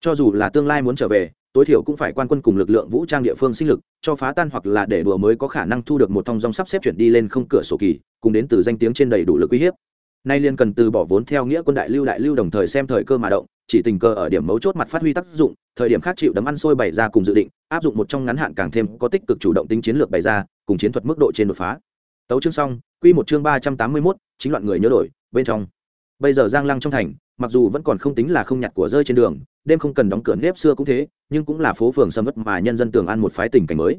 Cho dù là tương lai muốn trở về tối thiểu cũng phải quan quân cùng lực lượng vũ trang địa phương sinh lực cho phá tan hoặc là để đùa mới có khả năng thu được một thong dòng sắp xếp chuyển đi lên không cửa sổ kỳ cùng đến từ danh tiếng trên đầy đủ lực uy hiếp. Nay liên cần từ bỏ vốn theo nghĩa quân đại lưu đại lưu đồng thời xem thời cơ mà động chỉ tình cờ ở điểm mấu chốt mặt phát huy tác dụng thời điểm khác chịu đấm ăn sôi bày ra cùng dự định áp dụng một trong ngắn hạn càng thêm có tích cực chủ động tính chiến lược bày ra cùng chiến thuật mức độ trên đột phá. Tấu chương xong quy một chương ba trăm tám mươi 381, chính loạn người nhớ đổi bên trong. Bây giờ giang lăng trong thành mặc dù vẫn còn không tính là không nhặt của rơi trên đường đêm không cần đóng cửa nếp xưa cũng thế nhưng cũng là phố phường sầm mất mà nhân dân tường ăn một phái tình cảnh mới.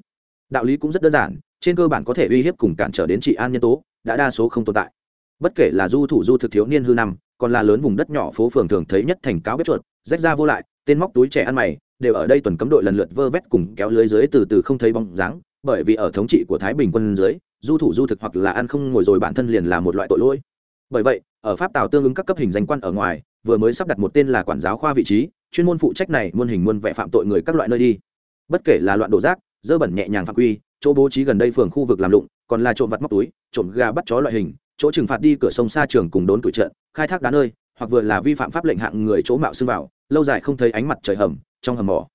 Đạo lý cũng rất đơn giản, trên cơ bản có thể uy hiếp cùng cản trở đến trị an nhân tố, đã đa số không tồn tại. Bất kể là du thủ du thực thiếu niên hư năm, còn là lớn vùng đất nhỏ phố phường thường thấy nhất thành cáo bếp chuột, rách ra vô lại, tên móc túi trẻ ăn mày, đều ở đây tuần cấm đội lần lượt vơ vét cùng kéo lưới dưới từ từ không thấy bóng dáng, bởi vì ở thống trị của thái bình quân dưới, du thủ du thực hoặc là ăn không ngồi rồi bản thân liền là một loại tội lỗi. Bởi vậy, ở pháp tào tương ứng các cấp hình danh quan ở ngoài vừa mới sắp đặt một tên là quản giáo khoa vị trí, chuyên môn phụ trách này muôn hình muôn vẻ phạm tội người các loại nơi đi. Bất kể là loạn đổ rác, dơ bẩn nhẹ nhàng phạm quy, chỗ bố trí gần đây phường khu vực làm lụng, còn là trộm vặt móc túi, trộm gà bắt chó loại hình, chỗ trừng phạt đi cửa sông xa trường cùng đốn tuổi trận, khai thác đá nơi, hoặc vừa là vi phạm pháp lệnh hạng người chỗ mạo xưng vào, lâu dài không thấy ánh mặt trời hầm, trong hầm mỏ.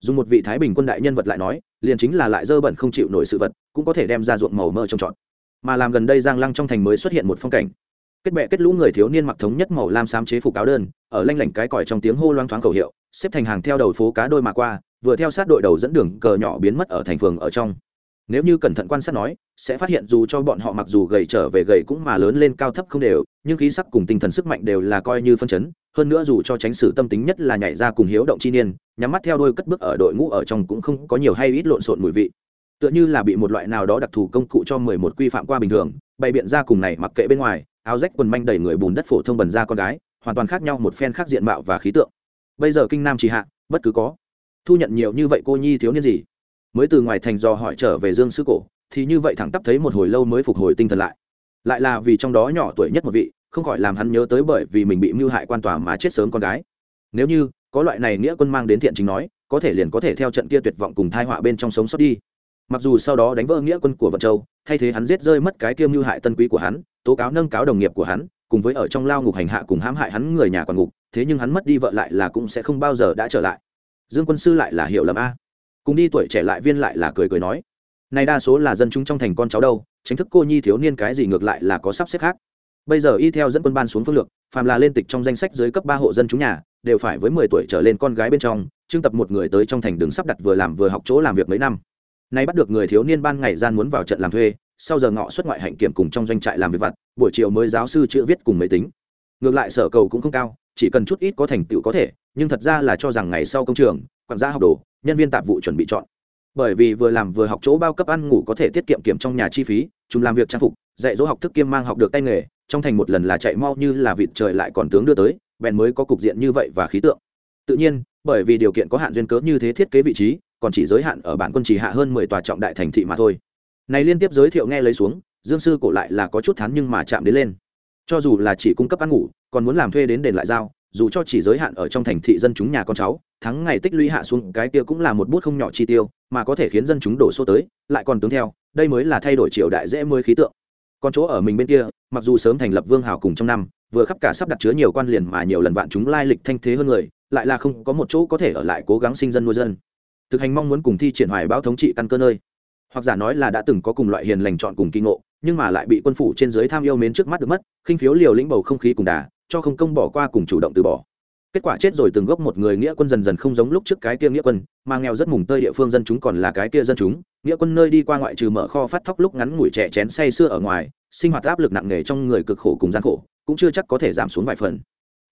Dùng một vị thái bình quân đại nhân vật lại nói, liền chính là lại dơ bẩn không chịu nổi sự vật, cũng có thể đem ra ruộng màu mơ trồng trọt. Mà làm gần đây giang lăng trong thành mới xuất hiện một phong cảnh kết bệ kết lũ người thiếu niên mặc thống nhất màu lam xám chế phục áo đơn, ở lanh lảnh cái còi trong tiếng hô loang thoáng khẩu hiệu, xếp thành hàng theo đầu phố cá đôi mà qua, vừa theo sát đội đầu dẫn đường cờ nhỏ biến mất ở thành phường ở trong. Nếu như cẩn thận quan sát nói, sẽ phát hiện dù cho bọn họ mặc dù gầy trở về gầy cũng mà lớn lên cao thấp không đều, nhưng khí sắc cùng tinh thần sức mạnh đều là coi như phân chấn, hơn nữa dù cho tránh sự tâm tính nhất là nhảy ra cùng hiếu động chi niên, nhắm mắt theo đôi cất bước ở đội ngũ ở trong cũng không có nhiều hay ít lộn xộn mùi vị. Tựa như là bị một loại nào đó đặc thù công cụ cho mười một quy phạm qua bình thường, bày biện ra cùng này mặc kệ bên ngoài áo rách quần manh đầy người bùn đất phổ thông bần ra con gái, hoàn toàn khác nhau một phen khác diện mạo và khí tượng. Bây giờ kinh nam chỉ hạ, bất cứ có thu nhận nhiều như vậy cô nhi thiếu niên gì? Mới từ ngoài thành do hỏi trở về dương sư cổ, thì như vậy thẳng tắp thấy một hồi lâu mới phục hồi tinh thần lại. Lại là vì trong đó nhỏ tuổi nhất một vị, không khỏi làm hắn nhớ tới bởi vì mình bị mưu hại quan tòa mà chết sớm con gái. Nếu như có loại này nghĩa quân mang đến thiện chính nói, có thể liền có thể theo trận kia tuyệt vọng cùng thai họa bên trong sống sót đi. Mặc dù sau đó đánh vỡ nghĩa quân của vận châu thay thế hắn giết rơi mất cái kiêm mưu hại tân quý của hắn, tố cáo nâng cáo đồng nghiệp của hắn, cùng với ở trong lao ngục hành hạ cùng hãm hại hắn người nhà còn ngục, thế nhưng hắn mất đi vợ lại là cũng sẽ không bao giờ đã trở lại. Dương quân sư lại là hiểu lầm a. Cùng đi tuổi trẻ lại viên lại là cười cười nói, này đa số là dân chúng trong thành con cháu đâu tránh thức cô nhi thiếu niên cái gì ngược lại là có sắp xếp khác. Bây giờ y theo dẫn quân ban xuống phương lược, phàm là lên tịch trong danh sách dưới cấp ba hộ dân chúng nhà, đều phải với mười tuổi trở lên con gái bên trong trưng tập một người tới trong thành đường sắp đặt vừa làm vừa học chỗ làm việc mấy năm nay bắt được người thiếu niên ban ngày gian muốn vào trận làm thuê, sau giờ ngọ xuất ngoại hạnh kiểm cùng trong doanh trại làm việc vặt, buổi chiều mới giáo sư chữ viết cùng máy tính. Ngược lại sở cầu cũng không cao, chỉ cần chút ít có thành tựu có thể, nhưng thật ra là cho rằng ngày sau công trường, quản gia học đồ, nhân viên tạp vụ chuẩn bị chọn. Bởi vì vừa làm vừa học chỗ bao cấp ăn ngủ có thể tiết kiệm kiểm trong nhà chi phí, chúng làm việc trang phục, dạy dỗ học thức kiêm mang học được tay nghề, trong thành một lần là chạy mau như là vịt trời lại còn tướng đưa tới, bèn mới có cục diện như vậy và khí tượng. Tự nhiên, bởi vì điều kiện có hạn duyên cớ như thế thiết kế vị trí còn chỉ giới hạn ở bản quân chỉ hạ hơn mười tòa trọng đại thành thị mà thôi. Này liên tiếp giới thiệu nghe lấy xuống, dương sư cổ lại là có chút thán nhưng mà chạm đến lên. Cho dù là chỉ cung cấp ăn ngủ, còn muốn làm thuê đến đền lại giao, dù cho chỉ giới hạn ở trong thành thị dân chúng nhà con cháu, thắng ngày tích lũy hạ xuống, cái kia cũng là một bút không nhỏ chi tiêu, mà có thể khiến dân chúng đổ số tới, lại còn tướng theo, đây mới là thay đổi triều đại dễ mới khí tượng. Còn chỗ ở mình bên kia, mặc dù sớm thành lập vương hào cùng trong năm, vừa khắp cả sắp đặt chứa nhiều quan liền mà nhiều lần vạn chúng lai lịch thanh thế hơn người, lại là không có một chỗ có thể ở lại cố gắng sinh dân nuôi dân thực hành mong muốn cùng thi triển hoài báo thống trị căn cơ nơi. Hoặc giả nói là đã từng có cùng loại hiền lành chọn cùng kinh ngộ, nhưng mà lại bị quân phủ trên dưới tham yêu mến trước mắt được mất, khinh phiếu liều lĩnh bầu không khí cùng đà, cho không công bỏ qua cùng chủ động từ bỏ. Kết quả chết rồi từng gốc một người nghĩa quân dần dần không giống lúc trước cái kia nghĩa quân, mà nghèo rất mùng tơi địa phương dân chúng còn là cái kia dân chúng. Nghĩa quân nơi đi qua ngoại trừ mở kho phát thóc lúc ngắn ngủi trẻ chén say sưa ở ngoài, sinh hoạt áp lực nặng nề trong người cực khổ cùng gian khổ, cũng chưa chắc có thể giảm xuống vài phần.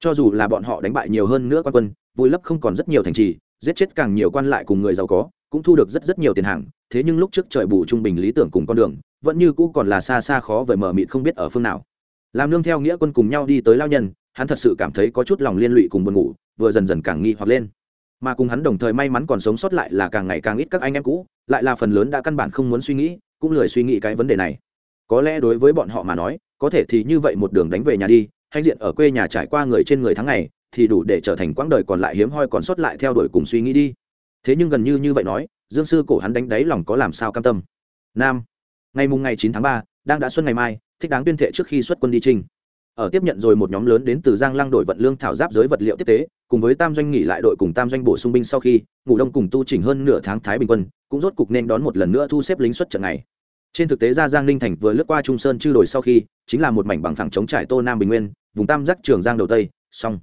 Cho dù là bọn họ đánh bại nhiều hơn nữa quan quân vui lấp không còn rất nhiều thành trì giết chết càng nhiều quan lại cùng người giàu có, cũng thu được rất rất nhiều tiền hàng, thế nhưng lúc trước trời bù trung bình lý tưởng cùng con đường, vẫn như cũ còn là xa xa khó vời mờ mịt không biết ở phương nào. Làm nương theo nghĩa quân cùng nhau đi tới lao nhân, hắn thật sự cảm thấy có chút lòng liên lụy cùng buồn ngủ, vừa dần dần càng nghi hoặc lên. Mà cùng hắn đồng thời may mắn còn sống sót lại là càng ngày càng ít các anh em cũ, lại là phần lớn đã căn bản không muốn suy nghĩ, cũng lười suy nghĩ cái vấn đề này. Có lẽ đối với bọn họ mà nói, có thể thì như vậy một đường đánh về nhà đi hay diện ở quê nhà trải qua người trên người tháng ngày thì đủ để trở thành quãng đời còn lại hiếm hoi còn sót lại theo đuổi cùng suy nghĩ đi. Thế nhưng gần như như vậy nói, dương sư cổ hắn đánh đáy lòng có làm sao cam tâm. Nam, ngày mùng ngày chín tháng ba, đang đã xuân ngày mai, thích đáng tuyên thệ trước khi xuất quân đi trinh ở tiếp nhận rồi một nhóm lớn đến từ giang lăng đội vận lương thảo giáp giới vật liệu tiếp tế, cùng với tam doanh nghỉ lại đội cùng tam doanh bổ sung binh sau khi, ngủ đông cùng tu chỉnh hơn nửa tháng thái bình quân, cũng rốt cục nên đón một lần nữa thu xếp lính xuất trận này trên thực tế ra giang ninh thành vừa lướt qua trung sơn chư đổi sau khi, chính là một mảnh bằng phẳng chống trải tô nam bình nguyên, vùng tam giác trường giang đầu tây, xong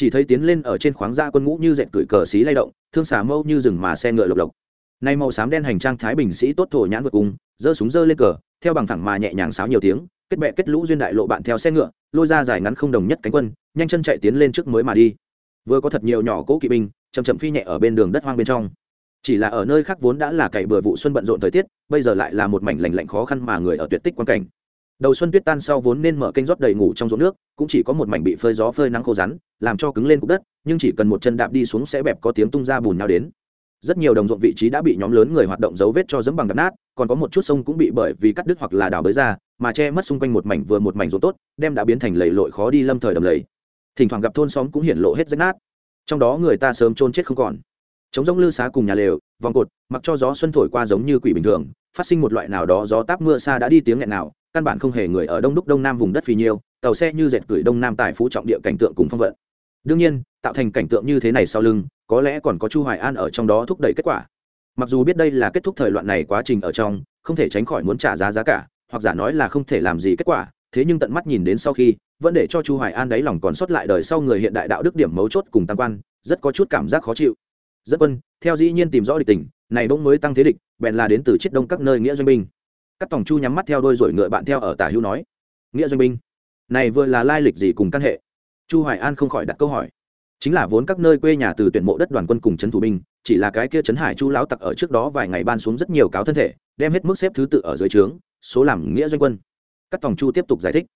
chỉ thấy tiến lên ở trên khoáng gia quân ngũ như dẹn cửi cờ xí lay động, thương xà mâu như rừng mà xe ngựa lộc lộc. Nay màu xám đen hành trang thái bình sĩ tốt thổ nhãn vượt cung, giơ súng giơ lên cờ, theo bằng thẳng mà nhẹ nhàng sáo nhiều tiếng, kết bệ kết lũ duyên đại lộ bạn theo xe ngựa, lôi ra dài ngắn không đồng nhất cánh quân, nhanh chân chạy tiến lên trước mới mà đi. Vừa có thật nhiều nhỏ cỗ kỵ binh, chậm chậm phi nhẹ ở bên đường đất hoang bên trong. Chỉ là ở nơi khác vốn đã là cày bừa vụ xuân bận rộn thời tiết, bây giờ lại là một mảnh lành lạnh khó khăn mà người ở tuyệt tích quan cảnh đầu xuân tuyết tan sau vốn nên mở kênh rót đầy ngủ trong ruộng nước, cũng chỉ có một mảnh bị phơi gió phơi nắng khô rắn, làm cho cứng lên cục đất, nhưng chỉ cần một chân đạp đi xuống sẽ bẹp có tiếng tung ra bùn nhau đến. Rất nhiều đồng ruộng vị trí đã bị nhóm lớn người hoạt động dấu vết cho dẫm bằng đập nát, còn có một chút sông cũng bị bởi vì cắt đứt hoặc là đào bới ra, mà che mất xung quanh một mảnh vừa một mảnh ruộng tốt, đem đã biến thành lầy lội khó đi lâm thời đầm lầy. Thỉnh thoảng gặp thôn xóm cũng hiện lộ hết rách nát. Trong đó người ta sớm trôn chết không còn. Chống giống lư xá cùng nhà lều, vòng cột, mặc cho gió xuân thổi qua giống như quỷ bình thường, phát sinh một loại nào đó gió táp mưa xa đã đi tiếng nghẹn nào căn bản không hề người ở đông đúc đông nam vùng đất phì nhiêu, tàu xe như dệt gửi đông nam tại phú trọng địa cảnh tượng cùng phong vận. Đương nhiên, tạo thành cảnh tượng như thế này sau lưng, có lẽ còn có chu hoài an ở trong đó thúc đẩy kết quả. Mặc dù biết đây là kết thúc thời loạn này quá trình ở trong, không thể tránh khỏi muốn trả giá giá cả, hoặc giả nói là không thể làm gì kết quả, thế nhưng tận mắt nhìn đến sau khi, vẫn để cho chu hoài an đáy lòng còn sót lại đời sau người hiện đại đạo đức điểm mấu chốt cùng tam quan, rất có chút cảm giác khó chịu. Rất quân, theo dĩ nhiên tìm rõ địch tình, này bỗng mới tăng thế địch, bèn là đến từ chiết đông các nơi nghĩa doanh binh các Tòng chu nhắm mắt theo đôi rồi ngựa bạn theo ở tả hữu nói, nghĩa doanh binh, này vừa là lai lịch gì cùng căn hệ? Chu hoài an không khỏi đặt câu hỏi. Chính là vốn các nơi quê nhà từ tuyển mộ đất đoàn quân cùng trấn thủ binh, chỉ là cái kia trấn hải chu lão tặc ở trước đó vài ngày ban xuống rất nhiều cáo thân thể, đem hết mức xếp thứ tự ở dưới trướng, số làm nghĩa doanh quân. Các Tòng chu tiếp tục giải thích.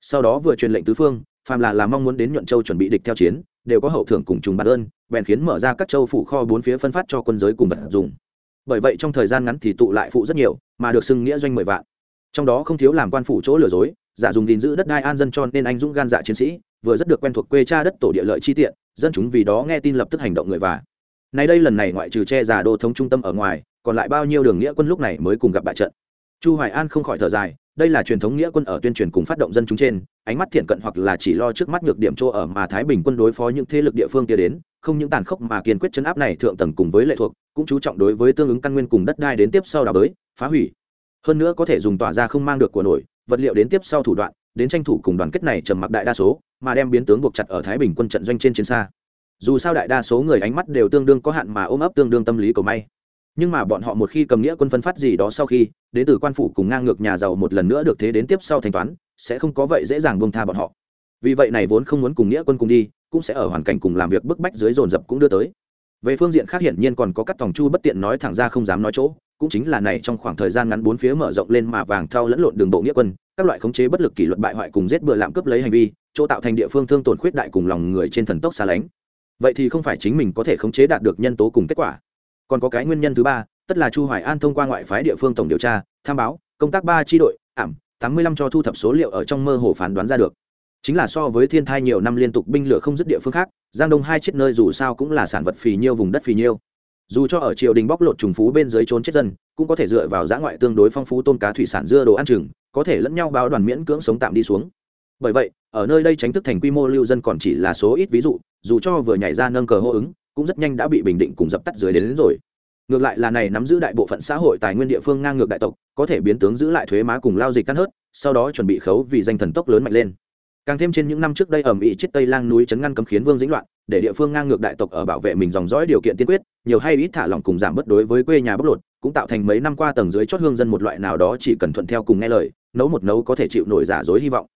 Sau đó vừa truyền lệnh tứ phương, phàm là làm mong muốn đến nhuận châu chuẩn bị địch theo chiến, đều có hậu thưởng cùng trùng bản ơn, bèn khiến mở ra các châu phủ kho bốn phía phân phát cho quân giới cùng vật dụng bởi vậy trong thời gian ngắn thì tụ lại phụ rất nhiều, mà được xưng nghĩa doanh mười vạn. Trong đó không thiếu làm quan phủ chỗ lừa dối, giả dùng gìn giữ đất đai an dân cho nên anh dũng gan dạ chiến sĩ, vừa rất được quen thuộc quê cha đất tổ địa lợi chi tiện, dân chúng vì đó nghe tin lập tức hành động người và nay đây lần này ngoại trừ che giả đô thống trung tâm ở ngoài, còn lại bao nhiêu đường nghĩa quân lúc này mới cùng gặp bại trận. Chu hoài an không khỏi thở dài đây là truyền thống nghĩa quân ở tuyên truyền cùng phát động dân chúng trên, ánh mắt thiện cận hoặc là chỉ lo trước mắt nhược điểm chỗ ở mà thái bình quân đối phó những thế lực địa phương kia đến, không những tàn khốc mà kiên quyết chấn áp này thượng tầng cùng với lệ thuộc, cũng chú trọng đối với tương ứng căn nguyên cùng đất đai đến tiếp sau đào bới, phá hủy. Hơn nữa có thể dùng tỏa ra không mang được của nổi, vật liệu đến tiếp sau thủ đoạn, đến tranh thủ cùng đoàn kết này trầm mặc đại đa số, mà đem biến tướng buộc chặt ở thái bình quân trận doanh trên chiến xa. Dù sao đại đa số người ánh mắt đều tương đương có hạn mà ôm ấp tương đương tâm lý cầu may nhưng mà bọn họ một khi cầm nghĩa quân phân phát gì đó sau khi đến từ quan phủ cùng ngang ngược nhà giàu một lần nữa được thế đến tiếp sau thanh toán, sẽ không có vậy dễ dàng buông tha bọn họ. Vì vậy này vốn không muốn cùng nghĩa quân cùng đi, cũng sẽ ở hoàn cảnh cùng làm việc bức bách dưới dồn dập cũng đưa tới. Về phương diện khác hiển nhiên còn có các tòng chu bất tiện nói thẳng ra không dám nói chỗ, cũng chính là này trong khoảng thời gian ngắn bốn phía mở rộng lên mà vàng thao lẫn lộn đường bộ nghĩa quân, các loại khống chế bất lực kỷ luật bại hoại cùng giết bừa lạm cướp lấy hành vi, chỗ tạo thành địa phương thương tổn khuyết đại cùng lòng người trên thần tốc xa lánh. Vậy thì không phải chính mình có thể khống chế đạt được nhân tố cùng kết quả còn có cái nguyên nhân thứ ba, tất là chu hoài an thông qua ngoại phái địa phương tổng điều tra, tham báo, công tác ba tri đội, ảm, tám mươi lăm cho thu thập số liệu ở trong mơ hồ phán đoán ra được. Chính là so với thiên thai nhiều năm liên tục binh lửa không dứt địa phương khác, giang đông hai chiếc nơi dù sao cũng là sản vật phì nhiêu vùng đất phì nhiêu. Dù cho ở triều đình bóc lột trùng phú bên dưới trốn chết dân, cũng có thể dựa vào giã ngoại tương đối phong phú tôm cá thủy sản dưa đồ ăn chừng, có thể lẫn nhau báo đoàn miễn cưỡng sống tạm đi xuống. Bởi vậy, ở nơi đây tránh thức thành quy mô lưu dân còn chỉ là số ít ví dụ, dù cho vừa nhảy ra nâng cờ hô ứng cũng rất nhanh đã bị bình định cùng dập tắt dưới đến, đến rồi. Ngược lại là này nắm giữ đại bộ phận xã hội tài nguyên địa phương ngang ngược đại tộc có thể biến tướng giữ lại thuế má cùng lao dịch cắt hớt sau đó chuẩn bị khấu vì danh thần tốc lớn mạnh lên. Càng thêm trên những năm trước đây ẩm ĩ chết tây lang núi chấn ngăn cấm khiến vương dĩnh loạn để địa phương ngang ngược đại tộc ở bảo vệ mình dòng dõi điều kiện tiên quyết nhiều hay ít thả lỏng cùng giảm bất đối với quê nhà bóc lột cũng tạo thành mấy năm qua tầng dưới chót hương dân một loại nào đó chỉ cần thuận theo cùng nghe lời nấu một nấu có thể chịu nổi giả dối hy vọng.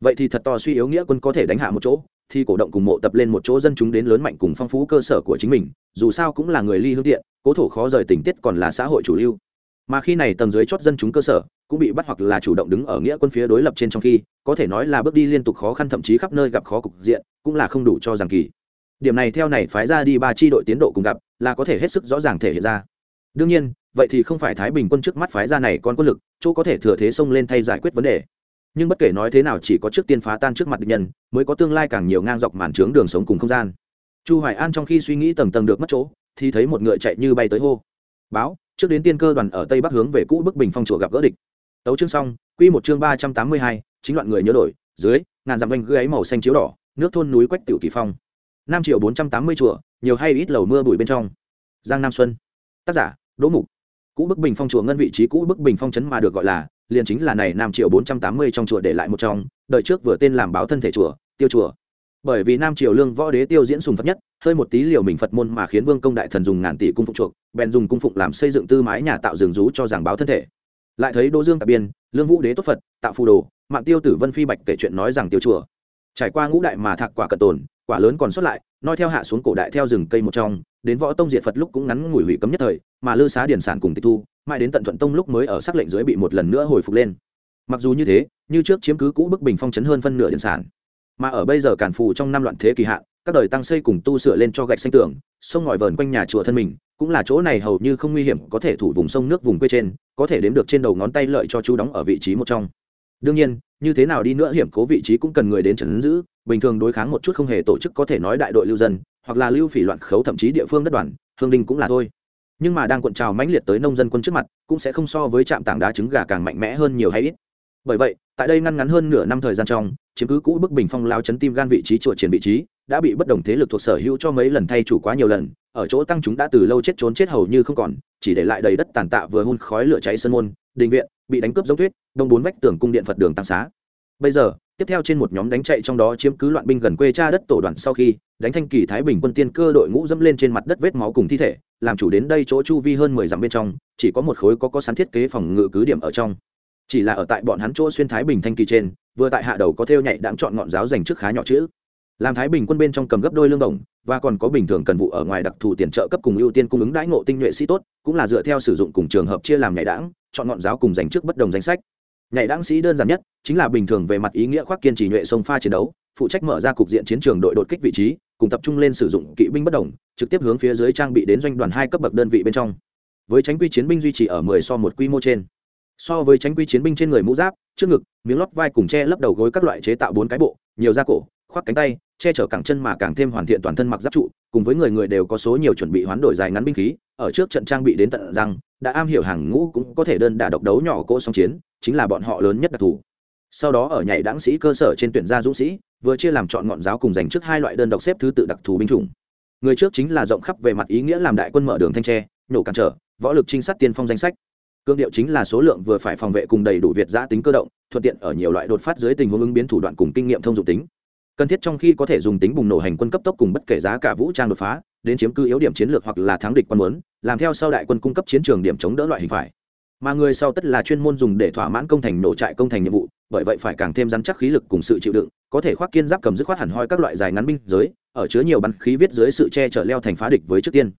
Vậy thì thật to suy yếu nghĩa quân có thể đánh hạ một chỗ thì cổ động cùng mộ tập lên một chỗ dân chúng đến lớn mạnh cùng phong phú cơ sở của chính mình, dù sao cũng là người ly hương tiện, cố thổ khó rời tình tiết còn là xã hội chủ lưu. Mà khi này tầng dưới chót dân chúng cơ sở, cũng bị bắt hoặc là chủ động đứng ở nghĩa quân phía đối lập trên trong khi, có thể nói là bước đi liên tục khó khăn thậm chí khắp nơi gặp khó cục diện, cũng là không đủ cho rằng kỳ. Điểm này theo này phái ra đi ba chi đội tiến độ cùng gặp, là có thể hết sức rõ ràng thể hiện ra. Đương nhiên, vậy thì không phải thái bình quân trước mắt phái ra này còn quân lực, chỗ có thể thừa thế xông lên thay giải quyết vấn đề nhưng bất kể nói thế nào chỉ có trước tiên phá tan trước mặt địch nhân, mới có tương lai càng nhiều ngang dọc màn trướng đường sống cùng không gian. Chu hoài an trong khi suy nghĩ tầng tầng được mất chỗ, thì thấy một ngựa chạy như bay tới hô. Báo, trước đến tiên cơ đoàn ở tây bắc hướng về cũ bức bình phong chùa gặp gỡ địch. Tấu chương xong, quy một chương ba trăm tám mươi hai, chính loạn người nhớ đổi, dưới, ngàn dặm anh gáy màu xanh chiếu đỏ, nước thôn núi quách tiểu kỳ phong. Năm triệu bốn trăm tám mươi chùa, nhiều hay ít lầu mưa bụi bên trong. Giang nam xuân. Tác giả, đỗ mục. Cũ bức bình phong chùa ngân vị trí cũ bức bình phong trấn mà được gọi là liền chính là này nam triều bốn trăm tám mươi trong chùa để lại một trong đợi trước vừa tên làm báo thân thể chùa, tiêu chùa. Bởi vì nam triều lương võ đế tiêu diễn sùng phật nhất, hơi một tí liều mình phật môn mà khiến vương công đại thần dùng ngàn tỷ cung phụng chuộc, bèn dùng cung phụng làm xây dựng tư mái nhà tạo rừng rú cho giảng báo thân thể. Lại thấy đỗ dương tạp biên, lương vũ đế tốt phật, tạo phù đồ, mạng tiêu tử vân phi bạch kể chuyện nói rằng tiêu chùa. Trải qua ngũ đại mà thạc quả cận tồn, quả lớn còn xuất lại nói theo hạ xuống cổ đại theo rừng cây một trong đến võ tông diệt phật lúc cũng ngắn ngủi hủy cấm nhất thời, mà lư xá điển sản cùng tịch thu, mãi đến tận thuận tông lúc mới ở sắc lệnh dưới bị một lần nữa hồi phục lên. Mặc dù như thế, như trước chiếm cứ cũ bức bình phong chấn hơn phân nửa điển sản. Mà ở bây giờ càn phù trong năm loạn thế kỳ hạn, các đời tăng xây cùng tu sửa lên cho gạch xanh tường, sông ngòi vờn quanh nhà chùa thân mình, cũng là chỗ này hầu như không nguy hiểm, có thể thủ vùng sông nước vùng quê trên, có thể đếm được trên đầu ngón tay lợi cho chú đóng ở vị trí một trong. Đương nhiên, như thế nào đi nữa hiểm cố vị trí cũng cần người đến trấn giữ, bình thường đối kháng một chút không hề tổ chức có thể nói đại đội lưu dân hoặc là lưu phỉ loạn khấu thậm chí địa phương đất đoàn, hương đinh cũng là thôi. Nhưng mà đang cuộn trào mãnh liệt tới nông dân quân trước mặt, cũng sẽ không so với trạm tảng đá trứng gà càng mạnh mẽ hơn nhiều hay ít. Bởi vậy, tại đây ngăn ngắn hơn nửa năm thời gian trong, chiếm cứ cũ bức bình phong lao chấn tim gan vị trí chùa triển vị trí, đã bị bất đồng thế lực thuộc sở hữu cho mấy lần thay chủ quá nhiều lần, ở chỗ tăng chúng đã từ lâu chết trốn chết hầu như không còn, chỉ để lại đầy đất tàn tạ vừa hun khói lửa cháy sân môn, đình viện, bị đánh cướp giống tuyết, đông bốn vách tường cung điện phật đường tăng xá. Bây giờ tiếp theo trên một nhóm đánh chạy trong đó chiếm cứ loạn binh gần quê cha đất tổ đoàn sau khi, đánh thanh kỳ thái bình quân tiên cơ đội ngũ dẫm lên trên mặt đất vết máu cùng thi thể, làm chủ đến đây chỗ chu vi hơn mười dặm bên trong, chỉ có một khối có có sắn thiết kế phòng ngự cứ điểm ở trong. Chỉ là ở tại bọn hắn chỗ xuyên thái bình thanh kỳ trên, vừa tại hạ đầu có thêu nhạy đáng chọn ngọn giáo dành trước khá nhỏ chữ. Làm thái bình quân bên trong cầm gấp đôi lương đồng và còn có bình thường cần vụ ở ngoài đặc thù tiền trợ cấp cùng ưu tiên cung ứng đãi ngộ tinh nhuệ sĩ tốt, cũng là dựa theo sử dụng cùng trường hợp chia làm nhạy đảng chọn ngọn giáo cùng dành trước bất đồng danh sách nhảy đáng sĩ đơn giản nhất chính là bình thường về mặt ý nghĩa khoác kiên trì nhuệ sông pha chiến đấu phụ trách mở ra cục diện chiến trường đội đột kích vị trí cùng tập trung lên sử dụng kỵ binh bất đồng trực tiếp hướng phía dưới trang bị đến doanh đoàn hai cấp bậc đơn vị bên trong. Với tránh quy chiến binh duy trì ở mười so một quy mô trên. So với tránh quy chiến binh trên người mũ giáp trước ngực miếng lót vai cùng che lấp đầu gối các loại chế tạo bốn cái bộ nhiều da cổ khoác cánh tay che chở cẳng chân mà càng thêm hoàn thiện toàn thân mặc giáp trụ cùng với người người đều có số nhiều chuẩn bị hoán đổi dài ngắn binh khí ở trước trận trang bị đến tận rằng, đã am hiểu hàng ngũ cũng có thể đơn đả độc đấu nhỏ cỗ song chiến chính là bọn họ lớn nhất đặc thù. Sau đó ở nhảy đáng sĩ cơ sở trên tuyển gia dũng sĩ, vừa chia làm chọn ngọn giáo cùng dành trước hai loại đơn độc xếp thứ tự đặc thù binh chủng. Người trước chính là rộng khắp về mặt ý nghĩa làm đại quân mở đường thanh tre, nhổ cản trở, võ lực trinh sát tiên phong danh sách. Cương điệu chính là số lượng vừa phải phòng vệ cùng đầy đủ việt giã tính cơ động, thuận tiện ở nhiều loại đột phát dưới tình huống ứng biến thủ đoạn cùng kinh nghiệm thông dụng tính. Cần thiết trong khi có thể dùng tính bùng nổ hành quân cấp tốc cùng bất kể giá cả vũ trang đột phá, đến chiếm cư yếu điểm chiến lược hoặc là thắng địch quân muốn, làm theo sau đại quân cung cấp chiến trường điểm chống đỡ loại hình phải mà người sau tất là chuyên môn dùng để thỏa mãn công thành nổ trại công thành nhiệm vụ, bởi vậy phải càng thêm rắn chắc khí lực cùng sự chịu đựng, có thể khoác kiên giáp cầm dứt khoát hẳn hoi các loại dài ngắn binh giới, ở chứa nhiều bắn khí viết dưới sự che chở leo thành phá địch với trước tiên.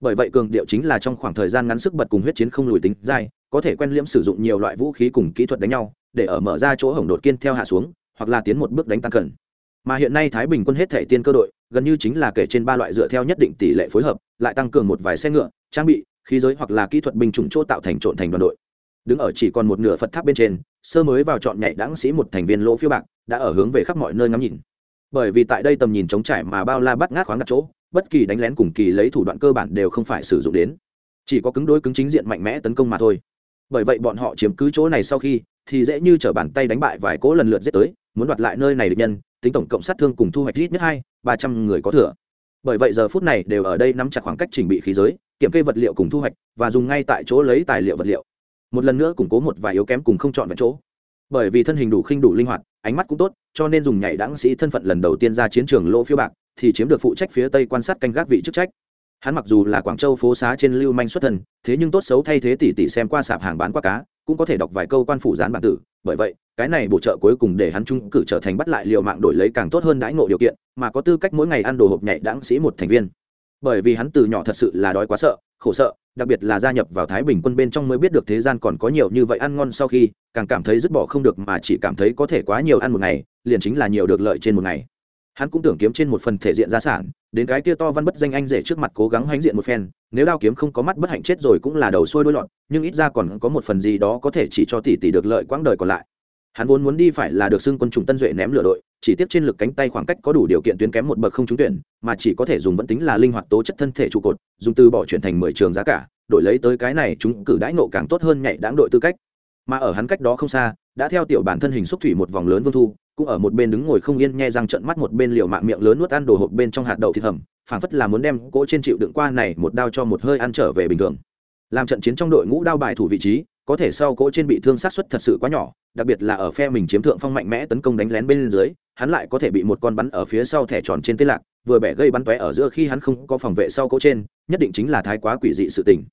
Bởi vậy cường điệu chính là trong khoảng thời gian ngắn sức bật cùng huyết chiến không lùi tính dai, có thể quen liễm sử dụng nhiều loại vũ khí cùng kỹ thuật đánh nhau, để ở mở ra chỗ hổng đột kiên theo hạ xuống, hoặc là tiến một bước đánh tăng cẩn. Mà hiện nay thái bình quân hết thể tiên cơ đội, gần như chính là kể trên ba loại dựa theo nhất định tỷ lệ phối hợp, lại tăng cường một vài xe ngựa, trang bị khí giới hoặc là kỹ thuật binh chủng chỗ tạo thành trộn thành đoàn đội. Đứng ở chỉ còn một nửa phật tháp bên trên, sơ mới vào chọn nhảy đáng sĩ một thành viên lỗ phiêu bạc, đã ở hướng về khắp mọi nơi ngắm nhìn. Bởi vì tại đây tầm nhìn trống trải mà bao la bắt ngát khoáng đặt chỗ, bất kỳ đánh lén cùng kỳ lấy thủ đoạn cơ bản đều không phải sử dụng đến. Chỉ có cứng đối cứng chính diện mạnh mẽ tấn công mà thôi. Bởi vậy bọn họ chiếm cứ chỗ này sau khi, thì dễ như t r ở bàn tay đánh bại vài cỗ lần lượt giết tới, muốn đoạt lại nơi này được nhân, tính tổng cộng sát thương cùng thu hoạch ít nhất hai, ba trăm người có thừa. Bởi vậy giờ phút này đều ở đây nắm chặt khoảng cách trình bị khí giới kiểm kê vật liệu cùng thu hoạch và dùng ngay tại chỗ lấy tài liệu vật liệu. Một lần nữa củng cố một vài yếu kém cùng không chọn vào chỗ. Bởi vì thân hình đủ khinh đủ linh hoạt, ánh mắt cũng tốt, cho nên dùng nhảy đáng sĩ thân phận lần đầu tiên ra chiến trường lỗ phiêu bạc thì chiếm được phụ trách phía tây quan sát canh gác vị chức trách. Hắn mặc dù là quảng châu phố xá trên lưu manh xuất thân thế nhưng tốt xấu thay thế tỷ tỷ xem qua sạp hàng bán qua cá, cũng có thể đọc vài câu quan phủ gián bản tử. Bởi vậy, cái này bổ trợ cuối cùng để hắn trung cử trở thành bắt lại liều mạng đổi lấy càng tốt hơn đãi ngộ điều kiện, mà có tư cách mỗi ngày ăn đồ hộp nhảy đáng sĩ một thành viên bởi vì hắn từ nhỏ thật sự là đói quá sợ, khổ sợ, đặc biệt là gia nhập vào thái bình quân bên trong mới biết được thế gian còn có nhiều như vậy ăn ngon sau khi, càng cảm thấy dứt bỏ không được mà chỉ cảm thấy có thể quá nhiều ăn một ngày, liền chính là nhiều được lợi trên một ngày. Hắn cũng tưởng kiếm trên một phần thể diện gia sản, đến cái kia to văn bất danh anh rể trước mặt cố gắng hãnh diện một phen, nếu đao kiếm không có mắt bất hạnh chết rồi cũng là đầu xuôi đôi lọt, nhưng ít ra còn có một phần gì đó có thể chỉ cho tỷ tỷ được lợi quãng đời còn lại. Hắn vốn muốn đi phải là được xưng quân chủng tân duệ ném lửa đội chỉ tiếp trên lực cánh tay khoảng cách có đủ điều kiện tuyến kém một bậc không trúng tuyển, mà chỉ có thể dùng vẫn tính là linh hoạt tố chất thân thể trụ cột, dùng từ bỏ chuyển thành mười trường giá cả, đổi lấy tới cái này chúng cử đãi nộ càng tốt hơn nhảy đáng đội tư cách. Mà ở hắn cách đó không xa, đã theo tiểu bản thân hình xúc thủy một vòng lớn vương thu, cũng ở một bên đứng ngồi không yên nghe răng trận mắt một bên liều mạng miệng lớn nuốt ăn đồ hộp bên trong hạt đậu thịt hầm, phảng phất là muốn đem cỗ trên chịu đựng qua này một đao cho một hơi ăn trở về bình thường. Làm trận chiến trong đội ngũ đao bài thủ vị trí, có thể sau cỗ trên bị thương sát xuất thật sự quá nhỏ, đặc biệt là ở phe mình chiếm thượng phong mạnh mẽ tấn công đánh lén bên dưới hắn lại có thể bị một con bắn ở phía sau thẻ tròn trên tên lạc, vừa bẻ gây bắn tóe ở giữa khi hắn không có phòng vệ sau cỗ trên, nhất định chính là thái quá quỷ dị sự tình.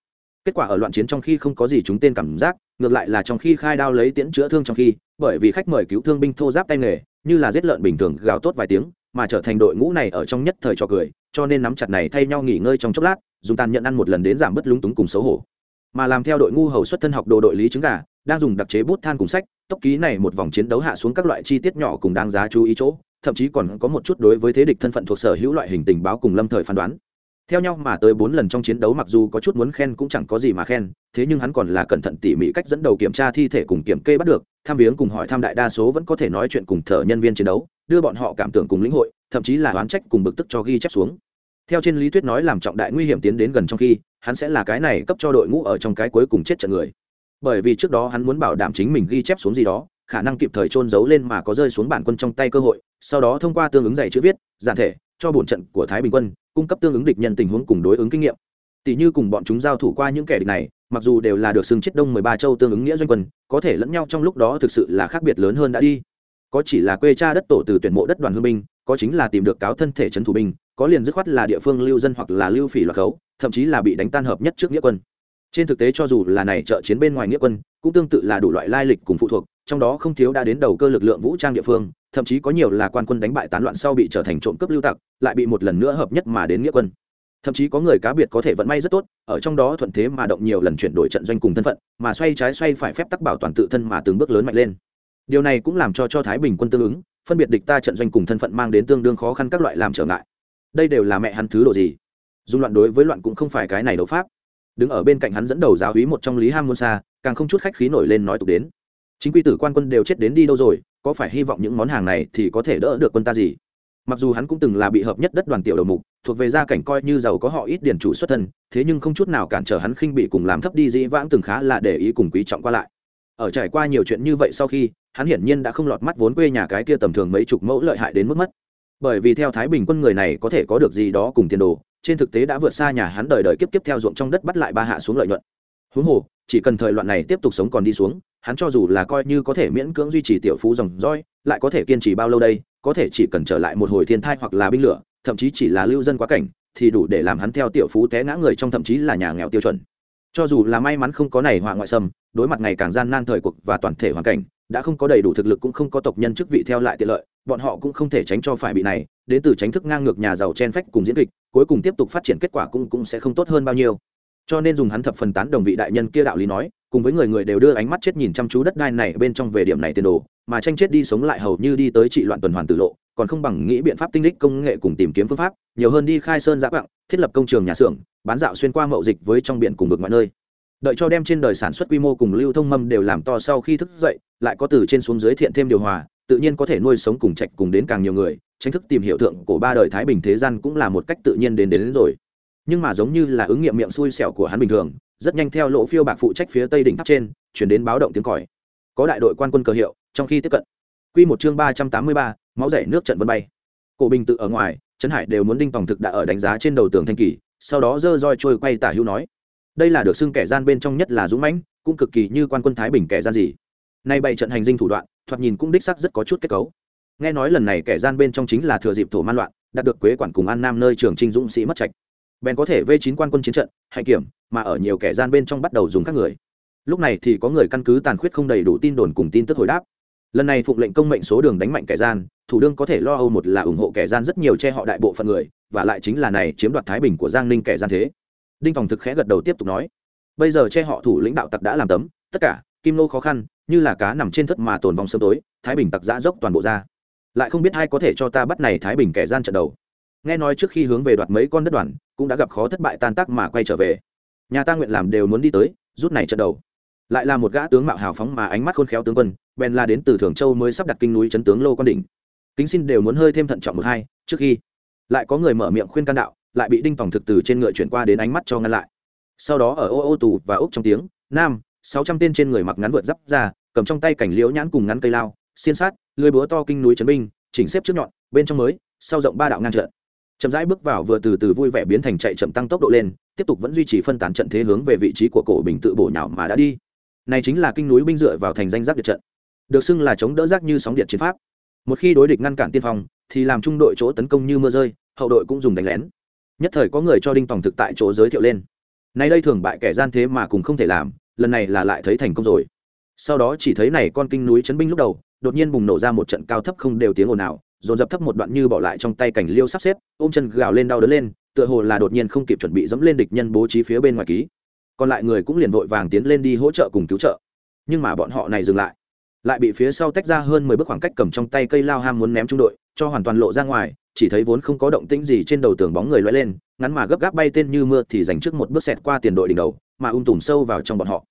Kết quả ở loạn chiến trong khi không có gì chúng tên cảm giác, ngược lại là trong khi khai đao lấy tiễn chữa thương trong khi, bởi vì khách mời cứu thương binh thô giáp tay nghề, như là giết lợn bình thường gào tốt vài tiếng, mà trở thành đội ngũ này ở trong nhất thời cho cười, cho nên nắm chặt này thay nhau nghỉ ngơi trong chốc lát, dùng tàn nhận ăn một lần đến giảm bớt lúng túng cùng xấu hổ. Mà làm theo đội ngu hầu xuất thân học đồ đội lý trứng gà, đang dùng đặc chế bút than cùng sách tốc ký này một vòng chiến đấu hạ xuống các loại chi tiết nhỏ cùng đáng giá chú ý chỗ, thậm chí còn có một chút đối với thế địch thân phận thuộc sở hữu loại hình tình báo cùng lâm thời phán đoán. Theo nhau mà tới bốn lần trong chiến đấu mặc dù có chút muốn khen cũng chẳng có gì mà khen, thế nhưng hắn còn là cẩn thận tỉ mỉ cách dẫn đầu kiểm tra thi thể cùng kiểm kê bắt được, tham viếng cùng hỏi thăm đại đa số vẫn có thể nói chuyện cùng thợ nhân viên chiến đấu, đưa bọn họ cảm tưởng cùng lĩnh hội, thậm chí là oán trách cùng bực tức cho ghi chép xuống. Theo trên lý thuyết nói làm trọng đại nguy hiểm tiến đến gần trong khi, hắn sẽ là cái này cấp cho đội ngũ ở trong cái cuối cùng chết trận người bởi vì trước đó hắn muốn bảo đảm chính mình ghi chép xuống gì đó, khả năng kịp thời trôn giấu lên mà có rơi xuống bản quân trong tay cơ hội, sau đó thông qua tương ứng dạy chữ viết, giản thể, cho bổn trận của thái bình quân, cung cấp tương ứng địch nhân tình huống cùng đối ứng kinh nghiệm. Tỷ như cùng bọn chúng giao thủ qua những kẻ địch này, mặc dù đều là được xưng chết đông mười ba châu tương ứng nghĩa doanh quân, có thể lẫn nhau trong lúc đó thực sự là khác biệt lớn hơn đã đi. Có chỉ là quê cha đất tổ từ tuyển mộ đất đoàn hương binh, có chính là tìm được cáo thân thể trấn thủ binh, có liền dứt khoát là địa phương lưu dân hoặc là lưu phỉ loạt khấu, thậm chí là bị đánh tan hợp nhất trước nghĩa quân trên thực tế cho dù là này trợ chiến bên ngoài nghĩa quân, cũng tương tự là đủ loại lai lịch cùng phụ thuộc, trong đó không thiếu đã đến đầu cơ lực lượng vũ trang địa phương, thậm chí có nhiều là quan quân đánh bại tán loạn sau bị trở thành trộm cướp lưu tặc, lại bị một lần nữa hợp nhất mà đến nghĩa quân. Thậm chí có người cá biệt có thể vận may rất tốt, ở trong đó thuận thế mà động nhiều lần chuyển đổi trận doanh cùng thân phận, mà xoay trái xoay phải phép tắc bảo toàn tự thân mà từng bước lớn mạnh lên. Điều này cũng làm cho cho thái bình quân tương ứng, phân biệt địch ta trận doanh cùng thân phận mang đến tương đương khó khăn các loại làm trở ngại. Đây đều là mẹ hắn thứ đồ gì? Dùng loạn đối với loạn cũng không phải cái này đấu pháp đứng ở bên cạnh hắn dẫn đầu giáo hí một trong lý ham môn xa càng không chút khách khí nổi lên nói tục đến. Chính quy tử quan quân đều chết đến đi đâu rồi, có phải hy vọng những món hàng này thì có thể đỡ được quân ta gì? Mặc dù hắn cũng từng là bị hợp nhất đất đoàn tiểu đầu mục, thuộc về gia cảnh coi như giàu có họ ít điển chủ xuất thân, thế nhưng không chút nào cản trở hắn khinh bị cùng làm thấp đi dĩ vãng từng khá là để ý cùng quý trọng qua lại. Ở trải qua nhiều chuyện như vậy sau khi, hắn hiển nhiên đã không lọt mắt vốn quê nhà cái kia tầm thường mấy chục mẫu lợi hại đến mức mất. Bởi vì theo thái bình quân người này có thể có được gì đó cùng tiền đồ trên thực tế đã vượt xa nhà hắn đời đời kiếp kiếp theo ruộng trong đất bắt lại ba hạ xuống lợi nhuận. Huống hồ, chỉ cần thời loạn này tiếp tục sống còn đi xuống, hắn cho dù là coi như có thể miễn cưỡng duy trì tiểu phú dòng roi lại có thể kiên trì bao lâu đây, có thể chỉ cần trở lại một hồi thiên thai hoặc là binh lửa, thậm chí chỉ là lưu dân quá cảnh, thì đủ để làm hắn theo tiểu phú té ngã người trong thậm chí là nhà nghèo tiêu chuẩn. Cho dù là may mắn không có này họa ngoại xâm, đối mặt ngày càng gian nan thời cuộc và toàn thể hoàn cảnh, đã không có đầy đủ thực lực cũng không có tộc nhân chức vị theo lại tiện lợi, bọn họ cũng không thể tránh cho phải bị này đến từ tránh thức ngang ngược nhà giàu chen phách cùng diễn kịch, cuối cùng tiếp tục phát triển kết quả cũng cũng sẽ không tốt hơn bao nhiêu. Cho nên dùng hắn thập phần tán đồng vị đại nhân kia đạo lý nói, cùng với người người đều đưa ánh mắt chết nhìn chăm chú đất đai này bên trong về điểm này tiền đồ, mà tranh chết đi sống lại hầu như đi tới trị loạn tuần hoàn tử lộ, còn không bằng nghĩ biện pháp tinh lích công nghệ cùng tìm kiếm phương pháp, nhiều hơn đi khai sơn giã quặng thiết lập công trường nhà xưởng, bán dạo xuyên qua mậu dịch với trong biển cùng vực mọi nơi. Đợi cho đem trên đời sản xuất quy mô cùng lưu thông mâm đều làm to sau khi thức dậy, lại có từ trên xuống dưới thiện thêm điều hòa tự nhiên có thể nuôi sống cùng trạch cùng đến càng nhiều người tranh thức tìm hiểu thượng cổ ba đời thái bình thế gian cũng là một cách tự nhiên đến đến, đến rồi. Nhưng mà giống như là ứng nghiệm miệng xui xẻo của hắn bình thường rất nhanh theo lỗ phiêu bạc phụ trách phía tây đỉnh tháp trên chuyển đến báo động tiếng còi. Có đại đội quan quân cờ hiệu trong khi tiếp cận. Q một chương ba trăm tám mươi ba máu rẻ nước trận vân bay. Cổ bình tự ở ngoài trấn hải đều muốn đinh tòng thực đã ở đánh giá trên đầu tường thanh kỳ sau đó dơ roi trôi quay tả hữu nói đây là được xưng kẻ gian bên trong nhất là dũng mãnh cũng cực kỳ như quan quân thái bình kẻ gian gì. Nay bày trận hành dinh thủ đoạn thoạt nhìn cũng đích sắc rất có chút kết cấu. Nghe nói lần này kẻ gian bên trong chính là thừa dịp thổ man loạn, đạt được quế quản cùng an nam nơi trường trinh dũng sĩ mất trạch. Bèn có thể vây chín quan quân chiến trận, hạnh kiểm, mà ở nhiều kẻ gian bên trong bắt đầu dùng các người. Lúc này thì có người căn cứ tàn khuyết không đầy đủ tin đồn cùng tin tức hồi đáp. Lần này phụng lệnh công mệnh số đường đánh mạnh kẻ gian, thủ đương có thể lo âu một là ủng hộ kẻ gian rất nhiều che họ đại bộ phận người, và lại chính là này chiếm đoạt thái bình của giang ninh kẻ gian thế. Đinh tòng thực khẽ gật đầu tiếp tục nói, bây giờ che họ thủ lãnh đạo tặc đã làm tấm, tất cả kim Nô khó khăn, như là cá nằm trên thất mà tồn vong sớm tối, thái bình tặc giã dốc toàn bộ ra. Lại không biết ai có thể cho ta bắt này thái bình kẻ gian trận đầu. Nghe nói trước khi hướng về đoạt mấy con đất đoàn, cũng đã gặp khó thất bại tan tác mà quay trở về. Nhà ta nguyện làm đều muốn đi tới, rút này trận đầu. Lại là một gã tướng mạo hào phóng mà ánh mắt khôn khéo tướng quân, bèn là đến từ thường châu mới sắp đặt kinh núi chấn tướng lô quan đỉnh. Kính xin đều muốn hơi thêm thận trọng một hai, trước khi lại có người mở miệng khuyên can đạo, lại bị đinh tòng thực từ trên ngựa chuyển qua đến ánh mắt cho ngăn lại. Sau đó ở ô ô tù và úc trong tiếng, nam sáu trăm tên trên người mặc ngắn vượt giáp ra cầm trong tay cảnh liễu nhãn cùng ngắn cây lao, xiên sát lưới búa to kinh núi trấn binh, chỉnh xếp trước nhọn, bên trong mới, sau rộng ba đạo ngang trận. Chậm rãi bước vào vừa từ từ vui vẻ biến thành chạy chậm tăng tốc độ lên, tiếp tục vẫn duy trì phân tán trận thế hướng về vị trí của cổ bình tự bổ nhào mà đã đi. Này chính là kinh núi binh dựa vào thành danh giác điện trận, được xưng là chống đỡ giác như sóng điện chiến pháp. Một khi đối địch ngăn cản tiên phong, thì làm trung đội chỗ tấn công như mưa rơi, hậu đội cũng dùng đánh lén. Nhất thời có người cho đinh tòng thực tại chỗ giới thiệu lên. Nay đây thường bại kẻ gian thế mà cùng không thể làm lần này là lại thấy thành công rồi. Sau đó chỉ thấy này con kinh núi chấn binh lúc đầu, đột nhiên bùng nổ ra một trận cao thấp không đều tiếng ồn nào dồn dập thấp một đoạn như bỏ lại trong tay cảnh liêu sắp xếp, ôm chân gào lên đau đớn lên, tựa hồ là đột nhiên không kịp chuẩn bị dẫm lên địch nhân bố trí phía bên ngoài ký. Còn lại người cũng liền vội vàng tiến lên đi hỗ trợ cùng cứu trợ. Nhưng mà bọn họ này dừng lại. Lại bị phía sau tách ra hơn mười bước khoảng cách cầm trong tay cây lao ham muốn ném trung đội, cho hoàn toàn lộ ra ngoài, chỉ thấy vốn không có động tĩnh gì trên đầu tường bóng người loay lên, ngắn mà gấp gáp bay tên như mưa thì dành trước một bước xẹt qua tiền đội đỉnh đầu mà ung tùm sâu vào trong bọn họ.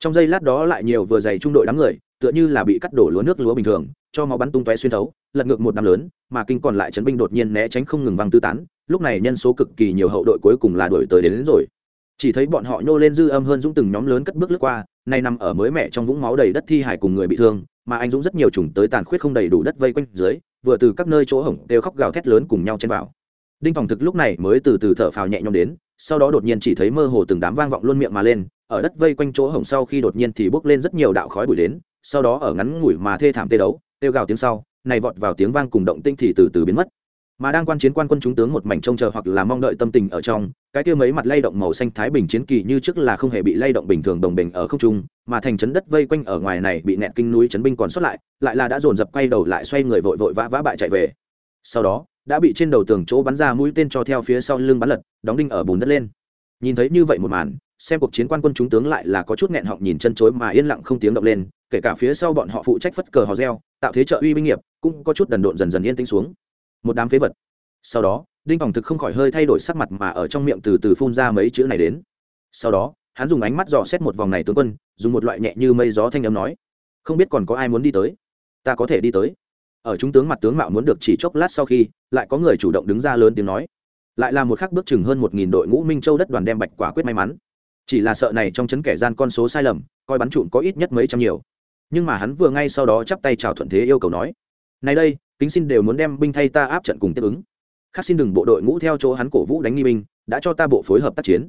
Trong giây lát đó lại nhiều vừa dày trung đội đám người tựa như là bị cắt đổ lúa nước lúa bình thường cho máu bắn tung tóe xuyên thấu lật ngược một đám lớn mà kinh còn lại chấn binh đột nhiên né tránh không ngừng văng tư tán lúc này nhân số cực kỳ nhiều hậu đội cuối cùng là đuổi tới đến, đến rồi. Chỉ thấy bọn họ nhô lên dư âm hơn dũng từng nhóm lớn cất bước lướt qua nay nằm ở mới mẹ trong vũng máu đầy đất thi hải cùng người bị thương mà anh dũng rất nhiều trùng tới tàn khuyết không đầy đủ đất vây quanh dưới vừa từ các nơi chỗ hổng đều khóc gào thét lớn cùng nhau chen vào. Đinh phòng thực lúc này mới từ từ thở phào nhẹ nhõm đến sau đó đột nhiên chỉ thấy mơ hồ từng đám vang vọng luôn miệng mà lên, ở đất vây quanh chỗ hổng sau khi đột nhiên thì bốc lên rất nhiều đạo khói bụi đến, sau đó ở ngắn ngủi mà thê thảm tê đấu, kêu gào tiếng sau, này vọt vào tiếng vang cùng động tinh thì từ từ biến mất. Mà đang quan chiến quan quân chúng tướng một mảnh trông chờ hoặc là mong đợi tâm tình ở trong, cái kia mấy mặt lay động màu xanh thái bình chiến kỳ như trước là không hề bị lay động bình thường đồng bình ở không trung, mà thành trấn đất vây quanh ở ngoài này bị nẹt kinh núi trấn binh còn sót lại lại là đã dồn dập quay đầu lại xoay người vội vội vã vã bại chạy về. Sau đó đã bị trên đầu tường chỗ bắn ra mũi tên cho theo phía sau lưng bắn lật, đóng đinh ở bùn đất lên. Nhìn thấy như vậy một màn, xem cuộc chiến quan quân chúng tướng lại là có chút nghẹn họng nhìn chân chối mà yên lặng không tiếng động lên, kể cả phía sau bọn họ phụ trách phất cờ hò reo, tạo thế trợ uy binh nghiệp, cũng có chút đần độn dần dần yên tĩnh xuống. Một đám phế vật. Sau đó, đinh phòng thực không khỏi hơi thay đổi sắc mặt mà ở trong miệng từ từ phun ra mấy chữ này đến. Sau đó, hắn dùng ánh mắt dò xét một vòng này tướng quân, dùng một loại nhẹ như mây gió thanh âm nói, không biết còn có ai muốn đi tới? Ta có thể đi tới ở chúng tướng mặt tướng mạo muốn được chỉ chốc lát sau khi, lại có người chủ động đứng ra lớn tiếng nói. Lại là một khắc bước chừng hơn một nghìn đội ngũ minh châu đất đoàn đem bạch quả quyết may mắn. Chỉ là sợ này trong chấn kẻ gian con số sai lầm, coi bắn trụn có ít nhất mấy trăm nhiều. Nhưng mà hắn vừa ngay sau đó chắp tay chào thuận thế yêu cầu nói, này đây, kính xin đều muốn đem binh thay ta áp trận cùng tiếp ứng. Khác xin đừng bộ đội ngũ theo chỗ hắn cổ vũ đánh nghi binh, đã cho ta bộ phối hợp tác chiến.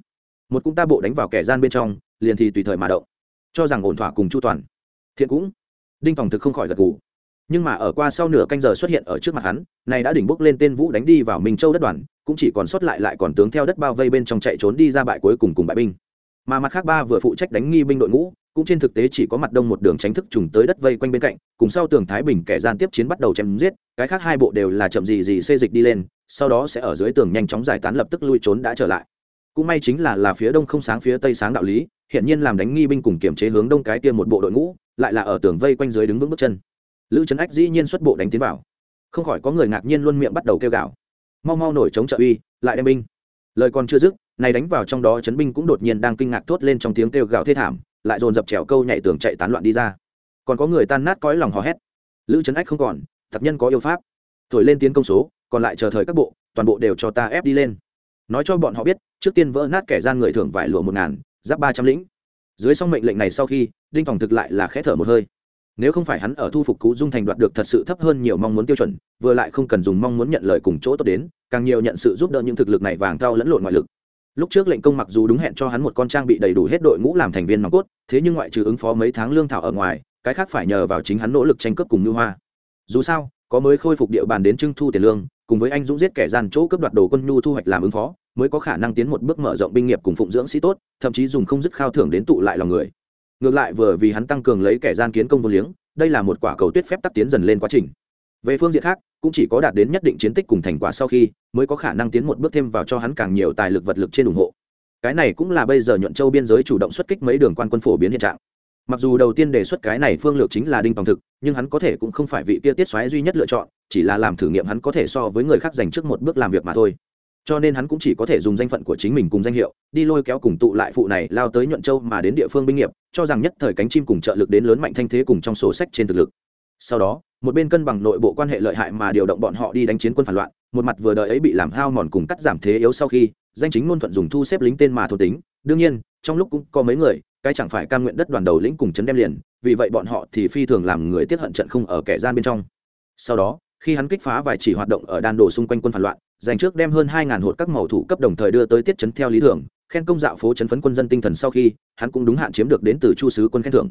Một cũng ta bộ đánh vào kẻ gian bên trong, liền thì tùy thời mà động. Cho rằng ổn thỏa cùng chu toàn. Thiện cũng. Đinh phòng thực không khỏi gật gù nhưng mà ở qua sau nửa canh giờ xuất hiện ở trước mặt hắn, này đã đỉnh bốc lên tên vũ đánh đi vào minh châu đất đoàn, cũng chỉ còn sót lại lại còn tướng theo đất bao vây bên trong chạy trốn đi ra bại cuối cùng cùng bại binh. Mà mặt khác ba vừa phụ trách đánh nghi binh đội ngũ, cũng trên thực tế chỉ có mặt đông một đường tránh thức trùng tới đất vây quanh bên cạnh, cùng sau tường thái bình kẻ gian tiếp chiến bắt đầu chém giết, cái khác hai bộ đều là chậm gì gì xê dịch đi lên, sau đó sẽ ở dưới tường nhanh chóng giải tán lập tức lui trốn đã trở lại. Cũng may chính là là phía đông không sáng phía tây sáng đạo lý hiện nhiên làm đánh nghi binh cùng kiểm chế hướng đông cái kia một bộ đội ngũ, lại là ở tường vây quanh dưới đứng vững bước chân lữ trấn ách dĩ nhiên xuất bộ đánh tiến vào. Không khỏi có người ngạc nhiên luôn miệng bắt đầu kêu gào. Mau mau nổi chống trợ uy, lại đem binh. Lời còn chưa dứt, này đánh vào trong đó chấn binh cũng đột nhiên đang kinh ngạc thốt lên trong tiếng kêu gào thê thảm, lại dồn dập trèo câu nhảy tường chạy tán loạn đi ra. Còn có người tan nát cõi lòng hò hét. Lữ trấn ách không còn thật nhân có yêu pháp. Thổi lên tiến công số, còn lại chờ thời các bộ, toàn bộ đều cho ta ép đi lên. Nói cho bọn họ biết, trước tiên vỡ nát kẻ gian người thưởng vải lụa một ngàn, giáp ba trăm lĩnh. Dưới xong mệnh lệnh này sau khi, đinh phòng thực lại là khẽ thở một hơi nếu không phải hắn ở thu phục cú dung thành đoạt được thật sự thấp hơn nhiều mong muốn tiêu chuẩn, vừa lại không cần dùng mong muốn nhận lời cùng chỗ tốt đến, càng nhiều nhận sự giúp đỡ những thực lực này vàng cao lẫn lộn ngoại lực. Lúc trước lệnh công mặc dù đúng hẹn cho hắn một con trang bị đầy đủ hết đội ngũ làm thành viên nòng cốt, thế nhưng ngoại trừ ứng phó mấy tháng lương thảo ở ngoài, cái khác phải nhờ vào chính hắn nỗ lực tranh cướp cùng ngư hoa. Dù sao, có mới khôi phục địa bàn đến trưng thu tiền lương, cùng với anh dũng giết kẻ gian chỗ cướp đoạt đồ quân nhu thu hoạch làm ứng phó, mới có khả năng tiến một bước mở rộng binh nghiệp cùng phụng dưỡng sĩ tốt, thậm chí dùng không dứt khao thưởng đến tụ lại lòng người ngược lại vừa vì hắn tăng cường lấy kẻ gian kiến công vô liếng, đây là một quả cầu tuyết phép tắc tiến dần lên quá trình. Về phương diện khác, cũng chỉ có đạt đến nhất định chiến tích cùng thành quả sau khi, mới có khả năng tiến một bước thêm vào cho hắn càng nhiều tài lực vật lực trên ủng hộ. Cái này cũng là bây giờ nhuận châu biên giới chủ động xuất kích mấy đường quan quân phổ biến hiện trạng. Mặc dù đầu tiên đề xuất cái này phương lược chính là đinh tòng thực, nhưng hắn có thể cũng không phải vị kia tiết xoáy duy nhất lựa chọn, chỉ là làm thử nghiệm hắn có thể so với người khác dành trước một bước làm việc mà thôi cho nên hắn cũng chỉ có thể dùng danh phận của chính mình cùng danh hiệu, đi lôi kéo cùng tụ lại phụ này lao tới nhuận châu mà đến địa phương binh nghiệp, cho rằng nhất thời cánh chim cùng trợ lực đến lớn mạnh thanh thế cùng trong sổ sách trên thực lực. Sau đó, một bên cân bằng nội bộ quan hệ lợi hại mà điều động bọn họ đi đánh chiến quân phản loạn, một mặt vừa đợi ấy bị làm hao mòn cùng cắt giảm thế yếu sau khi, danh chính ngôn thuận dùng thu xếp lính tên mà thôn tính. Đương nhiên, trong lúc cũng có mấy người, cái chẳng phải cam nguyện đất đoàn đầu lĩnh cùng chấn đem liền, vì vậy bọn họ thì phi thường làm người tiết hận trận không ở kẻ gian bên trong. Sau đó, khi hắn kích phá vài chỉ hoạt động ở đan đồ xung quanh quân phản loạn dành trước đem hơn hai ngàn hột các màu thủ cấp đồng thời đưa tới tiết chấn theo lý thường, khen công dạo phố chấn phấn quân dân tinh thần sau khi, hắn cũng đúng hạn chiếm được đến từ chu sứ quân khen thưởng.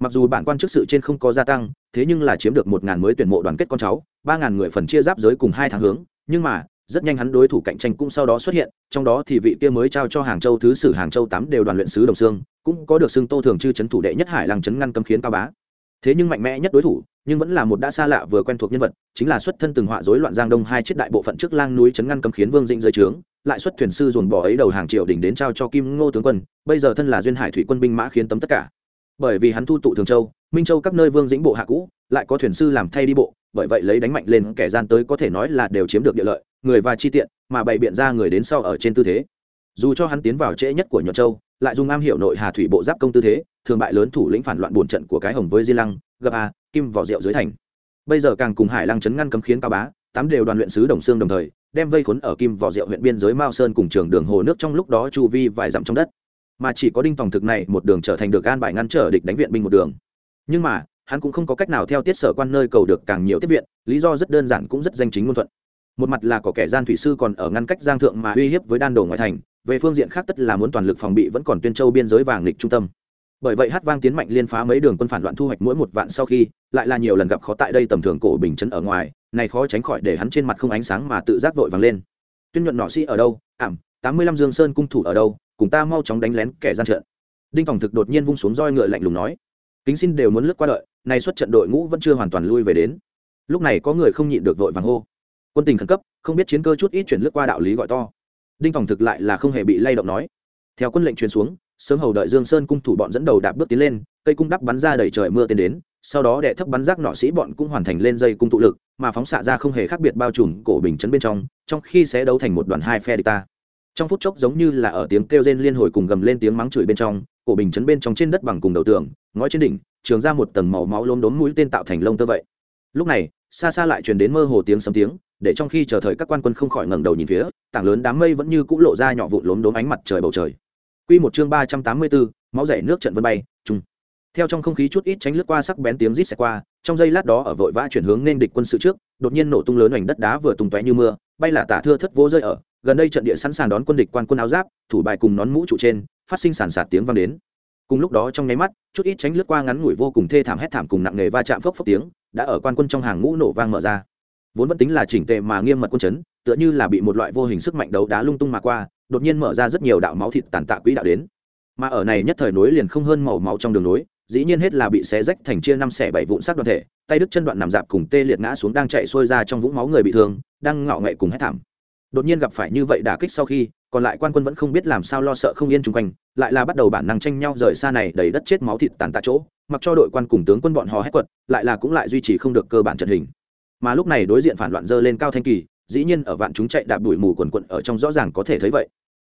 Mặc dù bản quan chức sự trên không có gia tăng, thế nhưng là chiếm được một ngàn mới tuyển mộ đoàn kết con cháu, ba ngàn người phần chia giáp giới cùng hai tháng hướng, nhưng mà, rất nhanh hắn đối thủ cạnh tranh cũng sau đó xuất hiện, trong đó thì vị kia mới trao cho hàng châu thứ sử hàng châu tám đều đoàn luyện sứ đồng dương cũng có được xưng tô thường chư trấn thủ đệ nhất hải làng trấn ngăn cấm khiến cao bá thế nhưng mạnh mẽ nhất đối thủ, nhưng vẫn là một đã xa lạ vừa quen thuộc nhân vật, chính là xuất thân từng họa rối loạn giang đông hai chiếc đại bộ phận trước lang núi chấn ngăn cấm khiến vương dĩnh dưới trướng, lại xuất thuyền sư dồn bỏ ấy đầu hàng triệu đỉnh đến trao cho kim ngô tướng quân, bây giờ thân là duyên hải thủy quân binh mã khiến tấm tất cả. Bởi vì hắn thu tụ thường châu, minh châu các nơi vương dĩnh bộ hạ cũ, lại có thuyền sư làm thay đi bộ, bởi vậy lấy đánh mạnh lên kẻ gian tới có thể nói là đều chiếm được địa lợi, người và chi tiện, mà bày biện ra người đến sau ở trên tư thế. Dù cho hắn tiến vào trễ nhất của nhuận châu lại dùng am hiểu nội hà thủy bộ giáp công tư thế, thường bại lớn thủ lĩnh phản loạn buồn trận của cái hồng với di lăng, gặp a, kim vỏ rượu dưới thành. Bây giờ càng cùng hải lăng chấn ngăn cấm khiến cao bá, tám đều đoàn luyện sứ đồng xương đồng thời, đem vây khốn ở kim vỏ rượu huyện biên giới mao sơn cùng trường đường hồ nước trong lúc đó chu vi vài dặm trong đất. Mà chỉ có đinh tòng thực này một đường trở thành được an bài ngăn trở địch đánh viện binh một đường. Nhưng mà, hắn cũng không có cách nào theo tiết sở quan nơi cầu được càng nhiều tiếp viện, lý do rất đơn giản cũng rất danh chính ngôn thuận. Một mặt là có kẻ gian thủy sư còn ở ngăn cách giang thượng mà uy hiếp với đan đồ ngoại thành về phương diện khác tất là muốn toàn lực phòng bị vẫn còn tuyên châu biên giới vàng lịch trung tâm. Bởi vậy hát vang tiến mạnh liên phá mấy đường quân phản loạn thu hoạch mỗi một vạn sau khi, lại là nhiều lần gặp khó tại đây tầm thường cổ bình chấn ở ngoài, này khó tránh khỏi để hắn trên mặt không ánh sáng mà tự giác vội vàng lên. Tuyên nhuận nọ sĩ ở đâu? Ảm, tám mươi lăm dương sơn cung thủ ở đâu? Cùng ta mau chóng đánh lén kẻ gian trận. Đinh tổng thực đột nhiên vung xuống roi ngựa lạnh lùng nói. Kính xin đều muốn lướt qua đợi, nay xuất trận đội ngũ vẫn chưa hoàn toàn lui về đến. Lúc này có người không nhịn được vội vàng hô. Quân tình khẩn cấp, không biết chiến cơ chút ít chuyển lướt qua đạo lý gọi to đinh phòng thực lại là không hề bị lay động nói. Theo quân lệnh truyền xuống, sớm hầu đợi dương sơn cung thủ bọn dẫn đầu đạp bước tiến lên, cây cung đắp bắn ra đầy trời mưa tiến đến, sau đó đệ thấp bắn rác nọ sĩ bọn cũng hoàn thành lên dây cung tụ lực, mà phóng xạ ra không hề khác biệt bao trùm cổ bình chấn bên trong trong khi sẽ đấu thành một đoàn hai phe địch ta. Trong phút chốc giống như là ở tiếng kêu rên liên hồi cùng gầm lên tiếng mắng chửi bên trong, cổ bình chấn bên trong trên đất bằng cùng đầu tường, ngói trên đỉnh, trường ra một tầng màu máu lốm đốm mũi tên tạo thành lông tơ vậy. Lúc này xa xa lại truyền đến mơ hồ tiếng sấm tiếng, để trong khi chờ thời các quan quân không khỏi ngẩng đầu nhìn phía, tảng lớn đám mây vẫn như cũ lộ ra nhỏ vụn lốm đốm ánh mặt trời bầu trời Quy một chương ba trăm tám mươi bốn, máu rẻ nước trận vân bay, trùng. theo trong không khí chút ít tránh lướt qua sắc bén tiếng rít xẹt qua, trong giây lát đó ở vội vã chuyển hướng nên địch quân sự trước, đột nhiên nổ tung lớn hoành đất đá vừa tung tóe như mưa, bay là tả thưa thất vô rơi ở, gần đây trận địa sẵn sàng đón quân địch quan quân áo giáp, thủ bài cùng nón mũ trụ trên, phát sinh sản sạt tiếng vang đến cùng lúc đó trong nháy mắt, chút ít tránh lướt qua ngắn ngủi vô cùng thê thảm hét thảm cùng nặng nề va chạm phốc phốc tiếng, đã ở quan quân trong hàng ngũ nổ vang mở ra. Vốn vẫn tính là chỉnh tề mà nghiêm mật quân chấn, tựa như là bị một loại vô hình sức mạnh đấu đá lung tung mà qua, đột nhiên mở ra rất nhiều đạo máu thịt tàn tạ quỹ đạo đến. Mà ở này nhất thời nối liền không hơn màu máu trong đường nối, dĩ nhiên hết là bị xé rách thành chia năm xẻ bảy vụn sắc đoàn thể, tay đứt chân đoạn nằm dạp cùng tê liệt ngã xuống đang chạy xuôi ra trong vũng máu người bị thương, đang ngạo nghệ cùng hét thảm. Đột nhiên gặp phải như vậy đả kích sau khi còn lại quan quân vẫn không biết làm sao lo sợ không yên chung quanh, lại là bắt đầu bản năng tranh nhau rời xa này đầy đất chết máu thịt tàn tạ chỗ, mặc cho đội quan cùng tướng quân bọn họ hét quật, lại là cũng lại duy trì không được cơ bản trận hình. Mà lúc này đối diện phản loạn dơ lên cao thanh kỳ, dĩ nhiên ở vạn chúng chạy đạp đuổi mù quần quận ở trong rõ ràng có thể thấy vậy.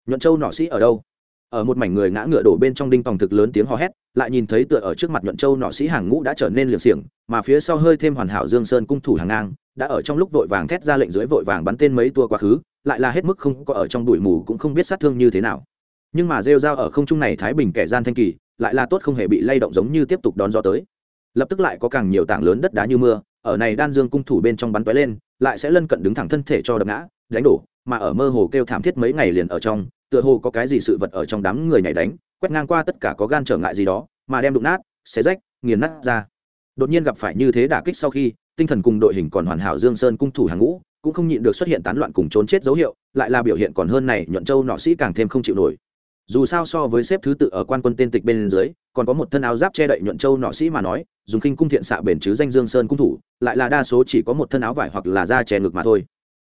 Nhuận châu nọ sĩ ở đâu? Ở một mảnh người ngã ngựa đổ bên trong đinh tòng thực lớn tiếng hò hét, lại nhìn thấy tựa ở trước mặt nhuận châu nọ sĩ hàng ngũ đã trở nên liều xiềng, mà phía sau hơi thêm hoàn hảo dương sơn cung thủ hàng ngang, đã ở trong lúc vội vàng thét ra lệnh dưới vội vàng bắn tên mấy tua quá khứ lại là hết mức không có ở trong bụi mù cũng không biết sát thương như thế nào. Nhưng mà rêu dao ở không trung này thái bình kẻ gian thanh kỳ, lại là tốt không hề bị lay động giống như tiếp tục đón gió tới. Lập tức lại có càng nhiều tảng lớn đất đá như mưa, ở này đan dương cung thủ bên trong bắn tóe lên, lại sẽ lân cận đứng thẳng thân thể cho đập ngã, đánh đổ, mà ở mơ hồ kêu thảm thiết mấy ngày liền ở trong, tựa hồ có cái gì sự vật ở trong đám người nhảy đánh, quét ngang qua tất cả có gan trở ngại gì đó, mà đem đụng nát, xé rách, nghiền nát ra. Đột nhiên gặp phải như thế đả kích sau khi, tinh thần cùng đội hình còn hoàn hảo dương sơn cung thủ hàng ngũ cũng không nhịn được xuất hiện tán loạn cùng trốn chết dấu hiệu, lại là biểu hiện còn hơn này, nhuận châu nọ sĩ càng thêm không chịu nổi. Dù sao so với xếp thứ tự ở quan quân tên tịch bên dưới, còn có một thân áo giáp che đậy nhuận châu nọ sĩ mà nói, dùng khinh cung thiện xạ bền chứ danh dương sơn cung thủ, lại là đa số chỉ có một thân áo vải hoặc là da che ngực mà thôi.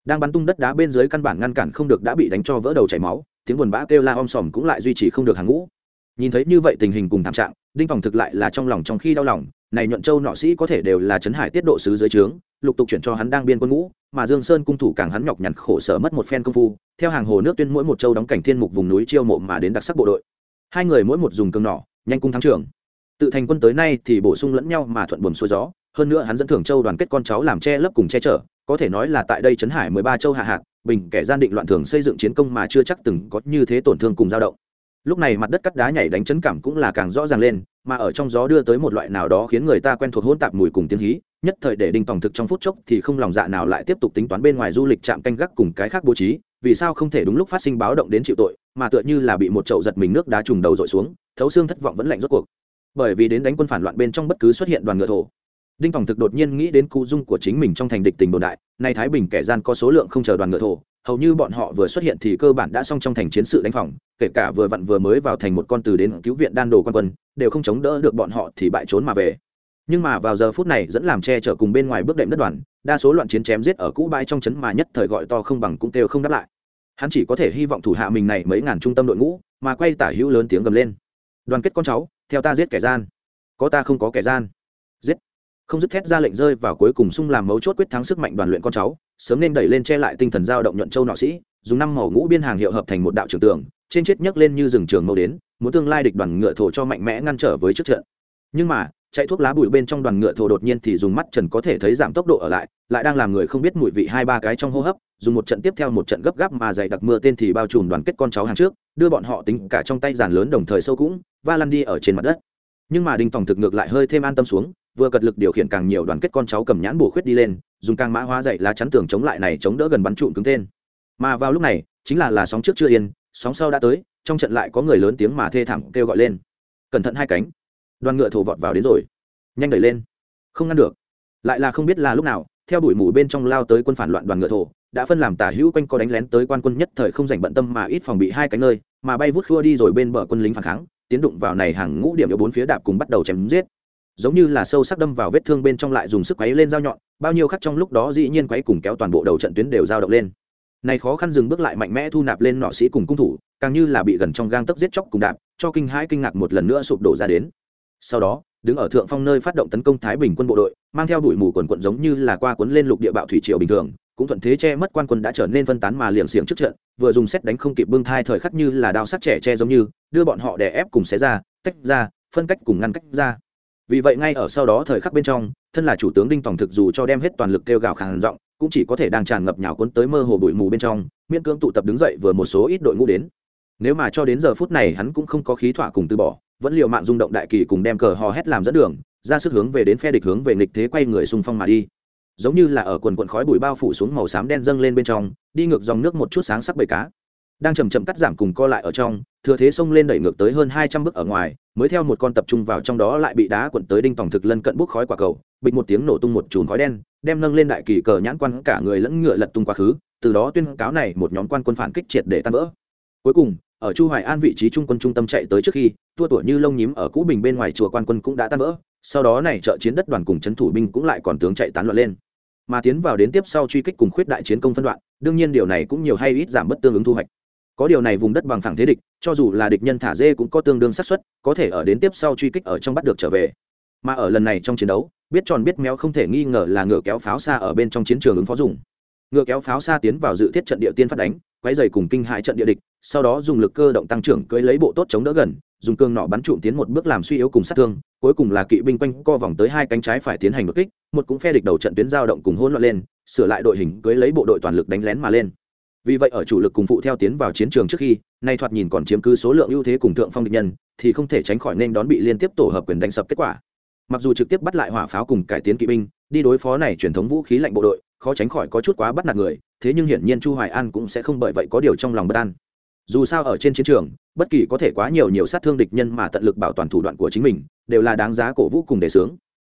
Đang bắn tung đất đá bên dưới căn bản ngăn cản không được đã bị đánh cho vỡ đầu chảy máu, tiếng buồn bã kêu la om sòm cũng lại duy trì không được hàng ngũ. Nhìn thấy như vậy tình hình cùng thảm trạng, đinh phòng thực lại là trong lòng trong khi đau lòng này nhuận châu nọ sĩ có thể đều là trấn hải tiết độ sứ dưới trướng, lục tục chuyển cho hắn đang biên quân ngũ, mà dương sơn cung thủ càng hắn nhọc nhằn khổ sở mất một phen công phu, theo hàng hồ nước tuyên mỗi một châu đóng cảnh thiên mục vùng núi chiêu mộ mà đến đặc sắc bộ đội. Hai người mỗi một dùng cương nỏ, nhanh cung thắng trưởng. Tự thành quân tới nay thì bổ sung lẫn nhau mà thuận buồm xuôi gió, hơn nữa hắn dẫn thưởng châu đoàn kết con cháu làm che lấp cùng che chở, có thể nói là tại đây trấn hải mười ba châu hạ hạt, bình kẻ gian định loạn thường xây dựng chiến công mà chưa chắc từng có như thế tổn thương cùng dao động. Lúc này mặt đất cắt đá nhảy đánh chấn cảm cũng là càng rõ ràng lên mà ở trong gió đưa tới một loại nào đó khiến người ta quen thuộc hỗn tạp mùi cùng tiếng hí, nhất thời để đinh tòng thực trong phút chốc thì không lòng dạ nào lại tiếp tục tính toán bên ngoài du lịch chạm canh gác cùng cái khác bố trí, vì sao không thể đúng lúc phát sinh báo động đến chịu tội, mà tựa như là bị một chậu giật mình nước đá trùng đầu dội xuống, thấu xương thất vọng vẫn lạnh rốt cuộc. Bởi vì đến đánh quân phản loạn bên trong bất cứ xuất hiện đoàn ngựa thổ. Đinh tòng thực đột nhiên nghĩ đến cụ dung của chính mình trong thành địch tình đồn đại, nay thái bình kẻ gian có số lượng không chờ đoàn ngựa thổ hầu như bọn họ vừa xuất hiện thì cơ bản đã xong trong thành chiến sự đánh phòng, kể cả vừa vặn vừa mới vào thành một con từ đến cứu viện đan đồ quan quân, đều không chống đỡ được bọn họ thì bại trốn mà về. Nhưng mà vào giờ phút này dẫn làm che chở cùng bên ngoài bước đệm đất đoàn, đa số loạn chiến chém giết ở cũ bãi trong trấn mà nhất thời gọi to không bằng cũng kêu không đáp lại. Hắn chỉ có thể hy vọng thủ hạ mình này mấy ngàn trung tâm đội ngũ, mà quay tả hữu lớn tiếng gầm lên. Đoàn kết con cháu, theo ta giết kẻ gian. Có ta không có kẻ gian. Giết không dứt thét ra lệnh rơi vào cuối cùng sung làm mấu chốt quyết thắng sức mạnh đoàn luyện con cháu, sớm nên đẩy lên che lại tinh thần giao động nhuận châu nọ sĩ, dùng năm màu ngũ biên hàng hiệu hợp thành một đạo trường tường, trên chết nhấc lên như rừng trường mâu đến, muốn tương lai địch đoàn ngựa thổ cho mạnh mẽ ngăn trở với trước trận. Nhưng mà, chạy thuốc lá bụi bên trong đoàn ngựa thổ đột nhiên thì dùng mắt trần có thể thấy giảm tốc độ ở lại lại đang làm người không biết mùi vị hai ba cái trong hô hấp, dùng một trận tiếp theo một trận gấp gáp mà dày đặc mưa tên thì bao trùm đoàn kết con cháu hàng trước, đưa bọn họ tính cả trong tay giàn lớn đồng thời sâu cũng, va lăn đi ở trên mặt đất. Nhưng mà đinh tòng thực ngược lại hơi thêm an tâm xuống vừa cật lực điều khiển càng nhiều đoàn kết con cháu cầm nhãn bổ khuyết đi lên, dùng càng mã hóa dậy lá chắn tường chống lại này chống đỡ gần bắn trụm cứng tên. Mà vào lúc này, chính là là sóng trước chưa yên, sóng sau đã tới, trong trận lại có người lớn tiếng mà thê thảm kêu gọi lên. Cẩn thận hai cánh. Đoàn ngựa thổ vọt vào đến rồi. Nhanh đẩy lên. Không ngăn được. Lại là không biết là lúc nào, theo đuổi mù bên trong lao tới quân phản loạn đoàn ngựa thổ, đã phân làm tả hữu quanh co đánh lén tới quan quân nhất thời không dành bận tâm mà ít phòng bị hai cánh nơi, mà bay vút khua đi rồi bên bờ quân lính phản kháng, tiến đụng vào này hàng ngũ điểm yếu bốn phía đạp cùng bắt đầu chém giết giống như là sâu sắc đâm vào vết thương bên trong lại dùng sức quấy lên dao nhọn, bao nhiêu khắc trong lúc đó dĩ nhiên quấy cùng kéo toàn bộ đầu trận tuyến đều dao động lên. Này khó khăn dừng bước lại mạnh mẽ thu nạp lên nọ sĩ cùng cung thủ, càng như là bị gần trong gang tấc giết chóc cùng đạp, cho kinh hãi kinh ngạc một lần nữa sụp đổ ra đến. Sau đó, đứng ở thượng phong nơi phát động tấn công thái bình quân bộ đội, mang theo đuổi mù quần quận giống như là qua cuốn lên lục địa bạo thủy triều bình thường, cũng thuận thế che mất quan quân đã trở nên phân tán mà liềm xiềng trước trận, vừa dùng xét đánh không kịp bưng thai thời khắc như là đao sắc trẻ che giống như, đưa bọn họ đè ép cùng xé ra, tách ra, phân cách cùng ngăn cách ra vì vậy ngay ở sau đó thời khắc bên trong, thân là chủ tướng đinh tổng thực dù cho đem hết toàn lực kêu gào khàn giọng, cũng chỉ có thể đang tràn ngập nhào cuốn tới mơ hồ bụi mù bên trong, miễn cưỡng tụ tập đứng dậy vừa một số ít đội ngũ đến. Nếu mà cho đến giờ phút này hắn cũng không có khí thỏa cùng từ bỏ, vẫn liều mạng rung động đại kỳ cùng đem cờ hò hét làm dẫn đường, ra sức hướng về đến phe địch hướng về nghịch thế quay người xung phong mà đi. Giống như là ở quần quần khói bụi bao phủ xuống màu xám đen dâng lên bên trong, đi ngược dòng nước một chút sáng sắc bầy cá đang chầm chậm cắt giảm cùng co lại ở trong, thừa thế xông lên đẩy ngược tới hơn hai trăm bước ở ngoài, mới theo một con tập trung vào trong đó lại bị đá quận tới đinh tòng thực lân cận bốc khói quả cầu, bịch một tiếng nổ tung một chùm khói đen, đem nâng lên đại kỳ cờ nhãn quan cả người lẫn ngựa lật tung quá khứ, từ đó tuyên cáo này một nhóm quan quân phản kích triệt để tan vỡ. Cuối cùng, ở chu hoài an vị trí trung quân trung tâm chạy tới trước khi, tua tuổi như lông nhím ở cũ bình bên ngoài chùa quan quân cũng đã tan vỡ, sau đó này trợ chiến đất đoàn cùng chấn thủ binh cũng lại còn tướng chạy tán loạn lên. Mà tiến vào đến tiếp sau truy kích cùng khuyết đại chiến công phân đoạn, đương nhiên điều này cũng nhiều hay ít giảm bất tương ứng thu hoạch có điều này vùng đất bằng phẳng thế địch, cho dù là địch nhân thả dê cũng có tương đương xác suất, có thể ở đến tiếp sau truy kích ở trong bắt được trở về. Mà ở lần này trong chiến đấu, biết tròn biết méo không thể nghi ngờ là ngựa kéo pháo xa ở bên trong chiến trường ứng phó dùng. Ngựa kéo pháo xa tiến vào dự thiết trận địa tiên phát đánh, quấy dày cùng kinh hại trận địa địch, sau đó dùng lực cơ động tăng trưởng cưỡi lấy bộ tốt chống đỡ gần, dùng cương nọ bắn trụm tiến một bước làm suy yếu cùng sát thương, cuối cùng là kỵ binh quanh co vòng tới hai cánh trái phải tiến hành đột kích, một cũng phe địch đầu trận tuyến giao động cùng hỗn loạn lên, sửa lại đội hình cưỡi lấy bộ đội toàn lực đánh lén mà lên vì vậy ở chủ lực cùng phụ theo tiến vào chiến trường trước khi, nay thoạt nhìn còn chiếm cứ số lượng ưu thế cùng thượng phong địch nhân, thì không thể tránh khỏi nên đón bị liên tiếp tổ hợp quyền đánh sập kết quả. Mặc dù trực tiếp bắt lại hỏa pháo cùng cải tiến kỵ binh, đi đối phó này truyền thống vũ khí lạnh bộ đội, khó tránh khỏi có chút quá bắt nạt người, thế nhưng hiển nhiên chu hoài an cũng sẽ không bởi vậy có điều trong lòng bất an. Dù sao ở trên chiến trường, bất kỳ có thể quá nhiều nhiều sát thương địch nhân mà tận lực bảo toàn thủ đoạn của chính mình, đều là đáng giá cổ vũ cùng đề sướng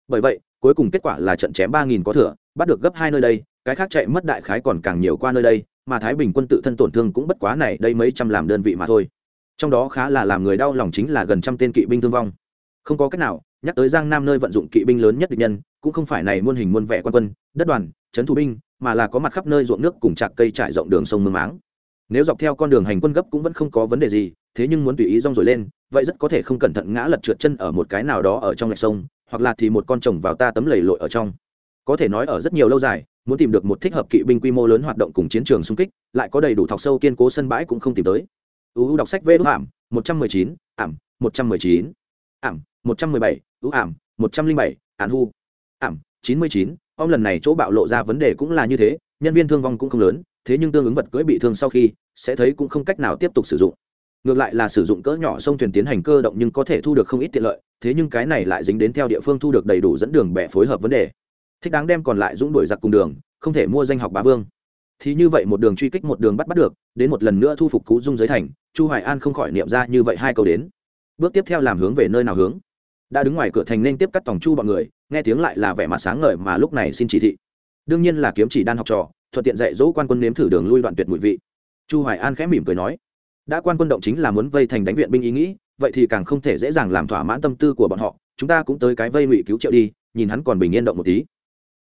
bởi vậy, cuối cùng kết quả là trận chém ba nghìn có thừa, bắt được gấp hai nơi đây, cái khác chạy mất đại khái còn càng nhiều qua nơi đây mà thái bình quân tự thân tổn thương cũng bất quá này đây mấy trăm làm đơn vị mà thôi. Trong đó khá là làm người đau lòng chính là gần trăm tên kỵ binh thương vong. Không có cách nào, nhắc tới giang nam nơi vận dụng kỵ binh lớn nhất địch nhân, cũng không phải này muôn hình muôn vẻ quan quân, đất đoàn, trấn thủ binh, mà là có mặt khắp nơi ruộng nước cùng chạc cây trải rộng đường sông mương máng. Nếu dọc theo con đường hành quân gấp cũng vẫn không có vấn đề gì, thế nhưng muốn tùy ý rong rồi lên, vậy rất có thể không cẩn thận ngã lật trượt chân ở một cái nào đó ở trong lạch sông, hoặc là thì một con chồng vào ta tấm lầy lội ở trong. Có thể nói ở rất nhiều lâu dài muốn tìm được một thích hợp kỵ binh quy mô lớn hoạt động cùng chiến trường xung kích, lại có đầy đủ thọc sâu kiên cố sân bãi cũng không tìm tới. Uu đọc sách vê đ ảm, một trăm mười chín, ảm, một trăm mười chín, ảm, một trăm mười bảy ưu ảm, một trăm linh bảy, ản hu, ảm, chín mươi chín. Ông lần này chỗ bạo lộ ra vấn đề cũng là như thế, nhân viên thương vong cũng không lớn, thế nhưng tương ứng vật cưỡi bị thương sau khi, sẽ thấy cũng không cách nào tiếp tục sử dụng. Ngược lại là sử dụng cỡ nhỏ sông thuyền tiến hành cơ động nhưng có thể thu được không ít tiện lợi, thế nhưng cái này lại dính đến theo địa phương thu được đầy đủ dẫn đường bẻ phối hợp vấn đề thích đáng đem còn lại dũng đuổi giặc cùng đường, không thể mua danh học bá vương. Thì như vậy một đường truy kích một đường bắt bắt được, đến một lần nữa thu phục cú dung giới thành, chu hoài an không khỏi niệm ra như vậy hai câu đến. Bước tiếp theo làm hướng về nơi nào hướng? Đã đứng ngoài cửa thành nên tiếp cắt tòng chu bọn người, nghe tiếng lại là vẻ mặt sáng ngời mà lúc này xin chỉ thị. Đương nhiên là kiếm chỉ đan học trò, thuận tiện dạy dỗ quan quân nếm thử đường lui đoạn tuyệt mùi vị. Chu hoài an khẽ mỉm cười nói, đã quan quân động chính là muốn vây thành đánh viện binh ý nghĩ, vậy thì càng không thể dễ dàng làm thỏa mãn tâm tư của bọn họ, chúng ta cũng tới cái vây ngụy cứu triệu đi, nhìn hắn còn bình yên động một tí.